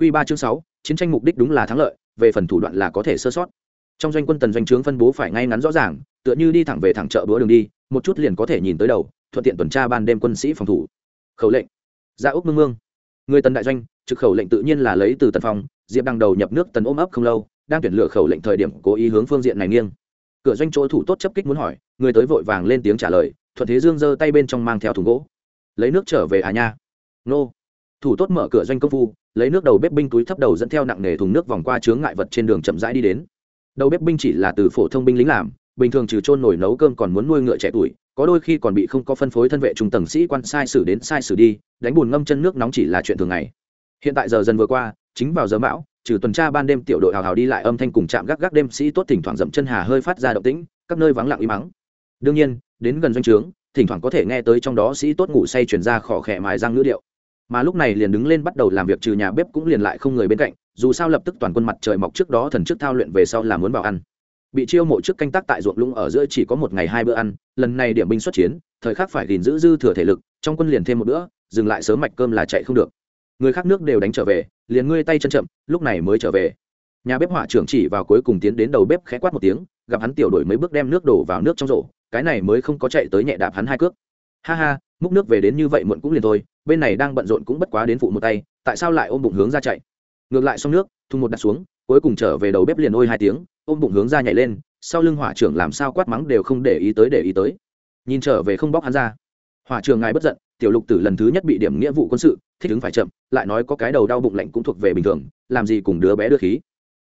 Quy ba chương sáu, chiến tranh mục đích đúng là thắng lợi, về phần thủ đoạn là có thể sơ sót. Trong doanh quân tần doanh trướng phân bố phải ngay ngắn rõ ràng, tựa như đi thẳng về thẳng chợ bữa đường đi, một chút liền có thể nhìn tới đầu, thuận tiện tuần tra ban đêm quân sĩ phòng thủ. Khẩu lệnh. Ra úc mương mương. Người tần đại doanh, trực khẩu lệnh tự nhiên là lấy từ tần phòng, diệp đang đầu nhập nước tần ôm ấp không lâu, đang tuyển lựa khẩu lệnh thời điểm cố ý hướng phương diện này nghiêng. Cửa doanh chỗ thủ tốt chấp kích muốn hỏi, người tới vội vàng lên tiếng trả lời, thuận thế dương giơ tay bên trong mang theo thùng gỗ. Lấy nước trở về à nha. Nô thủ tốt mở cửa doanh công phu, lấy nước đầu bếp binh túi thấp đầu dẫn theo nặng nề thùng nước vòng qua chướng ngại vật trên đường chậm rãi đi đến. Đầu bếp binh chỉ là từ phổ thông binh lính làm, bình thường trừ trôn nổi nấu cơm còn muốn nuôi ngựa trẻ tuổi, có đôi khi còn bị không có phân phối thân vệ trung tầng sĩ quan sai sử đến sai sử đi, đánh bùn ngâm chân nước nóng chỉ là chuyện thường ngày. Hiện tại giờ dần vừa qua, chính vào giờ bão trừ tuần tra ban đêm tiểu đội hào hào đi lại âm thanh cùng chạm gác gác đêm sĩ tốt thỉnh thoảng dậm chân hà hơi phát ra động tĩnh, các nơi vắng lặng im mắng đương nhiên, đến gần doanh trướng, thỉnh thoảng có thể nghe tới trong đó sĩ tốt ngủ say chuyển ra khỏ khẽ mài răng ngữ điệu mà lúc này liền đứng lên bắt đầu làm việc trừ nhà bếp cũng liền lại không người bên cạnh, dù sao lập tức toàn quân mặt trời mọc trước đó thần trước thao luyện về sau là muốn vào ăn. Bị chiêu mộ trước canh tác tại ruộng lũng ở giữa chỉ có một ngày hai bữa ăn, lần này điểm binh xuất chiến, thời khắc phải gìn giữ dư thừa thể lực, trong quân liền thêm một bữa, dừng lại sớm mạch cơm là chạy không được. Người khác nước đều đánh trở về, liền ngươi tay chân chậm, lúc này mới trở về. Nhà bếp hỏa trưởng chỉ vào cuối cùng tiến đến đầu bếp khẽ quát một tiếng, gặp hắn tiểu đổi mấy bước đem nước đổ vào nước trong rổ, cái này mới không có chạy tới nhẹ đạp hắn hai cước ha ha, múc nước về đến như vậy muộn cũng liền thôi, bên này đang bận rộn cũng bất quá đến phụ một tay, tại sao lại ôm bụng hướng ra chạy? Ngược lại xong nước, thùng một đặt xuống, cuối cùng trở về đầu bếp liền ôi hai tiếng, ôm bụng hướng ra nhảy lên, sau lưng hỏa trưởng làm sao quát mắng đều không để ý tới để ý tới. Nhìn trở về không bóc hắn ra. Hỏa trưởng ngài bất giận, tiểu lục tử lần thứ nhất bị điểm nghĩa vụ quân sự, thích ứng phải chậm, lại nói có cái đầu đau bụng lạnh cũng thuộc về bình thường, làm gì cùng đứa bé đưa khí.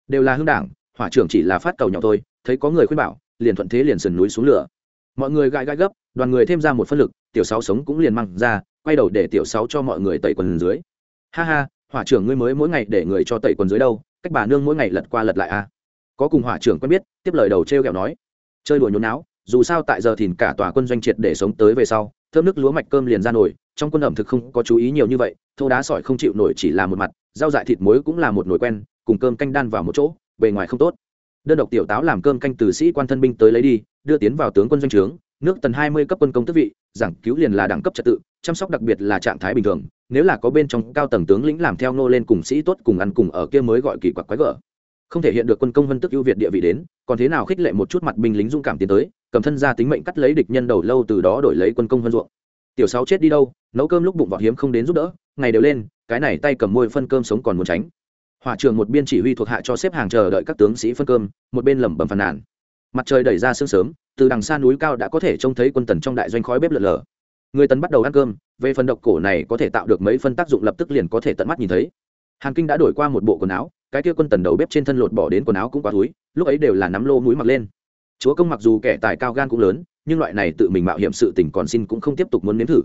Đều là hương đảng, hỏa trưởng chỉ là phát cầu nhỏ thôi, thấy có người khuyên bảo, liền thuận thế liền sườn núi xuống lửa mọi người gãi gãi gấp, đoàn người thêm ra một phân lực, tiểu sáu sống cũng liền măng ra, quay đầu để tiểu sáu cho mọi người tẩy quần dưới. Ha ha, hỏa trưởng ngươi mới mỗi ngày để người cho tẩy quần dưới đâu, cách bà nương mỗi ngày lật qua lật lại a à. có cùng hỏa trưởng quen biết, tiếp lời đầu t r e o nói. Chơi đùa nhốn não dù sao tại giờ thìn cả tòa quân doanh triệt để sống tới về sau, thơm nước lúa mạch cơm liền ra nổi, trong quân ẩm thực không có chú ý nhiều như vậy, thô đá sỏi không chịu nổi chỉ là một mặt, rau dại thịt muối cũng là một nồi quen, cùng cơm canh đan vào một chỗ, bề ngoài không tốt. Đơn độc tiểu táo làm cơm canh từ sĩ quan thân binh tới lấy đi đưa tiến vào tướng quân doanh trướng, nước tần hai mươi cấp quân công tước vị, giảng cứu liền là đẳng cấp trật tự, chăm sóc đặc biệt là trạng thái bình thường, nếu là có bên trong cao tầng tướng lĩnh làm theo nô lên cùng sĩ tốt cùng ăn cùng ở kia mới gọi kỳ quặc quái gở. Không thể hiện được quân công vân tức ưu việt địa vị đến, còn thế nào khích lệ một chút mặt binh lính dũng cảm tiến tới, cầm thân ra tính mệnh cắt lấy địch nhân đầu lâu từ đó đổi lấy quân công vân ruộng. Tiểu sáu chết đi đâu, nấu cơm lúc bụng vọt hiếm không đến giúp đỡ, ngày đều lên, cái này tay cầm môi phân cơm sống còn muốn tránh. Hỏa trường một biên chỉ huy thuộc hạ cho xếp hàng chờ đợi các tướng sĩ phân cơm, một bên lẩm bẩm phàn nàn mặt trời đẩy ra sương sớm, từ đằng xa núi cao đã có thể trông thấy quân tần trong đại doanh khói bếp lợn lờ người tần bắt đầu ăn cơm, về phần độc cổ này có thể tạo được mấy phân tác dụng lập tức liền có thể tận mắt nhìn thấy. Hàn kinh đã đổi qua một bộ quần áo, cái kia quân tần đầu bếp trên thân lột bỏ đến quần áo cũng quá túi, lúc ấy đều là nắm lô mũi mặc lên. Chúa công mặc dù kẻ tài cao gan cũng lớn, nhưng loại này tự mình mạo hiểm sự tình còn xin cũng không tiếp tục muốn nếm thử.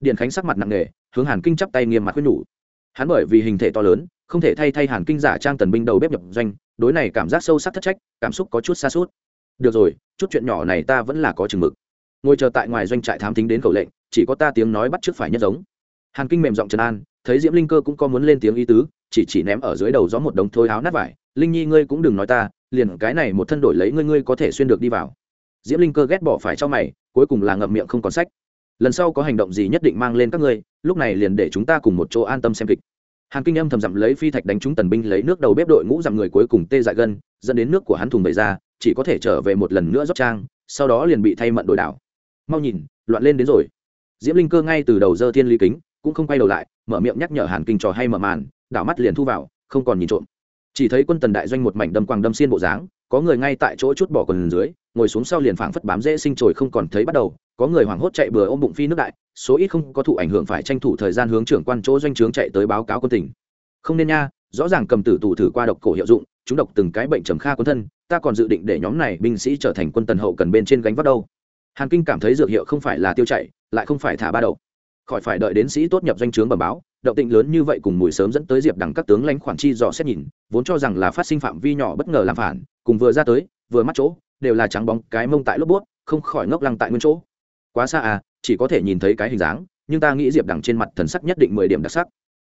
Điện khánh sắc mặt nặng nề, hướng hàn kinh chắp tay nghiêm mặt khuyên nhủ. Hắn bởi vì hình thể to lớn, không thể thay thay hàn kinh giả trang tần binh đầu bếp nhập doanh, đối này cảm giác sâu sắc thất trách, cảm xúc có chút xa suốt được rồi, chút chuyện nhỏ này ta vẫn là có chừng mực. Ngồi chờ tại ngoài doanh trại thám tính đến khẩu lệnh, chỉ có ta tiếng nói bắt trước phải nhất giống. Hàn kinh mềm giọng trần an, thấy diễm linh cơ cũng có muốn lên tiếng ý tứ, chỉ chỉ ném ở dưới đầu gió một đống thối áo nát vải. Linh nhi ngươi cũng đừng nói ta, liền cái này một thân đổi lấy ngươi ngươi có thể xuyên được đi vào. Diễm linh cơ ghét bỏ phải cho mày, cuối cùng là ngậm miệng không còn sách. Lần sau có hành động gì nhất định mang lên các ngươi, lúc này liền để chúng ta cùng một chỗ an tâm xem kịch. Hàn kinh âm thầm dặm lấy phi thạch đánh trúng tần binh lấy nước đầu bếp đội ngũ dặm người cuối cùng tê dại gân, dẫn đến nước của hắn thùng bày ra chỉ có thể trở về một lần nữa rót trang, sau đó liền bị thay mận đổi đảo. Mau nhìn, loạn lên đến rồi. Diễm linh cơ ngay từ đầu dơ thiên lý kính, cũng không quay đầu lại, mở miệng nhắc nhở hàn kinh trò hay mở màn, đảo mắt liền thu vào, không còn nhìn trộm. Chỉ thấy quân tần đại doanh một mảnh đâm quàng đâm xiên bộ dáng, có người ngay tại chỗ chút bỏ quần dưới, ngồi xuống sau liền phảng phất bám dễ sinh trồi không còn thấy bắt đầu, có người hoảng hốt chạy bừa ôm bụng phi nước đại, số ít không có thụ ảnh hưởng phải tranh thủ thời gian hướng trưởng quan chỗ doanh trướng chạy tới báo cáo quân tỉnh không nên nha, rõ ràng cầm tử tù thử qua độc cổ hiệu dụng chúng độc từng cái bệnh trầm kha quân thân, ta còn dự định để nhóm này binh sĩ trở thành quân tần hậu cần bên trên gánh vác đâu. Hàn kinh cảm thấy dược hiệu không phải là tiêu chạy lại không phải thả ba đầu. Khỏi phải đợi đến sĩ tốt nhập doanh trướng bẩm báo, động tĩnh lớn như vậy cùng mùi sớm dẫn tới diệp đằng các tướng lãnh khoản chi dò xét nhìn, vốn cho rằng là phát sinh phạm vi nhỏ bất ngờ làm phản, cùng vừa ra tới, vừa mắt chỗ, đều là trắng bóng cái mông tại lốp bút, không khỏi ngốc lăng tại nguyên chỗ. Quá xa à chỉ có thể nhìn thấy cái hình dáng, nhưng ta nghĩ diệp đằng trên mặt thần sắc nhất định mười điểm đặc sắc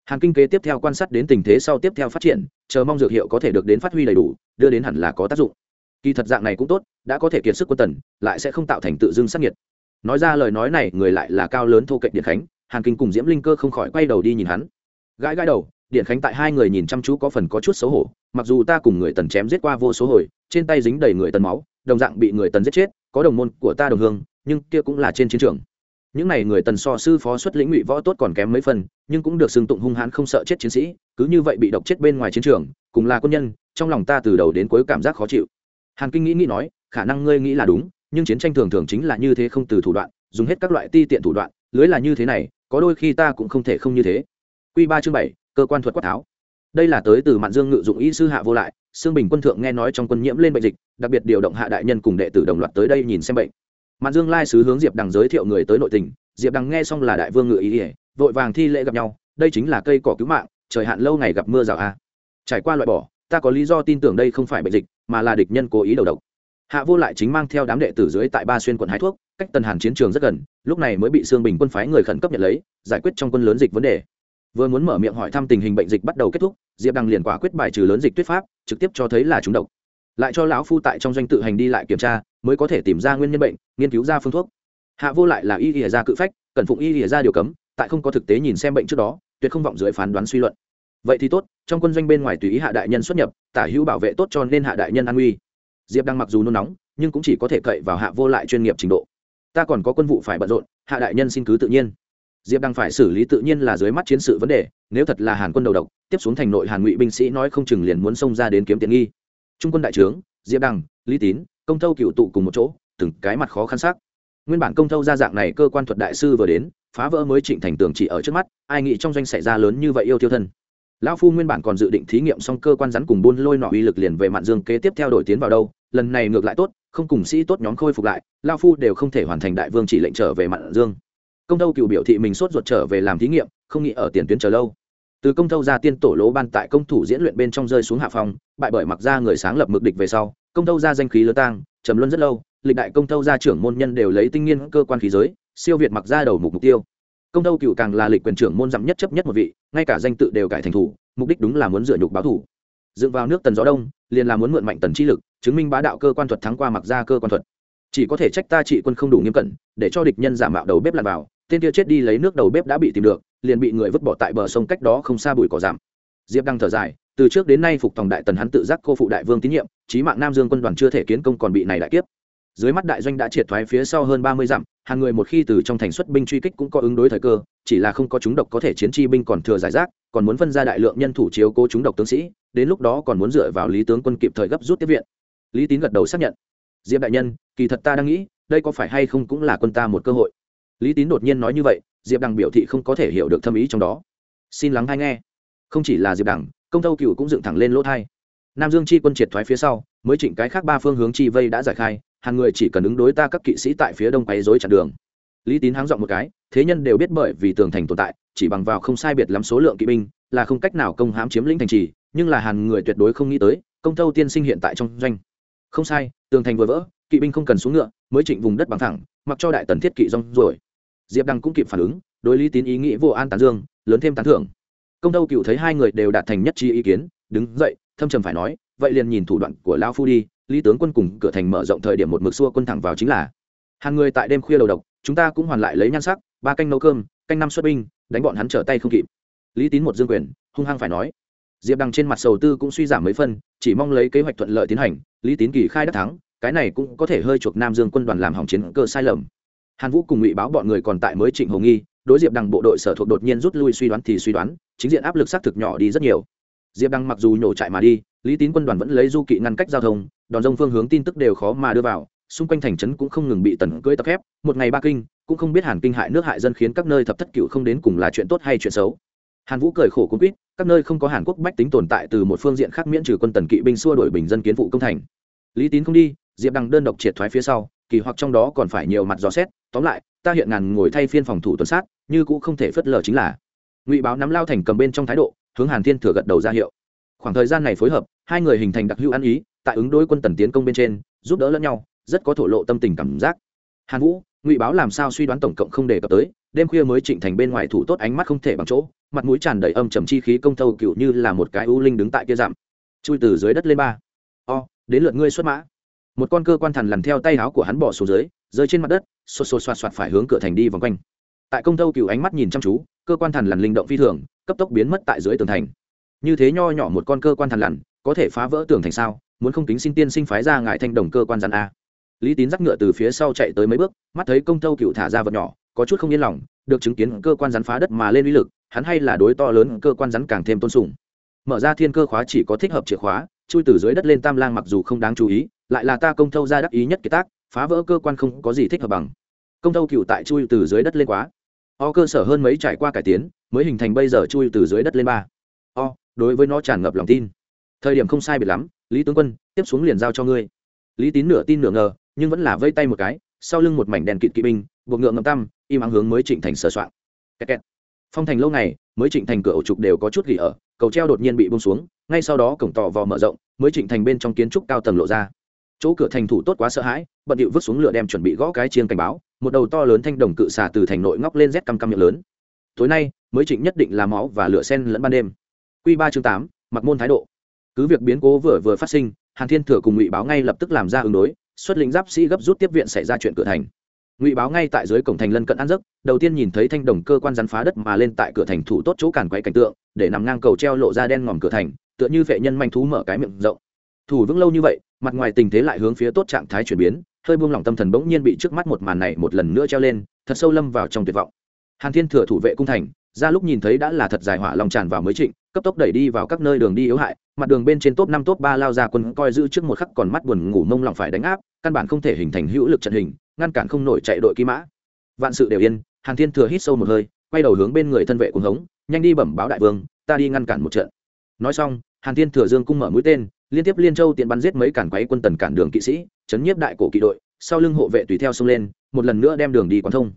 hàng kinh kế tiếp theo quan sát đến tình thế sau tiếp theo phát triển, chờ mong dược hiệu có thể được đến phát huy đầy đủ, đưa đến hẳn là có tác dụng. Kỳ thật dạng này cũng tốt, đã có thể kiệt sức quân tần, lại sẽ không tạo thành tự dưng sắc nhiệt nói ra lời nói này, người lại là cao lớn thô cạnh điện khánh, hàn kinh cùng diễm linh cơ không khỏi quay đầu đi nhìn hắn. Gãi gãi đầu, điện khánh tại hai người nhìn chăm chú có phần có chút xấu hổ, mặc dù ta cùng người tần chém giết qua vô số hồi, trên tay dính đầy người tần máu, đồng dạng bị người tần giết chết, có đồng môn của ta đồng hương, nhưng kia cũng là trên chiến trường những n à y người tần so sư phó xuất lĩnh ngụy võ tốt còn kém mấy phần, nhưng cũng được xưng tụng hung hãn không sợ chết chiến sĩ, cứ như vậy bị độc chết bên ngoài chiến trường, cùng là quân nhân, trong lòng ta từ đầu đến cuối cảm giác khó chịu. Hàn kinh nghĩ nghĩ nói, khả năng ngươi nghĩ là đúng, nhưng chiến tranh thường thường chính là như thế không từ thủ đoạn, dùng hết các loại ti tiện thủ đoạn, lưới là như thế này, có đôi khi ta cũng không thể không như thế. Q ba chương bảy, cơ quan thuật quát tháo. Đây là tới từ mạn dương ngự dụng y sư hạ vô lại xương bình quân thượng nghe nói trong quân nhiễm lên bệnh dịch, đặc biệt điều động hạ đại nhân cùng đệ tử đồng loạt tới đây nhìn xem bệnh mạn dương lai sứ hướng diệp đằng giới thiệu người tới nội tình, diệp đằng nghe xong là đại vương ngự ý ỉa vội vàng thi lễ gặp nhau, đây chính là cây cỏ cứu mạng, trời hạn lâu ngày gặp mưa rào a. À. Trải qua loại bỏ, ta có lý do tin tưởng đây không phải bệnh dịch, mà là địch nhân cố ý đầu độc. Hạ vô lại chính mang theo đám đệ tử dưới tại ba xuyên quận hái thuốc, cách tần hàn chiến trường rất gần, lúc này mới bị sương bình quân phái người khẩn cấp nhận lấy, giải quyết trong quân lớn dịch vấn đề. Vừa muốn mở miệng hỏi thăm tình hình bệnh dịch bắt đầu kết thúc, diệp đằng liền quả quyết bài trừ lớn dịch tuyết pháp, trực tiếp cho thấy là chúng độc lại cho lão phu tại trong doanh tự hành đi lại kiểm tra, mới có thể tìm ra nguyên nhân bệnh, nghiên cứu ra phương thuốc. Hạ vô lại là y ỉa ra cự phách cần phụng y ỉa ra điều cấm, tại không có thực tế nhìn xem bệnh trước đó, tuyệt không vọng dưới phán đoán suy luận. Vậy thì tốt, trong quân doanh bên ngoài tùy ý hạ đại nhân xuất nhập, tả hữu bảo vệ tốt cho nên hạ đại nhân an nguy. Diệp đang mặc dù nôn nóng, nhưng cũng chỉ có thể cậy vào hạ vô lại chuyên nghiệp trình độ. Ta còn có quân vụ phải bận rộn, hạ đại nhân xin cứ tự nhiên. Diệp đang phải xử lý tự nhiên là dưới mắt chiến sự vấn đề, nếu thật là hàn quân đầu độc, tiếp xuống thành nội hàn ngụy binh sĩ nói không chừng liền muốn xông ra đến kiếm tiện nghi trung quân đại trướng diệp Đằng, lý tín công thâu cựu tụ cùng một chỗ từng cái mặt khó khăn sắc nguyên bản công thâu ra dạng này cơ quan thuật đại sư vừa đến phá vỡ mới trịnh thành tường chỉ ở trước mắt ai nghĩ trong doanh xảy ra lớn như vậy yêu tiêu thân. Lão phu nguyên bản còn dự định thí nghiệm xong cơ quan rắn cùng buôn lôi nọ uy lực liền về mạn dương kế tiếp theo đổi tiến vào đâu lần này ngược lại tốt không cùng sĩ tốt nhóm khôi phục lại lao phu đều không thể hoàn thành đại vương chỉ lệnh trở về mạn dương. Công thâu cựu biểu thị mình sốt ruột trở về làm thí nghiệm không nghĩ ở tiền tuyến chờ lâu từ công thâu gia tiên tổ lỗ ban tại công thủ diễn luyện bên trong rơi xuống hạ phòng bại bởi mặc ra người sáng lập mực địch về sau, công thâu gia danh khí lơ tang, trầm luân rất lâu, lịch đại công thâu gia trưởng môn nhân đều lấy tinh nghiên cơ quan khí giới, siêu việt mặc ra đầu mục mục tiêu. Công thâu cựu càng là lịch quyền trưởng môn dặm nhất chấp nhất một vị, ngay cả danh tự đều cải thành thủ, mục đích đúng là muốn dựa nhục báo thủ. Dựng vào nước tần gió đông, liền là muốn mượn mạnh tần chi lực, chứng minh bá đạo cơ quan thuật thắng qua mặc ra cơ quan thuật. Chỉ có thể trách ta trị quân không đủ nghiêm cẩn, để cho địch nhân giả mạo đầu bếp lặn vào, tên kia chết đi lấy nước đầu bếp đã bị tìm được liền bị người vứt bỏ tại bờ sông cách đó không xa bụi cỏ giảm. Diệp đang thở dài, từ trước đến nay phục tòng đại tần hắn tự giác cô phụ đại vương tín nhiệm, chí mạng nam dương quân đoàn chưa thể kiến công còn bị này đại kiếp. Dưới mắt đại doanh đã triệt thoái phía sau hơn ba mươi dặm, hàng người một khi từ trong thành xuất binh truy kích cũng có ứng đối thời cơ, chỉ là không có chúng độc có thể chiến chi binh còn thừa giải rác, còn muốn phân ra đại lượng nhân thủ chiếu cố chúng độc tướng sĩ, đến lúc đó còn muốn dựa vào lý tướng quân kịp thời gấp rút tiếp viện. Lý tín gật đầu xác nhận. Diệp đại nhân, kỳ thật ta đang nghĩ, đây có phải hay không cũng là quân ta một cơ hội lý tín đột nhiên nói như vậy, diệp đằng biểu thị không có thể hiểu được thâm ý trong đó. Xin lắng hay nghe. Không chỉ là diệp đằng, công tâu cựu cũng dựng thẳng lên lỗ thai nam dương chi quân triệt thoái phía sau, mới chỉnh cái khác ba phương hướng chi vây đã giải khai, hàng người chỉ cần ứng đối ta các kỵ sĩ tại phía đông quấy dối chặn đường. Lý tín háng dọn một cái, thế nhân đều biết bởi vì tường thành tồn tại, chỉ bằng vào không sai biệt lắm số lượng kỵ binh, là không cách nào công hãm chiếm lĩnh thành trì, nhưng là hàng người tuyệt đối không nghĩ tới, công tâu tiên sinh hiện tại trong doanh. Không sai, tường thành vừa vỡ, kỵ binh không cần xuống ngựa, mới chỉnh vùng đất bằng thẳng, mặc cho đại tần thiết kỵ rong rồi diệp đăng cũng kịp phản ứng, đối lý tín ý nghĩ vô an tán dương, lớn thêm tán thưởng. Công tâu cựu thấy hai người đều đạt thành nhất trí ý kiến, đứng dậy, thâm trầm phải nói, vậy liền nhìn thủ đoạn của lao phu đi, lý tướng quân cùng cửa thành mở rộng thời điểm một mực xua quân thẳng vào chính là hàng người tại đêm khuya đầu độc, chúng ta cũng hoàn lại lấy nhan sắc, ba canh nấu cơm, canh năm xuất binh, đánh bọn hắn trở tay không kịp. Lý tín một dương quyền, hung hăng phải nói. Diệp đằng trên mặt sầu tư cũng suy giảm mấy phân, chỉ mong lấy kế hoạch thuận lợi tiến hành, lý tín kỳ khai đắc thắng, cái này cũng có thể hơi chuộc nam dương quân đoàn làm hỏng chiến cơ sai lầm hàn vũ cùng ngụy báo bọn người còn tại mới trịnh hồ nghi, đối diệp đằng bộ đội sở thuộc đột nhiên rút lui suy đoán thì suy đoán, chính diện áp lực xác thực nhỏ đi rất nhiều. Diệp đăng mặc dù nhổ chạy mà đi, lý tín quân đoàn vẫn lấy du kỵ ngăn cách giao thông, đòn rông phương hướng tin tức đều khó mà đưa vào, xung quanh thành trấn cũng không ngừng bị tần cưỡi tập thép một ngày ba kinh, cũng không biết hàn kinh hại nước hại dân khiến các nơi thập thất cựu không đến cùng là chuyện tốt hay chuyện xấu. Hàn vũ cười khổ cũng quýt, các nơi không có hàn quốc bách tính tồn tại từ một phương diện khác miễn trừ quân tần kỵ binh xua đổi bình dân kiến vụ công thành. Lý tín không đi, diệp đăng đơn độc triệt thoái phía sau, kỳ hoặc trong đó còn phải nhiều mặt dò xét tóm lại, ta hiện ngàn ngồi thay phiên phòng thủ tuần sát, như cũng không thể phớt lờ chính là. Ngụy báo nắm lao thành cầm bên trong thái độ, hướng hàn thiên thừa gật đầu ra hiệu. Khoảng thời gian này phối hợp, hai người hình thành đặc hữu ăn ý, tại ứng đối quân tần tiến công bên trên, giúp đỡ lẫn nhau, rất có thổ lộ tâm tình cảm giác. Hàn vũ, ngụy báo làm sao suy đoán tổng cộng không đề cập tới, đêm khuya mới trịnh thành bên ngoài thủ tốt ánh mắt không thể bằng chỗ, mặt mũi tràn đầy âm trầm chi khí công thâu cựu như là một cái u linh đứng tại kia giảm chui từ dưới đất lên ba. O, đến lượt ngươi xuất mã một con cơ quan thần lằn theo tay áo của hắn bỏ xuống dưới, rơi trên mặt đất, xô xô xoạt xoạt phải hướng cửa thành đi vòng quanh. Tại công thâu cựu ánh mắt nhìn chăm chú, cơ quan thần lằn linh động phi thường, cấp tốc biến mất tại dưới tường thành. Như thế nho nhỏ một con cơ quan thằn lằn, có thể phá vỡ tường thành sao? Muốn không tính xin tiên sinh phái ra ngại thanh đồng cơ quan dàn a. Lý tín dắt ngựa từ phía sau chạy tới mấy bước, mắt thấy công tâu cựu thả ra vật nhỏ, có chút không yên lòng, được chứng kiến cơ quan rắn phá đất mà lên uy lực, hắn hay là đối to lớn cơ quan rắn càng thêm tôn sùng. Mở ra thiên cơ khóa chỉ có thích hợp chìa khóa, chui từ dưới đất lên tam lang mặc dù không đáng chú ý lại là ta công thâu ra đắc ý nhất kế tác, phá vỡ cơ quan không có gì thích hợp bằng. Công thâu cựu tại chui từ dưới đất lên quá. O cơ sở hơn mấy trải qua cải tiến, mới hình thành bây giờ chui từ dưới đất lên ba. O, đối với nó tràn ngập lòng tin. Thời điểm không sai biệt lắm, lý tướng quân, tiếp xuống liền giao cho ngươi. Lý tín nửa tin nửa ngờ, nhưng vẫn là vây tay một cái, sau lưng một mảnh đèn kịt kỵ binh, buộc ngựa ngậm tăm, im ắng hướng mới trịnh thành sờ soạn kẹt kẹt. phong thành lâu ngày, mới trịnh thành cửa ổ trục đều có chút gỉ ở, cầu treo đột nhiên bị bông xuống, ngay sau đó cổng tò vò mở rộng, mới trịnh thành bên trong kiến trúc cao tầng lộ ra chỗ cửa thành thủ tốt quá sợ hãi, bận điệu vứt xuống lửa đem chuẩn bị gõ cái chiên cảnh báo, một đầu to lớn thanh đồng cự xà từ thành nội ngóc lên rét căm căm miệng lớn. Tối nay, mới trịnh nhất định là máu và lửa sen lẫn ban đêm. Q ba chương tám, mặc môn thái độ. Cứ việc biến cố vừa vừa phát sinh, hàn thiên thừa cùng ngụy báo ngay lập tức làm ra ứng đối, xuất lĩnh giáp sĩ gấp rút tiếp viện xảy ra chuyện cửa thành. Ngụy báo ngay tại dưới cổng thành lân cận ăn giấc, đầu tiên nhìn thấy thanh đồng cơ quan rắn phá đất mà lên tại cửa thành thủ tốt chỗ cản quay cảnh tượng, để nằm ngang cầu treo lộ ra đen ngòm cửa thành, tựa như vệ nhân manh thú mở cái miệng rộng thủ vững lâu như vậy, mặt ngoài tình thế lại hướng phía tốt trạng thái chuyển biến, hơi buông lỏng tâm thần bỗng nhiên bị trước mắt một màn này một lần nữa treo lên, thật sâu lâm vào trong tuyệt vọng. Hàn thiên thừa thủ vệ cung thành, ra lúc nhìn thấy đã là thật dài hỏa lòng tràn vào mới trịnh, cấp tốc đẩy đi vào các nơi đường đi yếu hại, mặt đường bên trên top năm, top ba lao ra quân coi giữ trước một khắc còn mắt buồn ngủ mông lòng phải đánh áp, căn bản không thể hình thành hữu lực trận hình, ngăn cản không nổi chạy đội ký mã. Vạn sự đều yên, hàn thiên thừa hít sâu một hơi, quay đầu hướng bên người thân vệ cuồng hống, nhanh đi bẩm báo đại vương, ta đi ngăn cản một trận. Nói xong, hàn thiên thừa dương cung mở mũi tên liên tiếp liên châu tiện bắn giết mấy cản quấy quân tần cản đường kỵ sĩ, chấn nhiếp đại cổ kỵ đội, sau lưng hộ vệ tùy theo xông lên, một lần nữa đem đường đi quán thông.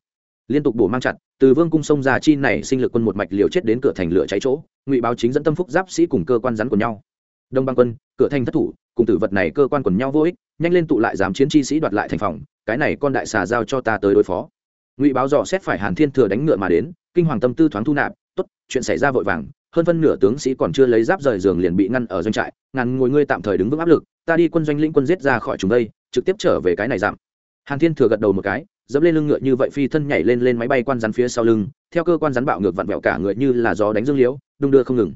Liên tục bổ mang chặt, từ vương cung sông ra chi này sinh lực quân một mạch liều chết đến cửa thành lửa cháy chỗ, ngụy báo chính dẫn tâm phúc giáp sĩ cùng cơ quan rắn của nhau. Đông băng quân, cửa thành thất thủ, cùng tử vật này cơ quan quần nhau vô ích, nhanh lên tụ lại dám chiến chi sĩ đoạt lại thành phòng, cái này con đại xà giao cho ta tới đối phó. Ngụy báo dò xét phải hàn thiên thừa đánh ngựa mà đến, kinh hoàng tâm tư thoáng thu nạp, tốt, chuyện xảy ra vội vàng, hơn phân nửa tướng sĩ còn chưa lấy giáp rời giường liền bị ngăn ở doanh trại ngàn ngồi ngươi tạm thời đứng vững áp lực, ta đi quân doanh lĩnh quân giết ra khỏi chúng đây, trực tiếp trở về cái này giảm hàn thiên thừa gật đầu một cái, dẫm lên lưng ngựa như vậy phi thân nhảy lên lên máy bay quan rắn phía sau lưng, theo cơ quan rắn bạo ngược vặn vẹo cả người như là gió đánh dương liễu, đung đưa không ngừng.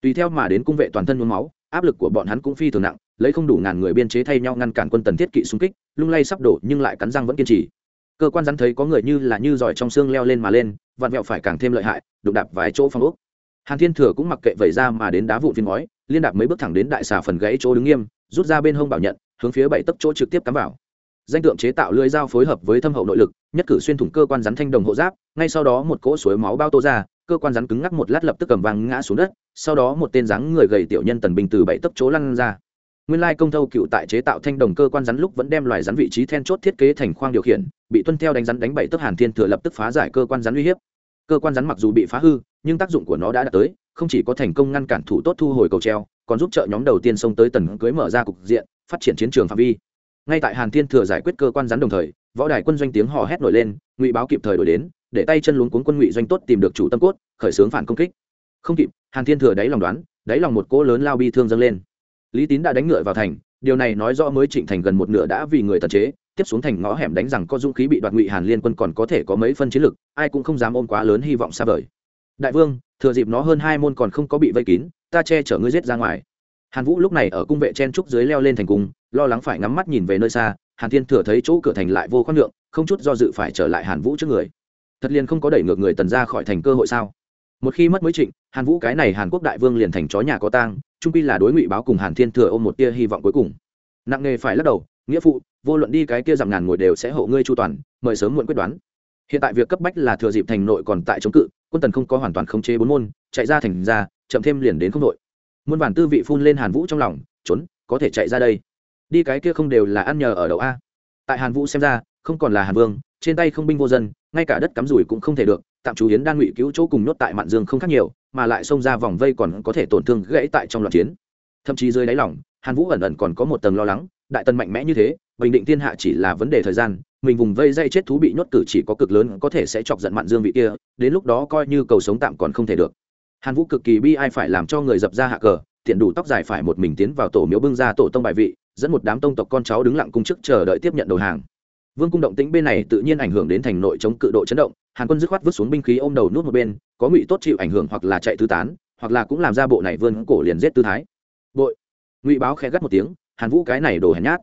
Tùy theo mà đến cung vệ toàn thân nhuốm máu, áp lực của bọn hắn cũng phi thường nặng, lấy không đủ ngàn người biên chế thay nhau ngăn cản quân tần thiết kỵ xung kích, lung lay sắp đổ nhưng lại cắn răng vẫn kiên trì. Cơ quan rắn thấy có người như là như giỏi trong xương leo lên mà lên, vặn vẹo phải càng thêm lợi hại, đụng đạp vài chỗ phong ốc. Hàn thiên thừa cũng mặc kệ vẩy ra mà đến đá vụn viên ngói liên đạp mấy bước thẳng đến đại xà phần gãy chỗ đứng nghiêm, rút ra bên hông bảo nhận, hướng phía bảy tấc chỗ trực tiếp cắm vào. Danh tượng chế tạo lưỡi dao phối hợp với thâm hậu nội lực, nhất cử xuyên thủng cơ quan rắn thanh đồng hộ giáp, ngay sau đó một cỗ suối máu bao tô ra, cơ quan rắn cứng ngắc một lát lập tức cầm vàng ngã xuống đất, sau đó một tên dáng người gầy tiểu nhân tần bình từ bảy tấc chỗ lăn ra. Nguyên lai công thâu cựu tại chế tạo thanh đồng cơ quan rắn lúc vẫn đem loài rắn vị trí then chốt thiết kế thành khoang điều khiển, bị tuân theo đánh rắn đánh bảy tấc hàn thiên thừa lập tức phá giải cơ quan rắn uy hiếp. Cơ quan rắn mặc dù bị phá hư, nhưng tác dụng của nó đã đạt tới không chỉ có thành công ngăn cản thủ tốt thu hồi cầu treo, còn giúp trợ nhóm đầu tiên xông tới tần cưới mở ra cục diện, phát triển chiến trường phạm vi. Ngay tại hàn thiên thừa giải quyết cơ quan rắn đồng thời, võ đài quân doanh tiếng hò hét nổi lên, ngụy báo kịp thời đổi đến, để tay chân luống cuốn quân ngụy doanh tốt tìm được chủ tâm cốt, khởi xướng phản công kích. Không kịp, hàn thiên thừa đáy lòng đoán, đáy lòng một cỗ lớn lao bi thương dâng lên. Lý tín đã đánh ngựa vào thành, điều này nói rõ mới trịnh thành gần một nửa đã vì người tần chế, tiếp xuống thành ngõ hẻm đánh rằng có dũng khí bị đoạt ngụy hàn liên quân còn có thể có mấy phân chiến lực, ai cũng không dám ôm quá lớn hy vọng xa vời đại vương, thừa dịp nó hơn hai môn còn không có bị vây kín, ta che chở ngươi giết ra ngoài. Hàn vũ lúc này ở cung vệ chen trúc dưới leo lên thành cung, lo lắng phải ngắm mắt nhìn về nơi xa, hàn thiên thừa thấy chỗ cửa thành lại vô khoan lượng không chút do dự phải trở lại hàn vũ trước người. Thật liền không có đẩy ngược người tần ra khỏi thành cơ hội sao? Một khi mất mới trịnh, hàn vũ cái này hàn quốc đại vương liền thành chó nhà có tang, trung pi là đối ngụy báo cùng hàn thiên thừa ôm một tia hy vọng cuối cùng. Nặng nghề phải lắc đầu, nghĩa phụ, vô luận đi cái kia giảm ngàn ngồi đều sẽ hộ ngươi chu toàn, mời sớm muộn quyết đoán. Hiện tại việc cấp bách là thừa dịp thành nội còn tại chống cự quân tần không có hoàn toàn khống chế bốn môn, chạy ra thành ra, chậm thêm liền đến không nội muôn bản tư vị phun lên hàn vũ trong lòng, trốn, có thể chạy ra đây. Đi cái kia không đều là ăn nhờ ở đậu a. Tại hàn vũ xem ra, không còn là hàn vương, trên tay không binh vô dân, ngay cả đất cắm rủi cũng không thể được, tạm chú hiến đan ngụy cứu chỗ cùng nhốt tại mạn dương không khác nhiều, mà lại xông ra vòng vây còn có thể tổn thương gãy tại trong loạt chiến. Thậm chí dưới đáy lòng, hàn vũ ẩn ẩn còn có một tầng lo lắng, đại tân mạnh mẽ như thế, bình định thiên hạ chỉ là vấn đề thời gian mình vùng vây dây chết thú bị nhốt cử chỉ có cực lớn có thể sẽ chọc giận mạn dương vị kia, đến lúc đó coi như cầu sống tạm còn không thể được. Hàn vũ cực kỳ bi ai phải làm cho người dập ra hạ cờ, tiện đủ tóc dài phải một mình tiến vào tổ miếu bưng ra tổ tông bài vị, dẫn một đám tông tộc con cháu đứng lặng cung chức chờ đợi tiếp nhận đầu hàng. Vương cung động tĩnh bên này tự nhiên ảnh hưởng đến thành nội chống cự độ chấn động, hàn quân dứt khoát vứt xuống binh khí ôm đầu nút một bên, có ngụy tốt chịu ảnh hưởng hoặc là chạy tứ tán, hoặc là cũng làm ra bộ này vươn cổ liền giết tư thái. Bội! Ngụy báo khẽ gắt một tiếng, hàn vũ cái này đồ hèn nhát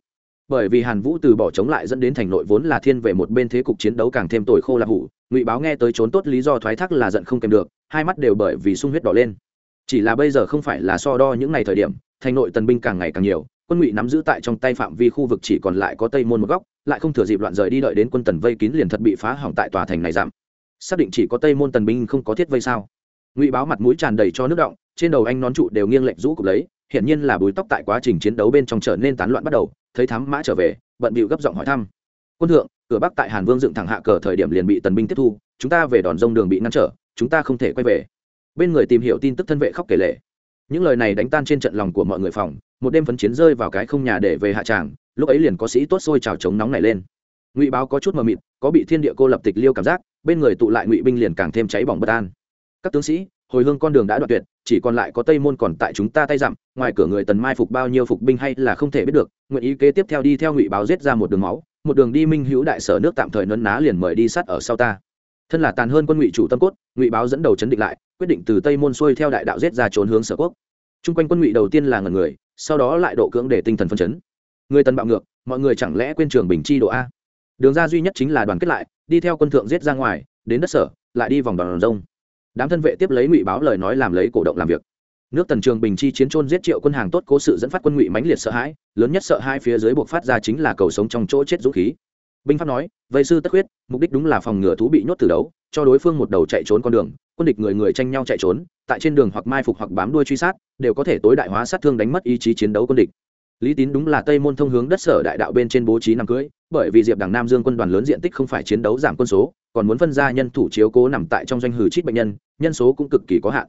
bởi vì hàn vũ từ bỏ chống lại dẫn đến thành nội vốn là thiên về một bên thế cục chiến đấu càng thêm tồi khô là hủ, ngụy báo nghe tới trốn tốt lý do thoái thác là giận không kèm được, hai mắt đều bởi vì sung huyết đỏ lên. Chỉ là bây giờ không phải là so đo những ngày thời điểm, thành nội tần binh càng ngày càng nhiều, quân ngụy nắm giữ tại trong tay phạm vi khu vực chỉ còn lại có tây môn một góc, lại không thừa dịp loạn rời đi đợi đến quân tần vây kín liền thật bị phá hỏng tại tòa thành này giảm. Xác định chỉ có tây môn tần binh không có thiết vây sao? Ngụy báo mặt mũi tràn đầy cho nước động, trên đầu anh nón trụ đều nghiêng lệnh rũ cục lấy, hiển nhiên là búi tóc tại quá trình chiến đấu bên trong trở nên tán loạn bắt đầu thấy thám mã trở về, bận bịu gấp giọng hỏi thăm. Quân thượng, cửa bắc tại hàn vương dựng thẳng hạ cờ thời điểm liền bị tần binh tiếp thu, chúng ta về đòn rông đường bị ngăn trở, chúng ta không thể quay về. Bên người tìm hiểu tin tức thân vệ khóc kể lệ những lời này đánh tan trên trận lòng của mọi người phòng, một đêm phấn chiến rơi vào cái không nhà để về hạ tràng, lúc ấy liền có sĩ tốt sôi trào chống nóng này lên. Ngụy báo có chút mờ mịt, có bị thiên địa cô lập tịch liêu cảm giác, bên người tụ lại ngụy binh liền càng thêm cháy bỏng bất an. Các tướng sĩ hồi hương con đường đã đoạn tuyệt, chỉ còn lại có tây môn còn tại chúng ta tay dặm, ngoài cửa người tần mai phục bao nhiêu phục binh hay là không thể biết được, nguyện ý kế tiếp theo đi theo ngụy báo giết ra một đường máu, một đường đi minh hữu đại sở nước tạm thời nấn ná liền mời đi sát ở sau ta. Thân là tàn hơn quân ngụy chủ tâm cốt, ngụy báo dẫn đầu chấn định lại, quyết định từ tây môn xuôi theo đại đạo giết ra trốn hướng sở quốc. Chung quanh quân ngụy đầu tiên là ngần người, sau đó lại độ cưỡng để tinh thần phân chấn. Người tần bạo ngược, mọi người chẳng lẽ quên trường bình chi độ a? Đường ra duy nhất chính là đoàn kết lại, đi theo quân thượng giết ra ngoài, đến đất sở, lại đi vòng đoàn rông đám thân vệ tiếp lấy ngụy báo lời nói làm lấy cổ động làm việc. Nước tần trường bình chi chiến trôn giết triệu quân hàng tốt cố sự dẫn phát quân ngụy mãnh liệt sợ hãi, lớn nhất sợ hai phía dưới buộc phát ra chính là cầu sống trong chỗ chết dũng khí. Binh pháp nói, vây sư tất huyết mục đích đúng là phòng ngừa thú bị nhốt từ đấu, cho đối phương một đầu chạy trốn con đường, quân địch người người tranh nhau chạy trốn, tại trên đường hoặc mai phục hoặc bám đuôi truy sát, đều có thể tối đại hóa sát thương đánh mất ý chí chiến đấu quân địch. Lý tín đúng là tây môn thông hướng đất sở đại đạo bên trên bố trí nằm cưới bởi vì diệp đằng nam dương quân đoàn lớn diện tích không phải chiến đấu giảm quân số, còn muốn phân ra nhân thủ chiếu cố nằm tại trong doanh hử trích bệnh nhân nhân số cũng cực kỳ có hạn.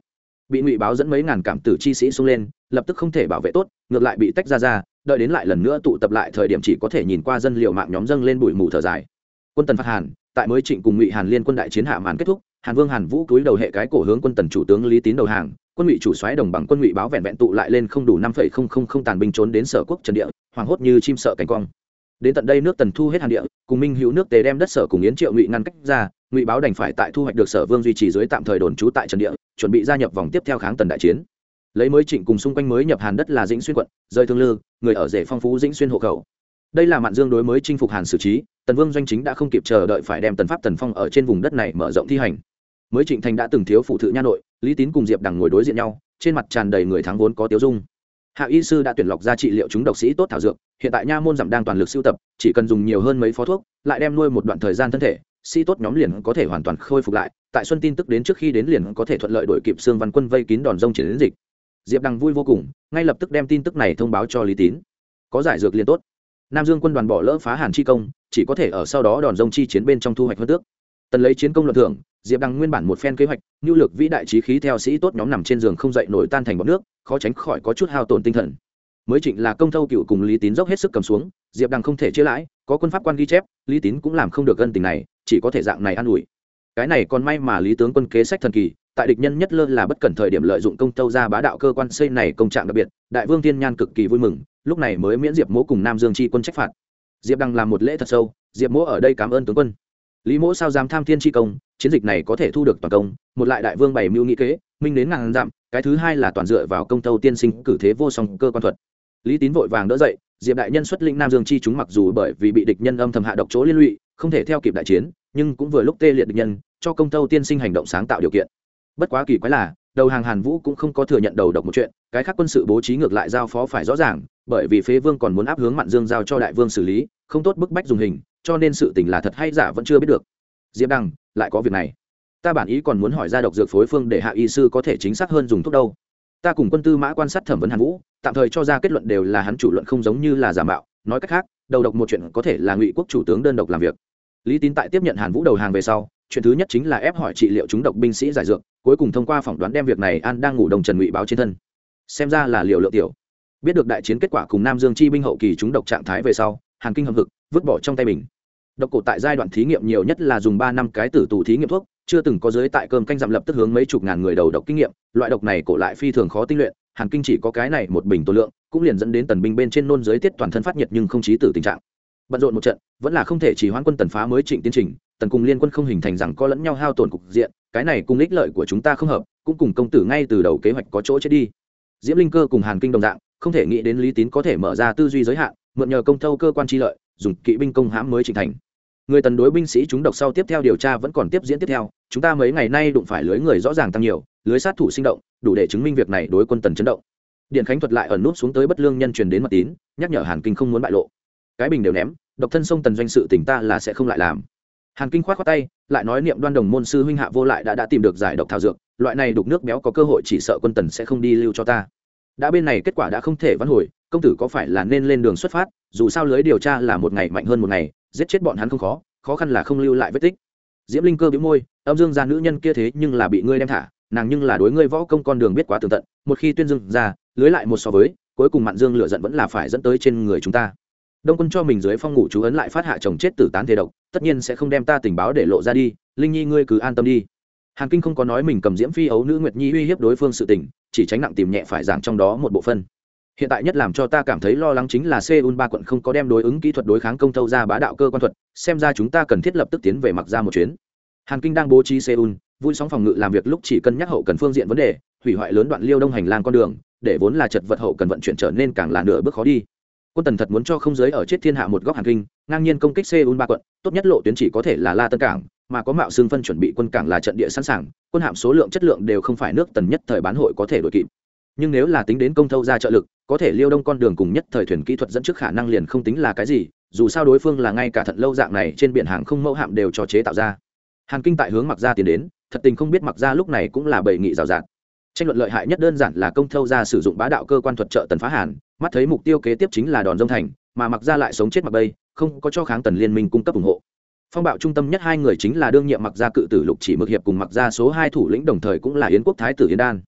Bị ngụy báo dẫn mấy ngàn cảm tử chi sĩ xông lên, lập tức không thể bảo vệ tốt, ngược lại bị tách ra ra, đợi đến lại lần nữa tụ tập lại thời điểm chỉ có thể nhìn qua dân liệu mạng nhóm dâng lên bụi mù thở dài. Quân tần phạt hàn, tại mới trịnh cùng ngụy hàn liên quân đại chiến hạ màn kết thúc, hàn vương hàn vũ cúi đầu hệ cái cổ hướng quân tần chủ tướng lý tín đầu hàng, quân ngụy chủ xoáy đồng bằng quân ngụy báo vẹn vẹn tụ lại lên không đủ năm không không không tàn binh trốn đến sở quốc trần địa, hoảng hốt như chim sợ cánh cong đến tận đây nước tần thu hết hàn địa, cùng minh hữu nước tề đem đất sở cùng yến triệu ngụy ngăn cách ra, ngụy báo đành phải tại thu hoạch được sở vương duy trì dưới tạm thời đồn trú tại trần địa, chuẩn bị gia nhập vòng tiếp theo kháng tần đại chiến. Lấy mới trịnh cùng xung quanh mới nhập hàn đất là dĩnh xuyên quận rơi thương lư, người ở rể phong phú dĩnh xuyên hộ khẩu. Đây là mạn dương đối mới chinh phục hàn xử trí, tần vương doanh chính đã không kịp chờ đợi phải đem tần pháp tần phong ở trên vùng đất này mở rộng thi hành. Mới trịnh thành đã từng thiếu phụ thự nha nội, lý tín cùng diệp đằng ngồi đối diện nhau, trên mặt tràn đầy người thắng vốn có tiếu dung hạ y sư đã tuyển lọc ra trị liệu chúng độc sĩ tốt thảo dược, hiện tại nha môn giảm đang toàn lực sưu tập, chỉ cần dùng nhiều hơn mấy phó thuốc, lại đem nuôi một đoạn thời gian thân thể sĩ tốt nhóm liền có thể hoàn toàn khôi phục lại. Tại xuân tin tức đến trước khi đến liền có thể thuận lợi đổi kịp xương văn quân vây kín đòn rông chiến dịch. Diệp đằng vui vô cùng, ngay lập tức đem tin tức này thông báo cho lý tín. Có giải dược liền tốt. Nam dương quân đoàn bỏ lỡ phá hàn chi công, chỉ có thể ở sau đó đòn rông chi chiến bên trong thu hoạch hơn tước. Tần lấy chiến công luận thưởng, diệp đăng nguyên bản một phen kế hoạch nhu lực vĩ đại trí khí theo sĩ tốt nhóm nằm trên giường không dậy nổi tan thành bọc nước khó tránh khỏi có chút hao tổn tinh thần. Mới trịnh là công thâu cựu cùng lý tín dốc hết sức cầm xuống, diệp đăng không thể chia lãi, có quân pháp quan ghi chép, lý tín cũng làm không được gân tình này, chỉ có thể dạng này an ủi. Cái này còn may mà lý tướng quân kế sách thần kỳ, tại địch nhân nhất lơ là bất cẩn thời điểm lợi dụng công tâu ra bá đạo cơ quan xây này công trạng đặc biệt, đại vương thiên nhan cực kỳ vui mừng, lúc này mới miễn diệp mỗ cùng nam dương chi quân trách phạt. Diệp đăng làm một lễ thật sâu, diệp mỗ ở đây cảm ơn tướng quân. Lý mỗ sao dám tham thiên chi công, chiến dịch này có thể thu được toàn công, một lại đại vương bày mưu nghĩ kế minh đến ngàn dặm, cái thứ hai là toàn dựa vào công tâu tiên sinh cử thế vô song cơ quan thuật. Lý tín vội vàng đỡ dậy, diệp đại nhân xuất lĩnh nam dương chi chúng mặc dù bởi vì bị địch nhân âm thầm hạ độc chỗ liên lụy, không thể theo kịp đại chiến, nhưng cũng vừa lúc tê liệt địch nhân, cho công tâu tiên sinh hành động sáng tạo điều kiện. Bất quá kỳ quái là, đầu hàng hàn vũ cũng không có thừa nhận đầu độc một chuyện, cái khác quân sự bố trí ngược lại giao phó phải rõ ràng, bởi vì phế vương còn muốn áp hướng mạn dương giao cho đại vương xử lý, không tốt bức bách dùng hình, cho nên sự tình là thật hay giả vẫn chưa biết được. Diệp đăng lại có việc này ta bản ý còn muốn hỏi ra độc dược phối phương để hạ y sư có thể chính xác hơn dùng thuốc đâu. Ta cùng quân tư mã quan sát thẩm vấn hàn vũ, tạm thời cho ra kết luận đều là hắn chủ luận không giống như là giả mạo. Nói cách khác, đầu độc một chuyện có thể là ngụy quốc chủ tướng đơn độc làm việc. Lý tín tại tiếp nhận hàn vũ đầu hàng về sau, chuyện thứ nhất chính là ép hỏi trị liệu chúng độc binh sĩ giải dược, cuối cùng thông qua phỏng đoán đem việc này an đang ngủ đồng trần ngụy báo trên thân. Xem ra là liệu lượng tiểu. Biết được đại chiến kết quả cùng nam dương chi binh hậu kỳ chúng độc trạng thái về sau, hàn kinh hầm hực, vứt bỏ trong tay mình. Độc cổ tại giai đoạn thí nghiệm nhiều nhất là dùng ba năm cái tử tù thí nghiệm thuốc chưa từng có dưới tại cơm canh dặm lập tức hướng mấy chục ngàn người đầu độc kinh nghiệm, loại độc này cổ lại phi thường khó tinh luyện, hàn kinh chỉ có cái này một bình tổ lượng, cũng liền dẫn đến tần binh bên trên nôn giới tiết toàn thân phát nhiệt nhưng không chí tử tình trạng. Bận rộn một trận, vẫn là không thể chỉ hoãn quân tần phá mới trịnh tiến trình, tần cùng liên quân không hình thành rằng có lẫn nhau hao tổn cục diện, cái này cùng ích lợi của chúng ta không hợp, cũng cùng công tử ngay từ đầu kế hoạch có chỗ chết đi. Diễm linh cơ cùng hàn kinh đồng dạng, không thể nghĩ đến lý tín có thể mở ra tư duy giới hạn, mượn nhờ công thâu cơ quan tri lợi, dùng kỵ binh công hãm mới trình thành người tần đối binh sĩ chúng độc sau tiếp theo điều tra vẫn còn tiếp diễn tiếp theo, chúng ta mấy ngày nay đụng phải lưới người rõ ràng tăng nhiều, lưới sát thủ sinh động, đủ để chứng minh việc này đối quân tần chấn động. Điện khánh thuật lại ẩn nút xuống tới bất lương nhân truyền đến mật tín, nhắc nhở hàn kinh không muốn bại lộ. Cái bình đều ném, độc thân sông tần doanh sự tỉnh ta là sẽ không lại làm. Hàn kinh khoát khoát tay, lại nói niệm đoan đồng môn sư huynh hạ vô lại đã đã tìm được giải độc thảo dược, loại này đục nước béo có cơ hội chỉ sợ quân tần sẽ không đi lưu cho ta. Đã bên này kết quả đã không thể vãn hồi công tử có phải là nên lên đường xuất phát, dù sao lưới điều tra là một ngày mạnh hơn một ngày, giết chết bọn hắn không khó khó khăn là không lưu lại vết tích. Diễm linh cơ bĩu môi, âm dương gia nữ nhân kia thế nhưng là bị ngươi đem thả, nàng nhưng là đối ngươi võ công con đường biết quá tường tận, một khi tuyên dương ra, lưới lại một so với, cuối cùng mạn dương lựa giận vẫn là phải dẫn tới trên người chúng ta. Đông quân cho mình dưới phong ngủ chú ấn lại phát hạ chồng chết tử tán thế độc, tất nhiên sẽ không đem ta tình báo để lộ ra đi, linh nhi ngươi cứ an tâm đi. Hàn kinh không có nói mình cầm diễm phi ấu nữ nguyệt nhi uy hiếp đối phương sự tình, chỉ tránh nặng tìm nhẹ phải giảng trong đó một bộ phân hiện tại nhất làm cho ta cảm thấy lo lắng chính là seoul ba quận không có đem đối ứng kỹ thuật đối kháng công thâu ra bá đạo cơ quan thuật, xem ra chúng ta cần thiết lập tức tiến về mặc ra một chuyến. Hàn kinh đang bố trí seoul, vui sóng phòng ngự làm việc lúc chỉ cân nhắc hậu cần phương diện vấn đề, hủy hoại lớn đoạn liêu đông hành lang con đường, để vốn là chật vật hậu cần vận chuyển trở nên càng là nửa bước khó đi. Quân tần thật muốn cho không giới ở chết thiên hạ một góc hàn kinh, ngang nhiên công kích seoul ba quận, tốt nhất lộ tuyến chỉ có thể là la tân cảng, mà có mạo xương phân chuẩn bị quân cảng là trận địa sẵn sàng, quân hạm số lượng chất lượng đều không phải nước tần nhất thời bán hội có thể đổi kịp nhưng nếu là tính đến công thâu ra trợ lực, có thể liêu đông con đường cùng nhất thời thuyền kỹ thuật dẫn trước khả năng liền không tính là cái gì, dù sao đối phương là ngay cả thận lâu dạng này trên biển hàng không mẫu hạm đều cho chế tạo ra. Hàn kinh tại hướng mặc ra tiến đến, thật tình không biết mặc ra lúc này cũng là bầy nghị rào rạt. Tranh luận lợi hại nhất đơn giản là công thâu ra sử dụng bá đạo cơ quan thuật trợ tần phá hàn, mắt thấy mục tiêu kế tiếp chính là đòn dông thành, mà mặc ra lại sống chết mặc bây không có cho kháng tần liên minh cung cấp ủng hộ. Phong bạo trung tâm nhất hai người chính là đương nhiệm mặc gia cự tử lục chỉ mực hiệp cùng mặc gia số hai thủ lĩnh đồng thời cũng là yến quốc thái tử yến đan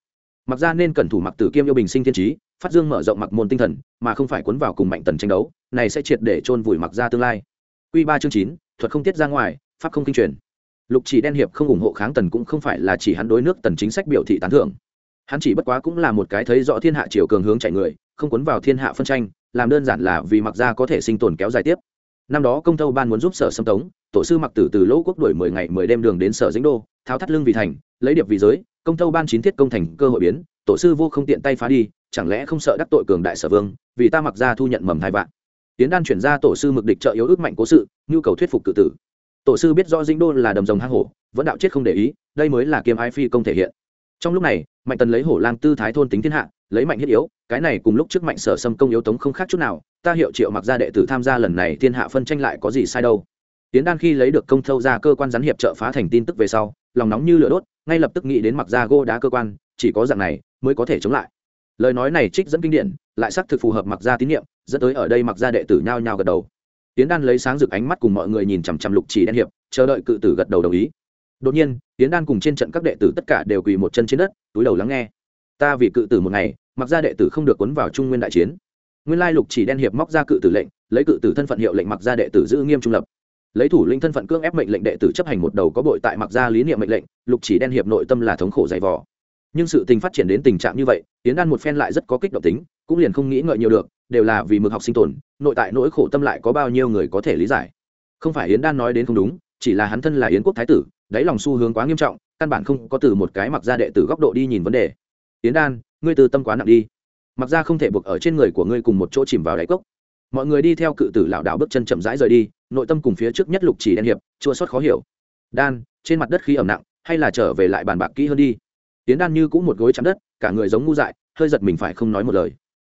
mặc gia nên cẩn thủ mặc tử kiêm yêu bình sinh thiên trí, phát dương mở rộng mặc môn tinh thần, mà không phải cuốn vào cùng mạnh tần tranh đấu, này sẽ triệt để chôn vùi mặc gia tương lai. Quy ba chương chín, thuật không tiết ra ngoài, pháp không kinh truyền. Lục chỉ đen hiệp không ủng hộ kháng tần cũng không phải là chỉ hắn đối nước tần chính sách biểu thị tán thưởng. Hắn chỉ bất quá cũng là một cái thấy rõ thiên hạ chiều cường hướng chạy người, không cuốn vào thiên hạ phân tranh, làm đơn giản là vì mặc gia có thể sinh tồn kéo dài tiếp năm đó công tâu ban muốn giúp sở sâm tống, tổ sư mặc tử từ lỗ quốc đuổi mười ngày mười đêm đường đến sở dĩnh đô, tháo thắt lưng vì thành, lấy điệp vì giới, công tâu ban chín thiết công thành cơ hội biến, tổ sư vô không tiện tay phá đi, chẳng lẽ không sợ đắc tội cường đại sở vương, vì ta mặc ra thu nhận mầm hai vạn. Tiến đan chuyển ra tổ sư mực địch trợ yếu ước mạnh cố sự, nhu cầu thuyết phục cự tử. Tổ sư biết rõ dĩnh đô là đầm rồng hang hổ, vẫn đạo chết không để ý, đây mới là kiêm ai phi công thể hiện trong lúc này, mạnh tần lấy hổ lang tư thái thôn tính thiên hạ, lấy mạnh thiết yếu, cái này cùng lúc trước mạnh sở xâm công yếu tống không khác chút nào, ta hiệu triệu mặc ra đệ tử tham gia lần này thiên hạ phân tranh lại có gì sai đâu. Tiến đan khi lấy được công thâu ra cơ quan gián hiệp trợ phá thành tin tức về sau, lòng nóng như lửa đốt, ngay lập tức nghĩ đến mặc ra gô đá cơ quan, chỉ có dạng này mới có thể chống lại. Lời nói này trích dẫn kinh điển, lại xác thực phù hợp mặc ra tín nhiệm, dẫn tới ở đây mặc ra đệ tử nhao nhao gật đầu. Tiến đan lấy sáng rực ánh mắt cùng mọi người nhìn chằm chằm lục chỉ đen hiệp, chờ đợi cự tử gật đầu đồng ý đột nhiên tiến đan cùng trên trận các đệ tử tất cả đều quỳ một chân trên đất, túi đầu lắng nghe. Ta vì cự tử một ngày, mặc ra đệ tử không được cuốn vào trung nguyên đại chiến. Nguyên lai lục chỉ đen hiệp móc ra cự tử lệnh, lấy cự tử thân phận hiệu lệnh mặc ra đệ tử giữ nghiêm trung lập. Lấy thủ linh thân phận cưỡng ép mệnh lệnh đệ tử chấp hành một đầu có bội tại mặc ra lý niệm mệnh lệnh, lục chỉ đen hiệp nội tâm là thống khổ dày vò. Nhưng sự tình phát triển đến tình trạng như vậy tiến đan một phen lại rất có kích động tính, cũng liền không nghĩ ngợi nhiều được, đều là vì mực học sinh tồn, nội tại nỗi khổ tâm lại có bao nhiêu người có thể lý giải. Không phải yến đan nói đến không đúng, chỉ là hắn thân là yến quốc thái tử đáy lòng xu hướng quá nghiêm trọng, căn bản không có từ một cái mặc ra đệ tử góc độ đi nhìn vấn đề. Tiến đan, ngươi từ tâm quá nặng đi. Mặc ra không thể buộc ở trên người của ngươi cùng một chỗ chìm vào đáy cốc. Mọi người đi theo cự tử lảo đảo bước chân chậm rãi rời đi, nội tâm cùng phía trước nhất lục chỉ đen hiệp, chua sót khó hiểu. Đan, trên mặt đất khí ẩm nặng, hay là trở về lại bàn bạc kỹ hơn đi. Tiến đan như cũng một gối chạm đất, cả người giống ngu dại, hơi giật mình phải không nói một lời.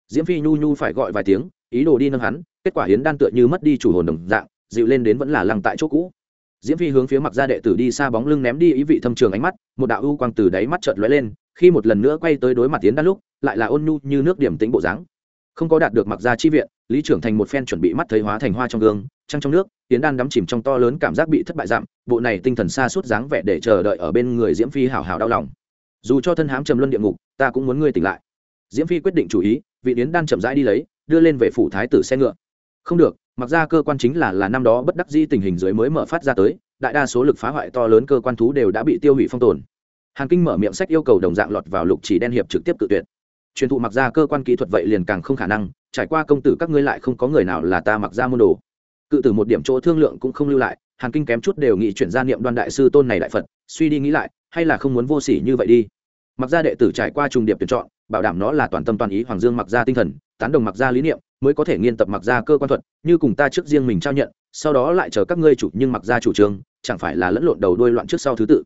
Diễm phi nhu nhu phải gọi vài tiếng, ý đồ đi nâng hắn, kết quả hiến đan tựa như mất đi chủ hồn đồng dạng, dịu lên đến vẫn là lăng tại chỗ cũ diễm phi hướng phía mặc ra đệ tử đi xa bóng lưng ném đi ý vị thâm trường ánh mắt, một đạo ưu quang từ đáy mắt chợt lóe lên, khi một lần nữa quay tới đối mặt tiến đan lúc, lại là ôn nhu như nước điểm tính bộ dáng. Không có đạt được mặc ra chi viện, lý trưởng thành một phen chuẩn bị mắt thấy hóa thành hoa trong gương, trăng trong nước tiến đan đắm chìm trong to lớn cảm giác bị thất bại giảm, bộ này tinh thần xa suốt dáng vẻ để chờ đợi ở bên người diễm phi hào hào đau lòng. Dù cho thân hám trầm luân địa ngục, ta cũng muốn ngươi tỉnh lại. Diễm phi quyết định chủ ý, vị yến đan chậm rãi đi lấy, đưa lên về phủ thái tử xe ngựa. Không được mặc ra cơ quan chính là là năm đó bất đắc di tình hình dưới mới mở phát ra tới, đại đa số lực phá hoại to lớn cơ quan thú đều đã bị tiêu hủy phong tồn. Hàn kinh mở miệng sách yêu cầu đồng dạng lọt vào lục chỉ đen hiệp trực tiếp tự tuyệt. Truyền thụ mặc ra cơ quan kỹ thuật vậy liền càng không khả năng, trải qua công tử các ngươi lại không có người nào là ta mặc ra môn đồ. Cự tử một điểm chỗ thương lượng cũng không lưu lại, hàn kinh kém chút đều nghĩ chuyển gia niệm đoan đại sư tôn này đại phật, suy đi nghĩ lại, hay là không muốn vô sỉ như vậy đi. Mặc ra đệ tử trải qua trùng điệp tuyển chọn, bảo đảm nó là toàn tâm toàn ý hoàng dương mặc ra tinh thần, tán đồng mặc ra lý niệm mới có thể nghiên tập mặc ra cơ quan thuật, như cùng ta trước riêng mình trao nhận, sau đó lại chờ các ngươi chủ nhưng mặc ra chủ trương, chẳng phải là lẫn lộn đầu đuôi loạn trước sau thứ tự.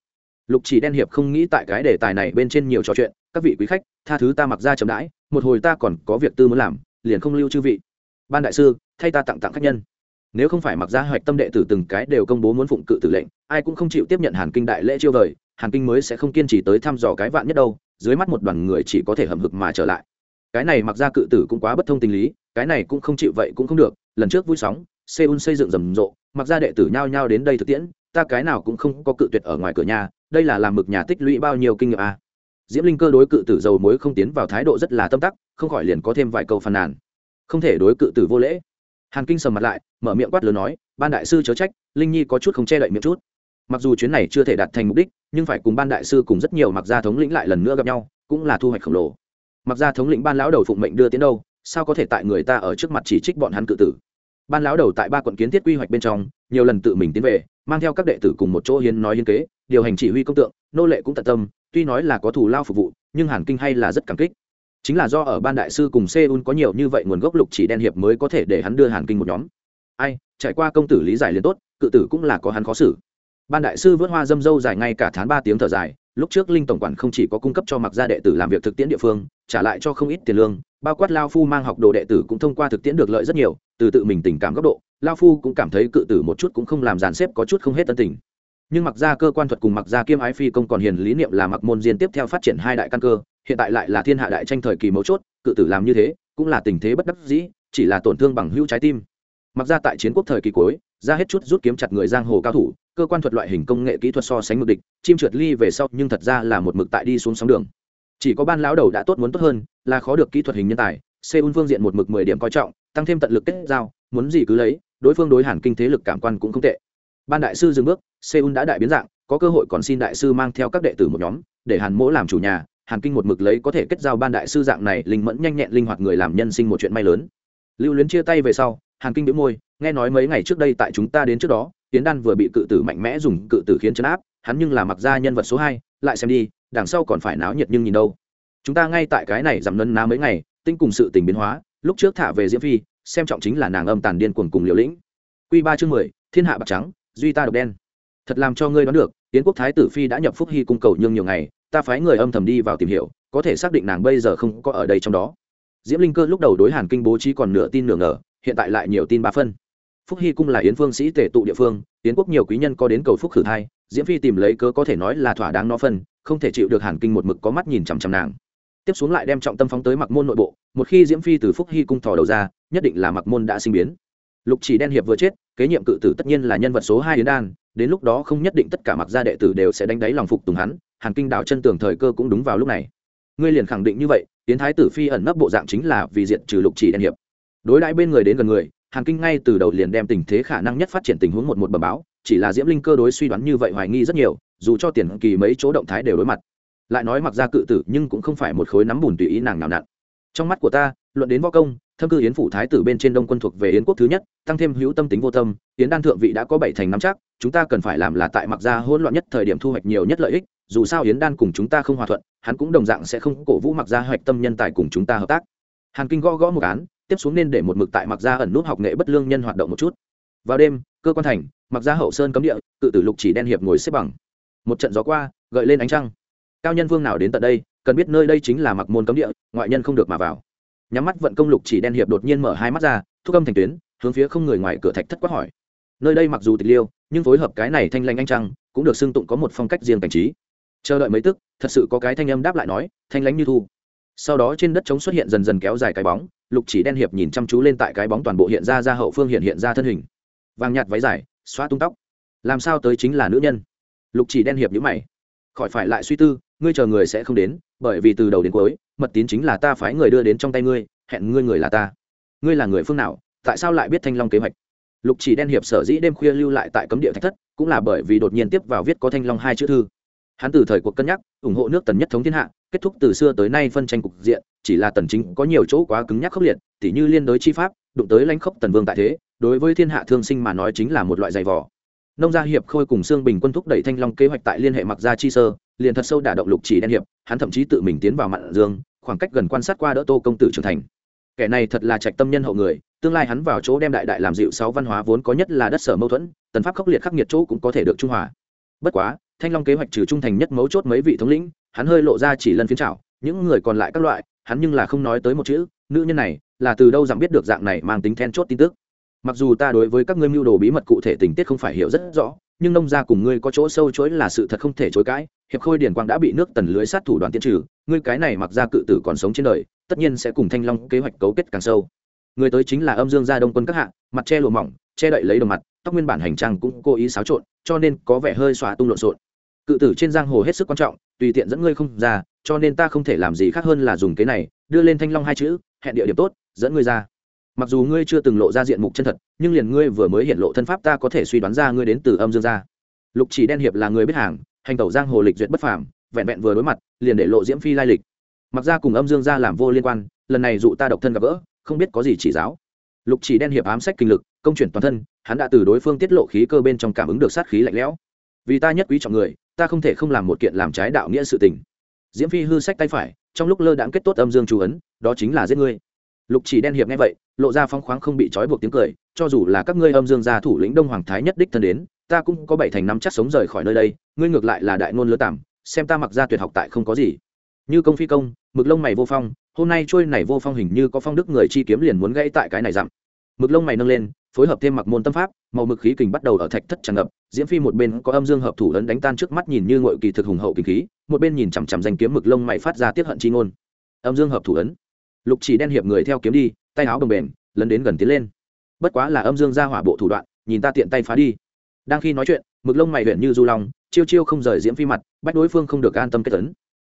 Lục chỉ đen hiệp không nghĩ tại cái đề tài này bên trên nhiều trò chuyện, các vị quý khách, tha thứ ta mặc ra chậm đãi, một hồi ta còn có việc tư muốn làm, liền không lưu chư vị. Ban đại sư, thay ta tặng tặng khách nhân. Nếu không phải mặc ra hoạch tâm đệ tử từng cái đều công bố muốn phụng cự tử lệnh, ai cũng không chịu tiếp nhận hàn kinh đại lễ chiêu vời, hàn kinh mới sẽ không kiên trì tới thăm dò cái vạn nhất đâu, dưới mắt một đoàn người chỉ có thể hầm hực mà trở lại cái này mặc ra cự tử cũng quá bất thông tình lý, cái này cũng không chịu vậy cũng không được, lần trước vui sóng, seoul xây dựng rầm rộ, mặc ra đệ tử nhao nhao đến đây thực tiễn, ta cái nào cũng không có cự tuyệt ở ngoài cửa nhà, đây là làm mực nhà tích lũy bao nhiêu kinh nghiệm à. diễm linh cơ đối cự tử dầu muối không tiến vào thái độ rất là tâm tắc, không khỏi liền có thêm vài câu phàn nàn. Không thể đối cự tử vô lễ. Hàn kinh sầm mặt lại, mở miệng quát lớn nói, ban đại sư chớ trách, linh nhi có chút không che đậy miệng chút. Mặc dù chuyến này chưa thể đạt thành mục đích, nhưng phải cùng ban đại sư cùng rất nhiều mặc gia thống lĩnh lại lần nữa gặp nhau, cũng là thu hoạch khổng lồ mặc ra thống lĩnh ban lão đầu phụng mệnh đưa tiến đâu, sao có thể tại người ta ở trước mặt chỉ trích bọn hắn cự tử? Ban lão đầu tại ba quận kiến thiết quy hoạch bên trong, nhiều lần tự mình tiến về, mang theo các đệ tử cùng một chỗ hiến nói hiến kế, điều hành chỉ huy công tượng, nô lệ cũng tận tâm, tuy nói là có thù lao phục vụ, nhưng hàn kinh hay là rất cảm kích. Chính là do ở ban đại sư cùng seoul có nhiều như vậy nguồn gốc lục chỉ đen hiệp mới có thể để hắn đưa hàn kinh một nhóm. Ai, trải qua công tử lý giải liền tốt, cự tử cũng là có hắn khó xử. Ban đại sư vớt hoa dâm dâu dài ngay cả tháng ba tiếng thở dài lúc trước linh tổng quản không chỉ có cung cấp cho mặc gia đệ tử làm việc thực tiễn địa phương, trả lại cho không ít tiền lương, bao quát lao phu mang học đồ đệ tử cũng thông qua thực tiễn được lợi rất nhiều, từ tự mình tình cảm góc độ, lao phu cũng cảm thấy cự tử một chút cũng không làm dàn xếp có chút không hết tân tình. Nhưng mặc ra cơ quan thuật cùng mặc ra kiêm ái phi công còn hiền lý niệm là mặc môn diên tiếp theo phát triển hai đại căn cơ, hiện tại lại là thiên hạ đại tranh thời kỳ mấu chốt, cự tử làm như thế, cũng là tình thế bất đắc dĩ, chỉ là tổn thương bằng hữu trái tim. Mặc ra tại chiến quốc thời kỳ cuối, ra hết chút rút kiếm chặt người giang hồ cao thủ cơ quan thuật loại hình công nghệ kỹ thuật so sánh mực địch, chim trượt ly về sau nhưng thật ra là một mực tại đi xuống sóng đường. Chỉ có ban lão đầu đã tốt muốn tốt hơn, là khó được kỹ thuật hình nhân tài, seoul phương diện một mực mười điểm coi trọng, tăng thêm tận lực kết giao, muốn gì cứ lấy, đối phương đối hàn kinh thế lực cảm quan cũng không tệ. Ban đại sư dừng bước, seoul đã đại biến dạng, có cơ hội còn xin đại sư mang theo các đệ tử một nhóm, để hàn mỗ làm chủ nhà, hàn kinh một mực lấy có thể kết giao ban đại sư dạng này linh mẫn nhanh nhẹn linh hoạt người làm nhân sinh một chuyện may lớn. Lưu luyến chia tay về sau, hàn kinh đĩu môi, nghe nói mấy ngày trước đây tại chúng ta đến trước đó tiến đan vừa bị cự tử mạnh mẽ dùng cự tử khiến chấn áp, hắn nhưng là mặc ra nhân vật số hai, lại xem đi, đằng sau còn phải náo nhiệt nhưng nhìn đâu. Chúng ta ngay tại cái này giảm nân ná mấy ngày, tinh cùng sự tình biến hóa, lúc trước thả về diễm phi, xem trọng chính là nàng âm tàn điên cuồng cùng liều lĩnh. Q ba chương mười, thiên hạ bạc trắng, duy ta độc đen. Thật làm cho ngươi đoán được tiến quốc thái tử phi đã nhập phúc hy cung cầu nhưng nhiều ngày, ta phái người âm thầm đi vào tìm hiểu, có thể xác định nàng bây giờ không có ở đây trong đó. Diễm linh cơ lúc đầu đối hàn kinh bố trí còn nửa tin nửa ngờ, hiện tại lại nhiều tin ba phân phúc hy cung là yến phương sĩ tể tụ địa phương, yến quốc nhiều quý nhân có đến cầu phúc khử thai, diễm phi tìm lấy cớ có thể nói là thỏa đáng nó phân, không thể chịu được hàn kinh một mực có mắt nhìn chằm chằm nàng. Tiếp xuống lại đem trọng tâm phóng tới mặc môn nội bộ, một khi diễm phi từ phúc hy cung thò đầu ra, nhất định là mặc môn đã sinh biến. Lục chỉ đen hiệp vừa chết, kế nhiệm cự tử tất nhiên là nhân vật số hai yến đan, đến lúc đó không nhất định tất cả mặc gia đệ tử đều sẽ đánh đáy lòng phục tùng hắn, hàn kinh đảo chân tường thời cơ cũng đúng vào lúc này. Ngươi liền khẳng định như vậy tiến thái tử phi ẩn nấp bộ dạng chính là vì diện trừ lục chỉ đen hiệp. Đối đãi bên người đến gần người hàn kinh ngay từ đầu liền đem tình thế khả năng nhất phát triển tình huống một một bờ báo, chỉ là diễm linh cơ đối suy đoán như vậy hoài nghi rất nhiều, dù cho tiền kỳ mấy chỗ động thái đều đối mặt. Lại nói mặc ra cự tử nhưng cũng không phải một khối nắm bùn tùy ý nàng nào nặn. Trong mắt của ta, luận đến võ công, thâm cư yến phủ thái tử bên trên đông quân thuộc về yến quốc thứ nhất, tăng thêm hữu tâm tính vô tâm, yến đan thượng vị đã có bảy thành năm chắc, chúng ta cần phải làm là tại mặc ra hỗn loạn nhất thời điểm thu hoạch nhiều nhất lợi ích, dù sao yến đan cùng chúng ta không hòa thuận, hắn cũng đồng dạng sẽ không cổ vũ mặc ra hoạch tâm nhân tài cùng chúng ta hợp tác. Hàn kinh gõ gõ một án tiếp xuống nên để một mực tại mặc gia ẩn nút học nghệ bất lương nhân hoạt động một chút. Vào đêm, cơ quan thành mặc gia hậu sơn cấm địa, cự tử lục chỉ đen hiệp ngồi xếp bằng. Một trận gió qua, gợi lên ánh trăng. Cao nhân vương nào đến tận đây, cần biết nơi đây chính là mặc môn cấm địa, ngoại nhân không được mà vào. Nhắm mắt vận công lục chỉ đen hiệp đột nhiên mở hai mắt ra thúc âm thành tuyến, hướng phía không người ngoài cửa thạch thất quát hỏi. Nơi đây mặc dù tịch liêu, nhưng phối hợp cái này thanh lanh anh trăng, cũng được xưng tụng có một phong cách riêng cảnh trí. Chờ đợi mấy tức, thật sự có cái thanh âm đáp lại nói, thanh lãnh như thu sau đó trên đất trống xuất hiện dần dần kéo dài cái bóng, lục chỉ đen hiệp nhìn chăm chú lên tại cái bóng toàn bộ hiện ra ra hậu phương hiện hiện ra thân hình. Vàng nhạt váy dài, xóa tung tóc. Làm sao tới chính là nữ nhân? Lục chỉ đen hiệp nhữ mày. Khỏi phải lại suy tư, ngươi chờ người sẽ không đến, bởi vì từ đầu đến cuối, mật tín chính là ta phái người đưa đến trong tay ngươi, hẹn ngươi người là ta. Ngươi là người phương nào, tại sao lại biết thanh long kế hoạch? Lục chỉ đen hiệp sở dĩ đêm khuya lưu lại tại cấm địa thạch thất, cũng là bởi vì đột nhiên tiếp vào viết có thanh long hai chữ thư hắn từ thời cuộc cân nhắc, ủng hộ nước tần nhất thống thiên hạ, kết thúc từ xưa tới nay phân tranh cục diện, chỉ là tần chính có nhiều chỗ quá cứng nhắc khốc liệt, tỉ như liên đối chi pháp, đụng tới lãnh khốc tần vương tại thế, đối với thiên hạ thương sinh mà nói chính là một loại giày vò. nông gia hiệp khôi cùng xương bình quân thúc đẩy thanh long kế hoạch tại liên hệ mặc gia chi sơ, liền thật sâu đả động lục chỉ đen hiệp, hắn thậm chí tự mình tiến vào mặn dương, khoảng cách gần quan sát qua đỡ tô công tử trưởng thành kẻ này thật là trạch tâm nhân hậu người, tương lai hắn vào chỗ đem đại đại làm dịu sáu văn hóa vốn có nhất là đất sở mâu thuẫn, tần pháp khốc liệt khắc nghiệt chỗ cũng có thể được trung hòa bất quá thanh long kế hoạch trừ trung thành nhất mấu chốt mấy vị thống lĩnh, hắn hơi lộ ra chỉ lần phiến trào những người còn lại các loại, hắn nhưng là không nói tới một chữ, nữ nhân này là từ đâu dám biết được dạng này mang tính then chốt tin tức. Mặc dù ta đối với các ngươi mưu đồ bí mật cụ thể tình tiết không phải hiểu rất rõ, nhưng nông gia cùng ngươi có chỗ sâu chối là sự thật không thể chối cãi, hiệp khôi điển quang đã bị nước tần lưới sát thủ đoàn tiên trừ, ngươi cái này mặc ra cự tử còn sống trên đời, tất nhiên sẽ cùng thanh long kế hoạch cấu kết càng sâu. Người tới chính là âm dương gia đông quân các hạ, mặt che lùa mỏng, che đậy lấy đồng mặt, tóc nguyên bản hành trang cũng cố ý xáo trộn, cho nên có vẻ hơi xòa tung lộn xộn cự tử trên giang hồ hết sức quan trọng, tùy tiện dẫn ngươi không ra, cho nên ta không thể làm gì khác hơn là dùng cái này, đưa lên thanh long hai chữ, hẹn địa điểm tốt, dẫn ngươi ra. Mặc dù ngươi chưa từng lộ ra diện mục chân thật, nhưng liền ngươi vừa mới hiện lộ thân pháp ta có thể suy đoán ra ngươi đến từ âm dương gia. Lục chỉ đen hiệp là người biết hàng, hành tẩu giang hồ lịch duyệt bất phàm, vẹn vẹn vừa đối mặt, liền để lộ diễm phi lai lịch. Mặc ra cùng âm dương gia làm vô liên quan, lần này dụ ta độc thân gặp gỡ, không biết có gì chỉ giáo. Lục chỉ đen hiệp ám sách kinh lực, công chuyển toàn thân, hắn đã từ đối phương tiết lộ khí cơ bên trong cảm ứng được sát khí lạnh lẽo. Vì ta nhất quý trọng người ta không thể không làm một kiện làm trái đạo nghĩa sự tình. Diễm phi hư sách tay phải, trong lúc lơ đãng kết tốt âm dương chú ấn, đó chính là giết ngươi. Lục chỉ đen hiệp nghe vậy, lộ ra phong khoáng không bị trói buộc tiếng cười, cho dù là các ngươi âm dương gia thủ lĩnh đông hoàng thái nhất đích thân đến, ta cũng có bảy thành năm chắc sống rời khỏi nơi đây, ngươi ngược lại là đại ngôn lứa tảm xem ta mặc ra tuyệt học tại không có gì. Như công phi công, mực lông mày vô phong, hôm nay trôi này vô phong hình như có phong đức người chi kiếm liền muốn gãy tại cái này dặm. Mực lông mày nâng lên phối hợp thêm mặc môn tâm pháp, màu mực khí kình bắt đầu ở thạch thất tràn ngập, diễm phi một bên có âm dương hợp thủ ấn đánh tan trước mắt nhìn như ngội kỳ thực hùng hậu kinh khí, một bên nhìn chằm chằm danh kiếm mực lông mày phát ra tiết hận chi ngôn. Âm dương hợp thủ ấn. Lục chỉ đen hiệp người theo kiếm đi, tay áo đồng bền, lấn đến gần tiến lên. Bất quá là âm dương ra hỏa bộ thủ đoạn, nhìn ta tiện tay phá đi. Đang khi nói chuyện, mực lông mày huyện như du long, chiêu chiêu không rời diễm phi mặt, bách đối phương không được an tâm kết tấn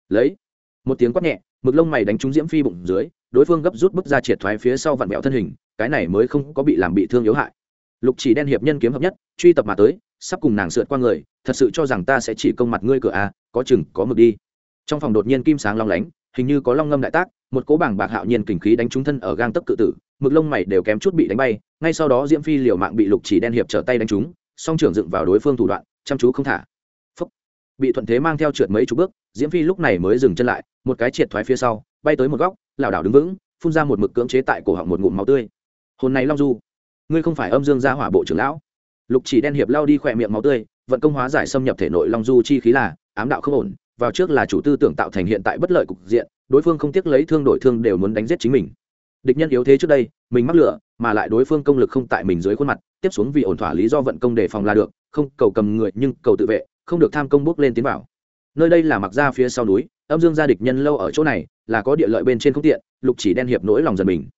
lấy. Một tiếng quát nhẹ, mực lông mày đánh trúng diễm phi bụng dưới, đối phương gấp rút bước ra triệt thoái phía sau vặn mẹo thân hình cái này mới không có bị làm bị thương yếu hại. Lục chỉ đen hiệp nhân kiếm hợp nhất, truy tập mà tới, sắp cùng nàng sượt qua người, thật sự cho rằng ta sẽ chỉ công mặt ngươi cửa à có chừng, có mực đi. Trong phòng đột nhiên kim sáng long lánh, hình như có long ngâm đại tác, một cố bảng bạc hạo nhiên kình khí đánh trúng thân ở gang tấc cự tử, mực lông mày đều kém chút bị đánh bay, ngay sau đó diễm phi liều mạng bị lục chỉ đen hiệp trở tay đánh trúng, song trưởng dựng vào đối phương thủ đoạn, chăm chú không thả. Phúc. bị thuận thế mang theo trượt mấy chục bước, diễm phi lúc này mới dừng chân lại, một cái triệt thoái phía sau, bay tới một góc, lảo đảo đứng vững, phun ra một mực cưỡng chế tại cổ họng một ngụm máu tươi hồn này long du ngươi không phải âm dương gia hỏa bộ trưởng lão. Lục chỉ đen hiệp lao đi khỏe miệng máu tươi vận công hóa giải xâm nhập thể nội long du chi khí là ám đạo không ổn vào trước là chủ tư tưởng tạo thành hiện tại bất lợi cục diện đối phương không tiếc lấy thương đổi thương đều muốn đánh giết chính mình. Địch nhân yếu thế trước đây mình mắc lựa, mà lại đối phương công lực không tại mình dưới khuôn mặt tiếp xuống vì ổn thỏa lý do vận công đề phòng là được không cầu cầm người nhưng cầu tự vệ không được tham công bước lên tiến vào. Nơi đây là mặc ra phía sau núi âm dương gia địch nhân lâu ở chỗ này là có địa lợi bên trên không tiện lục chỉ đen hiệp nỗi lòng dần mình.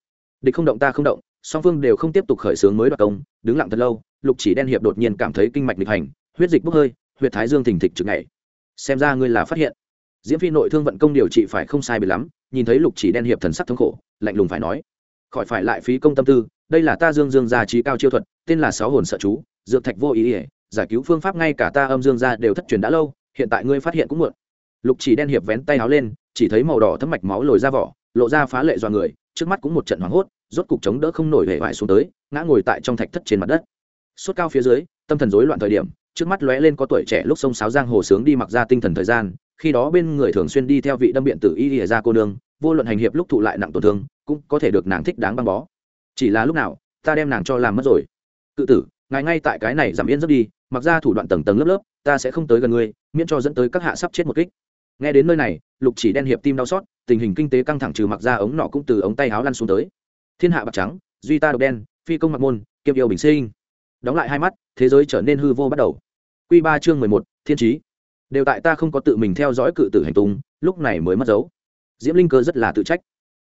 Địch không động ta không động song phương đều không tiếp tục khởi xướng mới đoạt công, đứng lặng thật lâu, lục chỉ đen hiệp đột nhiên cảm thấy kinh mạch địch hành, huyết dịch bốc hơi huyệt thái dương thình thịch trực ngày. Xem ra ngươi là phát hiện. Diễm phi nội thương vận công điều trị phải không sai bị lắm, nhìn thấy lục chỉ đen hiệp thần sắc thống khổ, lạnh lùng phải nói, khỏi phải lại phí công tâm tư, đây là ta dương dương gia trí cao chiêu thuật, tên là sáu hồn sợ chú, dược thạch vô ý ỉa giải cứu phương pháp ngay cả ta âm dương gia đều thất truyền đã lâu, hiện tại ngươi phát hiện cũng muộn. Lục chỉ đen hiệp vén tay áo lên, chỉ thấy màu đỏ thấm mạch máu lồi ra vỏ, lộ ra phá lệ do người, trước mắt cũng một trận hoảng hốt rốt cục chống đỡ không nổi hề vải xuống tới, ngã ngồi tại trong thạch thất trên mặt đất. Sốt cao phía dưới, tâm thần rối loạn thời điểm, trước mắt lóe lên có tuổi trẻ lúc sông sáo giang hồ sướng đi mặc ra tinh thần thời gian, khi đó bên người thường xuyên đi theo vị đâm biện tử y ỉa ra cô nương, vô luận hành hiệp lúc thụ lại nặng tổn thương, cũng có thể được nàng thích đáng băng bó. Chỉ là lúc nào, ta đem nàng cho làm mất rồi. Cự tử, ngài ngay tại cái này giảm yên giấc đi, mặc ra thủ đoạn tầng tầng lớp lớp, ta sẽ không tới gần ngươi, miễn cho dẫn tới các hạ sắp chết một kích. Nghe đến nơi này, lục chỉ đen hiệp tim đau xót, tình hình kinh tế căng thẳng trừ mặc ra ống nọ cũng từ ống tay áo lăn xuống tới thiên hạ bạc trắng, duy ta độc đen, phi công mặc môn, kiêm yêu bình sinh. Đóng lại hai mắt, thế giới trở nên hư vô bắt đầu. Q ba chương mười một, thiên trí. Đều tại ta không có tự mình theo dõi cự tử hành tung, lúc này mới mất dấu. Diễm linh cơ rất là tự trách.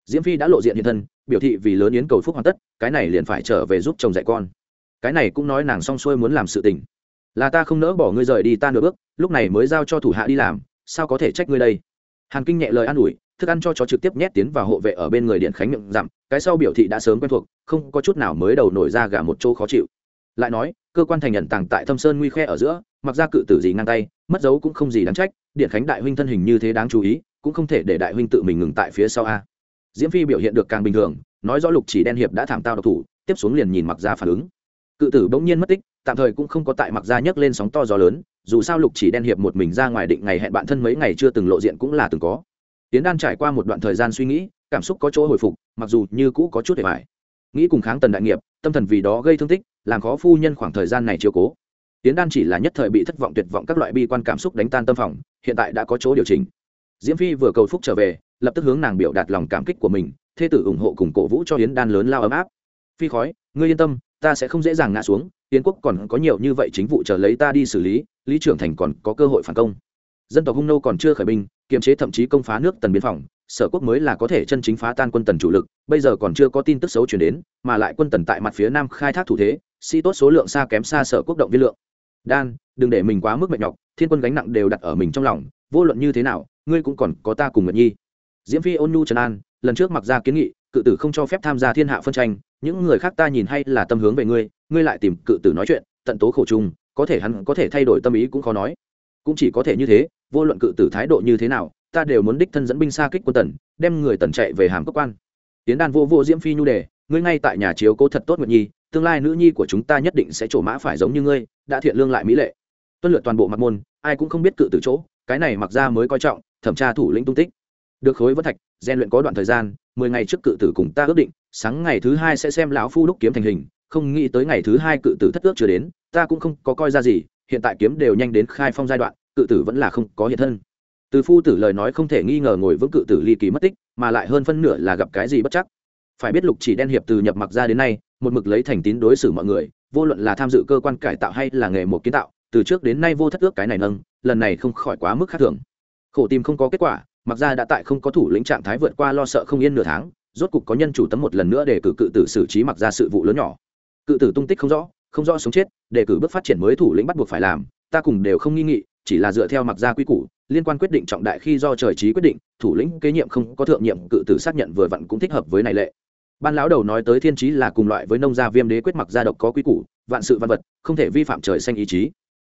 Diễm phi đã lộ diện hiện thân, biểu thị vì lớn yến cầu phúc hoàn tất, cái này liền phải trở về giúp chồng dạy con. Cái này cũng nói nàng xong xuôi muốn làm sự tình. Là ta không nỡ bỏ ngươi rời đi ta nửa bước, lúc này mới giao cho thủ hạ đi làm, sao có thể trách ngươi đây? Hàn kinh nhẹ lời an ủi thức ăn cho chó trực tiếp nhét tiến vào hộ vệ ở bên người điện khánh miệng dặm cái sau biểu thị đã sớm quen thuộc, không có chút nào mới đầu nổi ra gà một chỗ khó chịu. Lại nói, cơ quan thành nhận tàng tại thâm sơn nguy khe ở giữa, mặc ra cự tử gì ngang tay, mất dấu cũng không gì đáng trách, điện khánh đại huynh thân hình như thế đáng chú ý, cũng không thể để đại huynh tự mình ngừng tại phía sau a. Diễm phi biểu hiện được càng bình thường, nói rõ lục chỉ đen hiệp đã thảm tao độc thủ, tiếp xuống liền nhìn mặc ra phản ứng. Cự tử bỗng nhiên mất tích, tạm thời cũng không có tại mặc ra nhấc lên sóng to gió lớn, dù sao lục chỉ đen hiệp một mình ra ngoài định ngày hẹn bạn thân mấy ngày chưa từng lộ diện cũng là từng có tiến đan trải qua một đoạn thời gian suy nghĩ, cảm xúc có chỗ hồi phục, mặc dù như cũ có chút để bài nghĩ cùng kháng tần đại nghiệp, tâm thần vì đó gây thương tích, làm khó phu nhân khoảng thời gian này chiều cố. Tiến đan chỉ là nhất thời bị thất vọng tuyệt vọng các loại bi quan cảm xúc đánh tan tâm phòng, hiện tại đã có chỗ điều chỉnh. Diễm phi vừa cầu phúc trở về, lập tức hướng nàng biểu đạt lòng cảm kích của mình, thê tử ủng hộ cùng cổ vũ cho yến đan lớn lao ấm áp. Phi khói, ngươi yên tâm, ta sẽ không dễ dàng ngã xuống, yến quốc còn có nhiều như vậy chính vụ chờ lấy ta đi xử lý lý trưởng thành còn có cơ hội phản công dân tộc hung nô còn chưa khởi binh, kiềm chế thậm chí công phá nước tần biên phòng, sở quốc mới là có thể chân chính phá tan quân tần chủ lực, bây giờ còn chưa có tin tức xấu chuyển đến, mà lại quân tần tại mặt phía nam khai thác thủ thế, sĩ tốt số lượng xa kém xa sở quốc động viên lượng. Đan, đừng để mình quá mức mệt nhọc, thiên quân gánh nặng đều đặt ở mình trong lòng, vô luận như thế nào, ngươi cũng còn có ta cùng nguyệt nhi. Diễm phi ôn nhu trần an, lần trước mặc ra kiến nghị, cự tử không cho phép tham gia thiên hạ phân tranh, những người khác ta nhìn hay là tâm hướng về ngươi ngươi lại tìm cự tử nói chuyện, tận tố khổ chung, có thể hắn có thể thay đổi tâm ý cũng khó nói cũng chỉ có thể như thế, vô luận cự tử thái độ như thế nào, ta đều muốn đích thân dẫn binh xa kích quân tần, đem người tần chạy về hàm cấp quan. Tiến đan vô vô diễm phi nhu đề, ngươi ngay tại nhà chiếu cố thật tốt nguyệt nhi, tương lai nữ nhi của chúng ta nhất định sẽ trổ mã phải giống như ngươi, đã thiện lương lại mỹ lệ. Tuân lượt toàn bộ mặt môn, ai cũng không biết cự từ chỗ, cái này mặc ra mới coi trọng, thẩm tra thủ lĩnh tung tích. Được khối vân thạch gian luyện có đoạn thời gian, mười ngày trước cự tử cùng ta ước định, sáng ngày thứ hai sẽ xem lão phu đúc kiếm thành hình, không nghĩ tới ngày thứ hai cự tử thất ước chưa đến, ta cũng không có coi ra gì hiện tại kiếm đều nhanh đến khai phong giai đoạn, cự tử vẫn là không có hiện thân. Từ phu tử lời nói không thể nghi ngờ ngồi vững cự tử ly kỳ mất tích, mà lại hơn phân nửa là gặp cái gì bất chắc. Phải biết lục chỉ đen hiệp từ nhập mặc ra đến nay, một mực lấy thành tín đối xử mọi người, vô luận là tham dự cơ quan cải tạo hay là nghề một kiến tạo, từ trước đến nay vô thất ước cái này nâng, lần này không khỏi quá mức khác thường. Khổ tìm không có kết quả, mặc ra đã tại không có thủ lĩnh trạng thái vượt qua lo sợ không yên nửa tháng, rốt cục có nhân chủ tấm một lần nữa để cử cự tử xử trí mặc ra sự vụ lớn nhỏ. Cự tử tung tích không rõ không rõ sống chết để cử bước phát triển mới thủ lĩnh bắt buộc phải làm, ta cùng đều không nghi nghị, chỉ là dựa theo mặc gia quy củ, liên quan quyết định trọng đại khi do trời trí quyết định, thủ lĩnh kế nhiệm không có thượng nhiệm, cự tử xác nhận vừa vặn cũng thích hợp với này lệ. Ban lão đầu nói tới thiên trí là cùng loại với nông gia viêm đế quyết mặc gia độc có quy củ, vạn sự văn vật, không thể vi phạm trời xanh ý chí.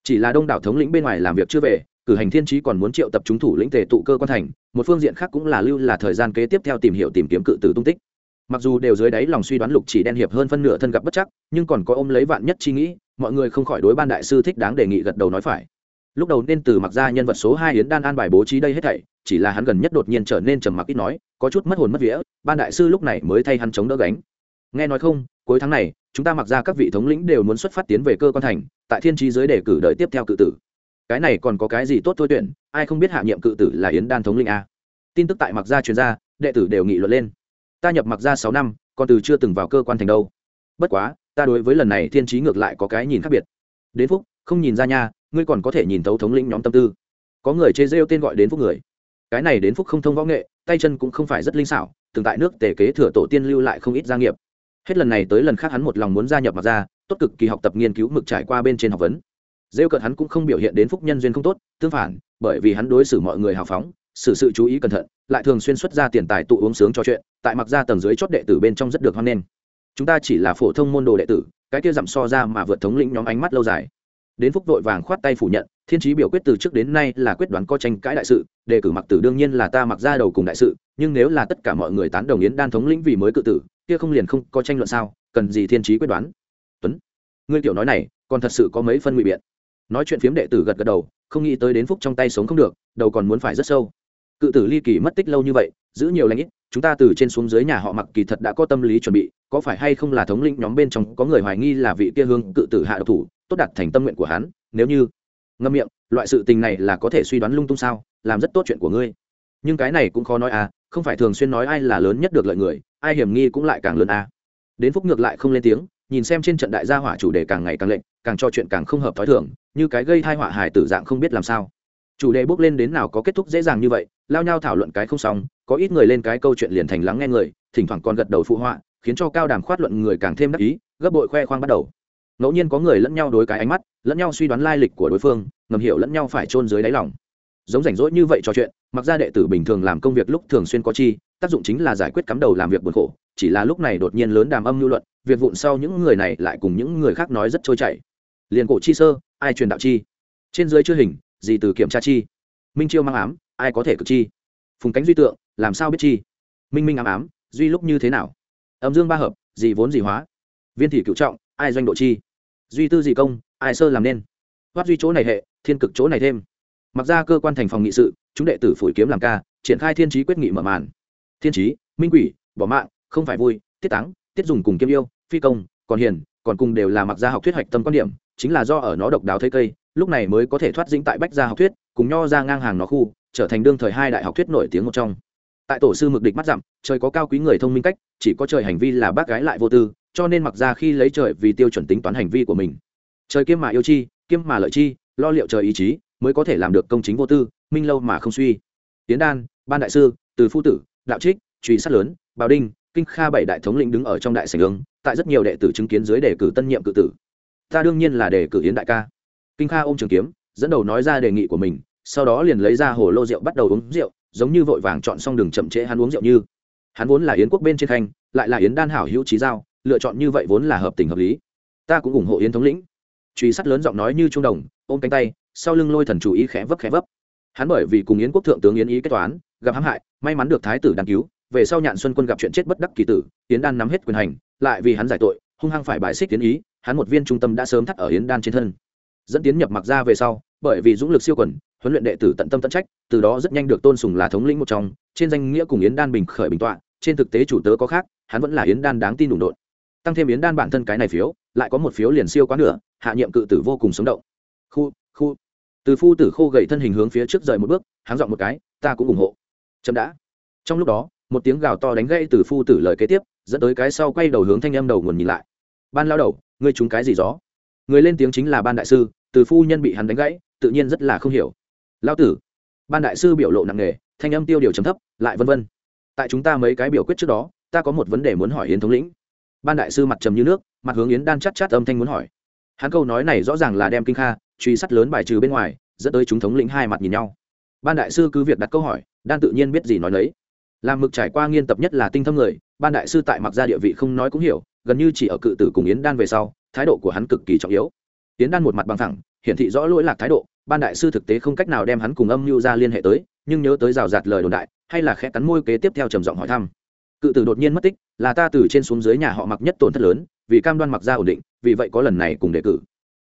Chỉ là đông đảo thống lĩnh bên ngoài làm việc chưa về, cử hành thiên trí còn muốn triệu tập chúng thủ lĩnh tề tụ cơ quan thành, một phương diện khác cũng là lưu là thời gian kế tiếp theo tìm hiểu tìm kiếm cự tử tung tích mặc dù đều dưới đáy lòng suy đoán lục chỉ đen hiệp hơn phân nửa thân gặp bất chắc, nhưng còn có ôm lấy vạn nhất chi nghĩ, mọi người không khỏi đối ban đại sư thích đáng đề nghị gật đầu nói phải. Lúc đầu nên từ mặc ra nhân vật số hai yến đan an bài bố trí đây hết thảy, chỉ là hắn gần nhất đột nhiên trở nên trầm mặc ít nói, có chút mất hồn mất vía, ban đại sư lúc này mới thay hắn chống đỡ gánh. Nghe nói không, cuối tháng này, chúng ta mặc ra các vị thống lĩnh đều muốn xuất phát tiến về cơ quan thành, tại thiên trí giới để cử đợi tiếp theo cự tử. Cái này còn có cái gì tốt thôi tuyển, ai không biết hạ nhiệm cự tử là yến đan thống lĩnh a. Tin tức tại mặc gia truyền ra, đệ tử đều nghị luận lên ta nhập mặc gia sáu năm, còn từ chưa từng vào cơ quan thành đâu. Bất quá, ta đối với lần này thiên trí ngược lại có cái nhìn khác biệt. Đến phúc, không nhìn ra nha, ngươi còn có thể nhìn thấu thống lĩnh nhóm tâm tư. Có người chê rêu tên gọi đến phúc người. Cái này đến phúc không thông võ nghệ, tay chân cũng không phải rất linh xảo, từng tại nước tề kế thừa tổ tiên lưu lại không ít gia nghiệp. Hết lần này tới lần khác hắn một lòng muốn gia nhập mặc ra, tốt cực kỳ học tập nghiên cứu mực trải qua bên trên học vấn. Rêu cợt hắn cũng không biểu hiện đến phúc nhân duyên không tốt, tương phản, bởi vì hắn đối xử mọi người hào phóng xử sự chú ý cẩn thận, lại thường xuyên xuất ra tiền tài tụ uống sướng cho chuyện, tại mặc ra tầng dưới chót đệ tử bên trong rất được hoan nghênh. Chúng ta chỉ là phổ thông môn đồ đệ tử, cái kia giảm so ra mà vượt thống lĩnh nhóm ánh mắt lâu dài. Đến phúc vội vàng khoát tay phủ nhận, thiên trí biểu quyết từ trước đến nay là quyết đoán có tranh cãi đại sự, đề cử mặc tử đương nhiên là ta mặc ra đầu cùng đại sự, nhưng nếu là tất cả mọi người tán đồng yến đan thống lĩnh vì mới cự tử, kia không liền không có tranh luận sao, cần gì thiên trí quyết đoán? Tuấn, ngươi tiểu nói này, còn thật sự có mấy phân ngụy biện. Nói chuyện phiếm đệ tử gật gật đầu, không nghĩ tới đến phúc trong tay sống không được, đầu còn muốn phải rất sâu cự tử ly kỳ mất tích lâu như vậy, giữ nhiều lãnh ít, chúng ta từ trên xuống dưới nhà họ mặc kỳ thật đã có tâm lý chuẩn bị, có phải hay không là thống lĩnh nhóm bên trong có người hoài nghi là vị kia hương cự tử hạ độc thủ, tốt đạt thành tâm nguyện của hắn, nếu như ngâm miệng, loại sự tình này là có thể suy đoán lung tung sao, làm rất tốt chuyện của ngươi nhưng cái này cũng khó nói à không phải thường xuyên nói ai là lớn nhất được lợi người, ai hiểm nghi cũng lại càng lớn à. đến phúc ngược lại không lên tiếng, nhìn xem trên trận đại gia hỏa chủ đề càng ngày càng lệnh càng cho chuyện càng không hợp t h ó i thường, như cái gây thai họa hài tử dạng không biết làm sao chủ đề bước lên đến nào có kết thúc dễ dàng như vậy, lao nhau thảo luận cái không xong, có ít người lên cái câu chuyện liền thành lắng nghe người, thỉnh thoảng còn gật đầu phụ họa, khiến cho cao đàm khoát luận người càng thêm đắc ý, gấp bội khoe khoang bắt đầu. Ngẫu nhiên có người lẫn nhau đối cái ánh mắt, lẫn nhau suy đoán lai lịch của đối phương, ngầm hiểu lẫn nhau phải chôn dưới đáy lòng. Giống rảnh rỗi như vậy trò chuyện, mặc ra đệ tử bình thường làm công việc lúc thường xuyên có chi, tác dụng chính là giải quyết cắm đầu làm việc buồn khổ, chỉ là lúc này đột nhiên lớn đàm âm lưu luận, việc vụn sau những người này lại cùng những người khác nói rất trôi chảy. Liền cổ chi sơ, ai truyền đạo chi? Trên dưới chưa hình gì từ kiểm tra chi? Minh chiêu mang ám, ai có thể cực chi? Phùng cánh duy tượng, làm sao biết chi? Minh minh ám ám, duy lúc như thế nào? Âm dương ba hợp, gì vốn gì hóa? Viên thị cựu trọng, ai doanh độ chi? Duy tư dị công, ai sơ làm nên? Thoát duy chỗ này hệ, thiên cực chỗ này thêm. Mặc ra cơ quan thành phòng nghị sự, chúng đệ tử phủi kiếm làm ca, triển khai thiên trí quyết nghị mở màn. Thiên trí, minh quỷ, bỏ mạng, không phải vui, tiết táng, tiết dùng cùng kiếm yêu, phi công, còn hiền, còn cùng đều là mặc gia học thuyết hoạch tâm quan điểm, chính là do ở nó độc đáo thấy cây lúc này mới có thể thoát dĩnh tại bách gia học thuyết, cùng nho ra ngang hàng nó khu, trở thành đương thời hai đại học thuyết nổi tiếng một trong. Tại tổ sư mực địch mắt dặm, trời có cao quý người thông minh cách, chỉ có trời hành vi là bác gái lại vô tư, cho nên mặc ra khi lấy trời vì tiêu chuẩn tính toán hành vi của mình. Trời kiêm mà yêu chi, kiêm mà lợi chi, lo liệu trời ý chí, mới có thể làm được công chính vô tư, minh lâu mà không suy. Tiến đan, ban đại sư, từ phu tử, đạo trích, truy sát lớn bào đinh, kinh kha bảy đại thống lĩnh đứng ở trong đại sảnh ứng tại rất nhiều đệ tử chứng kiến dưới đề cử tân nhiệm cự tử. Ta đương nhiên là đề cử hiến đại ca kinh kha ôm trường kiếm, dẫn đầu nói ra đề nghị của mình, sau đó liền lấy ra hồ lô rượu bắt đầu uống rượu, giống như vội vàng chọn xong đường chậm trễ hắn uống rượu như. Hắn vốn là yến quốc bên trên khanh, lại là yến đan hảo hữu trí giao, lựa chọn như vậy vốn là hợp tình hợp lý. Ta cũng ủng hộ yến thống lĩnh. Truy sát lớn giọng nói như trung đồng, ôm cánh tay, sau lưng lôi thần chủ ý khẽ vấp khẽ vấp. Hắn bởi vì cùng yến quốc thượng tướng yến ý kết toán, gặp hãm hại, may mắn được thái tử đàn cứu, về sau nhạn xuân quân gặp chuyện chết bất đắc kỳ tử, yến đan nắm hết quyền hành, lại vì hắn giải tội, hung hăng phải bài xích Yến ý, hắn một viên trung tâm đã sớm thắt ở yến đan trên thân dẫn tiến nhập mặc ra về sau, bởi vì dũng lực siêu quần, huấn luyện đệ tử tận tâm tận trách, từ đó rất nhanh được tôn sùng là thống lĩnh một trong, trên danh nghĩa cùng yến đan bình khởi bình tọa, trên thực tế chủ tớ có khác, hắn vẫn là yến đan đáng tin đụng đột tăng thêm yến đan bản thân cái này phiếu, lại có một phiếu liền siêu quá nửa, hạ nhiệm cự tử vô cùng sống động. Khu khu. Từ phu tử khô gầy thân hình hướng phía trước rời một bước, hắn dọn một cái, ta cũng ủng hộ. Chậm đã. Trong lúc đó, một tiếng gào to đánh gãy từ phu tử lời kế tiếp, dẫn tới cái sau quay đầu hướng thanh âm đầu nguồn nhìn lại. Ban lao đầu, ngươi trúng cái gì gió? Người lên tiếng chính là ban đại sư từ phu nhân bị hắn đánh gãy, tự nhiên rất là không hiểu. Lao tử. Ban đại sư biểu lộ nặng nề, thanh âm tiêu điều trầm thấp, lại vân vân. Tại chúng ta mấy cái biểu quyết trước đó, ta có một vấn đề muốn hỏi yến thống lĩnh. Ban đại sư mặt trầm như nước, mặt hướng yến đan chắt chát. âm thanh muốn hỏi. Hắn câu nói này rõ ràng là đem kinh kha, truy sát lớn bài trừ bên ngoài, dẫn tới chúng thống lĩnh hai mặt nhìn nhau. Ban đại sư cứ việc đặt câu hỏi, đan tự nhiên biết gì nói đấy làm mực trải qua nghiên tập nhất là tinh thâm người, ban đại sư tại mặc gia địa vị không nói cũng hiểu, gần như chỉ ở cự tử cùng yến đan về sau, thái độ của hắn cực kỳ trọng yếu. Tiến đan một mặt bằng thẳng hiển thị rõ lỗi lạc thái độ, ban đại sư thực tế không cách nào đem hắn cùng âm mưu ra liên hệ tới, nhưng nhớ tới rào rạt lời đồn đại, hay là khẽ cắn môi kế tiếp theo trầm giọng hỏi thăm. Cự tử đột nhiên mất tích, là ta từ trên xuống dưới nhà họ mặc nhất tổn thất lớn, vì cam đoan mặc ra ổn định, vì vậy có lần này cùng đề cử.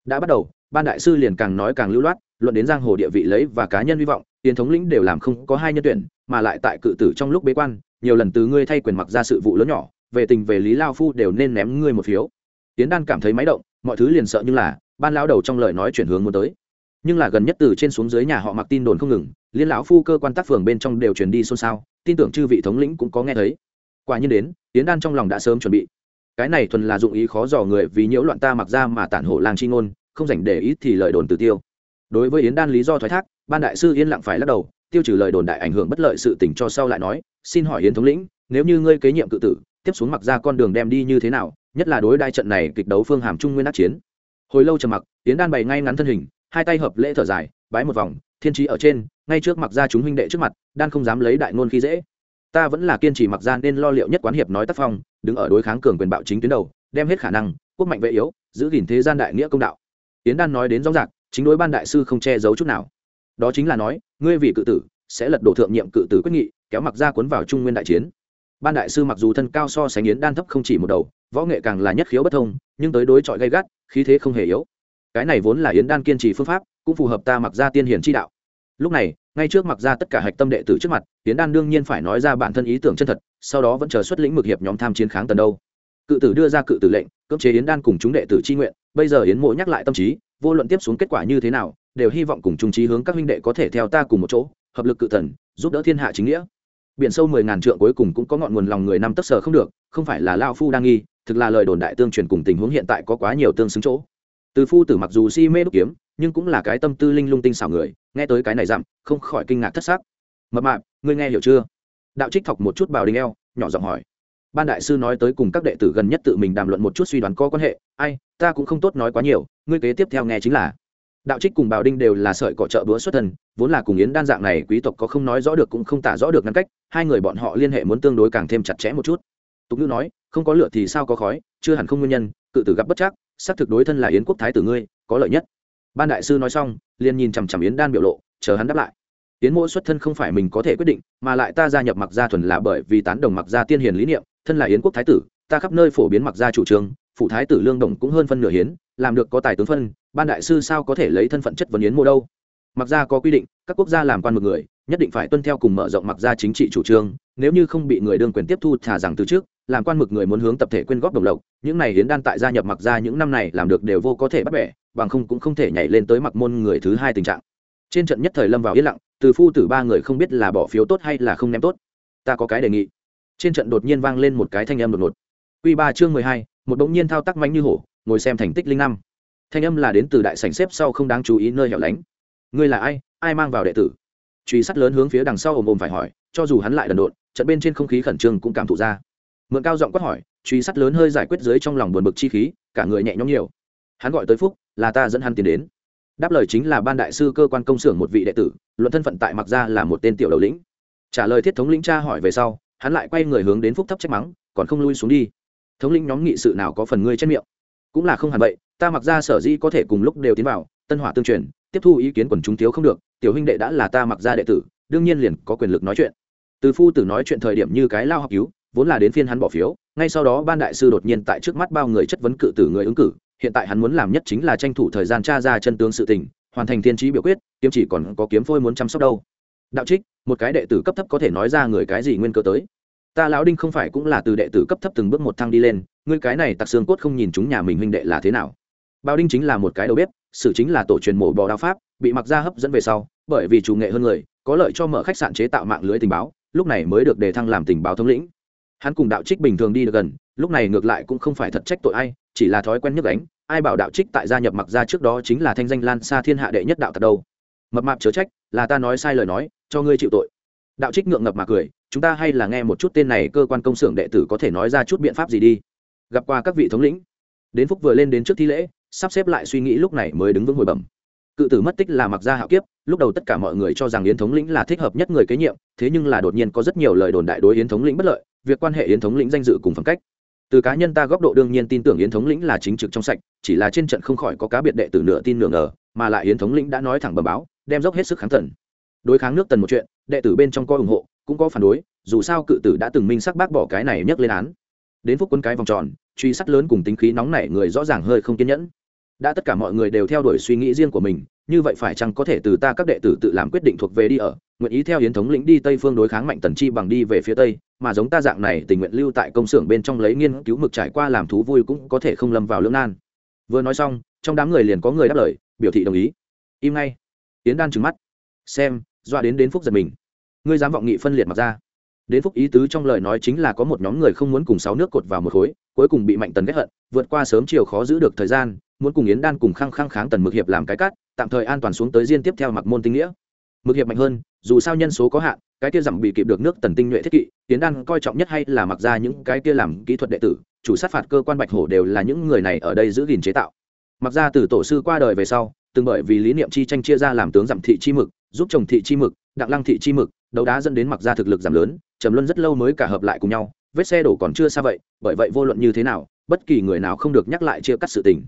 Đã bắt đầu, ban đại sư liền càng nói càng lưu loát, luận đến giang hồ địa vị lấy và cá nhân hy vọng tiền thống lĩnh đều làm không có hai nhân tuyển, mà lại tại cự tử trong lúc bế quan, nhiều lần từ ngươi thay quyền mặc ra sự vụ lớn nhỏ, về tình về lý lao phu đều nên ném ngươi một phiếu. Tiến đan cảm thấy máy động, mọi thứ liền sợ như là ban lão đầu trong lời nói chuyển hướng muốn tới. Nhưng là gần nhất từ trên xuống dưới nhà họ mặc tin đồn không ngừng, liên lão phu cơ quan tác phường bên trong đều truyền đi xôn xao, tin tưởng chư vị thống lĩnh cũng có nghe thấy. Quả nhiên đến tiến đan trong lòng đã sớm chuẩn bị. Cái này thuần là dụng ý khó dò người vì nhiễu loạn ta mặc ra mà tản hổ lang chi ngôn, không dành để ý thì lời đồn từ tiêu. Đối với yến đan lý do thoái thác, ban đại sư yên lặng phải lắc đầu, tiêu trừ lời đồn đại ảnh hưởng bất lợi sự tình cho sau lại nói, xin hỏi yến thống lĩnh, nếu như ngươi kế nhiệm cự tử, tiếp xuống mặc ra con đường đem đi như thế nào, nhất là đối đại trận này kịch đấu phương hàm trung nguyên đắc chiến hồi lâu trầm mặc tiến đan bày ngay ngắn thân hình, hai tay hợp lễ thở dài, bái một vòng, thiên trí ở trên, ngay trước mặc ra chúng huynh đệ trước mặt, đan không dám lấy đại ngôn khi dễ. Ta vẫn là kiên trì mặc ra nên lo liệu nhất quán hiệp nói tác phong, đứng ở đối kháng cường quyền bạo chính tuyến đầu, đem hết khả năng, quốc mạnh vệ yếu, giữ gìn thế gian đại nghĩa công đạo. Tiến đan nói đến rõ rạc chính đối ban đại sư không che giấu chút nào. Đó chính là nói, ngươi vì cự tử, sẽ lật đổ thượng nhiệm cự tử quyết nghị, kéo mặc ra cuốn vào trung nguyên đại chiến. Ban đại sư mặc dù thân cao so sánh yến đan thấp không chỉ một đầu võ nghệ càng là nhất khiếu bất thông, nhưng tới đối chọi gay gắt, khí thế không hề yếu. Cái này vốn là yến đan kiên trì phương pháp, cũng phù hợp ta mặc ra tiên hiển chi đạo. Lúc này, ngay trước mặc ra tất cả hạch tâm đệ tử trước mặt, yến đan đương nhiên phải nói ra bản thân ý tưởng chân thật, sau đó vẫn chờ xuất lĩnh mực hiệp nhóm tham chiến kháng tần đâu. Cự tử đưa ra cự tử lệnh, cưỡng chế yến đan cùng chúng đệ tử chi nguyện, bây giờ yến mộ nhắc lại tâm trí, vô luận tiếp xuống kết quả như thế nào, đều hy vọng cùng trung trí hướng các huynh đệ có thể theo ta cùng một chỗ, hợp lực cự thần, giúp đỡ thiên hạ chính nghĩa. Biển sâu mười ngàn trượng cuối cùng cũng có ngọn nguồn lòng người năm tấc sở không được, không phải là lao phu đang nghi thực là lời đồn đại tương truyền cùng tình huống hiện tại có quá nhiều tương xứng chỗ. Từ phu tử mặc dù si mê đúc kiếm, nhưng cũng là cái tâm tư linh lung tinh xảo người, nghe tới cái này dặm không khỏi kinh ngạc thất xác mập mạp, ngươi nghe hiểu chưa? Đạo trích thọc một chút bào đinh eo, nhỏ giọng hỏi. Ban đại sư nói tới cùng các đệ tử gần nhất tự mình đàm luận một chút suy đoán có quan hệ, ai, ta cũng không tốt nói quá nhiều, ngươi kế tiếp theo nghe chính là. Đạo trích cùng bào đinh đều là sợi cọ trợ búa xuất thần, vốn là cùng yến đan dạng này quý tộc có không nói rõ được cũng không tả rõ được ngăn cách, hai người bọn họ liên hệ muốn tương đối càng thêm chặt chẽ một chút tục ngữ nói, không có lửa thì sao có khói, chưa hẳn không nguyên nhân, cự tử gặp bất chắc, xác thực đối thân là yến quốc thái tử ngươi, có lợi nhất. Ban đại sư nói xong, liền nhìn chằm chằm yến đan biểu lộ, chờ hắn đáp lại. Yến mỗi xuất thân không phải mình có thể quyết định, mà lại ta gia nhập mặc gia thuần là bởi vì tán đồng mặc gia tiên hiền lý niệm, thân là yến quốc thái tử, ta khắp nơi phổ biến mặc gia chủ trương, phụ thái tử lương đồng cũng hơn phân nửa hiến, làm được có tài tướng phân, ban đại sư sao có thể lấy thân phận chất vấn yến mô đâu? Mặc gia có quy định, các quốc gia làm quan một người nhất định phải tuân theo cùng mở rộng mặc ra chính trị chủ trương, nếu như không bị người đương quyền tiếp thu thả rằng từ trước, làm quan mực người muốn hướng tập thể quyên góp đồng lộc, những này hiến đan tại gia nhập mặc ra những năm này làm được đều vô có thể bắt bẻ, bằng không cũng không thể nhảy lên tới mặc môn người thứ hai tình trạng. Trên trận nhất thời lâm vào yên lặng, từ phu tử ba người không biết là bỏ phiếu tốt hay là không ném tốt. Ta có cái đề nghị. Trên trận đột nhiên vang lên một cái thanh âm đột ngột. Q ba chương mười hai, một bỗng nhiên thao tác mánh như hổ, ngồi xem thành tích linh năm. Thanh âm là đến từ đại sảnh xếp sau không đáng chú ý nơi hẻo lánh. Ngươi là ai? Ai mang vào đệ tử? Truy sát lớn hướng phía đằng sau ồm ồm phải hỏi, cho dù hắn lại đần độn, trận bên trên không khí khẩn trương cũng cảm thụ ra. Mượn cao giọng quát hỏi, truy sát lớn hơi giải quyết dưới trong lòng buồn bực chi khí, cả người nhẹ nhõm nhiều. Hắn gọi tới phúc, là ta dẫn hắn tiến đến. Đáp lời chính là ban đại sư cơ quan công xưởng một vị đệ tử, luận thân phận tại mặc ra là một tên tiểu đầu lĩnh. Trả lời thiết thống lĩnh cha hỏi về sau, hắn lại quay người hướng đến phúc thấp trách mắng, còn không lui xuống đi. Thống lĩnh nhóm nghị sự nào có phần ngươi chết miệng? Cũng là không hẳn vậy, ta mặc ra sở di có thể cùng lúc đều tiến vào, tân hỏa tương truyền, tiếp thu ý kiến quần chúng thiếu không được tiểu huynh đệ đã là ta mặc ra đệ tử, đương nhiên liền có quyền lực nói chuyện. Từ phu tử nói chuyện thời điểm như cái lao học cứu, vốn là đến phiên hắn bỏ phiếu, ngay sau đó ban đại sư đột nhiên tại trước mắt bao người chất vấn cự tử người ứng cử, hiện tại hắn muốn làm nhất chính là tranh thủ thời gian tra ra chân tướng sự tình, hoàn thành thiên trí biểu quyết, kiếm chỉ còn có kiếm phôi muốn chăm sóc đâu. Đạo trích, một cái đệ tử cấp thấp có thể nói ra người cái gì nguyên cơ tới. Ta lão đinh không phải cũng là từ đệ tử cấp thấp từng bước một thăng đi lên, ngươi cái này tặc xương cốt không nhìn chúng nhà mình huynh đệ là thế nào. Bao đinh chính là một cái đầu bếp, sử chính là tổ truyền mổ bò đao pháp bị mặc ra hấp dẫn về sau, bởi vì chủ nghệ hơn người, có lợi cho mở khách sạn chế tạo mạng lưới tình báo, lúc này mới được đề thăng làm tình báo thống lĩnh. Hắn cùng đạo trích bình thường đi được gần, lúc này ngược lại cũng không phải thật trách tội ai, chỉ là thói quen nhức đánh ai bảo đạo trích tại gia nhập mặc ra trước đó chính là thanh danh lan xa thiên hạ đệ nhất đạo thật đâu. Mập mạp chớ trách, là ta nói sai lời nói, cho ngươi chịu tội. Đạo trích ngượng ngập mà cười, chúng ta hay là nghe một chút tên này cơ quan công xưởng đệ tử có thể nói ra chút biện pháp gì đi. Gặp qua các vị thống lĩnh. Đến phúc vừa lên đến trước thi lễ, sắp xếp lại suy nghĩ lúc này mới đứng vững hồi bẩm cự tử mất tích là mặc gia hạo kiếp, lúc đầu tất cả mọi người cho rằng yến thống lĩnh là thích hợp nhất người kế nhiệm, thế nhưng là đột nhiên có rất nhiều lời đồn đại đối yến thống lĩnh bất lợi, việc quan hệ yến thống lĩnh danh dự cùng phẩm cách. Từ cá nhân ta góc độ đương nhiên tin tưởng yến thống lĩnh là chính trực trong sạch, chỉ là trên trận không khỏi có cá biệt đệ tử nửa tin nửa ngờ, mà lại yến thống lĩnh đã nói thẳng bờ báo, đem dốc hết sức kháng thần. Đối kháng nước tần một chuyện, đệ tử bên trong có ủng hộ, cũng có phản đối, dù sao cự tử đã từng minh sắc bác bỏ cái này nhắc lên án. Đến phút quân cái vòng tròn, truy sát lớn cùng tính khí nóng nảy người rõ ràng hơi không kiên nhẫn đã tất cả mọi người đều theo đuổi suy nghĩ riêng của mình, như vậy phải chăng có thể từ ta các đệ tử tự làm quyết định thuộc về đi ở, nguyện ý theo hiến thống lĩnh đi tây phương đối kháng mạnh tần chi bằng đi về phía tây, mà giống ta dạng này tình nguyện lưu tại công xưởng bên trong lấy nghiên cứu mực trải qua làm thú vui cũng có thể không lâm vào lưỡng nan. Vừa nói xong, trong đám người liền có người đáp lời, biểu thị đồng ý. Im ngay. Tiến đan trừng mắt. Xem, dọa đến đến phúc giật mình. Ngươi dám vọng nghị phân liệt mặc ra. Đến phúc ý tứ trong lời nói chính là có một nhóm người không muốn cùng sáu nước cột vào một khối, cuối cùng bị mạnh tần ghét hận, vượt qua sớm chiều khó giữ được thời gian muốn cùng yến đan cùng khăng khăng kháng tần mực hiệp làm cái cắt tạm thời an toàn xuống tới diên tiếp theo mặc môn tinh nghĩa. Mực hiệp mạnh hơn, dù sao nhân số có hạn, cái kia dặm bị kịp được nước tần tinh nhuệ thiết kỵ, yến đan coi trọng nhất hay là mặc ra những cái kia làm kỹ thuật đệ tử, chủ sát phạt cơ quan bạch hổ đều là những người này ở đây giữ gìn chế tạo. Mặc ra từ tổ sư qua đời về sau, từng bởi vì lý niệm chi tranh chia ra làm tướng dặm thị chi mực, giúp chồng thị chi mực, đặng lăng thị chi mực, đấu đá dẫn đến mặc ra thực lực giảm lớn, trầm luân rất lâu mới cả hợp lại cùng nhau, vết xe đổ còn chưa xa vậy, bởi vậy vô luận như thế nào, bất kỳ người nào không được nhắc lại chia cắt sự tình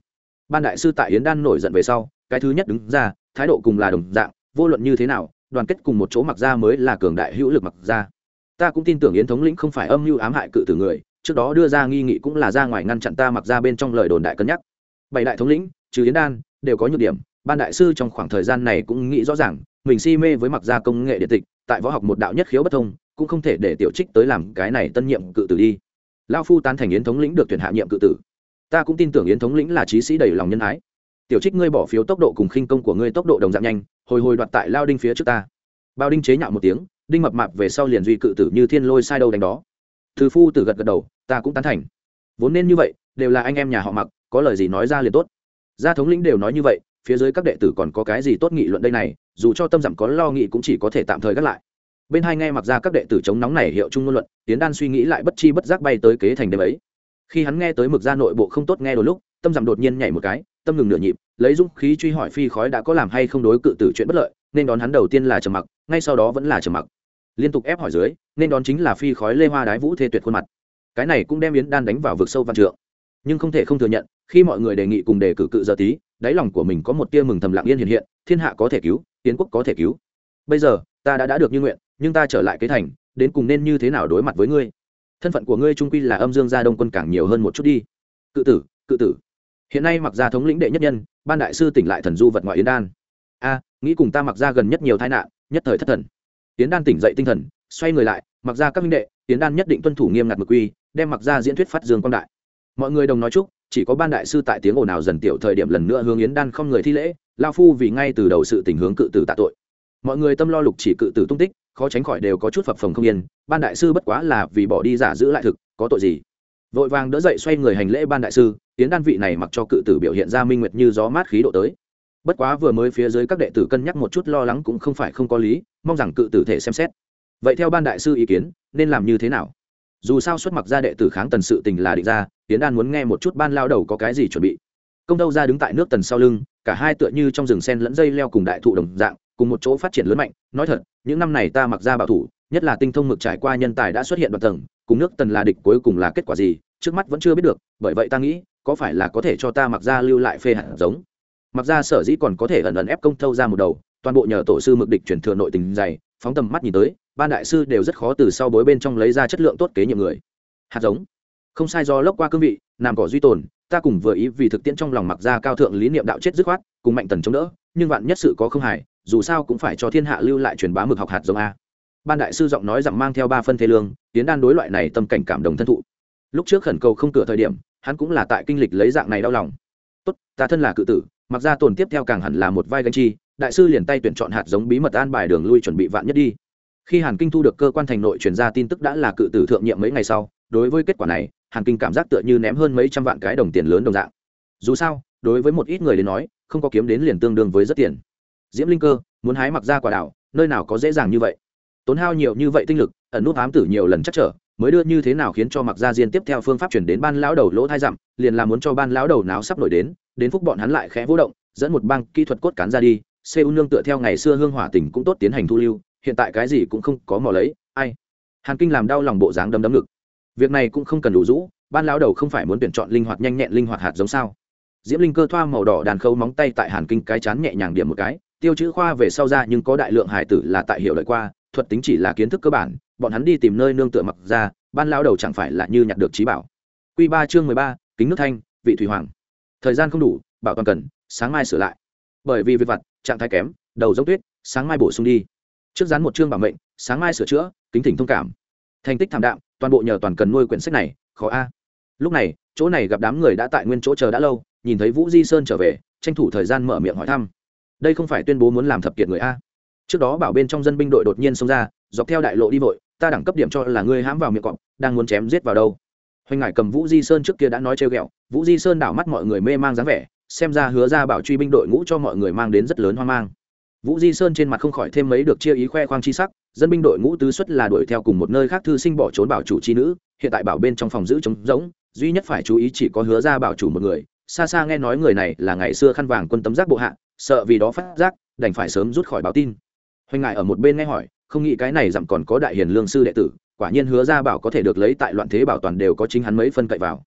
ban đại sư tại yến đan nổi giận về sau, cái thứ nhất đứng ra, thái độ cùng là đồng dạng, vô luận như thế nào, đoàn kết cùng một chỗ mặc ra mới là cường đại hữu lực mặc ra. Ta cũng tin tưởng yến thống lĩnh không phải âm mưu ám hại cự tử người, trước đó đưa ra nghi nghị cũng là ra ngoài ngăn chặn ta mặc ra bên trong lời đồn đại cân nhắc. Bảy đại thống lĩnh, trừ yến đan, đều có nhược điểm, ban đại sư trong khoảng thời gian này cũng nghĩ rõ ràng, mình si mê với mặc gia công nghệ điện tịch, tại võ học một đạo nhất khiếu bất thông, cũng không thể để tiểu trích tới làm cái này tân nhiệm cự tử đi. Lao phu tán thành yến thống lĩnh được tuyển hạ nhiệm cự tử ta cũng tin tưởng yến thống lĩnh là trí sĩ đầy lòng nhân ái. Tiểu trích, ngươi bỏ phiếu tốc độ cùng khinh công của ngươi tốc độ đồng dạng nhanh, hồi hồi đoạt tại lao đinh phía trước ta. Bao đinh chế nhạo một tiếng, đinh mập mạp về sau liền duy cự tử như thiên lôi sai đâu đánh đó. Thư phu tử gật gật đầu, ta cũng tán thành. Vốn nên như vậy, đều là anh em nhà họ mặc, có lời gì nói ra liền tốt. Gia thống lĩnh đều nói như vậy, phía dưới các đệ tử còn có cái gì tốt nghị luận đây này, dù cho tâm dặm có lo nghị cũng chỉ có thể tạm thời gác lại. Bên hai nghe mặc ra các đệ tử chống nóng này hiệu chung ngôn luận tiến đan suy nghĩ lại bất chi bất giác bay tới kế thành đêm ấy khi hắn nghe tới mực ra nội bộ không tốt nghe đôi lúc, tâm giảm đột nhiên nhảy một cái, tâm ngừng nửa nhịp, lấy dũng khí truy hỏi phi khói đã có làm hay không đối cự tử chuyện bất lợi, nên đón hắn đầu tiên là trầm mặc, ngay sau đó vẫn là trầm mặc. Liên tục ép hỏi dưới, nên đón chính là phi khói lê hoa đái vũ thê tuyệt khuôn mặt. Cái này cũng đem yến đan đánh vào vực sâu văn trượng. Nhưng không thể không thừa nhận, khi mọi người đề nghị cùng đề cử cự giờ tí, đáy lòng của mình có một tia mừng thầm lặng yên hiện hiện, thiên hạ có thể cứu tiến quốc có thể cứu. Bây giờ, ta đã đã được như nguyện, nhưng ta trở lại kế thành, đến cùng nên như thế nào đối mặt với ngươi? Thân phận của ngươi trung quy là âm dương gia đông quân càng nhiều hơn một chút đi. Cự tử cự tử. Hiện nay mặc gia thống lĩnh đệ nhất nhân, ban đại sư tỉnh lại thần du vật ngoại yến đan. A, nghĩ cùng ta mặc gia gần nhất nhiều tai nạn, nhất thời thất thần. Yến đan tỉnh dậy tinh thần, xoay người lại, mặc gia các minh đệ, yến đan nhất định tuân thủ nghiêm ngặt mực quy, đem mặc gia diễn thuyết phát dương quang đại. Mọi người đồng nói chúc, chỉ có ban đại sư tại tiếng ồn nào dần tiểu thời điểm lần nữa hướng yến đan không người thi lễ, lao phu vì ngay từ đầu sự tình hướng cự tử tạ tội. Mọi người tâm lo lục chỉ cự tử tung tích khó tránh khỏi đều có chút phập phồng không yên, ban đại sư bất quá là vì bỏ đi giả giữ lại thực, có tội gì? Vội vàng đỡ dậy xoay người hành lễ ban đại sư, tiến đan vị này mặc cho cự tử biểu hiện ra minh nguyệt như gió mát khí độ tới. Bất quá vừa mới phía dưới các đệ tử cân nhắc một chút lo lắng cũng không phải không có lý, mong rằng cự tử thể xem xét. Vậy theo ban đại sư ý kiến, nên làm như thế nào? Dù sao xuất mặc ra đệ tử kháng tần sự tình là định ra, tiến đan muốn nghe một chút ban lao đầu có cái gì chuẩn bị. Công đâu ra đứng tại nước tần sau lưng, cả hai tựa như trong rừng sen lẫn dây leo cùng đại thụ đồng dạng cùng một chỗ phát triển lớn mạnh, nói thật, những năm này ta mặc ra bảo thủ, nhất là tinh thông mực trải qua nhân tài đã xuất hiện đoạn tầng, cùng nước tần là địch cuối cùng là kết quả gì, trước mắt vẫn chưa biết được, bởi vậy ta nghĩ, có phải là có thể cho ta mặc ra lưu lại phê hạt giống. Mặc ra sở dĩ còn có thể ẩn ẩn ép công thâu ra một đầu, toàn bộ nhờ tổ sư mực địch chuyển thừa nội tình dày, phóng tầm mắt nhìn tới, ban đại sư đều rất khó từ sau bối bên trong lấy ra chất lượng tốt kế nhiệm người. Hạt giống. Không sai do lốc qua cương vị làm cỏ duy tồn, ta cùng vừa ý vì thực tiễn trong lòng mặc ra cao thượng lý niệm đạo chết dứt khoát, cùng mạnh tần chống đỡ, nhưng vạn nhất sự có không hài dù sao cũng phải cho thiên hạ lưu lại truyền bá mực học hạt giống a. Ban đại sư giọng nói rằng mang theo ba phân thế lương tiến đan đối loại này tâm cảnh cảm động thân thụ. Lúc trước khẩn cầu không cửa thời điểm, hắn cũng là tại kinh lịch lấy dạng này đau lòng. Tốt, ta thân là cự tử, mặc ra tồn tiếp theo càng hẳn là một vai gánh chi, đại sư liền tay tuyển chọn hạt giống bí mật an bài đường lui chuẩn bị vạn nhất đi. Khi hàn kinh thu được cơ quan thành nội truyền ra tin tức đã là cự tử thượng nhiệm mấy ngày sau, đối với kết quả này, hàn kinh cảm giác tựa như ném hơn mấy trăm vạn cái đồng tiền lớn đồng dạng. Dù sao, đối với một ít người đến nói, không có kiếm đến liền tương đương với rất tiền diễm linh cơ, muốn hái mặc ra quả đảo nơi nào có dễ dàng như vậy? Tốn hao nhiều như vậy tinh lực, ẩn nút ám tử nhiều lần chắc trở, mới đưa như thế nào khiến cho mặc gia diên tiếp theo phương pháp chuyển đến ban lão đầu lỗ thai dặm, liền là muốn cho ban lão đầu náo sắp nổi đến đến phúc bọn hắn lại khẽ vũ động, dẫn một băng kỹ thuật cốt cán ra đi u nương tựa theo ngày xưa hương hỏa tình cũng tốt tiến hành thu lưu, hiện tại cái gì cũng không có mò lấy, ai? Hàn kinh làm đau lòng bộ dáng đấm đấm ngực. Việc này cũng không cần đủ rũ, ban lão đầu không phải muốn tuyển chọn linh hoạt nhanh nhẹn linh hoạt hạt giống sao? Diễm linh cơ thoa màu đỏ đàn khâu móng tay tại hàn kinh cái chán nhẹ nhàng điểm một cái tiêu chữ khoa về sau ra nhưng có đại lượng hải tử là tại hiểu lợi qua, thuật tính chỉ là kiến thức cơ bản, bọn hắn đi tìm nơi nương tựa mặc ra, ban lao đầu chẳng phải là như nhặt được trí bảo. Q ba chương mười ba, kính nước thanh, vị thủy hoàng. Thời gian không đủ, bảo toàn cần, sáng mai sửa lại. Bởi vì việc vặt, trạng thái kém, đầu giống tuyết, sáng mai bổ sung đi. Trước dán một chương bảo mệnh, sáng mai sửa chữa, kính thỉnh thông cảm. Thành tích thảm đạm, toàn bộ nhờ toàn cần nuôi quyển sách này, khó a. Lúc này, chỗ này gặp đám người đã tại nguyên chỗ chờ đã lâu, nhìn thấy vũ di sơn trở về, tranh thủ thời gian mở miệng hỏi thăm đây không phải tuyên bố muốn làm thập kiệt người a. Trước đó bảo bên trong dân binh đội đột nhiên xông ra, dọc theo đại lộ đi vội, ta đẳng cấp điểm cho là ngươi hãm vào miệng cọp, đang muốn chém giết vào đâu. Hoành ngải cầm vũ di sơn trước kia đã nói trêu ghẹo, vũ di sơn đảo mắt mọi người mê mang dáng vẻ, xem ra hứa ra bảo truy binh đội ngũ cho mọi người mang đến rất lớn hoang mang. Vũ di sơn trên mặt không khỏi thêm mấy được chia ý khoe khoang chi sắc, dân binh đội ngũ tứ xuất là đuổi theo cùng một nơi khác thư sinh bỏ trốn bảo chủ chi nữ, hiện tại bảo bên trong phòng giữ trống rỗng, duy nhất phải chú ý chỉ có hứa ra bảo chủ một người. Xa xa nghe nói người này là ngày xưa khăn vàng quân tấm giác bộ hạ sợ vì đó phát giác, đành phải sớm rút khỏi báo tin. Hoành ngại ở một bên nghe hỏi, không nghĩ cái này dặm còn có đại hiền lương sư đệ tử, quả nhiên hứa ra bảo có thể được lấy tại loạn thế bảo toàn đều có chính hắn mấy phân cậy vào.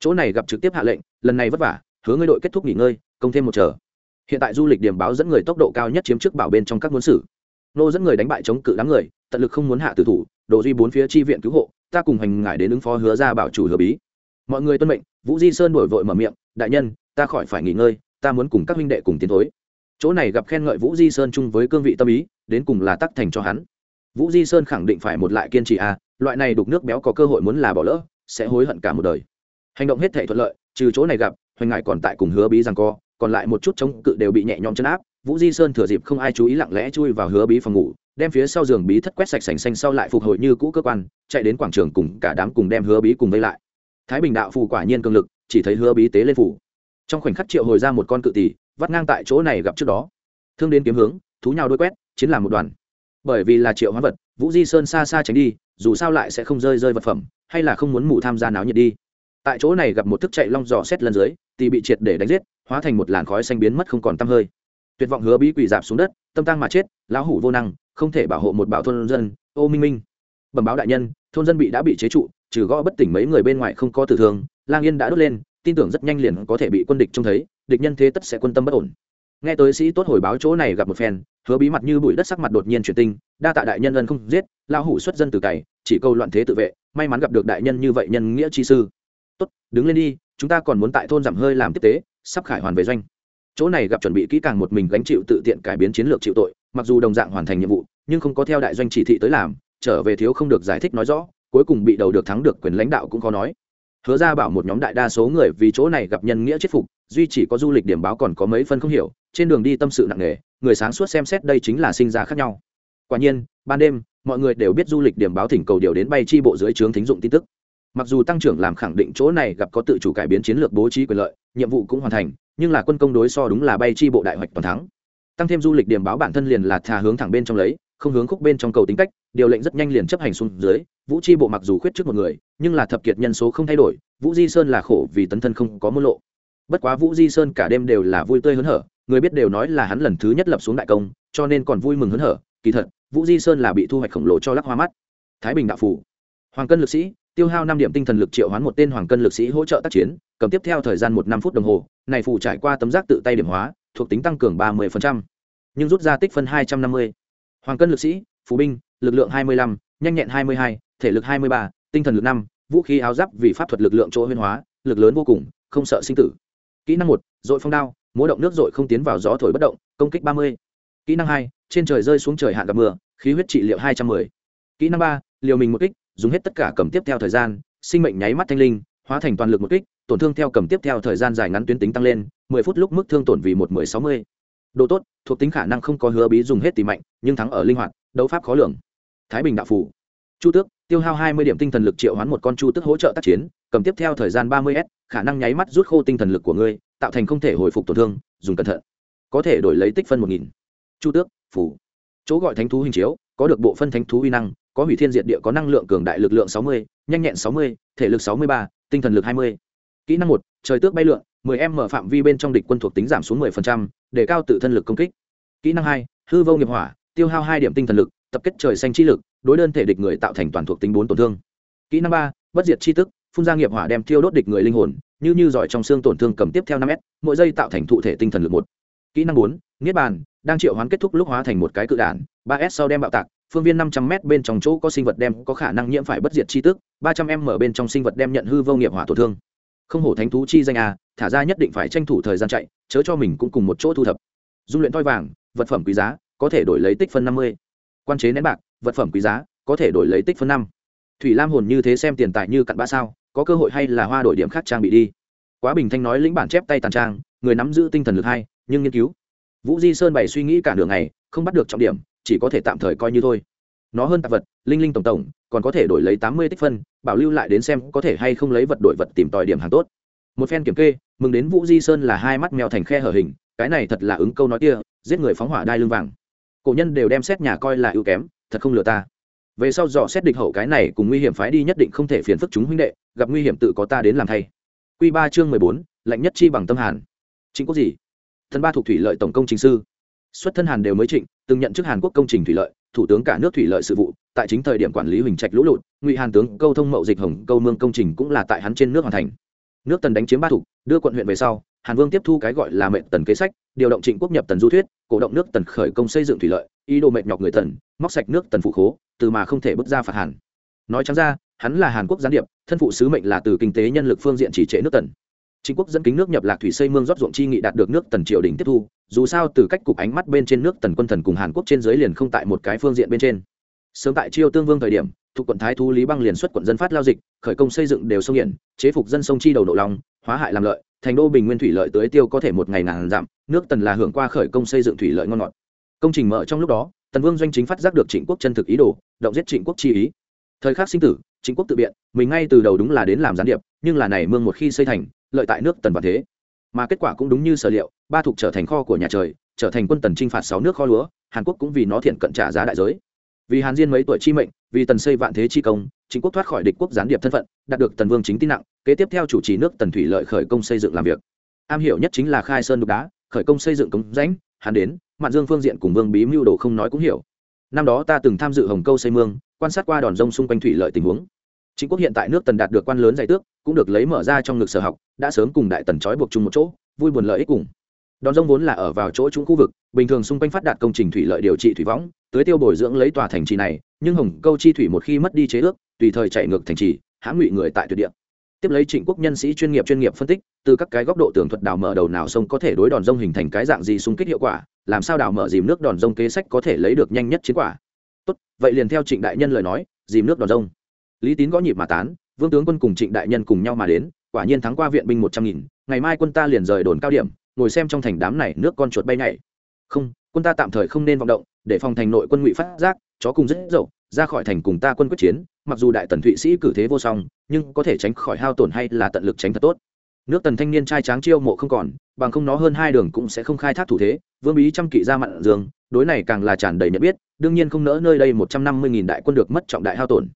Chỗ này gặp trực tiếp hạ lệnh, lần này vất vả, hứa ngươi đội kết thúc nghỉ ngơi, công thêm một chờ. Hiện tại du lịch điểm báo dẫn người tốc độ cao nhất chiếm trước bảo bên trong các muốn xử nô dẫn người đánh bại chống cự đám người, tận lực không muốn hạ tử thủ, đồ duy bốn phía chi viện cứu hộ, ta cùng hành ngải đến ứng phó hứa ra bảo chủ hứa bí. Mọi người tuân mệnh, vũ di sơn đổi vội mở miệng, đại nhân, ta khỏi phải nghỉ ngơi, ta muốn cùng các huynh đệ cùng tiến thối chỗ này gặp khen ngợi vũ di sơn chung với cương vị tâm ý đến cùng là tắc thành cho hắn. Vũ di sơn khẳng định phải một lại kiên trì a à, loại này đục nước béo có cơ hội muốn là bỏ lỡ sẽ hối hận cả một đời. Hành động hết thể thuận lợi trừ chỗ này gặp hoành ngại còn tại cùng hứa bí rằng co còn lại một chút chống cự đều bị nhẹ nhõm chấn áp. Vũ di sơn thừa dịp không ai chú ý lặng lẽ chui vào hứa bí phòng ngủ đem phía sau giường bí thất quét sạch sành xanh sau lại phục hồi như cũ cơ quan chạy đến quảng trường cùng cả đám cùng đem hứa bí cùng vây lại. Thái bình đạo phù quả nhiên cường lực chỉ thấy hứa bí tế lên phủ. Trong khoảnh khắc triệu hồi ra một con cự tỷ vắt ngang tại chỗ này gặp trước đó. Thương đến kiếm hướng, thú nhau đôi quét, chiến làm một đoàn. Bởi vì là triệu hóa vật, vũ di sơn xa xa tránh đi, dù sao lại sẽ không rơi rơi vật phẩm, hay là không muốn mù tham gia náo nhiệt đi. Tại chỗ này gặp một thức chạy long dò xét lần dưới, thì bị triệt để đánh giết, hóa thành một làn khói xanh biến mất không còn tăm hơi. Tuyệt vọng hứa bí quỷ dạp xuống đất, tâm tăng mà chết, lão hủ vô năng, không thể bảo hộ một bảo thôn dân, ô minh minh. Bẩm báo đại nhân, thôn dân bị đã bị chế trụ, trừ gõ bất tỉnh mấy người bên ngoài không có tử thương, lang yên đã đốt lên tin tưởng rất nhanh liền có thể bị quân địch trông thấy, địch nhân thế tất sẽ quân tâm bất ổn. Nghe tới sĩ tốt hồi báo chỗ này gặp một phen, hứa bí mặt như bụi đất sắc mặt đột nhiên chuyển tinh, đa tạ đại nhân ân không giết lao hủ xuất dân từ cày, chỉ câu loạn thế tự vệ, may mắn gặp được đại nhân như vậy nhân nghĩa chi sư. Tốt, đứng lên đi, chúng ta còn muốn tại thôn giảm hơi làm tiếp tế, sắp khải hoàn về doanh. Chỗ này gặp chuẩn bị kỹ càng một mình gánh chịu tự tiện cải biến chiến lược chịu tội, mặc dù đồng dạng hoàn thành nhiệm vụ, nhưng không có theo đại doanh chỉ thị tới làm, trở về thiếu không được giải thích nói rõ, cuối cùng bị đầu được thắng được quyền lãnh đạo cũng khó nói hứa ra bảo một nhóm đại đa số người vì chỗ này gặp nhân nghĩa chết phục, duy chỉ có du lịch điểm báo còn có mấy phân không hiểu, trên đường đi tâm sự nặng nề, người sáng suốt xem xét đây chính là sinh ra khác nhau. Quả nhiên, ban đêm, mọi người đều biết du lịch điểm báo thỉnh cầu điều đến bay chi bộ dưới trướng thính dụng tin tức. Mặc dù tăng trưởng làm khẳng định chỗ này gặp có tự chủ cải biến chiến lược bố trí quyền lợi, nhiệm vụ cũng hoàn thành, nhưng là quân công đối so đúng là bay chi bộ đại hoạch toàn thắng. Tăng thêm du lịch điểm báo bản thân liền là thà hướng thẳng bên trong lấy không hướng khúc bên trong cầu tính cách, điều lệnh rất nhanh liền chấp hành xuống dưới, vũ chi bộ mặc dù khuyết trước một người, nhưng là thập kiệt nhân số không thay đổi, vũ di sơn là khổ vì tấn thân không có môn lộ. Bất quá vũ di sơn cả đêm đều là vui tươi hớn hở, người biết đều nói là hắn lần thứ nhất lập xuống đại công, cho nên còn vui mừng hớn hở, kỳ thật, vũ di sơn là bị thu hoạch khổng lồ cho lắc hoa mắt. Thái bình đạo phủ. Hoàng cân lực sĩ, tiêu hao năm điểm tinh thần lực triệu hoán một tên hoàng cân lực sĩ hỗ trợ tác chiến, cầm tiếp theo thời gian một năm phút đồng hồ, này phủ trải qua tấm giác tự tay điểm hóa, thuộc tính tăng cường ba mươi nhưng rút ra tích phân hai trăm năm mươi hoàng cân lực sĩ phú binh, lực lượng hai mươi lăm, nhanh nhẹn hai mươi hai, thể lực hai mươi ba, tinh thần lực năm, vũ khí áo giáp vì pháp thuật lực lượng chỗ huyên hóa, lực lớn vô cùng, không sợ sinh tử. Kỹ năng một, dội phong đao, múa động nước dội không tiến vào gió thổi bất động, công kích ba mươi. Kỹ năng hai, trên trời rơi xuống trời hạn gặp mưa, khí huyết trị liệu hai trăm mười. Kỹ năng ba, liều mình một kích, dùng hết tất cả cầm tiếp theo thời gian, sinh mệnh nháy mắt thanh linh, hóa thành toàn lực một kích, tổn thương theo cầm tiếp theo thời gian dài ngắn tuyến tính tăng lên, mười phút lúc mức thương tổn vì một mười sáu mươi đồ tốt, thuộc tính khả năng không có hứa bí dùng hết tỷ mạnh nhưng thắng ở linh hoạt, đấu pháp khó lường. Thái bình đạo phủ. Chu tước, tiêu hao hai mươi điểm tinh thần lực triệu hoán một con chu tước hỗ trợ tác chiến, cầm tiếp theo thời gian ba mươi s, khả năng nháy mắt rút khô tinh thần lực của ngươi, tạo thành không thể hồi phục tổn thương, dùng cẩn thận. Có thể đổi lấy tích phân một nghìn. Chu tước, phủ. Chỗ gọi thánh thú hình chiếu, có được bộ phân thánh thú uy năng, có hủy thiên diệt địa có năng lượng cường đại lực lượng sáu mươi, nhanh nhẹn sáu mươi, thể lực sáu mươi ba, tinh thần lực hai mươi kỹ năng một trời tước bay lượn 10 m phạm vi bên trong địch quân thuộc tính giảm xuống 10%, để cao tự thân lực công kích. Kỹ năng hai hư vô nghiệp hỏa tiêu hao hai điểm tinh thần lực tập kết trời xanh chi lực đối đơn thể địch người tạo thành toàn thuộc tính bốn tổn thương. Kỹ năng ba bất diệt chi tức phun ra nghiệp hỏa đem thiêu đốt địch người linh hồn như như giỏi trong xương tổn thương cầm tiếp theo năm s mỗi giây tạo thành thụ thể tinh thần lực một. Kỹ năng bốn niết bàn đang triệu hoán kết thúc lúc hóa thành một cái cự đản ba s sau đem bạo tạc phương viên năm trăm m bên trong chỗ có sinh vật đem có khả năng nhiễm phải bất diệt chi tức ba trăm m bên trong sinh vật đem nhận hư vô nghiệp hỏa tổn thương không hổ thánh thú chi danh a, thả ra nhất định phải tranh thủ thời gian chạy, chớ cho mình cũng cùng một chỗ thu thập. Dung luyện thoi vàng, vật phẩm quý giá, có thể đổi lấy tích phân năm mươi. Quan chế nén bạc, vật phẩm quý giá, có thể đổi lấy tích phân năm. Thủy lam hồn như thế xem tiền tài như cặn ba sao, có cơ hội hay là hoa đổi điểm khác trang bị đi. Quá bình thanh nói lĩnh bản chép tay tàn trang, người nắm giữ tinh thần lực hay, nhưng nghiên cứu. Vũ di sơn bày suy nghĩ cả đường này không bắt được trọng điểm, chỉ có thể tạm thời coi như thôi nó hơn tạp vật, linh linh tổng tổng, còn có thể đổi lấy tám mươi tích phân, bảo lưu lại đến xem có thể hay không lấy vật đổi vật tìm tòi điểm hàng tốt. Một phen kiểm kê, mừng đến vũ di sơn là hai mắt mèo thành khe hở hình, cái này thật là ứng câu nói kia, giết người phóng hỏa đai lưng vàng. Cổ nhân đều đem xét nhà coi là ưu kém, thật không lừa ta. Về sau dò xét địch hậu cái này cùng nguy hiểm phái đi nhất định không thể phiền phức chúng huynh đệ, gặp nguy hiểm tự có ta đến làm thay. Q ba chương mười bốn, lạnh nhất chi bằng tâm hàn. Chính quốc gì? Thân ba thuộc thủy lợi tổng công trình sư. Xuất thân hàn đều mới trịnh, từng nhận chức hàn quốc công trình thủy lợi thủ tướng cả nước thủy lợi sự vụ, tại chính thời điểm quản lý huỳnh trạch lũ lụt, ngụy hàn tướng câu thông mậu dịch hồng câu mương công trình cũng là tại hắn trên nước hoàn thành. Nước tần đánh chiếm ba thủ đưa quận huyện về sau, hàn vương tiếp thu cái gọi là mệnh tần kế sách, điều động trịnh quốc nhập tần du thuyết, cổ động nước tần khởi công xây dựng thủy lợi, ý đồ mệnh nhọc người tần, móc sạch nước tần phụ khố, từ mà không thể bước ra phạt hàn. Nói chẳng ra, hắn là hàn quốc gián điệp, thân phụ sứ mệnh là từ kinh tế nhân lực phương diện chỉ trệ nước tần. Trịnh quốc dẫn kính nước nhập lạc thủy xây mương rót ruộng chi nghị đạt được nước tần triều đình tiếp thu, dù sao từ cách cục ánh mắt bên trên nước tần quân thần cùng hàn quốc trên dưới liền không tại một cái phương diện bên trên. Sớm tại chiêu tương vương thời điểm, thuộc quận thái thú lý băng liền xuất quận dân phát lao dịch, khởi công xây dựng đều sông hiển, chế phục dân sông chi đầu nộ lòng hóa hại làm lợi, thành đô bình nguyên thủy lợi tới tiêu có thể một ngày ngàn giảm nước tần là hưởng qua khởi công xây dựng thủy lợi ngon ngọt. Công trình mở trong lúc đó, tần vương doanh chính phát giác được trịnh quốc chân thực ý đồ, động giết trịnh quốc chi ý. Thời khắc sinh tử, trịnh quốc tự biện, mình ngay từ đầu đúng là đến làm gián điệp, nhưng là này mương một khi xây thành lợi tại nước tần và thế. Mà kết quả cũng đúng như sở liệu, ba thuộc trở thành kho của nhà trời, trở thành quân tần chinh phạt sáu nước kho lúa, hàn quốc cũng vì nó thiện cận trả giá đại giới. Vì hàn diên mấy tuổi chi mệnh, vì tần xây vạn thế chi công, chính quốc thoát khỏi địch quốc gián điệp thân phận, đạt được tần vương chính tin nặng, kế tiếp theo chủ trì nước tần thủy lợi khởi công xây dựng làm việc. Am hiểu nhất chính là khai sơn đục đá, khởi công xây dựng cống rãnh, hàn đến, mạn dương phương diện cùng vương bí mưu đồ không nói cũng hiểu. Năm đó ta từng tham dự hồng câu xây mương, quan sát qua đòn rông xung quanh thủy lợi tình huống. Chính quốc hiện tại nước tần đạt được quan lớn giải tước cũng được lấy mở ra trong ngực sở học, đã sớm cùng đại tần trói buộc chung một chỗ, vui buồn lợi ích cùng. Đòn rông vốn là ở vào chỗ trũng khu vực, bình thường xung quanh phát đạt công trình thủy lợi điều trị thủy võng, tưới tiêu bồi dưỡng lấy tòa thành trì này, nhưng hồng câu chi thủy một khi mất đi chế ước, tùy thời chạy ngược thành trì, hãm ngụy người tại tuyệt địa. Tiếp lấy trịnh quốc nhân sĩ chuyên nghiệp chuyên nghiệp phân tích, từ các cái góc độ tường thuật đào mở đầu nào sông có thể đối đòn rông hình thành cái dạng gì xung kích hiệu quả, làm sao đào mở dìm nước đòn rông kế sách có thể lấy được nhanh nhất chiến quả. Tốt, vậy liền theo trịnh đại nhân lời nói, dìm nước đòn rông. Lý tín gõ nhịp mà tán vương tướng quân cùng trịnh đại nhân cùng nhau mà đến, quả nhiên thắng qua viện binh một trăm nghìn, ngày mai quân ta liền rời đồn cao điểm, ngồi xem trong thành đám này nước con chuột bay nhảy. Không, quân ta tạm thời không nên vọng động, để phòng thành nội quân ngụy phát giác, chó cùng rất dậu, ra khỏi thành cùng ta quân quyết chiến, mặc dù đại tần thụy sĩ cử thế vô song, nhưng có thể tránh khỏi hao tổn hay là tận lực tránh thật tốt. Nước tần thanh niên trai tráng chiêu mộ không còn, bằng không nó hơn hai đường cũng sẽ không khai thác thủ thế, vương bí trăm kỵ ra mặn dương đối này càng là tràn đầy nhận biết, đương nhiên không nỡ nơi đây một trăm năm mươi nghìn đại quân được mất trọng đại hao tổn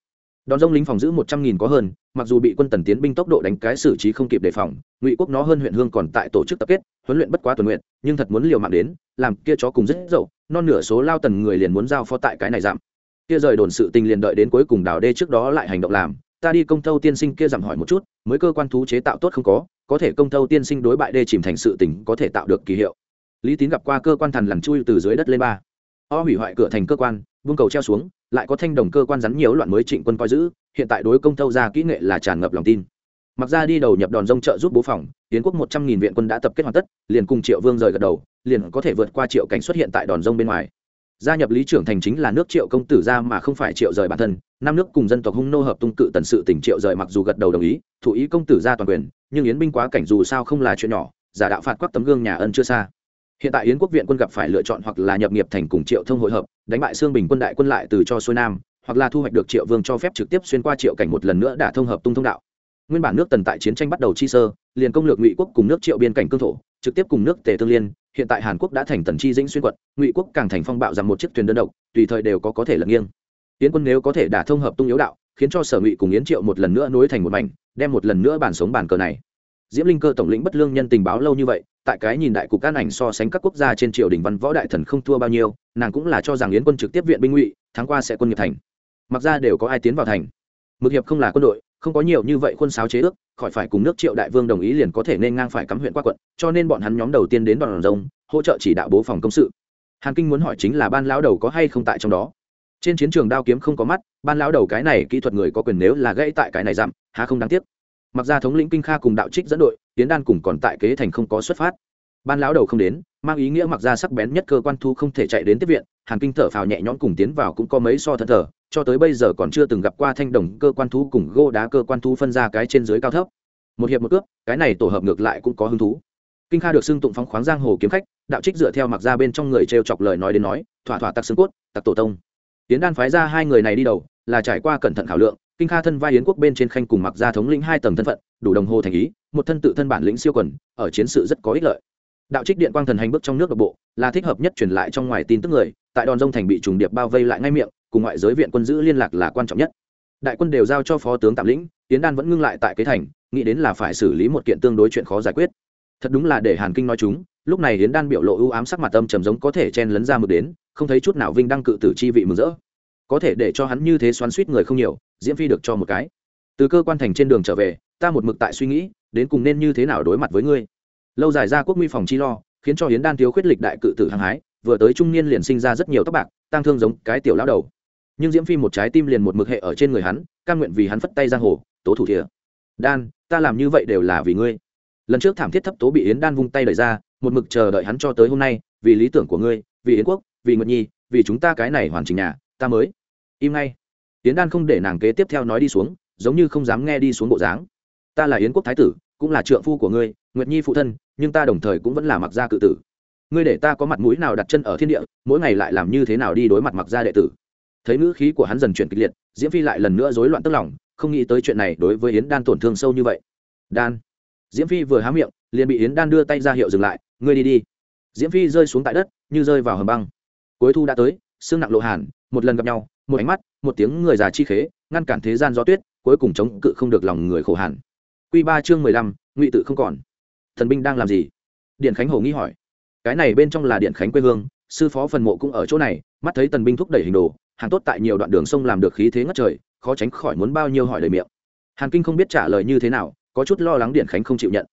đòn rông lính phòng giữ một trăm nghìn có hơn, mặc dù bị quân tần tiến binh tốc độ đánh cái xử trí không kịp đề phòng, ngụy quốc nó hơn huyện hương còn tại tổ chức tập kết, huấn luyện bất quá tuần nguyện, nhưng thật muốn liều mạng đến, làm kia chó cùng rất dậu, non nửa số lao tần người liền muốn giao phó tại cái này giảm kia rời đồn sự tình liền đợi đến cuối cùng đảo đê trước đó lại hành động làm, ta đi công thâu tiên sinh kia dặm hỏi một chút, mới cơ quan thú chế tạo tốt không có có thể công thâu tiên sinh đối bại đê chìm thành sự tình có thể tạo được kỳ hiệu. Lý tín gặp qua cơ quan thần lằn chui từ dưới đất lên ba o hủy hoại cửa thành cơ quan vương cầu treo xuống, lại có thanh đồng cơ quan rắn nhiều loạn mới trịnh quân coi giữ, hiện tại đối công thâu ra kỹ nghệ là tràn ngập lòng tin. Mặc ra đi đầu nhập đòn rông trợ giúp bố phòng, tiến quốc một trăm nghìn viện quân đã tập kết hoàn tất, liền cùng triệu vương rời gật đầu, liền có thể vượt qua triệu cảnh xuất hiện tại đòn rông bên ngoài. Gia nhập lý trưởng thành chính là nước triệu công tử ra mà không phải triệu rời bản thân, năm nước cùng dân tộc hung nô hợp tung cự tần sự tỉnh triệu rời mặc dù gật đầu đồng ý, thủ ý công tử ra toàn quyền, nhưng yến binh quá cảnh dù sao không là chuyện nhỏ, giả đạo phạt quắc tấm gương nhà ân chưa xa hiện tại yến quốc viện quân gặp phải lựa chọn hoặc là nhập nghiệp thành cùng triệu thông hội hợp, đánh bại xương bình quân đại quân lại từ cho xuôi nam, hoặc là thu hoạch được triệu vương cho phép trực tiếp xuyên qua triệu cảnh một lần nữa đã thông hợp tung thông đạo. Nguyên bản nước tần tại chiến tranh bắt đầu chi sơ, liền công lược ngụy quốc cùng nước triệu biên cảnh cương thổ, trực tiếp cùng nước tề tương liên, hiện tại hàn quốc đã thành tần chi dĩnh xuyên quận, ngụy quốc càng thành phong bạo rằng một chiếc thuyền đơn độc, tùy thời đều có có thể lật nghiêng. Tiến quân nếu có thể đả thông hợp tung yếu đạo, khiến cho sở ngụy cùng yến triệu một lần nữa nối thành một mảnh, đem một lần nữa bản sống bản cờ này diễm linh cơ tổng lĩnh bất lương nhân tình báo lâu như vậy, tại cái nhìn đại cục an ảnh so sánh các quốc gia trên triều đình văn võ đại thần không thua bao nhiêu, nàng cũng là cho rằng yến quân trực tiếp viện binh ngụy, tháng qua sẽ quân nghiệp thành. Mặc ra đều có ai tiến vào thành. Mực hiệp không là quân đội, không có nhiều như vậy quân sáo chế ước, khỏi phải cùng nước triệu đại vương đồng ý liền có thể nên ngang phải cắm huyện qua quận, cho nên bọn hắn nhóm đầu tiên đến đoàn rồng, hỗ trợ chỉ đạo bố phòng công sự. Hàn kinh muốn hỏi chính là ban lão đầu có hay không tại trong đó. Trên chiến trường đao kiếm không có mắt, ban lão đầu cái này kỹ thuật người có quyền nếu là gãy tại cái này giảm, há không đáng tiếc mặc ra thống lĩnh kinh kha cùng đạo trích dẫn đội tiến đan cùng còn tại kế thành không có xuất phát. Ban lão đầu không đến, mang ý nghĩa mặc ra sắc bén nhất cơ quan thu không thể chạy đến tiếp viện, hàn kinh thở phào nhẹ nhõm cùng tiến vào cũng có mấy so thân thở cho tới bây giờ còn chưa từng gặp qua thanh đồng cơ quan thú cùng gô đá cơ quan thú phân ra cái trên dưới cao thấp. Một hiệp một cướp, cái này tổ hợp ngược lại cũng có hứng thú. Kinh kha được xưng tụng phóng khoáng giang hồ kiếm khách, đạo trích dựa theo mặc ra bên trong người t r e o chọc lời nói đến nói, thỏa thỏa tặc xương cốt, tặc tổ tông. Tiến đan phái ra hai người này đi đầu, là trải qua cẩn thận khảo lượng kinh kha thân vai yến quốc bên trên khanh cùng mặc ra thống lĩnh hai tầng thân phận, đủ đồng hồ thành ý, một thân tự thân bản lĩnh siêu quần, ở chiến sự rất có ích lợi. Đạo trích điện quang thần hành bước trong nước độc bộ, là thích hợp nhất truyền lại trong ngoài tin tức người, tại đòn rông thành bị trùng điệp bao vây lại ngay miệng, cùng ngoại giới viện quân giữ liên lạc là quan trọng nhất. Đại quân đều giao cho phó tướng tạm lĩnh tiến đan vẫn ngưng lại tại kế thành, nghĩ đến là phải xử lý một kiện tương đối chuyện khó giải quyết. Thật đúng là để hàn kinh nói chúng, lúc này hiến đan biểu lộ ưu ám sắc mặt âm trầm giống có thể chen lấn ra mực đến, không thấy chút nào vinh đăng cự tử chi vị mừng rỡ có thể để cho hắn như thế xoắn suýt người không nhiều, diễm phi được cho một cái. Từ cơ quan thành trên đường trở về, ta một mực tại suy nghĩ, đến cùng nên như thế nào đối mặt với ngươi. Lâu dài ra quốc nguy phòng chi lo, khiến cho hiến đan thiếu khuyết lịch đại cự tử hăng hái, vừa tới trung niên liền sinh ra rất nhiều tóc bạc, tang thương giống cái tiểu lão đầu. Nhưng diễm phi một trái tim liền một mực hệ ở trên người hắn căn nguyện vì hắn phất tay giang hồ, tố thủ thiệt đan, ta làm như vậy đều là vì ngươi. Lần trước thảm thiết thấp tố bị yến đan vung tay đẩy ra, một mực chờ đợi hắn cho tới hôm nay, vì lý tưởng của ngươi, vì yến quốc, vì nguyệt nhi, vì chúng ta cái này hoàn chỉnh nhà ta mới. Im ngay. Yến đan không để nàng kế tiếp theo nói đi xuống, giống như không dám nghe đi xuống bộ dáng. Ta là yến quốc thái tử, cũng là trượng phu của ngươi, nguyệt nhi phụ thân, nhưng ta đồng thời cũng vẫn là mặc gia cự tử. Ngươi để ta có mặt mũi nào đặt chân ở thiên địa, mỗi ngày lại làm như thế nào đi đối mặt mặc gia đệ tử. Thấy ngữ khí của hắn dần chuyển kịch liệt, diễm phi lại lần nữa rối loạn tức lòng, không nghĩ tới chuyện này đối với yến đan tổn thương sâu như vậy. Đan. Diễm phi vừa há miệng, liền bị yến đan đưa tay ra hiệu dừng lại, ngươi đi đi. Diễm phi rơi xuống tại đất, như rơi vào hầm băng. Cuối thu đã tới, xương nặng lộ hàn một lần gặp nhau, một ánh mắt, một tiếng người già chi khế, ngăn cản thế gian gió tuyết, cuối cùng chống cự không được lòng người khổ hẳn q ba chương mười lăm, ngụy tự không còn. Thần binh đang làm gì? Điện khánh hồ nghĩ hỏi. Cái này bên trong là điện khánh quê hương, sư phó phần mộ cũng ở chỗ này, mắt thấy tần binh thúc đẩy hình đồ, hàng tốt tại nhiều đoạn đường sông làm được khí thế ngất trời, khó tránh khỏi muốn bao nhiêu hỏi lời miệng. Hàn kinh không biết trả lời như thế nào, có chút lo lắng điện khánh không chịu nhận.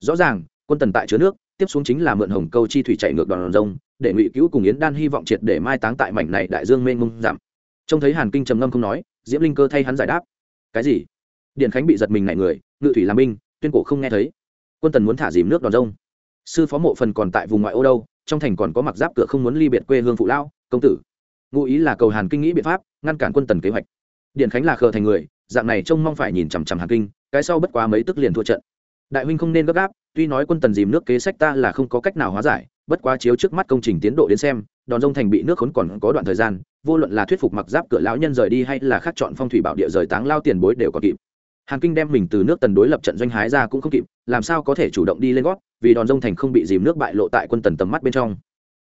Rõ ràng, quân tần tại chứa nước, tiếp xuống chính là mượn hồng câu chi thủy chạy ngược đoàn rông để ngụy cứu cùng yến đan hy vọng triệt để mai táng tại mảnh này đại dương mênh mông giảm. Trông thấy hàn kinh trầm ngâm không nói, diễm linh cơ thay hắn giải đáp. Cái gì? Điện khánh bị giật mình nảy người, ngự thủy làm binh, tuyên cổ không nghe thấy. Quân tần muốn thả dìm nước đòn rông. Sư phó mộ phần còn tại vùng ngoại ô đâu, trong thành còn có mặc giáp cửa không muốn ly biệt quê hương phụ lao công tử. Ngụ ý là cầu hàn kinh nghĩ biện pháp, ngăn cản quân tần kế hoạch. Điện khánh là khờ thành người, dạng này trông mong phải nhìn chằm chằm hàn kinh, cái sau bất quá mấy tức liền thua trận. Đại huynh không nên gấp gáp, tuy nói quân tần dìm nước kế sách ta là không có cách nào hóa giải bất quá chiếu trước mắt công trình tiến độ đến xem, đòn rông thành bị nước khốn còn có đoạn thời gian, vô luận là thuyết phục mặc giáp cửa lão nhân rời đi hay là khác chọn phong thủy bảo địa rời táng lao tiền bối đều có kịp. Hàn kinh đem mình từ nước tần đối lập trận doanh hái ra cũng không kịp, làm sao có thể chủ động đi lên gót, vì đòn rông thành không bị dìm nước bại lộ tại quân tần tầm mắt bên trong.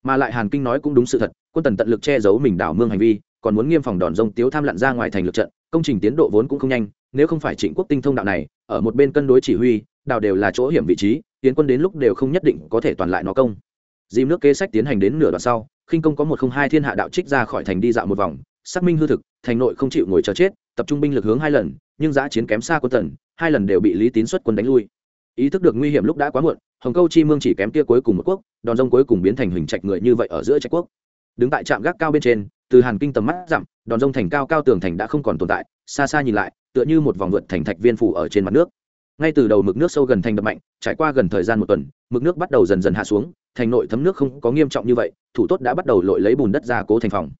Mà lại hàn kinh nói cũng đúng sự thật, quân tần tận lực che giấu mình đảo mương hành vi, còn muốn nghiêm phòng đòn rông tiếu tham lặn ra ngoài thành lực trận, công trình tiến độ vốn cũng không nhanh, nếu không phải trịnh quốc tinh thông đạo này, ở một bên cân đối chỉ huy đào đều là chỗ hiểm vị trí, tiến quân đến lúc đều không nhất định có thể toàn lại nó công dìm nước kế sách tiến hành đến nửa đoạn sau, khinh công có một không hai thiên hạ đạo trích ra khỏi thành đi dạo một vòng, xác minh hư thực, thành nội không chịu ngồi chờ chết, tập trung binh lực hướng hai lần, nhưng giã chiến kém xa quân tần, hai lần đều bị lý tín xuất quân đánh lui. Ý thức được nguy hiểm lúc đã quá muộn, hồng câu chi mương chỉ kém kia cuối cùng một quốc, đòn rông cuối cùng biến thành hình trạch người như vậy ở giữa trạch quốc. Đứng tại trạm gác cao bên trên, từ hàn kinh tầm mắt dặm, đòn rông thành cao cao tường thành đã không còn tồn tại, xa xa nhìn lại, tựa như một vòng vượt thành thạch viên phủ ở trên mặt nước ngay từ đầu mực nước sâu gần thành đập mạnh, trải qua gần thời gian một tuần, mực nước bắt đầu dần dần hạ xuống, thành nội thấm nước không có nghiêm trọng như vậy, thủ tốt đã bắt đầu lội lấy bùn đất ra cố thành phòng.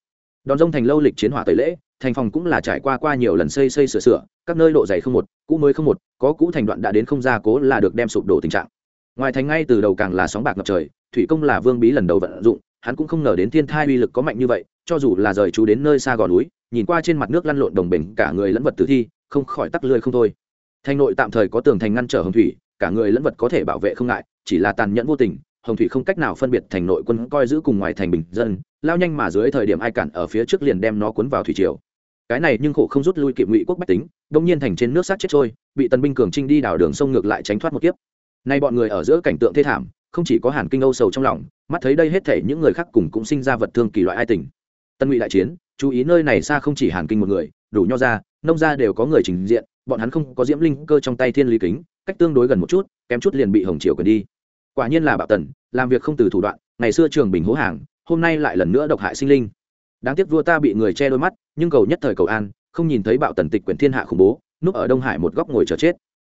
Đòn rông thành lâu lịch chiến hỏa tẩy lễ, thành phòng cũng là trải qua qua nhiều lần xây xây sửa sửa, các nơi độ dày không một, cũ mới không một, có cũ thành đoạn đã đến không ra cố là được đem sụp đổ tình trạng. Ngoài thành ngay từ đầu càng là sóng bạc ngập trời, thủy công là vương bí lần đầu vận dụng, hắn cũng không ngờ đến thiên thai uy lực có mạnh như vậy, cho dù là rời chú đến nơi xa gò núi, nhìn qua trên mặt nước lăn lộn đồng bình cả người lẫn vật tử thi, không khỏi tắc lươi không thôi thành nội tạm thời có tường thành ngăn trở hồng thủy, cả người lẫn vật có thể bảo vệ không ngại, chỉ là tàn nhẫn vô tình, hồng thủy không cách nào phân biệt thành nội quân coi giữ cùng ngoài thành bình dân, lao nhanh mà dưới thời điểm ai cản ở phía trước liền đem nó cuốn vào thủy triều. Cái này nhưng khổ không rút lui kịp ngụy quốc bách tính, đông nhiên thành trên nước sát chết trôi, bị tần binh cường trinh đi đảo đường sông ngược lại tránh thoát một kiếp. Nay bọn người ở giữa cảnh tượng thê thảm, không chỉ có hàn kinh âu sầu trong lòng, mắt thấy đây hết thể những người khác cùng cũng sinh ra vật thương kỳ loại ai tình. Tân ngụy đại chiến, chú ý nơi này xa không chỉ hàn kinh một người, đủ nho ra, nông ra đều có người trình diện bọn hắn không có diễm linh cơ trong tay thiên lý kính, cách tương đối gần một chút, kém chút liền bị hồng triều quyền đi. Quả nhiên là bạo tần, làm việc không từ thủ đoạn, ngày xưa trường bình hố hàng, hôm nay lại lần nữa độc hại sinh linh. Đáng tiếc vua ta bị người che đôi mắt, nhưng cầu nhất thời cầu an, không nhìn thấy bạo tần tịch quyển thiên hạ khủng bố, núp ở đông hải một góc ngồi chờ chết.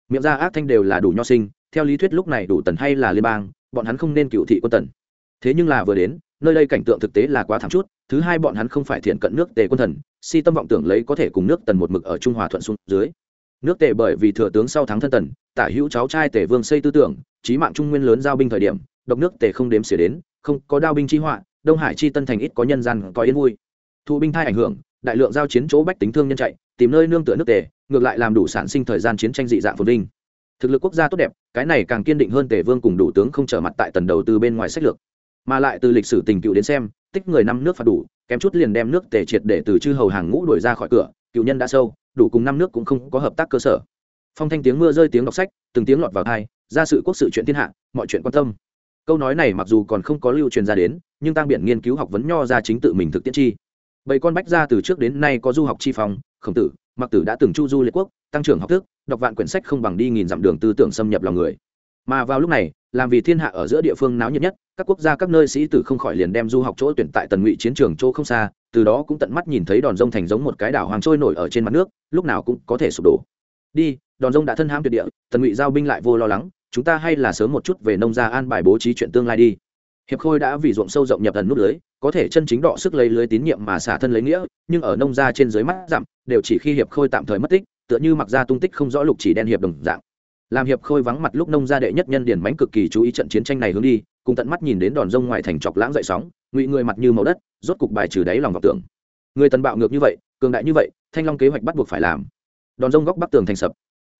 Miệng ra ác thanh đều là đủ nho sinh, theo lý thuyết lúc này đủ tần hay là liên bang, bọn hắn không nên cựu thị quân tần. Thế nhưng là vừa đến, nơi đây cảnh tượng thực tế là quá thảm chút, thứ hai bọn hắn không phải thiện cận nước tề quân thần, si tâm vọng tưởng lấy có thể cùng nước tần một mực ở trung hòa thuận xuống dưới nước tề bởi vì thừa tướng sau thắng thân tần, tả hữu cháu trai tề vương xây tư tưởng trí mạng trung nguyên lớn giao binh thời điểm, độc nước tề không đếm xỉa đến, không có đao binh chi họa, đông hải chi tân thành ít có nhân gian có yên vui. Thụ binh thai ảnh hưởng, đại lượng giao chiến chỗ bách tính thương nhân chạy, tìm nơi nương tựa nước tề ngược lại làm đủ sản sinh thời gian chiến tranh dị dạng phồn vinh. Thực lực quốc gia tốt đẹp, cái này càng kiên định hơn tề vương cùng đủ tướng không trở mặt tại tần đầu từ bên ngoài sách lược. Mà lại từ lịch sử tình cựu đến xem, tích người năm nước phạt đủ, kém chút liền đem nước tề triệt để từ chư hầu hàng ngũ đuổi ra khỏi cửa cựu nhân đã sâu, đủ cùng năm nước cũng không có hợp tác cơ sở. Phong thanh tiếng mưa rơi tiếng đọc sách, từng tiếng lọt vào thai ra sự quốc sự chuyện thiên hạ, mọi chuyện quan tâm. Câu nói này mặc dù còn không có lưu truyền ra đến, nhưng tăng biện nghiên cứu học vấn nho ra chính tự mình thực tiễn chi. Bảy con bách ra từ trước đến nay có du học chi phòng khổng tử mặc tử đã từng chu du liệt quốc, tăng trưởng học thức, đọc vạn quyển sách không bằng đi nghìn dặm đường tư tưởng xâm nhập lòng người. Mà vào lúc này, làm vì thiên hạ ở giữa địa phương náo nhiệt nhất, các quốc gia, các nơi sĩ tử không khỏi liền đem du học chỗ tuyển tại tần ngụy chiến trường chỗ không xa từ đó cũng tận mắt nhìn thấy đòn rông thành giống một cái đảo hoàng trôi nổi ở trên mặt nước, lúc nào cũng có thể sụp đổ. Đi, đòn rông đã thân ham tuyệt địa, tần ngụy giao binh lại vô lo lắng, chúng ta hay là sớm một chút về nông gia an bài bố trí chuyện tương lai đi. Hiệp khôi đã vì ruộng sâu rộng nhập thần nút lưới, có thể chân chính đọ sức lấy lưới tín nhiệm mà xả thân lấy nghĩa, nhưng ở nông gia trên dưới mắt giảm, đều chỉ khi hiệp khôi tạm thời mất tích, tựa như mặc ra tung tích không rõ lục chỉ đen hiệp đồng dạng làm hiệp khôi vắng mặt lúc nông gia đệ nhất nhân điển mánh cực kỳ chú ý trận chiến tranh này hướng đi, cùng tận mắt nhìn đến đòn rông ngoài thành chọc lãng dậy sóng, ngụy người mặt như màu đất, rốt cục bài trừ đáy lòng vào tưởng. Người tần bạo ngược như vậy, cường đại như vậy, thanh long kế hoạch bắt buộc phải làm. Đòn rông góc bắc tường thành sập.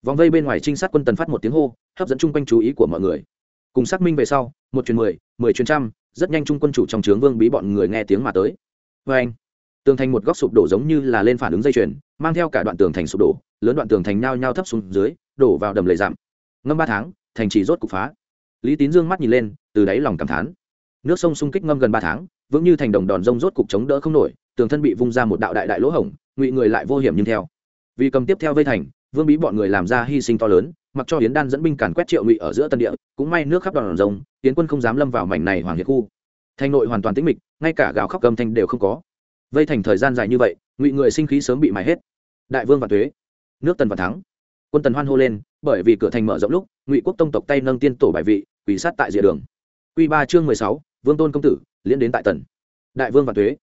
Vòng vây bên ngoài trinh sát quân tần phát một tiếng hô, hấp dẫn chung quanh chú ý của mọi người. Cùng xác minh về sau, một chuyến mười mười chuyến trăm, rất nhanh trung quân chủ trong trướng vương bí bọn người nghe tiếng mà tới. Vê anh, tường thành một góc sụp đổ giống như là lên phản ứng dây chuyền, mang theo cả đoạn tường thành sụp đổ, lớn đoạn tường thành nhao nhao thấp xuống dưới đổ vào đầm lầy giảm ngâm ba tháng, thành trì rốt cục phá. Lý tín dương mắt nhìn lên, từ đáy lòng cảm thán. Nước sông xung kích ngâm gần ba tháng, vững như thành đồng đòn rông rốt cục chống đỡ không nổi, tường thân bị vung ra một đạo đại đại lỗ hổng, ngụy người lại vô hiểm nhưng theo. Vì cầm tiếp theo vây thành, vương bí bọn người làm ra hy sinh to lớn, mặc cho hiến đan dẫn binh càn quét triệu ngụy ở giữa tân địa, cũng may nước khắp đòn rông tiến quân không dám lâm vào mảnh này hoàng hiệp khu. Thành nội hoàn toàn tĩnh mịch, ngay cả gào khóc cầm thanh đều không có. Vây thành thời gian dài như vậy, ngụy người sinh khí sớm bị mài hết. Đại vương và thuế, nước tần và thắng quân tần hoan hô lên, bởi vì cửa thành mở rộng lúc, ngụy quốc tông tộc tay nâng tiên tổ bài vị quỷ sát tại rìa đường. Q ba chương mười sáu, vương tôn công tử liên đến tại tần. Đại vương và thuế.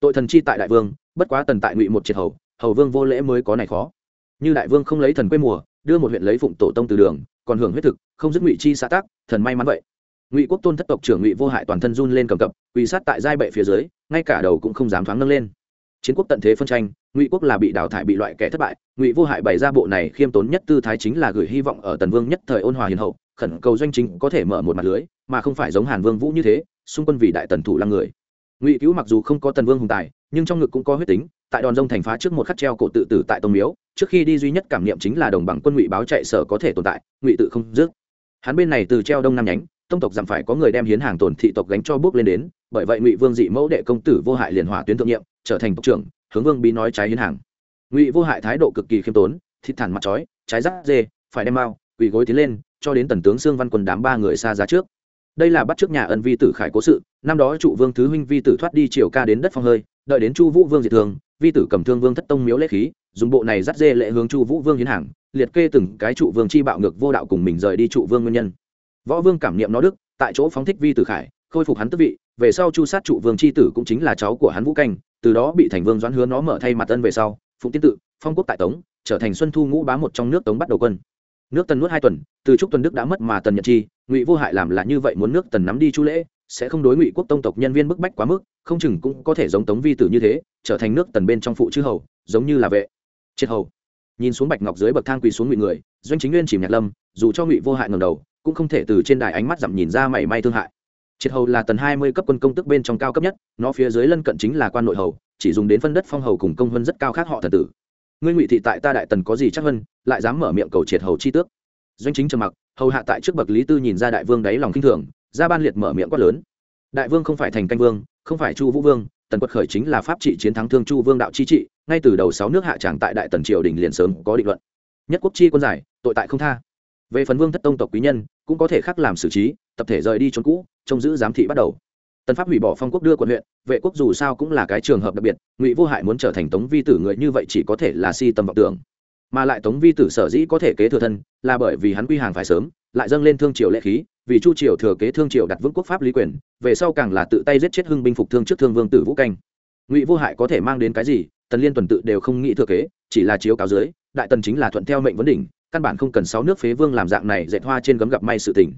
Tội thần chi tại đại vương, bất quá tần tại ngụy một triệt hầu hầu vương vô lễ mới có này khó. Như đại vương không lấy thần quê mùa, đưa một huyện lấy phụng tổ tông từ đường, còn hưởng huyết thực, không dứt ngụy chi xã tác, thần may mắn vậy. Ngụy quốc tôn thất tộc trưởng ngụy vô hại toàn thân run lên cầm cập, quỳ sát tại giai bệ phía dưới, ngay cả đầu cũng không dám thoáng nâng lên. Chiến quốc tận thế phân tranh ngụy quốc là bị đào thải bị loại kẻ thất bại ngụy vô hại bày ra bộ này khiêm tốn nhất tư thái chính là gửi hy vọng ở tần vương nhất thời ôn hòa hiền hậu khẩn cầu doanh chính có thể mở một mặt lưới mà không phải giống hàn vương vũ như thế xung quân vì đại tần thủ lăng người ngụy cứu mặc dù không có tần vương hùng tài nhưng trong ngực cũng có huyết tính tại đòn rông thành phá trước một khắc treo cổ tự tử tại tông miếu trước khi đi duy nhất cảm niệm chính là đồng bằng quân ngụy báo chạy sở có thể tồn tại ngụy tự không dứt hắn bên này từ treo đông nam nhánh tông tộc giảm phải có người đem hiến hàng tồn thị tộc gánh cho bước lên đến bởi vậy ngụy vương dị mẫu đệ công tử vô hại liền hỏa tuyến thượng nhiệm trở thành tộc trưởng hướng vương bí nói trái hiến hàng. Ngụy vô hại thái độ cực kỳ khiêm tốn thịt thản mặt trói, trái rắc dê phải đem bao quỳ gối tiến lên cho đến tần tướng sương văn quân đám ba người xa giá trước. Đây là bắt trước nhà ân vi tử khải cố sự năm đó trụ vương thứ huynh vi tử thoát đi triều ca đến đất phong hơi đợi đến chu vũ vương diệt thường vi tử cầm thương vương thất tông miếu lễ khí dùng bộ này dắt dê lệ hướng chu vũ vương hiến hàng liệt kê từng cái trụ vương chi bạo ngược vô đạo cùng mình rời đi trụ vương nguyên nhân. Võ vương cảm niệm nó đức tại chỗ phóng thích vi tử khải khôi phục hắn tức vị về sau chu sát trụ vương chi tử cũng chính là cháu của hắn vũ canh từ đó bị thành vương doãn hứa nó mở thay mặt tân về sau, phụng tiên tự, phong quốc tại tống, trở thành xuân thu ngũ bá một trong nước tống bắt đầu quân. Nước tần nuốt hai tuần, từ trúc tuần đức đã mất mà tần nhật chi, ngụy vô hại làm là như vậy muốn nước tần nắm đi chu lễ, sẽ không đối ngụy quốc tông tộc nhân viên bức bách quá mức, không chừng cũng có thể giống tống vi tử như thế, trở thành nước tần bên trong phụ chư hầu, giống như là vệ, triệt hầu. Nhìn xuống bạch ngọc dưới bậc thang quỳ xuống ngụy người, doanh chính nguyên chìm nhạc lâm, dù cho ngụy vô hại ngầm đầu, cũng không thể từ trên đài ánh mắt dặm nhìn ra mảy may thương hại triệt hầu là tần hai mươi cấp quân công tức bên trong cao cấp nhất, nó phía dưới lân cận chính là quan nội hầu, chỉ dùng đến phân đất phong hầu cùng công hơn rất cao khác họ thần tử. Ngươi ngụy thị tại ta đại tần có gì chắc hơn, lại dám mở miệng cầu triệt hầu chi tước. Doanh chính trầm mặc, hầu hạ tại trước bậc lý tư nhìn ra đại vương đáy lòng kinh thường, ra ban liệt mở miệng quát lớn. Đại vương không phải thành canh vương, không phải chu vũ vương, tần quật khởi chính là pháp trị chiến thắng thương chu vương đạo chi trị, ngay từ đầu sáu nước hạ tràng tại đại tần triều đình liền sớm có định luận. Nhất quốc chi quân giải, tội tại không tha. Về phần vương thất tông tộc quý nhân, cũng có thể khác làm xử trí, tập thể rời đi trốn cũ trông giữ giám thị bắt đầu. Tần pháp hủy bỏ phong quốc đưa quận huyện, vệ quốc dù sao cũng là cái trường hợp đặc biệt, ngụy vô hại muốn trở thành tống vi tử người như vậy chỉ có thể là si tầm vọng tưởng. Mà lại tống vi tử sở dĩ có thể kế thừa thân, là bởi vì hắn quy hàng phải sớm, lại dâng lên thương triều lệ khí, vì chu triều thừa kế thương triều đặt vững quốc pháp lý quyền, về sau càng là tự tay giết chết hưng binh phục thương trước thương vương tử vũ canh. Ngụy vô hại có thể mang đến cái gì, tần liên tuần tự đều không nghĩ thừa kế, chỉ là chiếu cáo dưới, đại tần chính là thuận theo mệnh vấn đỉnh, căn bản không cần sáu nước phế vương làm dạng này dệt hoa trên gấm gặp may sự tình.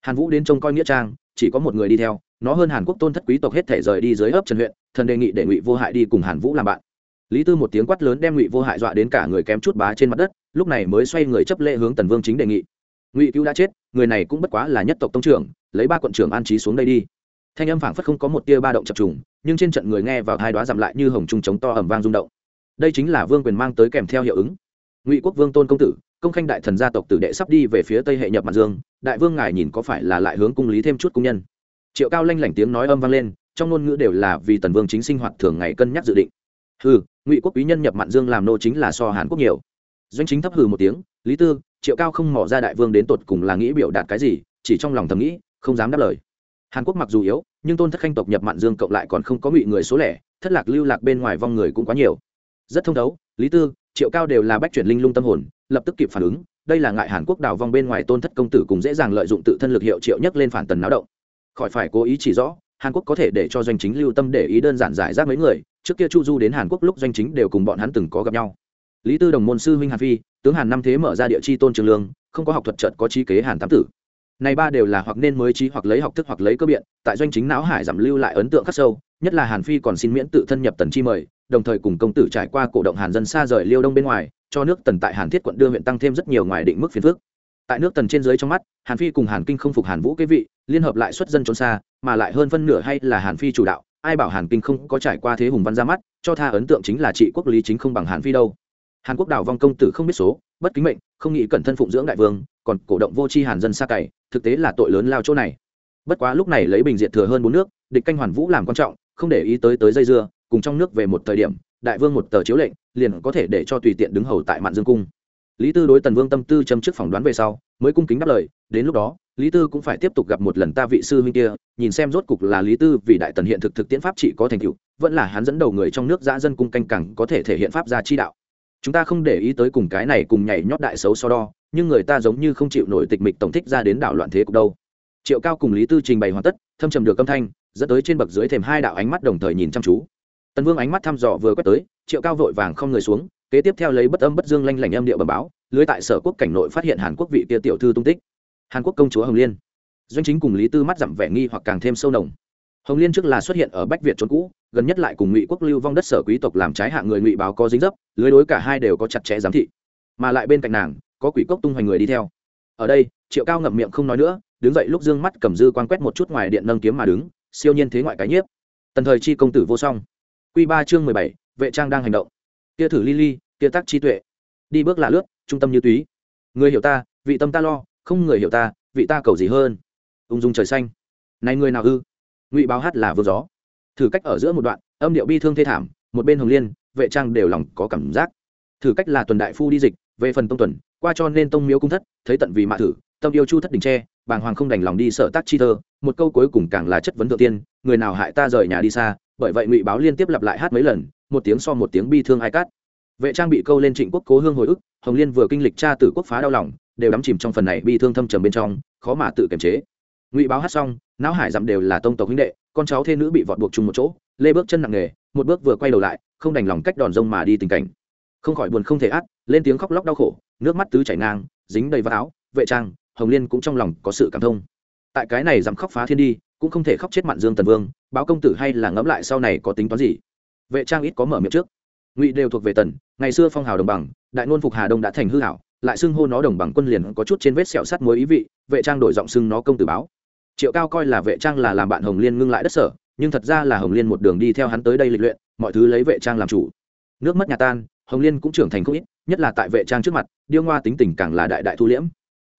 Hàn vũ đến trông coi nghĩa trang chỉ có một người đi theo, nó hơn hàn quốc tôn thất quý tộc hết thể rời đi dưới ấp trần huyện, thần đề nghị để ngụy vô hại đi cùng hàn vũ làm bạn. Lý tư một tiếng quát lớn đem ngụy vô hại dọa đến cả người kém chút bá trên mặt đất, lúc này mới xoay người chấp lễ hướng tần vương chính đề nghị. Ngụy cứu đã chết, người này cũng bất quá là nhất tộc tông trưởng, lấy ba quận trưởng an trí xuống đây đi. Thanh âm phảng phất không có một tia ba động chập trùng, nhưng trên trận người nghe vào hai đoá dặm lại như hồng trung chống to ẩm vang rung động. Đây chính là vương quyền mang tới kèm theo hiệu ứng. Ngụy quốc vương tôn công tử công khanh đại thần gia tộc tử đệ sắp đi về phía tây hệ nhập mặt dương, đại vương ngài nhìn có phải là lại hướng cung lý thêm chút cung nhân? Triệu cao lanh lảnh tiếng nói âm vang lên, trong ngôn ngữ đều là vì tần vương chính sinh hoạt thường ngày cân nhắc dự định. Hừ, ngụy quốc quý nhân nhập mạn dương làm nô chính là so hàn quốc nhiều. Doanh chính thấp hừ một tiếng, lý tư, triệu cao không mỏ ra đại vương đến tột cùng là nghĩ biểu đạt cái gì, chỉ trong lòng thầm nghĩ, không dám đáp lời. Hàn quốc mặc dù yếu, nhưng tôn thất khanh tộc nhập mạn dương cộng lại còn không có ngụy người số lẻ, thất lạc lưu lạc bên ngoài vong người cũng quá nhiều. Rất thông thấu, lý tư, triệu cao đều là bách chuyển linh lung tâm hồn lập tức kịp phản ứng, đây là ngại hàn quốc đào vong bên ngoài tôn thất công tử cùng dễ dàng lợi dụng tự thân lực hiệu triệu nhất lên phản tần náo động. Khỏi phải cố ý chỉ rõ, hàn quốc có thể để cho doanh chính lưu tâm để ý đơn giản giải rác mấy người, trước kia chu du đến hàn quốc lúc doanh chính đều cùng bọn hắn từng có gặp nhau. Lý tư đồng môn sư huynh hàn phi, tướng hàn năm thế mở ra địa chi tôn trường lương, không có học thuật trợt có trí kế hàn tám tử. Này ba đều là hoặc nên mới trí hoặc lấy học thức hoặc lấy cơ biện, tại doanh chính não hải giảm lưu lại ấn tượng khắc sâu, nhất là hàn phi còn xin miễn tự thân nhập tần chi mời, đồng thời cùng công tử trải qua cổ động hàn dân xa rời liêu đông bên ngoài cho nước tần tại hàn thiết quận đưa huyện tăng thêm rất nhiều ngoài định mức phiền phước tại nước tần trên dưới trong mắt, hàn phi cùng hàn kinh không phục hàn vũ kế vị, liên hợp lại xuất dân trốn xa, mà lại hơn phân nửa hay là hàn phi chủ đạo, ai bảo hàn kinh không có trải qua thế hùng văn ra mắt, cho tha ấn tượng chính là trị quốc lý chính không bằng hàn phi đâu. Hàn quốc đảo vong công tử không biết số, bất kính mệnh, không nghĩ cẩn thân phụng dưỡng đại vương, còn cổ động vô tri hàn dân xa cày, thực tế là tội lớn lao chỗ này. Bất quá lúc này lấy bình diện thừa hơn bốn nước, địch canh hoàn vũ làm quan trọng, không để ý tới tới dây dưa, cùng trong nước về một thời điểm, đại vương một tờ chiếu lệnh liền có thể để cho tùy tiện đứng hầu tại mạn dương cung. Lý tư đối tần vương tâm tư châm trước phỏng đoán về sau, mới cung kính đáp lời, đến lúc đó, lý tư cũng phải tiếp tục gặp một lần ta vị sư huynh kia, nhìn xem rốt cục là lý tư vì đại tần hiện thực thực tiễn pháp trị có thành tựu, vẫn là hắn dẫn đầu người trong nước giã dân cung canh cẳng có thể thể hiện pháp gia chi đạo. Chúng ta không để ý tới cùng cái này cùng nhảy nhót đại xấu so đo, nhưng người ta giống như không chịu nổi tịch mịch tổng thích ra đến đảo loạn thế cục đâu. Triệu cao cùng lý tư trình bày hoàn tất, thâm trầm được âm thanh, dẫn tới trên bậc dưới thềm hai đạo ánh mắt đồng thời nhìn chăm chú. Tần vương ánh mắt thăm dò vừa quét tới triệu cao vội vàng không người xuống, kế tiếp theo lấy bất âm bất dương lanh lảnh âm điệu bẩm báo, lưới tại sở quốc cảnh nội phát hiện hàn quốc vị kia tiểu thư tung tích. Hàn quốc công chúa hồng liên. Doanh chính cùng lý tư mắt giảm vẻ nghi hoặc càng thêm sâu nồng. Hồng liên trước là xuất hiện ở bách việt trốn cũ, gần nhất lại cùng ngụy quốc lưu vong đất sở quý tộc làm trái hạng người ngụy báo có dính dấp, lưới đối cả hai đều có chặt chẽ giám thị. Mà lại bên cạnh nàng, có quỷ cốc tung hoành người đi theo. Ở đây, triệu cao ngậm miệng không nói nữa, đứng dậy lúc dương mắt cầm dư quan quét một chút ngoài điện nâng kiếm mà đứng, siêu nhiên thế ngoại cái nhiếp. Tần thời chi công tử vô song. Q ba chương mười bảy vệ trang đang hành động. Kia thử ly ly kia tắc trí tuệ. Đi bước là lướt, trung tâm như túy. Người hiểu ta, vị tâm ta lo, không người hiểu ta, vị ta cầu gì hơn? Ung dung trời xanh. Này người nào ư? Ngụy báo hát là vương gió. Thử cách ở giữa một đoạn, âm điệu bi thương thê thảm, một bên hồng liên, vệ trang đều lòng có cảm giác. Thử cách là tuần đại phu đi dịch, về phần tông tuần, qua cho nên tông miếu cung thất, thấy tận vì mạ thử, tâm yêu chu thất đình tre, bàng hoàng không đành lòng đi sợ tác chi thơ, một câu cuối cùng càng là chất vấn thượng tiên, người nào hại ta rời nhà đi xa, bởi vậy ngụy báo liên tiếp lặp lại hát mấy lần một tiếng so một tiếng bi thương ai cát. Vệ trang bị câu lên trịnh quốc cố hương hồi ức, hồng liên vừa kinh lịch cha tử quốc phá đau lòng, đều đắm chìm trong phần này bi thương thâm trầm bên trong, khó mà tự kiềm chế. Ngụy báo hát xong, não hải dặm đều là tông tộc huynh đệ, con cháu thê nữ bị vọt buộc chung một chỗ, lê bước chân nặng nề, một bước vừa quay đầu lại, không đành lòng cách đòn rông mà đi tình cảnh. Không khỏi buồn không thể át, lên tiếng khóc lóc đau khổ, nước mắt tứ chảy ngang, dính đầy vác áo, vệ trang, hồng liên cũng trong lòng có sự cảm thông. Tại cái này dám khóc phá thiên đi, cũng không thể khóc chết mạn dương tần vương, báo công tử hay là ngẫm lại sau này có tính toán gì? Vệ trang ít có mở miệng trước. Ngụy đều thuộc về tần, ngày xưa phong hào đồng bằng, đại nôn phục hà đông đã thành hư hảo lại xưng hô nó đồng bằng quân liền có chút trên vết sẹo sắt mối ý vị, vệ trang đổi giọng xưng nó công tử báo. Triệu cao coi là vệ trang là làm bạn hồng liên ngưng lại đất sở, nhưng thật ra là hồng liên một đường đi theo hắn tới đây lịch luyện, mọi thứ lấy vệ trang làm chủ. Nước mất nhà tan, hồng liên cũng trưởng thành không ít, nhất là tại vệ trang trước mặt, điêu ngoa tính tình càng là đại đại thu liễm.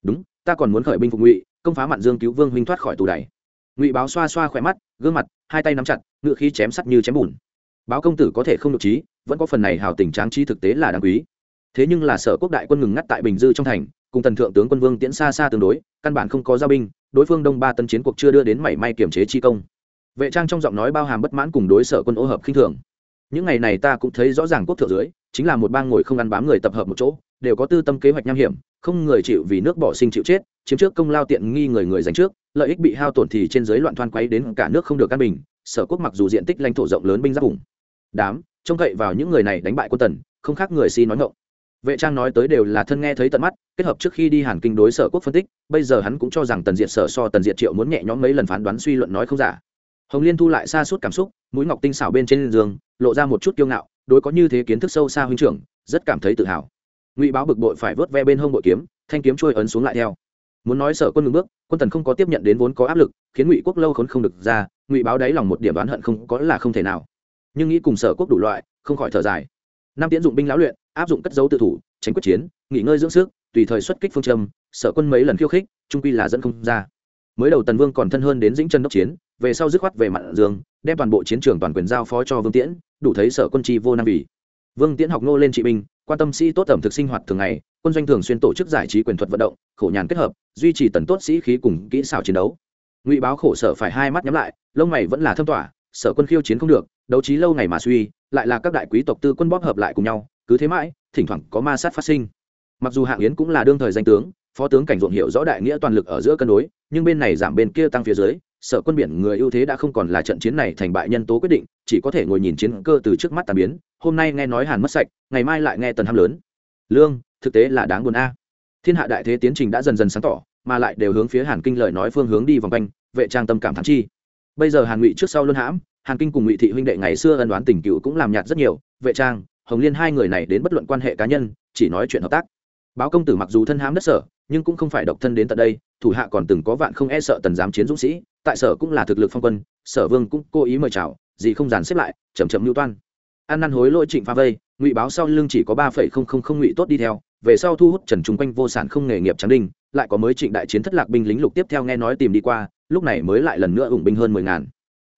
Đúng, ta còn muốn khởi binh phục ngụy, công phá mạn dương cứu vương huynh thoát khỏi tù đày. Ngụy báo xoa xoa khỏe mắt, gương mặt, hai tay nắm chặt ngự khí chém sắt như chém bùn báo công tử có thể không được trí, vẫn có phần này hào tình tráng trí thực tế là đáng quý. Thế nhưng là sở quốc đại quân ngừng ngắt tại bình dư trong thành, cùng tần thượng tướng quân vương tiễn xa xa tương đối, căn bản không có giao binh, đối phương đông ba tân chiến cuộc chưa đưa đến mảy may kiểm chế chi công. Vệ trang trong giọng nói bao hàm bất mãn cùng đối sở quân ô hợp khinh thường. Những ngày này ta cũng thấy rõ ràng quốc thượng dưới, chính là một bang ngồi không ăn bám người tập hợp một chỗ, đều có tư tâm kế hoạch nham hiểm, không người chịu vì nước bỏ sinh chịu chết, chiếm trước công lao tiện nghi người người giành trước, lợi ích bị hao tổn thì trên giới loạn thoan quấy đến cả nước không được căn bình, sở quốc mặc dù diện tích lãnh thổ rộng lớn binh giáp vùng đám, trông cậy vào những người này đánh bại quân tần, không khác người si nói ngộng vệ trang nói tới đều là thân nghe thấy tận mắt, kết hợp trước khi đi hàn kinh đối sở quốc phân tích, bây giờ hắn cũng cho rằng tần diệt sở so tần diệt triệu muốn nhẹ nhõm mấy lần phán đoán suy luận nói không giả. Hồng liên thu lại xa suốt cảm xúc, mũi ngọc tinh xảo bên trên giường, lộ ra một chút kiêu ngạo, đối có như thế kiến thức sâu xa huynh trưởng, rất cảm thấy tự hào. Ngụy báo bực bội phải vớt ve bên hông bội kiếm, thanh kiếm trôi ấn xuống lại theo. Muốn nói sở quân ngừng bước, quân tần không có tiếp nhận đến vốn có áp lực, khiến ngụy quốc lâu khốn không được ra, ngụy báo đáy lòng một điểm đoán hận không có là không thể nào nhưng nghĩ cùng sở quốc đủ loại, không khỏi thở dài. Năm tiễn dụng binh lão luyện, áp dụng cất dấu tự thủ, tránh quyết chiến, nghỉ ngơi dưỡng sức, tùy thời xuất kích phương châm, sở quân mấy lần khiêu khích, trung quy là dẫn không ra. Mới đầu tần vương còn thân hơn đến dĩnh chân đốc chiến, về sau dứt khoát về mặt dương, đem toàn bộ chiến trường toàn quyền giao phó cho vương tiễn, đủ thấy sở quân chi vô năng vì. Vương tiễn học nô lên trị binh, quan tâm sĩ tốt ẩm thực sinh hoạt thường ngày, quân doanh thường xuyên tổ chức giải trí quyền thuật vận động, khổ nhàn kết hợp, duy trì tần tốt sĩ khí cùng kỹ xảo chiến đấu. Ngụy báo khổ sở phải hai mắt nhắm lại, lông mày vẫn là thâm tỏa sở quân khiêu chiến không được, đấu trí lâu ngày mà suy, lại là các đại quý tộc tư quân bóp hợp lại cùng nhau, cứ thế mãi, thỉnh thoảng có ma sát phát sinh. Mặc dù hạng yến cũng là đương thời danh tướng, phó tướng cảnh ruộng hiệu rõ đại nghĩa toàn lực ở giữa cân đối, nhưng bên này giảm bên kia tăng phía dưới, sở quân biển người ưu thế đã không còn là trận chiến này thành bại nhân tố quyết định, chỉ có thể ngồi nhìn chiến cơ từ trước mắt tàn biến, hôm nay nghe nói hàn mất sạch, ngày mai lại nghe tần ham lớn. Lương, thực tế là đáng buồn a. Thiên hạ đại thế tiến trình đã dần dần sáng tỏ, mà lại đều hướng phía hàn kinh lời nói phương hướng đi vòng quanh, vệ trang tâm cảm thắng chi bây giờ hàn ngụy trước sau luân hãm, hàn kinh cùng ngụy thị huynh đệ ngày xưa ân đoán tình cựu cũng làm nhạt rất nhiều, vệ trang, hồng liên hai người này đến bất luận quan hệ cá nhân, chỉ nói chuyện hợp tác. Báo công tử mặc dù thân hãm đất sở, nhưng cũng không phải độc thân đến tận đây, thủ hạ còn từng có vạn không e sợ tần giám chiến dũng sĩ, tại sở cũng là thực lực phong quân, sở vương cũng cố ý mời chào, gì không dàn xếp lại chầm chậm mưu toan. Ăn năn hối lỗi trịnh pha vây, ngụy báo sau lưng chỉ có ba phẩy không không không ngụy tốt đi theo, về sau thu hút trần trung quanh vô sản không nghề nghiệp trắng đinh, lại có mới trịnh đại chiến thất lạc binh lính lục tiếp theo nghe nói tìm đi qua lúc này mới lại lần nữa ủng binh hơn mười ngàn.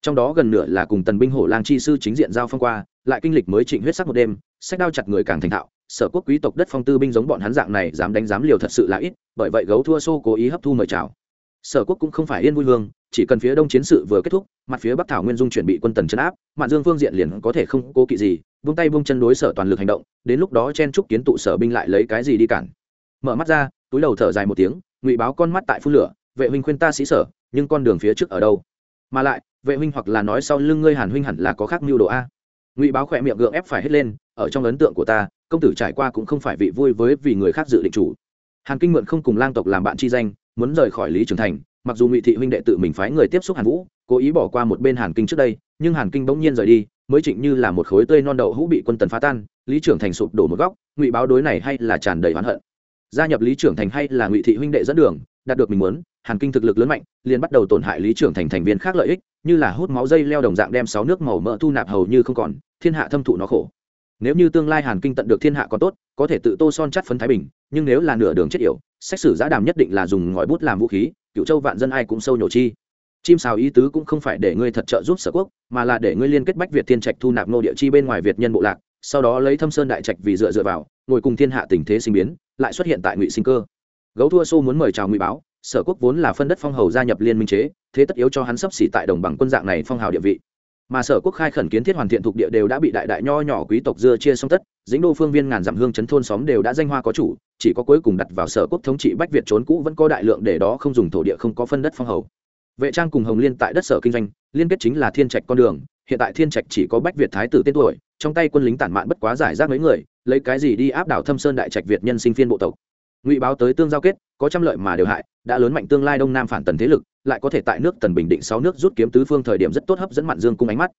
Trong đó gần nửa là cùng tần binh hổ lang chi sư chính diện giao phong qua, lại kinh lịch mới trịnh huyết sắc một đêm, sách đao chặt người càng thành thạo, sở quốc quý tộc đất phong tư binh giống bọn hắn dạng này dám đánh dám liều thật sự là ít, bởi vậy gấu thua xô cố ý hấp thu mời chào. Sở quốc cũng không phải yên vui hương, chỉ cần phía đông chiến sự vừa kết thúc, mặt phía bắc thảo nguyên dung chuẩn bị quân tần chấn áp, mạn dương phương diện liền có thể không cố kỵ gì, vung tay vung chân đối sở toàn lực hành động, đến lúc đó chen trúc kiến tụ sở binh lại lấy cái gì đi cản. Mở mắt ra, túi đầu thở dài một tiếng, ngụy báo con mắt tại phun lửa, vệ huynh khuyên ta sĩ sở nhưng con đường phía trước ở đâu? Mà lại, vệ huynh hoặc là nói sau lưng ngươi hàn huynh hẳn là có khác mưu đồ a. Ngụy báo khỏe miệng gượng ép phải hết lên, ở trong ấn tượng của ta, công tử trải qua cũng không phải vị vui với vì người khác dự định chủ. Hàn kinh mượn không cùng lang tộc làm bạn chi danh, muốn rời khỏi lý trường thành, mặc dù ngụy thị huynh đệ tự mình phái người tiếp xúc hàn vũ, cố ý bỏ qua một bên hàn kinh trước đây, nhưng hàn kinh bỗng nhiên rời đi, mới trịnh như là một khối tươi non đậu hũ bị quân tần phá tan, lý trưởng thành sụp đổ một góc, ngụy báo đối này hay là tràn đầy oán hận. Gia nhập lý trưởng thành hay là ngụy thị huynh đệ dẫn đường, đạt được mình muốn hàn kinh thực lực lớn mạnh, liền bắt đầu tổn hại lý trưởng thành thành viên khác lợi ích, như là hút máu dây leo đồng dạng đem sáu nước màu mỡ thu nạp hầu như không còn, thiên hạ thâm thụ nó khổ. Nếu như tương lai hàn kinh tận được thiên hạ có tốt, có thể tự tô son chắt phấn thái bình, nhưng nếu là nửa đường chết yểu xét xử giã đàm nhất định là dùng ngòi bút làm vũ khí, cựu châu vạn dân ai cũng sâu nhổ chi. Chim xào ý tứ cũng không phải để ngươi thật trợ giúp sở quốc, mà là để ngươi liên kết bách việt thiên trạch thu nạp nô địa chi bên ngoài việt nhân bộ lạc, sau đó lấy thâm sơn đại trạch vì dựa dựa vào, ngồi cùng thiên hạ tình thế sinh biến, lại xuất hiện tại ngụy sinh cơ. Gấu thua xô muốn mời chào ngụy báo sở quốc vốn là phân đất phong hầu gia nhập liên minh chế, thế tất yếu cho hắn sắp xỉ tại đồng bằng quân dạng này phong hào địa vị. Mà sở quốc khai khẩn kiến thiết hoàn thiện thuộc địa đều đã bị đại đại nho nhỏ quý tộc dưa chia xong tất, dĩnh đô phương viên ngàn dặm hương chấn thôn xóm đều đã danh hoa có chủ, chỉ có cuối cùng đặt vào sở quốc thống trị bách việt trốn cũ vẫn có đại lượng để đó không dùng thổ địa không có phân đất phong hầu. Vệ trang cùng hồng liên tại đất sở kinh doanh, liên kết chính là thiên trạch con đường, hiện tại thiên trạch chỉ có bách việt thái tử tên tuổi, trong tay quân lính tản mạn bất quá giải rác mấy người, lấy cái gì đi áp đảo thâm sơn đại trạch việt nhân sinh phiên bộ tộc ngụy báo tới tương giao kết, có trăm lợi mà đều hại, đã lớn mạnh tương lai đông nam phản tần thế lực, lại có thể tại nước tần bình định sáu nước rút kiếm tứ phương thời điểm rất tốt hấp dẫn mạn dương cung ánh mắt.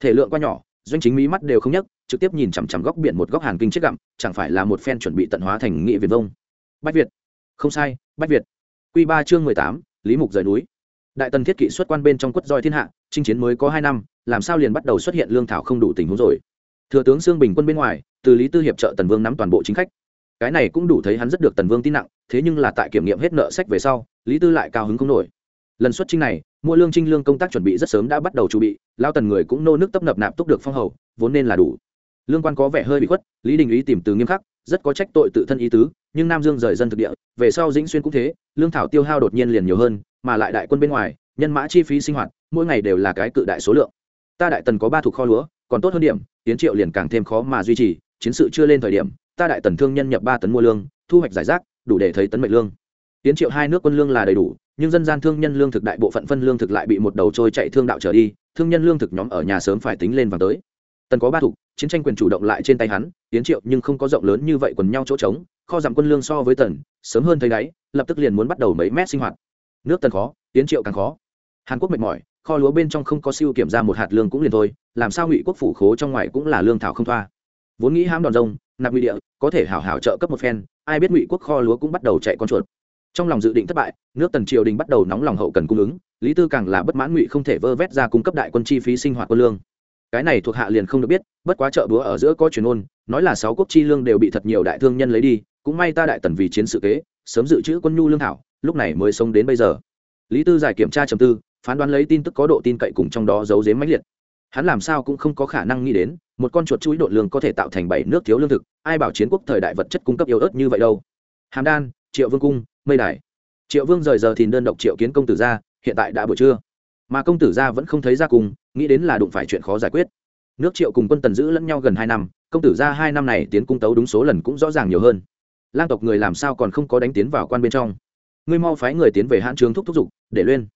Thể lượng quá nhỏ, doanh chính mỹ mắt đều không nhấc, trực tiếp nhìn chằm chằm góc biển một góc hàn kinh chết gặm, chẳng phải là một phen chuẩn bị tận hóa thành nghị việt vông. Bách việt. Không sai, bách việt. Q ba chương mười tám, lý mục rời núi. Đại tần thiết kỵ xuất quan bên trong quất roi thiên hạ, chinh chiến mới có hai năm, làm sao liền bắt đầu xuất hiện lương thảo không đủ tình huống rồi? Thừa tướng sương bình quân bên ngoài, từ lý tư hiệp trợ tần vương nắm toàn bộ chính khách cái này cũng đủ thấy hắn rất được tần vương tin nặng, thế nhưng là tại kiểm nghiệm hết nợ sách về sau, lý tư lại cao hứng không nổi. Lần xuất trinh này, mua lương trinh lương công tác chuẩn bị rất sớm đã bắt đầu chuẩn bị, lao tần người cũng nô nước tấp nập nạp túc được phong hầu, vốn nên là đủ. Lương quan có vẻ hơi bị khuất, lý đình ý tìm từ nghiêm khắc, rất có trách tội tự thân ý tứ, nhưng nam dương rời dân thực địa, về sau dĩnh xuyên cũng thế, lương thảo tiêu hao đột nhiên liền nhiều hơn, mà lại đại quân bên ngoài, nhân mã chi phí sinh hoạt, mỗi ngày đều là cái cự đại số lượng. Ta đại tần có ba thuộc kho lúa, còn tốt hơn điểm, tiến triệu liền càng thêm khó mà duy trì, chiến sự chưa lên thời điểm ta đại tần thương nhân nhập ba tấn mua lương, thu hoạch giải rác, đủ để thấy tấn mệnh lương. Tiến triệu hai nước quân lương là đầy đủ, nhưng dân gian thương nhân lương thực đại bộ phận phân lương thực lại bị một đầu trôi chạy thương đạo trở đi, thương nhân lương thực nhóm ở nhà sớm phải tính lên và tới. Tần có ba thục chiến tranh quyền chủ động lại trên tay hắn, tiến triệu nhưng không có rộng lớn như vậy quần nhau chỗ trống, kho giảm quân lương so với tần, sớm hơn thấy đáy, lập tức liền muốn bắt đầu mấy mét sinh hoạt. Nước tần khó, tiến triệu càng khó. Hàn quốc mệt mỏi, kho lúa bên trong không có siêu kiểm ra một hạt lương cũng liền thôi, làm sao ngụy quốc phủ khố trong ngoài cũng là lương thảo không thoa. Vốn nghĩ hãm đòn rông nạp ngụy địa, có thể hảo hảo trợ cấp một phen, ai biết ngụy quốc kho lúa cũng bắt đầu chạy con chuột. Trong lòng dự định thất bại, nước tần triều đình bắt đầu nóng lòng hậu cần cung ứng, lý tư càng là bất mãn ngụy không thể vơ vét ra cung cấp đại quân chi phí sinh hoạt quân lương. Cái này thuộc hạ liền không được biết, bất quá chợ búa ở giữa có truyền ôn, nói là sáu quốc chi lương đều bị thật nhiều đại thương nhân lấy đi, cũng may ta đại tần vì chiến sự kế, sớm dự trữ quân nhu lương thảo, lúc này mới sống đến bây giờ. Lý tư giải kiểm tra trầm tư, phán đoán lấy tin tức có độ tin cậy cùng trong đó giấu dếm mãnh liệt. Hắn làm sao cũng không có khả năng nghĩ đến một con chuột chuỗi đột lương có thể tạo thành bảy nước thiếu lương thực, ai bảo chiến quốc thời đại vật chất cung cấp yếu ớt như vậy đâu? Hàm đan, triệu vương cung, mây đài. Triệu vương rời giờ thì đơn độc triệu kiến công tử ra, hiện tại đã buổi trưa. Mà công tử ra vẫn không thấy ra cùng, nghĩ đến là đụng phải chuyện khó giải quyết. Nước triệu cùng quân tần giữ lẫn nhau gần hai năm, công tử ra hai năm này tiến cung tấu đúng số lần cũng rõ ràng nhiều hơn. Lang tộc người làm sao còn không có đánh tiến vào quan bên trong? Ngươi mau phái người tiến về hãn trường thúc thúc giục để lên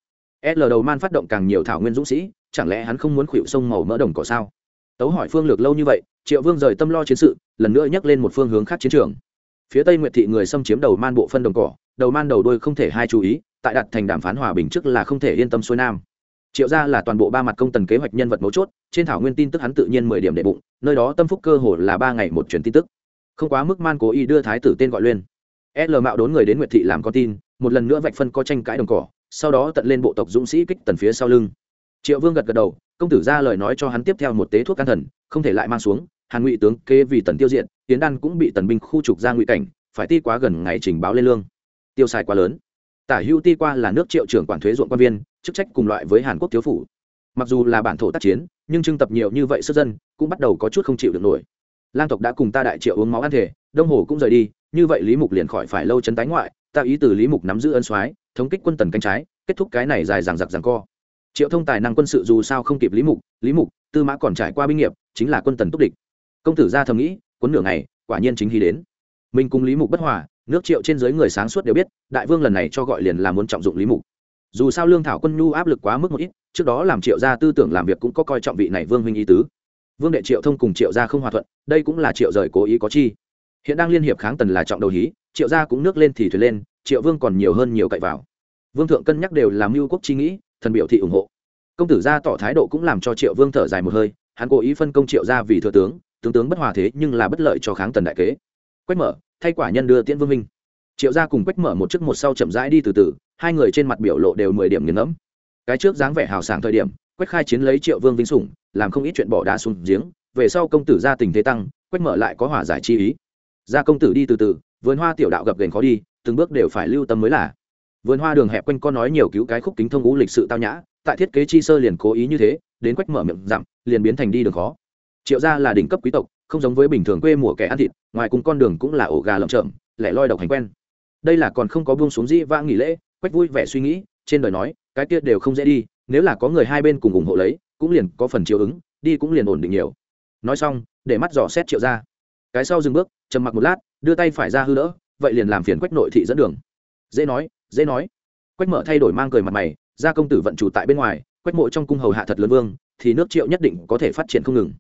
l đầu man phát động càng nhiều thảo nguyên dũng sĩ, chẳng lẽ hắn không muốn khuỵu sông màu mỡ đồng cỏ sao? Tấu hỏi phương lược lâu như vậy, triệu vương rời tâm lo chiến sự, lần nữa nhắc lên một phương hướng khác chiến trường. Phía tây nguyệt thị người xâm chiếm đầu man bộ phân đồng cỏ, đầu man đầu đôi không thể hai chú ý, tại đặt thành đàm phán hòa bình trước là không thể yên tâm xuôi nam. Triệu ra là toàn bộ ba mặt công tần kế hoạch nhân vật mấu chốt, trên thảo nguyên tin tức hắn tự nhiên mười điểm đệ bụng, nơi đó tâm phúc cơ hồ là ba ngày một chuyến tin tức. Không quá mức man cố ý đưa thái tử tên gọi lên. L mạo đốn người đến nguyệt thị làm con tin, một lần nữa vạch phân có tranh cãi đồng cỏ, sau đó tận lên bộ tộc dũng sĩ kích tần phía sau lưng triệu vương gật gật đầu, công tử ra lời nói cho hắn tiếp theo một tế thuốc can thần, không thể lại mang xuống, hàn ngụy tướng kê vì tần tiêu diện, tiến đan cũng bị tần binh khu trục ra ngụy cảnh, phải ti quá gần ngày trình báo lên lương. Tiêu xài quá lớn. Tả hữu ti qua là nước triệu trưởng quản thuế ruộng quan viên, chức trách cùng loại với hàn quốc thiếu phủ. Mặc dù là bản thổ tác chiến, nhưng trưng tập nhiều như vậy sức dân, cũng bắt đầu có chút không chịu được nổi. Lang tộc đã cùng ta đại triệu uống máu ăn thể đông hồ cũng rời đi, như vậy lý mục liền khỏi phải lâu chấn tái ngoại, ta ý từ lý mục nắm giữ ân soái, thống kích quân tần cánh trái, kết thúc cái này dài dằng dặc dằng co triệu thông tài năng quân sự dù sao không kịp lý mục lý mục, tư mã còn trải qua binh nghiệp, chính là quân tần túc địch. Công tử ra thầm nghĩ quấn nửa ngày, quả nhiên chính khi đến. Mình cùng lý mục bất hòa, nước triệu trên dưới người sáng suốt đều biết, đại vương lần này cho gọi liền là muốn trọng dụng lý mục. Dù sao lương thảo quân nhu áp lực quá mức một ít, trước đó làm triệu gia tư tưởng làm việc cũng có coi trọng vị này vương huynh ý tứ. Vương đệ triệu thông cùng triệu gia không hòa thuận, đây cũng là triệu rời cố ý có chi. Hiện đang liên hiệp kháng tần là trọng đầu hí, triệu gia cũng nước lên thì thuyền lên, triệu vương còn nhiều hơn nhiều cậy vào. Vương thượng cân nhắc đều làm mưu quốc chi nghĩ thần biểu thị ủng hộ. Công tử gia tỏ thái độ cũng làm cho triệu vương thở dài một hơi, hắn cố ý phân công triệu gia vì thừa tướng tướng tướng bất hòa thế nhưng là bất lợi cho kháng tần đại kế. Quách mở, thay quả nhân đưa tiễn vương minh. Triệu gia cùng quách mở một chiếc một sau chậm rãi đi từ từ, hai người trên mặt biểu lộ đều mười điểm nghiền ngẫm. Cái trước dáng vẻ hào sảng thời điểm, quách khai chiến lấy triệu vương vinh sủng, làm không ít chuyện bỏ đá xuống giếng, về sau công tử gia tình thế tăng, quách mở lại có hòa giải chi ý. Gia công tử đi từ từ, vườn hoa tiểu đạo gập ghềnh khó đi, từng bước đều phải lưu tâm mới là vườn hoa đường hẹp quanh con nói nhiều cứu cái khúc kính thông ngũ lịch sự tao nhã, tại thiết kế chi sơ liền cố ý như thế, đến quách mở miệng dặm, liền biến thành đi đường khó. Triệu gia là đỉnh cấp quý tộc, không giống với bình thường quê mùa kẻ ăn thịt, ngoài cùng con đường cũng là ổ gà lợm trợm lẻ loi độc hành quen. Đây là còn không có buông xuống dĩ vãng nghỉ lễ, quách vui vẻ suy nghĩ, trên đời nói, cái kia đều không dễ đi, nếu là có người hai bên cùng ủng hộ lấy, cũng liền có phần chiều ứng, đi cũng liền ổn định nhiều. Nói xong, để mắt dò xét triệu ra cái sau dừng bước, trầm mặc một lát, đưa tay phải ra hư đỡ, vậy liền làm phiền quách nội thị dẫn đường. Dễ nói dễ nói. Quách mở thay đổi mang cười mặt mày ra công tử vận chủ tại bên ngoài, quách mộ trong cung hầu hạ thật lớn vương, thì nước triệu nhất định có thể phát triển không ngừng.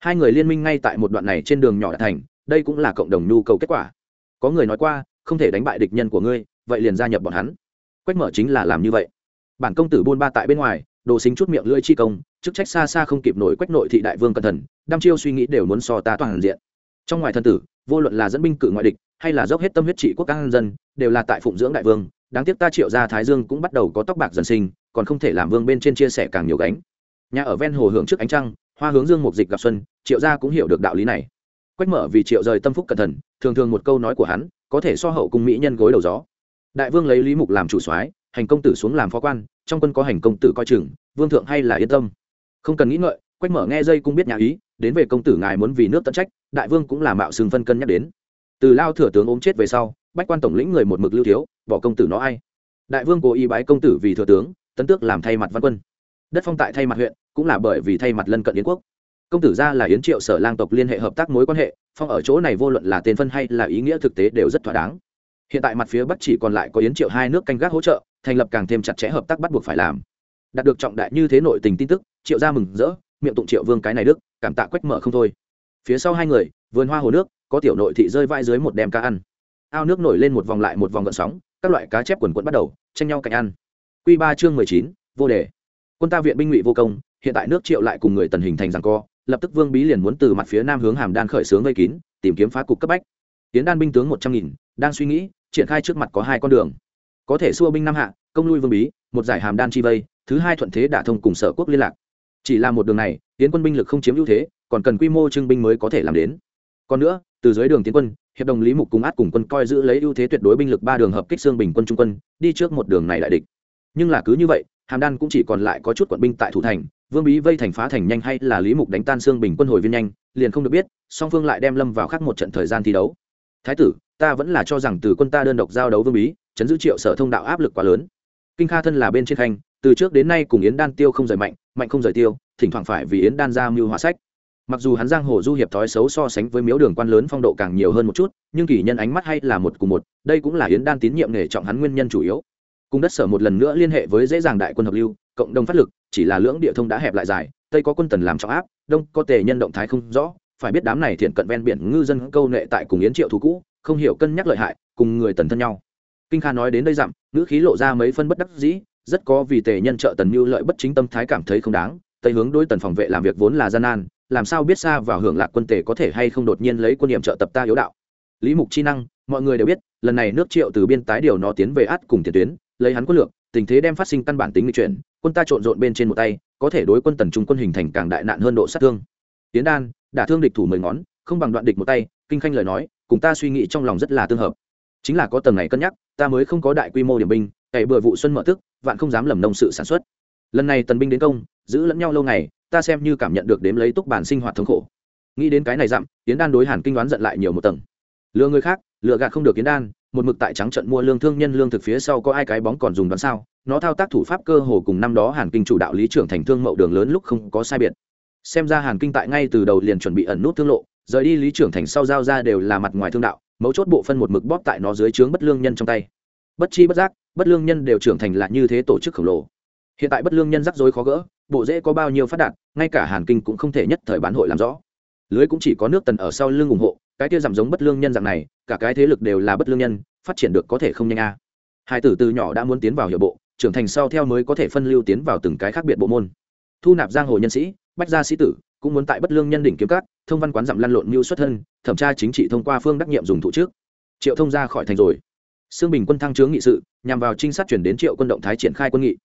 Hai người liên minh ngay tại một đoạn này trên đường nhỏ đã thành, đây cũng là cộng đồng nhu cầu kết quả. Có người nói qua, không thể đánh bại địch nhân của ngươi, vậy liền gia nhập bọn hắn. Quách mở chính là làm như vậy. Bản công tử buôn ba tại bên ngoài, đồ xính chút miệng lưỡi chi công, chức trách xa xa không kịp nổi quách nội thị đại vương cẩn thận, đăm chiêu suy nghĩ đều muốn so ta toàn diện. Trong ngoài thân tử, vô luận là dẫn binh cử ngoại địch, hay là dốc hết tâm huyết trị quốc các dân, đều là tại phụng dưỡng đại vương đáng tiếc ta triệu gia thái dương cũng bắt đầu có tóc bạc dần sinh, còn không thể làm vương bên trên chia sẻ càng nhiều gánh. Nhà ở ven hồ hưởng trước ánh trăng, hoa hướng dương một dịch gặp xuân, triệu gia cũng hiểu được đạo lý này. Quách mở vì triệu rời tâm phúc cẩn thận, thường thường một câu nói của hắn, có thể so hậu cùng mỹ nhân gối đầu gió. Đại vương lấy lý mục làm chủ soái, hành công tử xuống làm phó quan, trong quân có hành công tử coi chừng, vương thượng hay là yên tâm. Không cần nghĩ ngợi, quách mở nghe dây cũng biết nhà ý, đến về công tử ngài muốn vì nước tận trách, đại vương cũng là mạo xương phân cân nhắc đến. Từ lao thừa tướng ốm chết về sau, bách quan tổng lĩnh người một mực lưu thiếu bỏ công tử nó ai? Đại vương cố ý bái công tử vì thừa tướng, tấn tước làm thay mặt văn quân. Đất phong tại thay mặt huyện, cũng là bởi vì thay mặt lân cận yến quốc. Công tử ra là yến triệu sở lang tộc liên hệ hợp tác mối quan hệ, phong ở chỗ này vô luận là tên phân hay là ý nghĩa thực tế đều rất thỏa đáng. Hiện tại mặt phía bắc chỉ còn lại có yến triệu hai nước canh gác hỗ trợ, thành lập càng thêm chặt chẽ hợp tác bắt buộc phải làm. Đạt được trọng đại như thế nội tình tin tức, triệu ra mừng rỡ, miệng tụng triệu vương cái này đức, cảm tạ quách mở không thôi. Phía sau hai người, vườn hoa hồ nước, có tiểu nội thị rơi vai dưới một đem cá ăn. Ao nước nổi lên một vòng lại một vòng gợn sóng các loại cá chép quần quẫn bắt đầu, tranh nhau cạnh ăn. Q ba chương mười chín, vô đề. Quân ta viện binh ngụy vô công, hiện tại nước triệu lại cùng người tần hình thành rằng co, lập tức vương bí liền muốn từ mặt phía nam hướng hàm đan khởi xướng vây kín, tìm kiếm phá cục cấp bách. Tiến đan binh tướng một trăm nghìn, đang suy nghĩ, triển khai trước mặt có hai con đường. Có thể xua binh nam hạ, công lui vương bí, một giải hàm đan chi vây, thứ hai thuận thế đả thông cùng sở quốc liên lạc. Chỉ là một đường này, tiến quân binh lực không chiếm ưu thế, còn cần quy mô trưng binh mới có thể làm đến. Còn nữa, từ dưới đường tiến quân hiệp đồng lý mục cùng át cùng quân coi giữ lấy ưu thế tuyệt đối binh lực ba đường hợp kích xương bình quân trung quân, đi trước một đường này đại địch. Nhưng là cứ như vậy, hàm đan cũng chỉ còn lại có chút quận binh tại thủ thành, vương bí vây thành phá thành nhanh hay là lý mục đánh tan xương bình quân hồi viên nhanh, liền không được biết, song phương lại đem lâm vào khắc một trận thời gian thi đấu. Thái tử, ta vẫn là cho rằng từ quân ta đơn độc giao đấu vương bí, chấn giữ triệu sở thông đạo áp lực quá lớn. Kinh kha thân là bên trên khanh, từ trước đến nay cùng yến đan tiêu không rời mạnh mạnh không rời tiêu, thỉnh thoảng phải vì yến đan ra mưu hòa sách mặc dù hắn giang hồ du hiệp thói xấu so sánh với miếu đường quan lớn phong độ càng nhiều hơn một chút, nhưng kỳ nhân ánh mắt hay là một cùng một, đây cũng là yến đan tín nhiệm nghề trọng hắn nguyên nhân chủ yếu. Cùng đất sở một lần nữa liên hệ với dễ dàng đại quân hợp lưu, cộng đồng phát lực, chỉ là lưỡng địa thông đã hẹp lại dài, tây có quân tần làm trọng áp, đông có tề nhân động thái không rõ, phải biết đám này thiện cận ven biển ngư dân câu nệ tại cùng yến triệu thú cũ, không hiểu cân nhắc lợi hại, cùng người tần thân nhau. Kinh kha nói đến đây dặm, ngữ khí lộ ra mấy phân bất đắc dĩ, rất có vì tề nhân trợ tần như lợi bất chính tâm thái cảm thấy không đáng, tây hướng đối tần phòng vệ làm việc vốn là gian nan làm sao biết xa vào hưởng lạc quân tề có thể hay không đột nhiên lấy quân niệm trợ tập ta yếu đạo? Lý mục chi năng, mọi người đều biết, lần này nước triệu từ biên tái điều nó tiến về át cùng tiền tuyến, lấy hắn quân lược, tình thế đem phát sinh căn bản tính lịch chuyển, quân ta trộn rộn bên trên một tay, có thể đối quân tần trung quân hình thành càng đại nạn hơn độ sát thương. Tiến đan, đả thương địch thủ mười ngón, không bằng đoạn địch một tay, kinh khanh lời nói, cùng ta suy nghĩ trong lòng rất là tương hợp. Chính là có tầng này cân nhắc, ta mới không có đại quy mô điểm binh cày bừa vụ xuân mở tức, vạn không dám lầm nông sự sản xuất. Lần này tần binh đến công giữ lẫn nhau lâu ngày, ta xem như cảm nhận được đếm lấy túc bản sinh hoạt thống khổ. Nghĩ đến cái này dặm tiến đan đối hàn kinh đoán giận lại nhiều một tầng. Lừa người khác, lừa gạt không được yến đan, một mực tại trắng trận mua lương thương nhân lương thực phía sau có ai cái bóng còn dùng đoán sao? Nó thao tác thủ pháp cơ hồ cùng năm đó hàn kinh chủ đạo lý trưởng thành thương mậu đường lớn lúc không có sai biệt. Xem ra hàn kinh tại ngay từ đầu liền chuẩn bị ẩn nút thương lộ, rời đi lý trưởng thành sau giao ra đều là mặt ngoài thương đạo, mấu chốt bộ phân một mực bóp tại nó dưới trướng bất lương nhân trong tay. Bất chi bất giác, bất lương nhân đều trưởng thành là như thế tổ chức khổng lồ. Hiện tại bất lương nhân rắc rối khó gỡ bộ dễ có bao nhiêu phát đạt, ngay cả hàn kinh cũng không thể nhất thời bán hội làm rõ. Lưới cũng chỉ có nước tần ở sau lưng ủng hộ, cái kia giảm giống bất lương nhân dạng này, cả cái thế lực đều là bất lương nhân, phát triển được có thể không nhanh a. Hai tử từ nhỏ đã muốn tiến vào hiệu bộ, trưởng thành sau theo mới có thể phân lưu tiến vào từng cái khác biệt bộ môn. Thu nạp giang hồ nhân sĩ, bách gia sĩ tử, cũng muốn tại bất lương nhân đỉnh kiếm cát thông văn quán giảm lăn lộn mưu xuất thân, thẩm tra chính trị thông qua phương đắc nhiệm dùng thụ trước. Triệu thông ra khỏi thành rồi. Xương bình quân thăng chướng nghị sự, nhằm vào trinh sát chuyển đến triệu quân động thái triển khai quân nghị.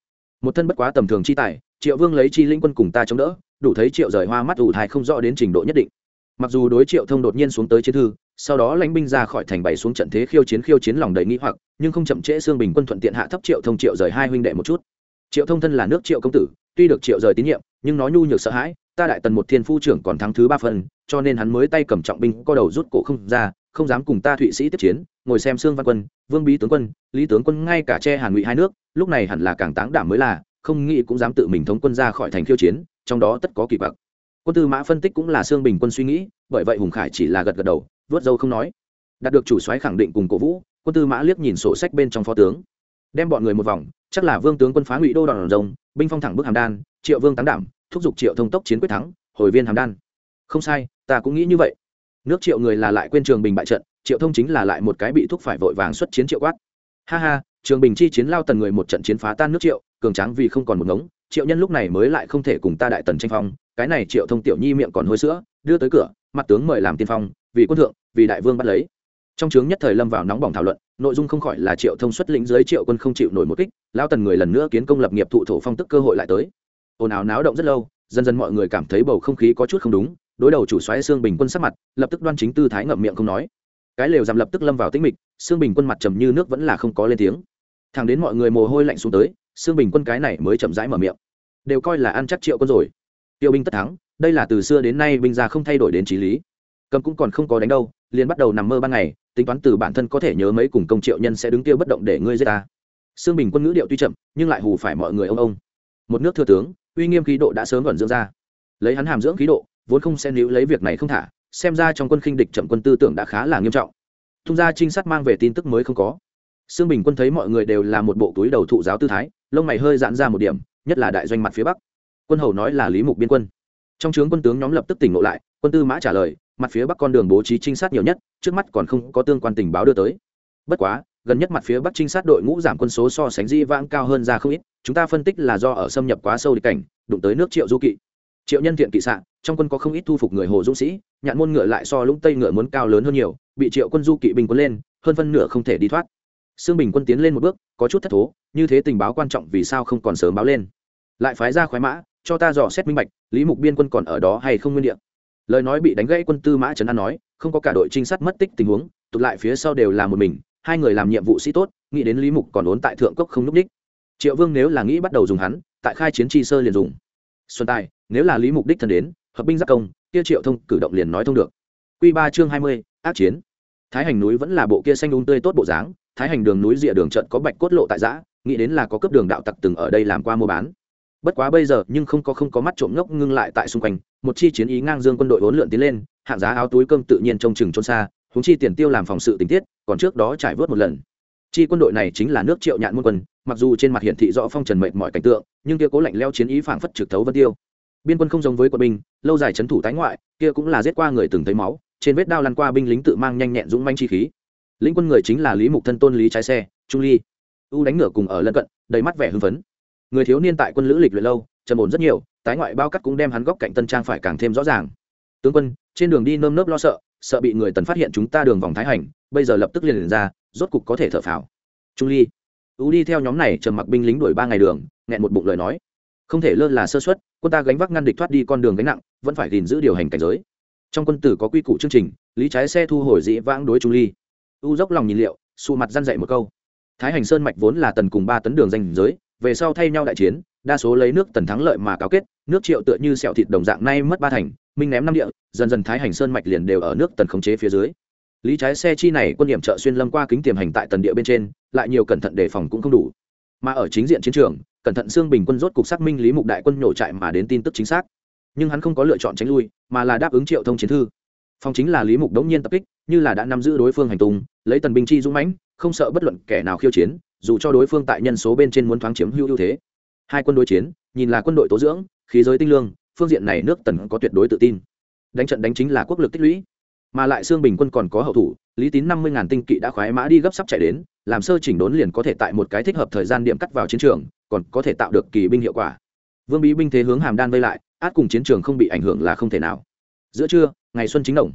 Một thân bất quá tầm thường chi tài triệu vương lấy chi linh quân cùng ta chống đỡ, đủ thấy triệu rời hoa mắt ủ thai không rõ đến trình độ nhất định. Mặc dù đối triệu thông đột nhiên xuống tới chiến thư, sau đó lãnh binh ra khỏi thành bày xuống trận thế khiêu chiến khiêu chiến lòng đầy nghĩ hoặc, nhưng không chậm trễ xương bình quân thuận tiện hạ thấp triệu thông triệu rời hai huynh đệ một chút. Triệu thông thân là nước triệu công tử, tuy được triệu rời tín nhiệm, nhưng nó nhu nhược sợ hãi, ta đại tần một thiên phu trưởng còn thắng thứ ba phần, cho nên hắn mới tay cầm trọng binh, co đầu rút cổ không ra, không dám cùng ta thụy sĩ tiếp chiến, ngồi xem xương văn quân, vương bí tướng quân, lý tướng quân, ngay cả che hàn ngụy hai nước, lúc này hẳn là càng táng đảm mới là không nghĩ cũng dám tự mình thống quân ra khỏi thành khiêu chiến, trong đó tất có kỳ bậc quân tư mã phân tích cũng là xương bình quân suy nghĩ, bởi vậy hùng khải chỉ là gật gật đầu vớt dâu không nói. Đạt được chủ soái khẳng định cùng cổ vũ, quân tư mã liếc nhìn sổ sách bên trong phó tướng. Đem bọn người một vòng, chắc là vương tướng quân phá ngụy đô đòn rồng, binh phong thẳng bước hàm đan, triệu vương tán đảm, thúc giục triệu thông tốc chiến quyết thắng, hồi viên hàm đan. Không sai, ta cũng nghĩ như vậy. Nước triệu người là lại quên trường bình bại trận, triệu thông chính là lại một cái bị thúc phải vội vàng xuất chiến triệu quát. Ha ha, trường bình chi chiến lao tần người một trận chiến phá tan nước triệu cường tráng vì không còn một ngống, triệu nhân lúc này mới lại không thể cùng ta đại tần tranh phong, cái này triệu thông tiểu nhi miệng còn hôi sữa, đưa tới cửa, mặt tướng mời làm tiên phong, vì quân thượng, vì đại vương bắt lấy. Trong trướng nhất thời lâm vào nóng bỏng thảo luận, nội dung không khỏi là triệu thông xuất lĩnh dưới triệu quân không chịu nổi một kích lao tần người lần nữa kiến công lập nghiệp thụ thổ phong tức cơ hội lại tới. Ồn ào náo động rất lâu, dần dần mọi người cảm thấy bầu không khí có chút không đúng, đối đầu chủ xoáy xương bình quân sắc mặt, lập tức đoan chính tư thái ngậm miệng không nói. Cái lều giảm lập tức lâm vào tĩnh mịch xương bình quân mặt trầm như nước vẫn là không có lên tiếng. Thẳng đến mọi người mồ hôi lạnh xuống tới xương bình quân cái này mới chậm rãi mở miệng. Đều coi là ăn chắc triệu quân rồi. Tiêu binh tất thắng đây là từ xưa đến nay binh gia không thay đổi đến trí lý. Cầm cũng còn không có đánh đâu liền bắt đầu nằm mơ ban ngày tính toán từ bản thân có thể nhớ mấy cùng công triệu nhân sẽ đứng tiêu bất động để ngươi giết ta. Xương bình quân ngữ điệu tuy chậm nhưng lại hù phải mọi người ông ông. Một nước thừa tướng uy nghiêm khí độ đã sớm vận dưỡng ra. Lấy hắn hàm dưỡng khí độ vốn không xen níu lấy việc này không thả xem ra trong quân khinh địch chậm quân tư tưởng đã khá là nghiêm trọng. Thung ra trinh sát mang về tin tức mới không có. Sương Bình Quân thấy mọi người đều là một bộ túi đầu thụ giáo tư thái, lông mày hơi giãn ra một điểm, nhất là đại doanh mặt phía bắc. Quân hầu nói là Lý Mục biên quân. Trong trướng quân tướng nhóm lập tức tỉnh ngộ lại, quân tư mã trả lời, mặt phía bắc con đường bố trí trinh sát nhiều nhất, trước mắt còn không có tương quan tình báo đưa tới. Bất quá, gần nhất mặt phía bắc trinh sát đội ngũ giảm quân số so sánh di vãng cao hơn ra không ít, chúng ta phân tích là do ở xâm nhập quá sâu địch cảnh, đụng tới nước Triệu Du kỵ. Triệu nhân thiện kỵ xạ, trong quân có không ít thu phục người hồ dũng sĩ, nhạn môn ngựa lại so lũng tây ngựa muốn cao lớn hơn nhiều, bị Triệu quân Du kỵ binh quân lên, hơn phân nửa không thể đi thoát Sương Bình Quân tiến lên một bước, có chút thất thố, như thế tình báo quan trọng vì sao không còn sớm báo lên? Lại phái ra khoái mã, cho ta dò xét minh bạch, Lý Mục Biên quân còn ở đó hay không nguyên địa. Lời nói bị đánh gãy quân tư mã trấn an nói, không có cả đội trinh sát mất tích tình huống, tụt lại phía sau đều là một mình, hai người làm nhiệm vụ sĩ tốt, nghĩ đến Lý Mục còn ốn tại thượng cốc không lúc đích. Triệu Vương nếu là nghĩ bắt đầu dùng hắn, tại khai chiến chi sơ liền dùng. Xuân Tài, nếu là Lý Mục đích thân đến, hợp binh giáp công, kia Triệu Thông cử động liền nói thông được. Quy ba chương hai mươi, ác chiến. Thái Hành núi vẫn là bộ kia xanh um tươi tốt bộ dáng, thái hành đường núi rìa đường trận có bạch cốt lộ tại giã, nghĩ đến là có cấp đường đạo tặc từng ở đây làm qua mua bán. Bất quá bây giờ, nhưng không có không có mắt trộm ngốc ngưng lại tại xung quanh, một chi chiến ý ngang dương quân đội hỗn lượn tiến lên, hạng giá áo túi cơm tự nhiên trông chừng trôn xa húng chi tiền tiêu làm phòng sự tình tiết, còn trước đó trải vớt một lần. Chi quân đội này chính là nước triệu nhạn muôn quân, mặc dù trên mặt hiển thị rõ phong trần mệnh mọi cảnh tượng, nhưng kia cố lạnh leo chiến ý phảng phất trực thấu vân tiêu. Biên quân không giống với quân binh, lâu dài trấn thủ tái ngoại, kia cũng là giết qua người từng thấy máu, trên vết đao lăn qua binh lính tự mang nhanh nhẹn dũng manh chi khí lĩnh quân người chính là lý mục thân tôn lý trái xe trung ly. U đánh ngựa cùng ở lân cận đầy mắt vẻ hưng phấn. Người thiếu niên tại quân lữ lịch luyện lâu trầm ổn rất nhiều tái ngoại bao cắt cũng đem hắn góc cạnh tân trang phải càng thêm rõ ràng. Tướng quân trên đường đi nơm nớp lo sợ sợ bị người tần phát hiện chúng ta đường vòng thái hành bây giờ lập tức liền, liền ra rốt cục có thể thở phào. Trung ly. U đi theo nhóm này trầm mặc binh lính đuổi ba ngày đường nghẹn một bụng lời nói. Không thể lơ là sơ suất, quân ta gánh vác ngăn địch thoát đi con đường gánh nặng vẫn phải gìn giữ điều hành cảnh giới. Trong quân tử có quy củ chương trình lý trái xe thu hồi dĩ vãng đối trung ly u dốc lòng nhìn liệu, sụ mặt răn dậy một câu. Thái hành sơn mạch vốn là tần cùng ba tấn đường danh giới, về sau thay nhau đại chiến, đa số lấy nước tần thắng lợi mà cáo kết, nước triệu tựa như sẹo thịt đồng dạng nay mất ba thành, minh ném năm địa, dần dần thái hành sơn mạch liền đều ở nước tần khống chế phía dưới. Lý trái xe chi này quân điểm trợ xuyên lâm qua kính tiềm hành tại tần địa bên trên, lại nhiều cẩn thận đề phòng cũng không đủ. Mà ở chính diện chiến trường, cẩn thận xương bình quân rốt cục xác minh lý mục đại quân nhổ trại mà đến tin tức chính xác. Nhưng hắn không có lựa chọn tránh lui, mà là đáp ứng triệu thông chiến thư phòng chính là lý mục đống nhiên tập kích, như là đã nắm giữ đối phương hành tung, lấy tần binh chi dũng mãnh, không sợ bất luận kẻ nào khiêu chiến, dù cho đối phương tại nhân số bên trên muốn thoáng chiếm hữu ưu thế. Hai quân đối chiến, nhìn là quân đội tố dưỡng, khí giới tinh lương, phương diện này nước tần có tuyệt đối tự tin. Đánh trận đánh chính là quốc lực tích lũy. Mà lại xương bình quân còn có hậu thủ, lý tín năm mươi ngàn tinh kỵ đã khoái mã đi gấp sắp chạy đến, làm sơ chỉnh đốn liền có thể tại một cái thích hợp thời gian điểm cắt vào chiến trường, còn có thể tạo được kỳ binh hiệu quả. Vương bí binh thế hướng hàm đan vây lại, át cùng chiến trường không bị ảnh hưởng là không thể nào. Giữa trưa ngày xuân chính đồng.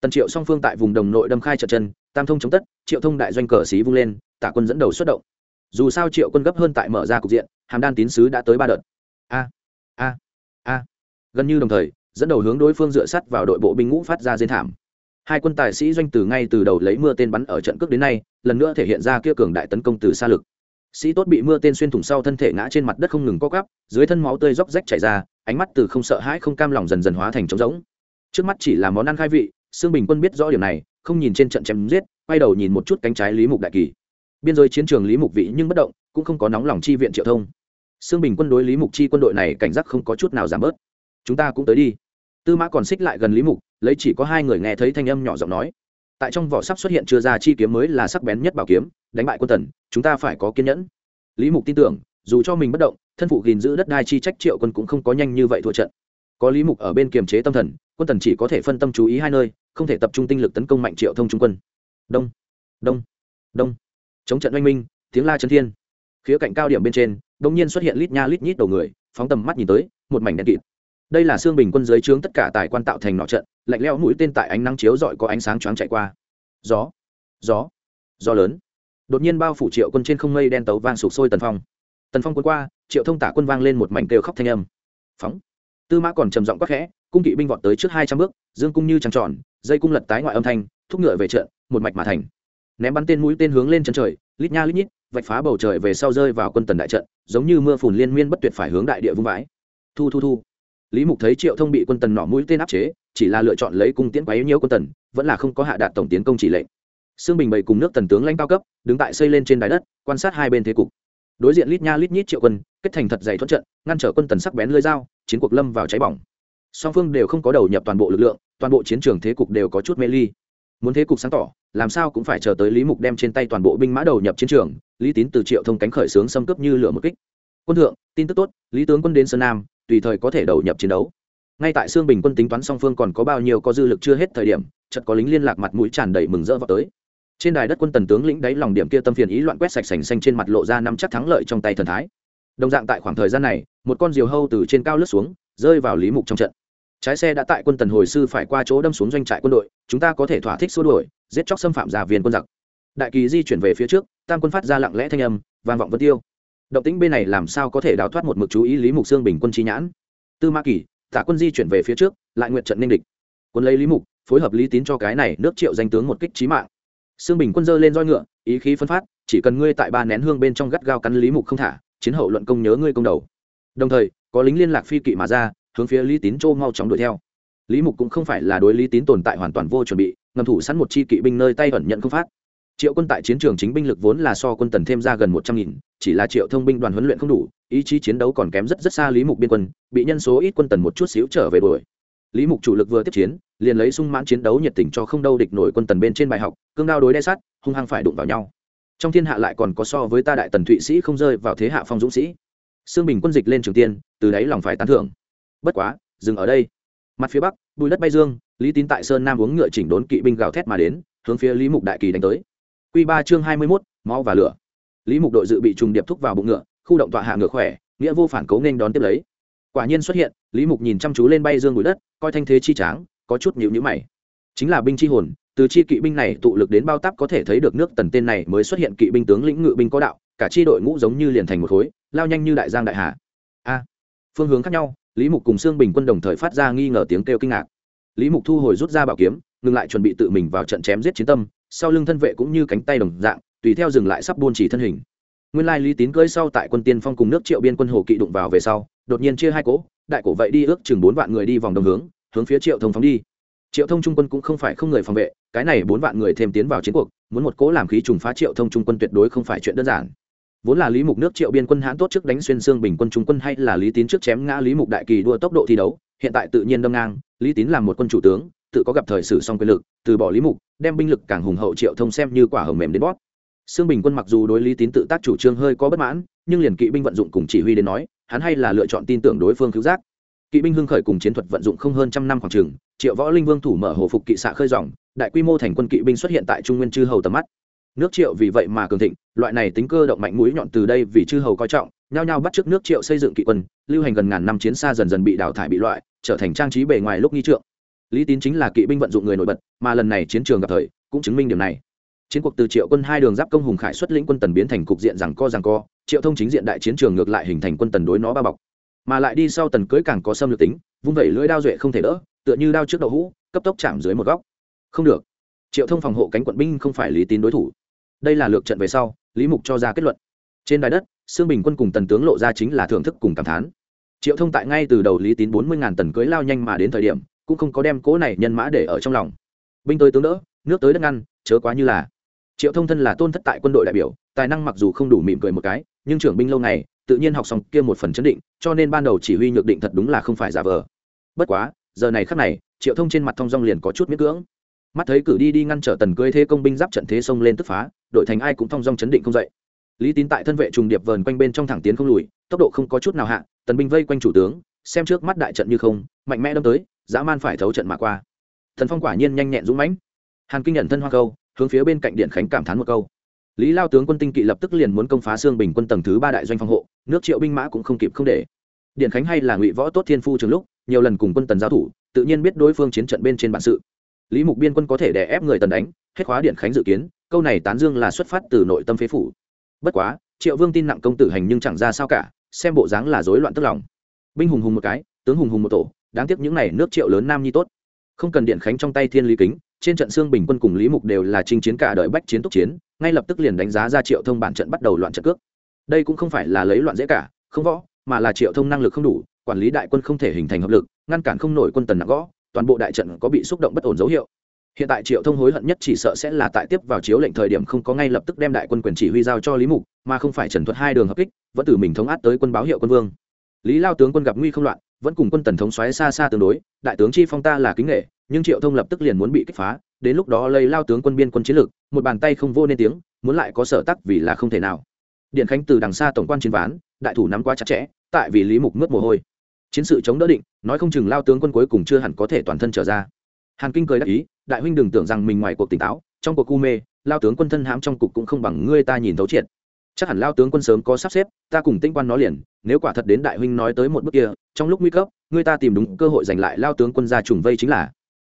Tần triệu song phương tại vùng đồng nội đâm khai trận chân, tam thông chống tất, triệu thông đại doanh cờ xí vung lên, tả quân dẫn đầu xuất động. Dù sao triệu quân gấp hơn tại mở ra cục diện, hàm đan tín sứ đã tới ba đợt. A a a. Gần như đồng thời, dẫn đầu hướng đối phương dựa sắt vào đội bộ binh ngũ phát ra dên thảm. Hai quân tài sĩ doanh từ ngay từ đầu lấy mưa tên bắn ở trận cước đến nay, lần nữa thể hiện ra kia cường đại tấn công từ xa lực. Sĩ tốt bị mưa tên xuyên thủng sau thân thể ngã trên mặt đất không ngừng co cắp dưới thân máu tươi róc rách chảy ra, ánh mắt từ không sợ hãi không cam lòng dần dần hóa thành trống rỗng trước mắt chỉ là món ăn khai vị xương bình quân biết rõ điều này, không nhìn trên trận chém giết, quay đầu nhìn một chút cánh trái lý mục đại kỳ. Biên giới chiến trường lý mục vị nhưng bất động, cũng không có nóng lòng chi viện triệu thông. Xương bình quân đối lý mục chi quân đội này cảnh giác không có chút nào giảm bớt. Chúng ta cũng tới đi. Tư mã còn xích lại gần lý mục, lấy chỉ có hai người nghe thấy thanh âm nhỏ giọng nói. Tại trong vỏ sắp xuất hiện chưa ra chi kiếm mới là sắc bén nhất bảo kiếm, đánh bại quân tần, chúng ta phải có kiên nhẫn. Lý mục tin tưởng, dù cho mình bất động, thân phụ gìn giữ đất đai chi trách triệu quân cũng không có nhanh như vậy thua trận. Có lý mục ở bên kiềm chế tâm thần quân tần chỉ có thể phân tâm chú ý hai nơi, không thể tập trung tinh lực tấn công mạnh triệu thông trung quân. Đông đông đông. Chống trận oanh minh, tiếng la chân thiên. Khía cạnh cao điểm bên trên đ ỗ n g nhiên xuất hiện lít nha lít nhít đầu người, phóng tầm mắt nhìn tới, một mảnh đen kịt. Đây là xương bình quân dưới trướng tất cả tài quan tạo thành nọ trận, lạnh leo mũi tên tại ánh nắng chiếu dọi có ánh sáng choáng chạy qua. Gió gió gió lớn. Đột nhiên bao phủ triệu quân trên không mây đen tấu vang sụp sôi tần phong. Tần phong quân qua, triệu thông tả quân vang lên một mảnh kêu khóc thanh âm. Phóng tư mã còn trầm giọng quắc khẽ cung kỵ binh vọt tới trước hai trăm bước dương cung như trăng tròn dây cung lật tái ngoại âm thanh thúc ngựa về trận một mạch mà thành. Ném bắn tên mũi tên hướng lên chân trời lít nha lít nhít vạch phá bầu trời về sau rơi vào quân tần đại trận giống như mưa phùn liên miên bất tuyệt phải hướng đại địa vung vãi. Thu thu thu. Lý mục thấy triệu thông bị quân tần nỏ mũi tên áp chế chỉ là lựa chọn lấy cung tiễn quấy nhiễu quân tần vẫn là không có hạ đạt tổng tiến công chỉ lệnh. Sương Bình bày cùng nước tần tướng lãnh cao cấp, đứng tại xây lên trên đài đất, quan sát hai bên thế cục. Đối diện lít nha lít nhít triệu quân, kết thành thật dày thuận trận, ngăn trở quân tần sắc bén lưỡi dao, chiến cuộc lâm vào cháy bỏng. Song phương đều không có đầu nhập toàn bộ lực lượng, toàn bộ chiến trường thế cục đều có chút mê ly. Muốn thế cục sáng tỏ, làm sao cũng phải chờ tới Lý Mục đem trên tay toàn bộ binh mã đầu nhập chiến trường, Lý Tín từ Triệu Thông cánh khởi sướng xâm cấp như lửa một kích. Quân thượng, tin tức tốt, Lý tướng quân đến Sơn Nam, tùy thời có thể đầu nhập chiến đấu. Ngay tại Sương Bình quân tính toán song phương còn có bao nhiêu có dư lực chưa hết thời điểm, chợt có lính liên lạc mặt mũi tràn đầy mừng rỡ vào tới trên đài đất quân tần tướng lĩnh đáy lòng điểm kia tâm phiền ý loạn quét sạch sành xanh trên mặt lộ ra năm chắc thắng lợi trong tay thần thái đồng dạng tại khoảng thời gian này một con diều hâu từ trên cao lướt xuống rơi vào lý mục trong trận. Trái xe đã tại quân tần hồi sư phải qua chỗ đâm xuống doanh trại quân đội chúng ta có thể thỏa thích xua đuổi giết chóc xâm phạm giả viên quân giặc. Đại kỳ di chuyển về phía trước tam quân phát ra lặng lẽ thanh âm vang vọng vân tiêu. Động tĩnh bên này làm sao có thể đào thoát một mực chú ý lý mục xương bình quân trí nhãn? Tư ma kỳ tả quân di chuyển về phía trước lại nguyện trận ninh địch. Quân lấy lý mục phối hợp lý tín cho cái này nước triệu danh tướng một kích trí mạng. Xương Bình quân dơ lên roi ngựa, ý khí phân phát, chỉ cần ngươi tại ba nén hương bên trong gắt gao cắn Lý Mục không thả, chiến hậu luận công nhớ ngươi công đầu. Đồng thời, có lính liên lạc phi kỵ mà ra, hướng phía Lý Tín châu mau chóng đuổi theo. Lý Mục cũng không phải là đối Lý Tín tồn tại hoàn toàn vô chuẩn bị, ngầm thủ sẵn một chi kỵ binh nơi tay ẩn nhận không phát. Triệu quân tại chiến trường chính binh lực vốn là so quân tần thêm ra gần một trăm nghìn, chỉ là Triệu thông binh đoàn huấn luyện không đủ, ý chí chiến đấu còn kém rất rất xa Lý Mục biên quân, bị nhân số ít quân tần một chút xíu trở về đuổi. Lý Mục chủ lực vừa tiếp chiến, liền lấy sung mãn chiến đấu nhiệt tình cho không đâu địch nổi quân tần bên trên bài học, cương đao đối đe sát, hung hăng phải đụng vào nhau trong thiên hạ lại còn có so với ta đại tần thụy sĩ không rơi vào thế hạ phong dũng sĩ. Xương bình quân dịch lên trường tiên, từ đấy lòng phải tán thưởng. Bất quá, dừng ở đây. Mặt phía bắc, bùi đất bay dương, lý tín tại sơn nam uống ngựa chỉnh đốn kỵ binh gào thét mà đến, hướng phía lý mục đại kỳ đánh tới. Q ba chương hai mươi mốt, máu và lửa. Lý mục đội dự bị trùng điệp thúc vào bụng ngựa, khu động tọa hạ ngựa khỏe, nghĩa vô phản cấu nên đón tiếp lấy. Quả nhiên xuất hiện, lý mục nhìn chăm chú lên bay dương bụi đất, coi thanh thế chi tráng, có chút nhịu nhữ mày. Chính là binh chi hồn từ chi kỵ binh này tụ lực đến bao táp có thể thấy được nước tần tên này mới xuất hiện kỵ binh tướng lĩnh ngự binh có đạo, cả chi đội ngũ giống như liền thành một khối, lao nhanh như đại giang đại hà. A. Phương hướng khác nhau, lý mục cùng xương bình quân đồng thời phát ra nghi ngờ tiếng kêu kinh ngạc. Lý mục thu hồi rút ra bảo kiếm, ngừng lại chuẩn bị tự mình vào trận chém giết chiến tâm, sau lưng thân vệ cũng như cánh tay đồng dạng, tùy theo dừng lại sắp buôn chỉ thân hình. Nguyên lai lý tín cưỡi sau tại quân tiên phong cùng nước triệu biên quân hồ kỵ đụng vào về sau, đột nhiên chia hai cỗ, đại cổ vậy đi ước chừng bốn vạn người đi vòng đồng hướng hướng phía triệu thông phóng đi triệu thông trung quân cũng không phải không người phòng vệ, cái này bốn vạn người thêm tiến vào chiến cuộc, muốn một cố làm khí trùng phá triệu thông trung quân tuyệt đối không phải chuyện đơn giản. Vốn là lý mục nước triệu biên quân hãn tốt trước đánh xuyên xương bình quân trung quân hay là lý tín trước chém ngã lý mục đại kỳ đua tốc độ thi đấu, hiện tại tự nhiên đâm ngang, lý tín làm một quân chủ tướng, tự có gặp thời sử song quyền lực, từ bỏ lý mục, đem binh lực càng hùng hậu triệu thông xem như quả hồng mềm đến bót xương bình quân mặc dù đối lý tín tự tác chủ trương hơi có bất mãn, nhưng liền kỵ binh vận dụng cùng chỉ huy đến nói, hắn hay là lựa chọn tin tưởng đối phương cứu giác. Kỵ binh hưng khởi cùng chiến thuật vận dụng không hơn trăm năm khoảng trường triệu võ linh vương thủ mở hồ phục kỵ xạ khơi dòng, đại quy mô thành quân kỵ binh xuất hiện tại trung nguyên chư hầu tầm mắt. Nước triệu vì vậy mà cường thịnh, loại này tính cơ động mạnh mũi nhọn từ đây vì chư hầu coi trọng, nhao nhao bắt t nước triệu xây dựng kỵ quân, lưu hành gần ngàn năm chiến xa dần dần bị đào thải bị loại, trở thành trang trí bề ngoài lúc nghi trượng. Lý tín chính là kỵ binh vận dụng người nổi bật, mà lần này chiến trường gặp thời, cũng chứng minh điều này. Chiến cuộc từ triệu quân hai đường giáp công hùng khải xuất lĩnh quân tần biến thành cục diện rằng co rằng co, triệu thông chính diện đại chiến trường ngược lại hình thành quân tần đối nó bao bọc. Mà lại đi sau tần cưới càng có xâm lược tính, vung vẩy lưỡi đao duệ không thể đỡ tựa như đao trước đậu hũ, cấp tốc chạm dưới một góc. Không được. Triệu thông phòng hộ cánh quận binh không phải lý tín đối thủ. Đây là lược trận về sau, lý mục cho ra kết luận. Trên đài đất xương bình quân cùng tần tướng lộ ra chính là thưởng thức cùng cảm thán. Triệu thông tại ngay từ đầu lý tín bốn mươi ngàn tần cưới lao nhanh mà đến thời điểm, cũng không có đem cố này nhân mã để ở trong lòng. Binh tới tướng đỡ, nước tới đất ngăn, chớ quá như là. Triệu thông thân là tôn thất tại quân đội đại biểu, tài năng mặc dù không đủ mỉm cười một cái, nhưng trưởng binh lâu ngày, tự nhiên học xong kia một phần chấn định, cho nên ban đầu chỉ huy nhược định thật đúng là không phải giả vờ. Bất quá giờ này khắc này, triệu thông trên mặt thông dong liền có chút miễn cưỡng. Mắt thấy cử đi đi ngăn trở tần cưới thế công binh giáp trận thế sông lên tức phá, đội thành ai cũng thông dong chấn định không dậy. Lý tín tại thân vệ trùng điệp vờn quanh bên trong thẳng tiến không lùi, tốc độ không có chút nào hạ, tần binh vây quanh chủ tướng, xem trước mắt đại trận như không, mạnh mẽ đâm tới, dã man phải thấu trận mà qua. Thần phong quả nhiên nhanh nhẹn dũng mãnh. Hàn kinh nhận thân hoa câu, hướng phía bên cạnh điện khánh cảm thán một câu. Lý lao tướng quân tinh kỵ lập tức liền muốn công phá xương bình quân tầng thứ ba đại doanh phòng hộ, nước triệu binh mã cũng không kịp không để điện khánh hay là ngụy võ tốt thiên phu trường lúc, nhiều lần cùng quân tần giao thủ, tự nhiên biết đối phương chiến trận bên trên bản sự. Lý mục biên quân có thể đè ép người tần đánh, hết khóa điện khánh dự kiến, câu này tán dương là xuất phát từ nội tâm phế phủ. Bất quá, triệu vương tin nặng công tử hành nhưng chẳng ra sao cả, xem bộ dáng là rối loạn tức lòng. Binh hùng hùng một cái, tướng hùng hùng một tổ, đáng tiếc những n à y nước triệu lớn nam nhi tốt. Không cần điện khánh trong tay thiên lý kính, trên trận xương bình quân cùng lý mục đều là chinh chiến cả đời bách chiến túc chiến, ngay lập tức liền đánh giá ra triệu thông bản trận bắt đầu loạn trận cước. Đây cũng không phải là lấy loạn dễ cả, không võ mà là triệu thông năng lực không đủ, quản lý đại quân không thể hình thành hợp lực, ngăn cản không nổi quân tần nặng gõ, toàn bộ đại trận có bị xúc động bất ổn dấu hiệu. Hiện tại triệu thông hối hận nhất chỉ sợ sẽ là tại tiếp vào chiếu lệnh thời điểm không có ngay lập tức đem đại quân quyền chỉ huy giao cho lý mục, mà không phải trần thuật hai đường hợp kích, vẫn từ mình thống át tới quân báo hiệu quân vương. Lý lao tướng quân gặp nguy không loạn, vẫn cùng quân tần thống xoáy xa xa tương đối, đại tướng chi phong ta là kính nghệ nhưng triệu thông lập tức liền muốn bị kích phá, đến lúc đó lấy lao tướng quân biên quân chiến lược một bàn tay không vô nên tiếng, muốn lại có sở tắc vì là không thể nào. Điện khánh từ đằng xa tổng quan chiến ván đại thủ nắm quá chặt chẽ, tại vì lý mục mất mồ hôi. Chiến sự chống đỡ định, nói không chừng lao tướng quân cuối cùng chưa hẳn có thể toàn thân trở ra. Hàn kinh cười đắc ý, đại huynh đừng tưởng rằng mình ngoài cuộc tỉnh táo, trong cuộc cu mê, lao tướng quân thân hãm trong cục cũng không bằng ngươi ta nhìn thấu triệt. Chắc hẳn lao tướng quân sớm có sắp xếp, ta cùng tinh quan nó liền, nếu quả thật đến đại huynh nói tới một bước kia, trong lúc nguy cấp, ngươi ta tìm đúng cơ hội giành lại lao tướng quân ra trùng vây chính là.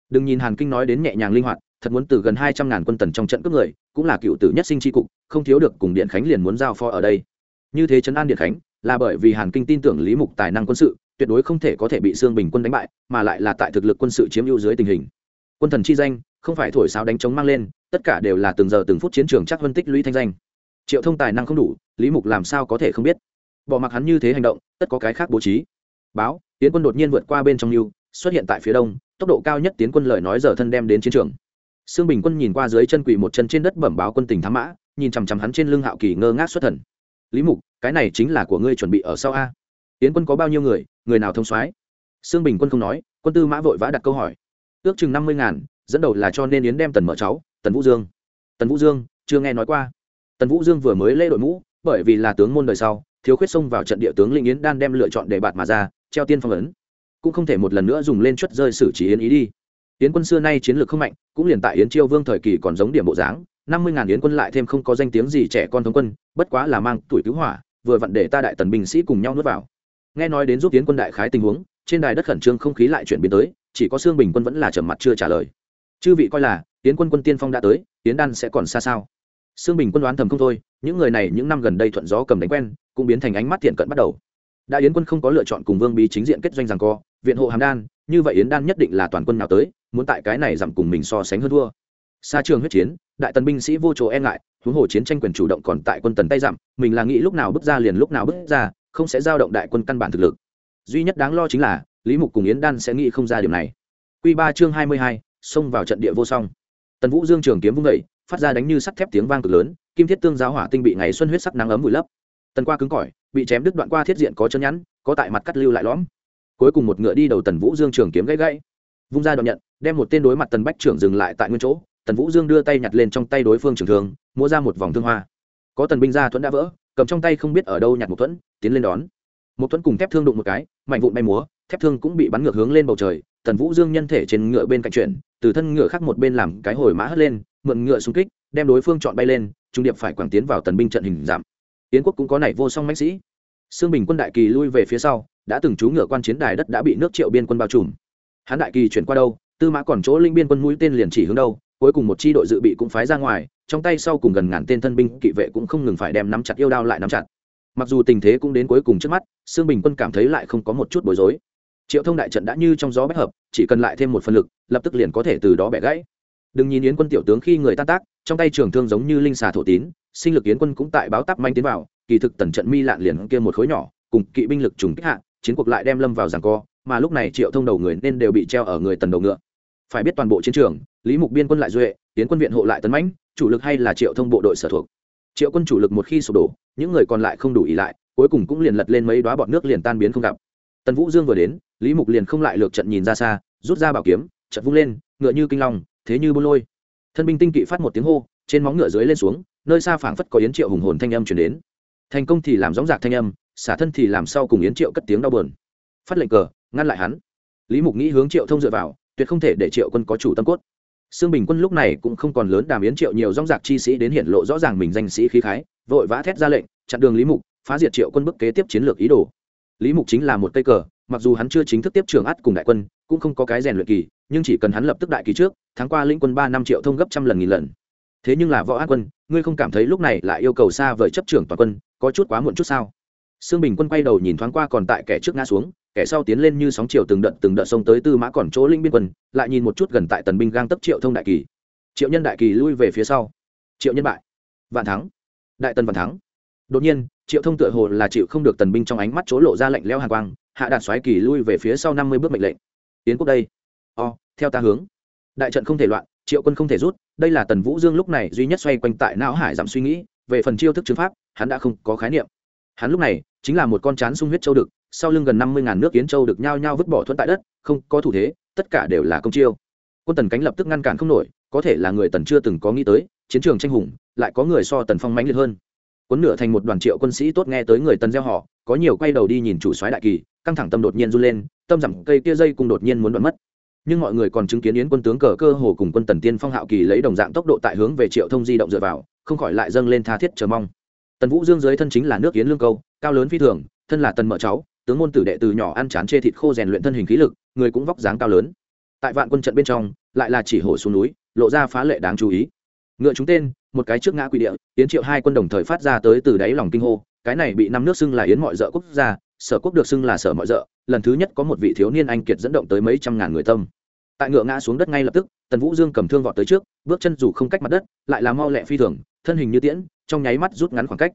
Đừng nhìn hàn kinh nói đến nhẹ nhàng linh hoạt, thật muốn từ gần hai trăm ngàn quân tần trong trận cướp người, cũng là cựu tử nhất sinh tri cục, không thiếu được cùng điện khánh liền muốn giao pho ở đây như thế trấn an điện khánh là bởi vì hàn kinh tin tưởng lý mục tài năng quân sự tuyệt đối không thể có thể bị xương bình quân đánh bại mà lại là tại thực lực quân sự chiếm ưu dưới tình hình. Quân thần chi danh không phải thổi sáo đánh chống mang lên tất cả đều là từng giờ từng phút chiến trường chắc phân tích lũy thanh danh. Triệu thông tài năng không đủ lý mục làm sao có thể không biết? Bỏ mặc hắn như thế hành động tất có cái khác bố trí. Báo tiến quân đột nhiên vượt qua bên trong lưu xuất hiện tại phía đông tốc độ cao nhất tiến quân lời nói giờ thân đem đến chiến trường. Sương Bình Quân nhìn qua dưới chân quỷ một chân trên đất bẩm báo quân tình thám mã, nhìn chằm chằm hắn trên lưng Hạo Kỳ ngơ ngác xuất thần. Lý Mục, cái này chính là của ngươi chuẩn bị ở sau a? Yến quân có bao nhiêu người, người nào thông soái? Sương Bình Quân không nói, quân tư mã vội vã đặt câu hỏi. Ước chừng năm mươi ngàn, dẫn đầu là cho nên yến đem Tần mở cháu, Tần Vũ Dương. Tần Vũ Dương, chưa nghe nói qua. Tần Vũ Dương vừa mới lê đội mũ, bởi vì là tướng môn đời sau, thiếu khuyết xông vào trận địa tướng linh yến đan đem lựa chọn để bạt mà ra, treo tiên phong ấn. Cũng không thể một lần nữa dùng lên chuất rơi xử trí yến ý đi yến quân xưa nay chiến lược không mạnh cũng liền tại yến chiêu vương thời kỳ còn giống điểm bộ dáng năm mươi ngàn yến quân lại thêm không có danh tiếng gì trẻ con thống quân, bất quá là mang tuổi cứu hỏa, vừa vặn để ta đại tần binh sĩ cùng nhau nuốt vào. Nghe nói đến giúp yến quân đại khái tình huống, trên đài đất khẩn trương không khí lại chuyển biến tới, chỉ có xương bình quân vẫn là trầm mặt chưa trả lời. Chư vị coi là, yến quân quân tiên phong đã tới, yến đan sẽ còn xa sao? Xương bình quân đoán thầm không thôi, những người này những năm gần đây thuận gió cầm đánh quen, cũng biến thành ánh mắt thiện cận bắt đầu. Đã yến quân không có lựa chọn cùng vương bí chính diện kết doanh rằng co, viện hộ hàm đan, như vậy yến đan nhất định là toàn quân nào tới, muốn tại cái này giảm cùng mình so sánh hơn thua xa trường huyết chiến, đại tần binh sĩ vô chỗ e ngại, huống hồ chiến tranh quyền chủ động còn tại quân tần tay giảm, mình là nghĩ lúc nào bước ra liền lúc nào bước ra, không sẽ giao động đại quân căn bản thực lực. Duy nhất đáng lo chính là, lý mục cùng yến đan sẽ nghĩ không ra điều này. Q ba chương hai mươi hai, xông vào trận địa vô song. Tần vũ dương trường kiếm vung vẩy phát ra đánh như sắt thép tiếng vang cực lớn, kim thiết tương giáo hỏa tinh bị ngày xuân huyết sắc nắng ấm vùi lấp. Tần qua cứng cỏi, bị chém đứt đoạn qua thiết diện có chân nhẵn, có tại mặt cắt lưu lại lõm. Cuối cùng một ngựa đi đầu tần vũ dương trường kiếm gãy gãy. Vung ra đoạn nhận, đem một tên đối mặt tần bách trưởng dừng lại tại nguyên chỗ tần vũ dương đưa tay nhặt lên trong tay đối phương trường thương mua ra một vòng thương hoa. Có tần binh ra thuẫn đã vỡ, cầm trong tay không biết ở đâu nhặt một thuẫn, tiến lên đón. Một thuẫn cùng thép thương đụng một cái, mạnh vụn bay múa, thép thương cũng bị bắn ngược hướng lên bầu trời, tần vũ dương nhân thể trên ngựa bên cạnh chuyển, từ thân ngựa khác một bên làm cái hồi mã hất lên, mượn ngựa xung kích, đem đối phương chọn bay lên, trung điệp phải quảng tiến vào tần binh trận hình giảm. Yến quốc cũng có này vô song mãnh sĩ. Xương bình quân đại kỳ lui về phía sau, đã từng trú ngựa quan chiến đài đất đã bị nước triệu biên quân bao trùm. Hán đại kỳ chuyển qua đâu, tư mã còn chỗ linh biên quân mũi tên liền chỉ hướng đâu cuối cùng một chi đội dự bị cũng phái ra ngoài, trong tay sau cùng gần ngàn tên thân binh kỵ vệ cũng không ngừng phải đem nắm chặt yêu đao lại nắm chặt. Mặc dù tình thế cũng đến cuối cùng trước mắt, sương bình quân cảm thấy lại không có một chút bối rối. Triệu thông đại trận đã như trong gió bách hợp, chỉ cần lại thêm một phần lực, lập tức liền có thể từ đó bẻ gãy. Đừng nhìn yến quân tiểu tướng khi người tan tác, trong tay trường thương giống như linh xà thổ tín, sinh lực yến quân cũng tại báo tắp manh tiến vào, kỳ thực tần trận mi lạn liền kia một khối nhỏ, cùng kỵ binh lực trùng kích hạ, chiến cuộc lại đem lâm vào giằng co, mà lúc này triệu thông đầu người nên đều bị treo ở người tần đầu ngựa. Phải biết toàn bộ chiến trường lý mục biên quân lại duệ, tiến quân viện hộ lại tấn mãnh, chủ lực hay là triệu thông bộ đội sở thuộc. Triệu quân chủ lực một khi sụp đổ, những người còn lại không đủ ý lại, cuối cùng cũng liền lật lên mấy đoá bọn nước liền tan biến không gặp. Tần vũ dương vừa đến, lý mục liền không lại lược trận nhìn ra xa, rút ra bảo kiếm chật vung lên, ngựa như kinh long, thế như buôn lôi. Thân binh tinh kỵ phát một tiếng hô, trên móng ngựa dưới lên xuống, nơi xa phảng phất có yến triệu hùng hồn thanh âm chuyển đến. Thành công thì làm gióng giạc thanh âm, xả thân thì làm sau cùng yến triệu cất tiếng đau bờn phát lệnh cờ, ngăn lại hắn. Lý mục nghĩ hướng triệu thông dựa vào, tuyệt không thể để triệu quân có chủ tâm cốt. Sương Bình Quân lúc này cũng không còn lớn đàm yến triệu nhiều rong rạc chi sĩ đến hiện lộ rõ ràng mình danh sĩ khí khái, vội vã thét ra lệnh, chặn đường Lý Mục, phá diệt triệu quân bức kế tiếp chiến lược ý đồ. Lý Mục chính là một cây cờ, mặc dù hắn chưa chính thức tiếp trưởng ắt cùng đại quân, cũng không có cái rèn luyện kỳ, nhưng chỉ cần hắn lập tức đại kỳ trước, tháng qua lĩnh quân ba năm triệu thông gấp trăm lần nghìn lần. Thế nhưng là võ an quân, ngươi không cảm thấy lúc này lại yêu cầu xa vời chấp trưởng toàn quân, có chút quá muộn chút sao? Sương Bình Quân quay đầu nhìn thoáng qua còn tại kẻ trước ngã xuống, kẻ sau tiến lên như sóng chiều từng đợt từng đợt sông tới tư mã còn chỗ linh biên quân, lại nhìn một chút gần tại tần binh gang tấp triệu thông đại kỳ. Triệu nhân đại kỳ lui về phía sau. Triệu nhân bại. Vạn thắng. Đại tần vạn thắng. Đột nhiên, triệu thông tựa hồ là chịu không được tần binh trong ánh mắt chỗ lộ ra lạnh leo hàng quang, hạ đạt xoáy kỳ lui về phía sau năm mươi bước mệnh lệnh. Tiến quốc đây. O, theo ta hướng. Đại trận không thể loạn, triệu quân không thể rút, đây là tần vũ dương lúc này duy nhất xoay quanh tại não hải giảm suy nghĩ, về phần chiêu thức chứng pháp, hắn đã không có khái niệm. Hắn lúc này chính là một con chán sung huyết châu đực sau lưng gần năm mươi ngàn nước kiến châu được nhao nhao vứt bỏ thuẫn tại đất, không có thủ thế, tất cả đều là công chiêu. Quân tần cánh lập tức ngăn cản không nổi, có thể là người tần chưa từng có nghĩ tới, chiến trường tranh hùng, lại có người so tần phong mãnh liệt hơn. Cuốn nửa thành một đoàn triệu quân sĩ tốt nghe tới người tần gieo họ, có nhiều quay đầu đi nhìn chủ soái đại kỳ, căng thẳng tâm đột nhiên run lên, tâm rằng cây kia dây cùng đột nhiên muốn đoạn mất. Nhưng mọi người còn chứng kiến yến quân tướng cờ cơ hồ cùng quân tần tiên phong hạo kỳ lấy đồng dạng tốc độ tại hướng về triệu thông di động dựa vào, không khỏi lại dâng lên tha thiết chờ mong. Tần vũ dương dưới thân chính là nước yến lương câu, cao lớn phi thường, thân là tần mợ cháu tướng môn tử đệ từ nhỏ ăn chán chê thịt khô rèn luyện thân hình khí lực, người cũng vóc dáng cao lớn. Tại vạn quân trận bên trong, lại là chỉ hổ xuống núi, lộ ra phá lệ đáng chú ý. Ngựa chúng tên, một cái trước ngã quỷ địa yến triệu hai quân đồng thời phát ra tới từ đáy lòng kinh hô, cái này bị năm nước xưng là yến mọi dợ quốc gia, sở quốc được xưng là sở mọi dợ, lần thứ nhất có một vị thiếu niên anh kiệt dẫn động tới mấy trăm ngàn người tâm. Tại ngựa ngã xuống đất ngay lập tức, tần vũ dương cầm thương vọt tới trước, bước chân dù không cách mặt đất, lại là mau lẹ phi thường, thân hình như tiễn, trong nháy mắt rút ngắn khoảng cách.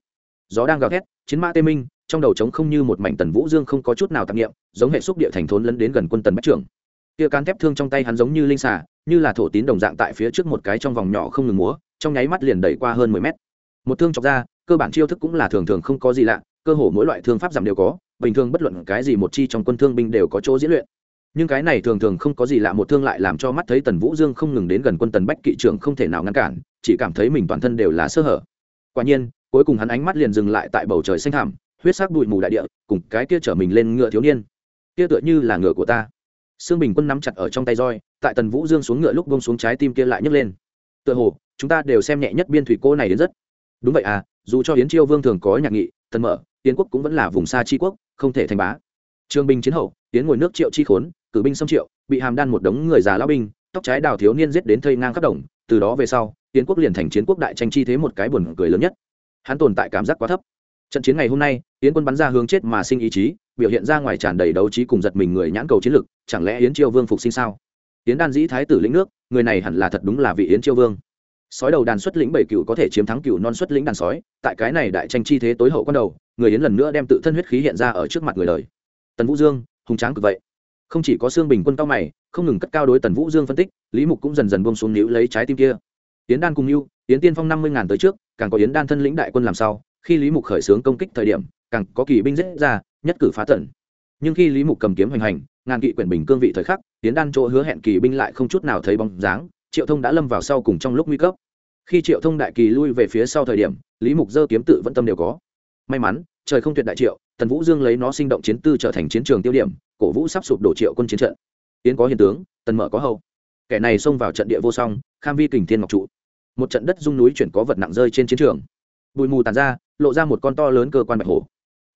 Gió đang gào thét, chiến mã tê minh trong đầu trống không như một mảnh tần vũ dương không có chút nào tạp nghiệm giống hệ xúc địa thành thốn lấn đến gần quân tần bách trưởng. Kia cán thép thương trong tay hắn giống như linh xà, như là thổ tín đồng dạng tại phía trước một cái trong vòng nhỏ không ngừng múa, trong nháy mắt liền đẩy qua hơn mười mét. Một thương chọc ra, cơ bản chiêu thức cũng là thường thường không có gì lạ, cơ hồ mỗi loại thương pháp giảm đều có, bình thường bất luận cái gì một chi trong quân thương binh đều có chỗ diễn luyện. Nhưng cái này thường thường không có gì lạ một thương lại làm cho mắt thấy tần vũ dương không ngừng đến gần quân tần bách kỵ trưởng không thể nào ngăn cản, chỉ cảm thấy mình toàn thân đều là sơ hở. Quả nhiên, cuối cùng hắn ánh mắt liền dừng lại tại bầu trời xanh thảm huyết sắc bụi mù đại địa, cùng cái kia chở mình lên ngựa thiếu niên. Kia tựa như là ngựa của ta. Sương bình quân nắm chặt ở trong tay roi, tại tần vũ dương xuống ngựa lúc bông xuống trái tim kia lại nhấc lên. Tựa hồ, chúng ta đều xem nhẹ nhất biên thủy cô này đến rất. Đúng vậy à dù cho yến chiêu vương thường có nhạc nghị, tần mở, yến quốc cũng vẫn là vùng xa tri quốc, không thể thành bá. Trương binh chiến hậu, yến ngồi nước triệu chi khốn, cử binh xâm triệu, bị hàm đan một đống người già lao binh, tóc trái đào thiếu niên giết đến thây ngang khắp đồng, từ đó về sau, yến quốc liền thành chiến quốc đại tranh chi thế một cái buồn cười lớn nhất. Hắn tồn tại cảm giác quá thấp trận chiến ngày hôm nay, yến quân bắn ra hướng chết mà sinh ý chí, biểu hiện ra ngoài tràn đầy đấu trí cùng giật mình người nhãn cầu chiến lực, chẳng lẽ yến chiêu vương phục sinh sao? Yến đan dĩ thái tử lĩnh nước, người này hẳn là thật đúng là vị yến chiêu vương. Sói đầu đàn xuất lĩnh bảy cựu có thể chiếm thắng cựu non xuất lĩnh đàn sói, tại cái này đại tranh chi thế tối hậu quan đầu, người yến lần nữa đem tự thân huyết khí hiện ra ở trước mặt người đời. Tần vũ dương, hùng tráng cực vậy. Không chỉ có xương bình quân cao mày, không ngừng cất cao đối tần vũ dương phân tích, lý mục cũng dần dần bông xuống níu lấy trái tim kia. Yến đan cùng mưu yến tiên phong năm mươi ngàn tới trước, càng có yến đan thân lĩnh đại quân làm sau khi lý mục khởi xướng công kích thời điểm, càng có kỳ binh dễ ra, nhất cử phá tận. Nhưng khi lý mục cầm kiếm hoành hành, ngàn kỵ quyển bình cương vị thời khắc, tiến đan chỗ hứa hẹn kỳ binh lại không chút nào thấy bóng dáng, triệu thông đã lâm vào sau cùng trong lúc nguy cấp. Khi triệu thông đại kỳ lui về phía sau thời điểm, lý mục dơ kiếm tự vẫn tâm đều có. May mắn, trời không tuyệt đại triệu, tần vũ dương lấy nó sinh động chiến tư trở thành chiến trường tiêu điểm, cổ vũ sắp sụp đổ triệu quân chiến trận. Tiến có hiền tướng, tần mở có hậu kẻ này xông vào trận địa vô song, kham vi kình thiên ngọc trụ. Một trận đất dung núi chuyển có vật nặng rơi trên chiến trường. Bụi mù tàn ra lộ ra một con to lớn cơ quan bạch hổ.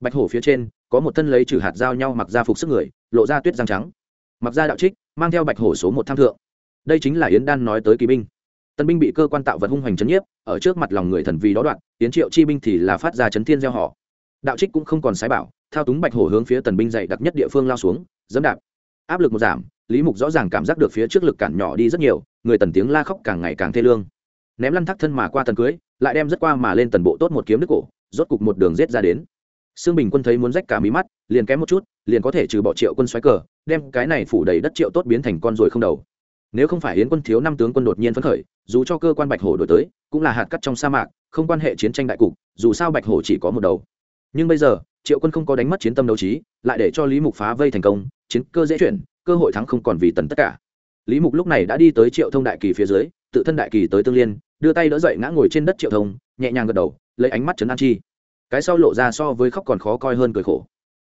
Bạch hổ phía trên, có một thân lấy trừ hạt dao nhau mặc ra phục sức người, lộ ra tuyết răng trắng. Mặc ra đạo trích, mang theo bạch hổ số một tham thượng. Đây chính là yến đan nói tới kỳ binh. Tân binh bị cơ quan tạo vật hung hoành chấn nhiếp, ở trước mặt lòng người thần vì đó đoạn tiến triệu chi binh thì là phát ra chấn thiên gieo họ. Đạo trích cũng không còn sái bảo, thao túng bạch hổ hướng phía tần binh dày đặc nhất địa phương lao xuống, dẫm đạp. Áp lực một giảm, lý mục rõ ràng cảm giác được phía trước lực cản nhỏ đi rất nhiều, người tần tiếng la khóc càng ngày càng thê lương. Ném lăn thác thân mà qua tần cưới lại đem rất qua mà lên tần bộ tốt một kiếm đứt cổ rốt cục một đường rết ra đến Sương Bình Quân thấy muốn rách cả mí mắt, liền kém một chút, liền có thể trừ bỏ Triệu Quân xoáy cờ, đem cái này phủ đầy đất Triệu tốt biến thành con rồi không đầu. Nếu không phải Yến Quân thiếu năm tướng quân đột nhiên phấn khởi, dù cho cơ quan Bạch Hổ đổi tới, cũng là hạt cát trong sa mạc, không quan hệ chiến tranh đại cục, dù sao Bạch Hổ chỉ có một đầu. Nhưng bây giờ, Triệu Quân không có đánh mất chiến tâm đấu trí, lại để cho Lý Mục phá vây thành công, chiến cơ dễ chuyển, cơ hội thắng không còn vì tần tất cả. Lý Mục lúc này đã đi tới Triệu Thông đại kỳ phía dưới, tự thân đại kỳ tới tương liên, đưa tay đỡ dậy ngã ngồi trên đất Triệu Thông, nhẹ nhàng gật đầu, lấy ánh mắt trấn an chi. Cái sau lộ ra so với khóc còn khó coi hơn cười khổ.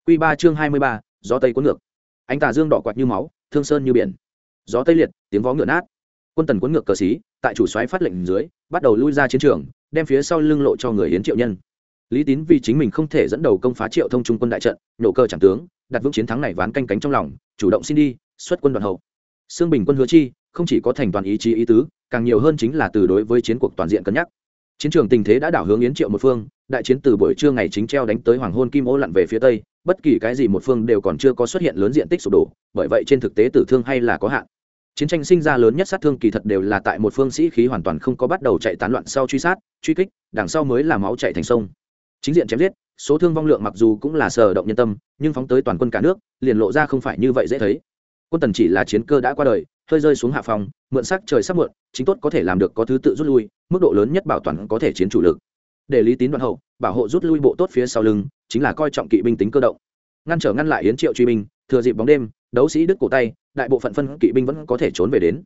Quy ba chương hai mươi ba gió tây cuốn ngược. Ánh tà dương đỏ quạt như máu thương sơn như biển. Gió tây liệt tiếng vó ngựa nát. Quân tần cuốn ngược cờ xí tại chủ xoáy phát lệnh dưới bắt đầu lui ra chiến trường đem phía sau lưng lộ cho người yến triệu nhân. Lý tín vì chính mình không thể dẫn đầu công phá triệu thông trung quân đại trận nhổ cơ chẳng tướng đặt vững chiến thắng này ván canh cánh trong lòng chủ động xin đi xuất quân đoàn hậu. Xương bình quân hứa chi không chỉ có thành toàn ý chí ý tứ càng nhiều hơn chính là từ đối với chiến cuộc toàn diện cân nhắc. Chiến trường tình thế đã đảo hướng yến triệu một phương, đại chiến từ buổi trưa ngày chính treo đánh tới hoàng hôn kim ô lặn về phía tây, bất kỳ cái gì một phương đều còn chưa có xuất hiện lớn diện tích sụp đổ, bởi vậy trên thực tế tử thương hay là có hạn. Chiến tranh sinh ra lớn nhất sát thương kỳ thật đều là tại một phương sĩ khí hoàn toàn không có bắt đầu chạy tán loạn sau truy sát, truy kích, đằng sau mới là máu chạy thành sông. Chính diện chém giết, số thương vong lượng mặc dù cũng là sở động nhân tâm, nhưng phóng tới toàn quân cả nước, liền lộ ra không phải như vậy dễ thấy. Quân tần chỉ là chiến cơ đã qua đời hơi rơi xuống hạ phòng, mượn sắc trời sắp muộn, chính tốt có thể làm được có thứ tự rút lui, mức độ lớn nhất bảo toàn có thể chiến chủ lực. Để lý tín đoạn hậu, bảo hộ rút lui bộ tốt phía sau lưng, chính là coi trọng kỵ binh tính cơ động. Ngăn trở ngăn lại yến triệu truy binh, thừa dịp bóng đêm, đấu sĩ đức cổ tay, đại bộ phận phân kỵ binh vẫn có thể trốn về đến.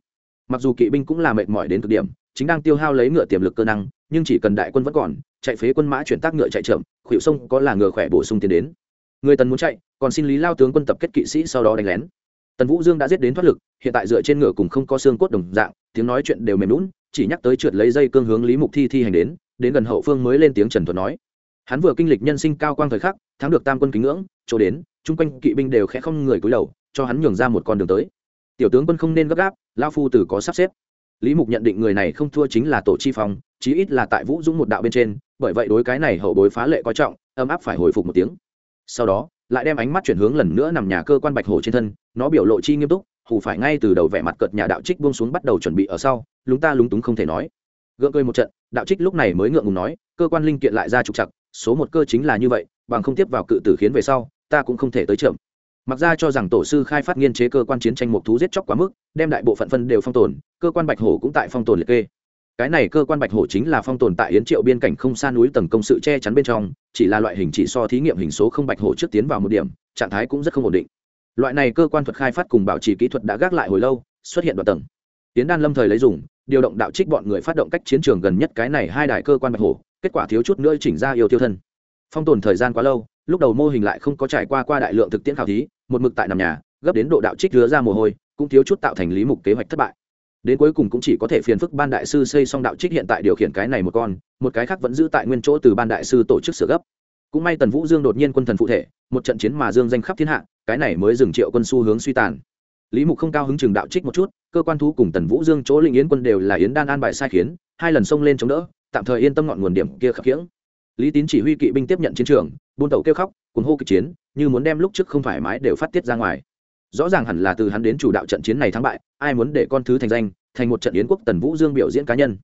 Mặc dù kỵ binh cũng là mệt mỏi đến cực điểm, chính đang tiêu hao lấy ngựa tiềm lực cơ năng, nhưng chỉ cần đại quân vẫn còn, chạy phế quân mã chuyển tác ngựa chạy chậm, khuỷu sông có là ngựa khỏe bổ sung tiến đến. Người tần muốn chạy, còn xin lý lao tướng quân tập kết kỵ sĩ sau đó đánh lén tần vũ dương đã giết đến thoát lực, hiện tại dựa trên ngựa cùng không có xương cốt đồng dạng, tiếng nói chuyện đều mềm lún chỉ nhắc tới trượt lấy dây cương hướng lý mục thi thi hành đến đến gần hậu phương mới lên tiếng trần thuật nói. Hắn vừa kinh lịch nhân sinh cao quang thời khắc, thắng được tam quân kính ngưỡng, chỗ đến, chung quanh kỵ binh đều khẽ không người cúi đầu, cho hắn nhường ra một con đường tới. Tiểu tướng quân không nên gấp gáp lao phu tử có sắp xếp. Lý mục nhận định người này không thua chính là tổ chi phong, chí ít là tại vũ dũng một đạo bên trên, bởi vậy đối cái này hậu bối phá lệ coi trọng, ấm áp phải hồi phục một tiếng. Sau đó lại đem ánh mắt chuyển hướng lần nữa nằm nhà cơ quan bạch hổ trên thân, nó biểu lộ chi nghiêm túc, hù phải ngay từ đầu vẻ mặt cợt nhà đạo trích buông xuống bắt đầu chuẩn bị ở sau, lúng ta lúng túng không thể nói. Gượng cười một trận, đạo trích lúc này mới ngượng ngùng nói, cơ quan linh kiện lại ra trục chặt số một cơ chính là như vậy, bằng không tiếp vào cự tử khiến về sau, ta cũng không thể tới chậm. Mặc ra cho rằng tổ sư khai phát nghiên chế cơ quan chiến tranh một thú giết chóc quá mức, đem đại bộ phận phân đều phong tồn, cơ quan bạch hổ cũng tại phong tồn liệt kê cái này cơ quan bạch hổ chính là phong tồn tại yến triệu biên cảnh không xa núi tầng công sự che chắn bên trong, chỉ là loại hình chỉ so thí nghiệm hình số không bạch hổ trước tiến vào một điểm, trạng thái cũng rất không ổn định. Loại này cơ quan thuật khai phát cùng bảo trì kỹ thuật đã gác lại hồi lâu, xuất hiện đoạn tầng. Tiến đan lâm thời lấy dùng, điều động đạo trích bọn người phát động cách chiến trường gần nhất cái này hai đại cơ quan bạch hổ, kết quả thiếu chút nữa chỉnh ra yêu tiêu thân. Phong tồn thời gian quá lâu, lúc đầu mô hình lại không có trải qua qua đại lượng thực tiễn khảo thí, một mực tại nằm nhà, gấp đến độ đạo trích đưa ra mồ hôi, cũng thiếu chút tạo thành lý mục kế hoạch thất bại đến cuối cùng cũng chỉ có thể phiền phức ban đại sư xây xong đạo trích hiện tại điều khiển cái này một con, một cái khác vẫn giữ tại nguyên chỗ từ ban đại sư tổ chức sửa gấp. Cũng may tần vũ dương đột nhiên quân thần phụ thể, một trận chiến mà dương danh khắp thiên hạ, cái này mới dừng triệu quân xu hướng suy tàn. Lý mục không cao hứng chừng đạo trích một chút, cơ quan thú cùng tần vũ dương chỗ linh yến quân đều là yến đan an bài sai khiến, hai lần xông lên chống đỡ, tạm thời yên tâm ngọn nguồn điểm kia khập khiễng. Lý tín chỉ huy kỵ binh tiếp nhận chiến trường, buôn tàu kêu khóc cuốn hô kịch chiến, như muốn đem lúc trước không thoải mái đều phát tiết ra ngoài rõ ràng hẳn là từ hắn đến chủ đạo trận chiến này thắng bại, ai muốn để con thứ thành danh, thành một trận yến quốc tần vũ dương biểu diễn cá nhân.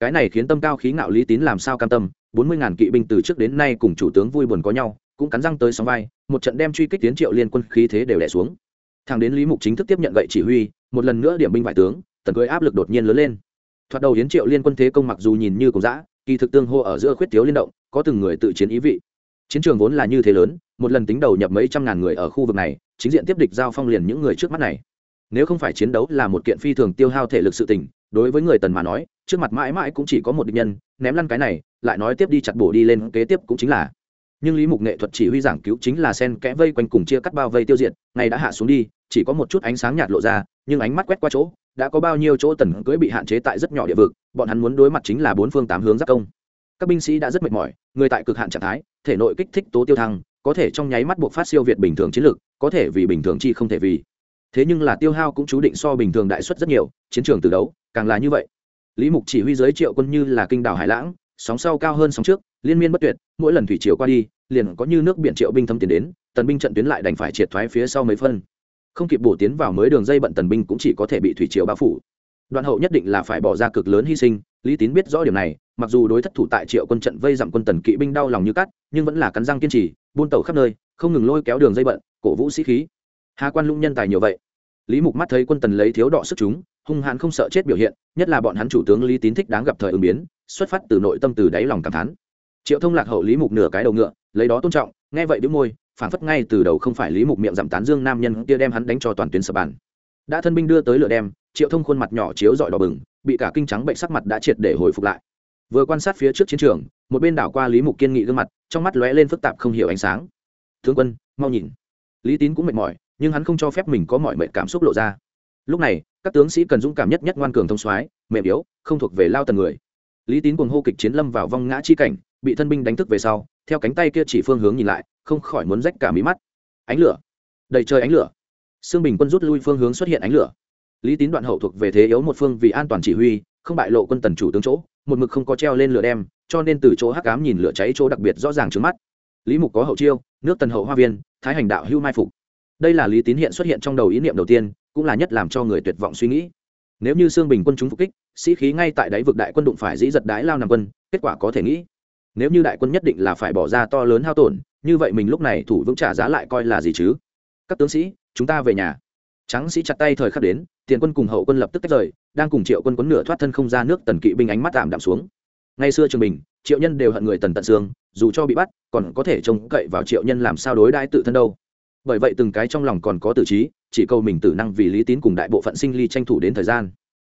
Cái này khiến tâm cao khí ngạo lý tín làm sao cam tâm, bốn mươi ngàn kỵ binh từ trước đến nay cùng chủ tướng vui buồn có nhau, cũng cắn răng tới sóng vai, một trận đem truy kích tiến triệu liên quân khí thế đều đẻ xuống. Thằng đến lý mục chính thức tiếp nhận gậy chỉ huy, một lần nữa điểm binh vải tướng, tần cưới áp lực đột nhiên lớn lên. Thoạt đầu hiến triệu liên quân thế công mặc dù nhìn như cùng dã, kỳ thực tương hô ở giữa khuyết thiếu liên động, có từng người tự chiến ý vị. Chiến trường vốn là như thế lớn, một lần tính đầu nhập mấy trăm ngàn người ở khu vực này chính diện tiếp địch giao phong liền những người trước mắt này. Nếu không phải chiến đấu là một kiện phi thường tiêu hao thể lực sự tình, đối với người tần mà nói, trước mặt mãi mãi cũng chỉ có một địch nhân, ném lăn cái này, lại nói tiếp đi chặt bổ đi lên kế tiếp cũng chính là. Nhưng lý mục nghệ thuật chỉ huy giảng cứu chính là sen kẽ vây quanh cùng chia cắt bao vây tiêu diệt, ngày đã hạ xuống đi, chỉ có một chút ánh sáng nhạt lộ ra, nhưng ánh mắt quét qua chỗ, đã có bao nhiêu chỗ tần cưỡi bị hạn chế tại rất nhỏ địa vực, bọn hắn muốn đối mặt chính là bốn phương tám hướng giáp công. Các binh sĩ đã rất mệt mỏi, người tại cực hạn trạng thái, thể nội kích thích tố tiêu thăng, có thể trong nháy mắt buộc phát siêu việt bình thường chiến lược có thể vì bình thường chi không thể vì. Thế nhưng là tiêu hao cũng chú định so bình thường đại suất rất nhiều, chiến trường từ đấu, càng là như vậy. Lý mục chỉ huy giới triệu quân như là kinh đảo hải lãng, sóng sau cao hơn sóng trước, liên miên bất tuyệt, mỗi lần thủy triều qua đi, liền có như nước biển triệu binh thâm tiến đến, tần binh trận tuyến lại đành phải triệt thoái phía sau mấy phân. Không kịp bổ tiến vào mới đường dây bận tần binh cũng chỉ có thể bị thủy triều bao phủ. Đoạn hậu nhất định là phải bỏ ra cực lớn hy sinh, lý tín biết rõ điểm này, mặc dù đối thất thủ tại triệu quân trận vây dặm quân tần kỵ binh đau lòng như cắt, nhưng vẫn là cắn răng kiên trì, buôn tàu khắp nơi, không ngừng lôi kéo đường dây bận cổ vũ sĩ khí. Hà quan lũng nhân tài nhiều vậy. Lý mục mắt thấy quân tần lấy thiếu đọ sức chúng, hung hãn không sợ chết biểu hiện, nhất là bọn hắn chủ tướng lý tín thích đáng gặp thời ứng biến, xuất phát từ nội tâm từ đáy lòng cảm thán. Triệu thông lạc hậu lý mục nửa cái đầu ngựa, lấy đó tôn trọng, nghe vậy đĩu môi phản phất ngay từ đầu không phải lý mục miệng giảm tán dương nam nhân kia đem hắn đánh cho toàn tuyến sập bàn. Đã thân binh đưa tới lửa đem, triệu thông khuôn mặt nhỏ chiếu dọi đỏ bừng, bị cả kinh trắng bệnh sắc mặt đã triệt để hồi phục lại. Vừa quan sát phía trước chiến trường, một bên đảo qua lý mục kiên nghị gương mặt, trong mắt lóe lên phức tạp không hiểu ánh sáng. Tướng quân, mau nhìn lý tín cũng mệt mỏi, nhưng hắn không cho phép mình có mọi mệt cảm xúc lộ ra. Lúc này, các tướng sĩ cần dũng cảm nhất nhất ngoan cường thông soái, mềm yếu, không thuộc về lao tần người. Lý tín cùng hô kịch chiến lâm vào vong ngã chi cảnh, bị thân binh đánh thức về sau, theo cánh tay kia chỉ phương hướng nhìn lại, không khỏi muốn rách cả mí mắt. Ánh lửa. Đầy trời ánh lửa. Xương bình quân rút lui phương hướng xuất hiện ánh lửa. Lý tín đoạn hậu thuộc về thế yếu một phương vì an toàn chỉ huy, không bại lộ quân tần chủ tướng chỗ, một mực không có treo lên lửa đem, cho nên từ chỗ hắc ám nhìn lửa cháy chỗ đặc biệt rõ ràng trước mắt. Lý mục có hậu chiêu, nước tần hậu hoa viên thái hành đạo hưu mai phục. Đây là lý tín hiện xuất hiện trong đầu ý niệm đầu tiên, cũng là nhất làm cho người tuyệt vọng suy nghĩ. Nếu như xương bình quân chúng phục kích, sĩ khí ngay tại đáy vực đại quân đụng phải dĩ giật đái lao nằm quân, kết quả có thể nghĩ, nếu như đại quân nhất định là phải bỏ ra to lớn hao tổn, như vậy mình lúc này thủ vững trả giá lại coi là gì chứ? Các tướng sĩ, chúng ta về nhà. Trắng sĩ chặt tay thời khắc đến, tiền quân cùng hậu quân lập tức tách rời, đang cùng triệu quân quấn nửa thoát thân không ra nước tần kỵ binh ánh mắt tạm đạm xuống. Ngày xưa trường bình, triệu nhân đều hận người tần tận xương dù cho bị bắt, còn có thể trông cậy vào triệu nhân làm sao đối đãi tự thân đâu. Bởi vậy từng cái trong lòng còn có tử trí, chỉ câu mình tử năng vì lý tín cùng đại bộ phận sinh ly tranh thủ đến thời gian.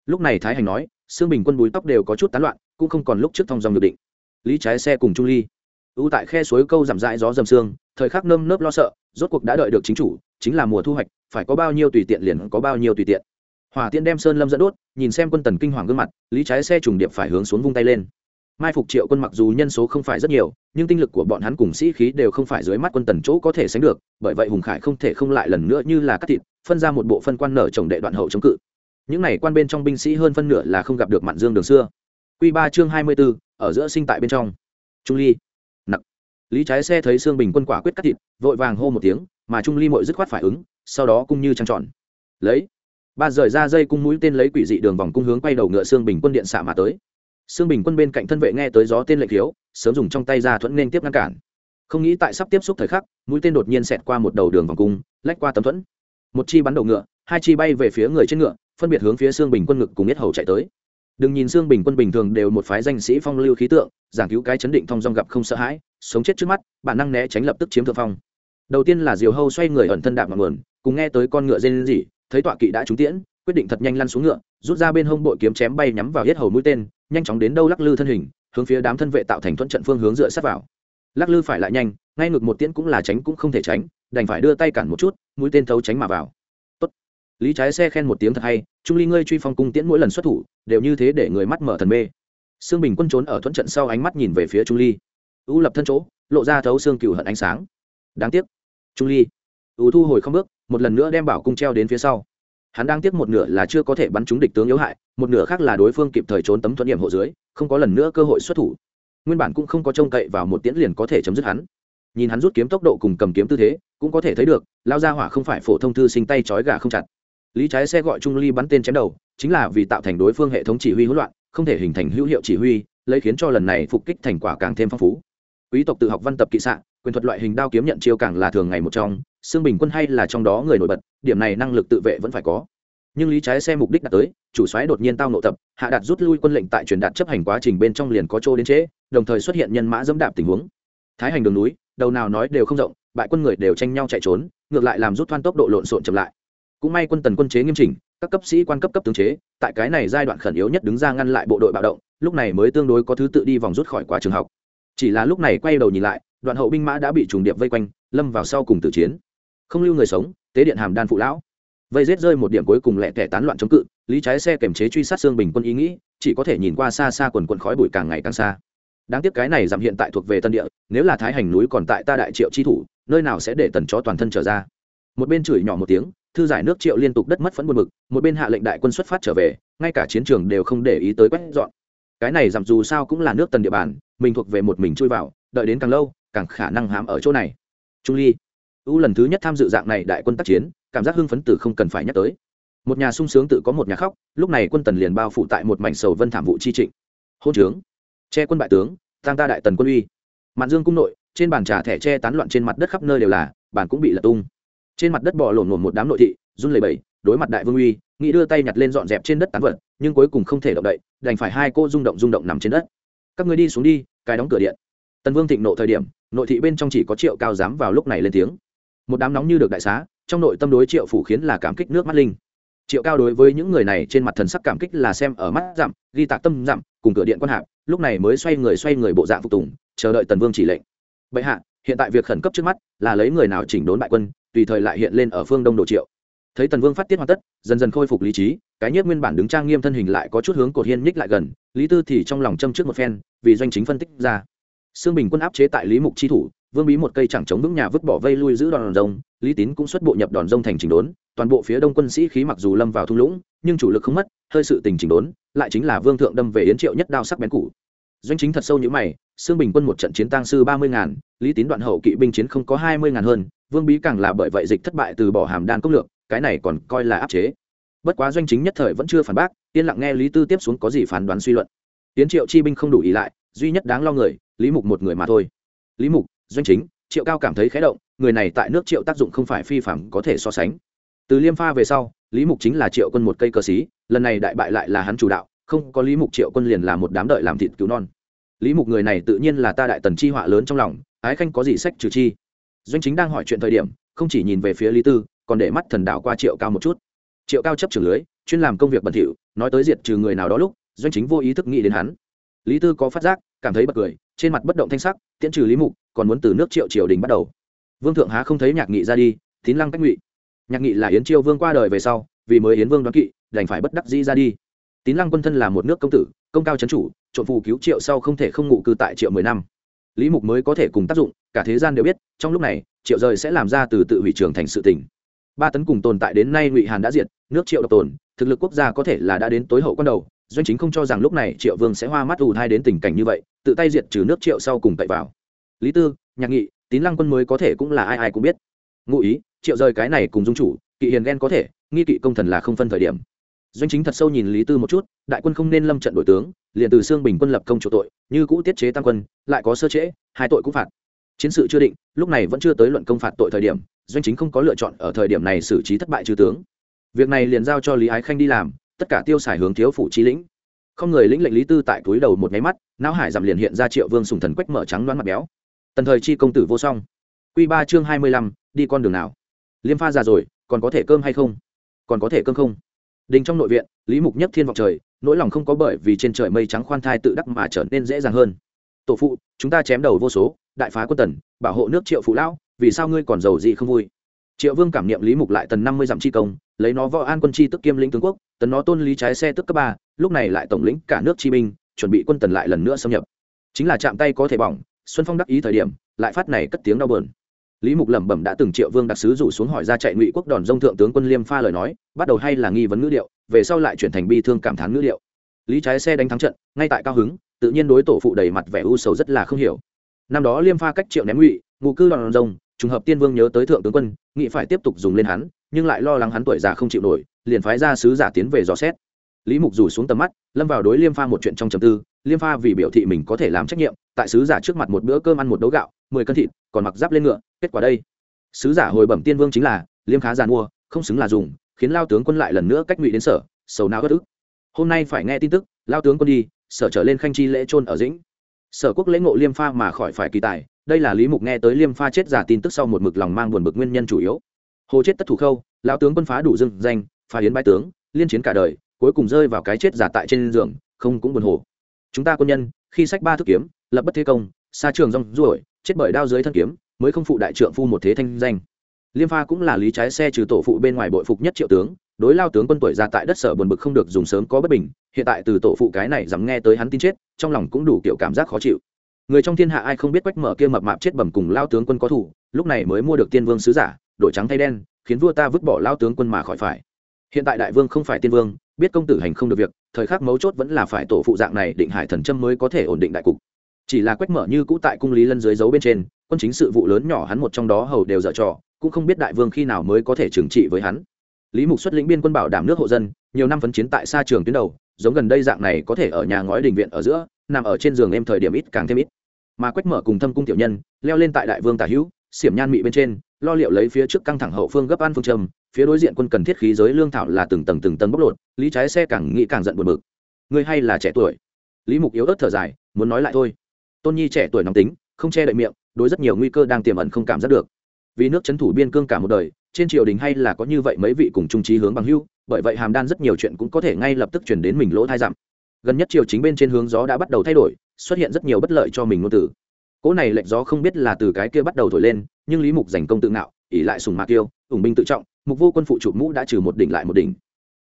Lúc này thái hành nói xương bình quân búi tóc đều có chút tán loạn, cũng không còn lúc trước thong dòng được định. Lý trái xe cùng trung ly. U tại khe suối câu giảm dại gió dầm sương, thời khắc nơm nớp lo sợ, rốt cuộc đã đợi được chính chủ, chính là mùa thu hoạch, phải có bao nhiêu tùy tiện liền có bao nhiêu tùy tiện. Hỏa tiên đem sơn lâm dẫn đốt, nhìn xem quân tần kinh hoàng gương mặt, lý trái xe trùng điệp phải hướng xuống vung tay lên mai phục triệu quân mặc dù nhân số không phải rất nhiều, nhưng tinh lực của bọn hắn cùng sĩ khí đều không phải dưới mắt quân tần chỗ có thể sánh được, bởi vậy hùng khải không thể không lại lần nữa như là cắt thịt, phân ra một bộ phân quan nở trồng đệ đoạn hậu chống cự. Những này quan bên trong binh sĩ hơn phân nửa là không gặp được mạn dương đường xưa. Q ba chương hai mươi b ố ở giữa sinh tại bên trong. Trung ly. Nặc. Lý trái xe thấy xương bình quân quả quyết cắt thịt, vội vàng hô một tiếng, mà trung ly mội dứt khoát phải ứng, sau đó cung như trăng tròn. Lấy. Ba rời ra dây cung mũi tên lấy quỷ dị đường vòng cung hướng quay đầu ngựa xương bình quân điện xạ mà tới. Sương bình quân bên cạnh thân vệ nghe tới gió tên lệnh thiếu, sớm dùng trong tay ra thuẫn nên tiếp ngăn cản. Không nghĩ tại sắp tiếp xúc thời khắc, mũi tên đột nhiên xẹt qua một đầu đường vòng cung, lách qua tấm thuẫn. Một chi bắn đầu ngựa, hai chi bay về phía người trên ngựa, phân biệt hướng phía Sương bình quân ngực cùng nhất hầu chạy tới. Đừng nhìn Sương bình quân bình thường đều một phái danh sĩ phong lưu khí tượng, giảng cứu cái chấn định thông dong gặp không sợ hãi, sống chết trước mắt, bản năng né tránh lập tức chiếm thượng phong. Đầu tiên là diều hâu xoay người ẩn thân đạp mặt nguồn, cùng nghe tới con ngựa rên rỉ, thấy tọa kỵ đã trúng tiễn, quyết định thật nhanh lăn xuống ngựa, rút ra bên hông bội kiếm chém bay nhắm vào hết hầu mũi tên nhanh chóng đến đâu lắc lư thân hình, hướng phía đám thân vệ tạo thành thuận trận phương hướng dựa sát vào. Lắc lư phải lại nhanh, ngay ngược một tiễn cũng là tránh cũng không thể tránh, đành phải đưa tay cản một chút, mũi tên thấu tránh mà vào. Tốt. lý trái xe khen một tiếng thật hay, trung ly ngươi truy phong cung tiễn mỗi lần xuất thủ, đều như thế để người mắt mở thần mê. Xương bình quân trốn ở thuận trận sau ánh mắt nhìn về phía trung ly. U lập thân chỗ, lộ ra thấu xương cựu hận ánh sáng. Đáng tiếc. Trung ly. U thu hồi không bước, một lần nữa đem bảo cung treo đến phía sau hắn đang tiếc một nửa là chưa có thể bắn trúng địch tướng yếu hại, một nửa khác là đối phương kịp thời trốn tấm thuận điểm hộ dưới, không có lần nữa cơ hội xuất thủ. Nguyên bản cũng không có trông cậy vào một tiễn liền có thể chấm dứt hắn. Nhìn hắn rút kiếm tốc độ cùng cầm kiếm tư thế, cũng có thể thấy được, lao ra hỏa không phải phổ thông thư sinh tay trói gà không chặt. Lý trái xe gọi trung ly bắn tên chém đầu, chính là vì tạo thành đối phương hệ thống chỉ huy hỗn loạn, không thể hình thành hữu hiệu chỉ huy, lấy khiến cho lần này phục kích thành quả càng thêm phong phú. Quý tộc tự học văn tập kỵ sạn quyền thuật loại hình đao kiếm nhận chiêu càng là thường ngày một trong xương bình quân hay là trong đó người nổi bật, điểm này năng lực tự vệ vẫn phải có. Nhưng lý trái xe mục đích đã tới, chủ xoáy đột nhiên tao nộ tập, hạ đạt rút lui quân lệnh tại truyền đạt chấp hành quá trình bên trong liền có chỗ đến trễ, đồng thời xuất hiện nhân mã dẫm đạp tình huống. Thái hành đường núi, đầu nào nói đều không rộng, bại quân người đều tranh nhau chạy trốn, ngược lại làm rút thoan tốc độ lộn xộn chậm lại. Cũng may quân tần quân chế nghiêm chỉnh, các cấp sĩ quan cấp cấp tướng chế, tại cái này giai đoạn khẩn yếu nhất đứng ra ngăn lại bộ đội bạo động, lúc này mới tương đối có thứ tự đi vòng rút khỏi quá trường học. Chỉ là lúc này quay đầu nhìn lại, đoạn hậu binh mã đã bị trùng điệp vây quanh, lâm vào sau cùng tử chiến không lưu người sống, tế điện hàm đan phụ lão. Vây rết rơi một điểm cuối cùng lẹ tẻ tán loạn chống cự, lý trái xe kềm chế truy sát xương bình quân ý nghĩ, chỉ có thể nhìn qua xa xa quần quần khói bụi càng ngày càng xa. Đáng tiếc cái này giảm hiện tại thuộc về tân địa, nếu là thái hành núi còn tại ta đại triệu chi thủ, nơi nào sẽ để tần chó toàn thân trở ra? Một bên chửi nhỏ một tiếng, thư giải nước triệu liên tục đất mất phẫn buồn bực, một bên hạ lệnh đại quân xuất phát trở về, ngay cả chiến trường đều không để ý tới quét dọn. Cái này giảm dù sao cũng là nước tần địa bàn, mình thuộc về một mình chui vào, đợi đến càng lâu, càng khả năng hám ở chỗ này. Trung ly u lần thứ nhất tham dự dạng này đại quân tác chiến, cảm giác hưng phấn tử không cần phải nhắc tới. Một nhà sung sướng tự có một nhà khóc, lúc này quân tần liền bao phủ tại một mảnh sầu vân thảm vụ chi trịnh. Hôn trướng. Che quân bại tướng tăng ta đại tần quân uy. Mạn dương cung nội, trên bàn trà thẻ che tán loạn trên mặt đất khắp nơi đều là, bàn cũng bị lật tung. Trên mặt đất bò lổn lổn một đám nội thị, run lẩy bẩy, đối mặt đại vương uy, nghĩ đưa tay nhặt lên dọn dẹp trên đất tán vật, nhưng cuối cùng không thể động đậy, đành phải hai cô rung động rung động nằm trên đất. Các người đi xuống đi cài đóng cửa điện. Tần vương thịnh nộ thời điểm, nội thị bên trong chỉ có triệu cao dám vào lúc này lên tiếng một đám nóng như được đại xá, trong nội tâm đối triệu phủ khiến là cảm kích nước mắt linh. Triệu cao đối với những người này trên mặt thần sắc cảm kích là xem ở mắt dặm ghi tạc tâm dặm cùng cửa điện quan hạp, lúc này mới xoay người xoay người bộ dạng phục tùng, chờ đợi tần vương chỉ lệnh. Bệ hạ, hiện tại việc khẩn cấp trước mắt là lấy người nào chỉnh đốn bại quân, tùy thời lại hiện lên ở phương đông đồ triệu. Thấy tần vương phát tiết hoàn tất, dần dần khôi phục lý trí, cái nhất nguyên bản đứng trang nghiêm thân hình lại có chút hướng cột hiên nhích lại gần, lý tư thì trong lòng châm trước một phen, vì doanh chính phân tích ra. Xương bình quân áp chế tại lý mục chi thủ vương bí một cây chẳng chống vững nhà vứt bỏ vây lui giữ đòn rông lý tín cũng xuất bộ nhập đòn rông thành chỉnh đốn, toàn bộ phía đông quân sĩ khí mặc dù lâm vào thung lũng, nhưng chủ lực không mất, hơi sự tình chỉnh đốn, lại chính là vương thượng đâm về yến triệu nhất đao sắc bén cũ doanh chính thật sâu như mày xương bình quân một trận chiến tăng sư ba mươi ngàn, lý tín đoạn hậu kỵ binh chiến không có hai mươi ngàn hơn, vương bí càng là bởi vậy dịch thất bại từ bỏ hàm đan công lược, cái này còn coi là áp chế. Bất quá doanh chính nhất thời vẫn chưa phản bác, yên lặng nghe lý tư tiếp xuống có gì phán đoán suy luận. Tiến triệu chi binh không đủ ý lại, duy nhất đáng lo người, lý mục một người mà thôi. Lý mục doanh chính, triệu cao cảm thấy khé động, người này tại nước triệu tác dụng không phải phi phạm có thể so sánh. Từ liêm pha về sau, lý mục chính là triệu quân một cây cờ xí lần này đại bại lại là hắn chủ đạo, không có lý mục triệu quân liền là một đám đợi làm thịt cứu non. Lý mục người này tự nhiên là ta đại tần chi họa lớn trong lòng, ái khanh có gì sách trừ chi. Doanh chính đang hỏi chuyện thời điểm, không chỉ nhìn về phía lý tư, còn để mắt thần đạo qua triệu cao một chút. Triệu cao chấp trưởng lưới, chuyên làm công việc bẩn thỉu, nói tới diệt trừ người nào đó lúc, doanh chính vô ý thức nghĩ đến hắn. Lý tư có phát giác, cảm thấy bật cười trên mặt bất động thanh sắc, tiễn trừ lý mục, còn muốn từ nước triệu triều đình bắt đầu. Vương thượng há không thấy nhạc nghị ra đi, tín lăng cách ngụy. Nhạc nghị là yến chiêu vương qua đời về sau, vì mới yến vương đoán kỵ, đành phải bất đắc dĩ ra đi. Tín lăng quân thân là một nước công tử, công cao trấn chủ trộn phù cứu triệu sau không thể không ngụ cư tại triệu mười năm. Lý mục mới có thể cùng tác dụng, cả thế gian đều biết, trong lúc này, triệu rời sẽ làm ra từ tự hủy trường thành sự tỉnh ba tấn cùng tồn tại đến nay ngụy hàn đã diệt, nước triệu độc tồn, thực lực quốc gia có thể là đã đến tối hậu quan đầu, doanh chính không cho rằng lúc này triệu vương sẽ hoa mắt ù thai đến tình cảnh như vậy tự tay diệt trừ nước triệu sau cùng cậy vào. Lý tư, nhạc nghị, tín lăng quân mới có thể cũng là ai ai cũng biết. Ngụ ý, triệu rời cái này cùng dung chủ, kỵ hiền ghen có thể, nghi kỵ công thần là không phân thời điểm. Doanh chính thật sâu nhìn lý tư một chút, đại quân không nên lâm trận đổi tướng, liền từ xương bình quân lập công chủ tội, như cũ tiết chế tăng quân, lại có sơ trễ, hai tội cũng phạt. Chiến sự chưa định, lúc này vẫn chưa tới luận công phạt tội thời điểm, doanh chính không có lựa chọn ở thời điểm này xử trí thất bại trừ tướng. Việc này liền giao cho lý ái khanh đi làm, tất cả tiêu xài hướng thiếu phủ trí lĩnh không người lĩnh lệnh lý tư tại túi đầu một nháy mắt, não hải giảm liền hiện ra triệu vương sùng thần quách mở trắng đoán mặt béo. Tần thời chi công tử vô song. Q ba chương hai mươi lăm, đi con đường nào? Liêm pha già rồi, còn có thể cơm hay không? Còn có thể cơm không? Đình trong nội viện, lý mục nhất thiên vọng trời, nỗi lòng không có bởi vì trên trời mây trắng khoan thai tự đắc mà trở nên dễ dàng hơn. Tổ phụ, chúng ta chém đầu vô số, đại phá quân tần, bảo hộ nước triệu phụ lão, vì sao ngươi còn giàu gì không vui? Triệu vương cảm niệm lý mục lại tần năm mươi dặm chi công, lấy nó võ an quân chi tức kiêm lĩnh tướng quốc tần nó tôn lý trái xe tức cấp ba lúc này lại tổng lĩnh cả nước chi binh chuẩn bị quân tần lại lần nữa xâm nhập. Chính là chạm tay có thể bỏng xuân phong đắc ý thời điểm lại phát này cất tiếng đau bờn lý mục lẩm bẩm đã từng triệu vương đặc sứ rủ xuống hỏi ra chạy ngụy quốc đòn dông thượng tướng quân liêm pha lời nói bắt đầu hay là nghi vấn ngữ điệu về sau lại chuyển thành bi thương cảm thán ngữ điệu lý trái xe đánh thắng trận ngay tại cao hứng tự nhiên đối tổ phụ đầy mặt vẻ u sầu rất là không hiểu. Năm đó liêm pha cách triệu ném ngụy ngụ cư đòn dông, trùng hợp tiên vương nhớ tới thượng tướng quân nghị phải tiếp tục dùng lên hắn nhưng lại lo lắng hắn tuổi già không chịu nổi liền phái ra sứ giả tiến về dò xét. Lý mục rủ xuống tầm mắt, lâm vào đối liêm pha một chuyện trong trầm tư. Liêm pha vì biểu thị mình có thể làm trách nhiệm, tại sứ giả trước mặt một bữa cơm ăn một đấu gạo, mười cân thịt, còn mặc giáp lên ngựa, kết quả đây. Sứ giả hồi bẩm tiên vương chính là, liêm khá giàn mua không xứng là dùng, khiến lao tướng quân lại lần nữa cách ngụy đến sở, sầu não bất ức. Hôm nay phải nghe tin tức, lao tướng quân đi, sở trở lên khanh chi lễ trôn ở dĩnh. Sở quốc lễ ngộ liêm pha mà khỏi phải kỳ tài, đây là lý mục nghe tới liêm pha chết giả tin tức sau một mực lòng mang buồn bực nguyên nhân chủ yếu. Hồ chết tất thủ khâu lão tướng quân phá đủ dưng danh phá hiến bãi tướng, liên chiến cả đời, cuối cùng rơi vào cái chết giả tại trên giường, không cũng buồn hồ. Chúng ta quân nhân, khi sách ba thức kiếm, lập bất thế công, xa trường rong ruổi, chết bởi đao dưới thân kiếm, mới không phụ đại trượng phu một thế thanh danh. Liêm pha cũng là lý trái xe trừ tổ phụ bên ngoài bội phục nhất triệu tướng, đối lao tướng quân tuổi ra tại đất sở buồn bực không được dùng sớm có bất bình, hiện tại từ tổ phụ cái này dám nghe tới hắn tin chết, trong lòng cũng đủ kiểu cảm giác khó chịu. Người trong thiên hạ ai không biết quách mở kia mập mạp chết bẩm cùng lao tướng quân có thủ lúc này mới mua được tiên vương sứ giả, đổi trắng thay đen, khiến vua ta vứt bỏ lao tướng quân mà khỏi phải hiện tại đại vương không phải tiên vương, biết công tử hành không được việc, thời khắc mấu chốt vẫn là phải tổ phụ dạng này định hải thần châm mới có thể ổn định đại cục. Chỉ là quách mở như cũ tại cung lý lân dưới dấu bên trên, quân chính sự vụ lớn nhỏ hắn một trong đó hầu đều dở trò, cũng không biết đại vương khi nào mới có thể trừng trị với hắn. Lý mục xuất lĩnh biên quân bảo đảm nước hộ dân, nhiều năm phấn chiến tại xa trường tuyến đầu, giống gần đây dạng này có thể ở nhà ngói đình viện ở giữa, nằm ở trên giường em thời điểm ít càng thêm ít. Mà quách mở cùng thâm cung tiểu nhân, leo lên tại đại vương tả hữu, xiểm nhan mị bên trên lo liệu lấy phía trước căng thẳng hậu phương gấp an phương trầm phía đối diện quân cần thiết khí giới lương thảo là từng tầng từng tầng bóc lột, lý trái xe càng nghĩ càng giận buồn bực. Người hay là trẻ tuổi? Lý mục yếu ớt thở dài, muốn nói lại thôi. Tôn nhi trẻ tuổi nóng tính, không che đậy miệng, đối rất nhiều nguy cơ đang tiềm ẩn không cảm giác được. Vì nước chấn thủ biên cương cả một đời, trên triều đình hay là có như vậy mấy vị cùng trung trí hướng bằng hưu, bởi vậy hàm đan rất nhiều chuyện cũng có thể ngay lập tức chuyển đến mình lỗ thai dặm. Gần nhất triều chính bên trên hướng gió đã bắt đầu thay đổi, xuất hiện rất nhiều bất lợi cho mình ngôn tử cỗ này lệnh gió không biết là từ cái kia bắt đầu thổi lên nhưng lý mục giành công tự ngạo ỉ lại sùng mạc tiêu ủng binh tự trọng, mục vô quân phụ chụp mũ đã trừ một đỉnh lại một đỉnh.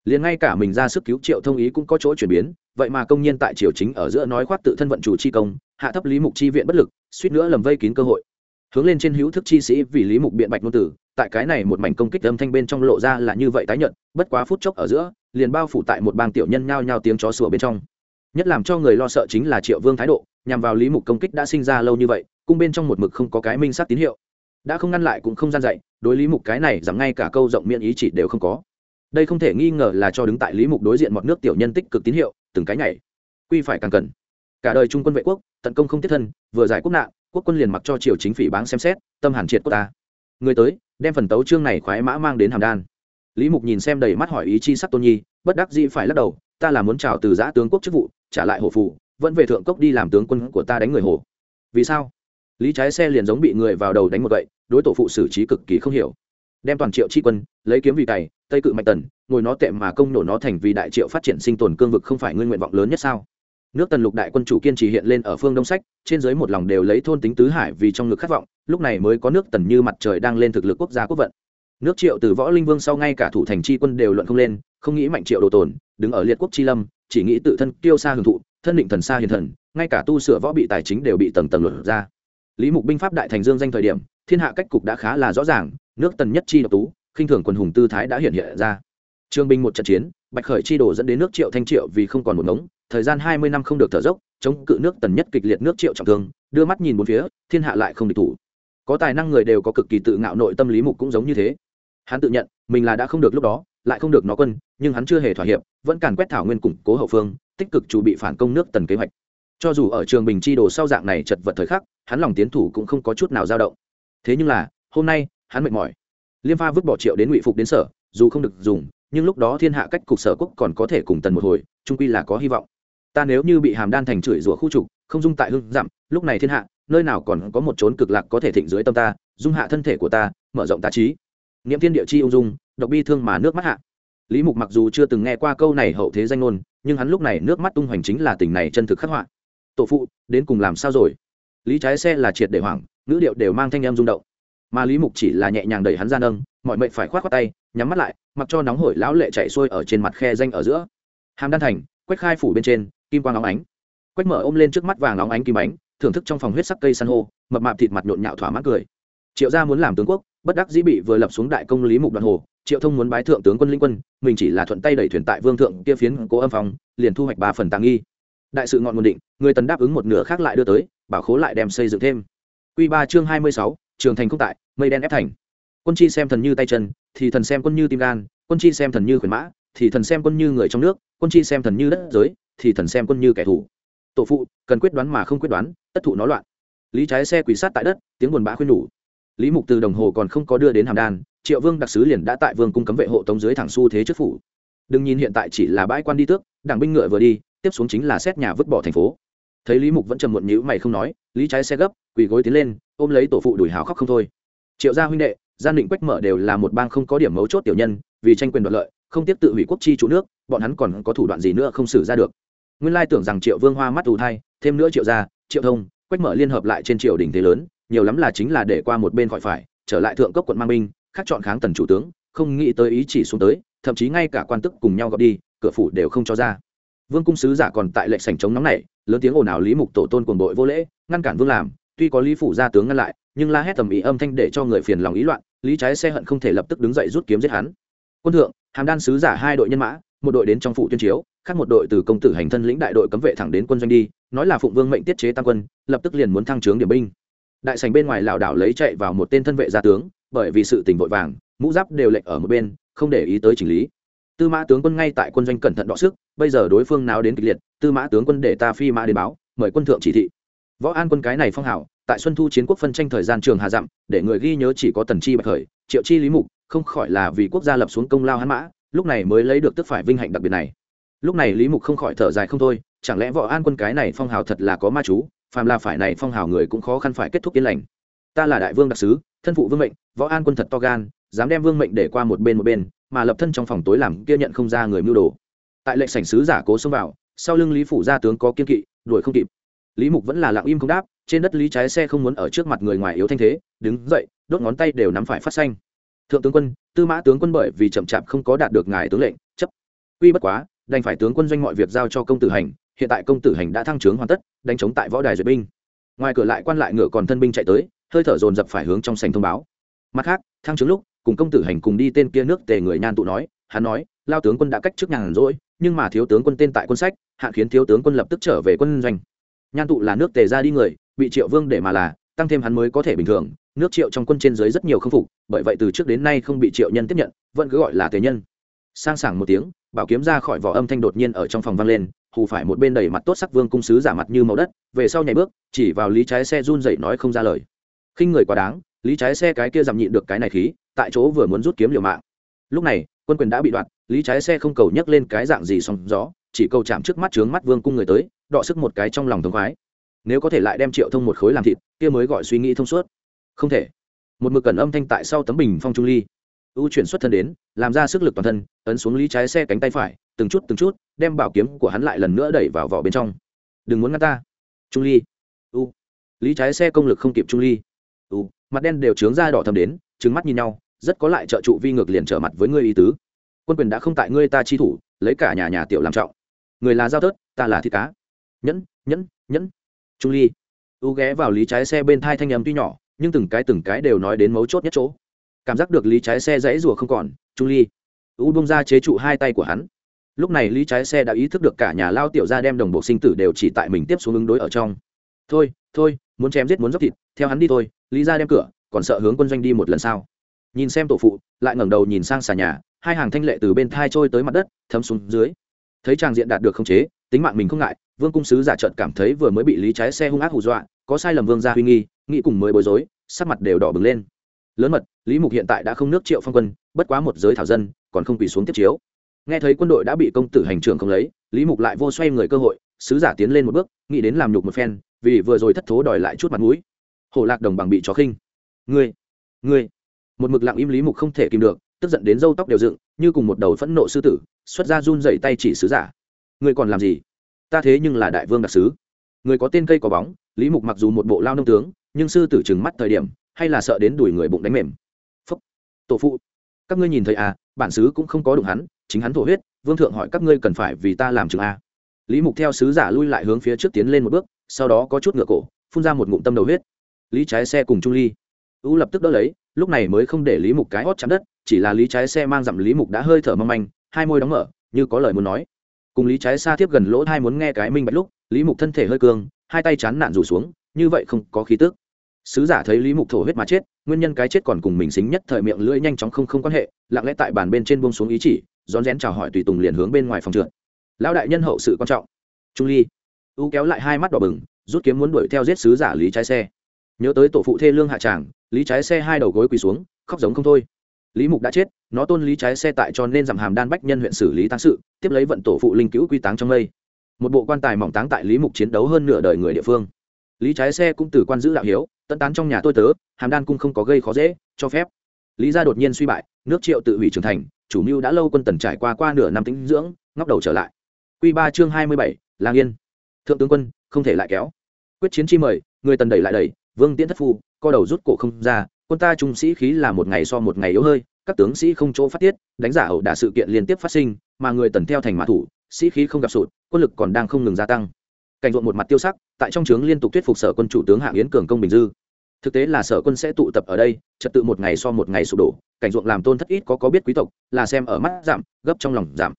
Liền ngay cả mình ra sức cứu triệu thông ý cũng có chỗ chuyển biến, vậy mà công nhân tại triều chính ở giữa nói khoác tự thân vận chủ chi công, hạ thấp lý mục chi viện bất lực, suýt nữa lầm vây kín cơ hội. Hướng lên trên hữu thức chi sĩ vì lý mục biện bạch ngôn tử, tại cái này một mảnh công kích âm thanh bên trong lộ ra là như vậy tái nhận bất quá phút chốc ở giữa, liền bao phủ tại một bang tiểu nhân nhao nhao tiếng chó sủa bên trong. Nhất làm cho người lo sợ chính là triệu vương thái độ, nhằm vào lý mục công kích đã sinh ra lâu như vậy, cung bên trong một mực không có cái minh sát tín hiệu đã không ngăn lại cũng không gian dạy, đối lý mục cái này rằng ngay cả câu rộng miệng ý chỉ đều không có. Đây không thể nghi ngờ là cho đứng tại lý mục đối diện một nước tiểu nhân tích cực tín hiệu, từng cái nhảy. Quy phải càng cần. Cả đời trung quân vệ quốc, tận công không tiết thân, vừa giải quốc nạn, quốc quân liền mặc cho triều chính phỉ báng xem xét, tâm hàn triệt quốc ta. Người tới, đem phần tấu chương này khoái mã mang đến hàm đan. Lý mục nhìn xem đầy mắt hỏi ý chi sắc tôn nhi, bất đắc dĩ phải lắc đầu, ta là muốn chào từ giã tướng quốc chức vụ, trả lại hổ phụ vẫn về thượng cốc đi làm tướng quân của ta đánh người hồ vì sao? Lý trái xe liền giống bị người vào đầu đánh một gậy, đối tổ phụ xử trí cực kỳ không hiểu. Đem toàn triệu tri quân, lấy kiếm vì cày tây cự mạch tần, ngồi nó tệ mà công nổ nó thành vì đại triệu phát triển sinh tồn cương vực không phải nguyên nguyện vọng lớn nhất sao? Nước tần lục đại quân chủ kiên trì hiện lên ở phương đông sách, trên dưới một lòng đều lấy thôn tính tứ hải vì trong ngực khát vọng, lúc này mới có nước tần như mặt trời đang lên thực lực quốc gia quốc vận. Nước triệu từ võ linh vương sau ngay cả thủ thành chi quân đều luận không lên, không nghĩ mạnh triệu đồ tồn, đứng ở liệt quốc chi lâm, chỉ nghĩ tự thân tiêu xa hưởng thụ, thân định thần xa hiền thần, ngay cả tu sửa võ bị tài chính đều bị tầng tầng luật ra lý mục binh pháp đại thành dương danh thời điểm, thiên hạ cách cục đã khá là rõ ràng, nước tần nhất chi độc tú, khinh thường quần hùng tư thái đã hiện hiện ra. Trương binh một trận chiến, bạch khởi chi đổ dẫn đến nước triệu thanh triệu vì không còn một ngống, thời gian hai mươi năm không được thở dốc, chống cự nước tần nhất kịch liệt nước triệu trọng thương, đưa mắt nhìn bốn phía, thiên hạ lại không địch thủ. Có tài năng người đều có cực kỳ tự ngạo nội tâm lý mục cũng giống như thế. Hắn tự nhận, mình là đã không được lúc đó, lại không được nó quân, nhưng hắn chưa hề thỏa hiệp, vẫn càn quét thảo nguyên củng cố hậu phương, tích cực chuẩn bị phản công nước tần kế hoạch cho dù ở trường bình chi đồ sau dạng này chật vật thời khắc, hắn lòng tiến thủ cũng không có chút nào dao động. Thế nhưng là, hôm nay, hắn mệt mỏi. Liêm pha vứt bỏ triệu đến ngụy phục đến sở, dù không được dùng, nhưng lúc đó thiên hạ cách cục sở quốc còn có thể cùng tần một hồi trung quy là có hy vọng. Ta nếu như bị hàm đan thành chửi rủa khu trục, không dung tại hưng dặm, lúc này thiên hạ, nơi nào còn có một chốn cực lạc có thể thịnh dưới tâm ta, dung hạ thân thể của ta, mở rộng tá trí. Niệm thiên địa chi ung dung, độc bi thương mà nước mắt hạ. Lý mục mặc dù chưa từng nghe qua câu này hậu thế danh ngôn, nhưng hắn lúc này nước mắt tung hoành chính là tình này chân thực khắc họa tổ phụ, đến cùng làm sao rồi? Lý trái xe là triệt để hoảng, ngữ điệu đều mang thanh em rung động. Mà lý mục chỉ là nhẹ nhàng đẩy hắn ra nâng, mọi mệnh phải k h o á t khoác tay, nhắm mắt lại, mặc cho nóng hổi lão lệ chạy xuôi ở trên mặt khe danh ở giữa. Hàm đan thành, quách khai phủ bên trên, kim quang óng ánh. Quách mở ôm lên trước mắt vàng óng ánh kim ánh, thưởng thức trong phòng huyết sắc cây san hô, mập mạp thịt mặt nhộn nhạo thỏa mãn cười. Triệu gia muốn làm tướng quốc, bất đắc dĩ bị vừa lập xuống đại công lý mục đoàn hồ, triệu thông muốn bái thượng tướng quân linh quân, mình chỉ là thuận tay đẩy thuyền tại vương thượng kia phiến cố âm phòng liền thu hoạch ba phần tàng nghi đại sự ngọn nguồn định, người tần đáp ứng một nửa khác lại đưa tới, bảo khố lại đem xây dựng thêm. Q ba chương hai mươi sáu, trường thành không tại, mây đen ép thành. Quân chi xem thần như tay chân, thì thần xem quân như tim gan, quân chi xem thần như khuyển mã, thì thần xem quân như người trong nước, quân chi xem thần như đất giới, thì thần xem quân như kẻ thù. Tổ phụ, cần quyết đoán mà không quyết đoán, tất thụ nó loạn. Lý trái xe quỷ sát tại đất, tiếng buồn bã khuyên nhủ. Lý mục từ đồng hồ còn không có đưa đến hàm đan, triệu vương đặc sứ liền đã tại vương cung cấm vệ hộ tống dưới thẳng xu thế trước phủ. Đừng nhìn hiện tại chỉ là bãi quan đi tước, đảng binh ngựa vừa đi tiếp xuống chính là xét nhà vứt bỏ thành phố. Thấy lý mục vẫn trầm muộn nhữ mày không nói, lý trái xe gấp, quỳ gối tiến lên, ôm lấy tổ phụ đuổi hào khóc không thôi. Triệu gia huynh đệ, gian định quách mở đều là một bang không có điểm mấu chốt tiểu nhân, vì tranh quyền đoạt lợi, không tiếp tự hủy quốc chi chủ nước, bọn hắn còn có thủ đoạn gì nữa không xử ra được. Nguyên lai tưởng rằng triệu vương hoa mắt ù thai, thêm nữa triệu gia, triệu thông, quách mở liên hợp lại trên triều đình thế lớn, nhiều lắm là chính là để qua một bên khỏi phải, trở lại thượng cấp quận mang binh, khác chọn kháng tần chủ tướng, không nghĩ tới ý chỉ xuống tới, thậm chí ngay cả quan tức cùng nhau gặp đi, cửa phủ đều không cho ra vương cung sứ giả còn tại lệnh sảnh chống nóng này, lớn tiếng ồn ào lý mục tổ tôn cuồng bội vô lễ, ngăn cản vương làm, tuy có lý phủ gia tướng ngăn lại, nhưng la hét tầm ý âm thanh để cho người phiền lòng ý loạn, lý trái xe hận không thể lập tức đứng dậy rút kiếm giết hắn. Quân thượng, hàm đan sứ giả hai đội nhân mã, một đội đến trong phủ tuyên chiếu, khác một đội từ công tử hành thân lĩnh đại đội cấm vệ thẳng đến quân doanh đi, nói là phụng vương mệnh tiết chế tăng quân, lập tức liền muốn thăng trướng điểm binh. Đại sành bên ngoài lảo đảo lấy chạy vào một tên thân vệ gia tướng, bởi vì sự tình vội vàng, mũ giáp đều lệnh ở một bên, không để ý tới chỉnh lý tư mã tướng quân ngay tại quân doanh cẩn thận đọ sức, bây giờ đối phương nào đến kịch liệt, tư mã tướng quân để ta phi mã đến báo, mời quân thượng chỉ thị. Võ an quân cái này phong hảo, tại xuân thu chiến quốc phân tranh thời gian trường hà dặm, để người ghi nhớ chỉ có tần chi bạch khởi, triệu chi lý mục, không khỏi là vì quốc gia lập xuống công lao hắn mã, lúc này mới lấy được tức phải vinh hạnh đặc biệt này. Lúc này lý mục không khỏi thở dài không thôi, chẳng lẽ võ an quân cái này phong hào thật là có ma chú, phàm là phải này phong hào người cũng khó khăn phải kết thúc yên lành. Ta là đại vương đặc sứ, thân phụ vương mệnh, võ an quân thật to gan, dám đem vương mệnh để qua một bên một bên mà lập thân trong phòng tối làm kia nhận không ra người mưu đồ. Tại lệnh sảnh sứ giả cố xông vào, sau lưng lý phủ gia tướng có kiên kỵ, đuổi không kịp. Lý mục vẫn là lặng im không đáp, trên đất lý trái xe không muốn ở trước mặt người ngoài yếu thanh thế, đứng dậy, đốt ngón tay đều nắm phải phát xanh. Thượng tướng quân, tư mã tướng quân bởi vì chậm chạp không có đạt được ngài tướng lệnh, chấp. Quy bất quá, đành phải tướng quân doanh mọi việc giao cho công tử hành, hiện tại công tử hành đã thăng trướng hoàn tất, đánh chống tại võ đài duyệt binh. Ngoài cửa lại quan lại ngựa còn thân binh chạy tới, hơi thở dồn dập phải hướng trong sành thông báo. Mặt khác, thăng trướng lúc cùng công tử hành cùng đi tên kia nước tề người nhan tụ nói, hắn nói, lao tướng quân đã cách trước nhàn rỗi, nhưng mà thiếu tướng quân tên tại quân sách hạn khiến thiếu tướng quân lập tức trở về quân doanh. Nhan tụ là nước tề ra đi người, bị triệu vương để mà là, tăng thêm hắn mới có thể bình thường, nước triệu trong quân trên dưới rất nhiều không phục, bởi vậy từ trước đến nay không bị triệu nhân tiếp nhận, vẫn cứ gọi là tề nhân. Sang sảng một tiếng, bảo kiếm ra khỏi vỏ âm thanh đột nhiên ở trong phòng vang lên, hù phải một bên đầy mặt tốt sắc vương cung sứ giả mặt như màu đất, về sau nhảy bước, chỉ vào lý trái xe run dậy nói không ra lời. Khinh người quá đáng lý trái xe cái kia giảm nhịn được cái này khí, tại chỗ vừa muốn rút kiếm liều mạng. Lúc này, quân quyền đã bị đoạt, lý trái xe không cầu nhấc lên cái dạng gì sóng gió, chỉ cầu chạm trước mắt trướng mắt vương cung người tới, đọ sức một cái trong lòng thống khoái. Nếu có thể lại đem triệu thông một khối làm thịt, kia mới gọi suy nghĩ thông suốt. Không thể. Một mực cần âm thanh tại sau tấm bình phong trung ly. Ưu chuyển xuất thân đến, làm ra sức lực toàn thân, ấn xuống lý trái xe cánh tay phải, từng chút từng chút, đem bảo kiếm của hắn lại lần nữa đẩy vào vỏ bên trong. Đừng muốn ngăn ta. Trung ly. U. Lý trái xe công lực không kịp trung ly. U mặt đen đều trướng ra đỏ thầm đến trứng mắt nhìn nhau, rất có lại trợ trụ vi ngược liền trở mặt với ngươi ý tứ. Quân quyền đã không tại ngươi ta chi thủ, lấy cả nhà nhà tiểu làm trọng. Người là giao tớt ta là thịt cá. Nhẫn nhẫn nhẫn. Trung ly. U ghé vào lý trái xe bên thai thanh âm tuy nhỏ, nhưng từng cái từng cái đều nói đến mấu chốt nhất chỗ. Cảm giác được lý trái xe dãy rùa không còn, trung ly. U bông ra chế trụ hai tay của hắn. Lúc này lý trái xe đã ý thức được cả nhà lao tiểu ra đem đồng bộ sinh tử đều chỉ tại mình tiếp xuống ứng đối ở trong thôi thôi, muốn chém giết muốn dốc thịt, theo hắn đi thôi, lý ra đem cửa, còn sợ hướng quân doanh đi một lần sau nhìn xem tổ phụ, lại ngẩng đầu nhìn sang xà nhà, hai hàng thanh lệ từ bên thai trôi tới mặt đất, thấm xuống dưới. Thấy tràng diện đạt được không chế, tính mạng mình không ngại, vương cung sứ giả trợn cảm thấy vừa mới bị lý trái xe hung ác hù dọa, có sai lầm vương gia huy nghi, nghĩ cùng mới bối rối, sắc mặt đều đỏ bừng lên. Lớn mật, lý mục hiện tại đã không nước triệu phong quân, bất quá một giới thảo dân, còn không quỳ xuống tiếp chiếu. Nghe thấy quân đội đã bị công tử hành trưởng không lấy, lý mục lại vô xoay người cơ hội sứ giả tiến lên một bước, nghĩ đến làm nhục một phen, vì vừa rồi thất thố đòi lại chút mặt mũi. Hổ lạc đồng bằng bị chó khinh. Ngươi ngươi. Một mực lặng im lý mục không thể kìm được, tức giận đến râu tóc đều dựng, như cùng một đầu phẫn nộ sư tử, xuất ra run dậy tay chỉ sứ giả. Ngươi còn làm gì? Ta thế nhưng là đại vương đặc sứ. Người có tên cây có bóng, lý mục mặc dù một bộ lao nông tướng, nhưng sư tử trừng mắt thời điểm, hay là sợ đến đuổi người bụng đánh mềm. Phúc. Tổ phụ. Các ngươi nhìn thấy à bản sứ cũng không có đụng hắn, chính hắn thổ huyết, vương thượng hỏi các ngươi cần phải vì ta làm chừng a lý mục theo sứ giả lui lại hướng phía trước tiến lên một bước, sau đó có chút ngựa cổ, phun ra một ngụm tâm đầu huyết. Lý trái xe cùng trung ly. U lập tức đỡ lấy, lúc này mới không để lý mục cái hót chạm đất, chỉ là lý trái xe mang dặm lý mục đã hơi thở mâm anh hai môi đóng mở, như có lời muốn nói. Cùng lý trái xa tiếp gần lỗ hai muốn nghe cái minh bạch lúc, lý mục thân thể hơi cương, hai tay chán nản rủ xuống, như vậy không có khí tức. Sứ giả thấy lý mục thổ huyết mà chết, nguyên nhân cái chết còn cùng mình xính nhất thời miệng lưỡi nhanh chóng không không quan hệ, lặng lẽ tại bàn bên trên buông xuống ý chỉ, rón rén chào hỏi tùy tùng liền hướng bên ngoài phòng trượt lão đại nhân hậu sự quan trọng. Trung ly. U kéo lại hai mắt đỏ bừng, rút kiếm muốn đuổi theo giết sứ giả lý trái xe. Nhớ tới tổ phụ thê lương hạ tràng, lý trái xe hai đầu gối quỳ xuống, khóc giống không thôi. Lý mục đã chết, nó tôn lý trái xe tại cho nên giảm hàm đan bách nhân huyện xử lý tăng sự, tiếp lấy vận tổ phụ linh cứu quy táng trong mây. Một bộ quan tài mỏng táng tại lý mục chiến đấu hơn nửa đời người địa phương. Lý trái xe cũng từ quan giữ đạo hiếu, tận tán trong nhà tôi tớ, hàm đan cung không có gây khó dễ, cho phép. Lý gia đột nhiên suy bại, nước triệu tự hủy trưởng thành, chủ mưu đã lâu quân tần trải qua qua nửa năm tính dưỡng, ngóc đầu trở lại. Quy ba chương hai mươi bảy, lang yên. Thượng tướng quân, không thể lại kéo. Quyết chiến chi mời, người tần đẩy lại đẩy, vương tiễn thất phu, co đầu rút cổ không ra, quân ta trung sĩ khí là một ngày so một ngày yếu hơi, các tướng sĩ không chỗ phát tiết, đánh giả ẩu đả sự kiện liên tiếp phát sinh, mà người tần theo thành mã thủ, sĩ khí không gặp sụt, quân lực còn đang không ngừng gia tăng. Cảnh ruộng một mặt tiêu sắc, tại trong trướng liên tục thuyết phục sở quân chủ tướng hạng yến cường công bình dư. Thực tế là sở quân sẽ tụ tập ở đây, trật tự một ngày so một ngày sụp đổ, cảnh ruộng làm tôn thất ít có có biết quý tộc, là xem ở mắt giảm, gấp trong lòng giảm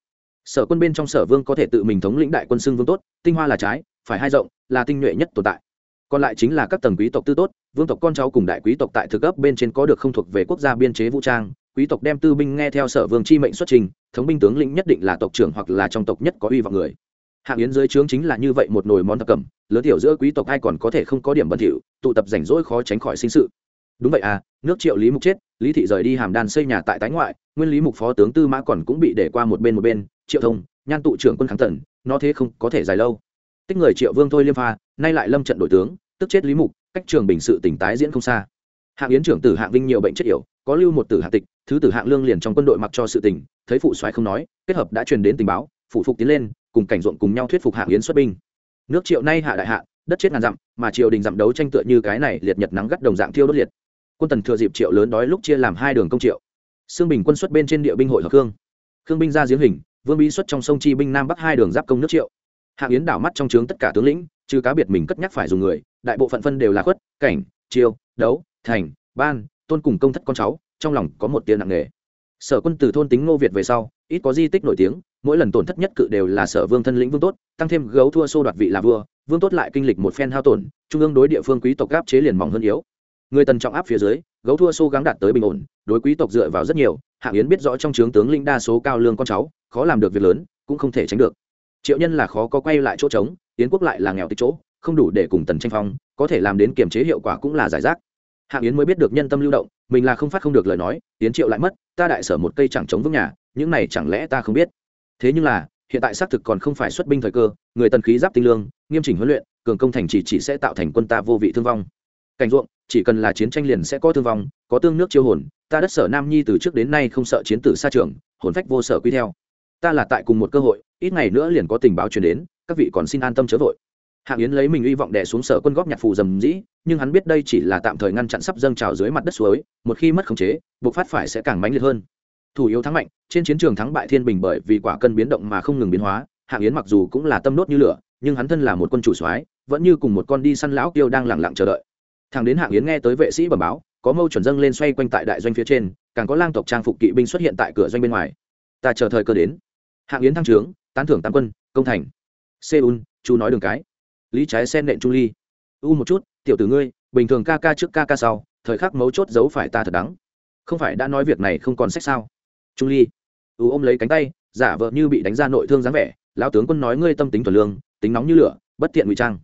sở quân bên trong sở vương có thể tự mình thống lĩnh đại quân xưng vương tốt, tinh hoa là trái, phải hai rộng, là tinh nhuệ nhất tồn tại. Còn lại chính là các tầng quý tộc tư tốt, vương tộc con cháu cùng đại quý tộc tại thực cấp bên trên có được không thuộc về quốc gia biên chế vũ trang, quý tộc đem tư binh nghe theo sở vương chi mệnh xuất trình, thống binh tướng lĩnh nhất định là tộc trưởng hoặc là trong tộc nhất có uy vọng người. Hạng yến dưới trướng chính là như vậy một nồi món thập cẩm, lớn tiểu giữa quý tộc ai còn có thể không có điểm bẩn thỉu, tụ tập rảnh rỗi khó tránh khỏi sinh sự. Đúng vậy à nước triệu lý mục chết, lý thị rời đi hàm đan xây nhà tại tái ngoại, nguyên lý mục phó tướng tư mã còn cũng bị để qua một bên một bên triệu thông, nhan tụ trưởng quân kháng tần, nó thế không có thể dài lâu. Tích người triệu vương thôi liêm pha, nay lại lâm trận đội tướng, tức chết lý mục, cách trường bình sự tỉnh tái diễn không xa. Hạng yến trưởng tử hạng vinh nhiều bệnh chất yểu, có lưu một tử hạng tịch, thứ tử hạng lương liền trong quân đội mặc cho sự tỉnh thấy phụ soái không nói, kết hợp đã truyền đến tình báo, phụ phục tiến lên, cùng cảnh ruộng cùng nhau thuyết phục hạng yến xuất binh. Nước triệu nay hạ đại hạ, đất chết ngàn dặm, mà triều đình dặm đấu tranh tựa như cái này liệt nhật nắng gắt đồng dạng thiêu đốt liệt. Quân tần thừa dịp triệu lớn đói lúc chia làm hai đường công triệu. Xương bình quân xuất bên trên địa binh hội hợp khương. Khương binh ra giếng hình vương bí xuất trong sông chi binh nam bắc hai đường giáp công nước triệu. Hạng yến đảo mắt trong trướng tất cả tướng lĩnh, trừ cá biệt mình cất nhắc phải dùng người, đại bộ phận phân đều là khuất, cảnh chiêu đấu, thành, ban, tôn cùng công thất con cháu, trong lòng có một tiền nặng nề. Sở quân từ thôn tính ngô việt về sau, ít có di tích nổi tiếng, mỗi lần tổn thất nhất cự đều là sở vương thân lĩnh vương tốt, tăng thêm gấu thua xô đoạt vị là vua, vương tốt lại kinh lịch một phen hao tổn, trung ương đối địa phương quý tộc gáp chế liền mỏng hơn yếu người tần trọng áp phía dưới, gấu thua xô gắng đạt tới bình ổn, đối quý tộc dựa vào rất nhiều hạng yến biết rõ trong trướng tướng linh đa số cao lương con cháu, khó làm được việc lớn, cũng không thể tránh được. Triệu nhân là khó có quay lại chỗ trống, yến quốc lại là nghèo tích chỗ, không đủ để cùng tần tranh phong, có thể làm đến kiềm chế hiệu quả cũng là giải rác. Hạng yến mới biết được nhân tâm lưu động, mình là không phát không được lời nói, yến triệu lại mất, ta đại sở một cây chẳng chống vững nhà, những này chẳng lẽ ta không biết? Thế nhưng là, hiện tại xác thực còn không phải xuất binh thời cơ, người tần khí giáp tinh lương, nghiêm chỉnh huấn luyện, cường công thành chỉ chỉ sẽ tạo thành quân ta vô vị thương vong cảnh ruộng, chỉ cần là chiến tranh liền sẽ có thương vong, có tương nước chiêu hồn, ta đất sở nam nhi từ trước đến nay không sợ chiến tử xa trường, hồn phách vô sở quy theo. Ta là tại cùng một cơ hội, ít ngày nữa liền có tình báo truyền đến, các vị còn xin an tâm chớ vội. Hạng yến lấy mình hy vọng đè xuống sở quân góp nhạc phù dầm dĩ nhưng hắn biết đây chỉ là tạm thời ngăn chặn sắp dâng trào dưới mặt đất suối, một khi mất khống chế buộc phát phải sẽ càng mãnh liệt hơn. Thủ yếu thắng mạnh, trên chiến trường thắng bại thiên bình bởi vì quả cân biến động mà không ngừng biến hóa, hạng yến mặc dù cũng là tâm nốt như lửa, nhưng hắn thân là một quân chủ soái, vẫn như cùng một con đi săn lão kiêu đang lẳng lặng chờ đợi thằng đến hạng yến nghe tới vệ sĩ bẩm báo, có mâu chuẩn dâng lên xoay quanh tại đại doanh phía trên, càng có lang tộc trang phục kỵ binh xuất hiện tại cửa doanh bên ngoài. Ta chờ thời cơ đến. Hạng yến thăng trướng, tán thưởng tam quân, công thành. Seoul, chú nói đường cái. Lý trái sen nện trung ly. U một chút, tiểu tử ngươi, bình thường ca ca trước ca ca sau, thời khắc mấu chốt giấu phải ta thật đắng. Không phải đã nói việc này không còn sách sao? Trung ly. U ôm lấy cánh tay, giả vợ như bị đánh ra nội thương dáng vẻ, lão tướng quân nói ngươi tâm tính thuần lương, tính nóng như lửa, bất tiện ngụy trang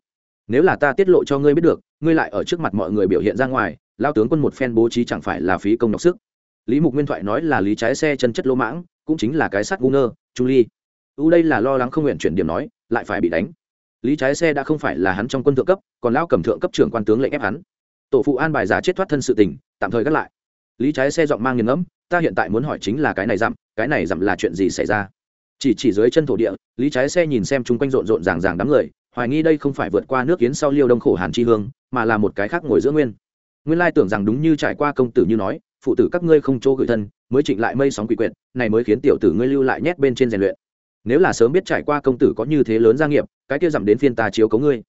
nếu là ta tiết lộ cho ngươi biết được, ngươi lại ở trước mặt mọi người biểu hiện ra ngoài, lao tướng quân một phen bố trí chẳng phải là phí công nhọc sức. Lý mục nguyên thoại nói là lý trái xe chân chất lỗ mãng, cũng chính là cái sắt ngu ngơ trung ly. U đây là lo lắng không nguyện chuyển điểm nói, lại phải bị đánh. Lý trái xe đã không phải là hắn trong quân thượng cấp, còn lao cầm thượng cấp trưởng quan tướng lệnh ép hắn. Tổ phụ an bài giả chết thoát thân sự tình, tạm thời gác lại. Lý trái xe giọng mang nghiền ngẫm, ta hiện tại muốn hỏi chính là cái này dặm, cái này dặm là chuyện gì xảy ra? Chỉ chỉ dưới chân thổ địa, lý trái xe nhìn xem chung quanh rộn rộn ràng ràng đám người hoài nghi đây không phải vượt qua nước kiến sau liêu đông khổ hàn chi hương, mà là một cái khác ngồi giữa nguyên. Nguyên lai tưởng rằng đúng như trải qua công tử như nói, phụ tử các ngươi không chỗ gửi thân, mới trịnh lại mây sóng quỷ quyệt, này mới khiến tiểu tử ngươi lưu lại nhét bên trên rèn luyện. Nếu là sớm biết trải qua công tử có như thế lớn gia nghiệp, cái kia giảm đến phiên ta chiếu cấu ngươi.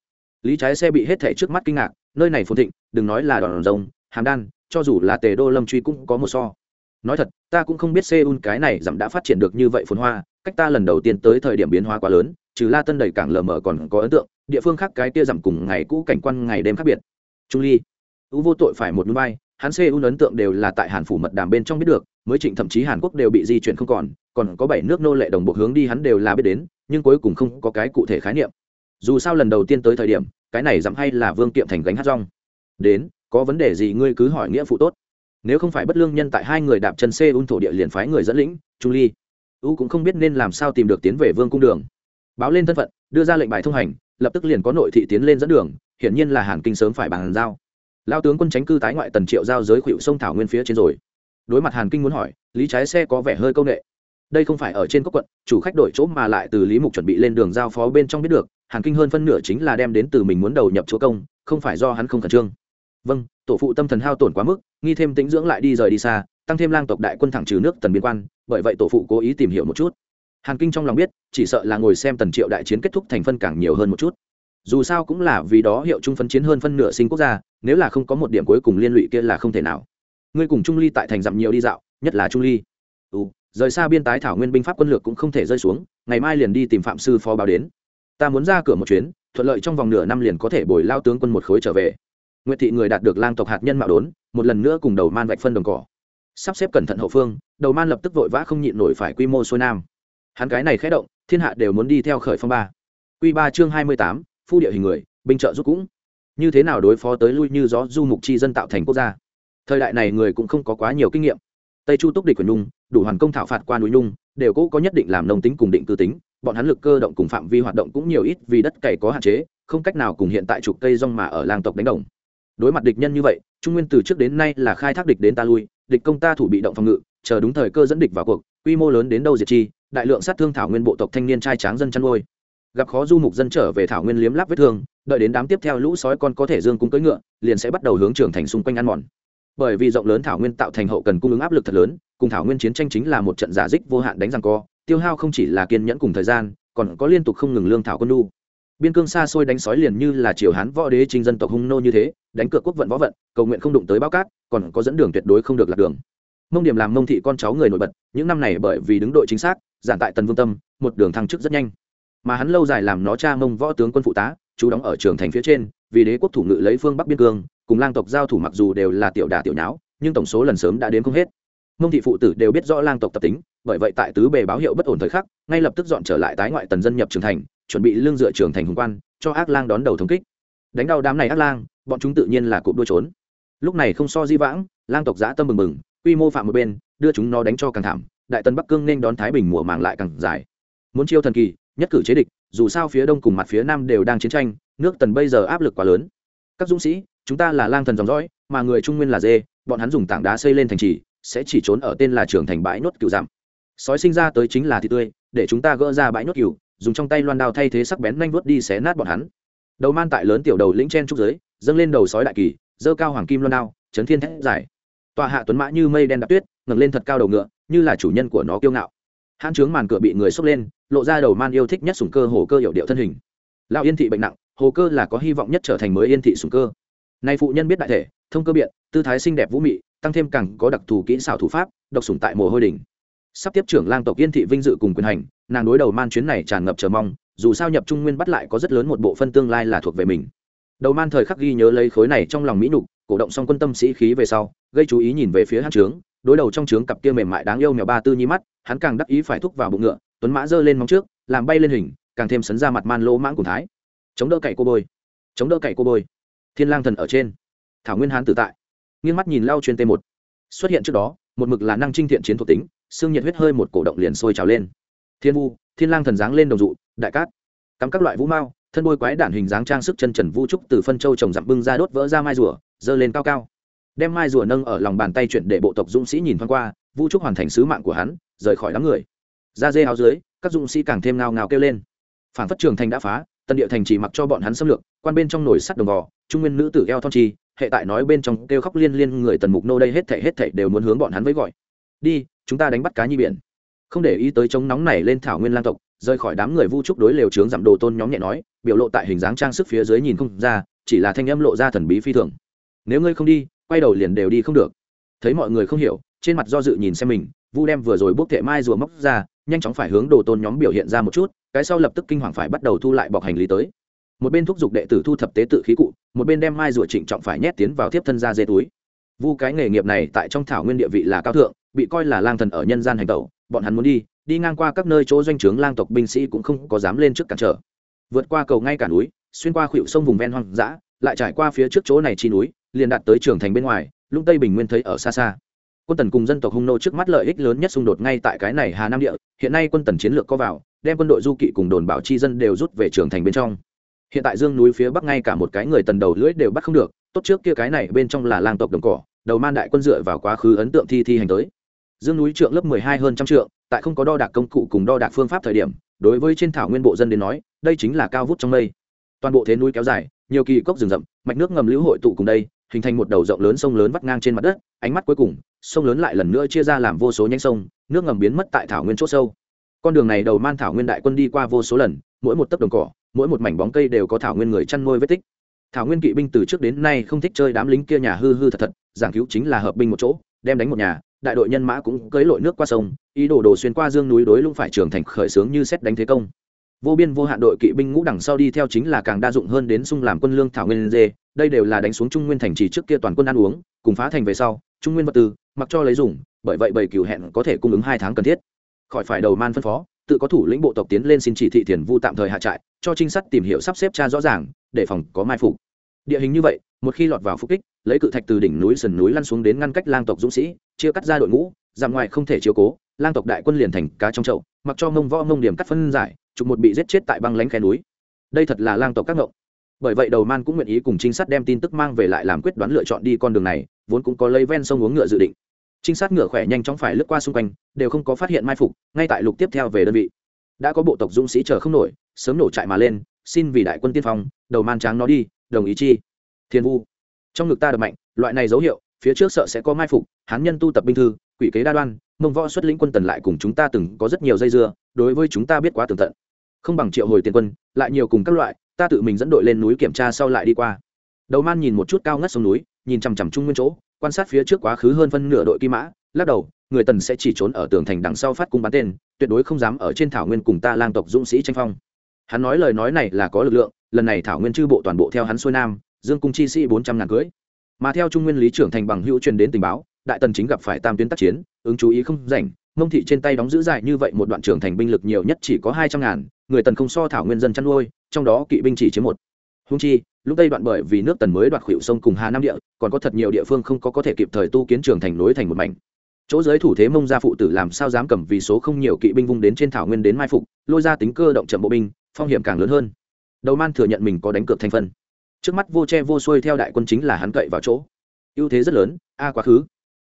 Lý trái xe bị hết thảy trước mắt kinh ngạc, nơi này phồn thịnh, đừng nói là đòn rồng, hàm đan, cho dù là tề đô lâm truy cũng có một so. Nói thật, ta cũng không biết seoul cái này giảm đã phát triển được như vậy phồn hoa, cách ta lần đầu tiên tới thời điểm biến hóa quá lớn trừ la tân đầy cảng lờ mờ còn có ấn tượng, địa phương khác cái kia giảm cùng ngày cũ cảnh quan ngày đêm khác biệt. Trung ly, u vô tội phải một núi bay, hắn seoul ấn tượng đều là tại hàn phủ mật đàm bên trong biết được, mới trịnh thậm chí hàn quốc đều bị di chuyển không còn còn có bảy nước nô lệ đồng bộ hướng đi hắn đều là biết đến, nhưng cuối cùng không có cái cụ thể khái niệm. Dù sao lần đầu tiên tới thời điểm, cái này dặm hay là vương kiệm thành gánh hát rong. Đến, có vấn đề gì ngươi cứ hỏi nghĩa phụ tốt. Nếu không phải bất lương nhân tại hai người đạp chân xê un thổ địa liền phái người dẫn lĩnh, trung ly, u cũng không biết nên làm sao tìm được tiến về vương cung đường báo lên thân phận, đưa ra lệnh bài thông hành, lập tức liền có nội thị tiến lên dẫn đường, hiển nhiên là hàn kinh sớm phải bàn giao. Lao tướng quân tránh cư tái ngoại tần triệu giao giới khuỵu sông thảo nguyên phía trên rồi. Đối mặt hàn kinh muốn hỏi, lý trái xe có vẻ hơi công nghệ đây không phải ở trên cốc quận, chủ khách đổi chỗ mà lại từ lý mục chuẩn bị lên đường giao phó bên trong biết được, hàn kinh hơn phân nửa chính là đem đến từ mình muốn đầu nhập chúa công, không phải do hắn không khẩn trương. Vâng tổ phụ tâm thần hao tổn quá mức, nghi thêm tĩnh dưỡng lại đi rời đi xa, tăng thêm lang tộc đại quân thẳng trừ nước tần biên quan, bởi vậy tổ phụ cố ý tìm hiểu một chút hàn kinh trong lòng biết chỉ sợ là ngồi xem tần triệu đại chiến kết thúc thành phân càng nhiều hơn một chút. Dù sao cũng là vì đó hiệu trung phân chiến hơn phân nửa sinh quốc gia nếu là không có một điểm cuối cùng liên lụy kia là không thể nào. Ngươi cùng trung ly tại thành dặm nhiều đi dạo nhất là trung ly. Ừ, rời xa biên tái thảo nguyên binh pháp quân lược cũng không thể rơi xuống ngày mai liền đi tìm phạm sư phó báo đến. Ta muốn ra cửa một chuyến thuận lợi trong vòng nửa năm liền có thể bồi lao tướng quân một khối trở về. Nguyệt thị người đạt được lang tộc hạt nhân mạo đốn một lần nữa cùng đầu man vạch phân đồng cỏ. Sắp xếp cẩn thận hậu phương đầu man lập tức vội vã không nhịn nổi phải quy mô xuôi nam hắn cái này khé động, thiên hạ đều muốn đi theo khởi phong ba. Quy ba chương hai mươi tám, phu địa hình người, binh trợ giúp cũng. Như thế nào đối phó tới lui như gió du mục chi dân tạo thành quốc gia? Thời đại này người cũng không có quá nhiều kinh nghiệm. Tây chu túc địch quyền nhung, đủ hoàn công thảo phạt qua núi nhung, đều cố có nhất định làm nông tính cùng định cư tính, bọn hắn lực cơ động cùng phạm vi hoạt động cũng nhiều ít vì đất cày có hạn chế, không cách nào cùng hiện tại trục cây rong mà ở làng tộc đánh đồng. Đối mặt địch nhân như vậy, trung nguyên từ trước đến nay là khai thác địch đến ta lui, địch công ta thủ bị động phòng ngự, chờ đúng thời cơ dẫn địch vào cuộc, quy mô lớn đến đâu diệt chi đại lượng sát thương thảo nguyên bộ tộc thanh niên trai tráng dân chăn nuôi. Gặp khó du mục dân trở về thảo nguyên liếm láp vết thương, đợi đến đám tiếp theo lũ sói con có thể dương cung cưỡi ngựa, liền sẽ bắt đầu hướng trưởng thành xung quanh ăn mòn. Bởi vì rộng lớn thảo nguyên tạo thành hậu cần cung ứng áp lực thật lớn, cùng thảo nguyên chiến tranh chính là một trận giả dích vô hạn đánh răng co, tiêu hao không chỉ là kiên nhẫn cùng thời gian, còn có liên tục không ngừng lương thảo quân nu biên cương xa xôi đánh sói liền như là triều hán võ đế trinh dân tộc hung nô như thế, đánh cược quốc vận võ vận, cầu nguyện không đụng tới bao cát, còn có dẫn đường tuyệt đối không được lạc đường. Mông điểm làm mông thị con cháu người nổi bật, những năm này bởi vì đứng đội chính xác giản tại tần vương tâm, một đường thăng chức rất nhanh. Mà hắn lâu dài làm nó cha mông võ tướng quân phụ tá, chú đóng ở trường thành phía trên, vì đế quốc thủ ngự lấy phương bắc biên cương, cùng lang tộc giao thủ mặc dù đều là tiểu đà tiểu nháo, nhưng tổng số lần sớm đã đến không hết. Mông thị phụ tử đều biết rõ lang tộc tập tính, bởi vậy tại tứ bề báo hiệu bất ổn thời khắc, ngay lập tức dọn trở lại tái ngoại tần dân nhập trường thành, chuẩn bị lương dựa trường thành hùng quan, cho ác lang đón đầu thống kích. Đánh đau đám này ác lang, bọn chúng tự nhiên là cụm đua trốn. Lúc này không so di vãng, lang tộc giã tâm mừng mừng quy mô phạm một bên, đưa chúng nó đánh cho càng thảm đại tân bắc cương nên đón thái bình mùa màng lại càng dài. Muốn chiêu thần kỳ, nhất cử chế địch, dù sao phía đông cùng mặt phía nam đều đang chiến tranh, nước tần bây giờ áp lực quá lớn. Các dũng sĩ, chúng ta là lang thần dòng dõi, mà người trung nguyên là dê, bọn hắn dùng tảng đá xây lên thành trì, sẽ chỉ trốn ở tên là trường thành bãi nốt cựu giảm. Sói sinh ra tới chính là thịt tươi, để chúng ta gỡ ra bãi nốt cựu dùng trong tay loan đao thay thế sắc bén nhanh vuốt đi xé nát bọn hắn. Đầu man tại lớn tiểu đầu lĩnh chen trúc giới, dâng lên đầu sói đại kỳ dơ cao hoàng kim loan đao, chấn thiên thét dài. Tòa hạ tuấn mã như mây đen đạp tuyết, ngẩng lên thật cao đầu ngựa như là chủ nhân của nó kiêu ngạo. Hãn trướng màn cửa bị người xốc lên, lộ ra đầu man yêu thích nhất sùng cơ hồ cơ hiệu điệu thân hình. Lão yên thị bệnh nặng, hồ cơ là có hy vọng nhất trở thành mới yên thị sùng cơ. Nay phụ nhân biết đại thể, thông cơ biện, tư thái xinh đẹp vũ mị, tăng thêm càng có đặc thù kỹ xảo thủ pháp, độc sủng tại mồ hôi đỉnh. Sắp tiếp trưởng lang tộc yên thị vinh dự cùng quyền hành, nàng đối đầu man chuyến này tràn ngập chờ mong, dù sao nhập trung nguyên bắt lại có rất lớn một bộ phân tương lai là thuộc về mình. Đầu man thời khắc ghi nhớ lấy khối này trong lòng mỹ nhục, cổ động xong quân tâm sĩ khí về sau, gây chú ý nhìn về phía hát trướng đối đầu trong trướng cặp kia mềm mại đáng yêu mèo ba tư nhi mắt, hắn càng đắc ý phải thúc vào bụng ngựa, tuấn mã giơ lên móng trước, làm bay lên hình, càng thêm sấn ra mặt man lỗ mãng cùng thái. Chống đỡ cậy cô bôi. Chống đỡ cậy cô bôi. Thiên lang thần ở trên. Thảo nguyên hán tự tại. Nghiêng mắt nhìn lao chuyên t một. Xuất hiện trước đó, một mực là năng trinh thiện chiến thuộc tính, xương nhiệt huyết hơi một cổ động liền sôi trào lên. Thiên vu, thiên lang thần dáng lên đồng dụ, đại cát. Cắm các loại vũ mao, thân bôi quái đản hình dáng trang sức chân trần vu trúc từ phân châu trồng dặm bưng ra đốt vỡ ra mai rùa dơ lên cao cao đem mai rùa nâng ở lòng bàn tay chuyển để bộ tộc dũng sĩ nhìn thoáng qua, vu trúc hoàn thành sứ mạng của hắn, rời khỏi đám người. Ra dê áo dưới, các dũng sĩ càng thêm ngao ngao kêu lên. Phản phất trường thành đã phá, tân địa thành chỉ mặc cho bọn hắn xâm lược, quan bên trong nồi sắt đồng vò trung nguyên nữ tử eo thon chi, hệ tại nói bên trong kêu khóc liên liên người tần mục nô đây hết thảy hết thảy đều muốn hướng bọn hắn với gọi. Đi, chúng ta đánh bắt cá nhi biển. Không để ý tới chống nóng này lên thảo nguyên lang tộc, rời khỏi đám người vu trúc đối lều trướng giảm đồ tôn nhóm nhẹ nói, biểu lộ tại hình dáng trang sức phía dưới nhìn không ra, chỉ là thanh âm lộ ra thần bí phi thường. Nếu ngươi không đi quay đầu liền đều đi không được. Thấy mọi người không hiểu, trên mặt do dự nhìn xem mình, vu đem vừa rồi bốc thệ mai rùa móc ra, nhanh chóng phải hướng đồ tôn nhóm biểu hiện ra một chút, cái sau lập tức kinh hoàng phải bắt đầu thu lại bọc hành lý tới. Một bên thúc giục đệ tử thu thập tế tự khí cụ, một bên đem mai rùa trịnh trọng phải nhét tiến vào tiếp thân ra dê túi. Vu cái nghề nghiệp này tại trong thảo nguyên địa vị là cao thượng, bị coi là lang thần ở nhân gian hành tẩu, bọn hắn muốn đi đi ngang qua các nơi chỗ doanh trướng lang tộc binh sĩ cũng không có dám lên trước cản trở. Vượt qua cầu ngay cả núi, xuyên qua khuỵu sông vùng ven hoang dã, lại trải qua phía trước chỗ này chi núi liền đạt tới trường thành bên ngoài lũng tây bình nguyên thấy ở xa xa. Quân tần cùng dân tộc hung nô trước mắt lợi ích lớn nhất xung đột ngay tại cái này hà nam địa, hiện nay quân tần chiến lược có vào, đem quân đội du kỵ cùng đồn bảo chi dân đều rút về trường thành bên trong. Hiện tại dương núi phía bắc ngay cả một cái người tần đầu lưỡi đều bắt không được, tốt trước kia cái này bên trong là lang tộc đồng cỏ, đầu man đại quân dựa vào quá khứ ấn tượng thi thi hành tới. Dương núi trượng lớp mười hai hơn trăm trượng, tại không có đo đạc công cụ cùng đo đạc phương pháp thời điểm, đối với trên thảo nguyên bộ dân đến nói, đây chính là cao vút trong mây. Toàn bộ thế núi kéo dài, nhiều kỳ cốc rừng rậm, mạch nước ngầm lưu hội tụ cùng đây hình thành một đầu rộng lớn sông lớn vắt ngang trên mặt đất, ánh mắt cuối cùng, sông lớn lại lần nữa chia ra làm vô số nhánh sông, nước ngầm biến mất tại thảo nguyên c h ỗ sâu. Con đường này đầu man thảo nguyên đại quân đi qua vô số lần, mỗi một tấc đồng cỏ, mỗi một mảnh bóng cây đều có thảo nguyên người chăn nuôi vết tích. Thảo nguyên kỵ binh từ trước đến nay không thích chơi đám lính kia nhà hư hư thật thật, giảng cứu chính là hợp binh một chỗ, đem đánh một nhà, đại đội nhân mã cũng cưới lội nước qua sông, ý đồ đồ xuyên qua dương núi đối lũng phải trường thành khởi xướng như xét đánh thế công vô biên vô hạn đội kỵ binh ngũ đằng sau đi theo chính là càng đa dụng hơn đến sung làm quân lương thảo nguyên dê, đây đều là đánh xuống trung nguyên thành trì trước kia toàn quân ăn uống, cùng phá thành về sau, trung nguyên vật tư, mặc cho lấy dùng, bởi vậy bầy cửu hẹn có thể cung ứng hai tháng cần thiết. Khỏi phải đầu man phân phó, tự có thủ lĩnh bộ tộc tiến lên xin chỉ thị thiền vu tạm thời hạ trại, cho trinh sát tìm hiểu sắp xếp cha rõ ràng, để phòng có mai phục. Địa hình như vậy, một khi lọt vào phục kích, lấy cự thạch từ đỉnh núi sườn núi lăn xuống đến ngăn cách lang tộc dũng sĩ, chia cắt ra đội ngũ, giảm ngoài không thể chiếu cố, lang tộc đại quân liền thành cá trong chậu, mặc cho mông võ mông điểm cắt phân giải chụp một bị giết chết tại băng lánh khe núi. Đây thật là lang tộc các ngộng. Bởi vậy đầu man cũng nguyện ý cùng trinh sát đem tin tức mang về lại làm quyết đoán lựa chọn đi con đường này, vốn cũng có lấy ven sông uống ngựa dự định. Trinh sát ngựa khỏe nhanh chóng phải lướt qua xung quanh, đều không có phát hiện mai phục, ngay tại lục tiếp theo về đơn vị. Đã có bộ tộc dũng sĩ chờ không nổi, sớm nổ trại mà lên, xin vì đại quân tiên phong, đầu man tráng nó đi, đồng ý chi. Thiên vu. Trong ngực ta đập mạnh, loại này dấu hiệu, phía trước sợ sẽ có mai phục, hán nhân tu tập binh thư, quỷ kế đa đoan, mông võ xuất lĩnh quân tần lại cùng chúng ta từng có rất nhiều dây dưa, đối với chúng ta biết quá tường tận không bằng triệu hồi tiền quân, lại nhiều cùng các loại, ta tự mình dẫn đội lên núi kiểm tra sau lại đi qua. Đầu man nhìn một chút cao ngất sông núi, nhìn chằm chằm trung nguyên chỗ, quan sát phía trước quá khứ hơn phân nửa đội kim mã, lắc đầu, người tần sẽ chỉ trốn ở tường thành đằng sau phát cung bắn tên, tuyệt đối không dám ở trên thảo nguyên cùng ta lang tộc dũng sĩ tranh phong. Hắn nói lời nói này là có lực lượng, lần này thảo nguyên chư bộ toàn bộ theo hắn xuôi nam, dương cung chi sĩ bốn trăm ngàn cưới. Mà theo trung nguyên lý trưởng thành bằng hữu truyền đến tình báo, đại tần chính gặp phải tam tuyến tác chiến, ứng chú ý không rảnh, mông thị trên tay đóng giữ dài như vậy một đoạn trưởng thành binh lực nhiều nhất chỉ có hai trăm ngàn người tần không so thảo nguyên dân chăn nuôi, trong đó kỵ binh chỉ chiếm một. Húng chi, lúc tây đoạn bởi vì nước tần mới đoạt khuỵu sông cùng hà nam địa, còn có thật nhiều địa phương không có có thể kịp thời tu kiến trường thành nối thành một mảnh. Chỗ giới thủ thế mông gia phụ tử làm sao dám cầm vì số không nhiều kỵ binh vung đến trên thảo nguyên đến mai phục, lôi ra tính cơ động chậm bộ binh, phong hiểm càng lớn hơn. Đầu man thừa nhận mình có đánh cược thành phân trước mắt vô che vô xuôi theo đại quân chính là hắn cậy vào chỗ. Ưu thế rất lớn, a quá khứ.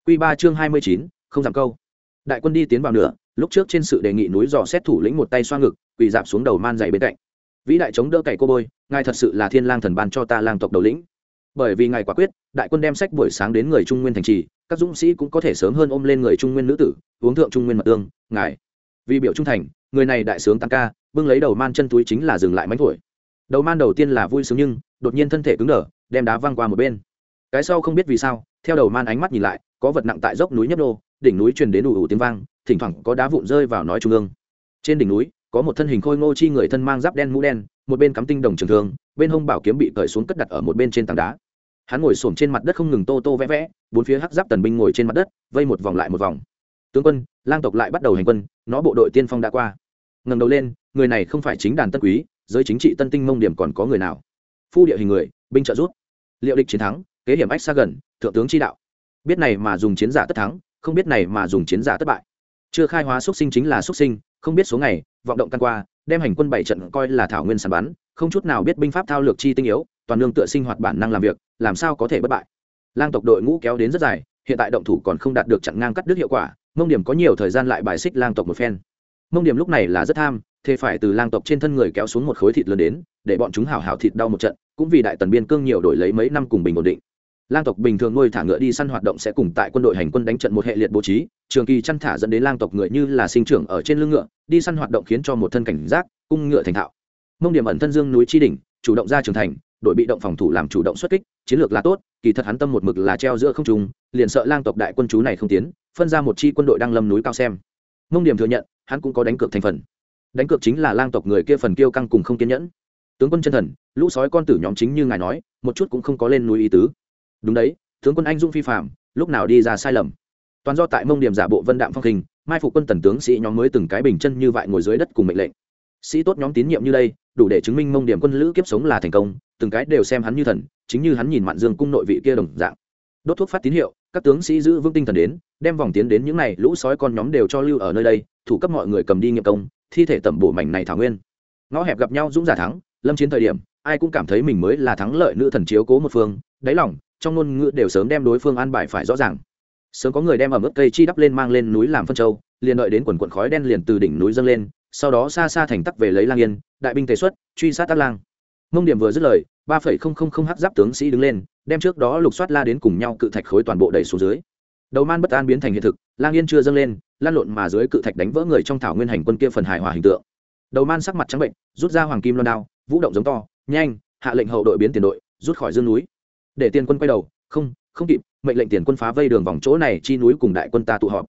Q ba chương hai mươi chín, không giảm câu. Đại quân đi tiến vào nửa, lúc trước trên sự đề nghị núi dò xét thủ lĩnh một tay xoa ngực quỳ dạp xuống đầu man dày bên cạnh. Vĩ đại chống đỡ cày cô bôi, ngài thật sự là thiên lang thần ban cho ta lang tộc đầu lĩnh. Bởi vì ngài quả quyết, đại quân đem sách buổi sáng đến người trung nguyên thành trì, các dũng sĩ cũng có thể sớm hơn ôm lên người trung nguyên nữ tử, uống thượng trung nguyên mật tương ngài. Vì biểu trung thành, người này đại sướng tăng ca, bưng lấy đầu man chân túi chính là dừng lại mánh thổi. Đầu man đầu tiên là vui sướng nhưng, đột nhiên thân thể cứng đờ, đem đá văng qua một bên. Cái sau không biết vì sao, theo đầu man ánh mắt nhìn lại, có vật nặng tại dốc núi nhấp đô, đỉnh núi truyền đến ủ ủ tiếng vang, thỉnh thoảng có đá vụn rơi vào nói trung ương. Trên đỉnh núi có một thân hình khôi ngô chi người thân mang giáp đen mũ đen, một bên cắm tinh đồng trường thương, bên hông bảo kiếm bị cởi xuống cất đặt ở một bên trên tảng đá. Hắn ngồi xổm trên mặt đất không ngừng tô tô vẽ vẽ, bốn phía hắc giáp tần binh ngồi trên mặt đất, vây một vòng lại một vòng. Tướng quân, lang tộc lại bắt đầu hành quân, nó bộ đội tiên phong đã qua. Ngầm đầu lên, người này không phải chính đàn tân quý, giới chính trị tân tinh mông điểm còn có người nào? Phu địa hình người, binh trợ rút. Liệu địch chiến thắng, kế hiểm ách xa gần, thượng tướng chi đạo. Biết này mà dùng chiến giả tất thắng, không biết này mà dùng chiến giả thất bại. Chưa khai hóa xuất sinh chính là xuất sinh không biết số ngày, vọng động căn qua, đem hành quân bảy trận coi là thảo nguyên sàn bắn, không chút nào biết binh pháp thao lược chi tinh yếu, toàn lương tựa sinh hoạt bản năng làm việc, làm sao có thể bất bại. Lang tộc đội ngũ kéo đến rất dài, hiện tại động thủ còn không đạt được chặn ngang cắt đứt hiệu quả, mông điểm có nhiều thời gian lại bài xích lang tộc một phen. Mông điểm lúc này là rất tham, thế phải từ lang tộc trên thân người kéo xuống một khối thịt lớn đến, để bọn chúng hào hào thịt đau một trận, cũng vì đại tần biên cương nhiều đổi lấy mấy năm cùng bình ổn định lang tộc bình thường nuôi thả ngựa đi săn hoạt động sẽ cùng tại quân đội hành quân đánh trận một hệ liệt bố trí, trường kỳ chăn thả dẫn đến lang tộc ngựa như là sinh trưởng ở trên lưng ngựa, đi săn hoạt động khiến cho một thân cảnh giác, cung ngựa thành thạo. Mông điểm ẩn thân dương núi chi đỉnh, chủ động ra trường thành, đội bị động phòng thủ làm chủ động xuất kích, chiến lược là tốt, kỳ thật hắn tâm một mực là treo giữa không trung, liền sợ lang tộc đại quân chú này không tiến, phân ra một chi quân đội đang lâm núi cao xem. Mông điểm thừa nhận, hắn cũng có đánh cược thành phần. Đánh cược chính là lang tộc người kia phần kiêu căng cùng không kiên nhẫn. Tướng quân chân thần, lũ sói con tử nhóm chính như ngài nói, một chút cũng không có lên núi ý tứ đúng đấy, tướng quân anh dũng phi phạm lúc nào đi ra sai lầm. Toàn do tại mông điểm giả bộ vân đạm phong hình mai phục quân tần tướng sĩ nhóm mới từng cái bình chân như vậy ngồi dưới đất cùng mệnh lệnh. Sĩ tốt nhóm tín nhiệm như đây, đủ để chứng minh mông điểm quân lữ kiếp sống là thành công, từng cái đều xem hắn như thần, chính như hắn nhìn mạn dương cung nội vị kia đồng dạng. Đốt thuốc phát tín hiệu, các tướng sĩ giữ vững tinh thần đến, đem vòng tiến đến những này lũ sói con nhóm đều cho lưu ở nơi đây, thủ cấp mọi người cầm đi nghiệm công, thi thể tẩm bổ mảnh này thảo nguyên. Ngõ hẹp gặp nhau dũng giả thắng, lâm chiến thời điểm, ai cũng cảm thấy mình mới là thắng lợi nữ thần chiếu cố một phương, đáy lòng trong ngôn ngữ đều sớm đem đối phương an bài phải rõ ràng. Sớm có người đem ở mức cây chi đắp lên mang lên núi làm phân châu, liền đợi đến quần quận khói đen liền từ đỉnh núi dâng lên, sau đó xa xa thành tắc về lấy lang yên, đại binh tề xuất, truy sát tác lang. Mông điểm vừa dứt lời, ba phẩy không không không h giáp tướng sĩ đứng lên, đem trước đó lục soát la đến cùng nhau cự thạch khối toàn bộ đẩy xuống dưới. Đầu man bất an biến thành hiện thực, lang yên chưa dâng lên, lan lộn mà dưới cự thạch đánh vỡ người trong thảo nguyên hành quân kia phần hài hòa hình tượng. Đầu man sắc mặt trắng bệnh, rút ra hoàng kim loan đao, vũ động giống to, nhanh, hạ lệnh hậu đội biến tiền đội, rút khỏi dương núi để tiền quân quay đầu, không không kịp, mệnh lệnh tiền quân phá vây đường vòng chỗ này, chi núi cùng đại quân ta tụ họp.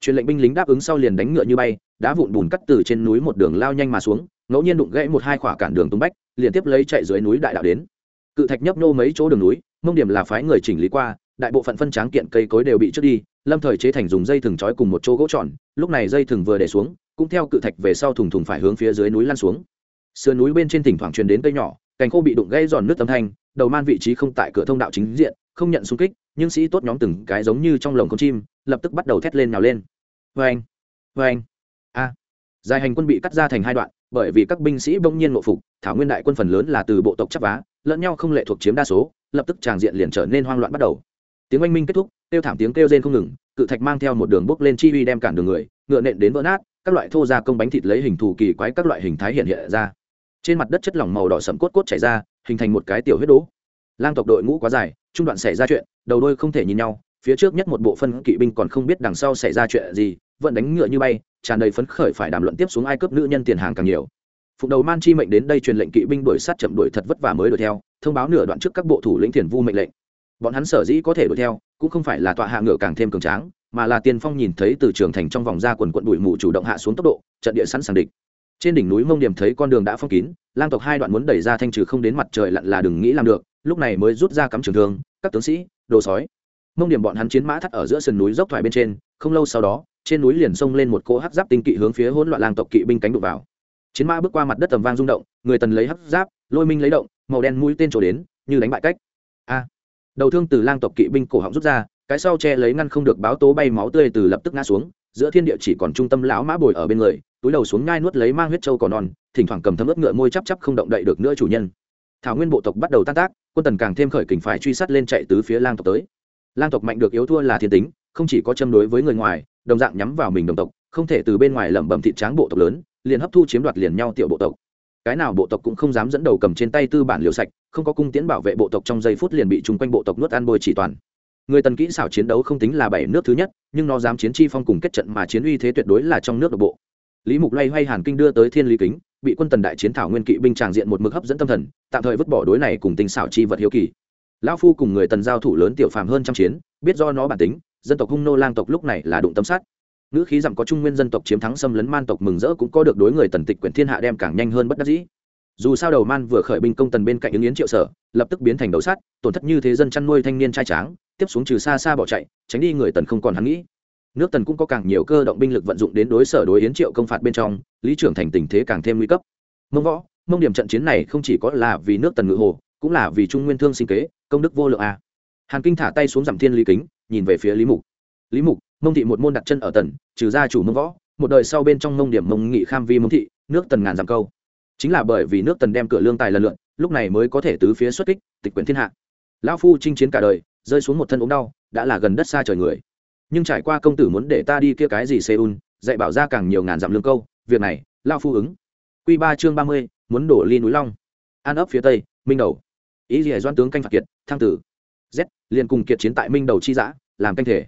Truyền lệnh binh lính đáp ứng sau liền đánh ngựa như bay, đá vụn bùn cắt từ trên núi một đường lao nhanh mà xuống, ngẫu nhiên đụng gãy một hai khỏa cản đường tung bách, liền tiếp lấy chạy dưới núi đại đạo đến. Cự thạch nhấp nô mấy chỗ đường núi, mông điểm là phái người chỉnh lý qua, đại bộ phận phân tráng kiện cây cối đều bị trước đi, lâm thời chế thành dùng dây thừng trói cùng một chỗ gỗ tròn, lúc này dây thừng vừa để xuống, cũng theo cự thạch về sau thùng thùng phải hướng phía dưới núi lăn xuống. Sườn núi bên trên thỉnh thoảng truyền đến cây nhỏ, cành khô bị đụng gãy giòn nước âm thanh đầu man vị trí không tại cửa thông đạo chính diện, không nhận xung kích, nhưng sĩ tốt nhóm từng cái giống như trong lồng con chim, lập tức bắt đầu thét lên nào lên. Vê anh vê anh a. Dài hành quân bị cắt ra thành hai đoạn, bởi vì các binh sĩ bỗng nhiên ngộ phục, thảo nguyên đại quân phần lớn là từ bộ tộc chấp vá, lẫn nhau không lệ thuộc chiếm đa số, lập tức tràng diện liền trở nên hoang loạn bắt đầu. Tiếng oanh minh kết thúc, kêu thảm tiếng kêu rên không ngừng, cự thạch mang theo một đường bốc lên chi uy đem cản đường người, ngựa nện đến vỡ nát, các loại thô gia công bánh thịt lấy hình thù kỳ quái các loại hình thái hiện hiện ra. Trên mặt đất chất lỏng màu đỏ sẫm cốt cốt chảy ra hình thành một cái tiểu huyết đố. Lang tộc đội ngũ quá dài, trung đoạn xảy ra chuyện, đầu đôi không thể nhìn nhau, phía trước nhất một bộ phân kỵ binh còn không biết đằng sau xảy ra chuyện gì vẫn đánh ngựa như bay, tràn đầy phấn khởi phải đàm luận tiếp xuống ai cướp nữ nhân tiền hàng càng nhiều. Phụng đầu man chi mệnh đến đây truyền lệnh kỵ binh đuổi sát chậm đuổi thật vất vả mới đuổi theo, thông báo nửa đoạn trước các bộ thủ lĩnh thiền vu mệnh lệnh. Bọn hắn sở dĩ có thể đuổi theo, cũng không phải là tọa hạ ngựa càng thêm cường tráng, mà là tiền phong nhìn thấy từ trường thành trong vòng ra quần quận đuổi mù chủ động hạ xuống tốc độ, trận địa sẵn sàng địch trên đỉnh núi mông điểm thấy con đường đã phong kín, lang tộc hai đoạn muốn đẩy ra thanh trừ không đến mặt trời lặn là đừng nghĩ làm được, lúc này mới rút ra cắm trường thương, các tướng sĩ, đồ sói. Mông điểm bọn hắn chiến mã thắt ở giữa sườn núi dốc thoải bên trên, không lâu sau đó, trên núi liền xông lên một cỗ hắc giáp tinh kỵ hướng phía hỗn loạn lang tộc kỵ binh cánh đục vào. Chiến mã bước qua mặt đất tầm vang rung động, người tần lấy hắc giáp, lôi minh lấy động, màu đen mũi tên trổ đến, như đánh bại cách. A! Đầu thương từ lang tộc kỵ binh cổ họng rút ra, cái sau che lấy ngăn không được báo tố bay máu tươi từ lập tức ngã xuống giữa thiên địa chỉ còn trung tâm lão mã bồi ở bên người, túi đầu xuống ngai nuốt lấy mang huyết trâu còn non, thỉnh thoảng cầm thấm ướt ngựa môi chắp chắp không động đậy được nữa chủ nhân. Thảo nguyên bộ tộc bắt đầu tan tác, quân tần càng thêm khởi kình phải truy sát lên chạy tứ phía lang tộc tới. Lang tộc mạnh được yếu thua là thiên tính, không chỉ có châm đối với người ngoài, đồng dạng nhắm vào mình đồng tộc, không thể từ bên ngoài lẩm bẩm thịt tráng bộ tộc lớn, liền hấp thu chiếm đoạt liền nhau tiểu bộ tộc. Cái nào bộ tộc cũng không dám dẫn đầu cầm trên tay tư bản liều sạch, không có cung tiến bảo vệ bộ tộc trong giây phút liền bị chung quanh bộ tộc nuốt ăn bôi chỉ toàn người tần kỹ xảo chiến đấu không tính là bảy nước thứ nhất, nhưng nó dám chiến chi phong cùng kết trận mà chiến uy thế tuyệt đối là trong nước độc bộ. Lý mục loay hoay hàn kinh đưa tới thiên lý kính, bị quân tần đại chiến thảo nguyên kỵ binh tràng diện một mực hấp dẫn tâm thần, tạm thời vứt bỏ đối này cùng tinh xảo chi vật hiếu kỳ. Lão phu cùng người tần giao thủ lớn tiểu phàm hơn trăm chiến, biết do nó bản tính, dân tộc hung nô lang tộc lúc này là đụng tâm sát. Ngữ khí rằng có trung nguyên dân tộc chiếm thắng xâm lấn man tộc mừng rỡ cũng có được đối người tần tịch quyển thiên hạ đem càng nhanh hơn bất đắc dĩ dù sao đầu man vừa khởi binh công tần bên cạnh ứng yến triệu sở lập tức biến thành đầu sát, tổn thất như thế dân chăn nuôi thanh niên trai tráng tiếp xuống trừ xa xa bỏ chạy tránh đi người tần không còn hắn nghĩ. Nước tần cũng có càng nhiều cơ động binh lực vận dụng đến đối sở đối yến triệu công phạt bên trong lý trưởng thành tình thế càng thêm nguy cấp. Mông võ mông điểm trận chiến này không chỉ có là vì nước tần ngự hồ cũng là vì trung nguyên thương sinh kế công đức vô lượng a. Hàn kinh thả tay xuống giảm thiên lý kính nhìn về phía lý mục. Lý mục mông thị một môn đặt chân ở tần trừ gia chủ mông võ một đời sau bên trong mông điểm mông nghị kham vi mông thị nước tần ngàn giảm câu chính là bởi vì nước tần đem cửa lương tài lần lượn lúc này mới có thể tứ phía xuất kích, tịch quyển thiên hạ. Lão phu chinh chiến cả đời, rơi xuống một thân ốm đau, đã là gần đất xa trời người. Nhưng trải qua công tử muốn để ta đi kia cái gì seoul, dạy bảo ra càng nhiều ngàn dặm lương câu, việc này, lão phu ứng. Q ba chương ba mươi, muốn đổ ly núi long. An ấp phía tây, minh đầu. Ý gì doan tướng canh phạt kiệt, thăng tử. Z, liền cùng kiệt chiến tại minh đầu chi giã, làm canh thể.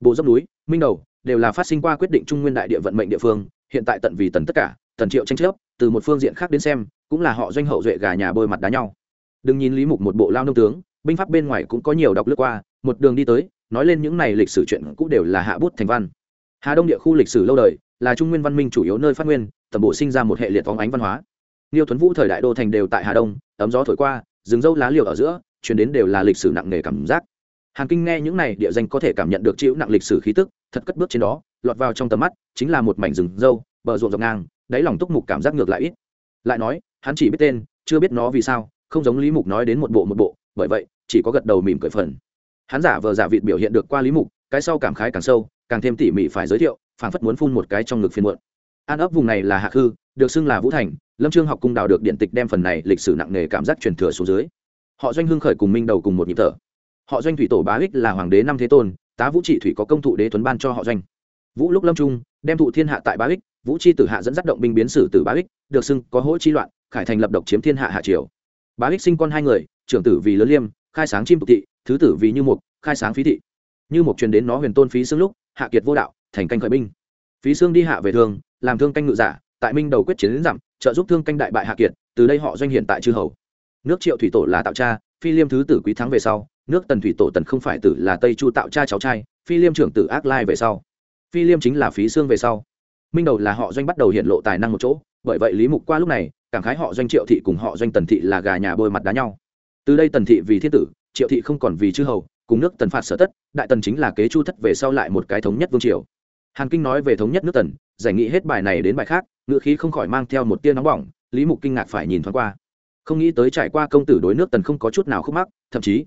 Bộ dốc núi, minh đầu, đều là phát sinh qua quyết định trung nguyên đại địa vận mệnh địa phương, hiện tại tận vì tần tất cả tần triệu tranh chấp từ một phương diện khác đến xem cũng là họ doanh hậu duệ gà nhà bôi mặt đá nhau. Đừng nhìn lý mục một bộ lao nông tướng binh pháp bên ngoài cũng có nhiều đọc lướt qua một đường đi tới nói lên những này lịch sử chuyện cũng đều là hạ bút thành văn. Hà đông địa khu lịch sử lâu đời là trung nguyên văn minh chủ yếu nơi phát nguyên tầm bộ sinh ra một hệ liệt phóng ánh văn hóa. Niêu Tuấn Vũ thời đại đô thành đều tại Hà Đông, ấm gió thổi qua, rừng dâu lá liều ở giữa, truyền đến đều là lịch sử nặng nề cảm giác. Hàn Kinh nghe những này địa danh có thể cảm nhận được chịu nặng lịch sử khí tức, thật cất bước trên đó, lọt vào trong tầm mắt, chính là một mảnh rừng dâu, bờ ruộng dọc ngang, đáy lòng túc mục cảm giác ngược lại ít. Lại nói, hắn chỉ biết tên, chưa biết nó vì sao, không giống lý mục nói đến một bộ một bộ bởi vậy chỉ có gật đầu mỉm cười phần. Hắn giả vờ giả vịt biểu hiện được qua lý mục cái sau cảm khái càng sâu càng thêm tỉ mỉ phải giới thiệu phảng phất muốn phun một cái trong ngực phiên muộn. An ấp vùng này là hạ khư được xưng là vũ thành lâm trương học cung đào được điện tịch đem phần này lịch sử nặng nề cảm giác truyền thừa xuống dưới. Họ doanh hương khởi cùng minh đầu cùng một nhịp thở. Họ doanh thủy tổ bá ích là hoàng đế năm thế tôn tá vũ trị thủy có công thụ đế tuấn ban cho họ doanh. Vũ lúc lâm trung đem thụ thiên hạ tại bá ích vũ chi tử hạ dẫn dắt động binh biến sử từ bá ích được xưng có hỗ chi loạn, khải thành lập độc chiếm thiên hạ hạ triều. Bá ích sinh con hai người, trưởng tử vì lớn liêm, khai sáng chim tục thị, thứ tử vì như mục, khai sáng phí thị. Như mục truyền đến nó huyền tôn phí xương lúc, hạ kiệt vô đạo, thành canh khởi binh. Phí xương đi hạ về thương, làm thương canh ngự giả, tại minh đầu quyết chiến đến dặm, trợ giúp thương canh đại bại hạ kiệt, từ đây họ doanh hiện tại chư hầu. Nước triệu thủy tổ là tạo cha, phi liêm thứ tử quý thắng về sau, nước tần thủy tổ tần không phải tử là tây chu tạo cha cháu trai, phi liêm trưởng tử ác lai về sau. Phi liêm chính là phí xương về sau minh đầu là họ doanh bắt đầu hiện lộ tài năng một chỗ bởi vậy lý mục qua lúc này cảm khái họ doanh triệu thị cùng họ doanh tần thị là gà nhà bôi mặt đá nhau từ đây tần thị vì thiên tử triệu thị không còn vì chư hầu cùng nước tần phạt sở tất đại tần chính là kế chu thất về sau lại một cái thống nhất vương triều hàn kinh nói về thống nhất nước tần giải nghị hết bài này đến bài khác ngữ khí không khỏi mang theo một tia nóng bỏng lý mục kinh ngạc phải nhìn thoáng qua không nghĩ tới trải qua công tử đối nước tần không có chút nào khúc mắc thậm chí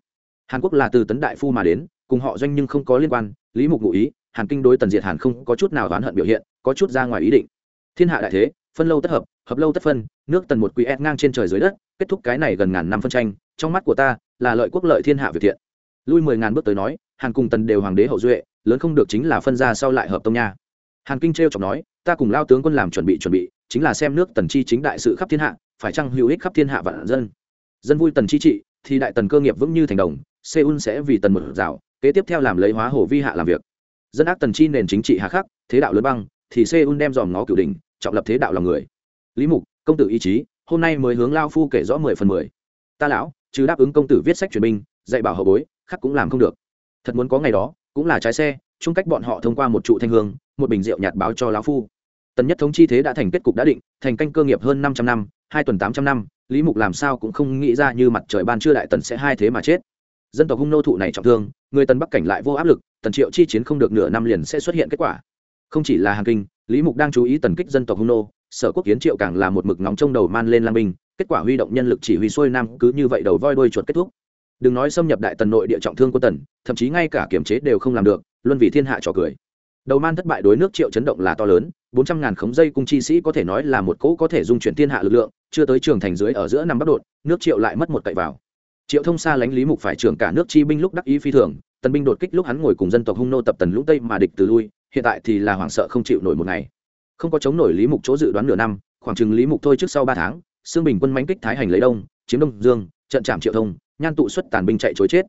hàn quốc là từ tấn đại phu mà đến cùng họ doanh nhưng không có liên quan lý mục ngụ ý hàn kinh đối tần diệt hàn không có chút nào oán hận biểu hiện, có chút ra ngoài ý định. Thiên hạ đại thế, phân lâu tất hợp hợp lâu tất phân, nước tần một quý ép ngang trên trời dưới đất, kết thúc cái này gần ngàn năm phân tranh, trong mắt của ta là lợi quốc lợi thiên hạ việt thiện. Lui mười ngàn bước tới nói, hàn cùng tần đều hoàng đế hậu duệ, lớn không được chính là phân ra sau lại hợp tông nha. Hàn kinh t r chọc nói, ta cùng lao tướng quân làm chuẩn bị chuẩn bị, chính là xem nước tần chi chính đại sự khắp thiên hạ, phải chăng hữu ích khắp thiên hạ vạn dân. Dân vui tần chi trị, thì đại tần cơ nghiệp vững như thành đồng, seoul sẽ vì tần một rào kế tiếp theo làm lấy hóa hồ vi hạ làm việc dân ác tần chi nền chính trị hạ khắc, thế đạo lớn băng, thì seoul đem dòm ngó cửu đình trọng lập thế đạo lòng người. Lý mục, công tử ý chí, hôm nay mới hướng lao phu kể rõ mười phần mười. Ta lão chứ đáp ứng công tử viết sách truyền binh, dạy bảo hậu bối, khắc cũng làm không được. Thật muốn có ngày đó, cũng là trái xe, chung cách bọn họ thông qua một trụ thanh hương, một bình rượu nhạt báo cho lão phu. Tần nhất thống chi thế đã thành kết cục đã định, thành canh cơ nghiệp hơn năm trăm năm, hai tuần tám trăm năm, lý mục làm sao cũng không nghĩ ra như mặt trời ban chưa đại tần sẽ hai thế mà chết dân tộc hung nô thụ này trọng thương, người tần bắc cảnh lại vô áp lực, tần triệu chi chiến không được nửa năm liền sẽ xuất hiện kết quả. Không chỉ là hàng kinh, lý mục đang chú ý tần kích dân tộc hung nô, sở quốc kiến triệu càng là một mực nóng trong đầu man lên lang binh, kết quả huy động nhân lực chỉ huy xuôi nam cứ như vậy đầu voi đuôi chuột kết thúc. Đừng nói xâm nhập đại tần nội địa trọng thương của tần, thậm chí ngay cả kiểm chế đều không làm được, luân vì thiên hạ trò cười. Đầu man thất bại đối nước triệu chấn động là to lớn, bốn trăm ngàn khống dây cung chi sĩ có thể nói là một cỗ có thể dung chuyển thiên hạ lực lượng, chưa tới trường thành dưới ở giữa năm bắc đột, nước triệu lại mất một cậy vào triệu thông xa lánh lý mục phải trưởng cả nước chi binh lúc đắc ý phi thường tần binh đột kích lúc hắn ngồi cùng dân tộc hung nô tập tần lũng tây mà địch từ lui, hiện tại thì là hoảng sợ không chịu nổi một ngày. Không có chống nổi lý mục chỗ dự đoán nửa năm, khoảng chừng lý mục thôi trước sau ba tháng xương bình quân mánh kích thái hành lấy đông, chiếm đông dương, trận trạm triệu thông, nhan tụ xuất tàn binh chạy chối chết.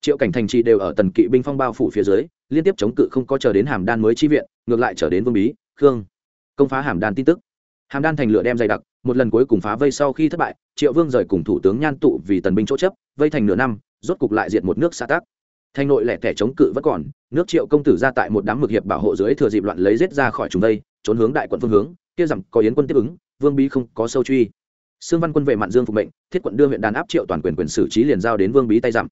Triệu cảnh thành trì đều ở tần kỵ binh phong bao phủ phía dưới, liên tiếp chống cự không có chờ đến hàm đan mới chi viện, ngược lại trở đến vương bí, khương, công phá hàm đan tin tức. Hàm đan thành lửa đem dày đặc một lần cuối cùng phá vây sau khi thất bại, triệu vương rời cùng thủ tướng nhan tụ vì tần binh chỗ chấp, vây thành nửa năm, rốt cục lại diệt một nước xã tác thành nội lẻ tẻ chống cự vẫn còn, nước triệu công tử ra tại một đám mực hiệp bảo hộ dưới thừa dịp loạn lấy rết ra khỏi chúng đây, trốn hướng đại quận phương hướng, kia rằng có yến quân tiếp ứng, vương bí không có sâu truy. Sương văn quân về mạn dương phục mệnh, thiết quận đưa huyện đàn áp triệu toàn quyền quyền xử trí liền giao đến vương bí tay dặm.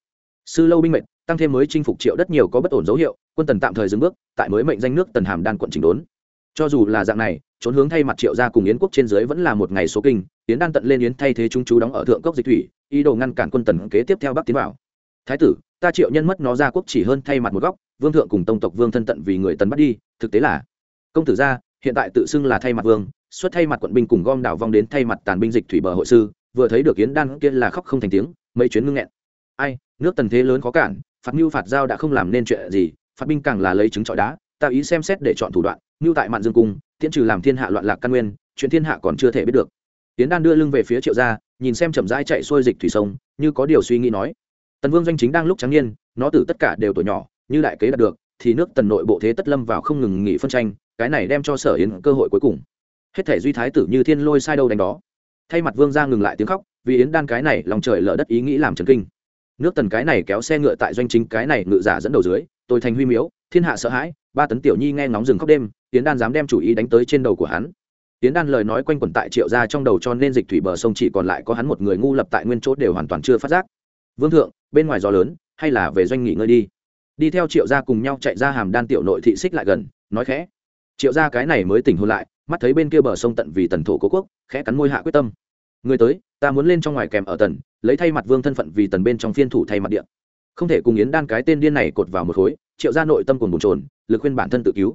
Sư lâu binh mệnh, tăng thêm mới chinh phục triệu đất nhiều có bất ổn dấu hiệu, quân tần tạm thời dừng bước, tại mới mệnh danh nước tần hàm đan quận chỉnh đốn cho dù là dạng này, trốn hướng thay mặt triệu gia cùng yến quốc trên dưới vẫn là một ngày số kinh, yến đan tận lên yến thay thế chúng chú đóng ở thượng cốc dịch thủy, ý đồ ngăn cản quân tần kế tiếp theo bắc tiến vào. Thái tử, ta triệu nhân mất nó ra quốc chỉ hơn thay mặt một góc, vương thượng cùng tông tộc vương thân tận vì người tần bắt đi, thực tế là, công tử gia, hiện tại tự xưng là thay mặt vương, xuất thay mặt quận binh cùng gom đảo vong đến thay mặt tàn binh dịch thủy bờ hội sư, vừa thấy được yến đan kia là khóc không thành tiếng, mấy chuyến ngưng nghẹn. Ai, nước tần thế lớn khó cản, phạt mưu phạt giao đã không làm nên chuyện gì, phạt binh càng là lấy chứng trọi đá ta ý xem xét để chọn thủ đoạn, như tại mạn dương cung, tiễn trừ làm thiên hạ loạn lạc căn nguyên, chuyện thiên hạ còn chưa thể biết được. Tiến đan đưa lưng về phía triệu gia, nhìn xem chậm rãi chạy xuôi dịch thủy sông, như có điều suy nghĩ nói. Tần vương doanh chính đang lúc trắng niên, nó từ tất cả đều tuổi nhỏ, như đại kế đạt được, thì nước tần nội bộ thế tất lâm vào không ngừng nghỉ phân tranh, cái này đem cho sở yến cơ hội cuối cùng. Hết thể duy thái tử như thiên lôi sai đâu đánh đó. Thay mặt vương gia ngừng lại tiếng khóc, vì yến đan cái này lòng trời lỡ đất ý nghĩ làm trần kinh. Nước tần cái này kéo xe ngựa tại doanh chính cái này ngự giả dẫn đầu dưới, tôi thành huy miếu thiên hạ sợ hãi, ba tấn tiểu nhi nghe ngóng rừng khóc đêm tiến đan dám đem chủ ý đánh tới trên đầu của hắn. Tiến đan lời nói quanh quẩn tại triệu ra trong đầu cho nên dịch thủy bờ sông chỉ còn lại có hắn một người ngu lập tại nguyên chỗ đều hoàn toàn chưa phát giác. Vương thượng, bên ngoài gió lớn, hay là về doanh nghỉ ngơi đi. Đi theo triệu gia cùng nhau chạy ra hàm đan tiểu nội thị xích lại gần, nói khẽ. Triệu gia cái này mới tỉnh hôn lại, mắt thấy bên kia bờ sông tận vì tần thổ cố quốc, khẽ cắn môi hạ quyết tâm. Người tới, ta muốn lên trong ngoài kèm ở tần, lấy thay mặt vương thân phận vì tần bên trong phiên thủ thay mặt điện không thể cùng yến đan cái tên điên này cột vào một khối, triệu ra nội tâm cùng bồn trồn lực khuyên bản thân tự cứu.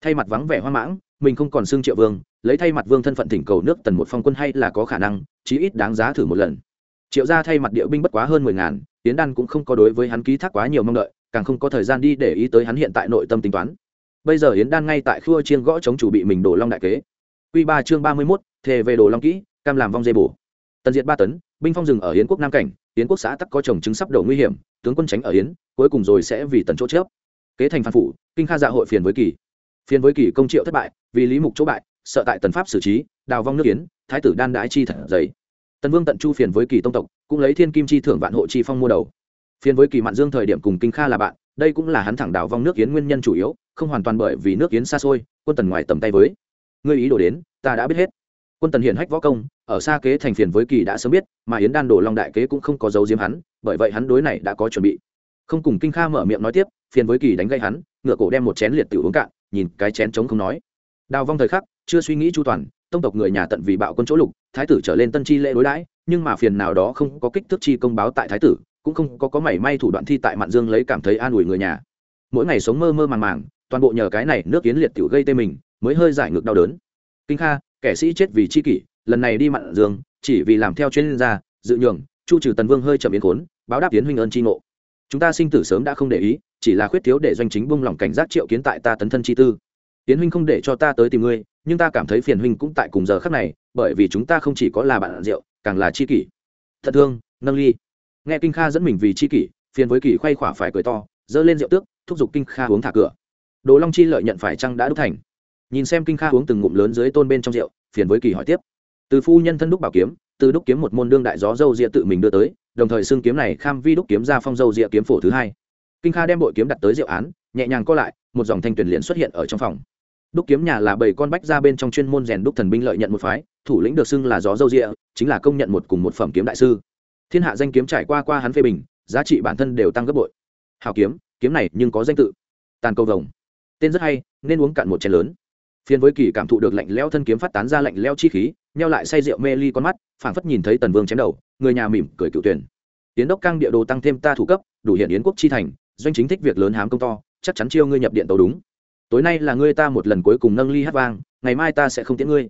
Thay mặt vắng vẻ hoang mãng, mình không còn xưng triệu vương, lấy thay mặt vương thân phận thỉnh cầu nước tần một phong quân hay là có khả năng, chí ít đáng giá thử một lần. Triệu ra thay mặt địa binh bất quá hơn mười ngàn, Yến đan cũng không có đối với hắn ký thác quá nhiều mong đợi, càng không có thời gian đi để ý tới hắn hiện tại nội tâm tính toán. Bây giờ yến đan ngay tại khua chiên gõ chống chủ bị mình đổ long đại kế. Q ba chương ba mươi mốt, thề về đồ long kỹ, cam làm vong dây bổ. Tần diệt ba tấn, binh phong rừng ở yến quốc nam cảnh, yến quốc xã tắc có trồng trứng sắp đổ nguy hiểm tướng quân tránh ở yến, cuối cùng rồi sẽ vì tần chỗ chớp. Kế thành phan phủ, kinh kha dạ hội phiền với kỳ. Phiền với kỳ công triệu thất bại, vì lý mục chỗ bại, sợ tại tần pháp xử trí, đào vong nước yến, thái tử đan đãi chi thật giấy tần vương tận chu phiền với kỳ tông tộc, cũng lấy thiên kim chi thưởng vạn hộ chi phong mua đầu. Phiền với kỳ mạn dương thời điểm cùng kinh kha là bạn, đây cũng là hắn thẳng đào vong nước yến nguyên nhân chủ yếu, không hoàn toàn bởi vì nước yến xa xôi, quân tần ngoài tầm tay với. Ngươi ý đồ đến, ta đã biết hết. Quân tần hiển hách võ công, ở xa kế thành phiền với kỳ đã sớm biết, mà yến đan đổ long đại kế cũng không có dấu diếm hắn bởi vậy hắn đối này đã có chuẩn bị. Không cùng kinh kha mở miệng nói tiếp, phiền với kỳ đánh gây hắn, ngựa cổ đem một chén liệt tiểu uống cạn, nhìn cái chén trống không nói. Đào vong thời khắc, chưa suy nghĩ chu toàn, tông tộc người nhà tận vì bạo quân chỗ lục, thái tử trở lên tân chi lễ đối đãi, nhưng mà phiền nào đó không có kích thước chi công báo tại thái tử, cũng không có có mảy may thủ đoạn thi tại mạn dương lấy cảm thấy an ủi người nhà. Mỗi ngày sống mơ mơ màng màng, toàn bộ nhờ cái này nước kiến liệt tiểu gây tê mình, mới hơi giải ngược đau đớn. Kinh kha, kẻ sĩ chết vì chi kỷ, lần này đi mạn dương, chỉ vì làm theo chuyên gia, dự nhường, chu trừ tần vương hơi chậm biến khốn báo đáp tiến huynh ơn chi ngộ. Chúng ta sinh tử sớm đã không để ý, chỉ là khuyết thiếu để doanh chính buông lỏng cảnh giác triệu kiến tại ta tấn thân chi tư. Tiến huynh không để cho ta tới tìm ngươi, nhưng ta cảm thấy phiền huynh cũng tại cùng giờ khắc này, bởi vì chúng ta không chỉ có là bạn rượu, càng là chi kỷ. Thật thương, nâng ly. Nghe kinh kha dẫn mình vì chi kỷ, phiền với kỷ khoay khỏa phải cười to dơ lên rượu tước, thúc giục kinh kha uống thả cửa. Đồ long chi lợi nhận phải chăng đã đúc thành? Nhìn xem kinh kha uống từng ngụm lớn dưới tôn bên trong rượu, phiền với kỳ hỏi tiếp. Từ phu nhân thân đúc bảo kiếm, từ đúc kiếm một môn đương đại gió dâu rịa tự mình đưa tới đồng thời xương kiếm này kham vi đúc kiếm ra phong dâu rịa kiếm phổ thứ hai. Kinh kha đem bội kiếm đặt tới rượu án, nhẹ nhàng co lại, một dòng thanh tuyển liền xuất hiện ở trong phòng. Đúc kiếm nhà là bảy con bách ra bên trong chuyên môn rèn đúc thần binh lợi nhận một phái, thủ lĩnh được xưng là gió dâu rịa, chính là công nhận một cùng một phẩm kiếm đại sư. Thiên hạ danh kiếm trải qua qua hắn phê bình, giá trị bản thân đều tăng gấp bội. Hào kiếm kiếm này nhưng có danh tự. Tàn câu vồng. Tên rất hay, nên uống cạn một chén lớn. Phiên với kỳ cảm thụ được lạnh leo thân kiếm phát tán ra lạnh leo chi khí neo lại say rượu mê ly con mắt, phảng phất nhìn thấy tần vương chém đầu người nhà mỉm cười cựu tuyển. Tiến đốc căng địa đồ tăng thêm ta thủ cấp, đủ hiện yến quốc chi thành, doanh chính thích việc lớn hám công to, chắc chắn chiêu ngươi nhập điện tàu đúng. Tối nay là ngươi ta một lần cuối cùng nâng ly hát vang, ngày mai ta sẽ không tiễn ngươi.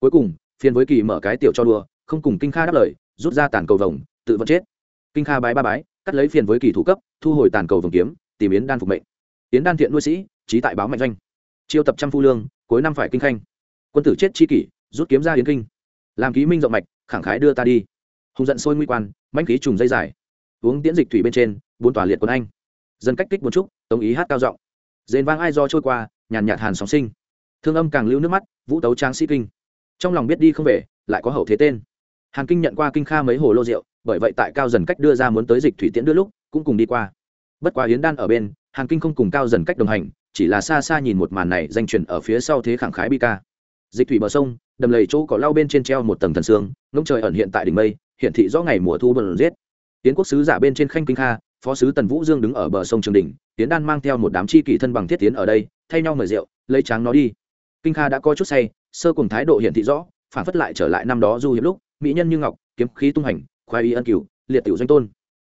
Cuối cùng phiên với kỳ mở cái tiểu cho đùa, không cùng kinh kha đáp lời, rút ra tàn cầu vồng, tự vẫn chết. Kinh kha bái ba bái, cắt lấy phiền với kỳ thủ cấp, thu hồi tàn cầu vồng kiếm, tìm yến đan phục mệnh. Yến đan thiện nuôi sĩ, trí tại báo mạnh doanh. Chiêu tập trăm phu lương, cuối năm phải kinh khanh. Quân tử chết chi kỷ, rút kiếm ra yến kinh. Làm ký minh rộng mạch, khẳng khái đưa ta đi hùng giận sôi nguy quan, mãnh khí trùng dây dài. Uống tiễn dịch thủy bên trên, bốn tòa liệt quân anh. Dân cách kích một chút, tống ý hát cao giọng. Dền vang ai do trôi qua, nhàn nhạt hàn sóng sinh. Thương âm càng lưu nước mắt, vũ tấu trang sĩ kinh. Trong lòng biết đi không về, lại có hậu thế tên. Hàn kinh nhận qua kinh kha mấy hồ lô rượu, bởi vậy tại cao dần cách đưa ra muốn tới dịch thủy tiễn đưa lúc, cũng cùng đi qua. Bất quá hiến đan ở bên, hàn kinh không cùng cao dần cách đồng hành, chỉ là xa xa nhìn một màn này danh truyền ở phía sau thế khẳng khái bi ca. Dịch thủy bờ sông, đầm lầy chỗ có lau bên trên treo một tầng thần sương, ngông trời ẩn hiện tại đỉnh mây hiện thị rõ ngày mùa thu bần giết. Tiến quốc sứ giả bên trên khanh kinh kha, phó sứ tần vũ dương đứng ở bờ sông trường đình tiến đan mang theo một đám chi kỷ thân bằng thiết tiến ở đây, thay nhau mời rượu, lấy tráng nó đi. Kinh kha đã có chút say, sơ cùng thái độ hiện thị rõ, phản phất lại trở lại năm đó du hiệp lúc, mỹ nhân như ngọc, kiếm khí tung hành, khoái y ân cửu, liệt tiểu doanh tôn.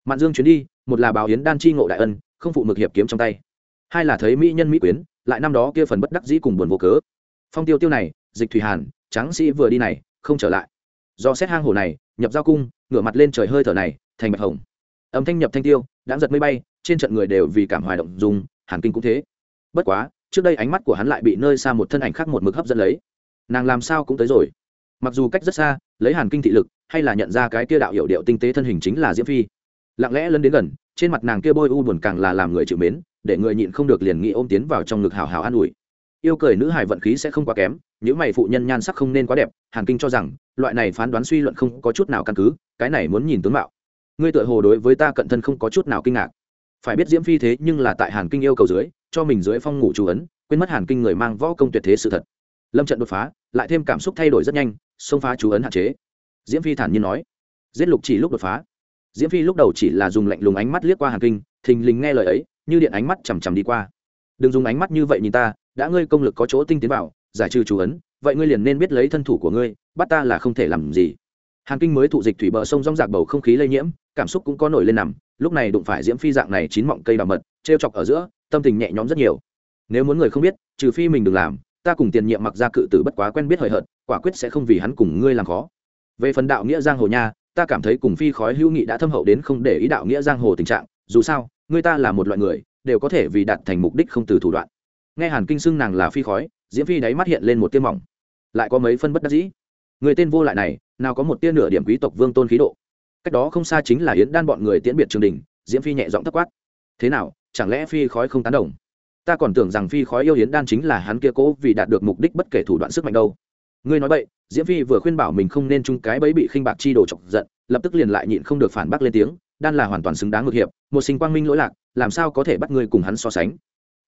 Mạn dương chuyến đi, một là báo hiến đan chi ngộ đại ân, không phụ mực hiệp kiếm trong tay. Hai là thấy mỹ nhân mỹ quyến, lại năm đó kia phần bất đắc dĩ cùng buồn vô cớ. Phong tiêu tiêu này, dịch thủy hàn, tráng sĩ vừa đi này, không trở lại. Do xét hang hổ này nhập giao cung, ngửa mặt lên trời hơi thở này, thành bạch hồng. Âm thanh nhập thanh tiêu đã giật mây bay, trên trận người đều vì cảm hoài động dùng hàn kinh cũng thế. Bất quá, trước đây ánh mắt của hắn lại bị nơi xa một thân ảnh khác một mực hấp dẫn lấy. Nàng làm sao cũng tới rồi. Mặc dù cách rất xa, lấy hàn kinh thị lực, hay là nhận ra cái kia đạo hiệu điệu tinh tế thân hình chính là diễm phi. Lặng lẽ lân đến gần, trên mặt nàng kia bôi u buồn càng là làm người chịu mến, để người nhịn không được liền nghĩ ôm tiến vào trong ngực hào hào an ủi yêu cười nữ hài vận khí sẽ không quá kém, những mày phụ nhân nhan sắc không nên quá đẹp, hàn kinh cho rằng, loại này phán đoán suy luận không có chút nào căn cứ, cái này muốn nhìn tướng mạo. Ngươi tự hồ đối với ta cận thân không có chút nào kinh ngạc. Phải biết diễm phi thế nhưng là tại hàn kinh yêu cầu dưới, cho mình dưới phong ngủ chú ấn, quên mất hàn kinh người mang võ công tuyệt thế sự thật. Lâm trận đột phá, lại thêm cảm xúc thay đổi rất nhanh, xông phá chú ấn hạn chế. Diễm phi thản nhiên nói, giết lục chỉ lúc đột phá. Diễm phi lúc đầu chỉ là dùng lạnh lùng ánh mắt liếc qua hàn kinh, thình lình nghe lời ấy, như điện ánh mắt chằm chằm đi qua. Đừng dùng ánh mắt như vậy nhìn ta đã ngươi công lực có chỗ tinh tiến vào, giải trừ chú ấn, vậy ngươi liền nên biết lấy thân thủ của ngươi, bắt ta là không thể làm gì. Hàn kinh mới thụ dịch thủy bờ sông rong rạc bầu không khí lây nhiễm, cảm xúc cũng có nổi lên nằm, lúc này đụng phải diễm phi dạng này chín mọng cây đào mật t chọc ở giữa, tâm tình nhẹ nhõm rất nhiều. Nếu muốn người không biết, trừ phi mình đừng làm, ta cùng tiền nhiệm mặc ra cự tử bất quá quen biết hời hợt, quả quyết sẽ không vì hắn cùng ngươi làm khó. Về phần đạo nghĩa giang hồ nha, ta cảm thấy cùng phi khói hữu nghị đã thâm hậu đến không để ý đạo nghĩa giang hồ tình trạng, dù sao người ta là một loại người, đều có thể vì đạt thành mục đích không từ thủ đoạn nghe hàn kinh xưng nàng là phi khói, diễm phi đáy mắt hiện lên một tiêu mỏng. Lại có mấy phân bất đắc dĩ. Người tên vô lại này, nào có một tia nửa điểm quý tộc vương tôn khí độ. Cách đó không xa chính là yến đan bọn người tiễn biệt trường đình diễm phi nhẹ giọng thất quát. Thế nào, chẳng lẽ phi khói không tán đồng? Ta còn tưởng rằng phi khói yêu yến đan chính là hắn kia cố vì đạt được mục đích bất kể thủ đoạn sức mạnh đâu. Ngươi nói vậy diễm phi vừa khuyên bảo mình không nên chung cái bẫy bị khinh bạc chi đồ chọc giận, lập tức liền lại nhịn không được phản bác lên tiếng. Đan là hoàn toàn xứng đáng ngược hiệp, một sinh quang minh lỗi lạc, làm sao có thể bắt ngươi cùng hắn so sánh?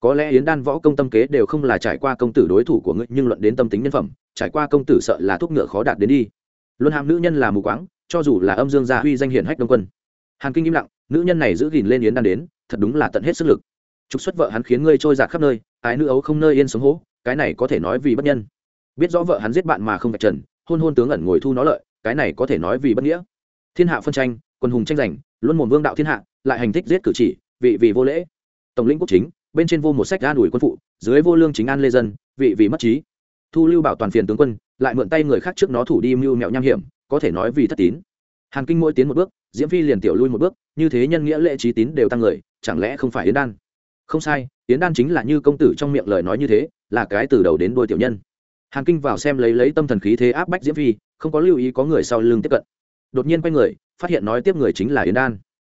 Có lẽ yến đan võ công tâm kế đều không là trải qua công tử đối thủ của ngươi, nhưng luận đến tâm tính nhân phẩm, trải qua công tử sợ là thuốc ngựa khó đạt đến đi. Luân hàm nữ nhân là mù quáng, cho dù là âm dương gia huy danh hiển hách đông quân. Hàn kinh im lặng, nữ nhân này giữ gìn lên yến đan đến, thật đúng là tận hết sức lực. Trục xuất vợ hắn khiến ngươi trôi giạt khắp nơi, ái nữ ấu không nơi yên sống hố, cái này có thể nói vì bất nhân. Biết rõ vợ hắn giết bạn mà không phải trần, hôn hôn tướng ẩn ngồi thu nó lợi, cái này có thể nói vì bất nghĩa. Thiên hạ phân tranh, quân hùng tranh giành luôn một vương đạo thiên hạ, lại hành thích giết cử chỉ, vị vì vô lễ. Tổng lĩnh quốc chính bên trên vô một sách an ủi quân phụ, dưới vô lương chính an lê dân, vị vì mất trí. Thu lưu bảo toàn phiền tướng quân, lại mượn tay người khác trước nó thủ đi mưu mẹo nham hiểm, có thể nói vì thất tín. Hàn kinh mỗi tiến một bước, diễm phi liền tiểu lui một bước, như thế nhân nghĩa lệ trí tín đều tăng người, chẳng lẽ không phải yến đan? Không sai, yến đan chính là như công tử trong miệng lời nói như thế, là cái từ đầu đến đôi tiểu nhân. Hàn kinh vào xem lấy lấy tâm thần khí thế áp bách diễm phi, không có lưu ý có người sau lưng tiếp cận. Đột nhiên quay người, phát hiện nói tiếp người chính là yến đan.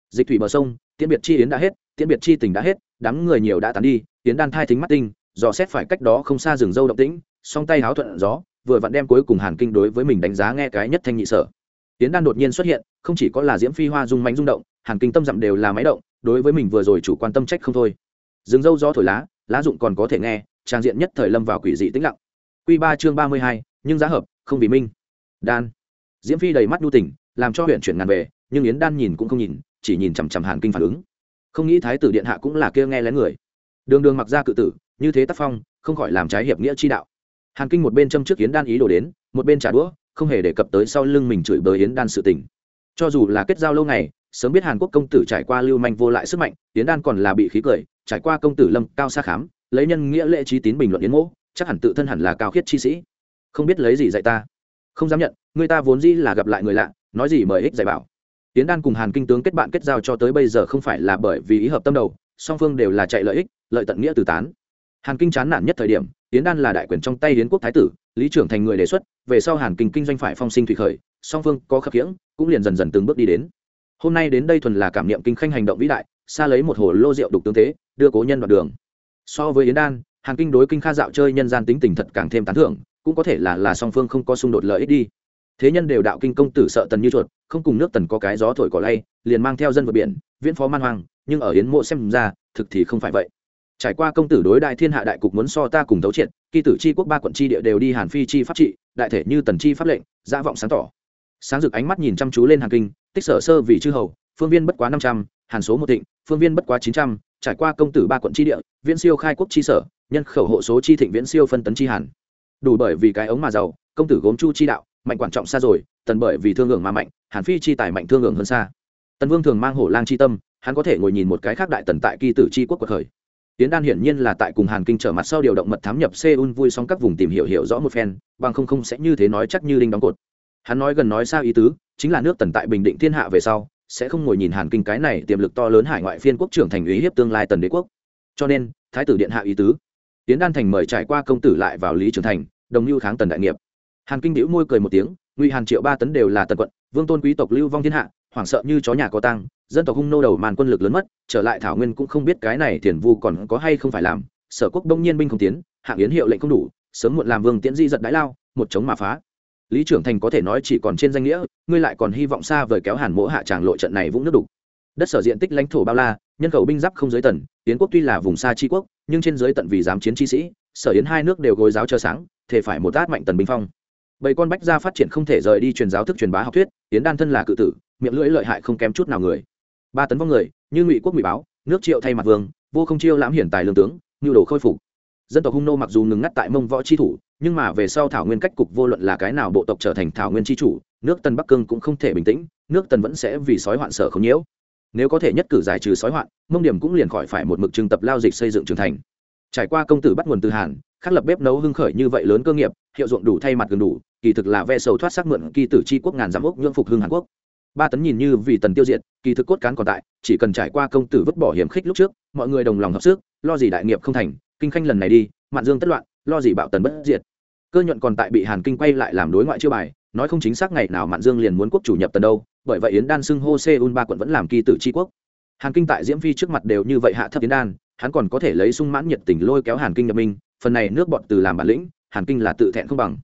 Dịch thủy bờ sông, tiễn biệt chi yến đã hết, tiễn biệt chi tình đã hết đám người nhiều đã tán đi, yến đan thai thính mắt tinh, dò xét phải cách đó không xa rừng dâu động tĩnh, song tay háo thuận gió, vừa vặn đem cuối cùng hàn kinh đối với mình đánh giá nghe cái nhất thanh nhị sở. Yến đan đột nhiên xuất hiện, không chỉ có là diễm phi hoa dung mánh rung động, hàn kinh tâm dặm đều là máy động, đối với mình vừa rồi chủ quan tâm trách không thôi. Rừng dâu gió thổi lá lá dụng còn có thể nghe, trang diện nhất thời lâm vào quỷ dị tĩnh lặng. Q ba chương ba mươi hai, nhưng giá hợp, không vì minh. Đan. Diễm phi đầy mắt nhu tỉnh làm cho huyện chuyển ngàn về, nhưng yến đan nhìn cũng không nhìn, chỉ nhìn chằm chằm hàn kinh phản ứng không nghĩ thái tử điện hạ cũng là kia nghe lén người. Đường đường mặc ra cự tử, như thế tác phong, không khỏi làm trái hiệp nghĩa chi đạo. Hàn kinh một bên châm trước yến đan ý đồ đến, một bên trả đũa, không hề đề cập tới sau lưng mình chửi bới yến đan sự tình. Cho dù là kết giao lâu ngày, sớm biết hàn quốc công tử trải qua lưu manh vô lại sức mạnh, yến đan còn là bị khí cười, trải qua công tử lâm cao xa khám, lấy nhân nghĩa lễ trí tín bình luận yến mỗ chắc hẳn tự thân hẳn là cao khiết chi sĩ. Không biết lấy gì dạy ta. Không dám nhận, người ta vốn dĩ là gặp lại người lạ, nói gì mời ích dạy bảo tiến đan cùng hàn kinh tướng kết bạn kết giao cho tới bây giờ không phải là bởi vì ý hợp tâm đầu, song phương đều là chạy lợi ích, lợi tận nghĩa từ tán. Hàn kinh chán nản nhất thời điểm, tiến đan là đại quyền trong tay hiến quốc thái tử, lý trưởng thành người đề xuất, về sau hàn kinh kinh doanh phải phong sinh thủy khởi, song phương có khập khiễng, cũng liền dần dần từng bước đi đến. Hôm nay đến đây thuần là cảm niệm kinh khanh hành động vĩ đại, xa lấy một hồ lô rượu đục tướng thế, đưa cố nhân đoạn đường. So với yến đan, hàn kinh đối kinh kha dạo chơi nhân gian tính tình thật càng thêm tán thưởng, cũng có thể là là song phương không có xung đột lợi ích đi. Thế nhân đều đạo kinh công tử sợ tần như chuột không cùng nước tần có cái gió thổi cỏ lay, liền mang theo dân vượt biển, viễn phó man hoang, nhưng ở yến mộ xem ra, thực thì không phải vậy. Trải qua công tử đối đại thiên hạ đại cục muốn so ta cùng thấu triệt kỳ tử chi quốc ba quận chi địa đều đi hàn phi chi pháp trị, đại thể như tần chi pháp lệnh, dã vọng sáng tỏ. Sáng rực ánh mắt nhìn chăm chú lên hàn kinh, tích sở sơ vì chư hầu, phương viên bất quá năm trăm, hàn số một thịnh, phương viên bất quá chín trăm, trải qua công tử ba quận chi địa, viễn siêu khai quốc chi sở, nhân khẩu hộ số chi thịnh viễn siêu phân tấn chi hàn. Đủ bởi vì cái ống mà giàu, công tử gốm chu chi đạo, mạnh quan trọng xa rồi tần bởi vì thương hưởng mà mạnh, hàn phi chi tài mạnh thương hưởng hơn xa. Tần vương thường mang hổ lang chi tâm, hắn có thể ngồi nhìn một cái khác đại tần tại kỳ tử chi quốc cuộc khởi. Tiến đan hiển nhiên là tại cùng hàn kinh trở mặt sau điều động mật thám nhập seoul vui xong các vùng tìm hiểu hiểu rõ một phen, bằng không không sẽ như thế nói chắc như đinh đóng cột. Hắn nói gần nói xa ý tứ, chính là nước tần tại bình định thiên hạ về sau, sẽ không ngồi nhìn hàn kinh cái này tiềm lực to lớn hải ngoại phiên quốc trưởng thành ý hiếp tương lai tần đế quốc. Cho nên, thái tử điện hạ ý tứ. Tiến đan thành mời trải qua công tử lại vào lý trưởng thành, đồng lưu kháng tần đại nghiệp. Hàn kinh đĩu môi cười một tiếng ngụy hàn triệu ba tấn đều là tần quận vương tôn quý tộc lưu vong thiên hạ hoảng sợ như chó nhà có tăng dân tộc hung nô đầu màn quân lực lớn mất trở lại thảo nguyên cũng không biết cái này thiền vu còn có hay không phải làm sở quốc đông nhiên binh không tiến hạng yến hiệu lệnh không đủ sớm muộn làm vương tiễn di giật đái lao một chống mà phá lý trưởng thành có thể nói chỉ còn trên danh nghĩa ngươi lại còn hy vọng xa vời kéo hàn mỗ hạ tràng lộ trận này vũng nước đục đất sở diện tích lãnh thổ bao la nhân khẩu binh giáp không giới tần yến quốc tuy là vùng xa tri quốc nhưng trên giới tận vì dám chiến chi sĩ sở yến hai nước đều gối giáo chờ sáng thể phải một át mạnh tần binh phong bảy con bách gia phát triển không thể rời đi truyền giáo thức truyền bá học thuyết, yến đan thân là cự tử, miệng lưỡi lợi hại không kém chút nào người. Ba tấn vong người, như ngụy quốc ngụy báo, nước triệu thay mặt vương, vô không chiêu lãm hiển tài lương tướng, nhu đồ khôi phục. Dân tộc hung nô mặc dù ngừng ngắt tại mông võ chi thủ, nhưng mà về sau thảo nguyên cách cục vô luận là cái nào bộ tộc trở thành thảo nguyên chi chủ, nước tần bắc cương cũng không thể bình tĩnh, nước tần vẫn sẽ vì sói hoạn sở không nhiễu. Nếu có thể nhất cử giải trừ sói hoạn, mông điểm cũng liền khỏi phải một mực trưng tập lao dịch xây dựng trưởng thành. Trải qua công tử bắt nguồn từ hàn khác lập bếp nấu hưng khởi như vậy lớn cơ nghiệp, hiệu dụng đủ thay mặt gần đủ, kỳ thực là ve sầu thoát sắc mượn kỳ tử chi quốc ngàn giám ốc nhưỡng phục hưng hàn quốc. Ba tấn nhìn như vì tần tiêu diệt, kỳ thực cốt cán còn tại, chỉ cần trải qua công tử vứt bỏ hiểm khích lúc trước, mọi người đồng lòng hợp sức, lo gì đại nghiệp không thành, kinh khanh lần này đi, mạn dương tất loạn, lo gì bạo tần bất diệt. Cơ nhuận còn tại bị hàn kinh quay lại làm đối ngoại chiêu bài, nói không chính xác ngày nào mạn dương liền muốn quốc chủ nhập tần đâu, bởi vậy yến đan xưng hô seoul ba quận vẫn làm kỳ tử tri quốc. Hàn kinh tại diễm phi trước mặt đều như vậy hạ thấp yến đan, hắn còn có thể lấy sung mãn nhiệt tình lôi kéo hàn kinh nhập minh phần này nước bọn từ làm bản lĩnh, hàn kinh là tự thẹn không bằng.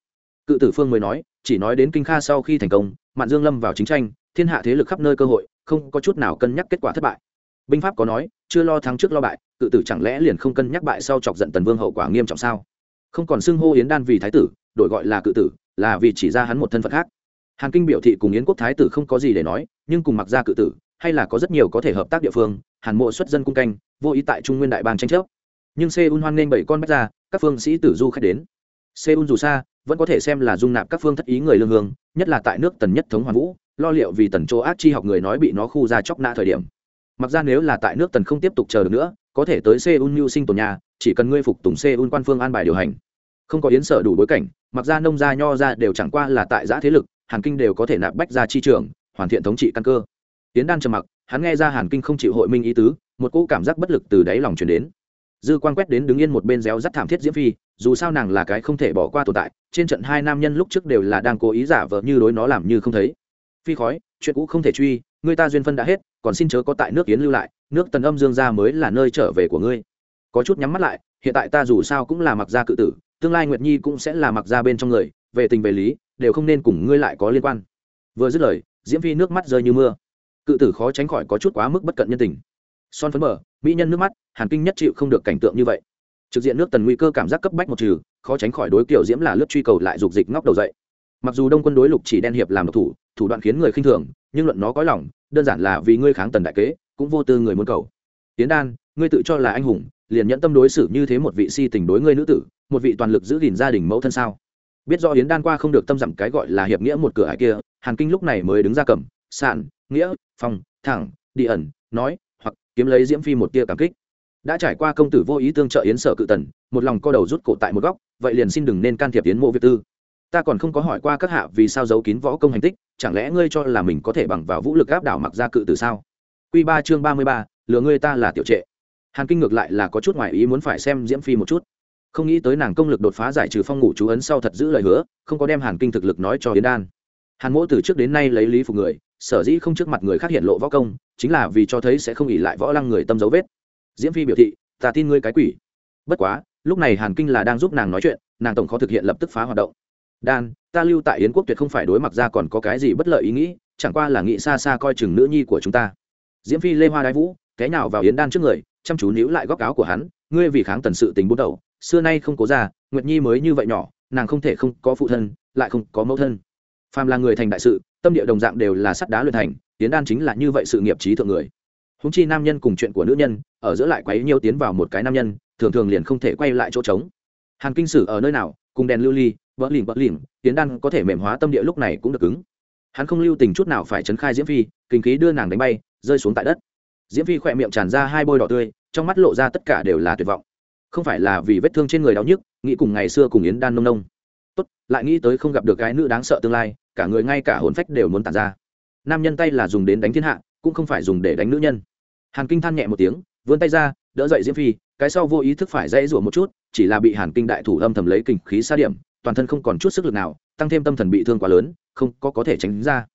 Cự tử phương mới nói, chỉ nói đến kinh kha sau khi thành công, mạn dương lâm vào chính tranh, thiên hạ thế lực khắp nơi cơ hội, không có chút nào cân nhắc kết quả thất bại. Binh pháp có nói, chưa lo thắng trước lo bại, cự tử chẳng lẽ liền không cân nhắc bại sau chọc giận tần vương hậu quả nghiêm trọng sao? Không còn xưng hô yến đan vì thái tử, đổi gọi là cự tử, là vì chỉ ra hắn một thân phận khác. Hàn kinh biểu thị cùng yến quốc thái tử không có gì để nói, nhưng cùng mặc ra cự tử, hay là có rất nhiều có thể hợp tác địa phương, hàn mộ xuất dân cung canh, vô ý tại trung nguyên đại bang tranh chấp. Nhưng seoul hoan nghênh bảy con bách ra các phương sĩ tử du khách đến. Seoul dù xa, vẫn có thể xem là dung nạp các phương thất ý người lương hương, nhất là tại nước tần nhất thống hoàn vũ, lo liệu vì tần chỗ ác chi học người nói bị nó khu ra chóc nạ thời điểm. Mặc ra nếu là tại nước tần không tiếp tục chờ được nữa, có thể tới seoul mưu sinh tồn nhà, chỉ cần ngươi phục tùng seoul quan phương an bài điều hành. Không có yến sở đủ bối cảnh, mặc ra nông gia nho ra đều chẳng qua là tại giã thế lực, hàn kinh đều có thể nạp bách ra chi trường, hoàn thiện thống trị căn cơ. Yến đan trầm mặc, hắn nghe ra hàn kinh không chịu hội minh ý tứ, một cỗ cảm giác bất lực từ đáy lòng truyền đến dư quan quét đến đứng yên một bên réo rắt thảm thiết diễm phi, dù sao nàng là cái không thể bỏ qua tồn tại, trên trận hai nam nhân lúc trước đều là đang cố ý giả vờ như đối nó làm như không thấy. Phi khói, chuyện cũ không thể truy, người ta duyên phân đã hết, còn xin chớ có tại nước yến lưu lại, nước tần âm dương gia mới là nơi trở về của ngươi. Có chút nhắm mắt lại, hiện tại ta dù sao cũng là mặc gia cự tử, tương lai nguyệt nhi cũng sẽ là mặc gia bên trong người, về tình về lý, đều không nên cùng ngươi lại có liên quan. Vừa dứt lời, diễm phi nước mắt rơi như mưa. Cự tử khó tránh khỏi có chút quá mức bất cận nhân tình son phấn mở mỹ nhân nước mắt, hàn kinh nhất chịu không được cảnh tượng như vậy. Trực diện nước tần nguy cơ cảm giác cấp bách một trừ, khó tránh khỏi đối kiểu diễm là lướt truy cầu lại dục dịch ngóc đầu dậy. Mặc dù đông quân đối lục chỉ đen hiệp làm độc thủ thủ đoạn khiến người khinh thường, nhưng luận nó có lòng, đơn giản là vì ngươi kháng tần đại kế, cũng vô tư người muốn cầu. Tiến đan, ngươi tự cho là anh hùng, liền nhẫn tâm đối xử như thế một vị si tình đối ngươi nữ tử, một vị toàn lực giữ gìn gia đình mẫu thân sao? Biết do yến đan qua không được tâm dặm cái gọi là hiệp nghĩa một cửa hải kia, hàn kinh lúc này mới đứng ra cầm, sạn, nghĩa, phong, thẳng đi ẩn, nói kiếm lấy diễm phi một tia cảm kích. Đã trải qua công tử vô ý tương trợ yến sở cự tần, một lòng co đầu rút cổ tại một góc, vậy liền xin đừng nên can thiệp yến mộ việt tư. Ta còn không có hỏi qua các hạ vì sao giấu kín võ công hành tích, chẳng lẽ ngươi cho là mình có thể bằng vào vũ lực áp đảo mặc ra cự từ sao? Q ba chương ba mươi ba, lừa ngươi ta là tiểu trệ. Hàn kinh ngược lại là có chút ngoại ý muốn phải xem diễm phi một chút. Không nghĩ tới nàng công lực đột phá giải trừ phong ngủ chú ấn sau thật giữ lời hứa, không có đem hàn kinh thực lực nói cho yến đan. Hàn mỗ từ trước đến nay lấy lý phục người sở dĩ không trước mặt người khác hiện lộ võ công, chính là vì cho thấy sẽ không ỉ lại võ lăng người tâm dấu vết. Diễm phi biểu thị, ta tin ngươi cái quỷ. Bất quá, lúc này hàn kinh là đang giúp nàng nói chuyện, nàng tổng khó thực hiện lập tức phá hoạt động. Đan, ta lưu tại yến quốc tuyệt không phải đối mặt ra còn có cái gì bất lợi ý nghĩ, chẳng qua là nghĩ xa xa coi chừng nữ nhi của chúng ta. Diễm phi lê hoa đái vũ, té nào vào yến đan trước người, chăm chú níu lại góc áo của hắn, ngươi vì kháng tần sự tình bút đầu, xưa nay không cố ra, nguyệt nhi mới như vậy nhỏ, nàng không thể không có phụ thân, lại không có mẫu thân. Phàm là người thành đại sự tâm địa đồng dạng đều là sắt đá luyện thành tiến đan chính là như vậy sự nghiệp trí thượng người. Húng chi nam nhân cùng chuyện của nữ nhân, ở giữa lại quấy nhiêu tiến vào một cái nam nhân, thường thường liền không thể quay lại chỗ trống. Hàn kinh sử ở nơi nào, cùng đèn lưu ly, vỡ lìm vỡ lìm tiến đan có thể mềm hóa tâm địa lúc này cũng được cứng. Hắn không lưu tình chút nào phải chấn khai diễm phi, kinh khí đưa nàng đánh bay, rơi xuống tại đất. Diễm phi khỏe miệng tràn ra hai bôi đỏ tươi, trong mắt lộ ra tất cả đều là tuyệt vọng. Không phải là vì vết thương trên người đau nhức, nghĩ cùng ngày xưa cùng yến đan nông nông. Tốt, lại nghĩ tới không gặp được cái nữ đáng sợ tương lai cả người ngay cả hồn phách đều muốn tàn ra. Nam nhân tay là dùng đến đánh thiên hạ, cũng không phải dùng để đánh nữ nhân. Hàn kinh than nhẹ một tiếng, vươn tay ra, đỡ dậy diễm phi, cái sau vô ý thức phải dãy rủa một chút, chỉ là bị hàn kinh đại thủ âm thầm lấy kình khí xa điểm, toàn thân không còn chút sức lực nào, tăng thêm tâm thần bị thương quá lớn, không có có thể tránh ra.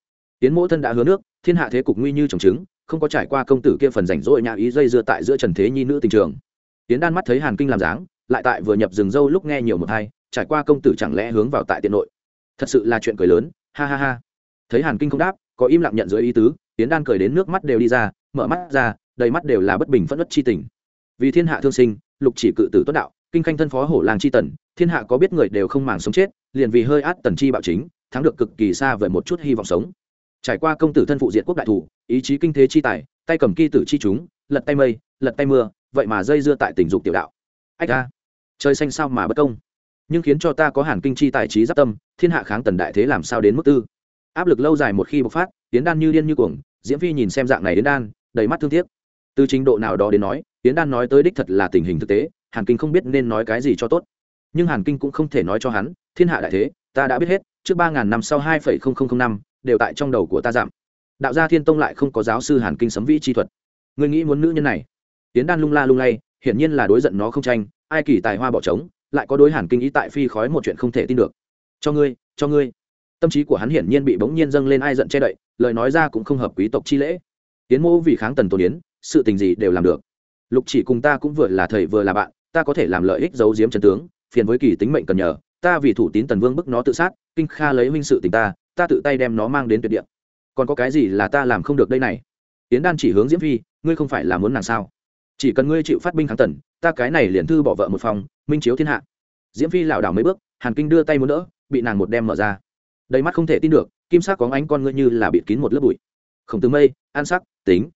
Tiến mỗ thân đã hứa nước, thiên hạ thế cục nguy như trồng trứng, không có trải qua công tử kia phần rảnh rỗi nhà ý dây dưa tại giữa trần thế nhi nữ tình trường. Tiến đan mắt thấy hàn kinh làm dáng, lại tại vừa nhập rừng dâu lúc nghe nhiều một hai, trải qua công tử chẳng lẽ hướng vào tại tiện nội. Thật sự là chuyện cười lớn ha ha ha. Thấy hàn kinh không đáp, có im lặng nhận dưới ý tứ tiến đan cười đến nước mắt đều đi ra, mở mắt ra, đầy mắt đều là bất bình phẫn nứt chi tình. Vì thiên hạ thương sinh, lục chỉ cự tử tốt đạo, kinh khanh thân phó hổ làng chi tần, thiên hạ có biết người đều không màng sống chết, liền vì hơi át tần chi bạo chính, thắng được cực kỳ xa vời một chút hy vọng sống. Trải qua công tử thân phụ diện quốc đại thủ, ý chí kinh thế chi tài, tay cầm kỳ tử chi chúng, lật tay mây, lật tay mưa, vậy mà dây dưa tại tình dục tiểu đạo. Ách ra trời xanh sao mà bất công nhưng khiến cho ta có hàn kinh chi tài trí giáp tâm, thiên hạ kháng tần đại thế làm sao đến mức tư? Áp lực lâu dài một khi bộc phát tiến đan như điên như cuồng, diễm phi nhìn xem dạng này đến đan, đầy mắt thương tiếc. Từ trình độ nào đó đến nói tiến đan nói tới đích thật là tình hình thực tế, hàn kinh không biết nên nói cái gì cho tốt. Nhưng hàn kinh cũng không thể nói cho hắn, thiên hạ đại thế, ta đã biết hết, trước ba ngàn năm sau hai phẩy không không không năm, đều tại trong đầu của ta giảm. Đạo gia thiên tông lại không có giáo sư hàn kinh sấm vĩ chi thuật. Người nghĩ muốn nữ nhân này? Tiến đan lung la lung lay, hiển nhiên là đối giận nó không tranh, ai kỳ tài hoa bỏ trống lại có đối hàn kinh ý tại phi khói một chuyện không thể tin được. Cho ngươi cho ngươi. Tâm trí của hắn hiển nhiên bị bỗng nhiên dâng lên ai giận che đậy, lời nói ra cũng không hợp quý tộc chi lễ. Tiến mô vì kháng tần tổ yến sự tình gì đều làm được. Lục chỉ cùng ta cũng vừa là thầy vừa là bạn, ta có thể làm lợi ích giấu giếm trần tướng, phiền với kỳ tính mệnh cần nhờ, ta vì thủ tín tần vương bức nó tự sát, kinh kha lấy huynh sự tình ta ta tự tay đem nó mang đến tuyệt địa. Còn có cái gì là ta làm không được đây này? Tiến đan chỉ hướng diễm phi, ngươi không phải là muốn nàng sao? Chỉ cần ngươi chịu phát binh kháng tần, ta cái này liền thư bỏ vợ một phòng, minh chiếu thiên hạ. Diễm phi lảo đảo mấy bước, hàn kinh đưa tay muốn đỡ, bị nàng một đem mở ra. Đầy mắt không thể tin được, kim sắc có ánh con ngươi như là bịt kín một lớp bụi. Khổng từ mây, an sắc, tính.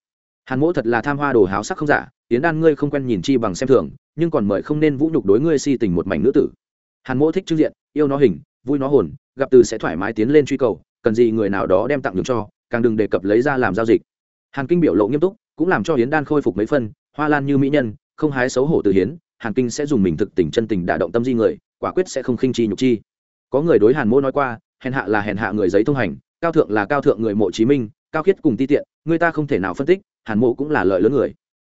Hàn mỗ thật là tham hoa đồ háo sắc không giả tiến đan ngươi không quen nhìn chi bằng xem thường, nhưng còn mời không nên vũ nhục đối ngươi si tình một mảnh nữ tử. Hàn mỗ thích trưng diện, yêu nó hình, vui nó hồn, gặp từ sẽ thoải mái tiến lên truy cầu, cần gì người nào đó đem tặng nhường cho, càng đừng đề cập lấy ra làm giao dịch. Hàn kinh biểu lộ nghiêm túc, cũng làm cho hiến đan khôi phục mấy phân hoa lan như mỹ nhân, không hái xấu hổ từ hiến, hàn kinh sẽ dùng mình thực tình chân tình đả động tâm di người, quả quyết sẽ không khinh chi nhục chi. Có người đối hàn mỗ nói qua, hèn hạ là hèn hạ người giấy thông hành, cao thượng là cao thượng người mộ chí minh, cao khiết cùng ti tiện, người ta không thể nào phân tích, hàn mộ cũng là lợi lớn người.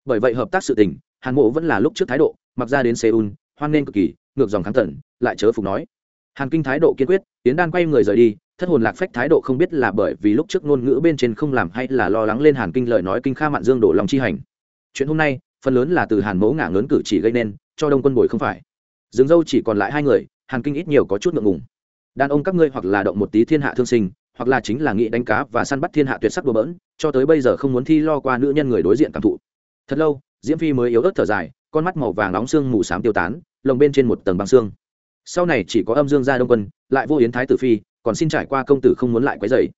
Bởi vậy hợp tác sự tình, hàn mộ vẫn là lúc trước thái độ, mặc ra đến seoul, hoan nên cực kỳ, ngược dòng kháng thần lại chớ phục nói. Hàn kinh thái độ kiên quyết tiến đan quay người rời đi, thất hồn lạc phách thái độ không biết là bởi vì lúc trước ngôn ngữ bên trên không làm hay là lo lắng lên hàn kinh lời nói kinh kha mạn dương đổ lòng chi hành chuyện hôm nay, phần lớn là từ hàn mẫu ngả ngớn cử chỉ gây nên, cho đông quân bồi không phải. Dương dâu chỉ còn lại hai người, hàn kinh ít nhiều có chút ngượng ngùng. Đàn ông các ngươi hoặc là động một tí thiên hạ thương sinh, hoặc là chính là nghĩ đánh cá và săn bắt thiên hạ tuyệt sắc đùa bỡn, cho tới bây giờ không muốn thi lo qua nữ nhân người đối diện cảm thụ. Thật lâu, diễm phi mới yếu ớt thở dài, con mắt màu vàng nóng xương mù s tiêu tán, lồng bên trên một tầng băng xương. Sau này chỉ có âm dương gia đông quân, lại vô yến thái tử phi, còn xin trải qua công tử không muốn lại quấy dày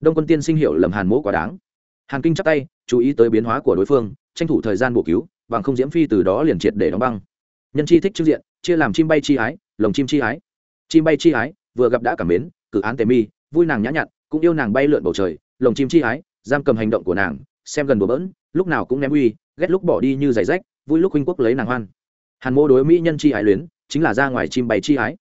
đông quân tiên sinh hiệu lầm hàn mỗ quá đáng. Hàn kinh chắc tay, chú ý tới biến hóa của đối phương tranh thủ thời gian bổ cứu, bằng không diễm phi từ đó liền triệt để đóng băng. Nhân chi thích trước diện, chia làm chim bay chi ái, lồng chim chi ái. Chim bay chi ái, vừa gặp đã cảm mến, cử án tề mi, vui nàng nhã nhặn, cũng yêu nàng bay lượn bầu trời, lồng chim chi ái, giam cầm hành động của nàng, xem gần bừa bỡn, lúc nào cũng ném uy, ghét lúc bỏ đi như giày rách, vui lúc huynh quốc lấy nàng hoan. Hàn mô đối mỹ nhân chi ái luyến, chính là ra ngoài chim bay chi ái.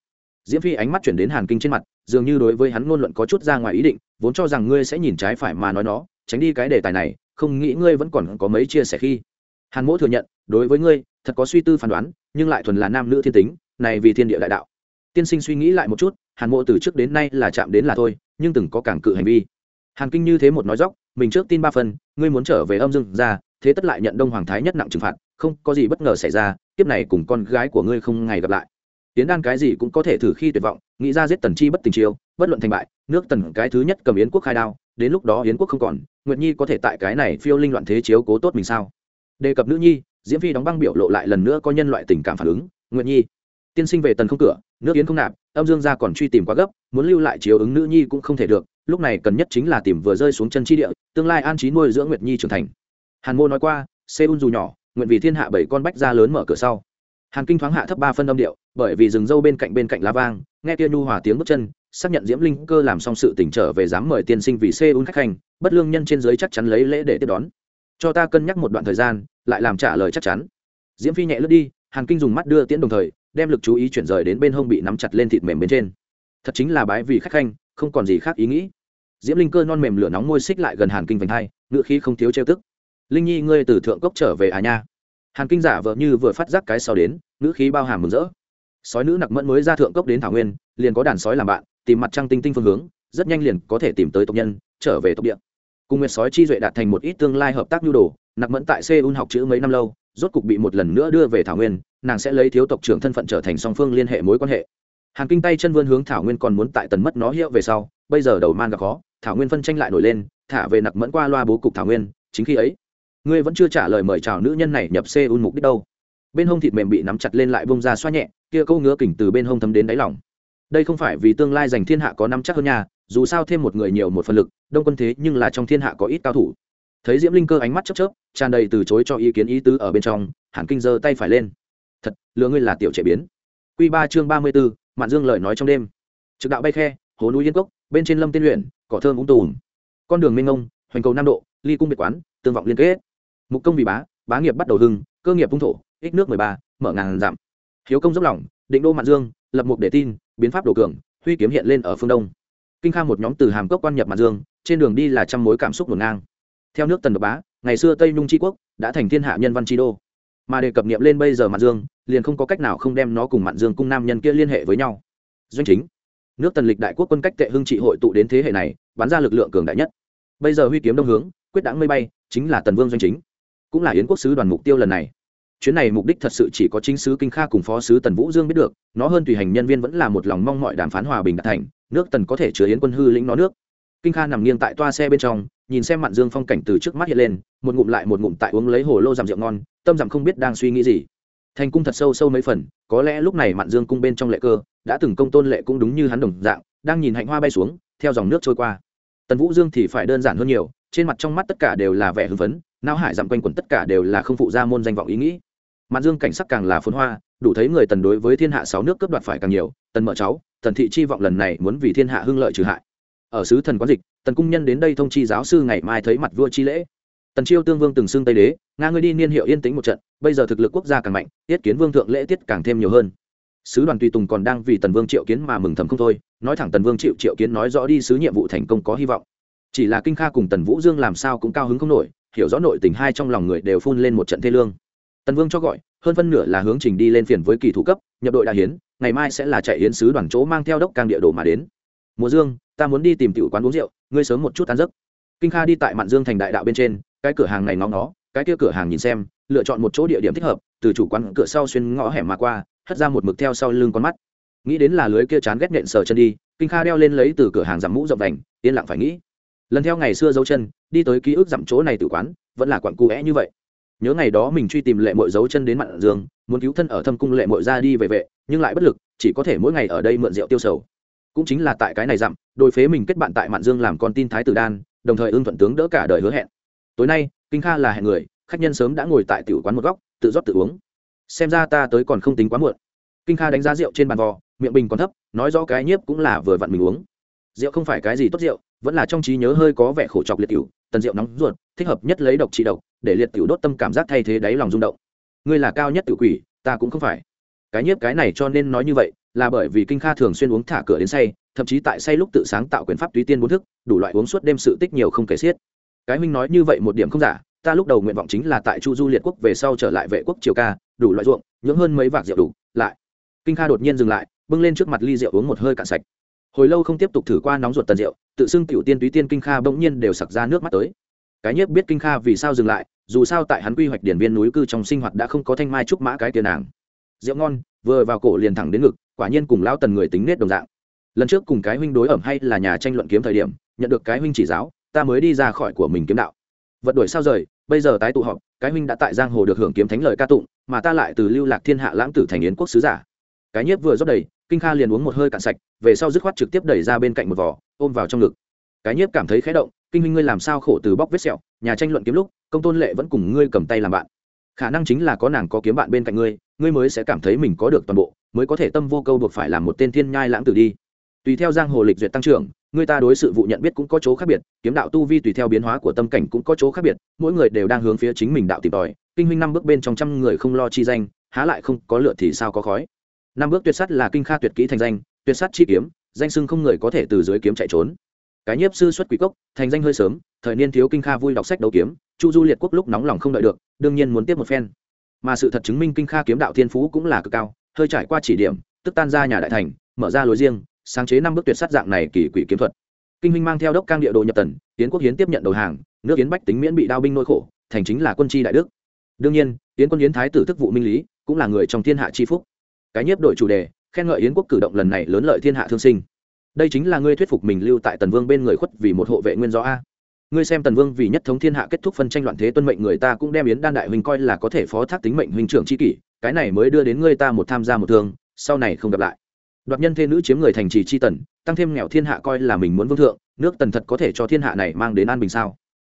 Diễm phi ánh mắt chuyển đến hàn kinh trên mặt, dường như đối với hắn ngôn luận có chút ra ngoài ý định, vốn cho rằng ngươi sẽ nhìn trái phải mà nói nó, tránh đi cái đề tài này không nghĩ ngươi vẫn còn có mấy chia sẻ khi. Hàn mỗ thừa nhận, đối với ngươi, thật có suy tư phán đoán, nhưng lại thuần là nam nữ thiên tính, này vì thiên địa đại đạo. Tiên sinh suy nghĩ lại một chút, hàn mộ từ trước đến nay là chạm đến là thôi, nhưng từng có cảng cự hành vi. Hàn kinh như thế một nói dóc mình trước tin ba phần, ngươi muốn trở về âm dương ra thế tất lại nhận đông hoàng thái nhất nặng trừng phạt, không có gì bất ngờ xảy ra tiếp này cùng con gái của ngươi không ngày gặp lại. Tiến đan cái gì cũng có thể thử khi tuyệt vọng, nghĩ ra giết tần chi bất tình chiêu, bất luận thành bại, nước tần cái thứ nhất cầm yến quốc khai đao, đến lúc đó yến quốc không còn nguyệt nhi có thể tại cái này phiêu linh loạn thế chiếu cố tốt mình sao? Đề cập nữ nhi, diễm phi đóng băng biểu lộ lại lần nữa có nhân loại tình cảm phản ứng. Nguyệt nhi, tiên sinh về tần không cửa, nước yến không nạp, âm dương gia còn truy tìm quá gấp, muốn lưu lại chiếu ứng nữ nhi cũng không thể được, lúc này cần nhất chính là tìm vừa rơi xuống chân chi địa, tương lai an trí nuôi dưỡng nguyệt nhi trưởng thành. Hàn mô nói qua, seoul dù nhỏ nguyện vì thiên hạ bảy con bách ra lớn mở cửa sau. Hàn kinh thoáng hạ thấp ba phân âm điệu, bởi vì rừng dâu bên cạnh bên cạnh lá vang, nghe kia nhu hòa tiếng bước chân xác nhận diễm linh cơ làm xong sự tỉnh trở về dám mời tiên sinh vì seoul khách hành bất lương nhân trên dưới chắc chắn lấy lễ để tiếp đón. Cho ta cân nhắc một đoạn thời gian, lại làm trả lời chắc chắn. Diễm phi nhẹ lướt đi, hàn kinh dùng mắt đưa tiễn đồng thời, đem lực chú ý chuyển rời đến bên hông bị nắm chặt lên thịt mềm bên trên. Thật chính là bái vì khách khanh, không còn gì khác ý nghĩ. Diễm linh cơ non mềm lửa nóng môi xích lại gần hàn kinh vành hai, ngựa khí không thiếu trêu tức. Linh nhi, ngươi từ thượng cốc trở về à nha? Hàn kinh giả vợ như vừa phát giác cái sau đến, ngữ khí bao hàm mừng rỡ sói nữ nặc mẫn mới ra thượng cốc đến thảo nguyên, liền có đàn sói làm bạn, tìm mặt trăng tinh tinh phương hướng, rất nhanh liền có thể tìm tới tộc nhân, trở về tộc địa. Cùng nguyệt sói chi duệ đạt thành một ít tương lai hợp tác nhu đồ, nặc mẫn tại seoul học chữ mấy năm lâu, rốt cục bị một lần nữa đưa về thảo nguyên, nàng sẽ lấy thiếu tộc trưởng thân phận trở thành song phương liên hệ mối quan hệ. Hàn kinh tay chân vươn hướng thảo nguyên còn muốn tại tần mất nó hiệu về sau, bây giờ đầu man gặp khó, thảo nguyên phân tranh lại nổi lên, thả về nặc mẫn qua loa bố cục thảo nguyên, chính khi ấy, ngươi vẫn chưa trả lời mời chào nữ nhân này nhập seoul mục đích đâu bên hông thịt mềm bị nắm chặt lên lại bông ra xoa nhẹ kia câu ngứa kỉnh từ bên hông thấm đến đáy lòng đây không phải vì tương lai giành thiên hạ có nắm chắc hơn nhà dù sao thêm một người nhiều một phần lực đông quân thế nhưng là trong thiên hạ có ít cao thủ thấy diễm linh cơ ánh mắt chớp chớp tràn đầy từ chối cho ý kiến ý tứ ở bên trong hàn kinh giơ tay phải lên thật lừa ngươi là tiểu trẻ biến Quy ba chương ba mươi 34, Mạn Dương lời nói trong đêm. Trực đạo bay khe, hồ núi yên cốc, bên trên lâm tiên luyện, cỏ thơm úng tùm. Con đường minh ông hoành cầu nam độ, ly cung biệt quán, tương vọng liên kết. Mục công vì bá, bá nghiệp bắt đầu hưng, cơ nghiệp vung thổ, ích nước mười ba, mở ngàn dặm. Hiếu công dốc lòng, định đô Mạn Dương, lập mục để tin, biến pháp đồ cường, huy kiếm hiện lên ở phương đông. Kinh Kha một nhóm từ hàm cốc quan nhập Mạn Dương, trên đường đi là trăm mối cảm xúc ngổn ngang. Theo nước Tần độc bá, ngày xưa Tây Nhung chi quốc đã thành thiên hạ nhân văn chi đô mà đề cập niệm lên bây giờ mạn dương liền không có cách nào không đem nó cùng mạn dương cung nam nhân kia liên hệ với nhau doanh chính nước tần lịch đại quốc quân cách tệ hưng trị hội tụ đến thế hệ này bắn ra lực lượng cường đại nhất bây giờ huy kiếm đông hướng quyết đáng mây bay chính là tần vương doanh chính cũng là yến quốc sứ đoàn mục tiêu lần này chuyến này mục đích thật sự chỉ có chính sứ kinh kha cùng phó sứ tần vũ dương biết được, nó hơn tùy hành nhân viên vẫn là một lòng mong mọi đàm phán hòa bình đạt thành, nước tần có thể chứa yến quân hư lĩnh nó nước. Kinh kha nằm nghiêng tại toa xe bên trong, nhìn xem mạn dương phong cảnh từ trước mắt hiện lên, một ngụm lại một ngụm tại uống lấy hồ lô giảm rượu ngon, tâm giảm không biết đang suy nghĩ gì. Thành cung thật sâu sâu mấy phần, có lẽ lúc này mạn dương cung bên trong lệ cơ, đã từng công tôn lệ cũng đúng như hắn đồng dạng, đang nhìn hạnh hoa bay xuống, theo dòng nước trôi qua. Tần vũ dương thì phải đơn giản hơn nhiều, trên mặt trong mắt tất cả đều là vẻ hưng phấn, não hải dặm quanh quẩn tất cả đều là không phụ ra môn danh vọng ý nghĩ mạn dương cảnh sắc càng là phốn hoa, đủ thấy người tần đối với thiên hạ sáu nước cướp đoạt phải càng nhiều, tần mở cháu, tần thị chi vọng lần này muốn vì thiên hạ hưng lợi trừ hại. Ở sứ thần quán dịch, tần cung nhân đến đây thông chi giáo sư ngày mai thấy mặt vua chi lễ. Tần chiêu tương vương từng xưng tây đế, nga ngươi đi niên hiệu yên tĩnh một trận, bây giờ thực lực quốc gia càng mạnh, tiết kiến vương thượng lễ tiết càng thêm nhiều hơn. Sứ đoàn tùy tùng còn đang vì tần vương triệu kiến mà mừng thầm không thôi, nói thẳng tần vương triệu triệu kiến nói rõ đi sứ nhiệm vụ thành công có hy vọng. Chỉ là kinh kha cùng tần vũ dương làm sao cũng cao hứng không nổi, hiểu rõ nội tình hai trong lòng người đều phun lên một trận thê lương tần vương cho gọi, hơn phân nửa là hướng trình đi lên phiền với kỳ thủ cấp, nhập đội đại hiến, ngày mai sẽ là chạy hiến sứ đoàn chỗ mang theo đốc càng địa đồ mà đến. Mùa dương, ta muốn đi tìm tiểu quán uống rượu, ngươi sớm một chút ăn giấc. Kinh kha đi tại mạn dương thành đại đạo bên trên, cái cửa hàng này ngóng nó cái kia cửa hàng nhìn xem, lựa chọn một chỗ địa điểm thích hợp, từ chủ quán cửa sau xuyên ngõ hẻm mà qua, hất ra một mực theo sau lưng con mắt. Nghĩ đến là lưới kia chán ghét nện sờ chân đi, kinh kha đeo lên lấy từ cửa hàng giảm mũ rộng đành, yên lặng phải nghĩ. Lần theo ngày xưa dấu chân, đi tới ký ức dặm chỗ này từ quán, vẫn là quặn cu é như vậy nhớ ngày đó mình truy tìm lệ mội dấu chân đến mạn dương muốn cứu thân ở thâm cung lệ mội ra đi về vệ, nhưng lại bất lực, chỉ có thể mỗi ngày ở đây mượn rượu tiêu sầu. Cũng chính là tại cái này dặm, đôi phế mình kết bạn tại mạn dương làm con tin thái tử đan, đồng thời ưng thuận tướng đỡ cả đời hứa hẹn. Tối nay, kinh kha là hẹn người, khách nhân sớm đã ngồi tại tiểu quán một góc, tự rót tự uống. Xem ra ta tới còn không tính quá muộn. Kinh kha đánh giá rượu trên bàn vò, miệng bình còn thấp, nói rõ cái nhiếp cũng là vừa vặn mình uống. Rượu không phải cái gì tốt rượu, vẫn là trong trí nhớ hơi có vẻ khổ chọc liệt cựu tần rượu nóng ruột thích hợp nhất lấy độc trị độc, để liệt tiểu đốt tâm cảm giác thay thế đáy lòng rung động. Ngươi là cao nhất tiểu quỷ, ta cũng không phải. Cái nhiếp cái này cho nên nói như vậy, là bởi vì kinh kha thường xuyên uống thả cửa đến say, thậm chí tại say lúc tự sáng tạo quyền pháp túy tiên bốn thức, đủ loại uống suốt đêm sự tích nhiều không kể xiết. Cái huynh nói như vậy một điểm không giả, ta lúc đầu nguyện vọng chính là tại chu du liệt quốc về sau trở lại vệ quốc triều ca, đủ loại ruộng, nhưỡng hơn mấy vạc rượu đủ, lại. Kinh kha đột nhiên dừng lại, bưng lên trước mặt ly rượu uống một hơi cạn sạch. Hồi lâu không tiếp tục thử qua nóng ruột tần rượu, tự xưng tiểu tiên túy tiên kinh kha bỗng nhiên đều sặc ra nước mắt tới cái nhiếp biết kinh kha vì sao dừng lại, dù sao tại hắn quy hoạch điển viên núi cư trong sinh hoạt đã không có thanh mai trúc mã cái tiền nàng. Rượu ngon, vừa vào cổ liền thẳng đến ngực, quả nhiên cùng lao tần người tính nết đồng dạng. Lần trước cùng cái huynh đối ẩm hay là nhà tranh luận kiếm thời điểm, nhận được cái huynh chỉ giáo, ta mới đi ra khỏi của mình kiếm đạo. Vật đổi sao rời, bây giờ tái tụ họp, cái huynh đã tại giang hồ được hưởng kiếm thánh lời ca tụng, mà ta lại từ lưu lạc thiên hạ lãng tử thành yến quốc sứ giả. Cái nhiếp vừa rót đầy, kinh kha liền uống một hơi cạn sạch, về sau dứt khoát trực tiếp đẩy ra bên cạnh một vỏ ôm vào trong ngực. Cái nhiếp cảm thấy khé động kinh huynh ngươi làm sao khổ từ bóc vết sẹo, nhà tranh luận kiếm lúc, công tôn lệ vẫn cùng ngươi cầm tay làm bạn. Khả năng chính là có nàng có kiếm bạn bên cạnh ngươi ngươi mới sẽ cảm thấy mình có được toàn bộ, mới có thể tâm vô câu buộc phải làm một tên thiên nhai lãng tử đi. Tùy theo giang hồ lịch duyệt tăng trưởng người ta đối sự vụ nhận biết cũng có chỗ khác biệt, kiếm đạo tu vi tùy theo biến hóa của tâm cảnh cũng có chỗ khác biệt, mỗi người đều đang hướng phía chính mình đạo tìm tòi. Kinh huynh năm bước bên trong trăm người không lo chi danh, há lại không có lựa thì sao có khói. Năm bước tuyệt sắt là kinh kha tuyệt kỹ thành danh, tuyệt sắt chi kiếm, danh sưng không người có thể từ dưới kiếm chạy trốn cái nhiếp sư xuất quỷ cốc, thành danh hơi sớm, thời niên thiếu kinh kha vui đọc sách đấu kiếm, chu du liệt quốc lúc nóng lòng không đợi được, đương nhiên muốn tiếp một phen. Mà sự thật chứng minh kinh kha kiếm đạo thiên phú cũng là cực cao, hơi trải qua chỉ điểm, tức tan ra nhà đại thành, mở ra lối riêng, sáng chế năm bước tuyệt sát dạng này kỳ quỷ kiếm thuật. Kinh huynh mang theo đốc cang địa đồ nhập tần tiến quốc hiến tiếp nhận đầu hàng, nước yến bách tính miễn bị đao binh nỗi khổ, thành chính là quân tri đại đức. Đương nhiên, yến quân yến thái tử thức vụ minh lý, cũng là người trong thiên hạ tri phúc. Cái nhiếp đội chủ đề, khen ngợi yến quốc cử động lần này lớn lợi thiên hạ thương sinh đây chính là ngươi thuyết phục mình lưu tại tần vương bên người khuất vì một hộ vệ nguyên do a. Ngươi xem tần vương vì nhất thống thiên hạ kết thúc phân tranh loạn thế tuân mệnh người ta cũng đem yến đan đại huynh coi là có thể phó thác tính mệnh huynh trưởng c kỷ, cái này mới đưa đến ngươi ta một tham gia một thương, sau này không gặp lại. Đoạt nhân thê nữ chiếm người thành trì chi tần, tăng thêm nghèo thiên hạ coi là mình muốn vương thượng, nước tần thật có thể cho thiên hạ này mang đến an bình sao?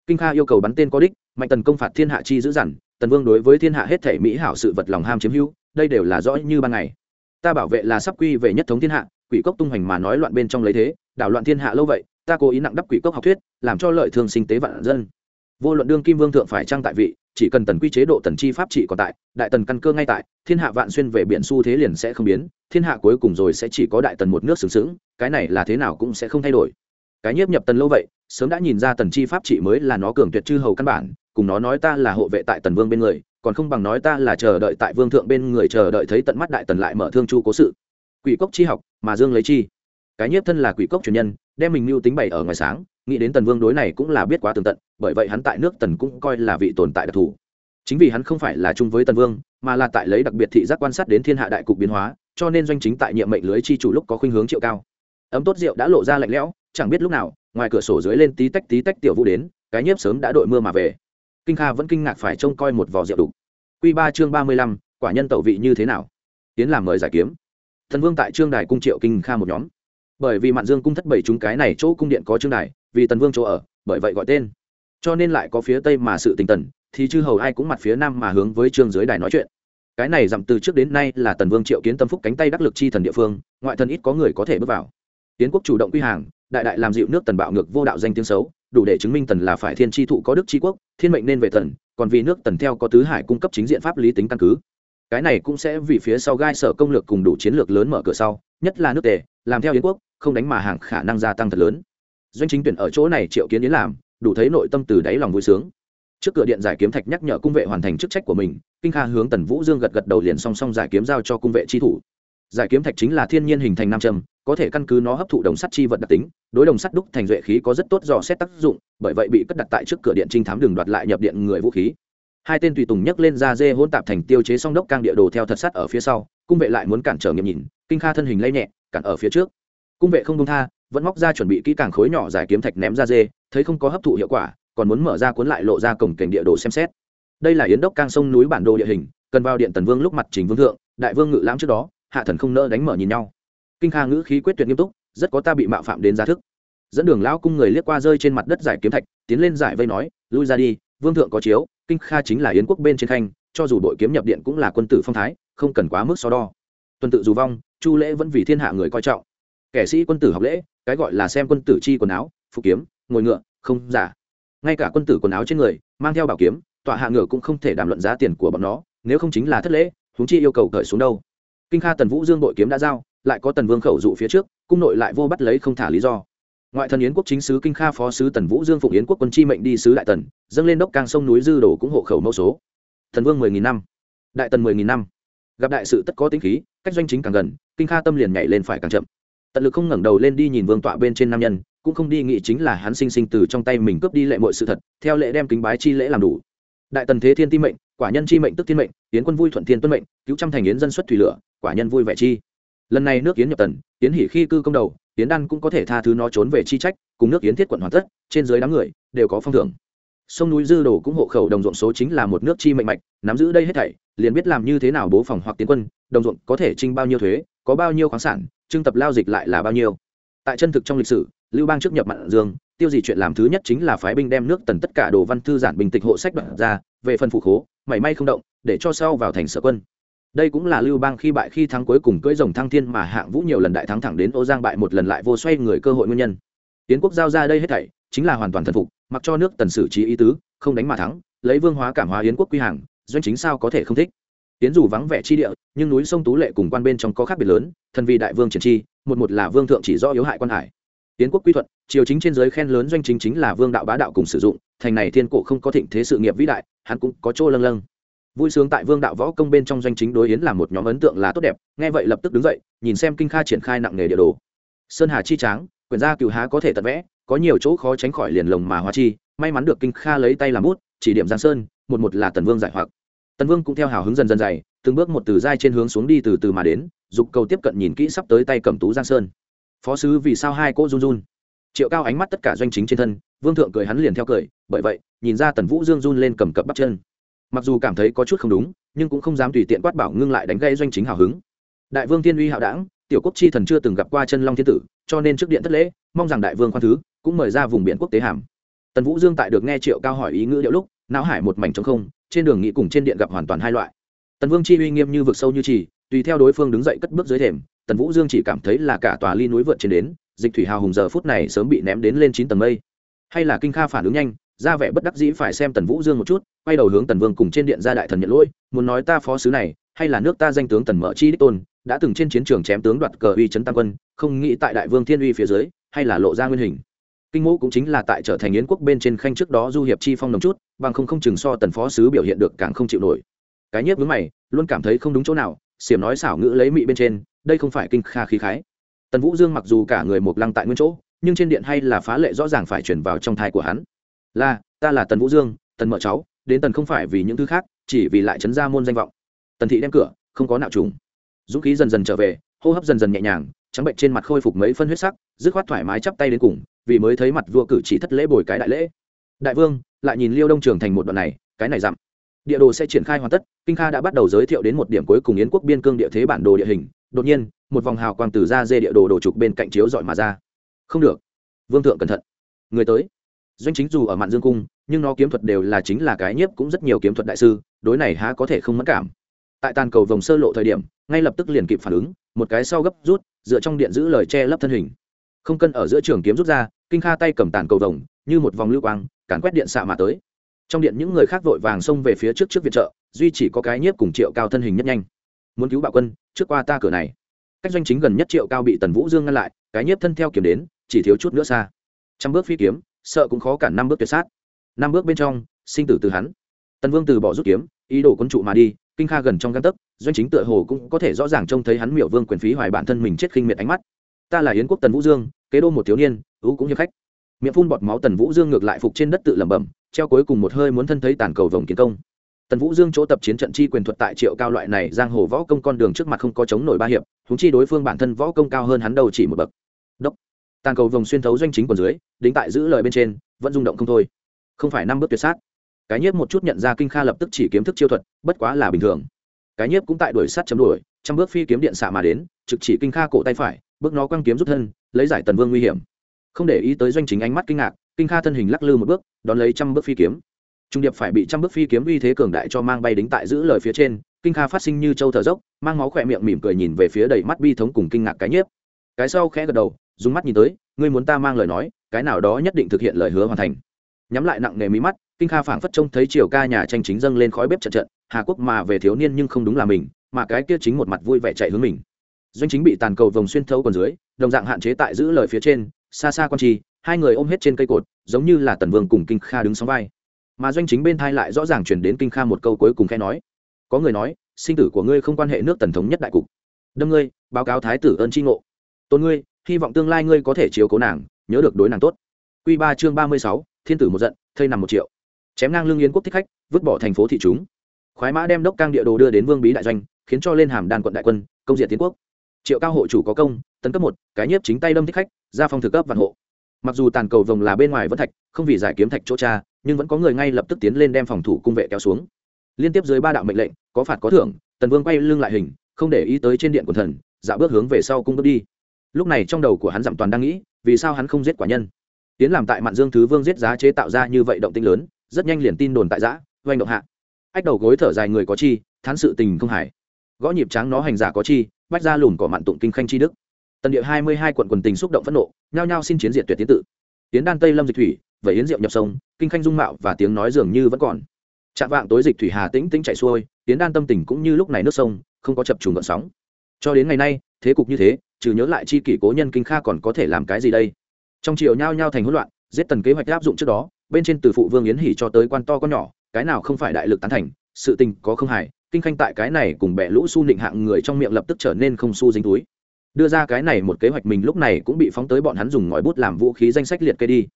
Kinh kha yêu cầu bắn tên có đích, mạnh tần công phạt thiên hạ chi dữ dằn, tần vương đối với thiên hạ hết thể mỹ hảo sự vật lòng ham chiếm hữu, đây đều là rõ như ban ngày. Ta bảo vệ là sắp quy về nhất thống thiên hạ quỷ cốc tung hoành mà nói loạn bên trong lấy thế đảo loạn thiên hạ lâu vậy ta cố ý nặng đắp quỷ cốc học thuyết làm cho lợi thương sinh tế vạn dân. Vô luận đương kim vương thượng phải trang tại vị chỉ cần tần quy chế độ tần chi pháp trị còn tại đại tần căn cơ ngay tại thiên hạ vạn xuyên về biển xu thế liền sẽ không biến thiên hạ cuối cùng rồi sẽ chỉ có đại tần một nước sướng sướng, cái này là thế nào cũng sẽ không thay đổi. Cái nhiếp nhập tần lâu vậy sớm đã nhìn ra tần chi pháp trị mới là nó cường tuyệt chư hầu căn bản cùng nó nói ta là hộ vệ tại tần vương bên người còn không bằng nói ta là chờ đợi tại vương thượng bên người chờ đợi thấy tận mắt đại tần lại mở thương chu cố sự quỷ cốc chi học, mà dương lấy chi. Cái nhiếp thân là quỷ cốc truyền nhân, đem mình mưu tính bày ở ngoài sáng, nghĩ đến tần vương đối này cũng là biết quá tường tận, bởi vậy hắn tại nước tần cũng coi là vị tồn tại đặc thù. Chính vì hắn không phải là chung với tần vương, mà là tại lấy đặc biệt thị giác quan sát đến thiên hạ đại cục biến hóa, cho nên doanh chính tại nhiệm mệnh lưới chi chủ lúc có khuynh hướng triệu cao. Ấm tốt rượu đã lộ ra lạnh lẽo, chẳng biết lúc nào, ngoài cửa sổ dưới lên tí tách tí tách tiểu vũ đến, cái nhiếp sớm đã đội mưa mà về. Kinh kha vẫn kinh ngạc phải trông coi một vò rượu đục. Q ba chương ba mươi lăm, quả nhân tẩu vị như thế nào? Tiến làm mời giải kiếm thần vương tại trương đài cung triệu kinh kha một nhóm. Bởi vì mạn dương cung thất bảy chúng cái này chỗ cung điện có trương đài, vì tần vương chỗ ở, bởi vậy gọi tên. Cho nên lại có phía tây mà sự tình tần, thì chư hầu ai cũng mặt phía nam mà hướng với trương dưới đài nói chuyện. Cái này dặm từ trước đến nay là tần vương triệu kiến tâm phúc cánh tay đắc lực chi thần địa phương, ngoại thần ít có người có thể bước vào. Tiến quốc chủ động quy hàng, đại đại làm dịu nước tần bạo ngược vô đạo danh tiếng xấu, đủ để chứng minh tần là phải thiên tri thụ có đức tri quốc, thiên mệnh nên về tần còn vì nước tần theo có tứ hải cung cấp chính diện pháp lý tính căn cứ cái này cũng sẽ vì phía sau gai sở công lược cùng đủ chiến lược lớn mở cửa sau, nhất là nước tề, làm theo yến quốc, không đánh mà hàng khả năng gia tăng thật lớn. Doanh chính tuyển ở chỗ này triệu kiến yến làm, đủ thấy nội tâm từ đáy lòng vui sướng. Trước cửa điện giải kiếm thạch nhắc nhở cung vệ hoàn thành chức trách của mình, kinh kha hướng tần vũ dương gật gật đầu liền song song giải kiếm giao cho cung vệ chi thủ. Giải kiếm thạch chính là thiên nhiên hình thành nam châm, có thể căn cứ nó hấp thụ đồng sắt chi vật đặc tính, đối đồng sắt đúc thành duệ khí có rất tốt dò xét tác dụng, bởi vậy bị cất đặt tại trước cửa điện trinh thám đường đoạt lại nhập điện người vũ khí hai tên tùy tùng nhấc lên ra dê hỗn tạp thành tiêu chế song đốc cang địa đồ theo thật sắt ở phía sau, cung vệ lại muốn cản trở nghiệm nhìn, kinh kha thân hình lây nhẹ, cản ở phía trước. Cung vệ không đông tha, vẫn móc ra chuẩn bị kỹ càng khối nhỏ giải kiếm thạch ném ra dê, thấy không có hấp thụ hiệu quả, còn muốn mở ra cuốn lại lộ ra cổng kềnh địa đồ xem xét. Đây là yến đốc cang sông núi bản đồ địa hình, cần vào điện tần vương lúc mặt trình vương thượng, đại vương ngự lãm trước đó, hạ thần không nỡ đánh mở nhìn nhau. Kinh kha ngữ khí quyết tuyệt nghiêm túc, rất có ta bị mạo phạm đến giá thức. Dẫn đường lão cung người liếc qua rơi trên mặt đất giải kiếm thạch, tiến lên giải vây nói, lui ra đi, vương thượng có chiếu kinh kha chính là yến quốc bên trên khanh, cho dù đội kiếm nhập điện cũng là quân tử phong thái, không cần quá mức so đo. Tuần tự dù vong, chu lễ vẫn vì thiên hạ người coi trọng. Kẻ sĩ quân tử học lễ, cái gọi là xem quân tử chi quần áo, phục kiếm, ngồi ngựa, không giả. Ngay cả quân tử quần áo trên người, mang theo bảo kiếm, tọa hạ ngựa cũng không thể đàm luận giá tiền của bọn nó, nếu không chính là thất lễ chúng chi yêu cầu cởi xuống đâu. Kinh kha tần vũ dương đội kiếm đã giao, lại có tần vương khẩu dụ phía trước, cung nội lại vô bắt lấy không thả lý do ngoại thần yến quốc chính sứ kinh kha phó sứ tần vũ dương phụng yến quốc quân chi mệnh đi sứ đại tần, dâng lên đốc càng sông núi dư đồ cũng hộ khẩu mẫu số. Thần vương mười nghìn năm. Đại tần mười nghìn năm. Gặp đại sự tất có tính khí, cách doanh chính càng gần, kinh kha tâm liền nhảy lên phải càng chậm. Tận lực không ngẩng đầu lên đi nhìn vương tọa bên trên nam nhân, cũng không đi nghĩ chính là hắn sinh sinh từ trong tay mình cướp đi lệ mọi sự thật, theo lệ đem kính bái chi lễ làm đủ. Đại tần thế thiên ti mệnh, quả nhân chi mệnh tức thiên mệnh, yến quân vui thuận thiên tuân mệnh, cứu trăm thành yến dân xuất thủy lửa, quả nhân vui vẻ chi. Lần này nước yến nhập tần, yến hỉ khi cư công đầu yến đan cũng có thể tha thứ nó trốn về chi trách, cùng nước yến thiết quận hoàn tất, trên dưới đám người đều có phong thưởng. Sông núi dư đồ cũng hộ khẩu đồng ruộng số chính là một nước chi mệnh mạch, nắm giữ đây hết thảy, liền biết làm như thế nào bố phòng hoặc tiến quân, đồng ruộng có thể trinh bao nhiêu thuế, có bao nhiêu khoáng sản, trưng tập lao dịch lại là bao nhiêu. Tại chân thực trong lịch sử, lưu bang trước nhập mạn dương, tiêu gì chuyện làm thứ nhất chính là phái binh đem nước tần tất cả đồ văn thư giản bình tịch hộ sách đoạn ra, về phần phụ khố, mảy may không động, để cho sau vào thành sở quân đây cũng là lưu bang khi bại khi thắng cuối cùng cưỡi rồng thăng thiên mà hạng vũ nhiều lần đại thắng thẳng đến ô giang bại một lần lại vô xoay người cơ hội nguyên nhân. Tiến quốc giao ra đây hết thảy, chính là hoàn toàn thần phục, mặc cho nước tần xử trí ý tứ, không đánh mà thắng, lấy vương hóa cảm hóa yến quốc quy hàng, doanh chính sao có thể không thích? Tiến dù vắng vẻ chi địa, nhưng núi sông tú lệ cùng quan bên trong có khác biệt lớn, thần vì đại vương triển chi, một một là vương thượng chỉ do yếu hại quan hải. Tiến quốc quy thuận, triều chính trên giới khen lớn doanh chính chính là vương đạo bá đạo cùng sử dụng, thành này thiên cổ không có thịnh thế sự nghiệp vĩ đại, hắn cũng có chỗ lâng lâng vui sướng tại vương đạo võ công bên trong doanh chính đối yến là một nhóm ấn tượng là tốt đẹp, nghe vậy lập tức đứng dậy, nhìn xem kinh kha triển khai nặng nghề địa đồ. Sơn hà chi tráng quyền gia cựu há có thể tận vẽ, có nhiều chỗ khó tránh khỏi liền lồng mà hoa chi, may mắn được kinh kha lấy tay làm bút, chỉ điểm giang sơn, một một là tần vương giải hoặc. Tần vương cũng theo hào hứng dần dần dày, từng bước một từ dai trên hướng xuống đi từ từ mà đến, dục cầu tiếp cận nhìn kỹ sắp tới tay cầm tú giang sơn. Phó sứ vì sao hai cô run run? Triệu cao ánh mắt tất cả doanh chính trên thân, vương thượng cười hắn liền theo cười, bởi vậy, nhìn ra tần vũ dương run lên cầm cập bắp chân mặc dù cảm thấy có chút không đúng, nhưng cũng không dám tùy tiện quát bảo ngưng lại đánh gây doanh chính hào hứng. Đại vương tiên uy hạo đảng, tiểu quốc chi thần chưa từng gặp qua chân long thiên tử, cho nên trước điện thất lễ, mong rằng đại vương khoan thứ, cũng mời ra vùng biển quốc tế hàm. Tần vũ dương tại được nghe triệu cao hỏi ý ngữ điệu lúc, não hải một mảnh trống không, trên đường nghị cùng trên điện gặp hoàn toàn hai loại. Tần vương chi uy nghiêm như vực sâu như trì, tùy theo đối phương đứng dậy cất bước dưới thềm, tần vũ dương chỉ cảm thấy là cả tòa ly núi vượt trên đến, dịch thủy hào hùng giờ phút này sớm bị ném đến lên chín tầng mây. Hay là kinh kha phản ứng nhanh ra vẻ bất đắc dĩ phải xem tần vũ dương một chút, quay đầu hướng tần vương cùng trên điện ra đại thần nhận lỗi, muốn nói ta phó sứ này, hay là nước ta danh tướng tần mở chi đích tôn, đã từng trên chiến trường chém tướng đoạt cờ uy trấn tam quân, không nghĩ tại đại vương thiên uy phía dưới, hay là lộ ra nguyên hình. Kinh mẫu cũng chính là tại trở thành yến quốc bên trên khanh trước đó du hiệp chi phong đồng chút, bằng không không chừng so tần phó sứ biểu hiện được càng không chịu nổi. Cái nhiếp vướng mày, luôn cảm thấy không đúng chỗ nào, xiểm nói xảo ngữ lấy mị bên trên, đây không phải kinh kha khí khái. Tần vũ dương mặc dù cả người một lăng tại nguyên chỗ, nhưng trên điện hay là phá lệ rõ ràng phải chuyển vào trong thai của hắn là, ta là tần vũ dương, tần mợ cháu, đến tần không phải vì những thứ khác, chỉ vì lại chấn ra môn danh vọng. Tần thị đem cửa, không có nạo trùng. Dũng khí dần dần trở về, hô hấp dần dần nhẹ nhàng, trắng bệnh trên mặt khôi phục mấy phân huyết sắc, dứt khoát thoải mái chắp tay đến cùng, vì mới thấy mặt vua cử chỉ thất lễ bồi cái đại lễ. Đại vương, lại nhìn liêu đông trường thành một đoạn này, cái này dặm. Địa đồ sẽ triển khai hoàn tất, kinh kha đã bắt đầu giới thiệu đến một điểm cuối cùng yến quốc biên cương địa thế bản đồ địa hình. Đột nhiên, một vòng hào quang từ ra dê địa đồ đồ trục bên cạnh chiếu dọi mà ra. Không được. Vương thượng cẩn thận. Người tới doanh chính dù ở mạn dương cung nhưng nó kiếm thuật đều là chính là cái nhiếp cũng rất nhiều kiếm thuật đại sư đối này há có thể không mất cảm. Tại tàn cầu vòng sơ lộ thời điểm ngay lập tức liền kịp phản ứng một cái sau gấp rút dựa trong điện giữ lời che lấp thân hình. Không cân ở giữa trường kiếm rút ra kinh kha tay cầm tàn cầu vòng, như một vòng lưu quang càn quét điện xạ mà tới. Trong điện những người khác vội vàng xông về phía trước trước viện trợ duy chỉ có cái nhiếp cùng triệu cao thân hình nhất nhanh. Muốn cứu bạo quân trước qua ta cửa này. Cách doanh chính gần nhất triệu cao bị tần vũ dương ngăn lại cái nhiếp thân theo kiếm đến chỉ thiếu chút nữa xa. Trăm bước phi kiếm sợ cũng khó cản năm bước tuyệt sát. Năm bước bên trong, sinh tử từ hắn. Tần vương từ bỏ rút kiếm, ý đồ quân trụ mà đi, kinh kha gần trong găng tấc, doanh chính tựa hồ cũng có thể rõ ràng trông thấy hắn miểu vương quyền phí hoài bản thân mình chết khinh miệt ánh mắt. Ta là yến quốc tần vũ dương, kế đô một thiếu niên, ưu cũng như khách. Miệng phun bọt máu tần vũ dương ngược lại phục trên đất tự lẩm bẩm, treo cuối cùng một hơi muốn thân thấy tàn cầu vòng kiến công. Tần vũ dương chỗ tập chiến trận chi quyền thuật tại triệu cao loại này giang hồ võ công con đường trước mặt không có chống nổi ba hiệp húng chi đối phương bản thân võ công cao hơn hắn đầu chỉ một bậc tàn cầu vòng xuyên thấu doanh chính quần dưới, đính tại giữ lời bên trên, vẫn rung động không thôi. Không phải năm bước tuyệt sát. Cái nhiếp một chút nhận ra kinh kha lập tức chỉ kiếm thức chiêu thuật, bất quá là bình thường. Cái nhiếp cũng tại đuổi sát chấm đuổi, trăm bước phi kiếm điện xạ mà đến, trực chỉ kinh kha cổ tay phải, bước nó quăng kiếm rút thân, lấy giải tần vương nguy hiểm. Không để ý tới doanh chính ánh mắt kinh ngạc, kinh kha thân hình lắc lư một bước, đón lấy trăm bước phi kiếm. Trung điệp phải bị trăm bước phi kiếm uy thế cường đại cho mang bay đính tại giữ lời phía trên, kinh kha phát sinh như châu thở dốc, mang máu khỏe miệng mỉm cười nhìn về phía đầy mắt bi thống cùng kinh ngạc cái nhiếp. Cái sau khẽ gật đầu dùng mắt nhìn tới, ngươi muốn ta mang lời nói, cái nào đó nhất định thực hiện lời hứa hoàn thành. Nhắm lại nặng nề mí mắt, kinh kha phảng phất trông thấy triều ca nhà tranh chính dâng lên khói bếp trận trận, hà quốc mà về thiếu niên nhưng không đúng là mình, mà cái kia chính một mặt vui vẻ chạy hướng mình. Doanh chính bị tàn cầu vòng xuyên thấu còn dưới, đồng dạng hạn chế tại giữ lời phía trên, xa xa quan trì, hai người ôm hết trên cây cột, giống như là tần vương cùng kinh kha đứng sóng vai. Mà doanh chính bên thai lại rõ ràng chuyển đến kinh kha một câu cuối cùng khe nói, có người nói, sinh tử của ngươi không quan hệ nước tần thống nhất đại cục. Đâm ngươi, báo cáo thái tử ơn tri ngộ. Tôn ngươi hy vọng tương lai ngươi có thể chiếu cố nàng, nhớ được đối nàng tốt. Q ba chương ba mươi sáu, thiên tử một giận, thây nằm một triệu. Chém ngang lương yến quốc thích khách, vứt bỏ thành phố thị chúng. Khoái mã đem đốc cang địa đồ đưa đến vương bí đại doanh, khiến cho lên hàm đàn quận đại quân, công diện tiến quốc. Triệu cao hộ chủ có công, tấn cấp một, cái nhiếp chính tay đâm thích khách, ra phong thực cấp vạn hộ. Mặc dù tàn cầu vồng là bên ngoài vẫn thạch, không vì giải kiếm thạch chỗ cha, nhưng vẫn có người ngay lập tức tiến lên đem phòng thủ cung vệ kéo xuống. Liên tiếp dưới ba đạo mệnh lệnh, có phạt có thưởng, tần vương quay lưng lại hình, không để ý tới trên điện của thần, dạo bước hướng về sau cung bước đi lúc này trong đầu của hắn dặm toàn đang nghĩ, vì sao hắn không giết quả nhân? Tiến làm tại mạn dương thứ vương giết giá chế tạo ra như vậy động tinh lớn, rất nhanh liền tin đồn tại giã oanh động hạ. Ách đầu gối thở dài người có chi, thán sự tình không hải gõ nhịp tráng nó hành giả có chi, bách ra lùm cỏ mạn tụng kinh khanh chi đức. Tần địa hai mươi hai quận quần tình xúc động phẫn nộ, nhao nhao xin chiến diệt tuyệt tiến tự. Tiến đan tây lâm dịch thủy vậy yến diệu nhập sông, kinh khanh dung mạo và tiếng nói dường như vẫn còn. Chạm vạng tối dịch thủy hà tĩnh tĩnh chạy xuôi, tiến đan tâm tình cũng như lúc này nước sông, không có chập trùng gợn sóng cho đến ngày nay, thế cục như thế, trừ nhớ lại chi kỷ cố nhân kinh kha còn có thể làm cái gì đây? Trong triều nhao nhao thành hỗn loạn, giết tần kế hoạch áp dụng trước đó, bên trên từ phụ vương yến hỉ cho tới quan to con nhỏ, cái nào không phải đại lực tán thành, sự tình có không hài, kinh khanh tại cái này cùng bẻ lũ su nịnh hạng người trong miệng lập tức trở nên không su dính túi. Đưa ra cái này một kế hoạch mình lúc này cũng bị phóng tới bọn hắn dùng ngòi bút làm vũ khí danh sách liệt kê đi.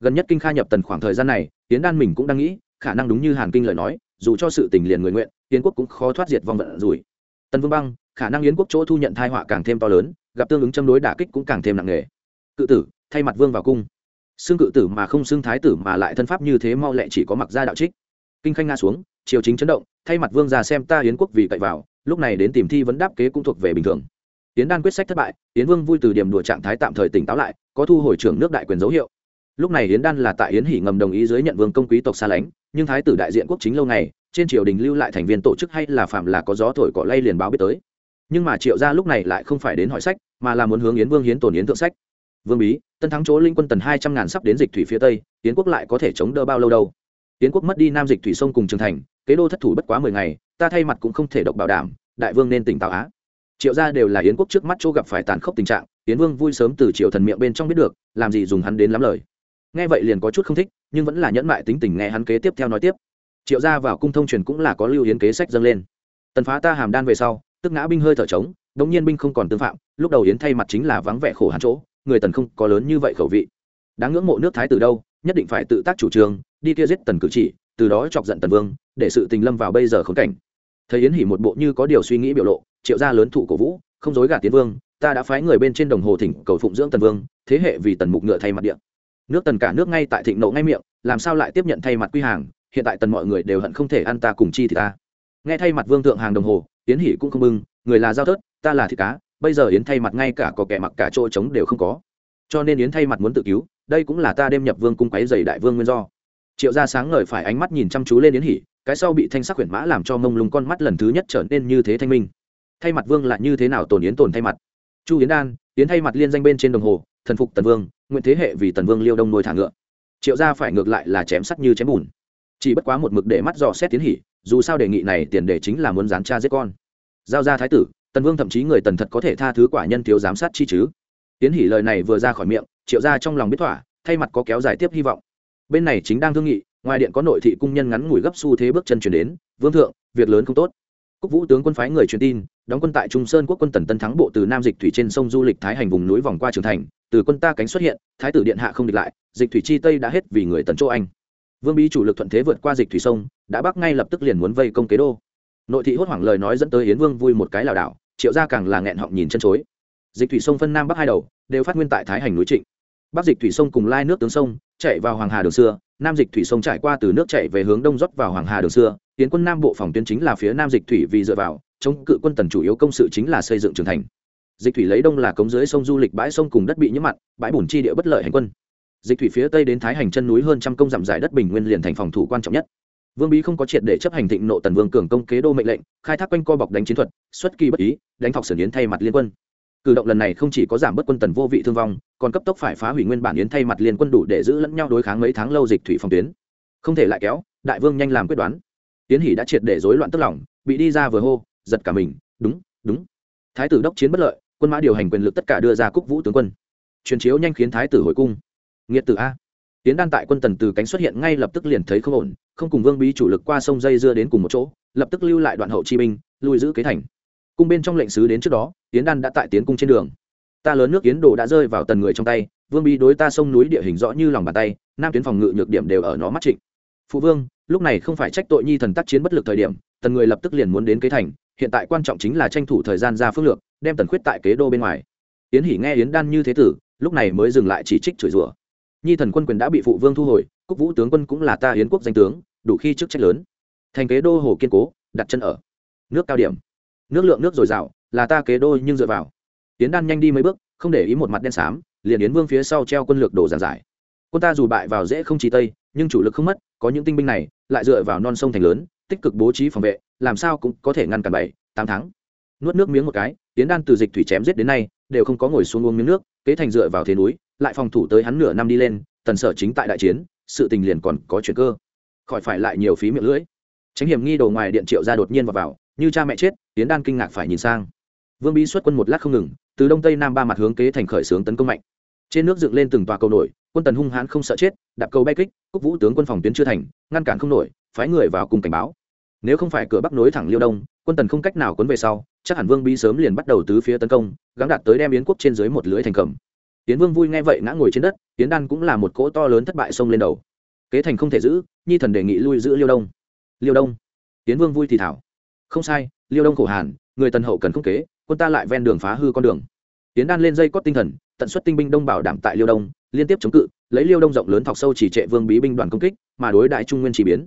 Gần nhất kinh kha nhập tần khoảng thời gian này tiến đan mình cũng đang nghĩ, khả năng đúng như hàn kinh lời nói, dù cho sự tình liền người nguyện tiến quốc cũng khó thoát diệt vong vận rủi. Tần vương băng khả năng yến quốc chỗ thu nhận thai họa càng thêm to lớn, gặp tương ứng châm đối đả kích cũng càng thêm nặng nề. Cự tử, thay mặt vương vào cung. Xưng cự tử mà không xưng thái tử mà lại thân pháp như thế mau lẹ chỉ có mặc gia đạo trích. Kinh khanh nga xuống, triều chính chấn động, thay mặt vương ra xem ta yến quốc vì cậy vào, lúc này đến tìm thi vấn đáp kế cũng thuộc về bình thường. Tiến đan quyết sách thất bại, yến vương vui từ điểm đùa trạng thái tạm thời tỉnh táo lại, có thu hồi trưởng nước đại quyền dấu hiệu. Lúc này yến đan là tại yến hỉ ngầm đồng ý dưới nhận vương công quý tộc xa lánh, nhưng thái tử đại diện quốc chính lâu ngày, trên triều đình lưu lại thành viên tổ chức hay là phạm là có gió thổi cỏ lay liền báo biết tới nhưng mà triệu gia lúc này lại không phải đến hỏi sách, mà là muốn hướng yến vương hiến tổn yến thượng sách. Vương bí, tân thắng chỗ linh quân tần hai trăm ngàn sắp đến dịch thủy phía tây, yến quốc lại có thể chống đỡ bao lâu đâu? Yến quốc mất đi nam dịch thủy sông cùng trường thành, kế đô thất thủ bất quá mười ngày, ta thay mặt cũng không thể độc bảo đảm, đại vương nên tỉnh táo á. Triệu gia đều là yến quốc trước mắt chỗ gặp phải tàn khốc tình trạng, yến vương vui sớm từ triệu thần miệng bên trong biết được, làm gì dùng hắn đến lắm lời. Nghe vậy liền có chút không thích, nhưng vẫn là nhẫn mại tính tình nghe hắn kế tiếp theo nói tiếp. Triệu gia vào cung thông truyền cũng là có lưu yến kế sách dâng lên. Tần phá ta hàm đan về sau tức ngã binh hơi thở trống, đống nhiên binh không còn tương phạm, lúc đầu yến thay mặt chính là vắng vẻ khổ hàn chỗ, người tần không có lớn như vậy khẩu vị. Đáng ngưỡng mộ nước thái từ đâu, nhất định phải tự tác chủ trương, đi kia giết tần cử chỉ, từ đó chọc giận tần vương, để sự tình lâm vào bây giờ khốn cảnh. Thấy yến hỉ một bộ như có điều suy nghĩ biểu lộ, triệu gia lớn thụ cổ vũ, không dối gạt tiến vương, ta đã phái người bên trên đồng hồ thỉnh cầu phụng dưỡng tần vương, thế hệ vì tần mục ngựa thay mặt địa. Nước tần cả nước ngay tại thịnh nộ ngay miệng, làm sao lại tiếp nhận thay mặt quy hàng, hiện tại tần mọi người đều hận không thể ăn ta cùng chi thì ta nghe thay mặt vương thượng hàng đồng hồ, yến hỉ cũng không bưng, người là giao thớt, ta là thịt cá, bây giờ yến thay mặt ngay cả có kẻ mặc cả chỗ trống đều không có. Cho nên yến thay mặt muốn tự cứu, đây cũng là ta đêm nhập vương cung quấy dày đại vương nguyên do. Triệu gia sáng ngời phải ánh mắt nhìn chăm chú lên yến hỉ cái sau bị thanh sắc huyền mã làm cho mông lung con mắt lần thứ nhất trở nên như thế thanh minh. Thay mặt vương là như thế nào tồn yến tồn thay mặt? Chu yến đan, yến thay mặt liên danh bên trên đồng hồ, thần phục tần vương, nguyện thế hệ vì tần vương liêu đông nuôi thả ngựa. Triệu gia phải ngược lại là chém sắt như chém bùn. Chỉ bất quá một mực để mắt dò xét tiến hỉ dù sao đề nghị này tiền đề chính là muốn gián cha giết con. Giao ra thái tử, tần vương thậm chí người tần thật có thể tha thứ quả nhân thiếu giám sát chi chứ. Tiến hỉ lời này vừa ra khỏi miệng, triệu gia trong lòng biết thỏa, thay mặt có kéo dài tiếp hy vọng. Bên này chính đang thương nghị, ngoài điện có nội thị cung nhân ngắn ngủi gấp xu thế bước chân chuyển đến, vương thượng, việc lớn không tốt. Cúc vũ tướng quân phái người truyền tin, đóng quân tại trung sơn quốc quân tần tân thắng bộ từ nam dịch thủy trên sông du lịch thái hành vùng núi vòng qua trường thành, từ quân ta cánh xuất hiện, thái tử điện hạ không địch lại, dịch thủy chi tây đã hết vì người tần châu anh vương bí chủ lực thuận thế vượt qua dịch thủy sông, đã bắc ngay lập tức liền muốn vây công kế đô. Nội thị hốt hoảng lời nói dẫn tới hiến vương vui một cái lảo đảo, triệu gia càng là nghẹn họng nhìn chân chối. Dịch thủy sông phân nam bắc hai đầu, đều phát nguyên tại thái hành núi trịnh. Bắc dịch thủy sông cùng lai nước tướng sông, chạy vào hoàng hà đường xưa, nam dịch thủy sông trải qua từ nước chạy về hướng đông rót vào hoàng hà đường xưa tiến quân nam bộ phòng tuyến chính là phía nam dịch thủy vì dựa vào, chống cự quân tần chủ yếu công sự chính là xây dựng trường thành. Dịch thủy lấy đông là cống dưới sông du lịch bãi sông cùng đất bị nhiễm mặn, bãi bùn chi địa bất lợi hành quân dịch thủy phía tây đến thái hành chân núi hơn trăm công dặm giải đất bình nguyên liền thành phòng thủ quan trọng nhất. Vương bí không có triệt để chấp hành thịnh nộ tần vương cường công kế đô mệnh lệnh, khai thác quanh co bọc đánh chiến thuật, xuất kỳ bất ý, đánh thọc sửa yến thay mặt liên quân. Cử động lần này không chỉ có giảm bớt quân tần vô vị thương vong, còn cấp tốc phải phá hủy nguyên bản yến thay mặt liên quân đủ để giữ lẫn nhau đối kháng mấy tháng lâu dịch thủy phòng tuyến. Không thể lại kéo, đại vương nhanh làm quyết đoán. Tiến hỷ đã triệt để rối loạn tức lòng, bị đi ra vừa hô, giật cả mình, đúng đúng. Thái tử đốc chiến bất lợi, quân mã điều hành quyền lực tất cả đưa ra cúc vũ tướng quân. Truyền chiếu nhanh khiến thái tử hồi cung nghiệt tử a. Tiến đan tại quân tần từ cánh xuất hiện ngay lập tức liền thấy không ổn, không cùng vương bí chủ lực qua sông dây dưa đến cùng một chỗ, lập tức lưu lại đoạn hậu chi binh lùi giữ kế thành. Cung bên trong lệnh sứ đến trước đó, tiến đan đã tại tiến cung trên đường. Ta lớn nước yến đồ đã rơi vào tần người trong tay, vương bí đối ta sông núi địa hình rõ như lòng bàn tay, nam tuyến phòng ngự nhược điểm đều ở nó mắt trịnh. Phụ vương, lúc này không phải trách tội nhi thần tác chiến bất lực thời điểm, tần người lập tức liền muốn đến kế thành, hiện tại quan trọng chính là tranh thủ thời gian ra phương lược, đem tần khuyết tại kế đô bên ngoài. Yến hỉ nghe yến đan như thế tử, lúc này mới dừng lại chỉ trích chửi rủa nhi thần quân quyền đã bị phụ vương thu hồi, cúc vũ tướng quân cũng là ta yến quốc danh tướng, đủ khi chức trách lớn. Thành kế đô hồ kiên cố, đặt chân ở nước cao điểm. Nước lượng nước dồi dào, là ta kế đô nhưng dựa vào. Tiến đan nhanh đi mấy bước, không để ý một mặt đen xám, liền yến vương phía sau treo quân lược đổ giàn giải. Quân ta dù bại vào dễ không chỉ tây, nhưng chủ lực không mất, có những tinh binh này, lại dựa vào non sông thành lớn, tích cực bố trí phòng vệ, làm sao cũng có thể ngăn cản bảy, tám tháng. Nuốt nước miếng một cái tiến đan từ dịch thủy chém giết đến nay, đều không có ngồi xuống uống miếng nước, kế thành dựa vào thế núi lại phòng thủ tới hắn nửa năm đi lên, tần sở chính tại đại chiến, sự tình liền còn có chuyện cơ. Khỏi phải lại nhiều phí miệng lưỡi. Tránh hiểm nghi đồ ngoài điện triệu ra đột nhiên vào vào, như cha mẹ chết tiến đan kinh ngạc phải nhìn sang. Vương bí xuất quân một lát không ngừng, từ đông tây nam ba mặt hướng kế thành khởi xướng tấn công mạnh. Trên nước dựng lên từng tòa cầu nổi, quân tần hung hãn không sợ chết, đạp cầu bay kích, cúc vũ tướng quân phòng tuyến chưa thành, ngăn cản không nổi, phái người vào cùng cảnh báo. Nếu không phải cửa bắc nối thẳng liêu đông, quân tần không cách nào quấn về sau, chắc hẳn vương bí sớm liền bắt đầu tứ phía tấn công, gắng đạt tới đem yến quốc trên dưới một lưỡi thành cầm tiến vương vui nghe vậy ngã ngồi trên đất tiến đan cũng là một cỗ to lớn thất bại xông lên đầu. Kế thành không thể giữ, nhi thần đề nghị lui giữ liêu đông. Liêu đông. Tiến vương vui thì thảo. Không sai, liêu đông khổ hàn, người tần hậu cần không kế, quân ta lại ven đường phá hư con đường. Tiến đan lên dây cót tinh thần, tận xuất tinh binh đông bảo đảm tại liêu đông, liên tiếp chống cự, lấy liêu đông rộng lớn thọc sâu chỉ trệ vương bí binh đoàn công kích, mà đối đại trung nguyên chỉ biến.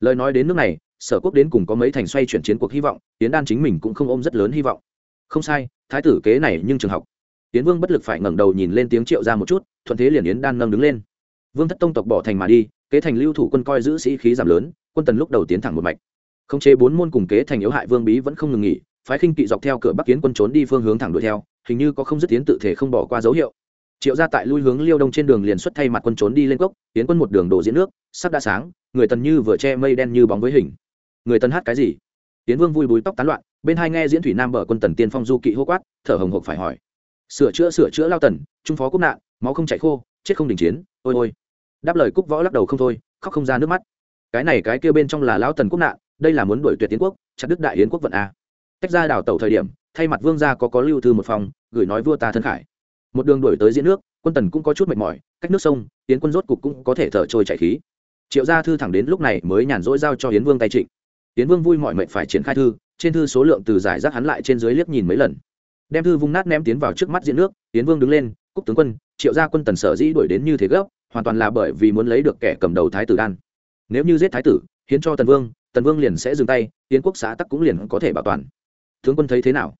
Lời nói đến nước này, sở quốc đến cùng có mấy thành xoay chuyển chiến cuộc hy vọng tiến đan chính mình cũng không ôm rất lớn hy vọng. Không sai, thái tử kế này nhưng trường học tiến vương bất lực phải ngẩng đầu nhìn lên tiếng triệu ra một chút, thuận thế liền yến đan nâng đứng lên. Vương thất tông tộc bỏ thành mà đi, kế thành lưu thủ quân coi giữ sĩ khí giảm lớn, quân tần lúc đầu tiến thẳng một mạch. Khống chế bốn môn cùng kế thành yếu hại vương bí vẫn không ngừng nghỉ, phái khinh kỵ dọc theo cửa bắc kiến quân trốn đi phương hướng thẳng đuổi theo, hình như có không dứt tiến tự thể không bỏ qua dấu hiệu. Triệu ra tại lui hướng liêu đông trên đường liền xuất thay mặt quân trốn đi lên cốc tiến quân một đường đổ diễn nước, sắp đã sáng, người tần như vừa che mây đen như bóng với hình. Người tần hát cái gì? Tiến vương vui bùi tóc tán loạn, bên hai nghe diễn thủy nam bờ quân tần tiên phong du kỵ hô quát, thở hồng hộc phải hỏi sửa chữa sửa chữa lao tần, trung phó cúc nạn, máu không chạy khô, chết không đình chiến, ôi ôi. Đáp lời cúc võ lắc đầu không thôi, khóc không ra nước mắt. Cái này cái kia bên trong là lao tần cúc nạn, đây là muốn đuổi tuyệt tiến quốc, chặt đức đại yến quốc vận a. Tách ra đào tẩu thời điểm, thay mặt vương gia có có lưu thư một phòng, gửi nói vua ta thân khải. Một đường đuổi tới diễn nước, quân tần cũng có chút mệt mỏi, cách nước sông tiến quân rốt cục cũng có thể thở trôi chảy khí. Triệu gia thư thẳng đến lúc này mới nhàn rỗi giao cho hiến vương tay trịnh. Hiến vương vui mọi mệnh phải triển khai thư, trên thư số lượng từ giải rác hắn lại trên dưới liếc nhìn mấy lần đem thư vung nát ném tiến vào trước mắt diễn nước, tiến vương đứng lên, cúc tướng quân, triệu gia quân tần sở dĩ đuổi đến như thế gấp, hoàn toàn là bởi vì muốn lấy được kẻ cầm đầu thái tử đan. Nếu như giết thái tử, hiến cho tần vương tần vương liền sẽ dừng tay hiến quốc xã tắc cũng liền có thể bảo toàn. Tướng quân thấy thế nào?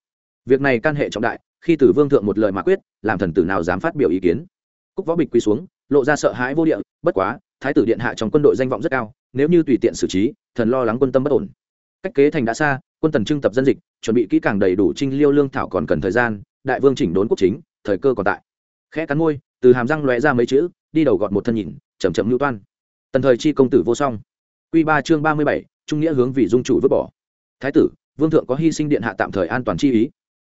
Việc này can hệ trọng đại, khi tử vương thượng một lời mà quyết, làm thần tử nào dám phát biểu ý kiến. Cúc võ bịch quỳ xuống, lộ ra sợ hãi vô địa, bất quá, thái tử điện hạ trong quân đội danh vọng rất cao, nếu như tùy tiện xử trí, thần lo lắng quân tâm bất ổn. Cách kế thành đã xa quân tần trưng tập dân dịch, chuẩn bị kỹ càng đầy đủ trinh liêu lương thảo còn cần thời gian, đại vương chỉnh đốn quốc chính, thời cơ còn tại. Khẽ cắn môi, từ hàm răng lóe ra mấy chữ, đi đầu gọt một thân nhìn chầm chậm lưu toan. Tần thời chi công tử vô song. Q ba chương ba mươi bảy, trung nghĩa hướng vì dung chủ vứt bỏ. Thái tử, vương thượng có hy sinh điện hạ tạm thời an toàn chi ý.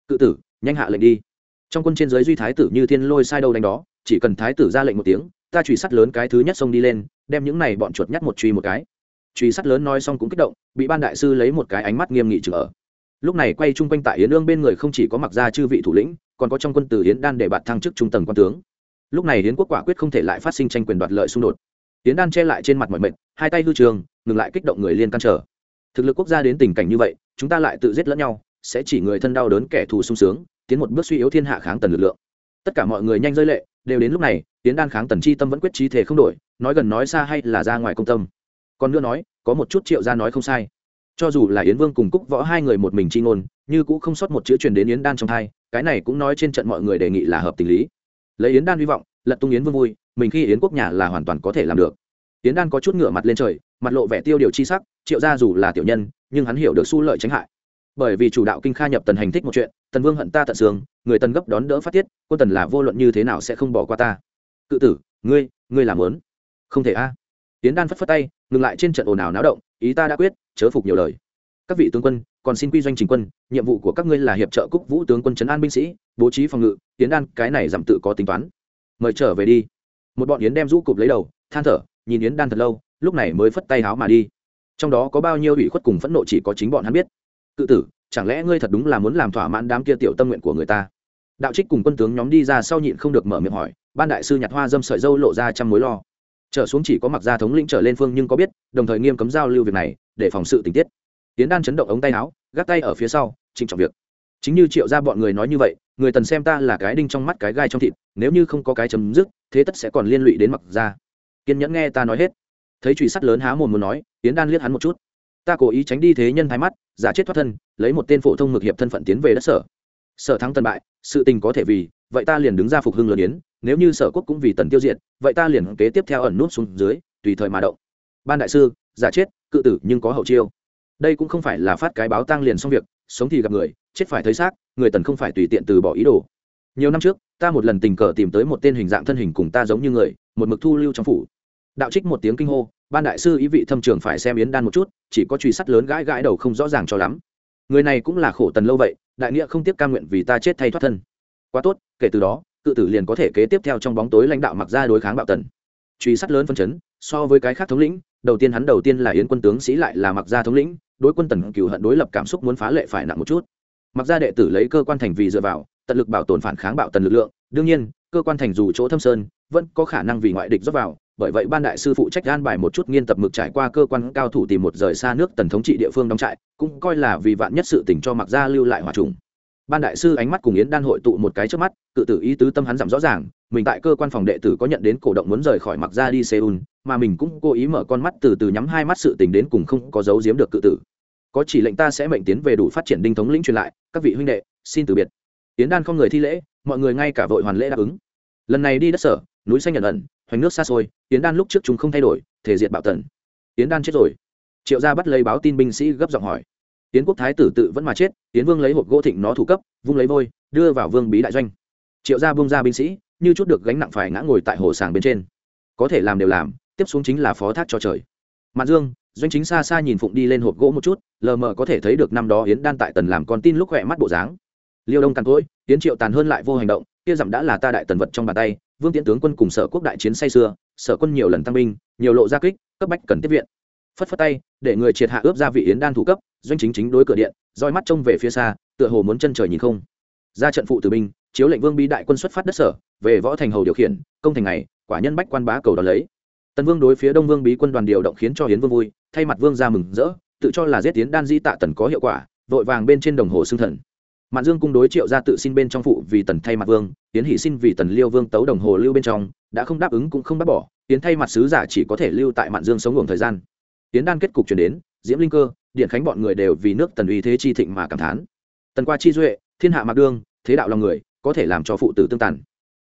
Cự tử, nhanh hạ lệnh đi. Trong quân trên giới duy thái tử như thiên lôi sai đâu đánh đó, chỉ cần thái tử ra lệnh một tiếng, ta truy sát lớn cái thứ nhất xông đi lên, đem những này bọn chuột nhắt một truy một cái truy sát lớn nói xong cũng kích động, bị ban đại sư lấy một cái ánh mắt nghiêm nghị trừ ở lúc này quay chung quanh tại yến ương bên người không chỉ có mặc ra chư vị thủ lĩnh, còn có trong quân tử yến đan để bạt thăng chức trung tầng quan tướng. Lúc này yến quốc quả quyết không thể lại phát sinh tranh quyền đoạt lợi xung đột. Yến đan che lại trên mặt mọi mệnh hai tay hư trường, ngừng lại kích động người liên can trở. Thực lực quốc gia đến tình cảnh như vậy, chúng ta lại tự giết lẫn nhau, sẽ chỉ người thân đau đớn kẻ thù sung sướng, tiến một bước suy yếu thiên hạ kháng tần lực lượng. Tất cả mọi người nhanh rơi lệ, đều đến lúc này tiến đan kháng tần chi tâm vẫn quyết trí thể không đổi, nói gần nói xa hay là ra ngoài công tâm còn nữa nói, có một chút triệu gia nói không sai. Cho dù là yến vương cùng cúc võ hai người một mình chi ngôn, như cũng không sót một chữ truyền đến yến đan trong thai, cái này cũng nói trên trận mọi người đề nghị là hợp tình lý. Lấy yến đan hy vọng, lật tung yến vương vui, mình khi yến quốc nhà là hoàn toàn có thể làm được. Yến đan có chút ngửa mặt lên trời, mặt lộ vẻ tiêu điều chi sắc, triệu gia dù là tiểu nhân, nhưng hắn hiểu được su lợi tránh hại. Bởi vì chủ đạo kinh kha nhập tần hành thích một chuyện, tần vương hận ta tận xương, người tần gấp đón đỡ phát tiết, quân tần là vô luận như thế nào sẽ không bỏ qua ta. Cự tử, ngươi ngươi làm lớn. Không thể a. Yến đan phất phất tay ngừng lại trên trận ồn ào náo động, ý ta đã quyết, chớ phục nhiều lời. Các vị tướng quân, còn xin quy doanh trình quân, nhiệm vụ của các ngươi là hiệp trợ cúc vũ tướng quân trấn an binh sĩ, bố trí phòng ngự tiến đan, cái này giảm tự có tính toán. Mời trở về đi. Một bọn yến đem rũ cụp lấy đầu, than thở, nhìn yến đan thật lâu, lúc này mới phất tay háo mà đi. Trong đó có bao nhiêu ủy khuất cùng phẫn nộ chỉ có chính bọn hắn biết. Cự tử, chẳng lẽ ngươi thật đúng là muốn làm thỏa mãn đám kia tiểu tâm nguyện của người ta? Đạo trích cùng quân tướng nhóm đi ra sau nhịn không được mở miệng hỏi, ban đại sư nhặt hoa dâm sợi dâu lộ ra trăm mối lo trở xuống chỉ có mặc gia thống lĩnh trở lên phương nhưng có biết, đồng thời nghiêm cấm giao lưu việc này, để phòng sự tình tiết. Tiến đan chấn động ống tay áo, gác tay ở phía sau trịnh trọng việc. Chính như triệu ra bọn người nói như vậy, người tần xem ta là cái đinh trong mắt cái gai trong thịt, nếu như không có cái chấm dứt, thế tất sẽ còn liên lụy đến mặc gia. Kiên nhẫn nghe ta nói hết. Thấy truy sắt lớn há mồm muốn nói, tiến đan liếc hắn một chút. Ta cố ý tránh đi thế nhân thái mắt, giả chết thoát thân, lấy một tên phổ thông mực hiệp thân phận tiến về đất sở. Sở thắng tân bại, sự tình có thể vì, vậy ta liền đứng ra phục hưng lớn yến nếu như sở quốc cũng vì tần tiêu diệt, vậy ta liền kế tiếp theo ẩn nút xuống dưới, tùy thời mà động. Ban đại sư, giả chết, cự tử nhưng có hậu chiêu. Đây cũng không phải là phát cái báo tang liền xong việc, sống thì gặp người, chết phải thấy xác, người tần không phải tùy tiện từ bỏ ý đồ. Nhiều năm trước, ta một lần tình cờ tìm tới một tên hình dạng thân hình cùng ta giống như người, một mực thu lưu trong phủ. Đạo trích một tiếng kinh hô, ban đại sư ý vị thâm trường phải xem yến đan một chút, chỉ có truy sát lớn gãi gãi đầu không rõ ràng cho lắm. Người này cũng là khổ tần lâu vậy, đại nghĩa không tiếp ca nguyện vì ta chết thay thoát thân. Quá tốt, kể từ đó cự tử liền có thể kế tiếp theo trong bóng tối lãnh đạo mặc ra đối kháng bạo tần. Truy sát lớn phân chấn, so với cái khác thống lĩnh, đầu tiên hắn đầu tiên là yến quân tướng sĩ lại là mặc gia thống lĩnh, đối quân tần cựu hận đối lập cảm xúc muốn phá lệ phải nặng một chút. Mặc gia đệ tử lấy cơ quan thành vì dựa vào, tận lực bảo tồn phản kháng bạo tần lực lượng, đương nhiên, cơ quan thành dù chỗ thâm sơn, vẫn có khả năng vì ngoại địch rót vào, bởi vậy ban đại sư phụ trách gan bài một chút nghiên tập mực trải qua cơ quan cao thủ tìm một rời xa nước tần thống trị địa phương đóng trại, cũng coi là vì vạn nhất sự tình cho mặc gia lưu lại hòa trùng ban đại sư ánh mắt cùng yến đan hội tụ một cái trước mắt, cự tử ý tứ tâm hắn giảm rõ ràng, mình tại cơ quan phòng đệ tử có nhận đến cổ động muốn rời khỏi mặc ra đi seoul, mà mình cũng cố ý mở con mắt từ từ nhắm hai mắt sự tình đến cùng không có giấu giếm được cự tử. Có chỉ lệnh ta sẽ mệnh tiến về đủ phát triển đinh thống lĩnh truyền lại, các vị huynh đệ, xin từ biệt. Yến đan không người thi lễ, mọi người ngay cả vội hoàn lễ đáp ứng. Lần này đi đất sở, núi xanh nhận ẩn, hoành nước xa xôi, yến đan lúc trước chúng không thay đổi, thể diệt bạo tần. Yến đan chết rồi. Triệu gia bắt lấy báo tin binh sĩ gấp giọng hỏi tiến quốc thái tử tự vẫn mà chết, tiến vương lấy hộp gỗ thịnh nó thủ cấp, vung lấy vôi, đưa vào vương bí đại doanh. Triệu gia bung ra binh sĩ, như chút được gánh nặng phải ngã ngồi tại hồ sàng bên trên. Có thể làm đều làm, tiếp xuống chính là phó thác cho trời. Mạn dương, doanh chính xa xa nhìn phụng đi lên hộp gỗ một chút, lờ mờ có thể thấy được năm đó yến đan tại tần làm con tin lúc khỏe mắt bộ dáng. Liêu đông càn cỗi, yến triệu tàn hơn lại vô hành động, kia dặm đã là ta đại tần vật trong bàn tay, vương tiễn tướng quân cùng sở quốc đại chiến say xưa, sở quân nhiều lần tăng binh, nhiều lộ gia kích, cấp bách cần tiếp viện. Phất phất tay để người triệt hạ ướp gia vị yến đan thủ cấp, doanh chính chính đối cửa điện, roi mắt trông về phía xa, tựa hồ muốn chân trời nhìn không. Ra trận phụ tử binh, chiếu lệnh vương bí đại quân xuất phát đất sở, về võ thành hầu điều khiển, công thành này quả nhân bách quan bá cầu đón lấy. Tần vương đối phía đông vương bí quân đoàn điều động khiến cho hiến vương vui, thay mặt vương ra mừng rỡ, tự cho là giết tiến đan di tạ tần có hiệu quả, vội vàng bên trên đồng hồ xương thần. Mạn dương cung đối triệu ra tự xin bên trong phụ vì tần thay mặt vương tiến hỷ xin vì tần liêu vương tấu đồng hồ lưu bên trong, đã không đáp ứng cũng không bác bỏ tiến thay mặt sứ giả chỉ có thể lưu tại mạn dương sống ngủ thời gian tiến đan kết cục chuyển đến, diễm linh cơ, điện khánh bọn người đều vì nước tần uy thế chi thịnh mà cảm thán. Tần qua chi duệ, thiên hạ mạc đương, thế đạo lòng người, có thể làm cho phụ tử tương tàn.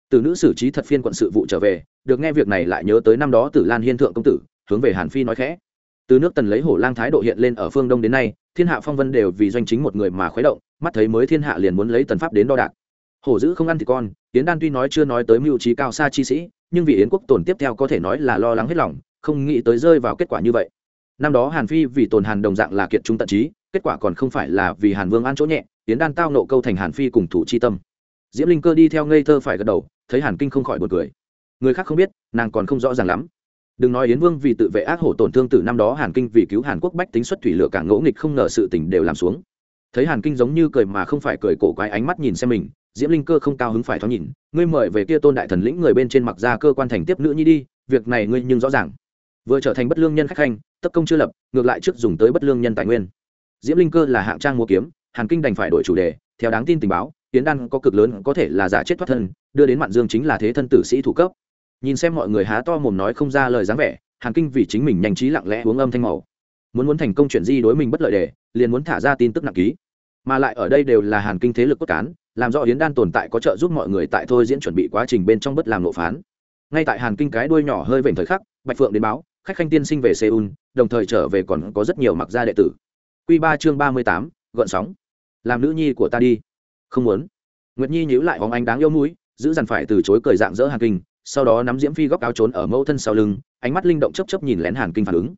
Từ nữ xử trí thật phiên quận sự vụ trở về, được nghe việc này lại nhớ tới năm đó tử lan hiên thượng công tử, hướng về hàn phi nói khẽ. Từ nước tần lấy hổ lang thái độ hiện lên ở phương đông đến nay, thiên hạ phong vân đều vì doanh chính một người mà khuấy động, mắt thấy mới thiên hạ liền muốn lấy tần pháp đến đo đạc. Hổ dữ không ăn thì con yến đan tuy nói chưa nói tới mưu trí cao xa chi sĩ, nhưng vì yến quốc tồn tiếp theo có thể nói là lo lắng hết lòng, không nghĩ tới rơi vào kết quả như vậy năm đó hàn phi vì tồn hàn đồng dạng là kiệt trung tận trí, kết quả còn không phải là vì hàn vương an chỗ nhẹ tiến đan tao nộ câu thành hàn phi cùng thủ chi tâm. Diễm linh cơ đi theo ngây thơ phải gật đầu, thấy hàn kinh không khỏi b u ồ n cười. Người khác không biết, nàng còn không rõ ràng lắm. Đừng nói yến vương vì tự vệ ác hổ tổn thương từ năm đó hàn kinh vì cứu hàn quốc bách tính xuất thủy lửa càng ngỗ nghịch không ngờ sự tình đều làm xuống. Thấy hàn kinh giống như cười mà không phải cười cổ quái ánh mắt nhìn xem mình, diễm linh cơ không cao hứng phải thoáng nhìn, ngươi mời về kia tôn đại thần lĩnh người bên trên mặc ra cơ quan thành tiếp nữ nhi đi, việc này ngươi nhưng rõ ràng. Vừa trở thành bất lương nhân khách khanh tất công chưa lập, ngược lại trước dùng tới bất lương nhân tài nguyên. Diễm linh cơ là hạng trang mua kiếm, hàn kinh đành phải đổi chủ đề, theo đáng tin tình báo tiến đan có cực lớn, có thể là giả chết thoát thân, đưa đến mạn dương chính là thế thân tử sĩ thủ cấp. Nhìn xem mọi người há to mồm nói không ra lời dáng vẻ, hàn kinh vì chính mình nhanh trí lặng lẽ uống âm thanh màu. Muốn muốn thành công chuyện di đối mình bất lợi đề, liền muốn thả ra tin tức nặng ký. Mà lại ở đây đều là hàn kinh thế lực cốt cán, làm rõ hiến đan tồn tại có trợ giúp mọi người tại thôi diễn chuẩn bị quá trình bên trong bất làm lộ phán. Ngay tại hàn kinh cái đuôi nhỏ hơi vểnh thời khắc, bạch phượng đến báo khách khanh tiên sinh về seoul, đồng thời trở về còn có rất nhiều mặc gia đệ tử. Quy ba chương ba mươi tám gợn sóng. Làm nữ nhi của ta đi. Không muốn. Nguyệt nhi nhíu lại hóng ánh đáng yêu mũi, giữ dằn phải từ chối cười dạng dỡ hàn kinh, sau đó nắm diễm phi góc áo trốn ở mẫu thân sau lưng, ánh mắt linh động chớp chớp nhìn lén hàn kinh phản ứng.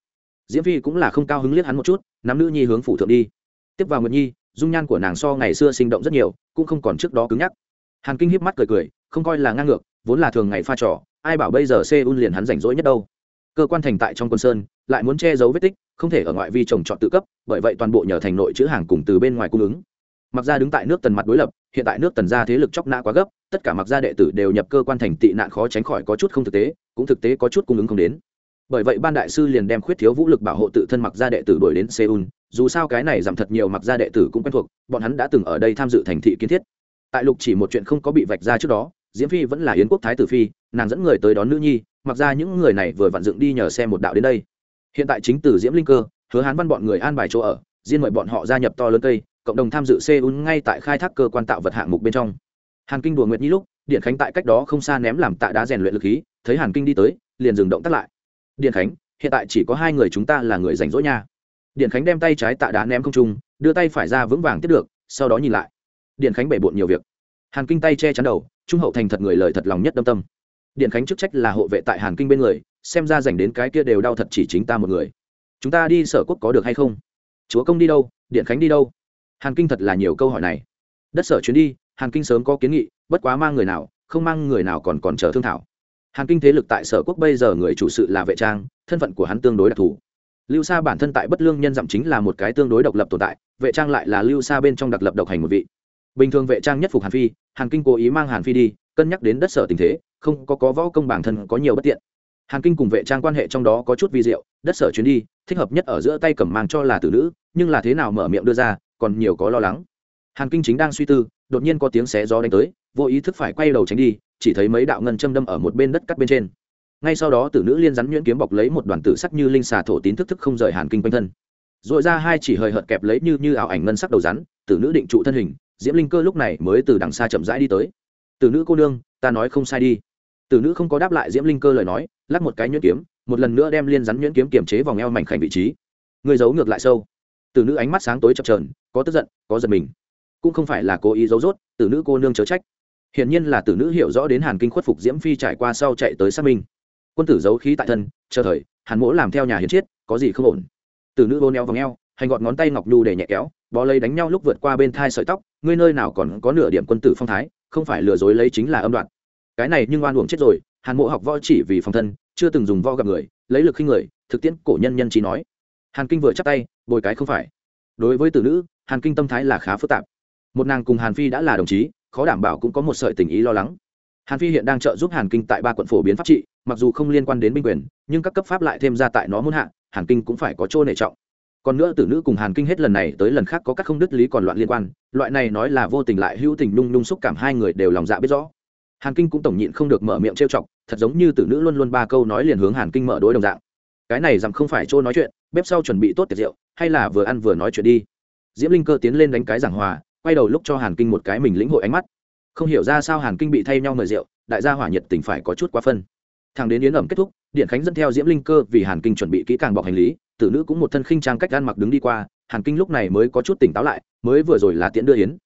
Diễm phi cũng là không cao hứng liếc hắn một chút, nắm nữ nhi hướng phủ thượng đi. Tiếp vào nguyệt nhi, dung nhan của nàng so ngày xưa sinh động rất nhiều, cũng không còn trước đó cứng nhắc. Hàn kinh hiếp mắt cười cười, không coi là ngang ngược, vốn là thường ngày pha trò, ai bảo bây giờ seoul liền hắn rảnh rỗi nhất đâu cơ quan thành tại trong quân sơn, lại muốn che giấu vết tích, không thể ở ngoại vi trồng trọt tự cấp, bởi vậy toàn bộ nhờ thành nội chữ hàng cùng từ bên ngoài cung ứng. Mặc ra đứng tại nước tần mặt đối lập, hiện tại nước tần ra thế lực chóc nã quá gấp, tất cả mặc gia đệ tử đều nhập cơ quan thành tị nạn khó tránh khỏi có chút không thực tế, cũng thực tế có chút cung ứng không đến. Bởi vậy ban đại sư liền đem khuyết thiếu vũ lực bảo hộ tự thân mặc gia đệ tử đuổi đến seoul, dù sao cái này giảm thật nhiều mặc gia đệ tử cũng quen thuộc, bọn hắn đã từng ở đây tham dự thành thị kiến thiết. Tại lục chỉ một chuyện không có bị vạch ra trước đó, diễm phi vẫn là yến quốc thái tử phi, nàng dẫn người tới đón nữ nhi mặc ra những người này vừa vặn dựng đi nhờ xe một đạo đến đây. Hiện tại chính từ diễm linh cơ, hứa hán văn bọn người an bài chỗ ở, riêng mời bọn họ gia nhập to lớn cây, cộng đồng tham dự seoul ngay tại khai thác cơ quan tạo vật hạng mục bên trong. Hàn kinh đùa nguyệt nhi lúc, điện khánh tại cách đó không xa ném làm tạ đá rèn luyện lực khí, thấy hàn kinh đi tới, liền dừng động tắt lại. Điện khánh, hiện tại chỉ có hai người chúng ta là người rảnh rỗi nha. Điện khánh đem tay trái tạ đá ném không trung, đưa tay phải ra vững vàng tiếp được, sau đó nhìn lại. Điện khánh bể bộn nhiều việc. Hàn kinh tay che chắn đầu, trung hậu thành thật người lời thật lòng nhất đâm tâm điện khánh chức trách là hộ vệ tại hàn kinh bên người, xem ra dành đến cái kia đều đau thật chỉ chính ta một người. Chúng ta đi sở quốc có được hay không? Chúa công đi đâu, điện khánh đi đâu? Hàn kinh thật là nhiều câu hỏi này. Đất sở chuyến đi, hàn kinh sớm có kiến nghị, bất quá mang người nào, không mang người nào còn còn chờ thương thảo. Hàn kinh thế lực tại sở quốc bây giờ người chủ sự là vệ trang, thân phận của hắn tương đối đặc thù. Lưu sa bản thân tại bất lương nhân dặm chính là một cái tương đối độc lập tồn tại, vệ trang lại là lưu sa bên trong đặc lập độc hành một vị. Bình thường vệ trang nhất phục hàn phi, hàn kinh cố ý mang hàn phi đi, cân nhắc đến đất sở tình thế không có có võ công bản thân có nhiều bất tiện. Hàn kinh cùng vệ trang quan hệ trong đó có chút vi diệu, đất sở chuyến đi, thích hợp nhất ở giữa tay cầm mang cho là tử nữ, nhưng là thế nào mở miệng đưa ra, còn nhiều có lo lắng. Hàn kinh chính đang suy tư, đột nhiên có tiếng xé gió đánh tới, vô ý thức phải quay đầu tránh đi, chỉ thấy mấy đạo ngân châm đâm ở một bên đất cắt bên trên. Ngay sau đó tử nữ liên rắn nhuyễn kiếm bọc lấy một đoàn tử sắc như linh xà thổ tín thức thức không rời hàn kinh quanh thân. R ra hai chỉ hời hợt kẹp lấy như như ảo ảnh ngân sắc đầu rắn, tử nữ định trụ thân hình, diễm linh cơ lúc này mới từ đằng xa chậm rãi đi tới tử nữ cô nương ta nói không sai đi. Tử nữ không có đáp lại diễm linh cơ lời nói lắc một cái nhuyễn kiếm một lần nữa đem liên rắn nhuyễn kiếm kiềm chế vòng eo mảnh khảnh vị trí. Người giấu ngược lại sâu. Từ nữ ánh mắt sáng tối chập trờn có tức giận có giật mình. Cũng không phải là cố ý giấu rốt từ nữ cô nương chớ trách. Hiển nhiên là tử nữ hiểu rõ đến hàn kinh khuất phục diễm phi trải qua sau chạy tới xác minh. Quân tử giấu khí tại thân chờ thời hàn mỗ làm theo nhà hiến chiết có gì không ổn. Tử nữ vô neo vòng eo, hành gọn ngón tay ngọc nhu để nhẹ kéo bó lấy đánh nhau lúc vượt qua bên thai sợi tóc ngươi nơi nào còn có nửa điểm quân tử phong thái không phải lừa dối lấy chính là âm đoạn cái này nhưng oan uổng chết rồi, hàn mộ học võ chỉ vì phòng thân, chưa từng dùng võ gặp người, lấy lực khi người, thực tiễn cổ nhân nhân trí nói. Hàn kinh vừa chắc tay, bồi cái không phải. Đối với tử nữ, hàn kinh tâm thái là khá phức tạp. Một nàng cùng hàn phi đã là đồng chí, khó đảm bảo cũng có một sợi tình ý lo lắng. Hàn phi hiện đang trợ giúp hàn kinh tại ba quận phổ biến pháp trị, mặc dù không liên quan đến binh quyền, nhưng các cấp pháp lại thêm ra tại nó muốn hạ, hàn kinh cũng phải có chỗ nể trọng còn nữa tử nữ cùng hàn kinh hết lần này tới lần khác có các không đứt lý còn loạn liên quan, loại này nói là vô tình lại hữu tình nung nung xúc cảm hai người đều lòng dạ biết rõ. Hàn kinh cũng tổng nhịn không được mở miệng trêu chọc, thật giống như tử nữ luôn luôn ba câu nói liền hướng hàn kinh mở đối đồng dạng. Cái này rằng không phải chỗ nói chuyện, bếp sau chuẩn bị tốt tiệc rượu, hay là vừa ăn vừa nói chuyện đi. Diễm linh cơ tiến lên đánh cái giảng hòa, quay đầu lúc cho hàn kinh một cái mình lĩnh hội ánh mắt. Không hiểu ra sao hàn kinh bị thay nhau mời rượu, đại gia hỏa nhiệt tình phải có chút quá phân thằng đến yến ẩm kết thúc, điện khánh dẫn theo diễm linh cơ vì hàn kinh chuẩn bị kỹ càng bọc hành lý, tử nữ cũng một thân khinh trang cách gan mặc đứng đi qua, hàn kinh lúc này mới có chút tỉnh táo lại, mới vừa rồi là tiễn đưa yến.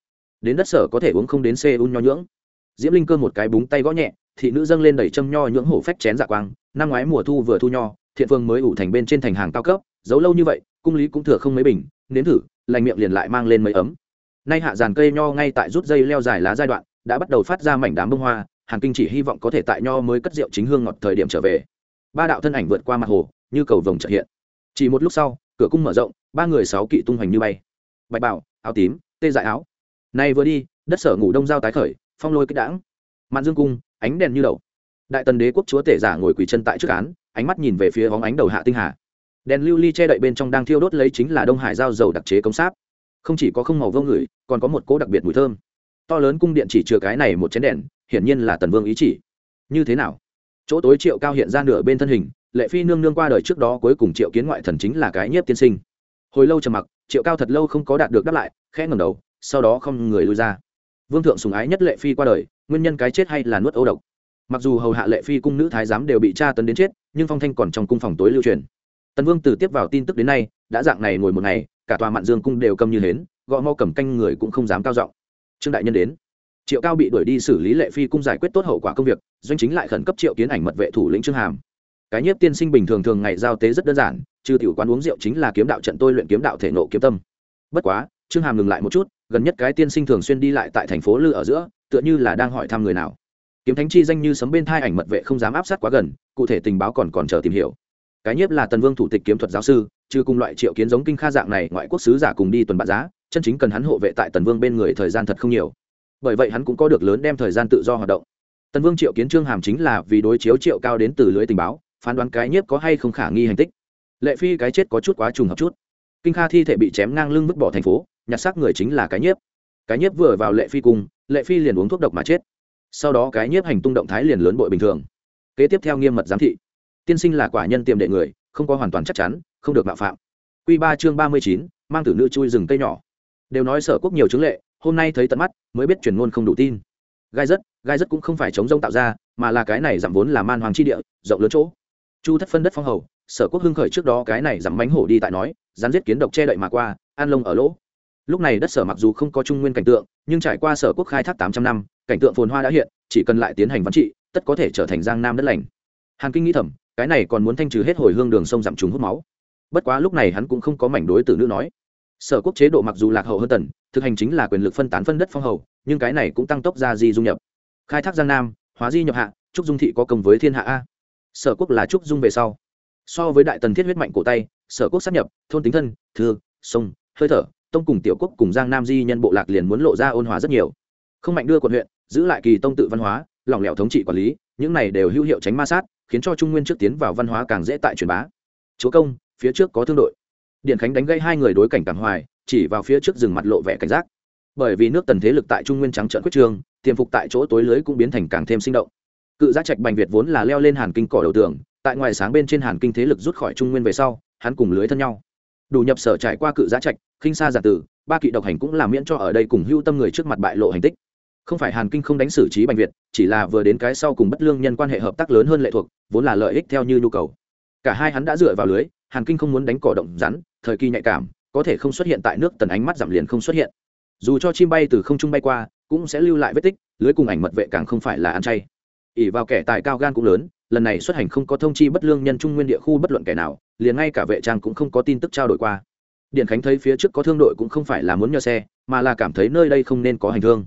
Đến đất sở có thể uống không đến xe un nho nhưỡng. Diễm linh cơ một cái búng tay gõ nhẹ, thị nữ dâng lên đẩy châm nho nhưỡng hổ phách chén dạ quang, năm ngoái mùa thu vừa thu nho, thiện phương mới ủ thành bên trên thành hàng cao cấp, giấu lâu như vậy, cung lý cũng thừa không mấy bình, nếm thử, lành miệng liền lại mang lên mấy ấm. Nay hạ giàn cây nho ngay tại rút dây leo dài lá giai đoạn, đã bắt đầu phát ra mảnh đám bông hoa hàn kinh chỉ hy vọng có thể tại nho mới cất rượu chính hương ngọt thời điểm trở về. Ba đạo thân ảnh vượt qua mặt hồ, như cầu vồng trợ hiện. Chỉ một lúc sau, cửa cung mở rộng, ba người sáu kỵ tung hoành như bay. Bạch bảo, áo tím, tê dại áo. Nay vừa đi, đất sở ngủ đông giao tái khởi, phong lôi kích đãng. Mạn dương cung, ánh đèn như đầu. Đại tần đế quốc chúa tể giả ngồi quỳ chân tại trước án, ánh mắt nhìn về phía hóng ánh đầu hạ tinh hà. Đèn lưu ly che đậy bên trong đang thiêu đốt lấy chính là đông hải giao dầu đặc chế công sáp. Không chỉ có không màu vô ngửi, còn có một cỗ đặc biệt mùi thơm to lớn cung điện chỉ chừa cái này một chén đèn, hiển nhiên là tần vương ý chỉ. Như thế nào? Chỗ tối triệu cao hiện ra nửa bên thân hình, lệ phi nương nương qua đời trước đó cuối cùng triệu kiến ngoại thần chính là cái nhiếp tiên sinh. Hồi lâu trầm mặc, triệu cao thật lâu không có đạt được đáp lại, khẽ ngầm đầu, sau đó không người lui ra. Vương thượng sùng ái nhất lệ phi qua đời, nguyên nhân cái chết hay là nuốt ấu độc? Mặc dù hầu hạ lệ phi cung nữ thái giám đều bị tra tấn đến chết, nhưng phong thanh còn trong cung phòng tối lưu truyền. Tần vương từ tiếp vào tin tức đến nay, đã dạng này ngồi một ngày, cả tòa mạn dương cung đều cầm như hến, gõ mau cầm canh người cũng không dám cao giọng trương đại nhân đến. Triệu cao bị đuổi đi xử lý lệ phi cung giải quyết tốt hậu quả công việc, doanh chính lại khẩn cấp triệu kiến ảnh mật vệ thủ lĩnh trương hàm. Cái nhiếp tiên sinh bình thường thường ngày giao tế rất đơn giản, trừ tiểu quán uống rượu chính là kiếm đạo trận tôi luyện kiếm đạo thể nộ kiếm tâm. Bất quá, trương hàm ngừng lại một chút, gần nhất cái tiên sinh thường xuyên đi lại tại thành phố lư ở giữa, tựa như là đang hỏi thăm người nào. Kiếm thánh chi danh như sấm bên thai ảnh mật vệ không dám áp sát quá gần, cụ thể tình báo còn còn chờ tìm hiểu. Cái nhiếp là tần vương thủ tịch kiếm thuật giáo sư, trừ cùng loại triệu kiến giống kinh kha dạng này ngoại quốc sứ giả cùng đi tuần bạ giá chân chính cần hắn hộ vệ tại tần vương bên người thời gian thật không nhiều. Bởi vậy hắn cũng có được lớn đem thời gian tự do hoạt động. Tần vương triệu kiến trương hàm chính là vì đối chiếu triệu cao đến từ lưới tình báo, phán đoán cái nhiếp có hay không khả nghi hành tích. Lệ phi cái chết có chút quá trùng hợp chút. Kinh kha thi thể bị chém ngang lưng vứt bỏ thành phố, nhặt xác người chính là cái nhiếp. Cái nhiếp vừa vào lệ phi cung, lệ phi liền uống thuốc độc mà chết. Sau đó cái nhiếp hành tung động thái liền lớn bội bình thường. Kế tiếp theo nghiêm mật giám thị. Tiên sinh là quả nhân tiềm đệ người, không có hoàn toàn chắc chắn, không được mạo phạm. Q ba chương ba mươi chín, mang tử nữ chui rừng cây nhỏ đều nói sở quốc nhiều chứng lệ, hôm nay thấy tận mắt, mới biết truyền ngôn không đủ tin. Gai rất gai rất cũng không phải chống rông tạo ra, mà là cái này giảm vốn là man hoàng chi địa, rộng lớn chỗ. Chu thất phân đất phong hầu, sở quốc hưng khởi trước đó cái này giảm bánh hổ đi tại nói, rắn giết kiến độc che đậy mà qua, an lông ở lỗ. Lúc này đất sở mặc dù không có trung nguyên cảnh tượng, nhưng trải qua sở quốc khai thác tám trăm năm, cảnh tượng phồn hoa đã hiện, chỉ cần lại tiến hành văn trị, tất có thể trở thành giang nam đất lành. Hàn kinh nghĩ thầm, cái này còn muốn thanh trừ hết hồi hương đường sông giảm trùng hút máu. Bất quá lúc này hắn cũng không có mảnh đối tử nữ nói sở quốc chế độ mặc dù lạc hậu hơn tần, thực hành chính là quyền lực phân tán phân đất phong hầu, nhưng cái này cũng tăng tốc ra di dung nhập. Khai thác giang nam, hóa di nhập hạ, trúc dung thị có công với thiên hạ a. Sở quốc là trúc dung về sau. So với đại tần thiết huyết mạnh cổ tay, sở quốc sát nhập, thôn tính thân, thư, sông, hơi thở, tông cùng tiểu quốc cùng giang nam di nhân bộ lạc liền muốn lộ ra ôn hòa rất nhiều. Không mạnh đưa quận huyện, giữ lại kỳ tông tự văn hóa, lỏng lẻo thống trị quản lý, những này đều hữu hiệu tránh ma sát, khiến cho trung nguyên trước tiến vào văn hóa càng dễ tại truyền bá. Chúa công, phía trước có thương đội điện khánh đánh gây hai người đối cảnh cảm hoài, chỉ vào phía trước rừng mặt lộ vẻ cảnh giác. Bởi vì nước tần thế lực tại trung nguyên trắng trợn quyết trường, tiềm phục tại chỗ tối lưới cũng biến thành càng thêm sinh động. Cự giác trạch bành việt vốn là leo lên hàn kinh cỏ đầu tường, tại ngoài sáng bên trên hàn kinh thế lực rút khỏi trung nguyên về sau, hắn cùng lưới thân nhau. Đủ nhập sở trải qua cự giá trạch, khinh xa giả tử, ba kỵ độc hành cũng làm miễn cho ở đây cùng hưu tâm người trước mặt bại lộ hành tích. Không phải hàn kinh không đánh xử trí bành việt, chỉ là vừa đến cái sau cùng bất lương nhân quan hệ hợp tác lớn hơn lệ thuộc, vốn là lợi ích theo như nhu cầu. Cả hai hắn đã dựa vào lưới hàn kinh không muốn đánh cỏ động rắn, thời kỳ nhạy cảm, có thể không xuất hiện tại nước tần ánh mắt giảm liền không xuất hiện. Dù cho chim bay từ không trung bay qua, cũng sẽ lưu lại vết tích, lưới cùng ảnh mật vệ càng không phải là ăn chay. Ỉ vào kẻ tài cao gan cũng lớn, lần này xuất hành không có thông chi bất lương nhân trung nguyên địa khu bất luận kẻ nào, liền ngay cả vệ trang cũng không có tin tức trao đổi qua. Điện khánh thấy phía trước có thương đội cũng không phải là muốn nhờ xe, mà là cảm thấy nơi đây không nên có hành thương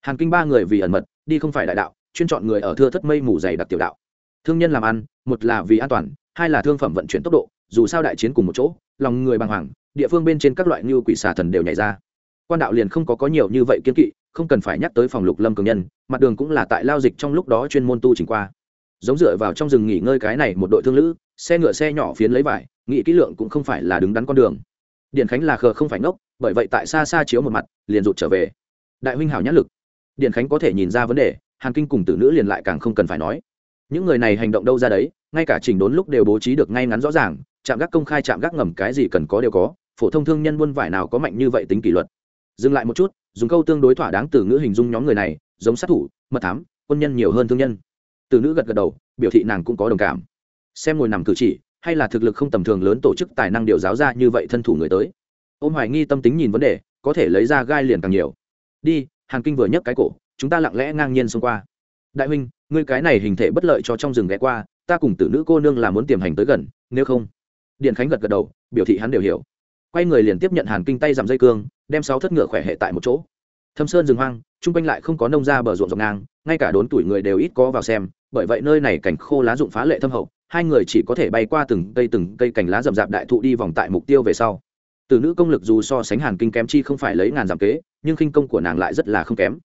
hàn kinh ba người vì ẩn mật, đi không phải đại đạo, chuyên chọn người ở thưa thất mây mù dày đặc tiểu đạo. Thương nhân làm ăn, một là vì an toàn, hai là thương phẩm vận chuyển tốc độ dù sao đại chiến cùng một chỗ, lòng người bàng hoàng, địa phương bên trên các loại như quỷ xà thần đều nhảy ra. Quan đạo liền không có có nhiều như vậy kiên kỵ, không cần phải nhắc tới phòng lục lâm cường nhân, mặt đường cũng là tại lao dịch trong lúc đó chuyên môn tu trình qua. Giống dựa vào trong rừng nghỉ ngơi cái này một đội thương lữ, xe ngựa xe nhỏ phiến lấy vải, nghĩ kỹ lượng cũng không phải là đứng đắn con đường. Điện khánh là khờ không phải ngốc, bởi vậy tại xa xa chiếu một mặt, liền rụt trở về. Đại huynh hảo nhãn lực. Điện khánh có thể nhìn ra vấn đề, hàn kinh cùng tử nữ liền lại càng không cần phải nói. Những người này hành động đâu ra đấy, ngay cả chỉnh đốn lúc đều bố trí được ngay ngắn rõ ràng trạm gác công khai trạm gác ngầm cái gì cần có đều có, phổ thông thương nhân buôn vải nào có mạnh như vậy tính kỷ luật. Dừng lại một chút, dùng câu tương đối thỏa đáng từ ngữ hình dung nhóm người này, giống sát thủ, mật thám, quân nhân nhiều hơn thương nhân. Từ nữ gật gật đầu, biểu thị nàng cũng có đồng cảm. Xem ngồi nằm cử chỉ, hay là thực lực không tầm thường lớn tổ chức tài năng điều giáo ra như vậy thân thủ người tới. Ôm hoài nghi tâm tính nhìn vấn đề, có thể lấy ra gai liền càng nhiều. Đi, hàn kinh vừa nhấc cái cổ, chúng ta lặng lẽ ngang nhiên xông qua. Đại huynh, ngươi cái này hình thể bất lợi cho trong rừng ghé qua, ta cùng tử nữ cô nương là muốn tiềm hành tới gần, nếu không điện khánh gật gật đầu, biểu thị hắn đều hiểu. Quay người liền tiếp nhận hàn kinh tay dằm dây cương, đem sáu thất ngựa khỏe hệ tại một chỗ. Thâm sơn rừng hoang, chung quanh lại không có nông ra bờ ruộng dọc ngang, ngay cả đốn tuổi người đều ít có vào xem, bởi vậy nơi này cảnh khô lá rụng phá lệ thâm hậu, hai người chỉ có thể bay qua từng cây từng cây cành lá rậm rạp đại thụ đi vòng tại mục tiêu về sau. Từ nữ công lực dù so sánh hàn kinh kém chi không phải lấy ngàn giảm kế, nhưng khinh công của nàng lại rất là không kém.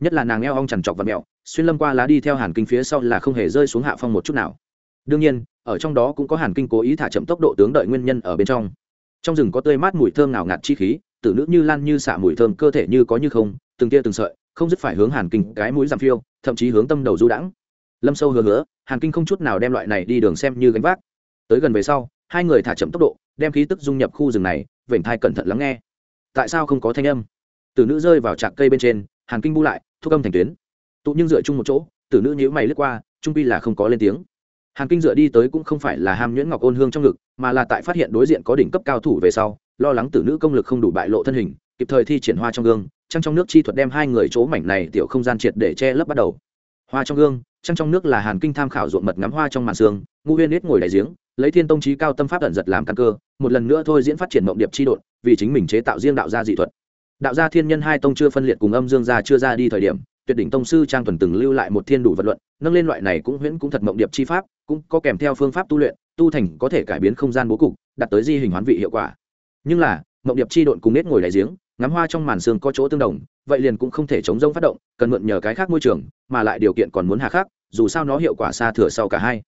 Nhất là nàng eo ong chằn trọc và mẹo, xuyên lâm qua lá đi theo hàn kinh phía sau là không hề rơi xuống hạ phong một chút nào. Đương nhiên ở trong đó cũng có hàn kinh cố ý thả chậm tốc độ tướng đợi nguyên nhân ở bên trong. Trong rừng có tươi mát mùi thơm nào ngạt chi khí, tử nữ như lan như xả mùi thơm, cơ thể như có như không, từng tia từng sợi, không dứt phải hướng hàn kinh cái mũi giảm phiêu, thậm chí hướng tâm đầu du đãng. Lâm sâu hứa hứa, hàn kinh không chút nào đem loại này đi đường xem như gánh vác. Tới gần về sau, hai người thả chậm tốc độ, đem khí tức dung nhập khu rừng này, vểnh thai cẩn thận lắng nghe. Tại sao không có thanh âm? Tử nữ rơi vào trạc cây bên trên, hàn kinh bu lại thúc âm thành tuyến. Tụ nhưng dựa chung một chỗ, tử nữ nhíu mày lướt qua, trung pi là không có lên tiếng hàn kinh dựa đi tới cũng không phải là ham nhuyễn ngọc ôn hương trong ngực, mà là tại phát hiện đối diện có đỉnh cấp cao thủ về sau, lo lắng tử nữ công lực không đủ bại lộ thân hình, kịp thời thi triển hoa trong gương, trăng trong nước chi thuật đem hai người chỗ mảnh này tiểu không gian triệt để che lấp bắt đầu. Hoa trong gương, trăng trong nước là hàn kinh tham khảo ruộng mật ngắm hoa trong màn xương ngũ huyên nết ngồi đại giếng, lấy thiên tông trí cao tâm pháp ẩn giật làm căn cơ, một lần nữa thôi diễn phát triển mộng điệp chi đột vì chính mình chế tạo riêng đạo gia dị thuật. Đạo gia thiên nhân hai tông chưa phân liệt cùng âm dương gia chưa ra đi thời điểm, tuyệt đỉnh tông sư trang thuần từng lưu lại một thiên đủ vật luận, nâng lên loại này cũng huyễn cũng thật mộng điệp chi pháp cũng có kèm theo phương pháp tu luyện, tu thành có thể cải biến không gian bố cục, đạt tới di hình hoán vị hiệu quả. Nhưng là, mộng điệp chi độn cùng nết ngồi đại giếng, ngắm hoa trong màn xương có chỗ tương đồng, vậy liền cũng không thể chống rông phát động, cần mượn nhờ cái khác môi trường, mà lại điều kiện còn muốn hà khác dù sao nó hiệu quả xa thừa sau cả hai.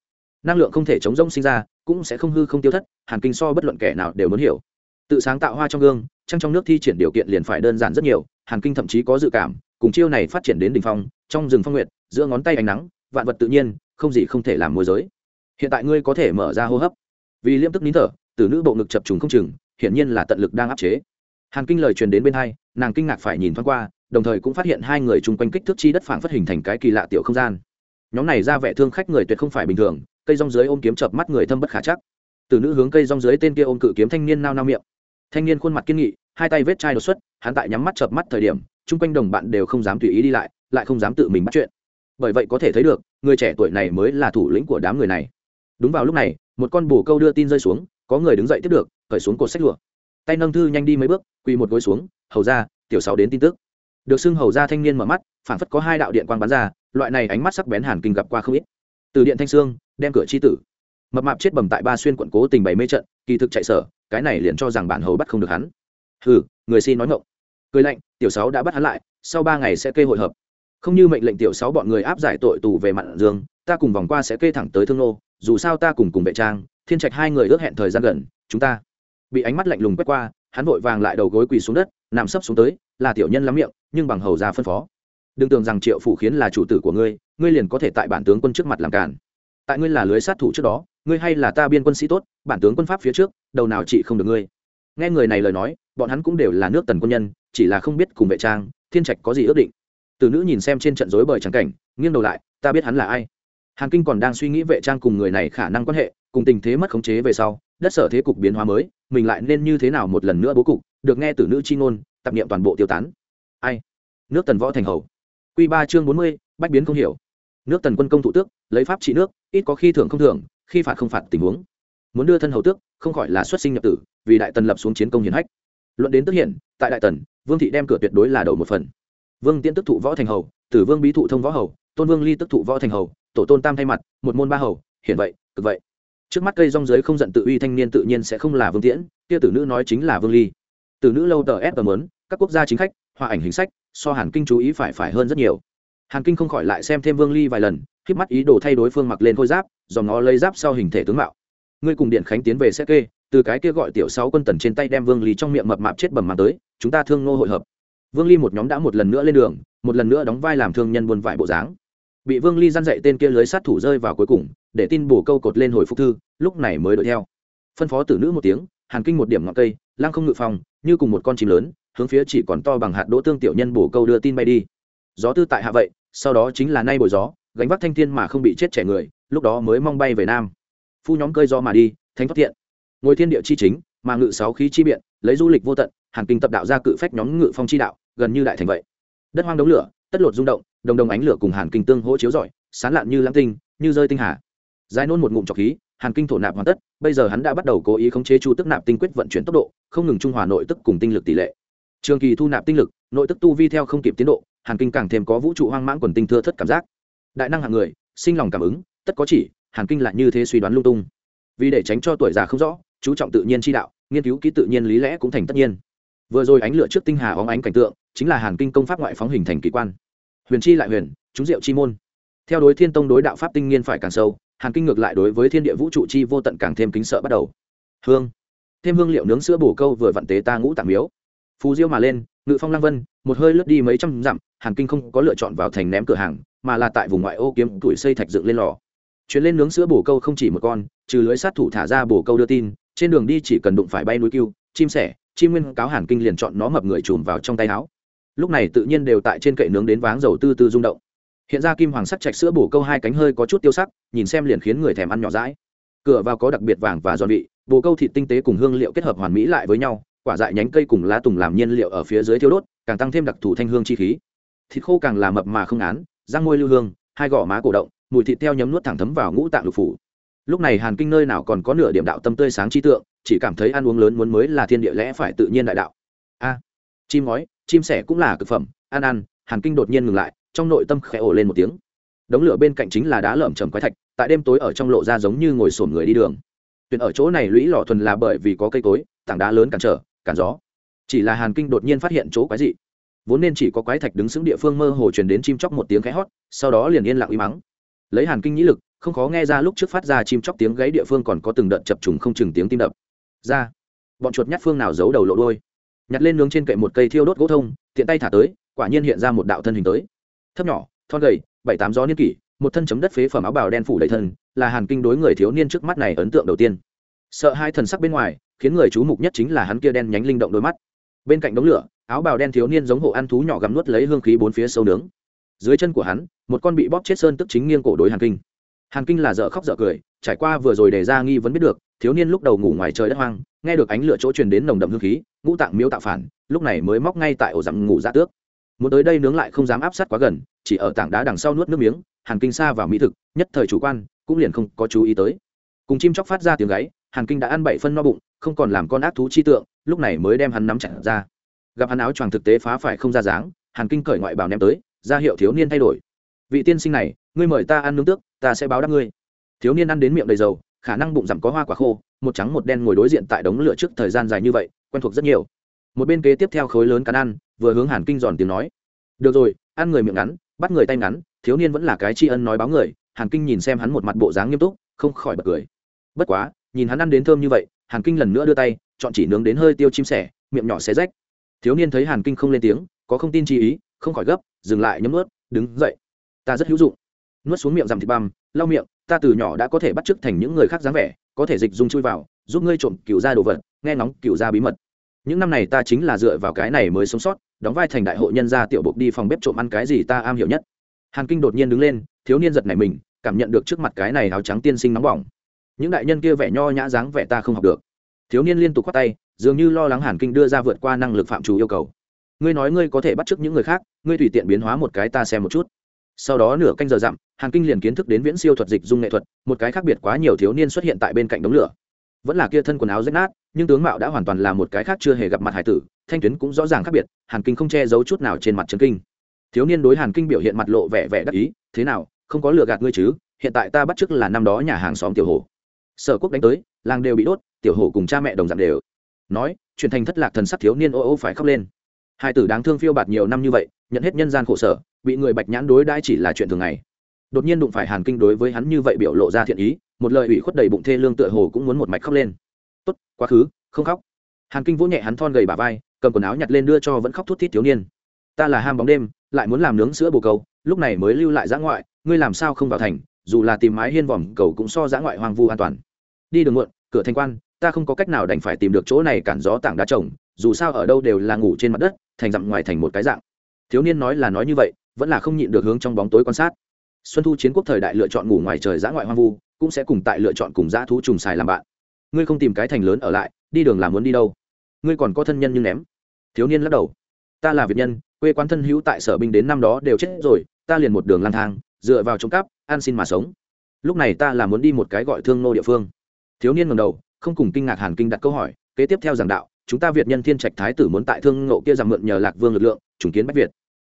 Năng lượng không thể chống rông sinh ra, cũng sẽ không hư không tiêu thất, hàn kinh so bất luận kẻ nào đều muốn hiểu. Tự sáng tạo hoa trong gương, trăng trong nước thi triển điều kiện liền phải đơn giản rất nhiều, hàn kinh thậm chí có dự cảm, cùng chiêu này phát triển đến đ ỉ n h phong, trong rừng phong nguyện giữa ngón tay ánh nắng, vạn vật tự nhiên không gì không thể làm môi giới. Hiện tại ngươi có thể mở ra hô hấp. Vì liêm tức nín thở, từ nữ bộ ngực chập trùng không chừng, hiển nhiên là tận lực đang áp chế. Hàn kinh lời truyền đến bên hai, nàng kinh ngạc phải nhìn thoáng qua, đồng thời cũng phát hiện hai người chung quanh kích thước chi đất phảng phất hình thành cái kỳ lạ tiểu không gian. Nhóm này ra vẻ thương khách người tuyệt không phải bình thường, cây rong dưới ôm kiếm chập mắt người thâm bất khả chắc. Từ nữ hướng cây rong dưới tên kia ôm cự kiếm thanh niên nao nao miệng. Thanh niên khuôn mặt kiên nghị, hai tay vết chai đột xuất, hắn tại nhắm mắt chập mắt thời điểm, chung quanh đồng bạn đều không dám tùy ý đi lại lại không dám tự mình bắt chuyện bởi vậy có thể thấy được, người trẻ tuổi này mới là thủ lĩnh của đám người này. Đúng vào lúc này, một con bồ câu đưa tin rơi xuống, có người đứng dậy tiếp được khởi xuống cột sách lụa. Tay nâng thư nhanh đi mấy bước, quỳ một gối xuống, hầu ra tiểu sáu đến tin tức. Được xưng hầu ra thanh niên mở mắt phản phất có hai đạo điện quang bắn ra, loại này ánh mắt sắc bén hàn kinh gặp qua không ít. Từ điện thanh sương đem cửa chi tử. Mập mạp chết bầm tại ba xuyên quận cố tình bày mê trận, kỳ thực chạy sở, cái này liền cho rằng bản hầu bắt không được hắn. Hừ, người xin nói ngộng cười lạnh, tiểu sáu đã bắt hắn lại, sau ba ngày sẽ kê hội hợp không như mệnh lệnh tiểu sáu bọn người áp giải tội tù về mặn dương, ta cùng vòng qua sẽ kê thẳng tới thương nô, dù sao ta cùng cùng vệ trang, thiên trạch hai người ước hẹn thời gian gần, chúng ta. Bị ánh mắt lạnh lùng quét qua, hắn vội vàng lại đầu gối quỳ xuống đất, nằm sấp xuống tới, là tiểu nhân lắm miệng, nhưng bằng hầu ra phân phó. Đừng tưởng rằng triệu phủ khiến là chủ tử của ngươi ngươi liền có thể tại bản tướng quân trước mặt làm cản tại ngươi là lưới sát thủ trước đó, ngươi hay là ta biên quân sĩ tốt, bản tướng quân pháp phía trước, đầu nào chị không được ngươi. Nghe người này lời nói, bọn hắn cũng đều là nước tần quân nhân, chỉ là không biết cùng vệ trang, thiên trạch có gì ước định từ nữ nhìn xem trên trận rối bời trắng cảnh, nghiêng đầu lại, ta biết hắn là ai. Hàn kinh còn đang suy nghĩ vệ trang cùng người này khả năng quan hệ, cùng tình thế mất khống chế về sau, đất sở thế cục biến hóa mới, mình lại nên như thế nào một lần nữa bố cục, được nghe từ nữ chi ngôn tập niệm toàn bộ tiêu tán. Ai? Nước tần võ thành hầu. Q ba chương bốn mươi, bách biến không hiểu. Nước tần quân công thủ tước, lấy pháp trị nước, ít có khi thưởng không thưởng, khi phạt không phạt tình huống. Muốn đưa thân hầu tước, không khỏi là xuất sinh nhập tử, vì đại tần lập xuống chiến công hiển hách. Luận đến tức hiện tại đại tần, vương thị đem cửa tuyệt đối là đầu một phần vương tiễn tức thụ võ thành hầu, tử vương bí thụ thông võ hầu, tôn vương ly tức thụ võ thành hầu, tổ tôn tam thay mặt, một môn ba hầu hiện vậy, cực vậy. Trước mắt cây rong giới không giận tự uy thanh niên tự nhiên sẽ không là vương tiễn, kia tử nữ nói chính là vương ly. Tử nữ lâu tờ ép và mớn, các quốc gia chính khách, hòa ảnh hình sách, so hàn kinh chú ý phải phải hơn rất nhiều. Hàn kinh không khỏi lại xem thêm vương ly vài lần k mắt ý đồ thay đối phương mặc lên khôi giáp do ngó lấy giáp sau hình thể tướng mạo. Ngươi cùng điện khánh tiến về xe kê từ cái kia gọi tiểu sáu quân tần trên tay đem vương ly trong miệng mập mạp chết bầm mà tới, chúng ta thương ngô hội hợp vương ly một nhóm đã một lần nữa lên đường, một lần nữa đóng vai làm thương nhân buôn vải bộ dáng. Bị vương ly dăn dạy tên kia lưới sát thủ rơi vào cuối cùng, để tin bổ câu cột lên hồi phục thư, lúc này mới đuổi theo. Phân phó tử nữ một tiếng, hàn kinh một điểm ngọn cây lang không ngự phòng, như cùng một con chim lớn, hướng phía chỉ còn to bằng hạt đỗ tương tiểu nhân bổ câu đưa tin bay đi. Gió tư tại hạ vậy, sau đó chính là nay bồi gió, gánh vác thanh thiên mà không bị chết trẻ người, lúc đó mới mong bay về nam. Phu nhóm cơi do mà đi, thánh phát thiện. Ngồi thiên địa chi chính, mà ngự sáu khí chi biện lấy du lịch vô tận, hàn kinh tập đạo ra cự phách nhóm ngự phong chi đạo, gần như đại thành vậy. Đất hoang đống lửa, tất lột rung động, đồng đồng ánh lửa cùng hàn kinh tương hỗ chiếu rọi, sán lạn như lãng tinh, như rơi tinh hà. Dài nôn một ngụm trọc khí, hàn kinh thổ nạp hoàn tất, bây giờ hắn đã bắt đầu cố ý khống chế chu tức nạp tinh quyết vận chuyển tốc độ, không ngừng trung hòa nội tức cùng tinh lực tỷ lệ. Trường kỳ thu nạp tinh lực, nội tức tu vi theo không kịp tiến độ, hàn kinh càng thêm có vũ trụ hoang mãng quần tinh thưa thất cảm giác. Đại năng hạng người, sinh lòng cảm ứng, tất có chỉ, hàn kinh lại như thế suy đoán lung tung. Vì để tránh cho tuổi già không rõ, chú trọng tự nhiên chi đạo nghiên cứu kỹ tự nhiên lý lẽ cũng thành tất nhiên. Vừa rồi ánh lửa trước tinh hà óng ánh cảnh tượng, chính là hàn kinh công pháp ngoại phóng hình thành kỳ quan. Huyền chi lại huyền, chúng diệu chi môn. Theo đối thiên tông đối đạo pháp tinh nghiên phải càng sâu, hàn kinh ngược lại đối với thiên địa vũ trụ chi vô tận càng thêm kính sợ bắt đầu. Hương. Thêm hương liệu nướng sữa bổ câu vừa vặn tế ta ngũ tạng miếu. Phù diêu mà lên, ngự phong lang vân, một hơi lướt đi mấy trăm dặm, hàn kinh không có lựa chọn vào thành ném cửa hàng, mà là tại vùng ngoại ô kiếm tuổi xây thạch dựng lên lò. Chuyến lên nướng sữa bổ câu không chỉ một con, trừ lưới sát thủ thả ra bổ câu đưa tin trên đường đi chỉ cần đụng phải bay núi cưu chim sẻ, chim nguyên cáo hàn kinh liền chọn nó mập người chùm vào trong tay áo. Lúc này tự nhiên đều tại trên kệ nướng đến váng dầu tư tư rung động. Hiện ra kim hoàng sắc chạch sữa bổ câu hai cánh hơi có chút tiêu sắc, nhìn xem liền khiến người thèm ăn nhỏ rãi cửa vào có đặc biệt vàng và giòn vị bồ câu thịt tinh tế cùng hương liệu kết hợp hoàn mỹ lại với nhau, quả dại nhánh cây cùng lá tùng làm nhiên liệu ở phía dưới thiêu đốt, càng tăng thêm đặc thù thanh hương chi khí. Thịt khô càng là mập mà không án, răng môi lưu hương, hai gò má cổ động, mùi thịt theo nhấm nuốt thẳng thấm vào ngũ tạng lục phủ lúc này hàn kinh nơi nào còn có nửa điểm đạo tâm tươi sáng chi tượng, chỉ cảm thấy ăn uống lớn muốn mới là thiên địa lẽ phải tự nhiên đại đạo. A, chim ngói, chim sẻ cũng là cực phẩm, ăn ăn, hàn kinh đột nhiên ngừng lại, trong nội tâm khẽ ổ lên một tiếng. Đống lửa bên cạnh chính là đá lởm chầm quái thạch, tại đêm tối ở trong lộ ra giống như ngồi sổm người đi đường. Tuyển ở chỗ này lũy lò thuần là bởi vì có cây cối, tảng đá lớn cản trở, cản gió. Chỉ là hàn kinh đột nhiên phát hiện chỗ quái dị. Vốn nên chỉ có quái thạch đứng xứng địa phương mơ hồ truyền đến chim chóc một tiếng khẽ hót, sau đó liền yên lặng uy mắng lấy hàn kinh nhĩ lực không khó nghe ra lúc trước phát ra chim chóc tiếng gáy địa phương còn có từng đợt chập trùng không chừng tiếng tim đập. Ra, bọn chuột nhát phương nào giấu đầu lộ đôi nhặt lên nướng trên kệ một cây thiêu đốt gỗ thông, tiện tay thả tới, quả nhiên hiện ra một đạo thân hình tới. Thấp nhỏ, thon gầy, bảy tám gió niên kỷ, một thân chấm đất phế phẩm áo bào đen phủ đầy thân, là hàn kinh đối người thiếu niên trước mắt này ấn tượng đầu tiên. Sợ hai thần sắc bên ngoài, khiến người chú mục nhất chính là hắn kia đen nhánh linh động đôi mắt. Bên cạnh đống lửa, áo bào đen thiếu niên giống hộ ăn thú nhỏ gặm nuốt lấy hương khí bốn phía sâu nướng. Dưới chân của hắn, một con bị bóp chết sơn tức chính nghiêng cổ đối hàn kinh hàn kinh là dở khóc dở cười, trải qua vừa rồi đề ra nghi vấn biết được, thiếu niên lúc đầu ngủ ngoài trời đất hoang, nghe được ánh lửa chỗ truyền đến nồng đậm hương khí, ngũ tạng miếu tạo phản, lúc này mới móc ngay tại ổ dặm ngủ ra tước. Muốn tới đây nướng lại không dám áp sát quá gần, chỉ ở tảng đá đằng sau nuốt nước miếng, hàn kinh xa vào mỹ thực, nhất thời chủ quan, cũng liền không có chú ý tới. Cùng chim chóc phát ra tiếng gáy, hàn kinh đã ăn bảy phân no bụng, không còn làm con ác thú chi tượng, lúc này mới đem hắn nắm chặt ra. Gặp hắn áo choàng thực tế phá phải không ra dáng, hàn kinh cởi ngoại bào ném tới, ra hiệu thiếu niên thay đổi. Vị tiên sinh này ngươi mời ta ăn nướng tước, ta sẽ báo đáp ngươi. Thiếu niên ăn đến miệng đầy dầu, khả năng bụng rằm có hoa quả khô, một trắng một đen ngồi đối diện tại đống lửa trước thời gian dài như vậy, quen thuộc rất nhiều. Một bên kế tiếp theo khối lớn cắn ăn, vừa hướng hàn kinh giòn tiếng nói. Được rồi, ăn người miệng ngắn, bắt người tay ngắn, thiếu niên vẫn là cái tri ân nói báo người, hàn kinh nhìn xem hắn một mặt bộ dáng nghiêm túc, không khỏi bật cười. Bất quá, nhìn hắn ăn đến thơm như vậy, hàn kinh lần nữa đưa tay, chọn chỉ nướng đến hơi tiêu chim sẻ, miệng nhỏ xé rách. Thiếu niên thấy hàn kinh không lên tiếng, có không tin chi ý, không khỏi gấp, dừng lại nhấm nuốt, đứng dậy, ta rất hữu dụng nuốt xuống miệng rằm thịt băm, lau miệng, ta từ nhỏ đã có thể bắt chước thành những người khác dáng vẻ, có thể dịch dung chui vào, giúp ngươi trộm cựu ra đồ vật, nghe ngóng cựu ra bí mật. Những năm này ta chính là dựa vào cái này mới sống sót, đóng vai thành đại hội nhân gia tiểu bục đi phòng bếp trộm ăn cái gì ta am hiểu nhất. Hàn kinh đột nhiên đứng lên, thiếu niên giật này mình, cảm nhận được trước mặt cái này áo trắng tiên sinh nóng bỏng. Những đại nhân kia vẻ nho nhã dáng vẻ ta không học được. Thiếu niên liên tục khoát tay, dường như lo lắng hàn kinh đưa ra vượt qua năng lực phạm chủ yêu cầu. Ngươi nói ngươi có thể bắt chước những người khác, ngươi tùy tiện biến hóa một cái ta xem một chút sau đó nửa canh giờ dặm, hàn kinh liền kiến thức đến viễn siêu thuật dịch dung nghệ thuật, một cái khác biệt quá nhiều thiếu niên xuất hiện tại bên cạnh đống lửa. Vẫn là kia thân quần áo rách nát, nhưng tướng mạo đã hoàn toàn là một cái khác chưa hề gặp mặt hải tử, thanh tuyến cũng rõ ràng khác biệt, hàn kinh không che giấu chút nào trên mặt trấn kinh. Thiếu niên đối hàn kinh biểu hiện mặt lộ vẻ vẻ đắc ý, thế nào, không có lừa gạt ngươi chứ? Hiện tại ta bắt chước là năm đó nhà hàng xóm tiểu hồ. Sở quốc đánh tới, làng đều bị đốt, tiểu hồ cùng cha mẹ đồng dạng đều. Nói truyền thành thất lạc thần sắc thiếu niên ô ô phải khóc lên. Hai tử đáng thương phiêu bạt nhiều năm như vậy, nhận hết nhân gian khổ sở bị người bạch nhãn đối đãi chỉ là chuyện thường ngày. Đột nhiên đụng phải hàn kinh đối với hắn như vậy biểu lộ ra thiện ý, một lời ủy khuất đầy bụng thê lương tựa hồ cũng muốn một mạch khóc lên. Tốt, quá khứ, không khóc. Hàn kinh vỗ nhẹ hắn thon gầy bà vai, cầm quần áo nhặt lên đưa cho vẫn khóc thút thít thiếu niên. Ta là ham bóng đêm, lại muốn làm nướng sữa bồ câu, lúc này mới lưu lại giã ngoại, ngươi làm sao không vào thành, dù là tìm mái hiên vòm cầu cũng so giã ngoại hoang vu an toàn. Đi đường muộn, cửa thanh quan, ta không có cách nào đành phải tìm được chỗ này cản gió tảng đá trồng, dù sao ở đâu đều là ngủ trên mặt đất, thành dặm ngoài thành một cái dạng. Thiếu niên nói là nói như vậy vẫn là không nhịn được hướng trong bóng tối quan sát. Xuân thu chiến quốc thời đại lựa chọn ngủ ngoài trời giã ngoại hoang vu, cũng sẽ cùng tại lựa chọn cùng dã thú trùng xài làm bạn. Ngươi không tìm cái thành lớn ở lại, đi đường làm muốn đi đâu? Ngươi còn có thân nhân nhưng ném. Thiếu niên lắc đầu. Ta là việt nhân, quê quán thân hữu tại sở binh đến năm đó đều chết rồi, ta liền một đường lang thang, dựa vào trộm cắp an xin mà sống. Lúc này ta là muốn đi một cái gọi thương nô địa phương. Thiếu niên ngầm đầu, không cùng kinh ngạc hàn kinh đặt câu hỏi, kế tiếp theo giảng đạo, chúng ta việt nhân thiên trạch thái tử muốn tại thương ngộ kia giảm mượn nhờ lạc vương lực lượng chủng kiến bách việt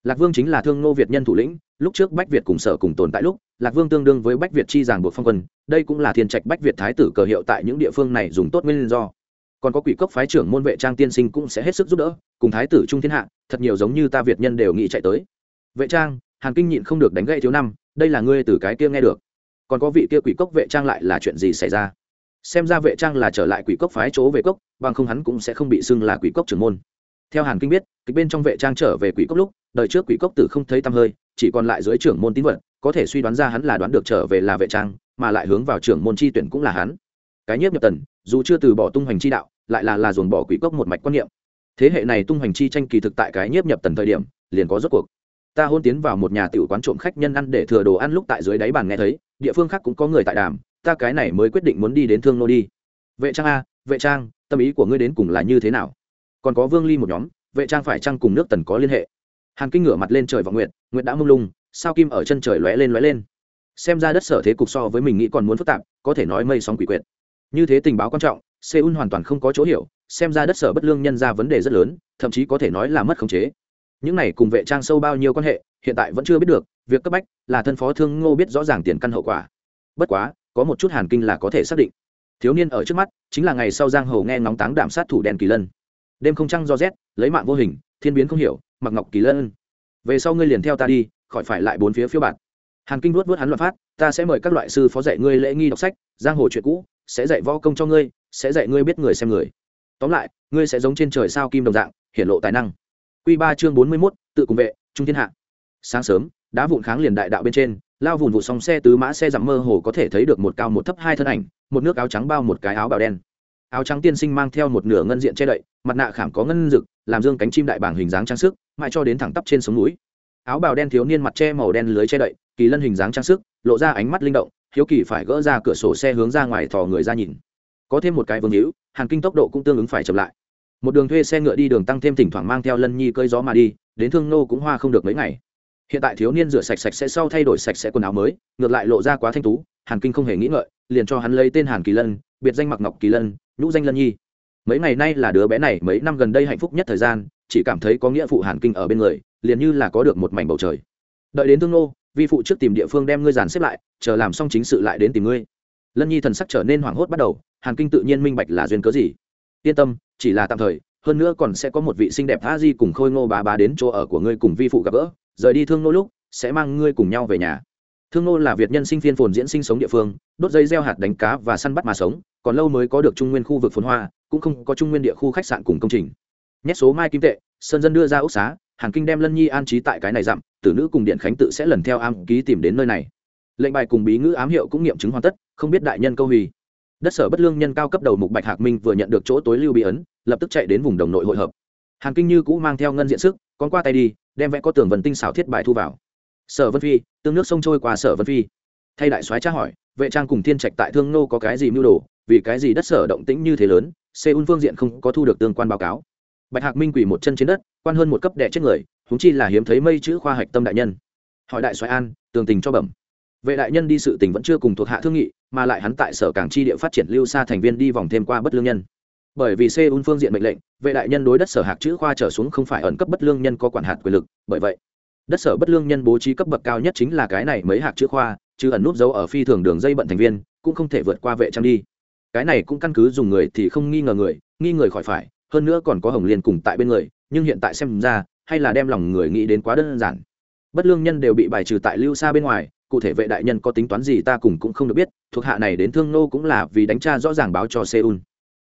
lạc vương chính là thương ngô việt nhân thủ lĩnh, lúc trước bách việt cùng sở cùng tồn tại lúc, lạc vương tương đương với bách việt chi giảng buộc phong quân, đây cũng là thiên trạch bách việt thái tử cờ hiệu tại những địa phương này dùng tốt nguyên do. Còn có quỷ cốc phái trưởng môn vệ trang tiên sinh cũng sẽ hết sức giúp đỡ, cùng thái tử trung thiên hạ, thật nhiều giống như ta việt nhân đều nghĩ chạy tới. Vệ trang, hàn kinh nhịn không được đánh gậy thiếu năm, đây là ngươi từ cái kia nghe được. Còn có vị kia quỷ cốc vệ trang lại là chuyện gì xảy ra? Xem ra vệ trang là trở lại quỷ cốc phái chỗ về cốc, bằng không hắn cũng sẽ không bị xưng là quỷ cốc trưởng môn. Theo hàn kinh biết, kịch bên trong vệ trang trở về quỷ cốc lúc đời trước quỷ cốc tử không thấy tăm hơi, chỉ còn lại dưới trưởng môn tín vật, có thể suy đoán ra hắn là đoán được trở về là vệ trang, mà lại hướng vào trưởng môn chi tuyển cũng là hắn. Cái nhiếp nhập tần, dù chưa từ bỏ tung hoành chi đạo, lại là là dồn bỏ quỷ cốc một mạch quan niệm. Thế hệ này tung hoành chi tranh kỳ thực tại cái nhiếp nhập tần thời điểm, liền có rốt cuộc. Ta hôn tiến vào một nhà tiểu quán trộm khách nhân ăn để thừa đồ ăn lúc tại dưới đáy bàn nghe thấy, địa phương khác cũng có người tại đàm, ta cái này mới quyết định muốn đi đến thương nô đi. Vệ trang a, vệ trang, tâm ý của ngươi đến cùng là như thế nào? Còn có vương ly một nhóm, vệ trang phải trang cùng nước tần có liên hệ? Hàn kinh ngửa mặt lên trời và nguyện nguyện đã mông lung, sao kim ở chân trời lóe lên lóe lên. Xem ra đất sở thế cục so với mình nghĩ còn muốn phức tạp, có thể nói mây sóng quỷ quyệt. Như thế tình báo quan trọng, seoul hoàn toàn không có chỗ hiểu, xem ra đất sở bất lương nhân ra vấn đề rất lớn, thậm chí có thể nói là mất khống chế. Những này cùng vệ trang sâu bao nhiêu quan hệ, hiện tại vẫn chưa biết được, việc cấp bách là thân phó thương ngô biết rõ ràng tiền căn hậu quả. Bất quá, có một chút hàn kinh là có thể xác định. Thiếu niên ở trước mắt, chính là ngày sau giang hồ nghe ngóng táng đạm sát thủ đèn kỳ lân. Đêm không trăng do rét, lấy mạng vô hình, thiên biến không hiểu mặc ngọc kỳ lân. Về sau ngươi liền theo ta đi, khỏi phải lại bốn phía phiêu bạt. Hàn kinh vuốt vuốt hắn loạn phát, ta sẽ mời các loại sư phó dạy ngươi lễ nghi đọc sách, giang hồ chuyện cũ, sẽ dạy võ công cho ngươi, sẽ dạy ngươi biết người xem người. Tóm lại, ngươi sẽ giống trên trời sao kim đồng dạng, hiển lộ tài năng. Q ba chương bốn mươi mốt, tự cùng vệ, trung thiên hạ. Sáng sớm, đá vụn kháng liền đại đạo bên trên, lao vụn vụ song xe tứ mã xe dặm mơ hồ có thể thấy được một cao một thấp hai thân ảnh, một nước áo trắng bao một cái áo bào đen. Áo trắng tiên sinh mang theo một nửa ngân diện che đậy, mặt nạ khảm có ngân rực làm dương cánh chim đại bảng hình dáng trang sức, mãi cho đến thẳng tắp trên sống núi. Áo bào đen thiếu niên mặt che màu đen lưới che đậy, kỳ lân hình dáng trang sức, lộ ra ánh mắt linh động, hiếu kỳ phải gỡ ra cửa sổ xe hướng ra ngoài thò người ra nhìn. Có thêm một cái vương hữu hàn kinh tốc độ cũng tương ứng phải chậm lại. Một đường thuê xe ngựa đi đường tăng thêm thỉnh thoảng mang theo lân nhi cơi gió mà đi, đến thương nô cũng hoa không được mấy ngày. Hiện tại thiếu niên rửa sạch sạch sẽ sau thay đổi sạch sẽ quần áo mới, ngược lại lộ ra quá thanh tú hàn kinh không hề nghĩ ngợi, liền cho hắn lấy tên hàn kỳ lân, biệt danh mặc ngọc kỳ lân, nhũ danh lân nhi mấy ngày nay là đứa bé này mấy năm gần đây hạnh phúc nhất thời gian, chỉ cảm thấy có nghĩa phụ hàn kinh ở bên người, liền như là có được một mảnh bầu trời. Đợi đến thương nô, vi phụ trước tìm địa phương đem ngươi dàn xếp lại, chờ làm xong chính sự lại đến tìm ngươi. Lân nhi thần sắc trở nên hoảng hốt bắt đầu, hàn kinh tự nhiên minh bạch là duyên cớ gì. Yên tâm, chỉ là tạm thời, hơn nữa còn sẽ có một vị xinh đẹp a di cùng khôi ngô bá bá đến chỗ ở của ngươi cùng vi phụ gặp gỡ, rời đi thương nô lúc, sẽ mang ngươi cùng nhau về nhà. Thương nô là việt nhân sinh phiên phồn diễn sinh sống địa phương, đốt dây gieo hạt đánh cá và săn bắt mà sống, còn lâu mới có được trung nguyên khu vực phồn hoa cũng không có trung nguyên địa khu khách sạn cùng công trình. Nhét số mai kim tệ, sơn dân đưa ra ốc xá, hàn kinh đem lân nhi an trí tại cái này dặm, tử nữ cùng điện khánh tự sẽ lần theo am ký tìm đến nơi này. Lệnh bài cùng bí ngữ ám hiệu cũng nghiệm chứng hoàn tất, không biết đại nhân câu hủy. Đất sở bất lương nhân cao cấp đầu mục bạch hạc minh vừa nhận được chỗ tối lưu bị ấn, lập tức chạy đến vùng đồng nội hội hợp hàn kinh như cũ mang theo ngân diện sức, con qua tay đi, đem vẽ có tường vần tinh xảo thiết bài thu vào. Sở vân phi, tương nước sông trôi qua sở vân phi. Thay đại soái tra hỏi, vệ trang cùng thiên trạch tại thương nô có cái gì mưu đồ, vì cái gì đất sở động tĩnh như thế lớn seoul phương diện không có thu được tương quan báo cáo. Bạch hạc minh quỳ một chân trên đất, quan hơn một cấp đệ chết người húng chi là hiếm thấy mây chữ khoa hạch tâm đại nhân. Hỏi đại soái an, tường tình cho bẩm. Vệ đại nhân đi sự tình vẫn chưa cùng thuộc hạ thương nghị, mà lại hắn tại sở cảng chi địa phát triển lưu xa thành viên đi vòng thêm qua bất lương nhân. Bởi vì seoul phương diện mệnh lệnh, vệ đại nhân đối đất sở hạc chữ khoa trở xuống không phải ẩn cấp bất lương nhân có quản hạt quyền lực, bởi vậy, đất sở bất lương nhân bố trí cấp bậc cao nhất chính là cái này mấy hạc chữ khoa, chứ ẩn núp dấu ở phi thường đường dây bận thành viên, cũng không thể vượt qua vệ trang đi cái này cũng căn cứ dùng người thì không nghi ngờ người, nghi người khỏi phải, hơn nữa còn có hồng liên cùng tại bên người, nhưng hiện tại xem ra, hay là đem lòng người nghĩ đến quá đơn giản. Bất lương nhân đều bị bài trừ tại lưu xa bên ngoài, cụ thể vệ đại nhân có tính toán gì ta cùng cũng không được biết, thuộc hạ này đến thương nô cũng là vì đánh tra rõ ràng báo cho seoul.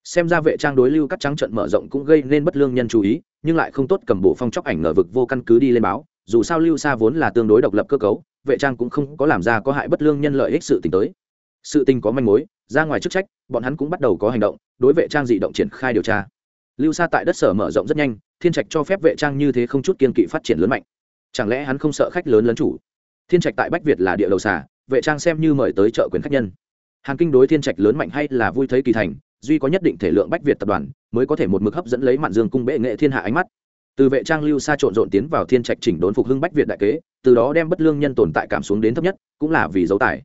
Xem ra vệ trang đối lưu các trắng trận mở rộng cũng gây nên bất lương nhân chú ý, nhưng lại không tốt cầm bộ phong chóc ảnh ngờ vực vô căn cứ đi lên báo, dù sao lưu xa vốn là tương đối độc lập cơ cấu, vệ trang cũng không có làm ra có hại bất lương nhân lợi ích sự tình tới sự tình có manh mối, ra ngoài chức trách, bọn hắn cũng bắt đầu có hành động, đối vệ trang dị động triển khai điều tra. Lưu xa tại đất sở mở rộng rất nhanh, thiên trạch cho phép vệ trang như thế không chút kiên kỵ phát triển lớn mạnh. Chẳng lẽ hắn không sợ khách lớn lấn chủ? Thiên trạch tại bách việt là địa đầu xả vệ trang xem như mời tới chợ quyền khách nhân. Hàng kinh đối thiên trạch lớn mạnh hay là vui thấy kỳ thành, duy có nhất định thể lượng bách việt tập đoàn, mới có thể một mực hấp dẫn lấy mạn dương cung bệ nghệ thiên hạ ánh mắt. Từ vệ trang lưu xa trộn rộn tiến vào thiên trạch chỉnh đốn phục hưng bách việt đại kế, từ đó đem bất lương nhân tồn tại cảm xuống đến thấp nhất, cũng là vì dấu tài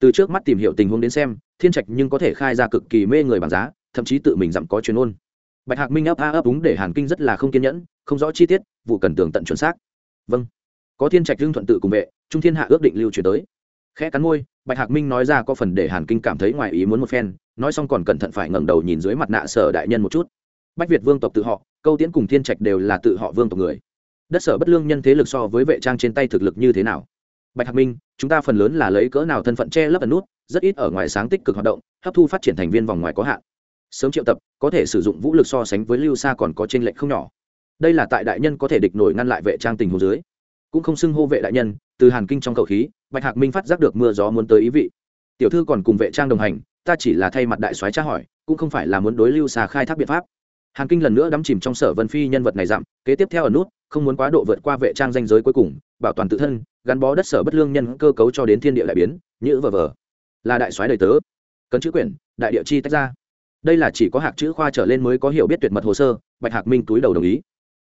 từ trước mắt tìm hiểu tình huống đến xem, thiên trạch nhưng có thể khai ra cực kỳ mê người bằng giá, thậm chí tự mình dặm có chuyên ôn bạch hạc minh ấp a ấp úng để hàn kinh rất là không kiên nhẫn, không rõ chi tiết, vụ cần tường tận chuẩn xác. Vâng. Có thiên trạch lương thuận tự cùng vệ, trung thiên hạ ước định lưu truyền tới. Khẽ cắn môi, bạch hạc minh nói ra có phần để hàn kinh cảm thấy ngoài ý muốn một phen, nói xong còn cẩn thận phải ngẩng đầu nhìn dưới mặt nạ sở đại nhân một chút. Bách việt vương tộc tự họ, câu tiễn cùng thiên trạch đều là tự họ vương tộc người. Đất sở bất lương nhân thế lực so với vệ trang trên tay thực lực như thế nào? Bạch hạc minh, chúng ta phần lớn là lấy cỡ nào thân phận che lấp ẩn nút, rất ít ở ngoài sáng tích cực hoạt động, hấp thu phát triển thành viên vòng ngoài có hạn. Sớm triệu tập, có thể sử dụng vũ lực so sánh với lưu xa còn có trên lệnh không nhỏ. Đây là tại đại nhân có thể địch nổi ngăn lại vệ trang tình hồ dưới. Cũng không xưng hô vệ đại nhân, từ hàn kinh trong cầu khí, bạch hạc minh phát giác được mưa gió muốn tới ý vị. Tiểu thư còn cùng vệ trang đồng hành, ta chỉ là thay mặt đại soái tra hỏi, cũng không phải là muốn đối lưu xa khai thác biện pháp. Hàn kinh lần nữa đắm chìm trong sở vân phi nhân vật này dặm, kế tiếp theo ở nút, không muốn quá độ vượt qua vệ trang danh giới cuối cùng, bảo toàn tự thân gắn bó đất sở bất lương nhân cơ cấu cho đến thiên địa đại biến, nhữ vờ vờ. Là đại soái đời tớ. Cấn chữ quyển, đại địa chi tách ra. Đây là chỉ có hạc chữ khoa trở lên mới có hiểu biết tuyệt mật hồ sơ, bạch hạc minh túi đầu đồng ý.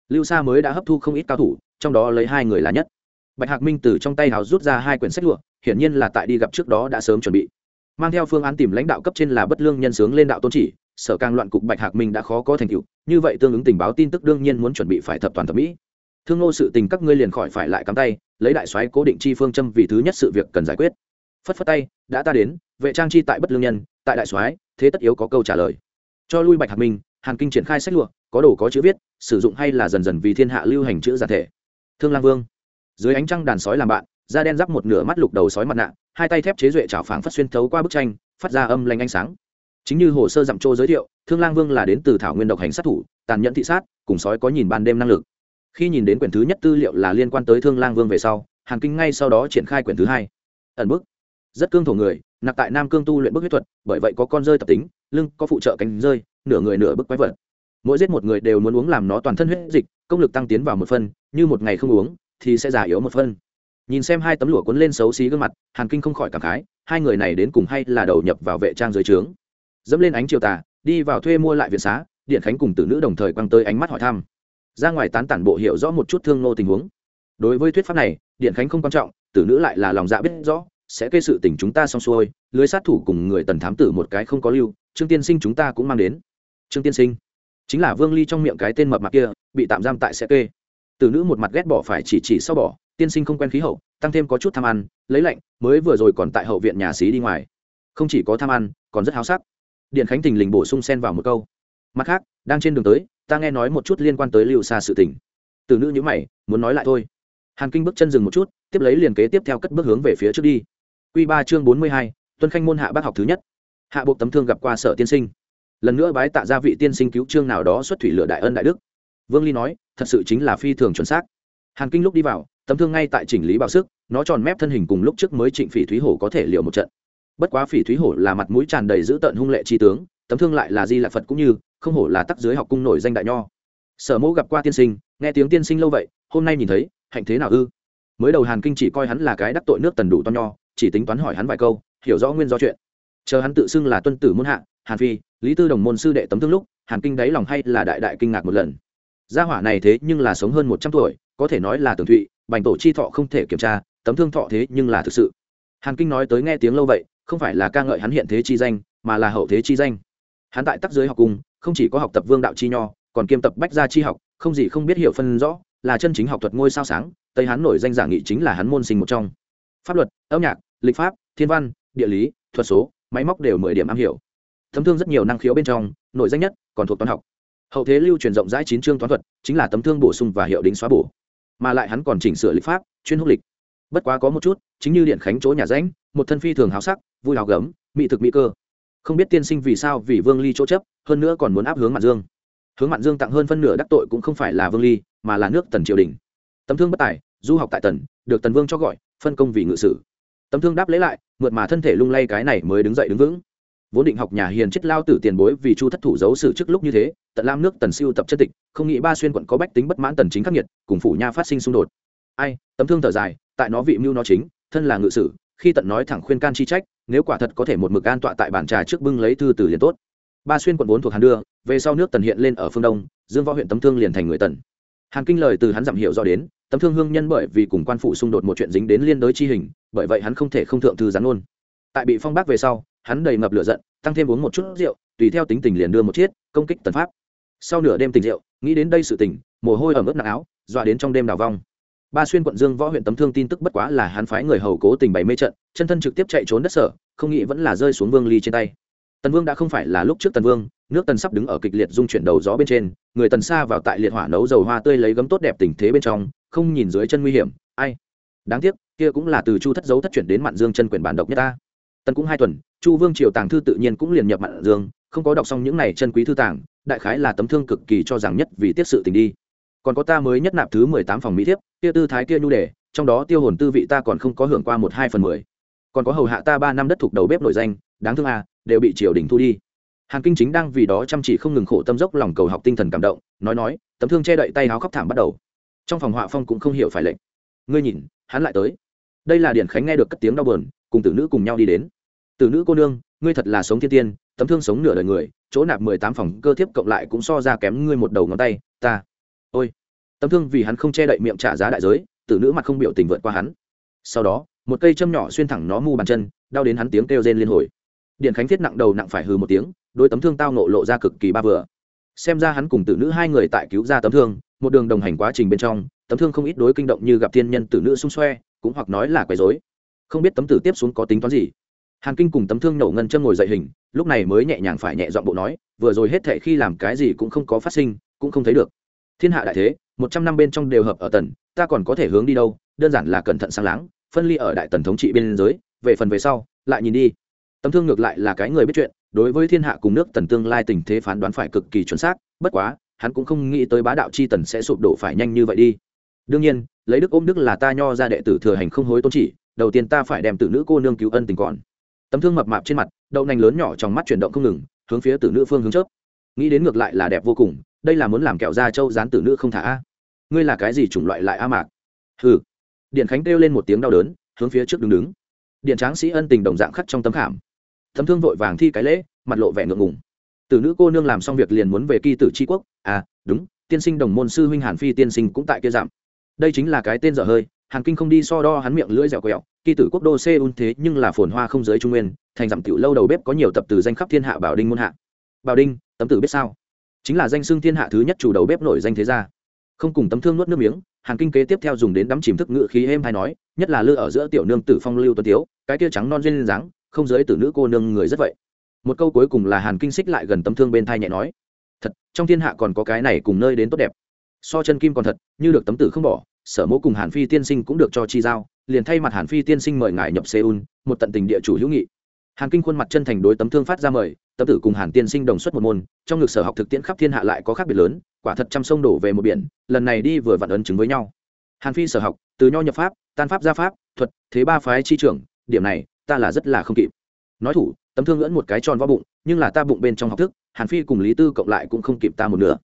Lưu sa mới đã hấp thu không ít cao thủ, trong đó lấy hai người là nhất. Bạch hạc minh từ trong tay hào rút ra hai quyển sách lụa, hiển nhiên là tại đi gặp trước đó đã sớm chuẩn bị. Mang theo phương án tìm lãnh đạo cấp trên là bất lương nhân sướng lên đạo tôn chỉ, sở càng loạn cục bạch hạc minh đã khó có thành tựu, như vậy tương ứng tình báo tin tức đương nhiên muốn chuẩn bị phải thập toàn thẩm mỹ thương ngô sự tình các ngươi liền khỏi phải lại cắm tay, lấy đại soái cố định chi phương châm vì thứ nhất sự việc cần giải quyết. Phất phất tay, đã ta đến, vệ trang chi tại bất lương nhân, tại đại soái, thế tất yếu có câu trả lời. Cho lui bạch hạc minh, hàn kinh triển khai sách lụa, có đồ có chữ viết, sử dụng hay là dần dần vì thiên hạ lưu hành chữ giả thể. Thương lang vương, dưới ánh trăng đàn sói làm bạn, da đen giáp một nửa mắt lục đầu sói mặt nạ, hai tay thép chế duệ trào phảng phất xuyên thấu qua bức tranh, phát ra âm lanh ánh sáng. Chính như hồ sơ dặm trô giới thiệu, thương lang vương là đến từ thảo nguyên độc hành sát thủ, tàn nhẫn thị sát, cùng sói có nhìn ban đêm năng lực khi nhìn đến quyển thứ nhất tư liệu là liên quan tới thương lang vương về sau, hàn kinh ngay sau đó triển khai quyển thứ hai. Ẩn bức. Rất cương thổ người nặc tại nam cương tu luyện bức huyết thuật, bởi vậy có con rơi tập tính, lưng có phụ trợ cánh rơi, nửa người nửa bức quái vật. Mỗi giết một người đều muốn uống làm nó toàn thân huyết dịch, công lực tăng tiến vào một phân, như một ngày không uống, thì sẽ già yếu một phân. Nhìn xem hai tấm lụa cuốn lên xấu xí gương mặt, hàn kinh không khỏi cảm khái, hai người này đến cùng hay là đầu nhập vào vệ trang dưới trướng. Dẫm lên ánh chiều tà, đi vào thuê mua lại viện xá, điện khánh cùng tử nữ đồng thời quăng tới ánh mắt hỏi thăm ra ngoài tán tản bộ hiểu rõ một chút thương nô tình huống. Đối với thuyết pháp này, điện khánh không quan trọng, tử nữ lại là lòng dạ biết rõ, sẽ kê sự tình chúng ta xong xuôi, lưới sát thủ cùng người tần thám tử một cái không có lưu, trương tiên sinh chúng ta cũng mang đến. Trương tiên sinh, chính là vương ly trong miệng cái tên mập mặt kia, bị tạm giam tại sẽ kê. Tử nữ một mặt ghét bỏ phải chỉ chỉ sau bỏ, tiên sinh không quen khí hậu, tăng thêm có chút tham ăn, lấy lạnh, mới vừa rồi còn tại hậu viện nhà xí đi ngoài. Không chỉ có tham ăn, còn rất háo sắc. Điện khánh tình lình bổ sung xen vào một câu. Mặt khác, đang trên đường tới ta nghe nói một chút liên quan tới lưu xa sự tình. Từ nữ nhữ mày, muốn nói lại thôi. Hàn kinh bước chân dừng một chút, tiếp lấy liền kế tiếp theo cất bước hướng về phía trước đi. Q ba chương bốn mươi hai, tuân khanh môn hạ bác học thứ nhất. Hạ bộ tấm thương gặp qua sở tiên sinh. Lần nữa bái tạ gia vị tiên sinh cứu trương nào đó xuất thủy lửa đại ân đại đức. Vương ly nói, thật sự chính là phi thường chuẩn xác. Hàn kinh lúc đi vào, tấm thương ngay tại chỉnh lý bảo sức, nó tròn mép thân hình cùng lúc trước mới trịnh phỉ thúy hổ có thể liệu một trận. Bất quá phỉ thúy hổ là mặt mũi tràn đầy dữ tợn hung lệ tri tướng tấm thương lại là di lạc phật cũng như, không hổ là tắc dưới học cung nổi danh đại nho. Sở mẫu gặp qua tiên sinh, nghe tiếng tiên sinh lâu vậy, hôm nay nhìn thấy, hạnh thế nào ư? Mới đầu hàn kinh chỉ coi hắn là cái đắc tội nước tần đủ to nho, chỉ tính toán hỏi hắn vài câu, hiểu rõ nguyên do chuyện. Chờ hắn tự xưng là tuân tử môn hạ, hàn phi, lý tư đồng môn sư đệ tấm thương lúc, hàn kinh đáy lòng hay là đại đại kinh ngạc một lần. Gia hỏa này thế nhưng là sống hơn một trăm tuổi, có thể nói là tường thụy, bành tổ chi thọ không thể kiểm tra, tấm thương thọ thế nhưng là thực sự. Hàn kinh nói tới nghe tiếng lâu vậy, không phải là ca ngợi hắn hiện thế chi danh, mà là hậu thế chi danh hắn tại tắc giới học cung không chỉ có học tập vương đạo chi nho, còn kiêm tập bách gia chi học, không gì không biết hiểu phân rõ, là chân chính học thuật ngôi sao sáng, tây hắn nổi danh giả nghị chính là hắn môn sinh một trong. Pháp luật, âm nhạc, lịch pháp, thiên văn, địa lý, thuật số, máy móc đều mười điểm am hiểu. Tấm thương rất nhiều năng khiếu bên trong nội danh nhất, còn thuộc toán học. Hậu thế lưu truyền rộng rãi chín chương toán thuật, chính là tấm thương bổ sung và hiệu đính xóa bổ. Mà lại hắn còn chỉnh sửa lịch pháp, chuyên húc lịch. Bất quá có một chút, chính như điện khánh chỗ nhà ránh một thân phi thường háo sắc, vui hào gấm, mỹ thực mỹ cơ không biết tiên sinh vì sao vì vương ly chỗ chấp, hơn nữa còn muốn áp hướng mạn dương. Hướng mạn dương tặng hơn phân nửa đắc tội cũng không phải là vương ly, mà là nước tần triều đình. Tấm thương bất tài, du học tại tần, được tần vương cho gọi, phân công vì ngự sử. Tấm thương đáp lấy lại, mượt mà thân thể lung lay cái này mới đứng dậy đứng vững. Vốn định học nhà hiền chết lao tử tiền bối vì chu thất thủ giấu sự trước lúc như thế, tận lam nước tần siêu tập chất tịch, không nghĩ ba xuyên quận có bách tính bất mãn tần chính khắc nghiệt, cùng phủ nha phát sinh xung đột. Ai, tấm thương thở dài, tại nó vị mưu nó chính, thân là ngự sử khi tận nói thẳng khuyên can chi trách, nếu quả thật có thể một mực an tọa tại bản trà trước bưng lấy thư từ liền tốt. Ba xuyên quận vốn thuộc hàn đưa, về sau nước tần hiện lên ở phương đông, dương võ huyện tấm thương liền thành người tần. Hàn kinh lời từ hắn giảm hiểu do đến, tấm thương hương nhân bởi vì cùng quan phụ xung đột một chuyện dính đến liên đối chi hình, bởi vậy hắn không thể không thượng thư gián ôn tại bị phong bác về sau, hắn đầy ngập lửa giận, tăng thêm uống một chút rượu, tùy theo tính tình liền đưa một chiết công kích tần pháp. Sau nửa đêm tình rượu, nghĩ đến đây sự tình mồ hôi ở mức nặng áo, dọa đến trong đêm đào vong ba xuyên quận dương võ huyện tấm thương tin tức bất quá là hắn phái người hầu cố tình bày mê trận, chân thân trực tiếp chạy trốn đất sở, không nghĩ vẫn là rơi xuống vương ly trên tay. Tần vương đã không phải là lúc trước tần vương, nước tần sắp đứng ở kịch liệt dung chuyển đầu gió bên trên, người tần xa vào tại liệt hỏa nấu dầu hoa tươi lấy gấm tốt đẹp tình thế bên trong, không nhìn dưới chân nguy hiểm, ai? Đáng tiếc, kia cũng là từ chu thất dấu thất chuyển đến mạn dương chân quyền bản độc nhất ta. Tần cũng hai tuần, chu vương triều tàng thư tự nhiên cũng liền nhập mạn dương, không có đọc xong những này chân quý thư tàng, đại khái là tấm thương cực kỳ cho rằng nhất vì tiết sự tình đi còn có ta mới nhất nạp thứ mười tám phòng mỹ thiếp, kia tư thái kia nhu đề, trong đó tiêu hồn tư vị ta còn không có hưởng qua một hai phần mười. Còn có hầu hạ ta ba năm đất thuộc đầu bếp nổi danh, đáng thương à đều bị triều đình thu đi. Hàn kinh chính đang vì đó chăm chỉ không ngừng khổ tâm dốc lòng cầu học tinh thần cảm động, nói nói, tấm thương che đậy tay háo khóc thảm bắt đầu. Trong phòng họa phong cũng không hiểu phải lệnh. Ngươi nhìn, hắn lại tới. Đây là điển khánh nghe được cất tiếng đau buồn, cùng tử nữ cùng nhau đi đến. Tử nữ cô nương, ngươi thật là sống thiên tiên, tấm thương sống nửa đời người, chỗ nạp mười tám phòng cơ thiếp cộng lại cũng so ra kém ngươi một đầu ngón tay, ta ôi, tấm thương vì hắn không che đậy miệng trả giá đại giới, tử nữ mặt không biểu tình vượt qua hắn. Sau đó, một cây châm nhỏ xuyên thẳng nó mu bàn chân, đau đến hắn tiếng kêu rên liên hồi. Điện khánh thiết nặng đầu nặng phải hừ một tiếng, đôi tấm thương tao nộ lộ ra cực kỳ ba vừa. Xem ra hắn cùng tử nữ hai người tại cứu ra tấm thương, một đường đồng hành quá trình bên trong, tấm thương không ít đối kinh động như gặp thiên nhân tử nữ xung xoe, cũng hoặc nói là quấy rối. Không biết tấm tử tiếp xuống có tính toán gì. Hàn kinh cùng tấm thương nổ ngân châm ngồi dậy hình, lúc này mới nhẹ nhàng phải nhẹ dọn bộ nói, vừa rồi hết thệ khi làm cái gì cũng không có phát sinh, cũng không thấy được thiên hạ đại thế, một trăm năm bên trong đều hợp ở tần, ta còn có thể hướng đi đâu? Đơn giản là cẩn thận sáng láng, phân ly ở đại tần thống trị bên giới, về phần về sau, lại nhìn đi. Tấm thương ngược lại là cái người biết chuyện, đối với thiên hạ cùng nước tần tương lai tình thế phán đoán phải cực kỳ chuẩn xác, bất quá, hắn cũng không nghĩ tới bá đạo chi tần sẽ sụp đổ phải nhanh như vậy đi. Đương nhiên, lấy đức ôm đức là ta nho ra đệ tử thừa hành không hối tôn chỉ, đầu tiên ta phải đem tử nữ cô nương cứu ân tình còn. Tấm thương mập mạp trên mặt, đậu nành lớn nhỏ trong mắt chuyển động không ngừng, hướng phía tử nữ phương hướng chớp. Nghĩ đến ngược lại là đẹp vô cùng đây là muốn làm kẹo da trâu dán tử nữ không thả a. Ngươi là cái gì chủng loại lại a mạc? Hừ. Điện khánh kêu lên một tiếng đau đớn, hướng phía trước đứng đứng. Điện tráng sĩ ân tình đồng dạng khắc trong tấm khảm. Thấm thương vội vàng thi cái lễ, mặt lộ vẻ ngượng ngùng. Tử nữ cô nương làm xong việc liền muốn về kỳ tử tri quốc. À đúng, tiên sinh đồng môn sư huynh hàn phi tiên sinh cũng tại kia giảm đây chính là cái tên dở hơi, hàn kinh không đi so đo hắn miệng lưỡi dẻo quẹo. Kỳ tử quốc đô seoul thế nhưng là phồn hoa không giới trung nguyên, thành giảm tiểu lâu đầu bếp có nhiều tập từ danh khắp thiên hạ bảo đinh môn hạ. Bảo đinh, tấm tử biết sao? Chính là danh xưng thiên hạ thứ nhất chủ đầu bếp nổi danh thế gia. Không cùng tấm thương nuốt nước miếng, hàn kinh kế tiếp theo dùng đến đắm chìm thức ngự khí êm hay nói, nhất là lư ở giữa tiểu nương tử phong lưu tuấn tiếu cái tia trắng non duyên dáng, không giới tử nữ cô nương người rất vậy. Một câu cuối cùng là hàn kinh xích lại gần tấm thương bên thai nhẹ nói, thật, trong thiên hạ còn có cái này cùng nơi đến tốt đẹp. So chân kim còn thật, như được tấm tử không bỏ, sở mẫu cùng hàn phi tiên sinh cũng được cho chi giao, liền thay mặt hàn phi tiên sinh mời ngài nhập seoul, một tận tình địa chủ hữu nghị hàn kinh khuôn mặt chân thành đối tấm thương phát ra mời, tấm tử cùng hàn tiên sinh đồng xuất một môn, trong ngực sở học thực tiễn khắp thiên hạ lại có khác biệt lớn, quả thật trăm sông đổ về một biển, lần này đi vừa vặn ấn chứng với nhau. Hàn phi sở học, từ nho nhập pháp, tan pháp gia pháp, thuật, thế ba phái chi trưởng, điểm này, ta là rất là không kịp. Nói thủ, tấm thương ngưỡng một cái tròn vào bụng, nhưng là ta bụng bên trong học thức, hàn phi cùng lý tư cộng lại cũng không kịp ta một nửa.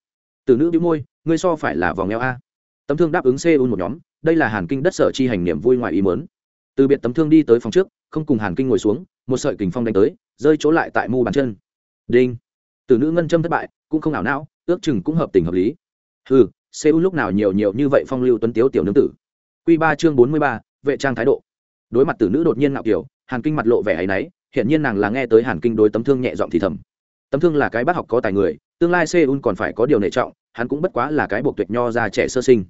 Từ nữ bĩu môi, ngươi so phải là vòng eo a. Tấm thương đáp ứng un một nhóm, đây là hàn kinh đất sở chi hành niềm vui ngoài ý mớn từ biệt tấm thương đi tới phòng trước, không cùng hàn kinh ngồi xuống một sợi kình phong đánh tới, rơi chỗ lại tại mu bàn chân. Đinh. Từ nữ ngân châm thất bại, cũng không ảo não, ước chừng cũng hợp tình hợp lý. Ừ seoul lúc nào nhiều nhiều như vậy phong lưu tuấn tiếu tiểu nương tử. Q ba chương bốn mươi ba, vệ trang thái độ. Đối mặt tử nữ đột nhiên ngạo kiểu, hàn kinh mặt lộ vẻ hay náy hiện nhiên nàng là nghe tới hàn kinh đối tấm thương nhẹ giọng thì thầm. Tấm thương là cái bác học có tài người, tương lai seoul còn phải có điều nệ trọng, hắn cũng bất quá là cái buộc tuyệt nho ra trẻ sơ sinh.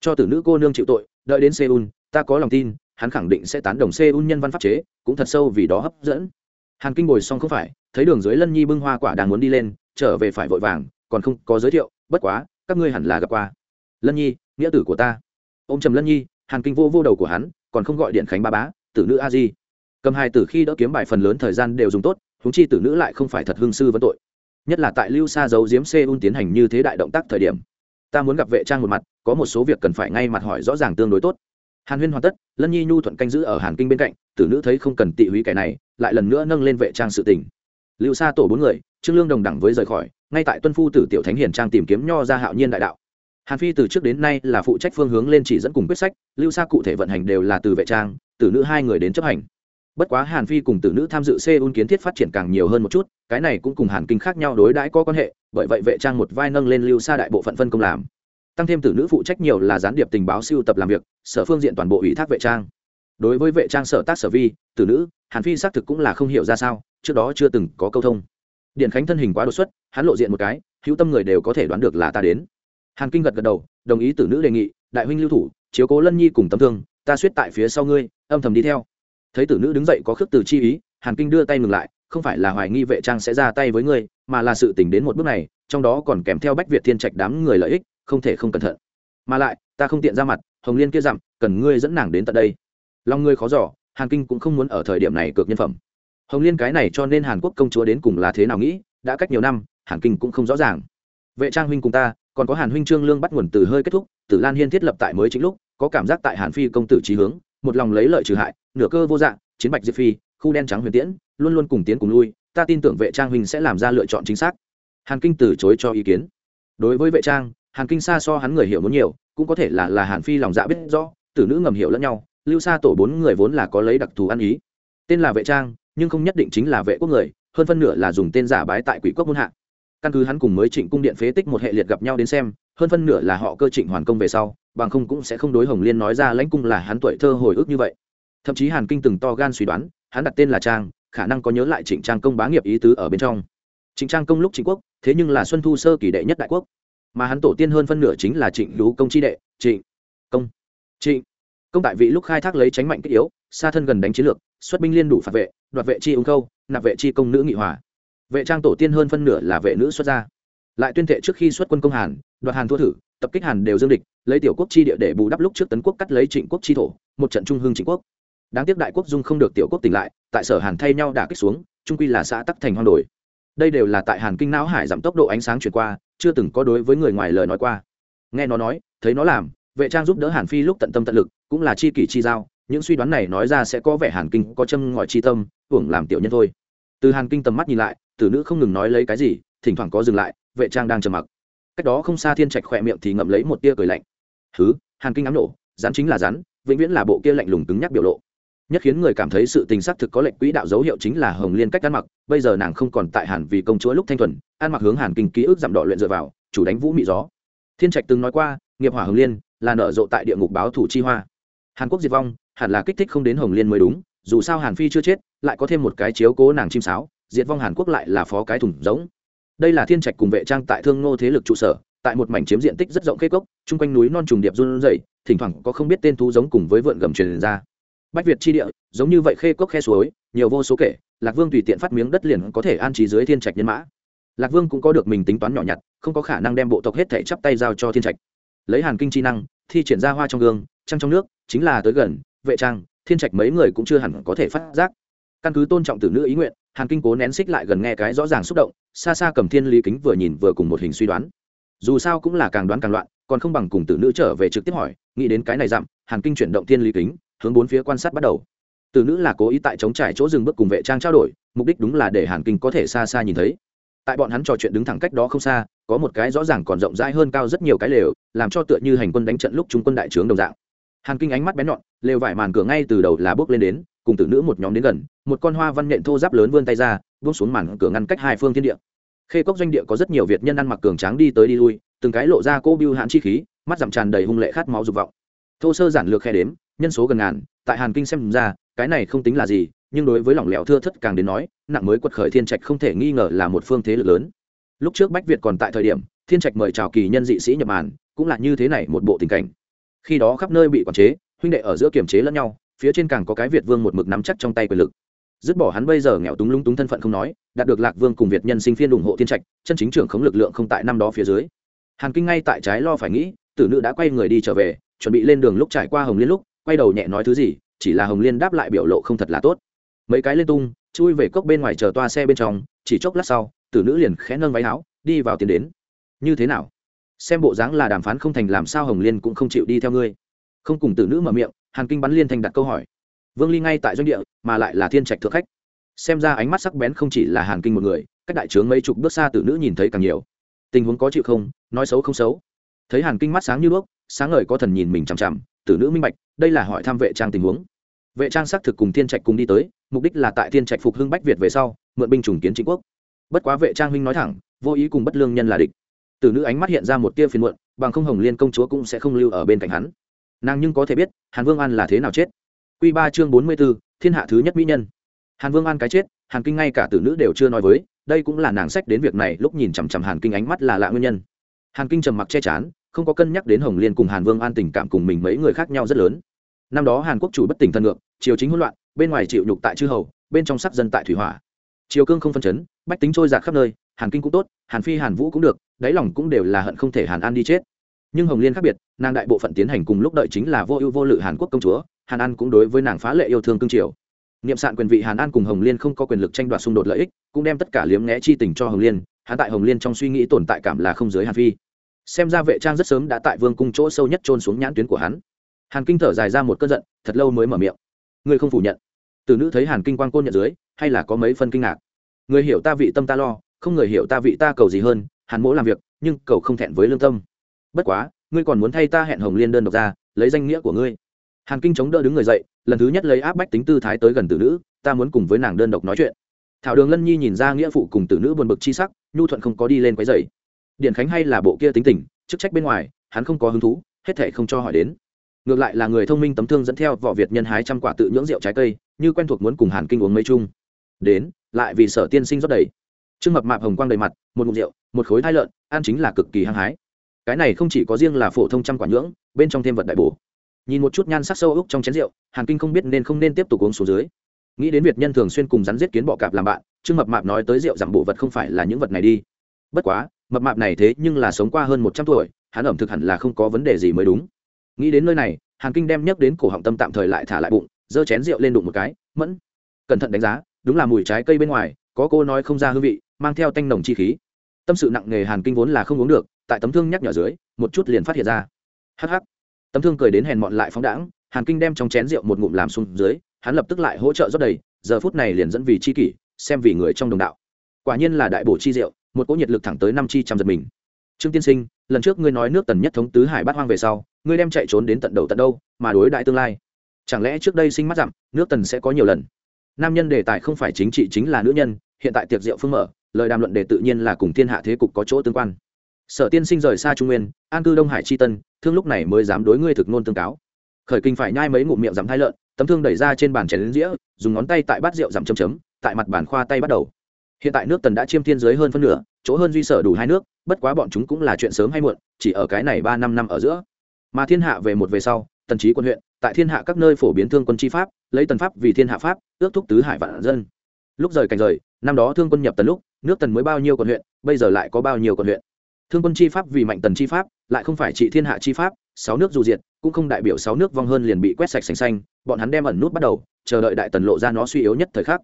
Cho tử nữ cô nương chịu tội, đợi đến seoul, ta có lòng tin hắn khẳng định sẽ tán đồng seoul nhân văn pháp chế, cũng thật sâu vì đó hấp dẫn. Hàn kinh ngồi xong không phải, thấy đường dưới lân nhi bưng hoa quả đang muốn đi lên, trở về phải vội vàng, còn không có giới thiệu, bất quá, các ngươi hẳn là gặp qua. Lân nhi, nghĩa tử của ta. Ô m trầm lân nhi, hàn kinh vô vô đầu của hắn, còn không gọi điện khánh ba bá, tử nữ a di. Cầm hai tử khi đỡ kiếm bài phần lớn thời gian đều dùng tốt húng chi tử nữ lại không phải thật hương sư vấn tội. Nhất là tại lưu xa giấu diếm xe un tiến hành như thế đại động tác thời điểm. Ta muốn gặp vệ trang một mặt, có một số việc cần phải ngay mặt hỏi rõ ràng tương đối tốt hàn huyên hoàn tất, lân nhi nhu thuận canh giữ ở hàn kinh bên cạnh, tử nữ thấy không cần tị húy kẻ này, lại lần nữa nâng lên vệ trang sự tình. Lưu xa tổ bốn người, trương lương đồng đẳng với rời khỏi, ngay tại tuân phu tử tiểu thánh hiền trang tìm kiếm nho ra hạo nhiên đại đạo. Hàn phi từ trước đến nay là phụ trách phương hướng lên chỉ dẫn cùng quyết sách, lưu xa cụ thể vận hành đều là từ vệ trang, tử nữ hai người đến chấp hành. Bất quá hàn phi cùng tử nữ tham dự seoul kiến thiết phát triển càng nhiều hơn một chút, cái này cũng cùng hàn kinh khác nhau đối đãi có quan hệ, bởi vậy vệ trang một vai nâng lên lưu xa đại bộ phận phân công làm tăng thêm tử nữ phụ trách nhiều là gián điệp tình báo siêu tập làm việc, sở phương diện toàn bộ ủy thác vệ trang. Đối với vệ trang sở tác sở vi tử nữ, hàn phi xác thực cũng là không hiểu ra sao, trước đó chưa từng có câu thông. Điện khánh thân hình quá đột xuất, hắn lộ diện một cái, hữu tâm người đều có thể đoán được là ta đến. Hàn kinh gật gật đầu, đồng ý tử nữ đề nghị, đại huynh lưu thủ, chiếu cố lân nhi cùng tấm thương, ta suýt tại phía sau ngươi, âm thầm đi theo. Thấy tử nữ đứng dậy có khước từ chi ý, hàn kinh đưa tay ngừng lại, không phải là hoài nghi vệ trang sẽ ra tay với ngươi, mà là sự tình đến một bước này, trong đó còn kèm theo bách việt thiên trạch đám người lợi ích không thể không cẩn thận. Mà lại, ta không tiện ra mặt, hồng liên kia dặm, cần ngươi dẫn nàng đến tận đây. Lòng ngươi khó giỏ hàn kinh cũng không muốn ở thời điểm này cược nhân phẩm. Hồng liên cái này cho nên hàn quốc công chúa đến cùng là thế nào nghĩ, đã cách nhiều năm, hàn kinh cũng không rõ ràng. Vệ trang huynh cùng ta, còn có hàn huynh trương lương bắt nguồn từ hơi kết thúc, tử lan hiên thiết lập tại mới chính lúc, có cảm giác tại hàn phi công tử trí hướng, một lòng lấy lợi trừ hại, nửa cơ vô dạng chiến bạch diệp phi, khu đen trắng huyền tiễn, luôn luôn cùng tiến cùng lui, ta tin tưởng vệ trang huynh sẽ làm ra lựa chọn chính xác. Hàn kinh từ chối cho ý kiến. Đối với vệ trang hàn kinh xa so hắn người hiểu muốn nhiều, cũng có thể là là hàn phi lòng dạ biết rõ, tử nữ ngầm hiểu lẫn nhau, lưu xa tổ bốn người vốn là có lấy đặc thù ăn ý. Tên là vệ trang, nhưng không nhất định chính là vệ quốc người, hơn phân nửa là dùng tên giả bái tại quỷ quốc muôn hạ. Căn cứ hắn cùng mới trịnh cung điện phế tích một hệ liệt gặp nhau đến xem, hơn phân nửa là họ cơ trịnh hoàn công về sau, bằng không cũng sẽ không đối hồng liên nói ra lãnh cung là hắn tuổi thơ hồi ức như vậy. Thậm chí hàn kinh từng to gan suy đoán, hắn đặt tên là trang, khả năng có nhớ lại trịnh trang công bá nghiệp ý tứ ở bên trong. Trịnh trang công lúc trịnh quốc, thế nhưng là xuân thu sơ kỳ đệ nhất đại quốc mà hắn tổ tiên hơn phân nửa chính là trịnh Lũ công chi đệ trịnh công. Trịnh công tại vị lúc khai thác lấy tránh mạnh kích yếu xa thân gần đánh chiến lược xuất binh liên đủ phạt vệ đoạt vệ chi ung câu nạp vệ chi công nữ nghị hòa. Vệ trang tổ tiên hơn phân nửa là vệ nữ xuất gia. Lại tuyên thệ trước khi xuất quân công hàn đoạt hàn thua thử tập kích hàn đều dương địch lấy tiểu quốc chi địa để bù đắp lúc trước tấn quốc cắt lấy trịnh quốc chi thổ một trận trung hương trịnh quốc. Đáng tiếc đại quốc dung không được tiểu quốc tỉnh lại tại sở hàn thay nhau đả kích xuống trung quy là xã tắc thành hoang đồi, đây đều là tại hàn kinh não hải giảm tốc độ ánh sáng chuyển qua chưa từng có đối với người ngoài lời nói qua. Nghe nó nói, thấy nó làm, vệ trang giúp đỡ hàn phi lúc tận tâm tận lực, cũng là chi kỷ chi giao, những suy đoán này nói ra sẽ có vẻ hàn kinh có châm ngòi chi tâm hưởng làm tiểu nhân thôi. Từ hàn kinh tầm mắt nhìn lại, tử nữ không ngừng nói lấy cái gì, thỉnh thoảng có dừng lại, vệ trang đang trầm mặc. Cách đó không xa thiên trạch khỏe miệng thì ngậm lấy một tia cười lạnh. Thứ hàn kinh ám nổ rắn chính là rắn, vĩnh viễn là bộ kia lạnh lùng cứng nhắc biểu lộ nhất khiến người cảm thấy sự tình xác thực có lệnh quỹ đạo dấu hiệu chính là hồng liên cách ăn mặc, bây giờ nàng không còn tại hàn vì công chúa lúc thanh thuần, ăn mặc hướng hàn kinh ký ức giảm đỏ luyện dựa vào, chủ đánh vũ mị gió. Thiên trạch từng nói qua, nghiệp hỏa hồng liên là nở rộ tại địa ngục báo thủ chi hoa. Hàn quốc diệt vong, hẳn là kích thích không đến hồng liên mới đúng, dù sao hàn phi chưa chết, lại có thêm một cái chiếu cố nàng chim sáo, diệt vong hàn quốc lại là phó cái thủng giống. Đây là thiên trạch cùng vệ trang tại thương ngô thế lực trụ sở, tại một mảnh chiếm diện tích rất rộng khê cốc, chung quanh núi non trùng điệp run rẩy, thỉnh thoảng có không biết tên thú giống cùng với vượn gầm truyền ra bách việt chi địa, giống như vậy khê cốc khe suối, nhiều vô số kể, lạc vương tùy tiện phát miếng đất liền có thể an trí dưới thiên trạch nhân mã. Lạc vương cũng có được mình tính toán nhỏ nhặt, không có khả năng đem bộ tộc hết thể chắp tay giao cho thiên trạch. Lấy hàn kinh chi năng, thi triển ra hoa trong gương, trăng trong nước, chính là tới gần, vệ trang, thiên trạch mấy người cũng chưa hẳn có thể phát giác. Căn cứ tôn trọng tử nữ ý nguyện, hàn kinh cố nén xích lại gần nghe cái rõ ràng xúc động, xa xa cầm thiên lý kính vừa nhìn vừa cùng một hình suy đoán. Dù sao cũng là càng đoán càng loạn, còn không bằng cùng tử nữ trở về trực tiếp hỏi, nghĩ đến cái này dặm, hàn kinh chuyển động thiên lý kính hướng bốn phía quan sát bắt đầu. Từ nữ là cố ý tại chống trải chỗ dừng bước cùng vệ trang trao đổi, mục đích đúng là để hàn kinh có thể xa xa nhìn thấy. Tại bọn hắn trò chuyện đứng thẳng cách đó không xa, có một cái rõ ràng còn rộng rãi hơn cao rất nhiều cái lều, làm cho tựa như hành quân đánh trận lúc trung quân đại trướng đồng dạng. Hàn kinh ánh mắt bén nhọn, lều vải màn cửa ngay từ đầu là bước lên đến, cùng tử nữ một nhóm đến gần, một con hoa văn nhện thô giáp lớn vươn tay ra buông xuống màn cửa ngăn cách hai phương thiên địa. Khê cốc doanh địa có rất nhiều việt nhân ăn mặc cường tráng đi tới đi lui, từng cái lộ ra cô biêu hãn chi khí, mắt dặm tràn đầy hung lệ khát máu dục vọng. Thô sơ giản lược khe đếm nhân số gần ngàn, tại hàn kinh xem ra, cái này không tính là gì, nhưng đối với lỏng lẻo thưa thất càng đến nói, nặng mới quật khởi thiên trạch không thể nghi ngờ là một phương thế lực lớn. Lúc trước bách việt còn tại thời điểm, thiên trạch mời chào kỳ nhân dị sĩ nhập màn, cũng là như thế này một bộ tình cảnh. Khi đó khắp nơi bị quản chế, huynh đệ ở giữa kiềm chế lẫn nhau, phía trên càng có cái việt vương một mực nắm chắc trong tay quyền lực. Dứt bỏ hắn bây giờ nghèo túng lung túng thân phận không nói, đạt được lạc vương cùng việt nhân sinh phiên ủng hộ thiên trạch, chân chính trưởng khống lực lượng không tại năm đó phía dưới. Hàn kinh ngay tại trái lo phải nghĩ, tử nữ đã quay người đi trở về, chuẩn bị lên đường lúc trải qua hồng liên lúc quay đầu nhẹ nói thứ gì, chỉ là hồng liên đáp lại biểu lộ không thật là tốt. Mấy cái lên tung, chui về cốc bên ngoài chờ toa xe bên trong, chỉ chốc lát sau, tử nữ liền khẽ nâng váy áo, đi vào tiến đến. Như thế nào? Xem bộ dáng là đàm phán không thành làm sao hồng liên cũng không chịu đi theo ngươi. Không cùng tử nữ mở miệng, hàn kinh bắn liên thành đặt câu hỏi. Vương ly ngay tại doanh địa, mà lại là thiên trạch thượng khách. Xem ra ánh mắt sắc bén không chỉ là hàn kinh một người, cách đại trướng mấy chục bước xa tử nữ nhìn thấy càng nhiều. Tình huống có chịu không? Nói xấu không xấu. Thấy hàn kinh mắt sáng như đuốc, sáng ngời có thần nhìn mình chằm chằm tử nữ minh bạch, đây là hỏi thăm vệ trang tình huống. Vệ trang xác thực cùng thiên trạch cùng đi tới, mục đích là tại thiên trạch phục hưng bách việt về sau, mượn binh chủng kiến chính quốc. Bất quá vệ trang huynh nói thẳng, vô ý cùng bất lương nhân là địch. Tử nữ ánh mắt hiện ra một tia phiền muộn, bằng không hồng liên công chúa cũng sẽ không lưu ở bên cạnh hắn. Nàng nhưng có thể biết, hàn vương an là thế nào chết. Q ba chương bốn mươi b ố thiên hạ thứ nhất mỹ nhân. Hàn vương an cái chết, hàn kinh ngay cả tử nữ đều chưa nói với, đây cũng là nàng sách đến việc này lúc nhìn chằm chằm hàn kinh ánh mắt là lạ nguyên nhân. Hàn kinh trầm mặc che chán không có cân nhắc đến hồng liên cùng hàn vương an tình cảm cùng mình mấy người khác nhau rất lớn. Năm đó hàn quốc chủ bất tỉnh thân ngược, triều chính hỗn loạn, bên ngoài chịu nhục tại chư hầu, bên trong sắc dân tại thủy hỏa. Triều cương không phân chấn, bách tính trôi giạt khắp nơi, hàn kinh cũng tốt, hàn phi, hàn vũ cũng được, đáy lòng cũng đều là hận không thể hàn an đi chết. Nhưng hồng liên khác biệt, nàng đại bộ phận tiến hành cùng lúc đợi chính là vô ưu vô lự hàn quốc công chúa, hàn an cũng đối với nàng phá lệ yêu thương cương triều. Niệm sạn quyền vị hàn an cùng hồng liên không có quyền lực tranh đoạt xung đột lợi ích, cũng đem tất cả liếm ngẽ chi tình cho hồng liên, hắn tại hồng liên trong suy nghĩ tồn tại cảm là không giới hàn phi xem ra vệ trang rất sớm đã tại vương cung chỗ sâu nhất trôn xuống nhãn tuyến của hắn. Hàn kinh thở dài ra một cơn giận, thật lâu mới mở miệng. Ngươi không phủ nhận. Từ nữ thấy hàn kinh quang côn nhận dưới, hay là có mấy phân kinh ngạc? Người hiểu ta vị tâm ta lo, không người hiểu ta vị ta cầu gì hơn, hàn mỗ làm việc, nhưng cầu không thẹn với lương tâm. Bất quá, ngươi còn muốn thay ta hẹn hồng liên đơn độc ra, lấy danh nghĩa của ngươi. Hàn kinh chống đỡ đứng người dậy, lần thứ nhất lấy áp bách tính tư thái tới gần tử nữ, ta muốn cùng với nàng đơn độc nói chuyện. Thảo đường lân nhi nhìn ra nghĩa phụ cùng tử nữ buồn bực chi sắc, nhu thuận không có đi lên quấy dày điện khánh hay là bộ kia tính tình, chức trách bên ngoài, hắn không có hứng thú, hết thể không cho hỏi đến. Ngược lại là người thông minh tấm thương dẫn theo vỏ việt nhân hái trăm quả tự nhưỡng rượu trái cây, như quen thuộc muốn cùng hàn kinh uống mấy chung. Đến, lại vì sở tiên sinh rót đầy. Trương mập mạp hồng quang đầy mặt, một ngụm rượu, một khối thai lợn, ăn chính là cực kỳ hăng hái. Cái này không chỉ có riêng là phổ thông trăm quả nhưỡng, bên trong thêm vật đại bổ. Nhìn một chút nhan sắc sâu úc trong chén rượu, hàn kinh không biết nên không nên tiếp tục uống xuống dưới. Nghĩ đến việt nhân thường xuyên cùng rắn giết kiến bọ cạp làm bạn, trương mập mạp nói tới rượu giảm bộ vật không phải là những vật này đi. Bất quá mập mạp này thế nhưng là sống qua hơn một trăm tuổi, hắn ẩm thực hẳn là không có vấn đề gì mới đúng. Nghĩ đến nơi này, hàn kinh đem nhấc đến cổ họng tâm tạm thời lại thả lại bụng, giơ chén rượu lên đụng một cái, mẫn. Cẩn thận đánh giá, đúng là mùi trái cây bên ngoài, có cô nói không ra hương vị, mang theo tanh nồng chi khí. Tâm sự nặng nề hàn kinh vốn là không uống được, tại tấm thương nhắc nhở dưới, một chút liền phát hiện ra. Hh tấm thương cười đến hèn mọn lại phóng đãng, hàn kinh đem trong chén rượu một ngụm làm xuống dưới, hắn lập tức lại hỗ trợ rót đầy, giờ phút này liền dẫn vì chi kỷ, xem vì người trong đồng đạo. Quả nhiên là đại bổ chi rượu một cỗ nhiệt lực thẳng tới năm chi trăm giật mình. Trương tiên sinh, lần trước ngươi nói nước tần nhất thống tứ hải bát hoang về sau, ngươi đem chạy trốn đến tận đầu tận đâu, mà đối đại tương lai. Chẳng lẽ trước đây sinh mắt dặm, nước tần sẽ có nhiều lần? Nam nhân đề tài không phải chính trị chính là nữ nhân, hiện tại tiệc rượu phương mở, lời đàm luận đề tự nhiên là cùng thiên hạ thế cục có chỗ tương quan. Sở tiên sinh rời xa trung nguyên, an cư đông hải c h i tân, thương lúc này mới dám đối ngươi thực nôn tương cáo. Khởi kinh phải nhai mấy ngụm miệng giảm hai lợn, tấm thương đẩy ra trên bàn chén đến dĩa dùng ngón tay tại bát rượu giảm chấm chấm, tại mặt bàn khoa tay bắt đầu hiện tại nước tần đã chiêm thiên giới hơn phân nửa, chỗ hơn duy sở đủ hai nước, bất quá bọn chúng cũng là chuyện sớm hay muộn, chỉ ở cái này ba năm năm ở giữa. Mà thiên hạ về một về sau, tần trí quân huyện, tại thiên hạ các nơi phổ biến thương quân chi pháp, lấy tần pháp vì thiên hạ pháp, ước thúc tứ hải vạn dân. Lúc rời cảnh rời, năm đó thương quân nhập tần lúc, nước tần mới bao nhiêu quận huyện, bây giờ lại có bao nhiêu quận huyện. Thương quân chi pháp vì mạnh tần chi pháp, lại không phải trị thiên hạ chi pháp, sáu nước dù diệt, cũng không đại biểu sáu nước vong hơn liền bị quét sạch sành xanh, bọn hắn đem ẩn nút bắt đầu, chờ đợi đại tần lộ ra nó suy yếu nhất thời khắc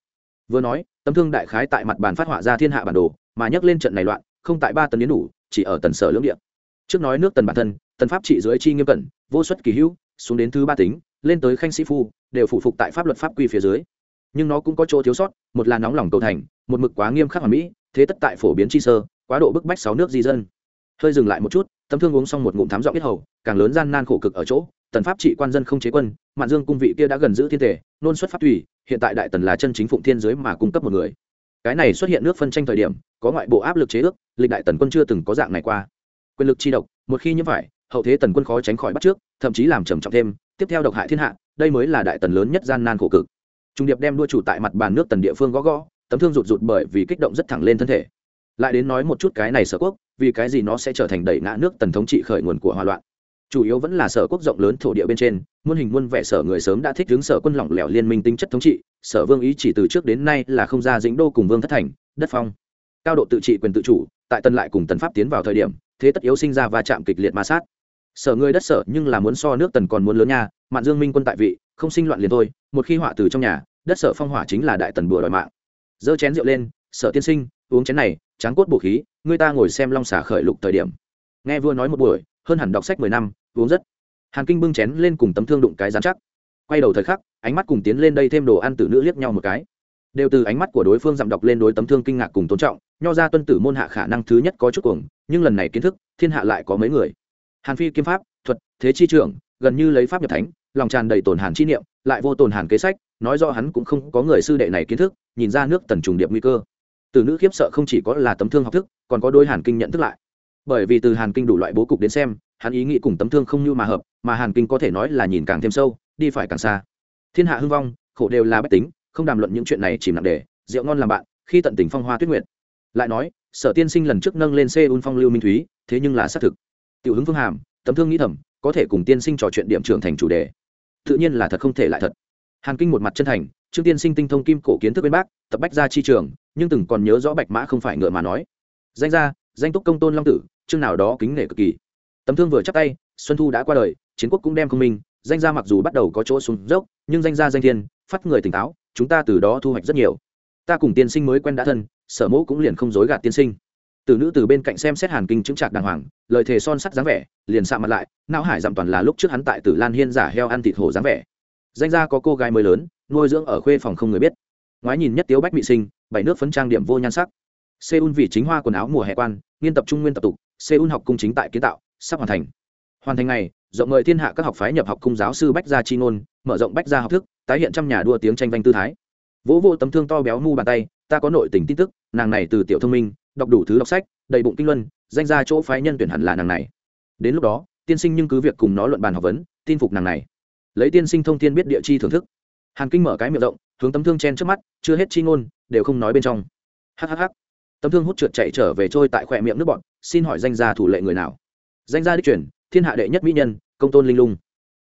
vừa nói, tấm thương đại khái tại mặt bàn phát họa ra thiên hạ bản đồ, mà nhắc lên trận này loạn, không tại ba tần yến đủ, chỉ ở tần sở lưỡng địa. Trước nói nước tần bản thân, tần pháp trị dưới chi nghiêm cẩn, vô suất kỳ hữu, xuống đến thứ ba tính, lên tới khanh sĩ phu, đều phụ phục tại pháp luật pháp quy phía dưới. Nhưng nó cũng có chỗ thiếu sót, một là nóng lòng cầu thành, một mực quá nghiêm khắc hoàn mỹ, thế tất tại phổ biến chi sơ, quá độ bức bách sáu nước di dân. Hơi dừng lại một chút, tấm thương uống xong một ngụm thám giọng biết hầu, càng lớn gian nan khổ cực ở chỗ, tần pháp trị quan dân không chế quân, mạn dương cung vị kia đã gần giữ thiên thể nôn xuất pháp thủy hiện tại đại tần là chân chính phụng thiên giới mà cung cấp một người. Cái này xuất hiện nước phân tranh thời điểm, có ngoại bộ áp lực chế ước, lịch đại tần quân chưa từng có dạng này qua. Quyền lực chi độc, một khi như phải, hậu thế tần quân khó tránh khỏi bắt trước, thậm chí làm trầm trọng thêm, tiếp theo độc hại thiên hạ, đây mới là đại tần lớn nhất gian nan khổ cực. Trung điệp đem đua chủ tại mặt bàn nước tần địa phương gõ gõ, tấm thương rụt rụt bởi vì kích động rất thẳng lên thân thể. Lại đến nói một chút cái này sở quốc, vì cái gì nó sẽ trở thành đẩy ngã nước tần thống trị khởi nguồn của hòa loạn chủ yếu vẫn là sở quốc rộng lớn thổ địa bên trên, muôn hình muôn vẻ sở người sớm đã thích hướng sở quân lỏng lẻo liên minh tính chất thống trị, sở vương ý chỉ từ trước đến nay là không ra dĩnh đô cùng vương thất thành, đất phong. Cao độ tự trị quyền tự chủ, tại tân lại cùng tần pháp tiến vào thời điểm, thế tất yếu sinh ra va chạm kịch liệt ma sát. Sở người đất sở nhưng là muốn so nước tần còn muốn lớn nha, mạn dương minh quân tại vị, không sinh loạn liền thôi, một khi họa từ trong nhà, đất sở phong hỏa chính là đại tần bừa đòi mạng. Giơ chén rượu lên, sở tiên sinh, uống chén này, tráng cốt bổ khí, người ta ngồi xem long xả khởi lục thời điểm. Nghe vua nói một buổi hơn hẳn đọc sách mười năm, uống rất. Hàn kinh bưng chén lên cùng tấm thương đụng cái dán chắc. Quay đầu thời khắc, ánh mắt cùng tiến lên đây thêm đồ ăn tử nữ liếc nhau một cái. Đều từ ánh mắt của đối phương dặm đọc lên đối tấm thương kinh ngạc cùng tôn trọng, nho ra tuân tử môn hạ khả năng thứ nhất có chút cuồng, nhưng lần này kiến thức, thiên hạ lại có mấy người. Hàn phi kiếm pháp, thuật, thế chi trưởng, gần như lấy pháp nhập thánh, lòng tràn đầy tổn hàn chi niệm, lại vô tổn hàn kế sách, nói do hắn cũng không có người sư đệ này kiến thức, nhìn ra nước tần trùng điệp nguy cơ. Từ nữ khiếp sợ không chỉ có là tấm thương học thức, còn có đôi hàn kinh nhận thức lại bởi vì từ hàn kinh đủ loại bố cục đến xem, hắn ý nghĩ cùng tấm thương không như mà hợp, mà hàn kinh có thể nói là nhìn càng thêm sâu, đi phải càng xa. Thiên hạ hưng vong, khổ đều là bách tính, không đàm luận những chuyện này chìm nặng đề rượu ngon làm bạn, khi tận tình phong hoa tuyết nguyện. lại nói, sở tiên sinh lần trước nâng lên seoul phong lưu minh thúy, thế nhưng là xác thực. Tiểu hứng phương hàm, tấm thương nghĩ thầm, có thể cùng tiên sinh trò chuyện điểm trưởng thành chủ đề. Tự nhiên là thật không thể lại thật. Hàn kinh một mặt chân thành, trương tiên sinh tinh thông kim cổ kiến thức bên bác, tập bách ra chi trường, nhưng từng còn nhớ rõ bạch mã không phải ngựa mà nói. Danh ra danh túc công tôn long tử chương nào đó kính nể cực kỳ. Tấm thương vừa chắc tay, xuân thu đã qua đời, chiến quốc cũng đem không minh, danh gia mặc dù bắt đầu có chỗ xuống dốc, nhưng danh gia danh thiên, phát người tỉnh táo, chúng ta từ đó thu hoạch rất nhiều. Ta cùng tiên sinh mới quen đã thân, sở mẫu cũng liền không dối gạt tiên sinh. Từ nữ từ bên cạnh xem xét hàn kinh chứng trạc đàng hoàng, lời thề son sắt dáng vẻ, liền sạ mặt lại, não hải dặm toàn là lúc trước hắn tại tử lan hiên giả heo ăn thịt hổ dáng vẻ. Danh gia có cô gái mới lớn, nuôi dưỡng ở khuê phòng không người biết. Ngoái nhìn nhất tiếu bách mỹ sinh bảy nước phấn trang điểm vô nhan sắc. Seoul vì chính hoa quần áo mùa hè quan, nghiên tập trung nguyên tập tục seoul học cung chính tại kiến tạo, sắp hoàn thành. Hoàn thành này rộng mời thiên hạ các học phái nhập học cung giáo sư bách gia chi ngôn, mở rộng bách gia học thức, tái hiện trăm nhà đua tiếng tranh vanh tư thái. Vỗ vô tấm thương to béo mu bàn tay, ta có nội tình tin tức, nàng này từ tiểu thông minh, đọc đủ thứ đọc sách, đầy bụng kinh luân, danh ra chỗ phái nhân tuyển hẳn là nàng này. Đến lúc đó, tiên sinh nhưng cứ việc cùng nó luận bàn học vấn, tin phục nàng này. Lấy tiên sinh thông thiên biết địa chi thưởng thức. Hàn kinh mở cái miệng rộng, hướng tấm thương chen trước mắt, chưa hết chi ngôn, đều không nói bên trong. Hhh tấm thương hút trượt chạy trở về trôi tại khỏe miệng nước bọn, xin hỏi danh gia thủ lệ người nào? Danh gia đích truyền, thiên hạ đệ nhất mỹ nhân, công tôn linh lung.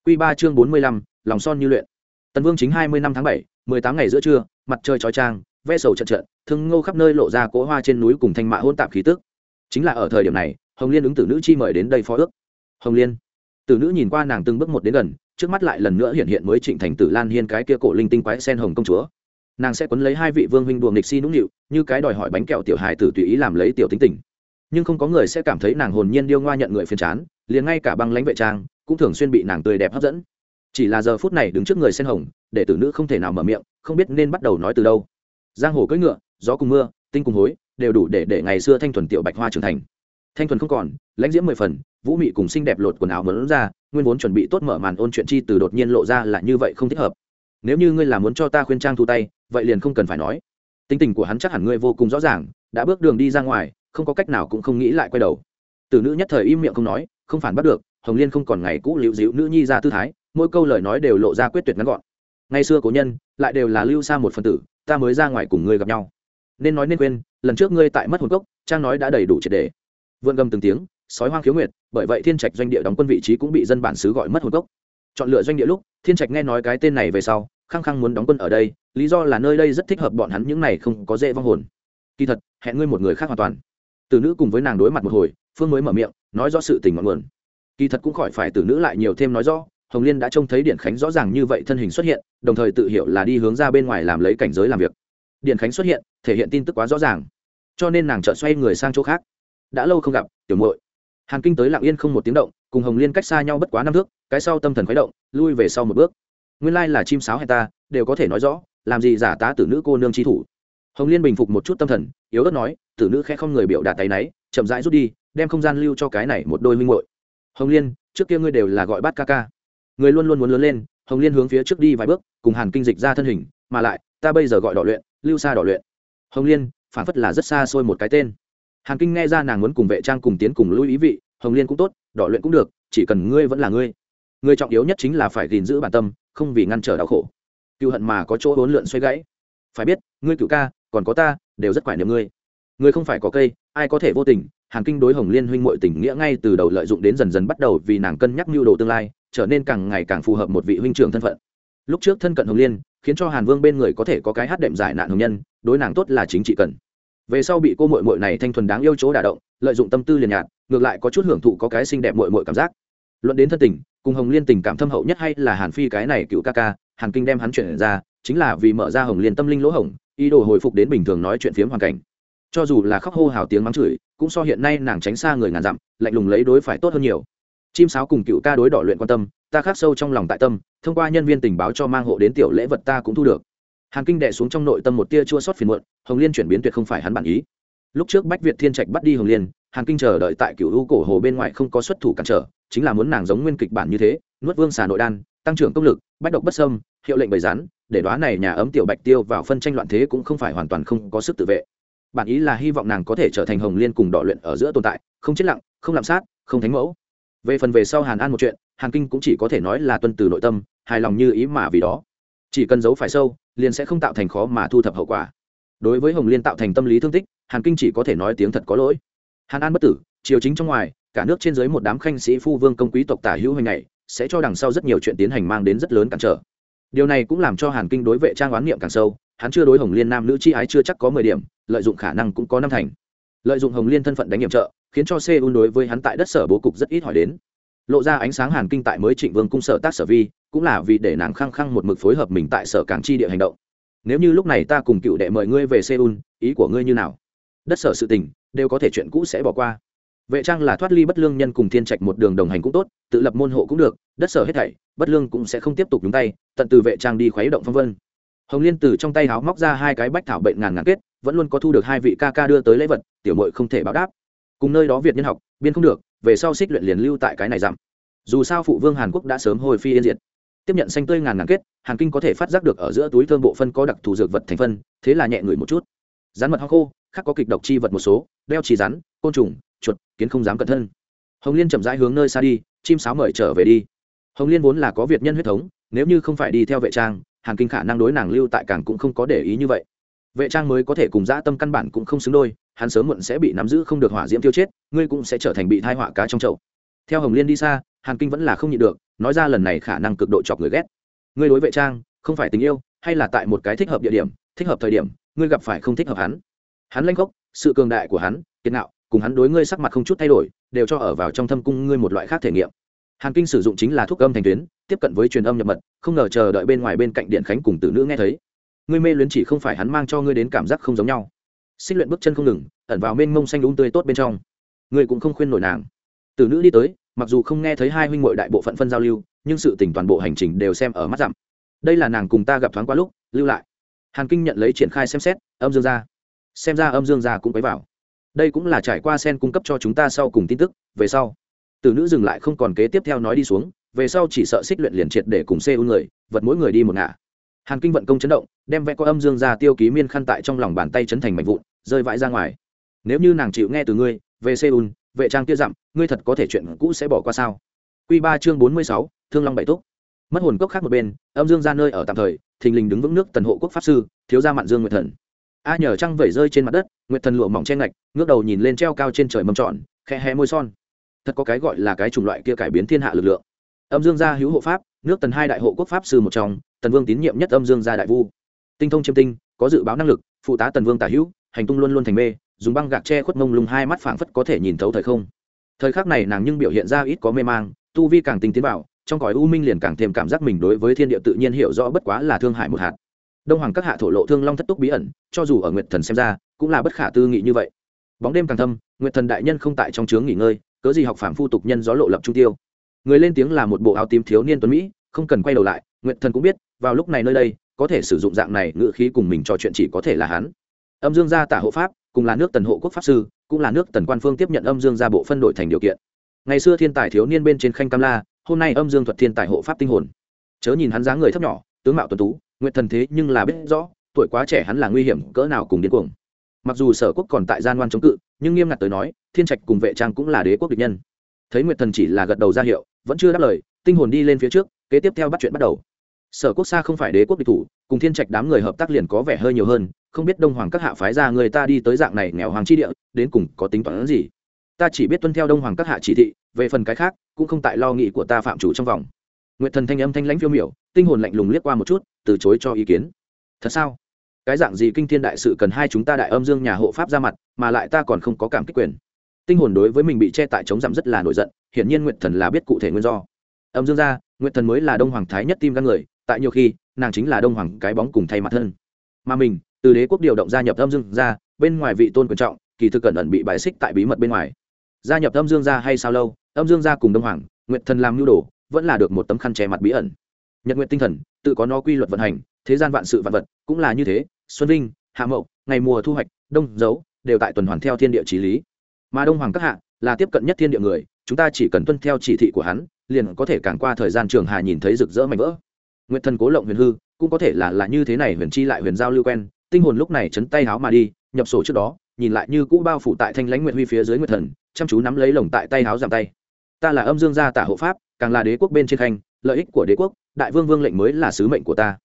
Q ba chương bốn mươi lăm, lòng son như luyện. Tần vương chính hai mươi năm tháng bảy, mười tám ngày giữa trưa, mặt trời trói trang ve sầu trận trận, thương ngô khắp nơi lộ ra cỗ hoa trên núi cùng thanh mạ hôn tạp khí tức. Chính là ở thời điểm này, hồng liên ứng tử nữ chi mời đến đây phó ước. Hồng liên, tử nữ nhìn qua nàng từng bước một đến gần, trước mắt lại lần nữa hiện hiện mới trịnh thành tử lan hiên cái kia cổ linh tinh quái sen hồng công chúa nàng sẽ quấn lấy hai vị vương huynh đùa nghịch si nũng nịu, như cái đòi hỏi bánh kẹo tiểu hài tử tùy ý làm lấy tiểu tính tình. Nhưng không có người sẽ cảm thấy nàng hồn nhiên điêu ngoa nhận người phiền chán, liền ngay cả băng lãnh vệ trang cũng thường xuyên bị nàng tươi đẹp hấp dẫn. Chỉ là giờ phút này đứng trước người sen hồng, để tử nữ không thể nào mở miệng, không biết nên bắt đầu nói từ đâu. Giang hồ cưỡi ngựa, gió cùng mưa, tinh cùng hối, đều đủ để để ngày xưa thanh thuần tiểu bạch hoa trưởng thành. Thanh thuần không còn, lãnh diễm mười phần, vũ mị cùng xinh đẹp lột quần áo mớn ra, nguyên vốn chuẩn bị tốt mở màn ôn chuyện chi từ đột nhiên lộ ra là như vậy không thích hợp nếu như ngươi là muốn cho ta khuyên trang thu tay, vậy liền không cần phải nói. Tính tình của hắn chắc hẳn ngươi vô cùng rõ ràng, đã bước đường đi ra ngoài, không có cách nào cũng không nghĩ lại quay đầu. Từ nữ nhất thời im miệng không nói, không phản bắt được, hồng liên không còn ngày cũ liễu dịu nữ nhi ra tư thái, mỗi câu lời nói đều lộ ra quyết tuyệt ngắn gọn. Ngày xưa cố nhân, lại đều là lưu xa một phần tử, ta mới ra ngoài cùng ngươi gặp nhau. Nên nói nên quên, lần trước ngươi tại mất hồn cốc, trang nói đã đầy đủ triệt đề. Vượn gầm từng tiếng, sói hoang khiếu nguyệt, bởi vậy thiên trạch doanh địa đóng quân vị trí cũng bị dân bản xứ gọi mất hồn cốc chọn lựa doanh địa lúc, thiên trạch nghe nói cái tên này về sau, khăng khăng muốn đóng quân ở đây, lý do là nơi đây rất thích hợp bọn hắn những này không có dễ vong hồn. Kỳ thật, hẹn ngươi một người khác hoàn toàn. Từ nữ cùng với nàng đối mặt một hồi, phương mới mở miệng, nói rõ sự tình ngọn nguồn. Kỳ thật cũng khỏi phải từ nữ lại nhiều thêm nói rõ, hồng liên đã trông thấy điện khánh rõ ràng như vậy thân hình xuất hiện, đồng thời tự hiểu là đi hướng ra bên ngoài làm lấy cảnh giới làm việc. Điện khánh xuất hiện, thể hiện tin tức quá rõ ràng. Cho nên nàng chợt xoay người sang chỗ khác. Đã lâu không gặp, tiểu muội hàn kinh tới lặng yên không một tiếng động, cùng hồng liên cách xa nhau bất quá năm thước, cái sau tâm thần khuấy động, lui về sau một bước. Nguyên lai là chim sáo hay ta, đều có thể nói rõ, làm gì giả tá tử nữ cô nương chi thủ. Hồng liên bình phục một chút tâm thần, yếu ớt nói, tử nữ khẽ không người biểu đạt tay náy, chậm rãi rút đi, đem không gian lưu cho cái này một đôi minh muội. Hồng liên, trước kia ngươi đều là gọi bát ca ca. Người luôn luôn muốn lớn lên, hồng liên hướng phía trước đi vài bước, cùng hàn kinh dịch ra thân hình, mà lại, ta bây giờ gọi đỏ luyện, lưu xa đỏ luyện. Hồng liên, phản phất là rất xa xôi một cái tên hàn kinh nghe ra nàng muốn cùng vệ trang cùng tiến cùng lui ý vị, hồng liên cũng tốt, đỏ luyện cũng được, chỉ cần ngươi vẫn là ngươi. Người trọng yếu nhất chính là phải gìn giữ bản tâm, không vì ngăn trở đau khổ. Cựu hận mà có chỗ hỗn lượn xoay gãy. Phải biết, ngươi cựu ca, còn có ta, đều rất quải niệm ngươi. Ngươi không phải có cây, ai có thể vô tình? Hàn kinh đối hồng liên huynh muội tình nghĩa ngay từ đầu lợi dụng đến dần dần bắt đầu vì nàng cân nhắc mưu đồ tương lai, trở nên càng ngày càng phù hợp một vị huynh trưởng thân phận. Lúc trước thân cận hồng liên, khiến cho hàn vương bên người có thể có cái hát đệm giải nạn hồng nhân, đối nàng tốt là chính trị cần về sau bị cô mội mội này thanh thuần đáng yêu chỗ đả động, lợi dụng tâm tư liền nhạt, ngược lại có chút hưởng thụ có cái xinh đẹp mội mội cảm giác. Luận đến thân tình, cùng hồng liên tình cảm thâm hậu nhất hay là hàn phi cái này cựu ca ca, hàn kinh đem hắn chuyển ra, chính là vì mở ra hồng liên tâm linh lỗ hổng, ý đồ hồi phục đến bình thường nói chuyện phiếm hoàn cảnh. Cho dù là khóc hô hào tiếng mắng chửi, cũng so hiện nay nàng tránh xa người ngàn dặm, lạnh lùng lấy đối phải tốt hơn nhiều. Chim sáo cùng cựu ca đối đỏ luyện quan tâm, ta khắc sâu trong lòng tại tâm, thông qua nhân viên tình báo cho mang hộ đến tiểu lễ vật ta cũng thu được hàn kinh đệ xuống trong nội tâm một tia chua sót phiền muộn, hồng liên chuyển biến tuyệt không phải hắn bản ý. Lúc trước bách việt thiên trạch bắt đi hồng liên, hàn kinh chờ đợi tại cựu u cổ hồ bên ngoài không có xuất thủ cản trở, chính là muốn nàng giống nguyên kịch bản như thế, nuốt vương xà nội đan, tăng trưởng công lực, bách độc bất sâm hiệu lệnh bày rán để đoá này nhà ấm tiểu bạch tiêu vào phân tranh loạn thế cũng không phải hoàn toàn không có sức tự vệ. Bản ý là hy vọng nàng có thể trở thành hồng liên cùng đỏ luyện ở giữa tồn tại, không chết lặng, không lạm sát, không thánh mẫu. Về phần về sau hàn an một chuyện, hàn kinh cũng chỉ có thể nói là tuân từ nội tâm, hài lòng như ý mà vì đó. Chỉ cần giấu phải sâu liền sẽ không tạo thành khó mà thu thập hậu quả. Đối với hồng liên tạo thành tâm lý thương tích, hàn kinh chỉ có thể nói tiếng thật có lỗi. Hàn an bất tử, triều chính trong ngoài, cả nước trên dưới một đám khanh sĩ phu vương công quý tộc tả hữu hình này sẽ cho đằng sau rất nhiều chuyện tiến hành mang đến rất lớn cản trở. Điều này cũng làm cho hàn kinh đối vệ trang oán niệm càng sâu, hắn chưa đối hồng liên nam nữ chi ái chưa chắc có mười điểm, lợi dụng khả năng cũng có năm thành. Lợi dụng hồng liên thân phận đánh nhiệm trợ, khiến cho seoul đối với hắn tại đất sở bố cục rất ít hỏi đến lộ ra ánh sáng hàn kinh tại mới trịnh vương cung sở tác sở vi, cũng là vì để nàng khăng khăng một mực phối hợp mình tại sở cảng chi địa hành động. Nếu như lúc này ta cùng cựu đệ mời ngươi về seoul, ý của ngươi như nào? Đất sở sự tình, đều có thể chuyện cũ sẽ bỏ qua. Vệ trang là thoát ly bất lương nhân cùng thiên trạch một đường đồng hành cũng tốt, tự lập môn hộ cũng được, đất sở hết thảy, bất lương cũng sẽ không tiếp tục nhúng tay, tận từ vệ trang đi khuấy động phong vân. Hồng liên từ trong tay háo móc ra hai cái bách thảo bệnh ngàn ngàn kết, vẫn luôn có thu được hai vị ca ca đưa tới lễ vật, tiểu mội không thể báo đáp. Cùng nơi đó việt nhân học, biên không được về sau xích luyện liền lưu tại cái này giảm. Dù sao phụ vương hàn quốc đã sớm hồi phi yên diệt. Tiếp nhận xanh tươi ngàn ngàn kết, hàn kinh có thể phát giác được ở giữa túi thơm bộ phân có đặc thù dược vật thành phân, thế là nhẹ người một chút. Rắn mật ho khô, khác có kịch độc chi vật một số, đeo trì rắn, côn trùng, chuột, kiến không dám cẩn thân. Hồng liên chậm rãi hướng nơi xa đi, chim sáo mời trở về đi. Hồng liên vốn là có việt nhân huyết thống, nếu như không phải đi theo vệ trang, hàn kinh khả năng đối nàng lưu tại cảng cũng không có để ý như vậy. Vệ trang mới có thể cùng dã tâm căn bản cũng không xứng đôi hắn sớm muộn sẽ bị nắm giữ không được hỏa diễm tiêu chết, ngươi cũng sẽ trở thành bị thai họa cá trong chậu. Theo hồng liên đi xa, hàn kinh vẫn là không nhịn được, nói ra lần này khả năng cực độ chọc người ghét. Ngươi đối vệ trang, không phải tình yêu, hay là tại một cái thích hợp địa điểm, thích hợp thời điểm, ngươi gặp phải không thích hợp hắn. Hắn lanh gốc, sự cường đại của hắn, kiệt nạo cùng hắn đối ngươi sắc mặt không chút thay đổi, đều cho ở vào trong thâm cung ngươi một loại khác thể nghiệm. Hàn kinh sử dụng chính là thuốc âm thành tuyến, tiếp cận với truyền âm nhập mật, không ngờ chờ đợi bên ngoài bên cạnh điện khánh cùng tử nữ nghe thấy. Ngươi mê luyến chỉ không phải hắn mang cho ngươi đến cảm giác không giống nhau xích luyện bước chân không ngừng, ẩn vào mênh mông xanh đúng tươi tốt bên trong. Người cũng không khuyên nổi nàng. Tử nữ đi tới, mặc dù không nghe thấy hai huynh muội đại bộ phận phân giao lưu, nhưng sự tình toàn bộ hành trình đều xem ở mắt dặm. Đây là nàng cùng ta gặp thoáng qua lúc, lưu lại. Hàn kinh nhận lấy triển khai xem xét, âm dương ra xem ra âm dương ra cũng quấy vào. Đây cũng là trải qua sen cung cấp cho chúng ta sau cùng tin tức, về sau. Tử nữ dừng lại không còn kế tiếp theo nói đi xuống, về sau chỉ sợ xích luyện liền triệt để cùng xê u người, vật mỗi người đi một ngả. Hàn kinh vận công chấn động, đem vẽ có âm dương ra tiêu ký miên khăn tại trong lòng bàn tay chấn thành mảnh vụn rơi vãi ra ngoài. Nếu như nàng chịu nghe từ ngươi về seoul vệ trang kia dặm ngươi thật có thể chuyện cũ sẽ bỏ qua sao? Q ba chương bốn mươi sáu thương long bảy túc. Mất hồn cốc khác một bên âm dương ra nơi ở tạm thời thình lình đứng vững nước tần hộ quốc pháp sư thiếu gia mạn dương nguyệt thần. A nhờ trăng vẩy rơi trên mặt đất nguyệt thần lụa mỏng che ngạch ngước đầu nhìn lên treo cao trên trời mâm tròn, khe hé môi son. Thật có cái gọi là cái chủng loại kia cải biến thiên hạ lực lượng. Âm dương gia hữu hộ pháp nước tần hai đại hộ quốc pháp sư một trong tần vương tín nhiệm nhất âm dương gia đại vu. Tinh thông chiêm tinh có dự báo năng lực phụ tá tần vương tả hữu hành tung luôn luôn thành mê, dùng băng gạc che khuất mông lung hai mắt phảng phất có thể nhìn thấu thời không. Thời khắc này nàng nhưng biểu hiện ra ít có mê mang, tu vi càng tinh tiến vào, trong cõi u minh liền càng thêm cảm giác mình đối với thiên địa tự nhiên hiểu rõ bất quá là thương hại một hạt. Đông hoàng các hạ thổ lộ thương long thất túc bí ẩn, cho dù ở nguyệt thần xem ra, cũng là bất khả tư nghị như vậy. Bóng đêm càng thâm, nguyệt thần đại nhân không tại trong trướng nghỉ ngơi, cớ gì học phạm phu tục nhân gió lộ lập trung tiêu. Người lên tiếng là một bộ áo tím thiếu niên tuấn mỹ, không cần quay đầu lại, nguyệt thần cũng biết, vào lúc này nơi đây, có thể sử dụng dạng này ngự khí cùng mình trò chuyện chỉ có thể là hắn âm dương gia tả hộ pháp, cùng là nước tần hộ quốc pháp sư, cũng là nước tần quan phương tiếp nhận âm dương gia bộ phân đổi thành điều kiện. Ngày xưa thiên tài thiếu niên bên trên khanh cam la, hôm nay âm dương thuật thiên tài hộ pháp tinh hồn. Chớ nhìn hắn dáng người thấp nhỏ, tướng mạo tuấn tú, nguyện thần thế nhưng là biết rõ, tuổi quá trẻ hắn là nguy hiểm, cỡ nào cùng điên cuồng. Mặc dù sở quốc còn tại gian ngoan chống cự, nhưng nghiêm ngặt tới nói, thiên trạch cùng vệ trang cũng là đế quốc địch nhân. Thấy nguyệt thần chỉ là gật đầu ra hiệu, vẫn chưa đáp lời, tinh hồn đi lên phía trước, kế tiếp theo bắt chuyện bắt đầu sở quốc xa không phải đế quốc địch thủ, cùng thiên trạch đám người hợp tác liền có vẻ hơi nhiều hơn, không biết đông hoàng các hạ phái ra người ta đi tới dạng này nghèo hoàng chi địa, đến cùng có tính toán gì? Ta chỉ biết tuân theo đông hoàng các hạ chỉ thị, về phần cái khác, cũng không tại lo nghĩ của ta phạm chủ trong vòng. Nguyệt thần thanh âm thanh lãnh phiêu miểu, tinh hồn lạnh lùng liếc qua một chút, từ chối cho ý kiến. Thật sao? Cái dạng gì kinh thiên đại sự cần hai chúng ta đại âm dương nhà hộ pháp ra mặt, mà lại ta còn không có cảm kích quyền. Tinh hồn đối với mình bị che tại chống giảm rất là nổi giận, hiển nhiên nguyệt thần là biết cụ thể nguyên do. Âm dương gia, nguyệt thần mới là đông hoàng thái nhất tim gan người tại nhiều khi, nàng chính là đông hoàng cái bóng cùng thay mặt thân. Mà mình, từ đế quốc điều động gia nhập âm dương gia, bên ngoài vị tôn quyền trọng, kỳ thực cẩn ẩn bị bài xích tại bí mật bên ngoài. Gia nhập âm dương gia hay sao lâu, âm dương gia cùng đông hoàng nguyện thần làm nhu đồ, vẫn là được một tấm khăn che mặt bí ẩn. Nhật nguyện tinh thần, tự có nó quy luật vận hành, thế gian vạn sự vạn vật, cũng là như thế, xuân vinh, hạ mậu, ngày mùa thu hoạch, đông, dấu, đều tại tuần hoàn theo thiên địa trí lý. Mà đông hoàng các hạ, là tiếp cận nhất thiên địa người, chúng ta chỉ cần tuân theo chỉ thị của hắn, liền có thể càng qua thời gian trường hà nhìn thấy rực rỡ mạnh vỡ nguyện thần cố lộng huyền hư, cũng có thể là là như thế này huyền chi lại huyền giao lưu quen, tinh hồn lúc này chấn tay háo mà đi, nhập sổ trước đó, nhìn lại như cũ bao phủ tại thanh lãnh nguyệt huy phía dưới nguyệt thần, chăm chú nắm lấy lồng tại tay háo giảm tay. Ta là âm dương gia tả hộ pháp, càng là đế quốc bên trên khanh, lợi ích của đế quốc, đại vương vương lệnh mới là sứ mệnh của ta.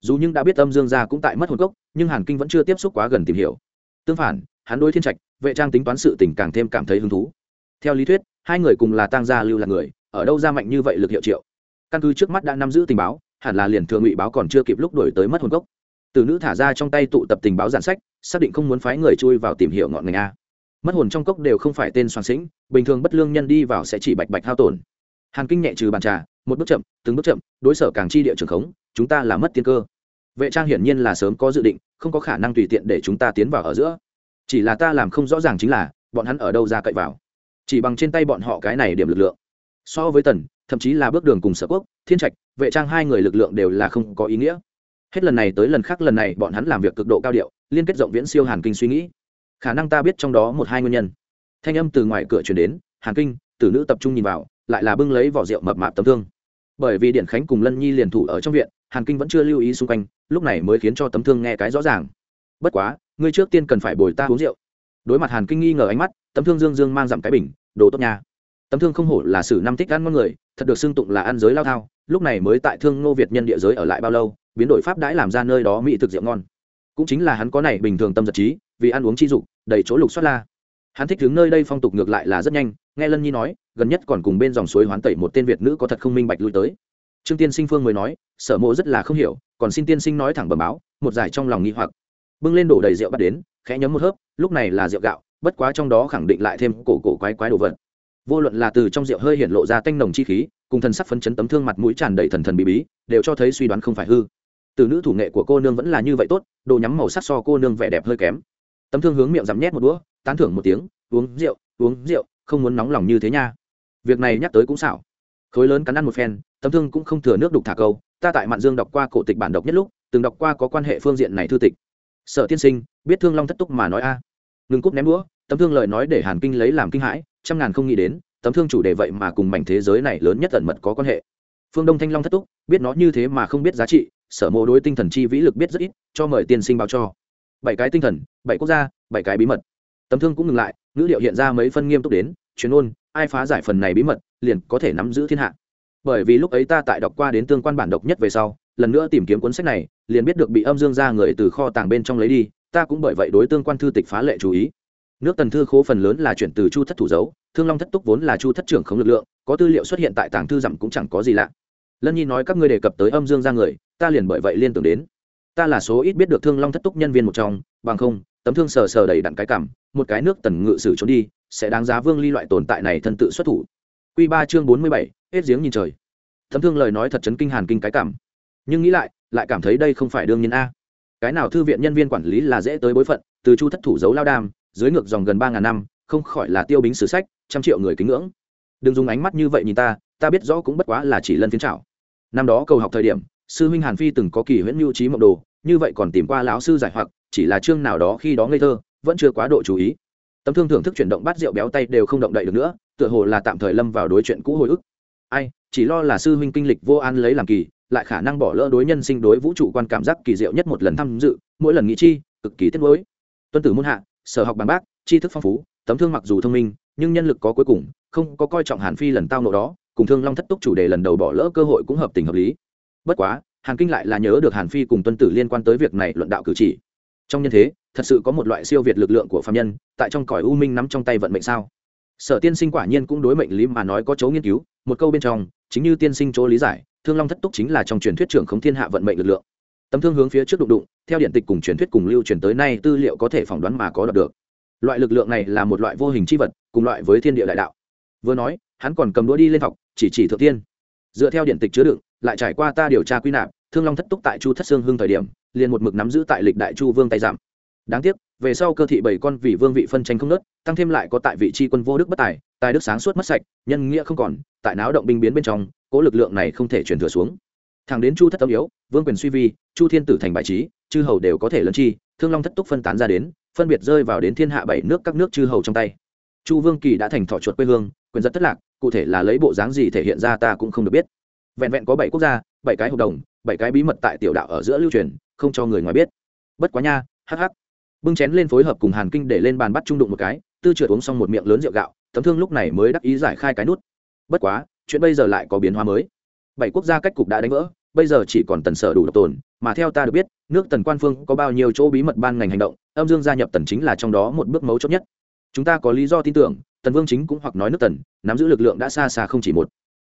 Dù nhưng đã biết âm dương gia cũng tại mất hồn gốc nhưng hàn kinh vẫn chưa tiếp xúc quá gần tìm hiểu. Tương phản, hắn đối thiên trạch, vệ trang tính toán sự tình càng thêm cảm thấy hứng thú. Theo lý thuyết, hai người cùng là tang gia lưu là người, ở đâu ra mạnh như vậy lực hiệu triệu? Căn cứ trước mắt đã nắm giữ tình báo hẳn là liền thường ngụy báo còn chưa kịp lúc đổi tới mất hồn cốc từ nữ thả ra trong tay tụ tập tình báo giản sách, xác định không muốn phái người chui vào tìm hiểu ngọn ngành a. Mất hồn trong cốc đều không phải tên soạn sĩnh, bình thường bất lương nhân đi vào sẽ chỉ bạch bạch hao tổn. Hàn kinh nhẹ trừ bàn trà, một bước chậm, từng bước chậm, đối sở càng chi địa trường khống, chúng ta là mất tiên cơ. Vệ trang hiển nhiên là sớm có dự định, không có khả năng tùy tiện để chúng ta tiến vào ở giữa. Chỉ là ta làm không rõ ràng chính là, bọn hắn ở đâu ra cậy vào. Chỉ bằng trên tay bọn họ cái này điểm lực lượng so với tần, thậm chí là bước đường cùng sở quốc, thiên trạch, vệ trang hai người lực lượng đều là không có ý nghĩa. Hết lần này tới lần khác lần này bọn hắn làm việc cực độ cao điệu, liên kết rộng viễn siêu hàn kinh suy nghĩ. Khả năng ta biết trong đó một hai nguyên nhân. Thanh âm từ ngoài cửa chuyển đến, hàn kinh, tử nữ tập trung nhìn vào, lại là bưng lấy vỏ rượu mập mạp tấm thương. Bởi vì điện khánh cùng lân nhi liền thủ ở trong viện, hàn kinh vẫn chưa lưu ý xung quanh, lúc này mới khiến cho tấm thương nghe cái rõ ràng. Bất quá, ngươi trước tiên cần phải bồi ta uống rượu. Đối mặt hàn kinh nghi ngờ ánh mắt, tấm thương dương dương mang dặm cái bình, đồ tốt nha tấm thương không hổ là sử năm thích ăn ngon người, thật được xưng tụng là ăn giới lao thao, lúc này mới tại thương ngô việt nhân địa giới ở lại bao lâu, biến đổi pháp đãi làm ra nơi đó mỹ thực rượu ngon. Cũng chính là hắn có này bình thường tâm giật trí, vì ăn uống chi dục, đầy chỗ lục xoát la. Hắn thích đứng nơi đây phong tục ngược lại là rất nhanh, nghe lân nhi nói, gần nhất còn cùng bên dòng suối hoán tẩy một tên việt nữ có thật không minh bạch lui tới. Trương tiên sinh phương mới nói, sở mộ rất là không hiểu, còn xin tiên sinh nói thẳng bẩm báo, một giải trong lòng nghi hoặc. Bưng lên đổ đầy rượu bắt đến, khẽ nhấm một hớp, lúc này là rượu gạo, bất quá trong đó khẳng định lại thêm cổ cổ quái quái đồ vật vô luận là từ trong rượu hơi hiện lộ ra tanh nồng chi khí, cùng thần sắc phấn chấn tấm thương mặt mũi tràn đầy thần thần bí bí, đều cho thấy suy đoán không phải hư. Từ nữ thủ nghệ của cô nương vẫn là như vậy tốt, đồ nhắm màu sắc so cô nương vẻ đẹp hơi kém. Tấm thương hướng miệng dắm nhét một đũa, tán thưởng một tiếng, uống rượu uống rượu, không muốn nóng lòng như thế nha. Việc này nhắc tới cũng xảo. Khối lớn cắn ăn một phen, tấm thương cũng không thừa nước đục thả câu, ta tại mạn dương đọc qua cổ tịch bản độc nhất lúc, từng đọc qua có quan hệ phương diện này thư tịch. Sở tiên sinh, biết thương long thất túc mà nói a. Ngừng cúp ném đũa tấm thương lời nói để hàn kinh lấy làm kinh hãi, trăm ngàn không nghĩ đến, tấm thương chủ đề vậy mà cùng mảnh thế giới này lớn nhất ẩn mật có quan hệ. Phương đông thanh long thất túc, biết nó như thế mà không biết giá trị, sở mộ đối tinh thần chi vĩ lực biết rất ít, cho mời tiên sinh báo cho. Bảy cái tinh thần, bảy quốc gia, bảy cái bí mật. Tấm thương cũng ngừng lại, ngữ liệu hiện ra mấy phân nghiêm túc đến, chuyên ôn ai phá giải phần này bí mật, liền có thể nắm giữ thiên hạ. Bởi vì lúc ấy ta tại đọc qua đến tương quan bản độc nhất về sau, lần nữa tìm kiếm cuốn sách này, liền biết được bị âm dương ra người từ kho tàng bên trong lấy đi, ta cũng bởi vậy đối tương quan thư tịch phá lệ chú ý nước tần thư khố phần lớn là chuyển từ chu thất thủ dấu, thương long thất túc vốn là chu thất trưởng không lực lượng, có tư liệu xuất hiện tại tàng thư dặm cũng chẳng có gì lạ. Lân nhi nói các ngươi đề cập tới âm dương ra người, ta liền bởi vậy liên tưởng đến. Ta là số ít biết được thương long thất túc nhân viên một trong, bằng không, tấm thương sờ sờ đầy đặn cái cảm, một cái nước tần ngự sử trốn đi, sẽ đáng giá vương ly loại tồn tại này thân tự xuất thủ. Q ba chương bốn mươi bảy, hết giếng nhìn trời. Tấm thương lời nói thật chấn kinh hàn kinh cái cảm. Nhưng nghĩ lại lại cảm thấy đây không phải đương nhiên a. Cái nào thư viện nhân viên quản lý là dễ tới bối phận, từ chu thất thủ dấu lao đam dưới ngược dòng gần ba ngàn năm, không khỏi là tiêu bính sử sách, trăm triệu người kính ngưỡng. Đừng dùng ánh mắt như vậy nhìn ta ta biết rõ cũng bất quá là chỉ lân phiến trảo. Năm đó cầu học thời điểm, sư huynh hàn phi từng có kỳ huyễn mưu trí mộng đồ, như vậy còn tìm qua lão sư giải hoặc, chỉ là chương nào đó khi đó ngây thơ, vẫn chưa quá độ chú ý. Tấm thương thưởng thức chuyển động bát rượu béo tay đều không động đậy được nữa, tựa hồ là tạm thời lâm vào đối chuyện cũ hồi ức. Ai, chỉ lo là sư huynh kinh lịch vô an lấy làm kỳ, lại khả năng bỏ lỡ đối nhân sinh đối vũ trụ quan cảm giác kỳ diệu nhất một lần tham dự, mỗi lần nghĩ chi, cực kỳ tiếc nuối. Tuân tử môn hạ sở học bằng bác, tri thức phong phú, tấm thương mặc dù thông minh, nhưng nhân lực có cuối cùng, không có coi trọng hàn phi lần tao nộ đó, cùng thương long thất túc chủ đề lần đầu bỏ lỡ cơ hội cũng hợp tình hợp lý. Bất quá, hàn kinh lại là nhớ được hàn phi cùng tuân tử liên quan tới việc này luận đạo cử chỉ. Trong nhân thế, thật sự có một loại siêu việt lực lượng của phạm nhân, tại trong cõi u minh nắm trong tay vận mệnh sao? Sở tiên sinh quả nhiên cũng đối mệnh lý mà nói có chỗ nghiên cứu, một câu bên trong, chính như tiên sinh chỗ lý giải, thương long thất túc chính là trong truyền thuyết trưởng khống thiên hạ vận mệnh lực lượng tấm thương hướng phía trước đụng đụng, theo điện tịch cùng truyền thuyết cùng lưu truyền tới nay tư liệu có thể phỏng đoán mà có đọc được. Loại lực lượng này là một loại vô hình c h i vật, cùng loại với thiên địa đại đạo. Vừa nói, hắn còn cầm đũa đi lên thọc chỉ chỉ thượng tiên. Dựa theo điện tịch chứa đựng, lại trải qua ta điều tra quy nạp, thương long thất túc tại chu thất sương hưng thời điểm, liền một mực nắm giữ tại lịch đại chu vương tay giảm đáng tiếc, về sau cơ thị bảy con vị vương vị phân tranh không nớt, tăng thêm lại có tại vị tri quân vô đức bất tài tài đức sáng suốt mất sạch, nhân nghĩa không còn, tại náo động binh biến bên trong, cố lực lượng này không thể truyền thừa xuống thẳng đến chu thất tâm yếu, vương quyền suy vi, chu thiên tử thành bài trí, chư hầu đều có thể lấn chi, thương long thất túc phân tán ra đến, phân biệt rơi vào đến thiên hạ bảy nước các nước chư hầu trong tay. Chu vương kỳ đã thành thọ chuột quê hương, quyền rất thất lạc, cụ thể là lấy bộ dáng gì thể hiện ra ta cũng không được biết. Vẹn vẹn có bảy quốc gia, bảy cái hợp đồng, bảy cái bí mật tại tiểu đạo ở giữa lưu truyền, không cho người ngoài biết. Bất quá nha, hắc hắc. Bưng chén lên phối hợp cùng hàn kinh để lên bàn bắt trung đụng một cái, tư trượt uống xong một miệng lớn rượu gạo, tấm thương lúc này mới đắc ý giải khai cái nút. Bất quá, chuyện bây giờ lại có biến hóa mới bảy quốc gia cách cục đã đánh vỡ, bây giờ chỉ còn tần sở đủ độc tồn, mà theo ta được biết, nước tần quan phương có bao nhiêu chỗ bí mật ban ngành hành động, âm dương gia nhập tần chính là trong đó một bước mấu chốt nhất. Chúng ta có lý do tin tưởng, tần vương chính cũng hoặc nói nước tần, nắm giữ lực lượng đã xa xa không chỉ một.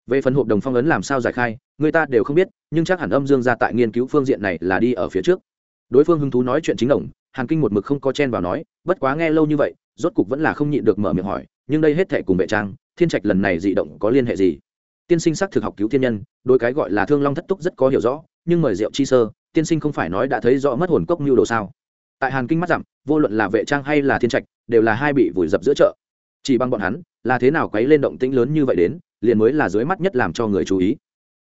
Về phần hộp đồng phong ấn làm sao giải khai, người ta đều không biết, nhưng chắc hẳn âm dương gia tại nghiên cứu phương diện này là đi ở phía trước. Đối phương hứng thú nói chuyện chính đồng, hàn kinh một mực không có chen vào nói, bất quá nghe lâu như vậy, rốt cục vẫn là không nhịn được mở miệng hỏi, nhưng đây hết thể cùng vệ trang, thiên trạch lần này dị động có liên hệ gì? Tiên sinh xác thực học cứu thiên nhân đôi cái gọi là thương long thất túc rất có hiểu rõ, nhưng mời rượu chi sơ, tiên sinh không phải nói đã thấy rõ mất hồn cốc mưu đồ sao? Tại hàn kinh mắt dặm vô luận là vệ trang hay là thiên trạch, đều là hai bị vùi dập giữa chợ. Chỉ bằng bọn hắn, là thế nào quấy lên động tĩnh lớn như vậy đến, liền mới là dưới mắt nhất làm cho người chú ý.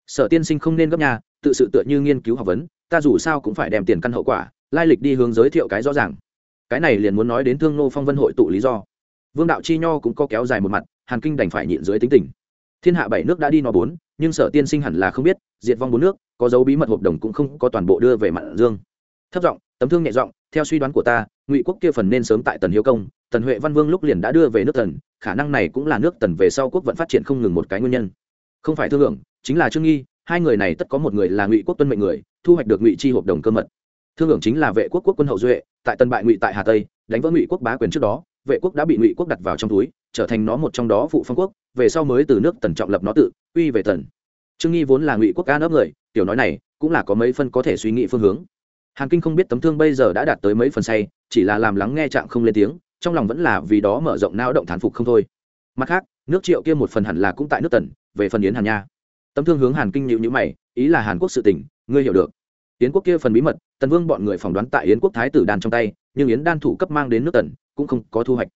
Sở tiên sinh không nên gấp nhà tự sự tựa như nghiên cứu học vấn, ta dù sao cũng phải đem tiền căn hậu quả, lai lịch đi hướng giới thiệu cái rõ ràng. Cái này liền muốn nói đến thương nô phong vân hội tụ lý do. Vương đạo chi nho cũng có kéo dài một mặt, hàn kinh đành phải nhịn dưới tính tình thiên hạ bảy nước đã đi nó bốn, nhưng sở tiên sinh hẳn là không biết, diệt vong bốn nước, có dấu bí mật hợp đồng cũng không có toàn bộ đưa về mạn dương. Thấp giọng, tấm thương nhẹ giọng, theo suy đoán của ta, ngụy quốc kia phần nên sớm tại tần hiếu công, tần huệ văn vương lúc liền đã đưa về nước tần, khả năng này cũng là nước tần về sau quốc vẫn phát triển không ngừng một cái nguyên nhân. Không phải thương lượng, chính là trương nghi, hai người này tất có một người là ngụy quốc tuân mệnh người, thu hoạch được ngụy chi hợp đồng cơ mật. Thương hưởng chính là vệ quốc quốc quân hậu duệ, tại tân bại ngụy tại hà tây, đánh vỡ ngụy quốc bá quyền trước đó, vệ quốc đã bị ngụy quốc đặt vào trong túi, trở thành nó một trong đó phụ phong quốc về sau mới từ nước tần trọng lập nó tự uy về tần. Trương nghi vốn là ngụy quốc ca nấp người, tiểu nói này, cũng là có mấy phân có thể suy nghĩ phương hướng. Hàn kinh không biết tấm thương bây giờ đã đạt tới mấy phần say, chỉ là làm lắng nghe trạng không lên tiếng, trong lòng vẫn là vì đó mở rộng não động thán phục không thôi. Mặt khác, nước triệu kia một phần hẳn là cũng tại nước tần, về phần yến hàn nha. Tấm thương hướng hàn kinh nhịu nhữ mày, ý là hàn quốc sự tỉnh ngươi hiểu được. Yến quốc kia phần bí mật, tần vương bọn người phỏng đoán tại yến quốc thái tử đàn trong tay, nhưng yến đan thủ cấp mang đến nước tần, cũng không có thu hoạch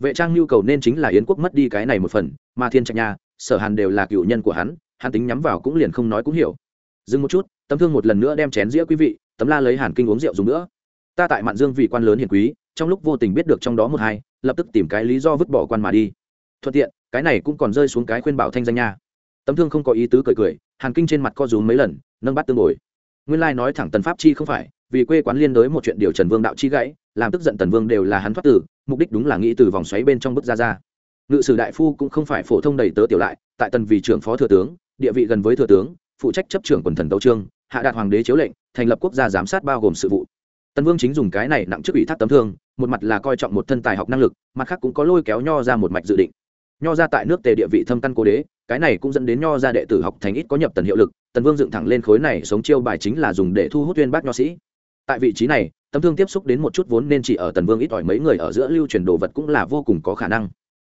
vệ trang nhu cầu nên chính là yến quốc mất đi cái này một phần, mà thiên trạch nha, sở hàn đều là cựu nhân của hắn hắn tính nhắm vào cũng liền không nói cũng hiểu. Dừng một chút, tấm thương một lần nữa đem chén dĩa quý vị, tấm la lấy hàn kinh uống rượu dùng nữa. Ta tại mạn dương vị quan lớn hiền quý, trong lúc vô tình biết được trong đó một hai, lập tức tìm cái lý do vứt bỏ quan mà đi. Thuận tiện, cái này cũng còn rơi xuống cái khuyên bảo thanh danh nha. Tấm thương không có ý tứ cười cười, hàn kinh trên mặt co rúm mấy lần, nâng bắt tương bồi nguyên lai nói thẳng tần pháp chi không phải vì quê quán liên đối một chuyện điều trần vương đạo chi gãy, làm tức giận tần vương đều là hắn thoát tử, mục đích đúng là nghĩ từ vòng xoáy bên trong bức ra ra. Ngự sử đại phu cũng không phải phổ thông đầy tớ tiểu lại, tại tần vì trưởng phó thừa tướng, địa vị gần với thừa tướng, phụ trách chấp trưởng quần thần tấu trương, hạ đạt hoàng đế chiếu lệnh, thành lập quốc gia giám sát bao gồm sự vụ. Tần vương chính dùng cái này nặng trước ủy thác tấm thương, một mặt là coi trọng một thân tài học năng lực, mặt khác cũng có lôi kéo nho ra một mạch dự định. Nho ra tại nước tề địa vị thâm căn cố đế, cái này cũng dẫn đến nho ra đệ tử học thành ít có nhập tần hiệu lực, tần vương dựng thẳng lên khối này, sống chiêu bài chính là dùng để thu hút tuyên bác nho sĩ tại vị trí này, tấm thương tiếp xúc đến một chút vốn nên chỉ ở tần vương ít ỏi mấy người ở giữa lưu truyền đồ vật cũng là vô cùng có khả năng.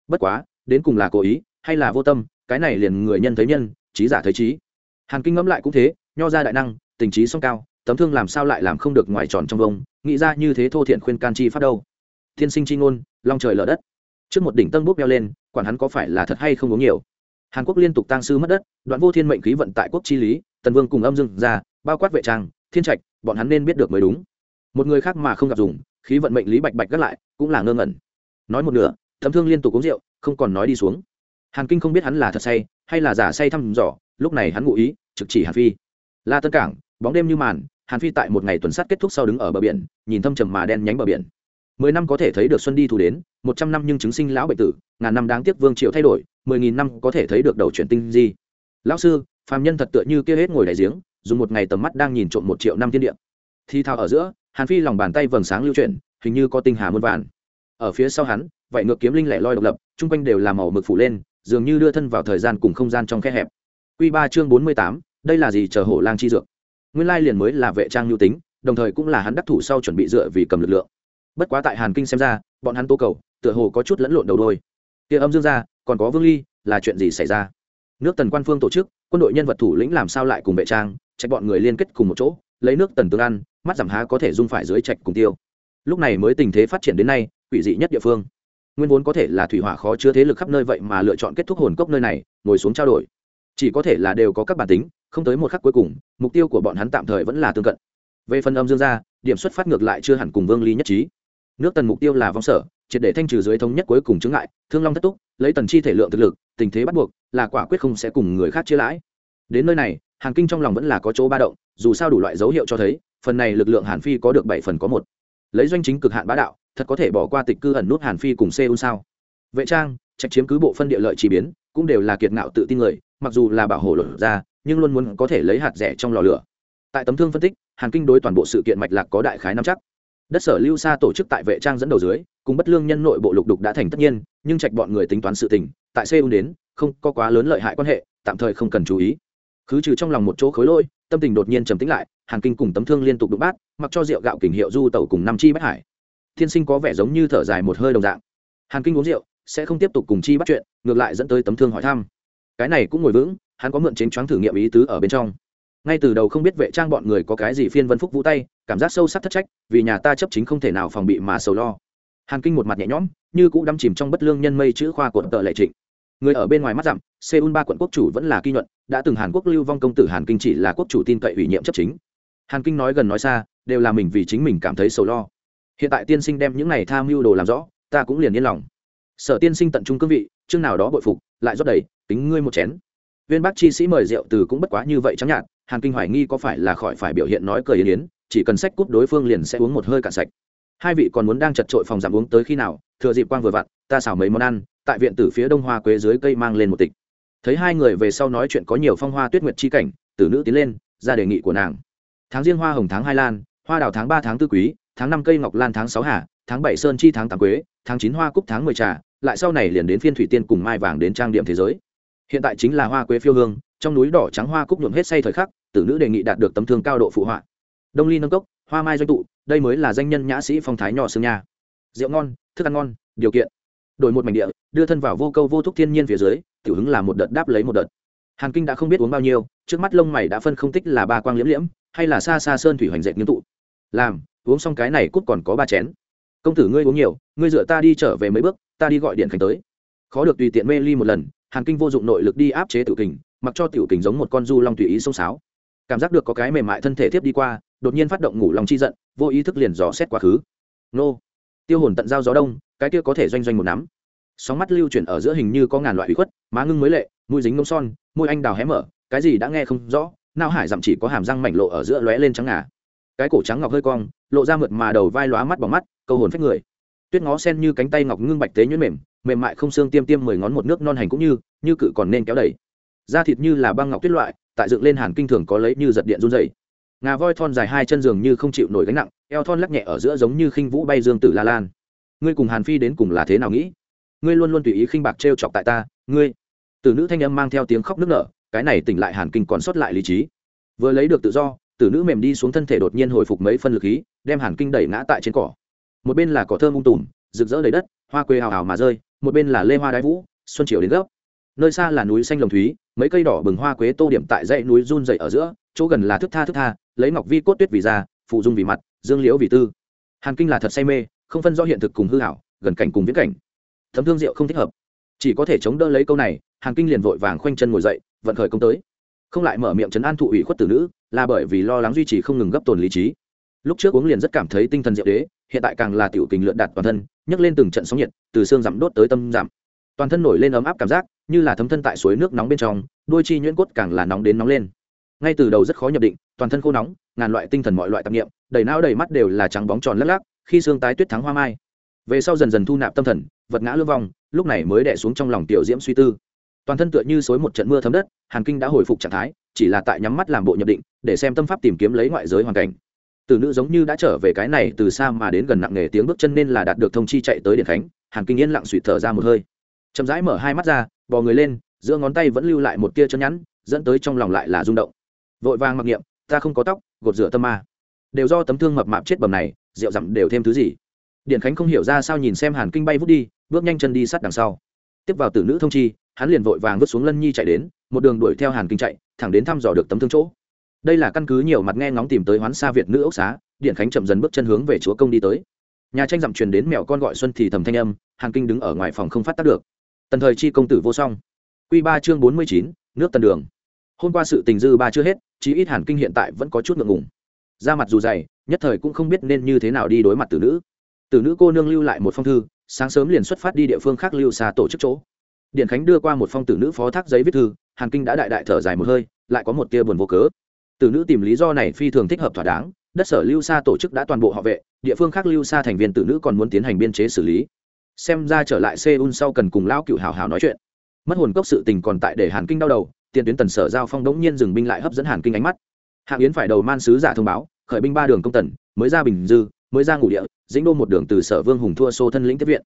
Bất quá, đến cùng là cố ý, hay là vô tâm, cái này liền người nhân thấy nhân, trí giả thấy trí. Hàn kinh ngẫm lại cũng thế, nho ra đại năng, tình trí song cao, tấm thương làm sao lại làm không được ngoài tròn trong vông, nghĩ ra như thế thô thiện khuyên can chi phát đâu. Thiên sinh chi ngôn, long trời lở đất. Trước một đỉnh tân bút beo lên, quản hắn có phải là thật hay không uống nhiều. Hàn quốc liên tục tăng sư mất đất, đoạn vô thiên mệnh khí vận tại quốc chi lý, tần vương cùng âm dưng ra, bao quát vệ trang, thiên trạch bọn hắn nên biết được mới đúng. Một người khác mà không gặp dùng, khí vận mệnh lý bạch bạch gắt lại, cũng là ngơ ngẩn. Nói một nửa thấm thương liên tục uống rượu, không còn nói đi xuống. Hàn kinh không biết hắn là thật say, hay là giả say thăm dò, lúc này hắn ngụ ý, trực chỉ hàn phi. La tân cảng, bóng đêm như màn, hàn phi tại một ngày tuần sát kết thúc sau đứng ở bờ biển, nhìn thâm trầm mà đen nhánh bờ biển. Mười năm có thể thấy được xuân đi thu đến, một trăm năm nhưng chứng sinh lão bệnh tử, ngàn năm đáng tiếc vương triệu thay đổi, mười nghìn năm có thể thấy được đầu chuyển tinh di. Lão sư, phàm nhân thật tựa như kia hết ngồi đại giếng dùng một ngày tầm mắt đang nhìn trộm một triệu năm thiên địa. Thi thao ở giữa, hàn phi lòng bàn tay vầng sáng lưu chuyển, hình như có tinh hà muôn vàn. Ở phía sau hắn vậy ngược kiếm linh lẻ loi độc lập, chung quanh đều là màu mực phủ lên, dường như đưa thân vào thời gian cùng không gian trong khe hẹp. Quy ba chương bốn mươi tám, đây là gì chờ hổ lang chi dược? Nguyên lai liền mới là vệ trang nhu tính, đồng thời cũng là hắn đắc thủ sau chuẩn bị dựa vì cầm lực lượng. Bất quá tại hàn kinh xem ra, bọn hắn tố cầu, tựa hồ có chút lẫn lộn đầu đôi. Tia âm dương ra còn có vương ly, là chuyện gì xảy ra? Nước tần quan phương tổ chức, quân đội nhân vật thủ lĩnh làm sao lại cùng vệ trang trạch bọn người liên kết cùng một chỗ, lấy nước tần tương ăn, mắt giảm há có thể dung phải dưới trạch cùng tiêu. Lúc này mới tình thế phát triển đến nay, quỷ dị nhất địa phương. Nguyên vốn có thể là thủy hỏa khó chứa thế lực khắp nơi vậy mà lựa chọn kết thúc hồn cốc nơi này, ngồi xuống trao đổi. Chỉ có thể là đều có các bản tính, không tới một khắc cuối cùng, mục tiêu của bọn hắn tạm thời vẫn là tương cận. Về phần âm dương gia, điểm xuất phát ngược lại chưa hẳn cùng vương ly nhất trí. Nước tần mục tiêu là vong sở, triệt để thanh trừ dưới thống nhất cuối cùng chứng ngại, thương long thất túc, lấy tần chi thể lượng thực lực, tình thế bắt buộc, là quả quyết không sẽ cùng người khác chia lãi. Đến nơi này hàn kinh trong lòng vẫn là có chỗ ba động, dù sao đủ loại dấu hiệu cho thấy, phần này lực lượng hàn phi có được bảy phần có một. Lấy doanh chính cực hạn bá đạo, thật có thể bỏ qua tịch cư ẩn nút hàn phi cùng seoul sao? Vệ trang, trạch chiếm cứ bộ phân địa lợi chỉ biến, cũng đều là kiệt ngạo tự tin người, mặc dù là bảo hộ luật ra, nhưng luôn muốn có thể lấy hạt rẻ trong lò lửa. Tại tấm thương phân tích, hàn kinh đối toàn bộ sự kiện mạch lạc có đại khái nắm chắc. Đất sở lưu xa tổ chức tại vệ trang dẫn đầu dưới, cùng bất lương nhân nội bộ lục đục đã thành tất nhiên, nhưng trạch bọn người tính toán sự tình, tại seoul đến, không có quá lớn lợi hại quan hệ, tạm thời không cần chú ý khứ trừ trong lòng một chỗ khối lỗi, tâm tình đột nhiên trầm tĩnh lại, hàn kinh cùng tấm thương liên tục đụng bát, mặc cho rượu gạo kình hiệu du tẩu cùng năm chi bách hải. Thiên sinh có vẻ giống như thở dài một hơi đồng dạng. Hàn kinh uống rượu, sẽ không tiếp tục cùng chi bắt chuyện, ngược lại dẫn tới tấm thương hỏi thăm. Cái này cũng ngồi vững, hắn có mượn chính choáng thử nghiệm ý tứ ở bên trong. Ngay từ đầu không biết vệ trang bọn người có cái gì phiên vân phúc vũ tay, cảm giác sâu sắc thất trách, vì nhà ta chấp chính không thể nào phòng bị mà sầu lo. Hàn kinh một mặt nhẹ nhõm, như cũng đắm chìm trong bất lương nhân mây chữ khoa của tợ lệ trịnh người ở bên ngoài mắt dặm, seoul ba quận quốc chủ vẫn là kỳ nhuận, đã từng hàn quốc lưu vong công tử hàn kinh chỉ là quốc chủ tin cậy ủy nhiệm chấp chính. Hàn kinh nói gần nói xa, đều là mình vì chính mình cảm thấy sầu lo. Hiện tại tiên sinh đem những này tham mưu đồ làm rõ, ta cũng liền yên lòng. Sở tiên sinh tận trung cương vị, chương nào đó bội phục, lại rót đầy tính ngươi một chén. Viên bác chi sĩ mời rượu từ cũng bất quá như vậy chẳng nhạt, hàn kinh hoài nghi có phải là khỏi phải biểu hiện nói cười yên yến, chỉ cần sách cúp đối phương liền sẽ uống một hơi cạn sạch. Hai vị còn muốn đang chật trội phòng giảm uống tới khi nào, thừa dịp quang vừa vặn, ta xào mấy món ăn tại viện tử phía đông hoa quế dưới cây mang lên một tịch. Thấy hai người về sau nói chuyện có nhiều phong hoa tuyết nguyệt chi cảnh, tử nữ tiến lên, ra đề nghị của nàng. Tháng riêng hoa hồng tháng hai lan, hoa đào tháng ba tháng tư quý, tháng năm cây ngọc lan tháng sáu hà, tháng bảy sơn chi tháng tám quế, tháng chín hoa cúc tháng mười trà, lại sau này liền đến phiên thủy tiên cùng mai vàng đến trang điểm thế giới. Hiện tại chính là hoa quế phiêu hương, trong núi đỏ trắng hoa cúc nhuộm hết say thời khắc, tử nữ đề nghị đạt được tấm thương cao độ phụ họa. Đông ly nâng cốc, hoa mai doanh tụ, đây mới là danh nhân nhã sĩ phong thái nhỏ xương nha. Rượu ngon, thức ăn ngon, điều kiện. Đổi một mảnh địa đưa thân vào vô câu vô thúc thiên nhiên phía dưới, tiểu hứng là một đợt đáp lấy một đợt. Hàn kinh đã không biết uống bao nhiêu, trước mắt lông mày đã phân không tích là ba quang liễm liễm, hay là xa xa sơn thủy hoành dệt nghiêm tụ. Làm, uống xong cái này cút còn có ba chén. Công tử ngươi uống nhiều, ngươi dựa ta đi trở về mấy bước, ta đi gọi điện khánh tới. Khó được tùy tiện mê ly một lần, hàn kinh vô dụng nội lực đi áp chế tiểu kình, mặc cho tiểu kình giống một con du long tùy ý xông sáo cảm giác được có cái mềm mại thân thể tiếp đi qua, đột nhiên phát động ngủ lòng chi giận, vô ý thức liền dò xét quá khứ. Nô, tiêu hồn tận giao gió đông, cái kia có thể doanh doanh một nắm sóng mắt lưu chuyển ở giữa hình như có ngàn loại hủy khuất, má ngưng mới lệ, mũi dính ngông son, môi anh đào hé mở, cái gì đã nghe không rõ nao hải dặm chỉ có hàm răng mảnh lộ ở giữa lóe lên trắng ngà. Cái cổ trắng ngọc hơi cong, lộ ra mượt mà đầu vai lóa mắt bằng mắt, câu hồn phách người. Tuyết ngó sen như cánh tay ngọc ngưng bạch tế nhuyễn mềm mềm mại không xương tiêm tiêm mười ngón một nước non hành cũng như như cự còn nên kéo đẩy. Da thịt như là băng ngọc tuyết loại, tại dựng lên hàn kinh thường có lấy như giật điện run dày ngà voi thon dài hai chân giường như không chịu nổi gánh nặng, eo thon lắc nhẹ ở giữa giống như khinh vũ bay dương tử la lan. Ngươi cùng hàn phi đến cùng là thế nào nghĩ? Ngươi luôn luôn tùy ý khinh bạc trêu chọc tại ta, ngươi. Tử nữ thanh âm mang theo tiếng khóc nức nở, cái này tỉnh lại hàn kinh còn sót lại lý trí. Vừa lấy được tự do, tử nữ mềm đi xuống thân thể đột nhiên hồi phục mấy phân lực khí, đem hàn kinh đẩy ngã tại trên cỏ. Một bên là cỏ thơm ung tùm, rực rỡ đầy đất, hoa quê hào hào mà rơi, một bên là lê hoa đái vũ, xuân triều đến gốc nơi xa là núi xanh lồng thúy, mấy cây đỏ bừng hoa quế tô điểm tại dãy núi run dậy ở giữa, chỗ gần là thức tha thức tha, lấy ngọc vi cốt tuyết vì da, phụ dung vì mặt, dương liễu vì tư. Hàn kinh là thật say mê, không phân rõ hiện thực cùng hư hảo, gần cảnh cùng viễn cảnh thấm thương rượu không thích hợp. Chỉ có thể chống đỡ lấy câu này, hàn kinh liền vội vàng khoanh chân ngồi dậy, vận khởi công tới. Không lại mở miệng chấn an thụ ủy khuất tử nữ, là bởi vì lo lắng duy trì không ngừng gấp tồn lý trí. Lúc trước uống liền rất cảm thấy tinh thần diệu đế, hiện tại càng là tiểu kình lượn đạt toàn thân, nhấc lên từng trận sóng nhiệt, từ xương giảm đốt tới tâm giảm. Toàn thân nổi lên ấm áp cảm giác, như là thấm thân tại suối nước nóng bên trong, đôi chi nhuyễn cốt càng là nóng đến nóng lên. Ngay từ đầu rất khó nhập định, toàn thân khô nóng, ngàn loại tinh thần mọi loại tạp nghiệm đầy não đầy mắt đều là trắng bóng tròn lắc lắc, khi xương tái tuyết thắng hoa mai. Về sau dần dần thu nạp tâm thần vật ngã lương vong, lúc này mới đẻ xuống trong lòng tiểu diễm suy tư. Toàn thân tựa như xối một trận mưa thấm đất, hàn kinh đã hồi phục trạng thái, chỉ là tại nhắm mắt làm bộ nhập định, để xem tâm pháp tìm kiếm lấy ngoại giới hoàn cảnh. Từ nữ giống như đã trở về cái này từ xa mà đến gần nặng nề tiếng bước chân nên là đạt được thông chi chạy tới điện khánh, hàn kinh yên lặng suỵt thở ra một hơi. Chậm rãi mở hai mắt ra, bò người lên, giữa ngón tay vẫn lưu lại một tia chân nhắn, dẫn tới trong lòng lại là rung động. Vội vàng mặc niệm, ta không có tóc, gột rửa tâm ma. Đều do tấm thương mập mạp chết bầm này, rượu dặm đều thêm thứ gì. Điện khánh không hiểu ra sao nhìn xem hàn kinh bay vút đi bước nhanh chân đi sát đằng sau. Tiếp vào tử nữ thông chi, hắn liền vội vàng vứt xuống lân nhi chạy đến, một đường đuổi theo hàn kinh chạy, thẳng đến thăm dò được tấm thương chỗ. Đây là căn cứ nhiều mặt nghe ngóng tìm tới hoán xa việt nữ ốc xá, điện khánh chậm dần bước chân hướng về chúa công đi tới. Nhà tranh dặm truyền đến mèo con gọi xuân thì thầm thanh âm, hàn kinh đứng ở ngoài phòng không phát tác được. Tần thời chi công tử vô song. Q ba chương bốn mươi chín, nước tần đường. Hôm qua sự tình dư ba chưa hết, chí ít hàn kinh hiện tại vẫn có chút ngượng ngùng. Ra mặt dù dày, nhất thời cũng không biết nên như thế nào đi đối mặt tử nữ. Tử nữ cô nương lưu lại một phong thư sáng sớm liền xuất phát đi địa phương khác lưu xa tổ chức chỗ. Điện khánh đưa qua một phong tử nữ phó thác giấy viết thư, hàn kinh đã đại đại thở dài một hơi, lại có một tia buồn vô cớ. Tử nữ tìm lý do này phi thường thích hợp thỏa đáng, đất sở lưu xa tổ chức đã toàn bộ họ vệ, địa phương khác lưu xa thành viên tử nữ còn muốn tiến hành biên chế xử lý. Xem ra trở lại seoul sau cần cùng lão cựu hào hào nói chuyện. Mất hồn cốc sự tình còn tại để hàn kinh đau đầu, tiền tuyến tần sở giao phong đống nhiên dừng binh lại hấp dẫn hàn kinh ánh mắt. Hạng yến phải đầu man sứ giả thông báo, khởi binh ba đường công tần, mới ra bình dư mới ra ngủ địa, dĩnh đô một đường từ sở vương hùng thua xô thân lĩnh tiếp viện.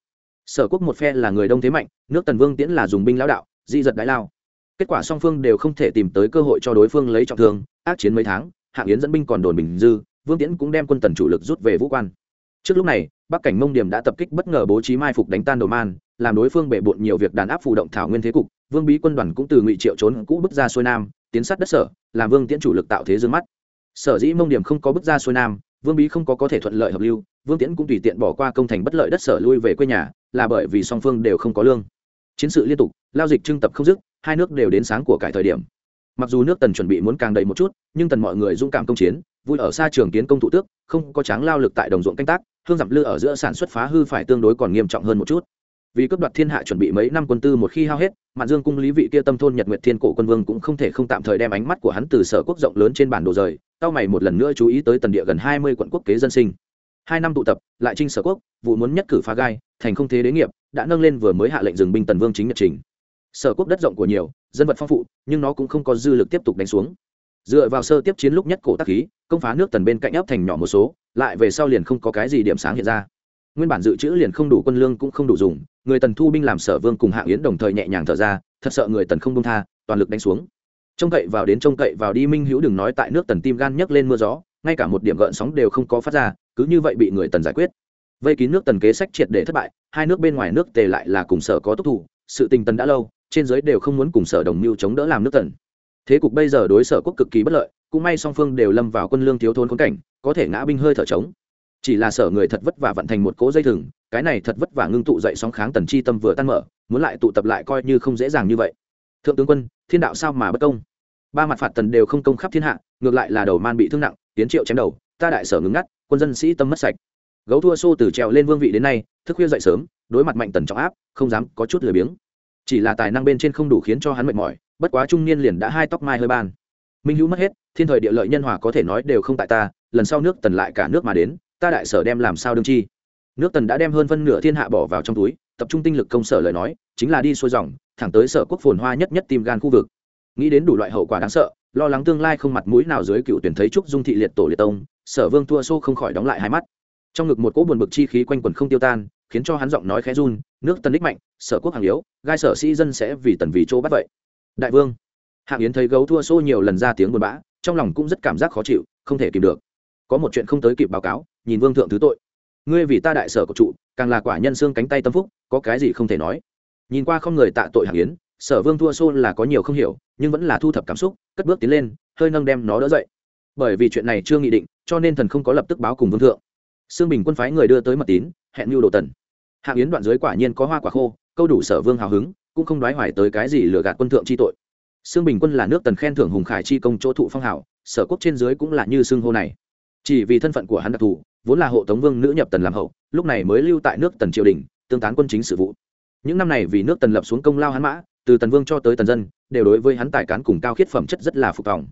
Sở quốc một phe là người đông thế mạnh, nước tần vương tiễn là dùng binh lão đạo di giật đại lao. Kết quả song phương đều không thể tìm tới cơ hội cho đối phương lấy trọng thương, ác chiến mấy tháng hạng yến dẫn binh còn đồn bình dư, vương tiễn cũng đem quân tần chủ lực rút về vũ quan. Trước lúc này, bắc cảnh mông điểm đã tập kích bất ngờ bố trí mai phục đánh tan đồ man, làm đối phương bệ bộn nhiều việc đàn áp phụ động thảo nguyên thế cục, vương bí quân đoàn cũng từ ngụy triệu trốn cũ bước ra xuôi nam, tiến sát đất sở, làm vương tiễn chủ lực tạo thế dương mắt. Sở dĩ mông điểm không có bước ra xuôi nam vương bí không có có thể thuận lợi hợp lưu, vương tiễn cũng tùy tiện bỏ qua công thành bất lợi đất sở lui về quê nhà, là bởi vì song phương đều không có lương. Chiến sự liên tục, lao dịch trưng tập không dứt, hai nước đều đến sáng của cải thời điểm. Mặc dù nước tần chuẩn bị muốn càng đầy một chút, nhưng tần mọi người dũng cảm công chiến, vui ở xa trường kiến công thủ tước, không có tráng lao lực tại đồng ruộng canh tác, hương dặm lư ở giữa sản xuất phá hư phải tương đối còn nghiêm trọng hơn một chút vì cướp đoạt thiên hạ chuẩn bị mấy năm quân tư một khi hao hết, mạn dương cung lý vị kia tâm thôn nhật nguyệt thiên cổ quân vương cũng không thể không tạm thời đem ánh mắt của hắn từ sở quốc rộng lớn trên bản đồ rời tao mày một lần nữa chú ý tới tần địa gần hai mươi quận quốc kế dân sinh. Hai năm tụ tập, lại trinh sở quốc, vụ muốn nhất cử phá gai, thành không thế đế nghiệp, đã nâng lên vừa mới hạ lệnh dừng binh tần vương chính nhật trình. Sở quốc đất rộng của nhiều, dân vật phong phụ, nhưng nó cũng không có dư lực tiếp tục đánh xuống. Dựa vào sơ tiếp chiến lúc nhất cổ tác khí, công phá nước tần bên cạnh ấp thành nhỏ một số, lại về sau liền không có cái gì điểm sáng hiện ra. Nguyên bản dự trữ liền không đủ quân lương cũng không đủ dùng người tần thu binh làm sở vương cùng hạng yến đồng thời nhẹ nhàng thở ra, thật sợ người tần không công tha, toàn lực đánh xuống. Trông cậy vào đến trông cậy vào đi, minh hữu đừng nói tại nước tần tim gan nhấc lên mưa gió, ngay cả một điểm gợn sóng đều không có phát ra, cứ như vậy bị người tần giải quyết. Vây kín nước tần kế sách triệt để thất bại, hai nước bên ngoài nước tề lại là cùng sở có tốc thủ, sự tình tần đã lâu, trên giới đều không muốn cùng sở đồng mưu chống đỡ làm nước tần. Thế cục bây giờ đối sở quốc cực kỳ bất lợi, cũng may song phương đều lâm vào quân lương thiếu thốn khốn cảnh, có thể ngã binh hơi thở trống chỉ là sở người thật vất vả vận thành một cỗ dây thừng, cái này thật vất vả ngưng tụ dậy sóng kháng tần chi tâm vừa tan mở, muốn lại tụ tập lại coi như không dễ dàng như vậy. Thượng tướng quân, thiên đạo sao mà bất công? Ba mặt phạt tần đều không công khắp thiên hạ, ngược lại là đầu man bị thương nặng, tiến triệu chém đầu, ta đại sở ngưng ngắt, quân dân sĩ tâm mất sạch. Gấu thua xô từ trèo lên vương vị đến nay, thức khuya dậy sớm, đối mặt mạnh tần trọng áp, không dám có chút lười biếng. Chỉ là tài năng bên trên không đủ khiến cho hắn mệt mỏi, bất quá trung niên liền đã hai tóc mai hơi ban. Minh hữu mất hết, thiên thời địa lợi nhân hòa có thể nói đều không tại ta, lần sau nước tần lại cả nước mà đến ta đại sở đem làm sao đương chi? Nước tần đã đem hơn phân nửa thiên hạ bỏ vào trong túi, tập trung tinh lực công sở lời nói, chính là đi xuôi dòng, thẳng tới sở quốc phồn hoa nhất nhất tìm gan khu vực. Nghĩ đến đủ loại hậu quả đáng sợ, lo lắng tương lai không mặt mũi nào dưới cựu tuyển thấy trúc dung thị liệt tổ liệt tông, sở vương thua xô không khỏi đóng lại hai mắt. Trong ngực một cỗ buồn bực chi khí quanh quần không tiêu tan, khiến cho hắn giọng nói khẽ run, nước tần đích mạnh, sở quốc hàng yếu, gai sở sĩ dân sẽ vì tần vì chỗ bắt vậy. Đại vương hạng yến thấy gấu thua xô nhiều lần ra tiếng buồn bã, trong lòng cũng rất cảm giác khó chịu, không thể kìm được. Có một chuyện không tới kịp báo cáo nhìn vương thượng thứ tội. Ngươi vì ta đại sở của trụ, càng là quả nhân xương cánh tay tâm phúc, có cái gì không thể nói. Nhìn qua không người tạ tội hạng yến, sở vương thua xô là có nhiều không hiểu, nhưng vẫn là thu thập cảm xúc, cất bước tiến lên, hơi nâng đem nó đỡ dậy. Bởi vì chuyện này chưa nghị định, cho nên thần không có lập tức báo cùng vương thượng. Xương bình quân phái người đưa tới mật tín, hẹn mưu đồ tần. Hạng yến đoạn giới quả nhiên có hoa quả khô, câu đủ sở vương hào hứng, cũng không đoái hoài tới cái gì lừa gạt quân thượng chi tội. Xương bình quân là nước tần khen thưởng hùng khải chi công chỗ thụ phong hảo sở quốc trên dưới cũng là như xương hô này. Chỉ vì thân phận của hắn đặc thù vốn là hộ tống vương nữ nhập tần làm hậu, lúc này mới lưu tại nước tần triều đình, tương tán quân chính sự vụ. Những năm này vì nước tần lập xuống công lao hắn mã, từ tần vương cho tới tần dân, đều đối với hắn tài cán cùng cao khiết phẩm chất rất là phục tòng.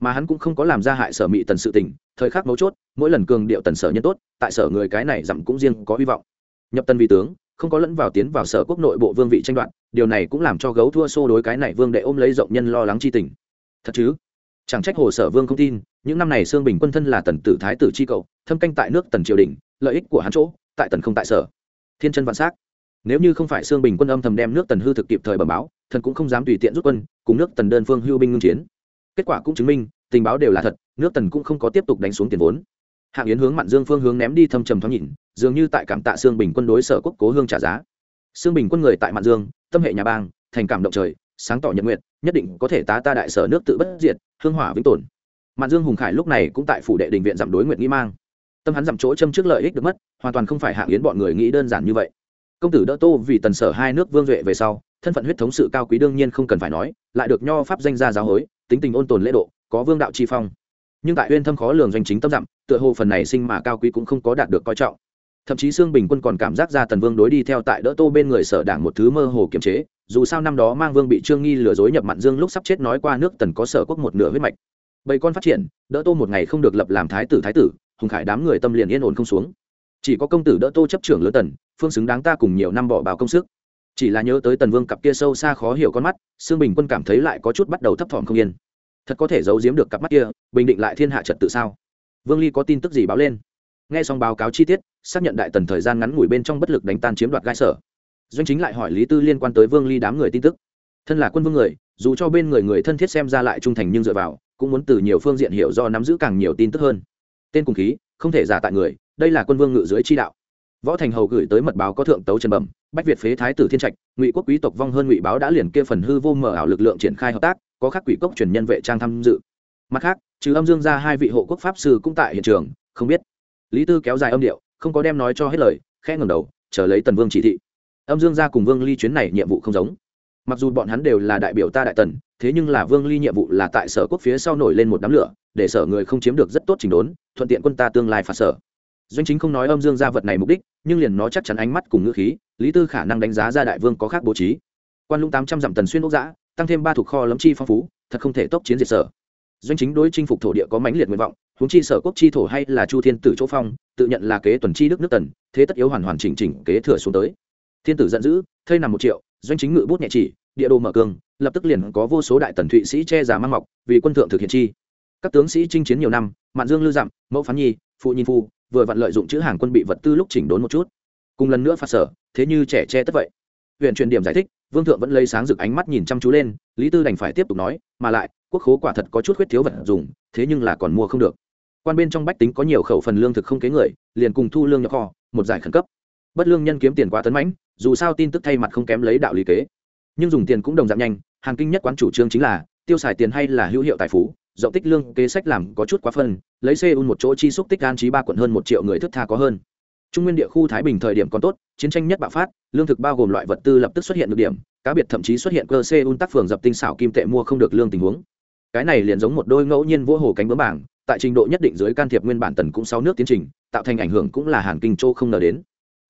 Mà hắn cũng không có làm ra hại sở mị tần sự tình, thời khắc mấu chốt, mỗi lần cường điệu tần sở nhân tốt, tại sở người cái này dặm cũng riêng có hy vọng. Nhập tần vì tướng, không có lẫn vào tiến vào sở quốc nội bộ vương vị tranh đoạt, điều này cũng làm cho gấu thua xô đối cái này vương đệ ôm lấy rộng nhân lo lắng chi tình. Thật chứ? Chẳng trách hồ sở vương không tin những năm này sương bình quân thân là tần tử thái tử chi cậu, thâm canh tại nước tần triều đình, lợi ích của hắn chỗ, tại tần không tại sở. Thiên chân vạn s á c nếu như không phải sương bình quân âm thầm đem nước tần hư thực kịp thời bẩm báo, thần cũng không dám tùy tiện rút quân, cùng nước tần đơn phương hưu binh ngưng chiến. Kết quả cũng chứng minh, tình báo đều là thật, nước tần cũng không có tiếp tục đánh xuống tiền vốn. Hạng yến hướng mặn dương phương hướng ném đi thâm trầm thoáng nhìn, dường như tại cảm tạ sương bình quân đối sở quốc cố hương trả giá. Sương bình quân người tại mặn dương, tâm hệ nhà bang, thành cảm động trời, sáng tỏ nhật nguyện, nhất định có thể tá ta đại sở nước tự bất diệt, hương hỏa vĩnh tồn mạn dương hùng khải lúc này cũng tại phủ đệ đình viện giảm đối nguyện nghĩ mang. Tâm hắn giảm chỗ châm trước lợi ích được mất, hoàn toàn không phải hạng yến bọn người nghĩ đơn giản như vậy. Công tử đỡ tô vì tần sở hai nước vương duệ về sau, thân phận huyết thống sự cao quý đương nhiên không cần phải nói, lại được nho pháp danh gia giáo hối, tính tình ôn tồn lễ độ, có vương đạo chi phong. Nhưng tại uyên thâm khó lường doanh chính tâm dặm, tựa hồ phần này sinh mà cao quý cũng không có đạt được coi trọng. Thậm chí xương bình quân còn cảm giác ra tần vương đối đi theo tại đỡ tô bên người sở đảng một thứ mơ hồ kiềm chế, dù sao năm đó mang vương bị trương nghi lừa dối nhập mặn dương lúc sắp chết nói qua nước tần có sở quốc một nửa huyết mạch bầy con phát triển, đỡ tô một ngày không được lập làm thái tử thái tử, hùng khải đám người tâm liền yên ổn không xuống. Chỉ có công tử đỡ tô chấp trưởng lớn tần, phương xứng đáng ta cùng nhiều năm bỏ bào công sức. Chỉ là nhớ tới tần vương cặp kia sâu xa khó hiểu con mắt xương bình quân cảm thấy lại có chút bắt đầu thấp thỏm không yên. Thật có thể giấu giếm được cặp mắt kia, bình định lại thiên hạ trật tự sao? Vương ly có tin tức gì báo lên? Nghe xong báo cáo chi tiết, xác nhận đại tần thời gian ngắn ngủi bên trong bất lực đánh tan chiếm đoạt gai sở. Doanh chính lại hỏi lý tư liên quan tới vương ly đám người tin tức. Thân là quân vương người, dù cho bên người người thân thiết xem ra lại trung thành nhưng dựa vào cũng muốn từ nhiều phương diện hiểu do nắm giữ càng nhiều tin tức hơn. Tên cùng khí, không thể giả tại người, đây là quân vương ngự dưới chi đạo. Võ thành hầu gửi tới mật báo có thượng tấu trần bẩm, bách việt phế thái tử thiên trạch, ngụy quốc quý tộc vong hơn ngụy báo đã liền kia phần hư vô mở ảo lực lượng triển khai hợp tác, có khắc quỷ cốc truyền nhân vệ trang tham dự. Mặt khác, trừ âm dương ra hai vị hộ quốc pháp sư cũng tại hiện trường, không biết. Lý tư kéo dài âm điệu, không có đem nói cho hết lời, khẽ ngẩng đầu, chờ lấy tần vương chỉ thị. Âm dương gia cùng vương ly chuyến này nhiệm vụ không giống mặc dù bọn hắn đều là đại biểu ta đại tần, thế nhưng là vương ly nhiệm vụ là tại sở quốc phía sau nổi lên một đám lửa, để sở người không chiếm được rất tốt trình đốn, thuận tiện quân ta tương lai phạt sở. Doanh chính không nói âm dương gia vật này mục đích, nhưng liền nó chắc chắn ánh mắt cùng ngữ khí, lý tư khả năng đánh giá ra đại vương có khác bố trí. Quan lũng tám trăm dặm tần xuyên ốc giã, tăng thêm ba thuộc kho lấm chi phong phú, thật không thể tốc chiến diệt sở. Doanh chính đối chinh phục thổ địa có mãnh liệt nguyện vọng, huống chi sở quốc chi thổ hay là chu thiên tử chỗ phong, tự nhận là kế tuần chi đức nước tần, thế tất yếu hoàn hoàn chỉnh chỉnh kế thừa xuống tới. Thiên tử giận dữ, thây nằm một triệu, doanh chính ngự bút nhẹ chỉ địa đồ mở cường, lập tức liền có vô số đại tần thụy sĩ che giả mang mọc, vì quân thượng thực hiện chi. Các tướng sĩ chinh chiến nhiều năm, mạn dương lưu dặm, mẫu phán nhi, phụ nhi phu, vừa vặn lợi dụng chữ hàng quân bị vật tư lúc chỉnh đốn một chút. Cùng lần nữa phạt sở, thế như trẻ che tất vậy. Huyện truyền điểm giải thích, vương thượng vẫn lấy sáng rực ánh mắt nhìn chăm chú lên, lý tư đành phải tiếp tục nói, mà lại, quốc khố quả thật có chút khuyết thiếu vật dùng, thế nhưng là còn mua không được. Quan bên trong bách tính có nhiều khẩu phần lương thực không kế người, liền cùng thu lương nhập kho, một giải khẩn cấp. Bất lương nhân kiếm tiền quá tấn mãnh, dù sao tin tức thay mặt không kém lấy đạo lý kế nhưng dùng tiền cũng đồng dạng nhanh, hàng kinh nhất quán chủ trương chính là tiêu xài tiền hay là hữu hiệu tài phú, rộng tích lương, kế sách làm có chút quá phân, lấy seoul một chỗ chi xúc tích an trí ba quận hơn một triệu người thức tha có hơn. Trung nguyên địa khu thái bình thời điểm còn tốt, chiến tranh nhất bạo phát, lương thực bao gồm loại vật tư lập tức xuất hiện được điểm, cá biệt thậm chí xuất hiện cơ seoul tác phường dập tinh xảo kim tệ mua không được lương tình huống. Cái này liền giống một đôi ngẫu nhiên vỗ hồ cánh bướm bảng, tại trình độ nhất định dưới can thiệp nguyên bản tần cũng sáu nước tiến trình, tạo thành ảnh hưởng cũng là hàn kinh châu không ngờ đến.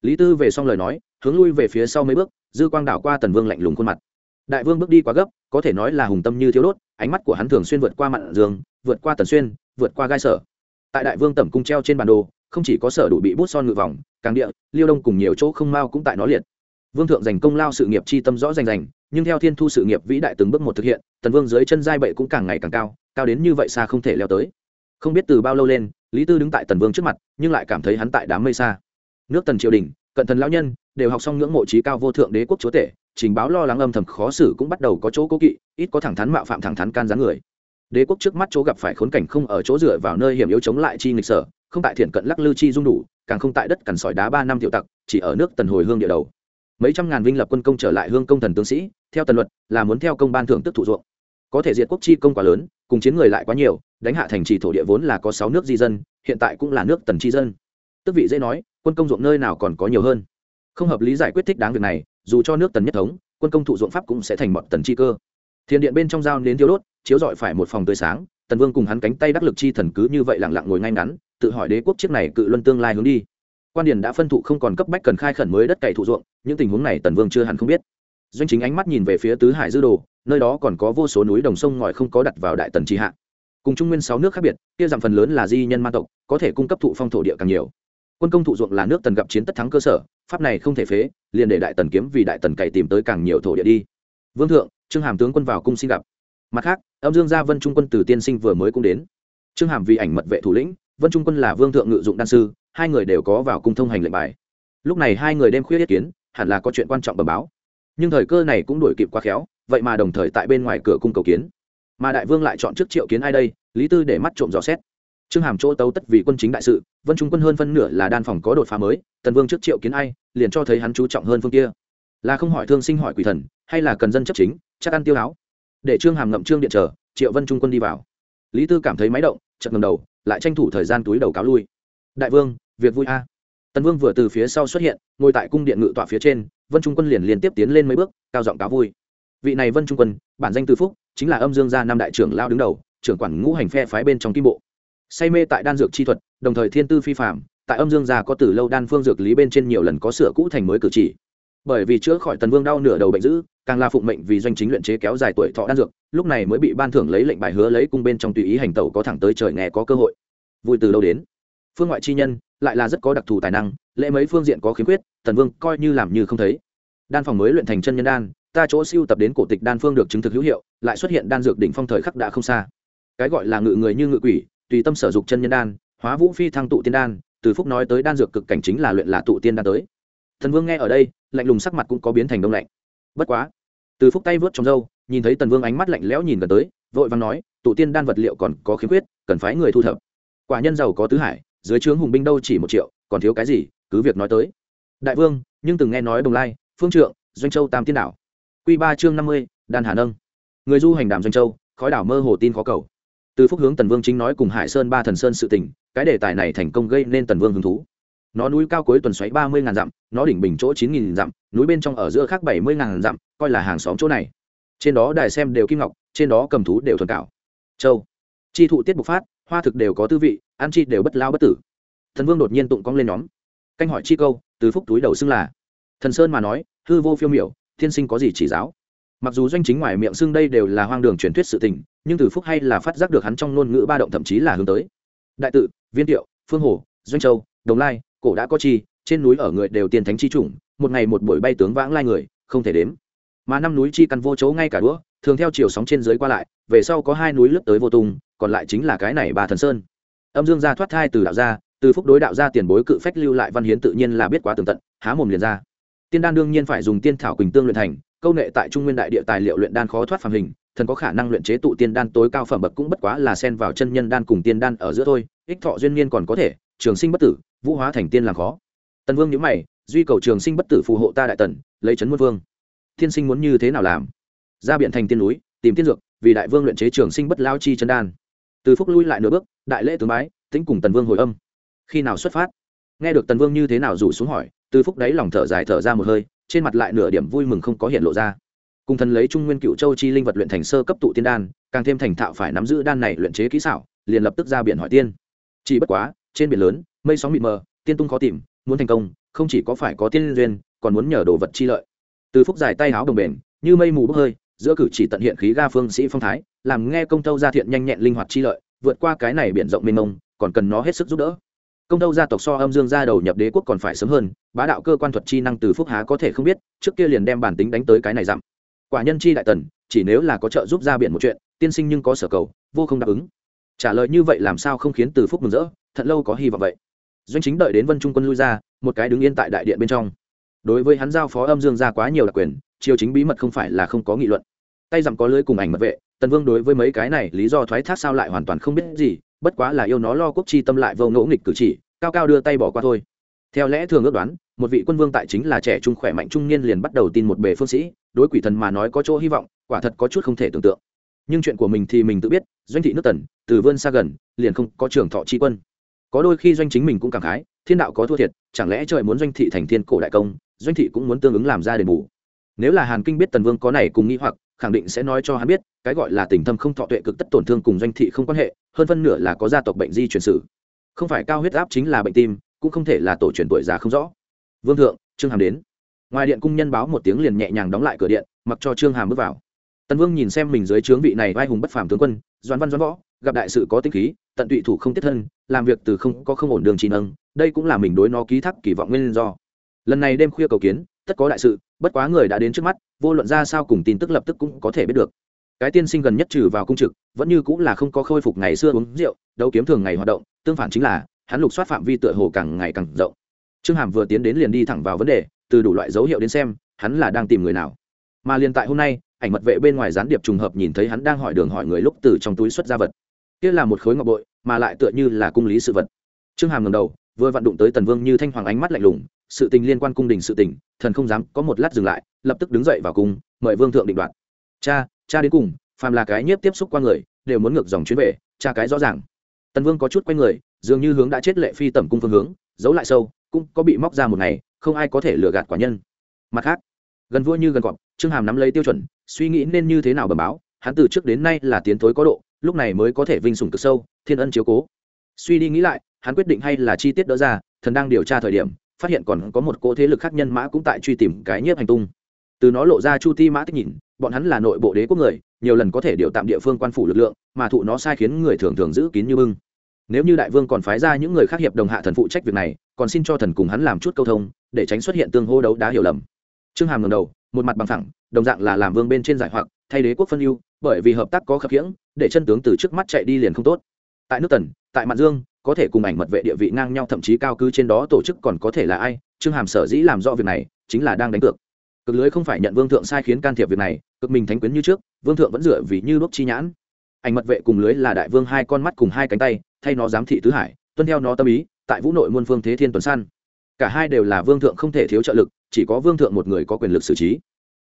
Lý tư về xong lời nói, hướng lui về phía sau mấy bước dư quang đảo qua tần vương lạnh lùng khuôn mặt. Đại vương bước đi quá gấp, có thể nói là hùng tâm như thiếu đốt, ánh mắt của hắn thường xuyên vượt qua mặn dương, vượt qua tần xuyên, vượt qua gai sở. Tại đại vương tẩm cung treo trên bản đồ, không chỉ có sở đủ bị bút son ngự vòng càng địa, liêu đông cùng nhiều chỗ không mau cũng tại nó liệt. Vương thượng giành công lao sự nghiệp chi tâm rõ rành rành, nhưng theo thiên thu sự nghiệp vĩ đại từng bước một thực hiện, tần vương dưới chân giai bậy cũng càng ngày càng cao cao đến như vậy xa không thể leo tới. Không biết từ bao lâu lên, lý tư đứng tại tần vương trước mặt, nhưng lại cảm thấy hắn tại đám mây xa. Nước tần triều đình, cận thần lão nhân đều học xong ngưỡng mộ trí cao vô thượng đế quốc chúa tể, trình báo lo lắng âm thầm khó xử cũng bắt đầu có chỗ cố kỵ, ít có thẳng thắn mạo phạm thẳng thắn can gián người. Đế quốc trước mắt chỗ gặp phải khốn cảnh không ở chỗ dựa vào nơi hiểm yếu chống lại chi nghịch sở, không tại thiện cận lắc lư chi dung đủ, càng không tại đất cằn sỏi đá ba năm tiểu tặc, chỉ ở nước tần hồi hương địa đầu. Mấy trăm ngàn vinh lập quân công trở lại hương công thần tướng sĩ, theo tần luật, là muốn theo công ban thưởng tức thủ ruộng. Có thể diệt quốc chi công quá lớn, cùng chiến người lại quá nhiều, đánh hạ thành trì thổ địa vốn là có sáu nước di dân, hiện tại cũng là nước tần chi dân. Tức vị dễ nói, quân công ruộng nơi nào còn có nhiều hơn không hợp lý giải quyết thích đáng việc này, dù cho nước tần nhất thống, quân công thụ dụng pháp cũng sẽ thành bọn tần chi cơ. Thiền điện bên trong dao nến tiêu đốt, chiếu dọi phải một phòng tươi sáng, tần vương cùng hắn cánh tay đắc lực chi thần cứ như vậy lặng lặng ngồi ngay ngắn, tự hỏi đế quốc chiếc này cự luân tương lai hướng đi. Quan điền đã phân thụ không còn cấp bách cần khai khẩn mới đất cày thụ ruộng, những tình huống này tần vương chưa hẳn không biết. Doanh chính ánh mắt nhìn về phía tứ hải dư đồ, nơi đó còn có vô số núi đồng sông ngòi không có đặt vào đại tần tri hạ. Cùng trung nguyên sáu nước khác biệt, kia giảm phần lớn là di nhân man tộc, có thể cung cấp thụ phong thổ địa càng nhiều quân công thụ ruộng là nước tần gặp chiến tất thắng cơ sở, pháp này không thể phế, liền để đại tần kiếm vì đại tần cày tìm tới càng nhiều thổ địa đi. Vương thượng, trương hàm tướng quân vào cung xin gặp. Mặt khác, âm dương gia vân trung quân từ tiên sinh vừa mới cũng đến. Trương hàm vì ảnh mật vệ thủ lĩnh, vân trung quân là vương thượng ngự dụng đan sư, hai người đều có vào cung thông hành lệnh bài. Lúc này hai người đem khuyết ý kiến, hẳn là có chuyện quan trọng bẩm báo. Nhưng thời cơ này cũng đổi kịp quá khéo, vậy mà đồng thời tại bên ngoài cửa cung cầu kiến. Mà đại vương lại chọn trước triệu kiến ai đây, lý tư để mắt trộm dò xét trương hàm chỗ tấu tất vì quân chính đại sự, vân trung quân hơn phân nửa là đan phòng có đột phá mới, tần vương trước triệu kiến ai, liền cho thấy hắn chú trọng hơn phương kia. Là không hỏi thương sinh hỏi quỷ thần, hay là cần dân chấp chính, chắc ăn tiêu áo. Để trương hàm ngậm trương điện chờ, triệu vân trung quân đi vào. Lý tư cảm thấy máy động chật ngầm đầu, lại tranh thủ thời gian túi đầu cáo lui. Đại vương, việc vui a. Tần vương vừa từ phía sau xuất hiện, ngồi tại cung điện ngự tọa phía trên, vân trung quân liền liên tiếp tiến lên mấy bước, cao giọng cáo vui. Vị này vân trung quân, bản danh tư phúc, chính là âm dương gia năm đại trưởng lao đứng đầu, trưởng quản ngũ hành phe phái bên trong kim bộ say mê tại đan dược chi thuật, đồng thời thiên tư phi phạm tại âm dương gia có từ lâu đan phương dược lý bên trên nhiều lần có sửa cũ thành mới cử chỉ. Bởi vì chữa khỏi tần vương đau nửa đầu bệnh dữ, càng là phụng mệnh vì doanh chính luyện chế kéo dài tuổi thọ đan dược, lúc này mới bị ban thưởng lấy lệnh bài hứa lấy cung bên trong tùy ý hành tẩu có thẳng tới trời nghe có cơ hội. Vui từ đâu đến. Phương ngoại chi nhân, lại là rất có đặc thù tài năng, lễ mấy phương diện có khiếm khuyết, tần vương coi như làm như không thấy. Đan phòng mới luyện thành chân nhân đan, ta chỗ siêu tập đến cổ tịch đan phương được chứng thực hữu hiệu, lại xuất hiện đan dược đỉnh phong thời khắc đã không xa. Cái gọi là ngự người như ngự quỷ tùy tâm sở dục chân nhân đan, hóa vũ phi thăng tụ tiên đan, từ phúc nói tới đan dược cực cảnh chính là luyện là tụ tiên đan tới. Thần vương nghe ở đây, lạnh lùng sắc mặt cũng có biến thành đông lạnh. Bất quá, từ phúc tay vớt trong râu, nhìn thấy tần vương ánh mắt lạnh lẽo nhìn gần tới, vội vàng nói, tụ tiên đan vật liệu còn có khiếm khuyết, cần phái người thu thập. Quả nhân giàu có tứ hải, dưới trướng hùng binh đâu chỉ một triệu, còn thiếu cái gì, cứ việc nói tới. Đại vương, nhưng từng nghe nói đồng lai, phương trượng, doanh châu tam tiên đảo. Q ba chương năm mươi, đan hà nâng. Người du hành đàm doanh châu, khói đảo mơ hồ tin khó cầu từ phúc hướng tần vương chính nói cùng hải sơn ba thần sơn sự tình, cái đề tài này thành công gây nên tần vương hứng thú. Nó núi cao cuối tuần xoáy ba mươi ngàn dặm, nó đỉnh bình chỗ chín nghìn dặm, núi bên trong ở giữa khác bảy mươi ngàn dặm, coi là hàng xóm chỗ này. Trên đó đài xem đều kim ngọc, trên đó cầm thú đều thuần cảo châu. Chi thụ tiết bộc phát, hoa thực đều có tư vị, ăn chi đều bất lao bất tử. Thần vương đột nhiên tụng cong lên nhóm. Canh hỏi chi câu, từ phúc túi đầu xưng là, thần sơn mà nói, hư vô phiêu miểu, thiên sinh có gì chỉ giáo? Mặc dù doanh chính ngoài miệng xưng đây đều là hoang đường truyền thuyết sự tình, nhưng từ phúc hay là phát giác được hắn trong ngôn ngữ ba động thậm chí là hướng tới. Đại tự, viên tiệu, phương hồ, doanh châu, đồng lai, cổ đã có chi, trên núi ở người đều tiền thánh chi chủng, một ngày một buổi bay tướng vãng lai người, không thể đếm. Mà năm núi chi căn vô chỗ ngay cả đũa, thường theo chiều sóng trên dưới qua lại, về sau có hai núi lướt tới vô tung, còn lại chính là cái này ba thần sơn. Âm dương gia thoát thai từ đạo gia, từ phúc đối đạo gia tiền bối cự phách lưu lại văn hiến tự nhiên là biết quá tường tận, há mồm liền ra. Tiên đan đương nhiên phải dùng tiên thảo quỳnh tương luyện thành câu nghệ tại trung nguyên đại địa tài liệu luyện đan khó thoát phàm hình, thần có khả năng luyện chế tụ tiên đan tối cao phẩm bậc cũng bất quá là xen vào chân nhân đan cùng tiên đan ở giữa thôi, ích thọ duyên niên còn có thể, trường sinh bất tử, vũ hóa thành tiên làm khó. Tần vương nhữ mày, duy cầu trường sinh bất tử phù hộ ta đại tần, lấy trấn muôn vương. Tiên sinh muốn như thế nào làm? Ra biện thành tiên núi, tìm tiên dược, vì đại vương luyện chế trường sinh bất lao chi chân đan. Từ phúc lui lại nửa bước, đại lễ tướng bái tính cùng tần vương hồi âm. Khi nào xuất phát? Nghe được tần vương như thế nào rủ xuống hỏi, từ phúc đáy lòng thở dài thở ra một hơi trên mặt lại nửa điểm vui mừng không có hiện lộ ra. Cùng thần lấy trung nguyên cựu châu chi linh vật luyện thành sơ cấp tụ tiên đan, càng thêm thành thạo phải nắm giữ đan này luyện chế kỹ xảo, liền lập tức ra biển hỏi tiên. Chỉ bất quá, trên biển lớn, mây sóng mịt mờ, tiên tung khó tìm, muốn thành công, không chỉ có phải có tiên duyên, còn muốn nhờ đồ vật chi lợi. Từ phúc dài tay háo đồng bền, như mây mù bốc hơi, giữa cử chỉ tận hiện khí ga phương sĩ phong thái, làm nghe công tâu gia thiện nhanh nhẹn linh hoạt chi lợi, vượt qua cái này biển rộng mênh mông, còn cần nó hết sức giúp đỡ. Công tâu gia tộc so âm dương gia đầu nhập đế quốc còn phải sớm hơn bá đạo cơ quan thuật chi năng từ phúc há có thể không biết, trước kia liền đem bản tính đánh tới cái này dặm. Quả nhân chi đại tần, chỉ nếu là có trợ giúp ra biển một chuyện, tiên sinh nhưng có sở cầu, vô không đáp ứng. Trả lời như vậy làm sao không khiến từ phúc mừng rỡ, thật lâu có hy vọng vậy. Doanh chính đợi đến vân trung quân lui ra, một cái đứng yên tại đại điện bên trong. Đối với hắn giao phó âm dương ra quá nhiều đặc quyền, triều chính bí mật không phải là không có nghị luận. Tay dặm có lưới cùng ảnh mật vệ, tần vương đối với mấy cái này lý do thoái thác sao lại hoàn toàn không biết gì, bất quá là yêu nó lo quốc chi tâm lại vô ngỗ nghịch cử chỉ, cao cao đưa tay bỏ qua thôi theo lẽ thường ước đoán, một vị quân vương tại chính là trẻ trung khỏe mạnh trung niên liền bắt đầu tin một bề phương sĩ, đối quỷ thần mà nói có chỗ hy vọng, quả thật có chút không thể tưởng tượng. Nhưng chuyện của mình thì mình tự biết, doanh thị nước tần, từ vươn xa gần, liền không có trường thọ chi quân. Có đôi khi doanh chính mình cũng cảm khái, thiên đạo có thua thiệt, chẳng lẽ trời muốn doanh thị thành thiên cổ đại công, doanh thị cũng muốn tương ứng làm ra đền bù. Nếu là hàn kinh biết tần vương có này cùng nghĩ hoặc, khẳng định sẽ nói cho hắn biết, cái gọi là tình thâm không thọ tuệ cực tất tổn thương cùng doanh thị không quan hệ, hơn phân nửa là có gia tộc bệnh di truyền sử. Không phải cao huyết áp chính là bệnh tim cũng không thể là tổ truyền tuổi già không rõ. Vương thượng, trương hàm đến. Ngoài điện cung nhân báo một tiếng liền nhẹ nhàng đóng lại cửa điện, mặc cho trương hàm bước vào. Tần vương nhìn xem mình dưới trướng vị này vai hùng bất phàm tướng quân, doan văn doan võ, gặp đại sự có tinh khí, tận tụy thủ không tiết thân, làm việc từ không có không ổn đường chỉ nâng, đây cũng là mình đối nó ký thác kỳ vọng nguyên do. Lần này đêm khuya cầu kiến, tất có đại sự, bất quá người đã đến trước mắt, vô luận ra sao cùng tin tức lập tức cũng có thể biết được. Cái tiên sinh gần nhất trừ vào cung trực, vẫn như cũng là không có khôi phục ngày xưa uống rượu, đấu kiếm thường ngày hoạt động, tương phản chính là hắn lục soát phạm vi tựa hồ càng ngày càng rộng. Trương hàm vừa tiến đến liền đi thẳng vào vấn đề, từ đủ loại dấu hiệu đến xem, hắn là đang tìm người nào. Mà liền tại hôm nay, ảnh mật vệ bên ngoài gián điệp trùng hợp nhìn thấy hắn đang hỏi đường hỏi người lúc từ trong túi xuất ra vật. Kia là một khối ngọc bội, mà lại tựa như là cung lý sự vật. Trương hàm ngầm đầu, vừa vặn đụng tới tần vương như thanh hoàng ánh mắt lạnh lùng, sự tình liên quan cung đình sự tình, thần không dám có một lát dừng lại, lập tức đứng dậy vào cung, mời vương thượng định đoạt. Cha cha đến cùng, phàm là cái nhiếp tiếp xúc qua người, đều muốn ngược dòng chuyến về, cha cái rõ ràng. Tần vương có chút quay người dường như hướng đã chết lệ phi tẩm cung phương hướng, giấu lại sâu, cũng có bị móc ra một ngày, không ai có thể lừa gạt quả nhân. Mặt khác, gần vua như gần cọp, trương hàm nắm lấy tiêu chuẩn, suy nghĩ nên như thế nào bẩm báo, hắn từ trước đến nay là tiến thối có độ, lúc này mới có thể vinh sủng cực sâu, thiên ân chiếu cố. Suy đi nghĩ lại, hắn quyết định hay là chi tiết đỡ ra, thần đang điều tra thời điểm, phát hiện còn có một cỗ thế lực khác nhân mã cũng tại truy tìm cái nhiếp hành tung. Từ nó lộ ra chu ti mã tích nhìn, bọn hắn là nội bộ đế quốc người, nhiều lần có thể điều tạm địa phương quan phủ lực lượng, mà thụ nó sai khiến người thường thường giữ kín như bưng nếu như đại vương còn phái ra những người khác hiệp đồng hạ thần phụ trách việc này, còn xin cho thần cùng hắn làm chút câu thông, để tránh xuất hiện tương hô đấu đá hiểu lầm. Trương hàm ngầm đầu, một mặt bằng thẳng đồng dạng là làm vương bên trên giải hoặc, thay đế quốc phân ưu, bởi vì hợp tác có khập khiễng, để chân tướng từ trước mắt chạy đi liền không tốt. Tại nước tần, tại mạn dương, có thể cùng ảnh mật vệ địa vị ngang nhau, thậm chí cao cứ trên đó tổ chức còn có thể là ai, trương hàm sở dĩ làm rõ việc này, chính là đang đánh cược. Cực lưới không phải nhận vương thượng sai khiến can thiệp việc này, cực mình thánh quyến như trước, vương thượng vẫn dựa vì như đốt chi nhãn ảnh mật vệ cùng lưới là đại vương hai con mắt cùng hai cánh tay, thay nó giám thị tứ hải, tuân theo nó tâm ý, tại vũ nội muôn phương thế thiên tuần săn cả hai đều là vương thượng không thể thiếu trợ lực, chỉ có vương thượng một người có quyền lực xử trí.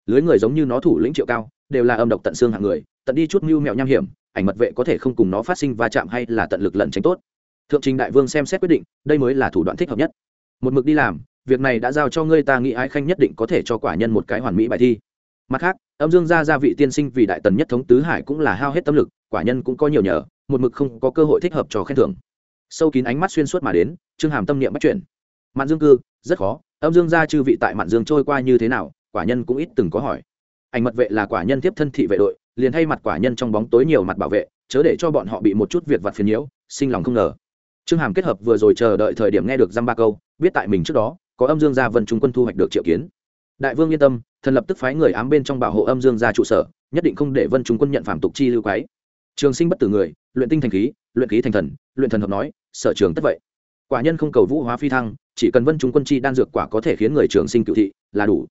Lưới người giống như nó thủ lĩnh triệu cao, đều là âm độc tận xương hạng người, tận đi chút mưu mẹo nham hiểm, ảnh mật vệ có thể không cùng nó phát sinh va chạm hay là tận lực lẩn tránh tốt. Thượng trình đại vương xem xét quyết định, đây mới là thủ đoạn thích hợp nhất. Một mực đi làm, việc này đã giao cho ngươi ta nghĩ ái khanh nhất định có thể cho quả nhân một cái hoàn mỹ bài thi mặt khác, âm dương gia gia vị tiên sinh vì đại tần nhất thống tứ hải cũng là hao hết tâm lực, quả nhân cũng có nhiều nhờ, một mực không có cơ hội thích hợp cho khen thưởng. Sâu kín ánh mắt xuyên suốt mà đến, trương hàm tâm niệm bắt chuyển. Mạn dương cư, rất khó, âm dương gia chư vị tại mạn dương trôi qua như thế nào, quả nhân cũng ít từng có hỏi. Ảnh mật vệ là quả nhân tiếp thân thị vệ đội, liền thay mặt quả nhân trong bóng tối nhiều mặt bảo vệ, chớ để cho bọn họ bị một chút việc vặt phiền nhiễu, sinh lòng không ngờ. Trương hàm kết hợp vừa rồi chờ đợi thời điểm nghe được dăm ba câu, biết tại mình trước đó, có âm dương gia vân trung quân thu hoạch được triệu kiến. Đại vương yên tâm thần lập tức phái người ám bên trong bảo hộ âm dương ra trụ sở, nhất định không để vân chúng quân nhận phạm tục chi lưu quái. Trường sinh bất tử người, luyện tinh thành khí, luyện khí thành thần, luyện thần hợp nói, sở trường tất vậy. Quả nhân không cầu vũ hóa phi thăng, chỉ cần vân chúng quân chi đan dược quả có thể khiến người trường sinh cựu thị, là đủ.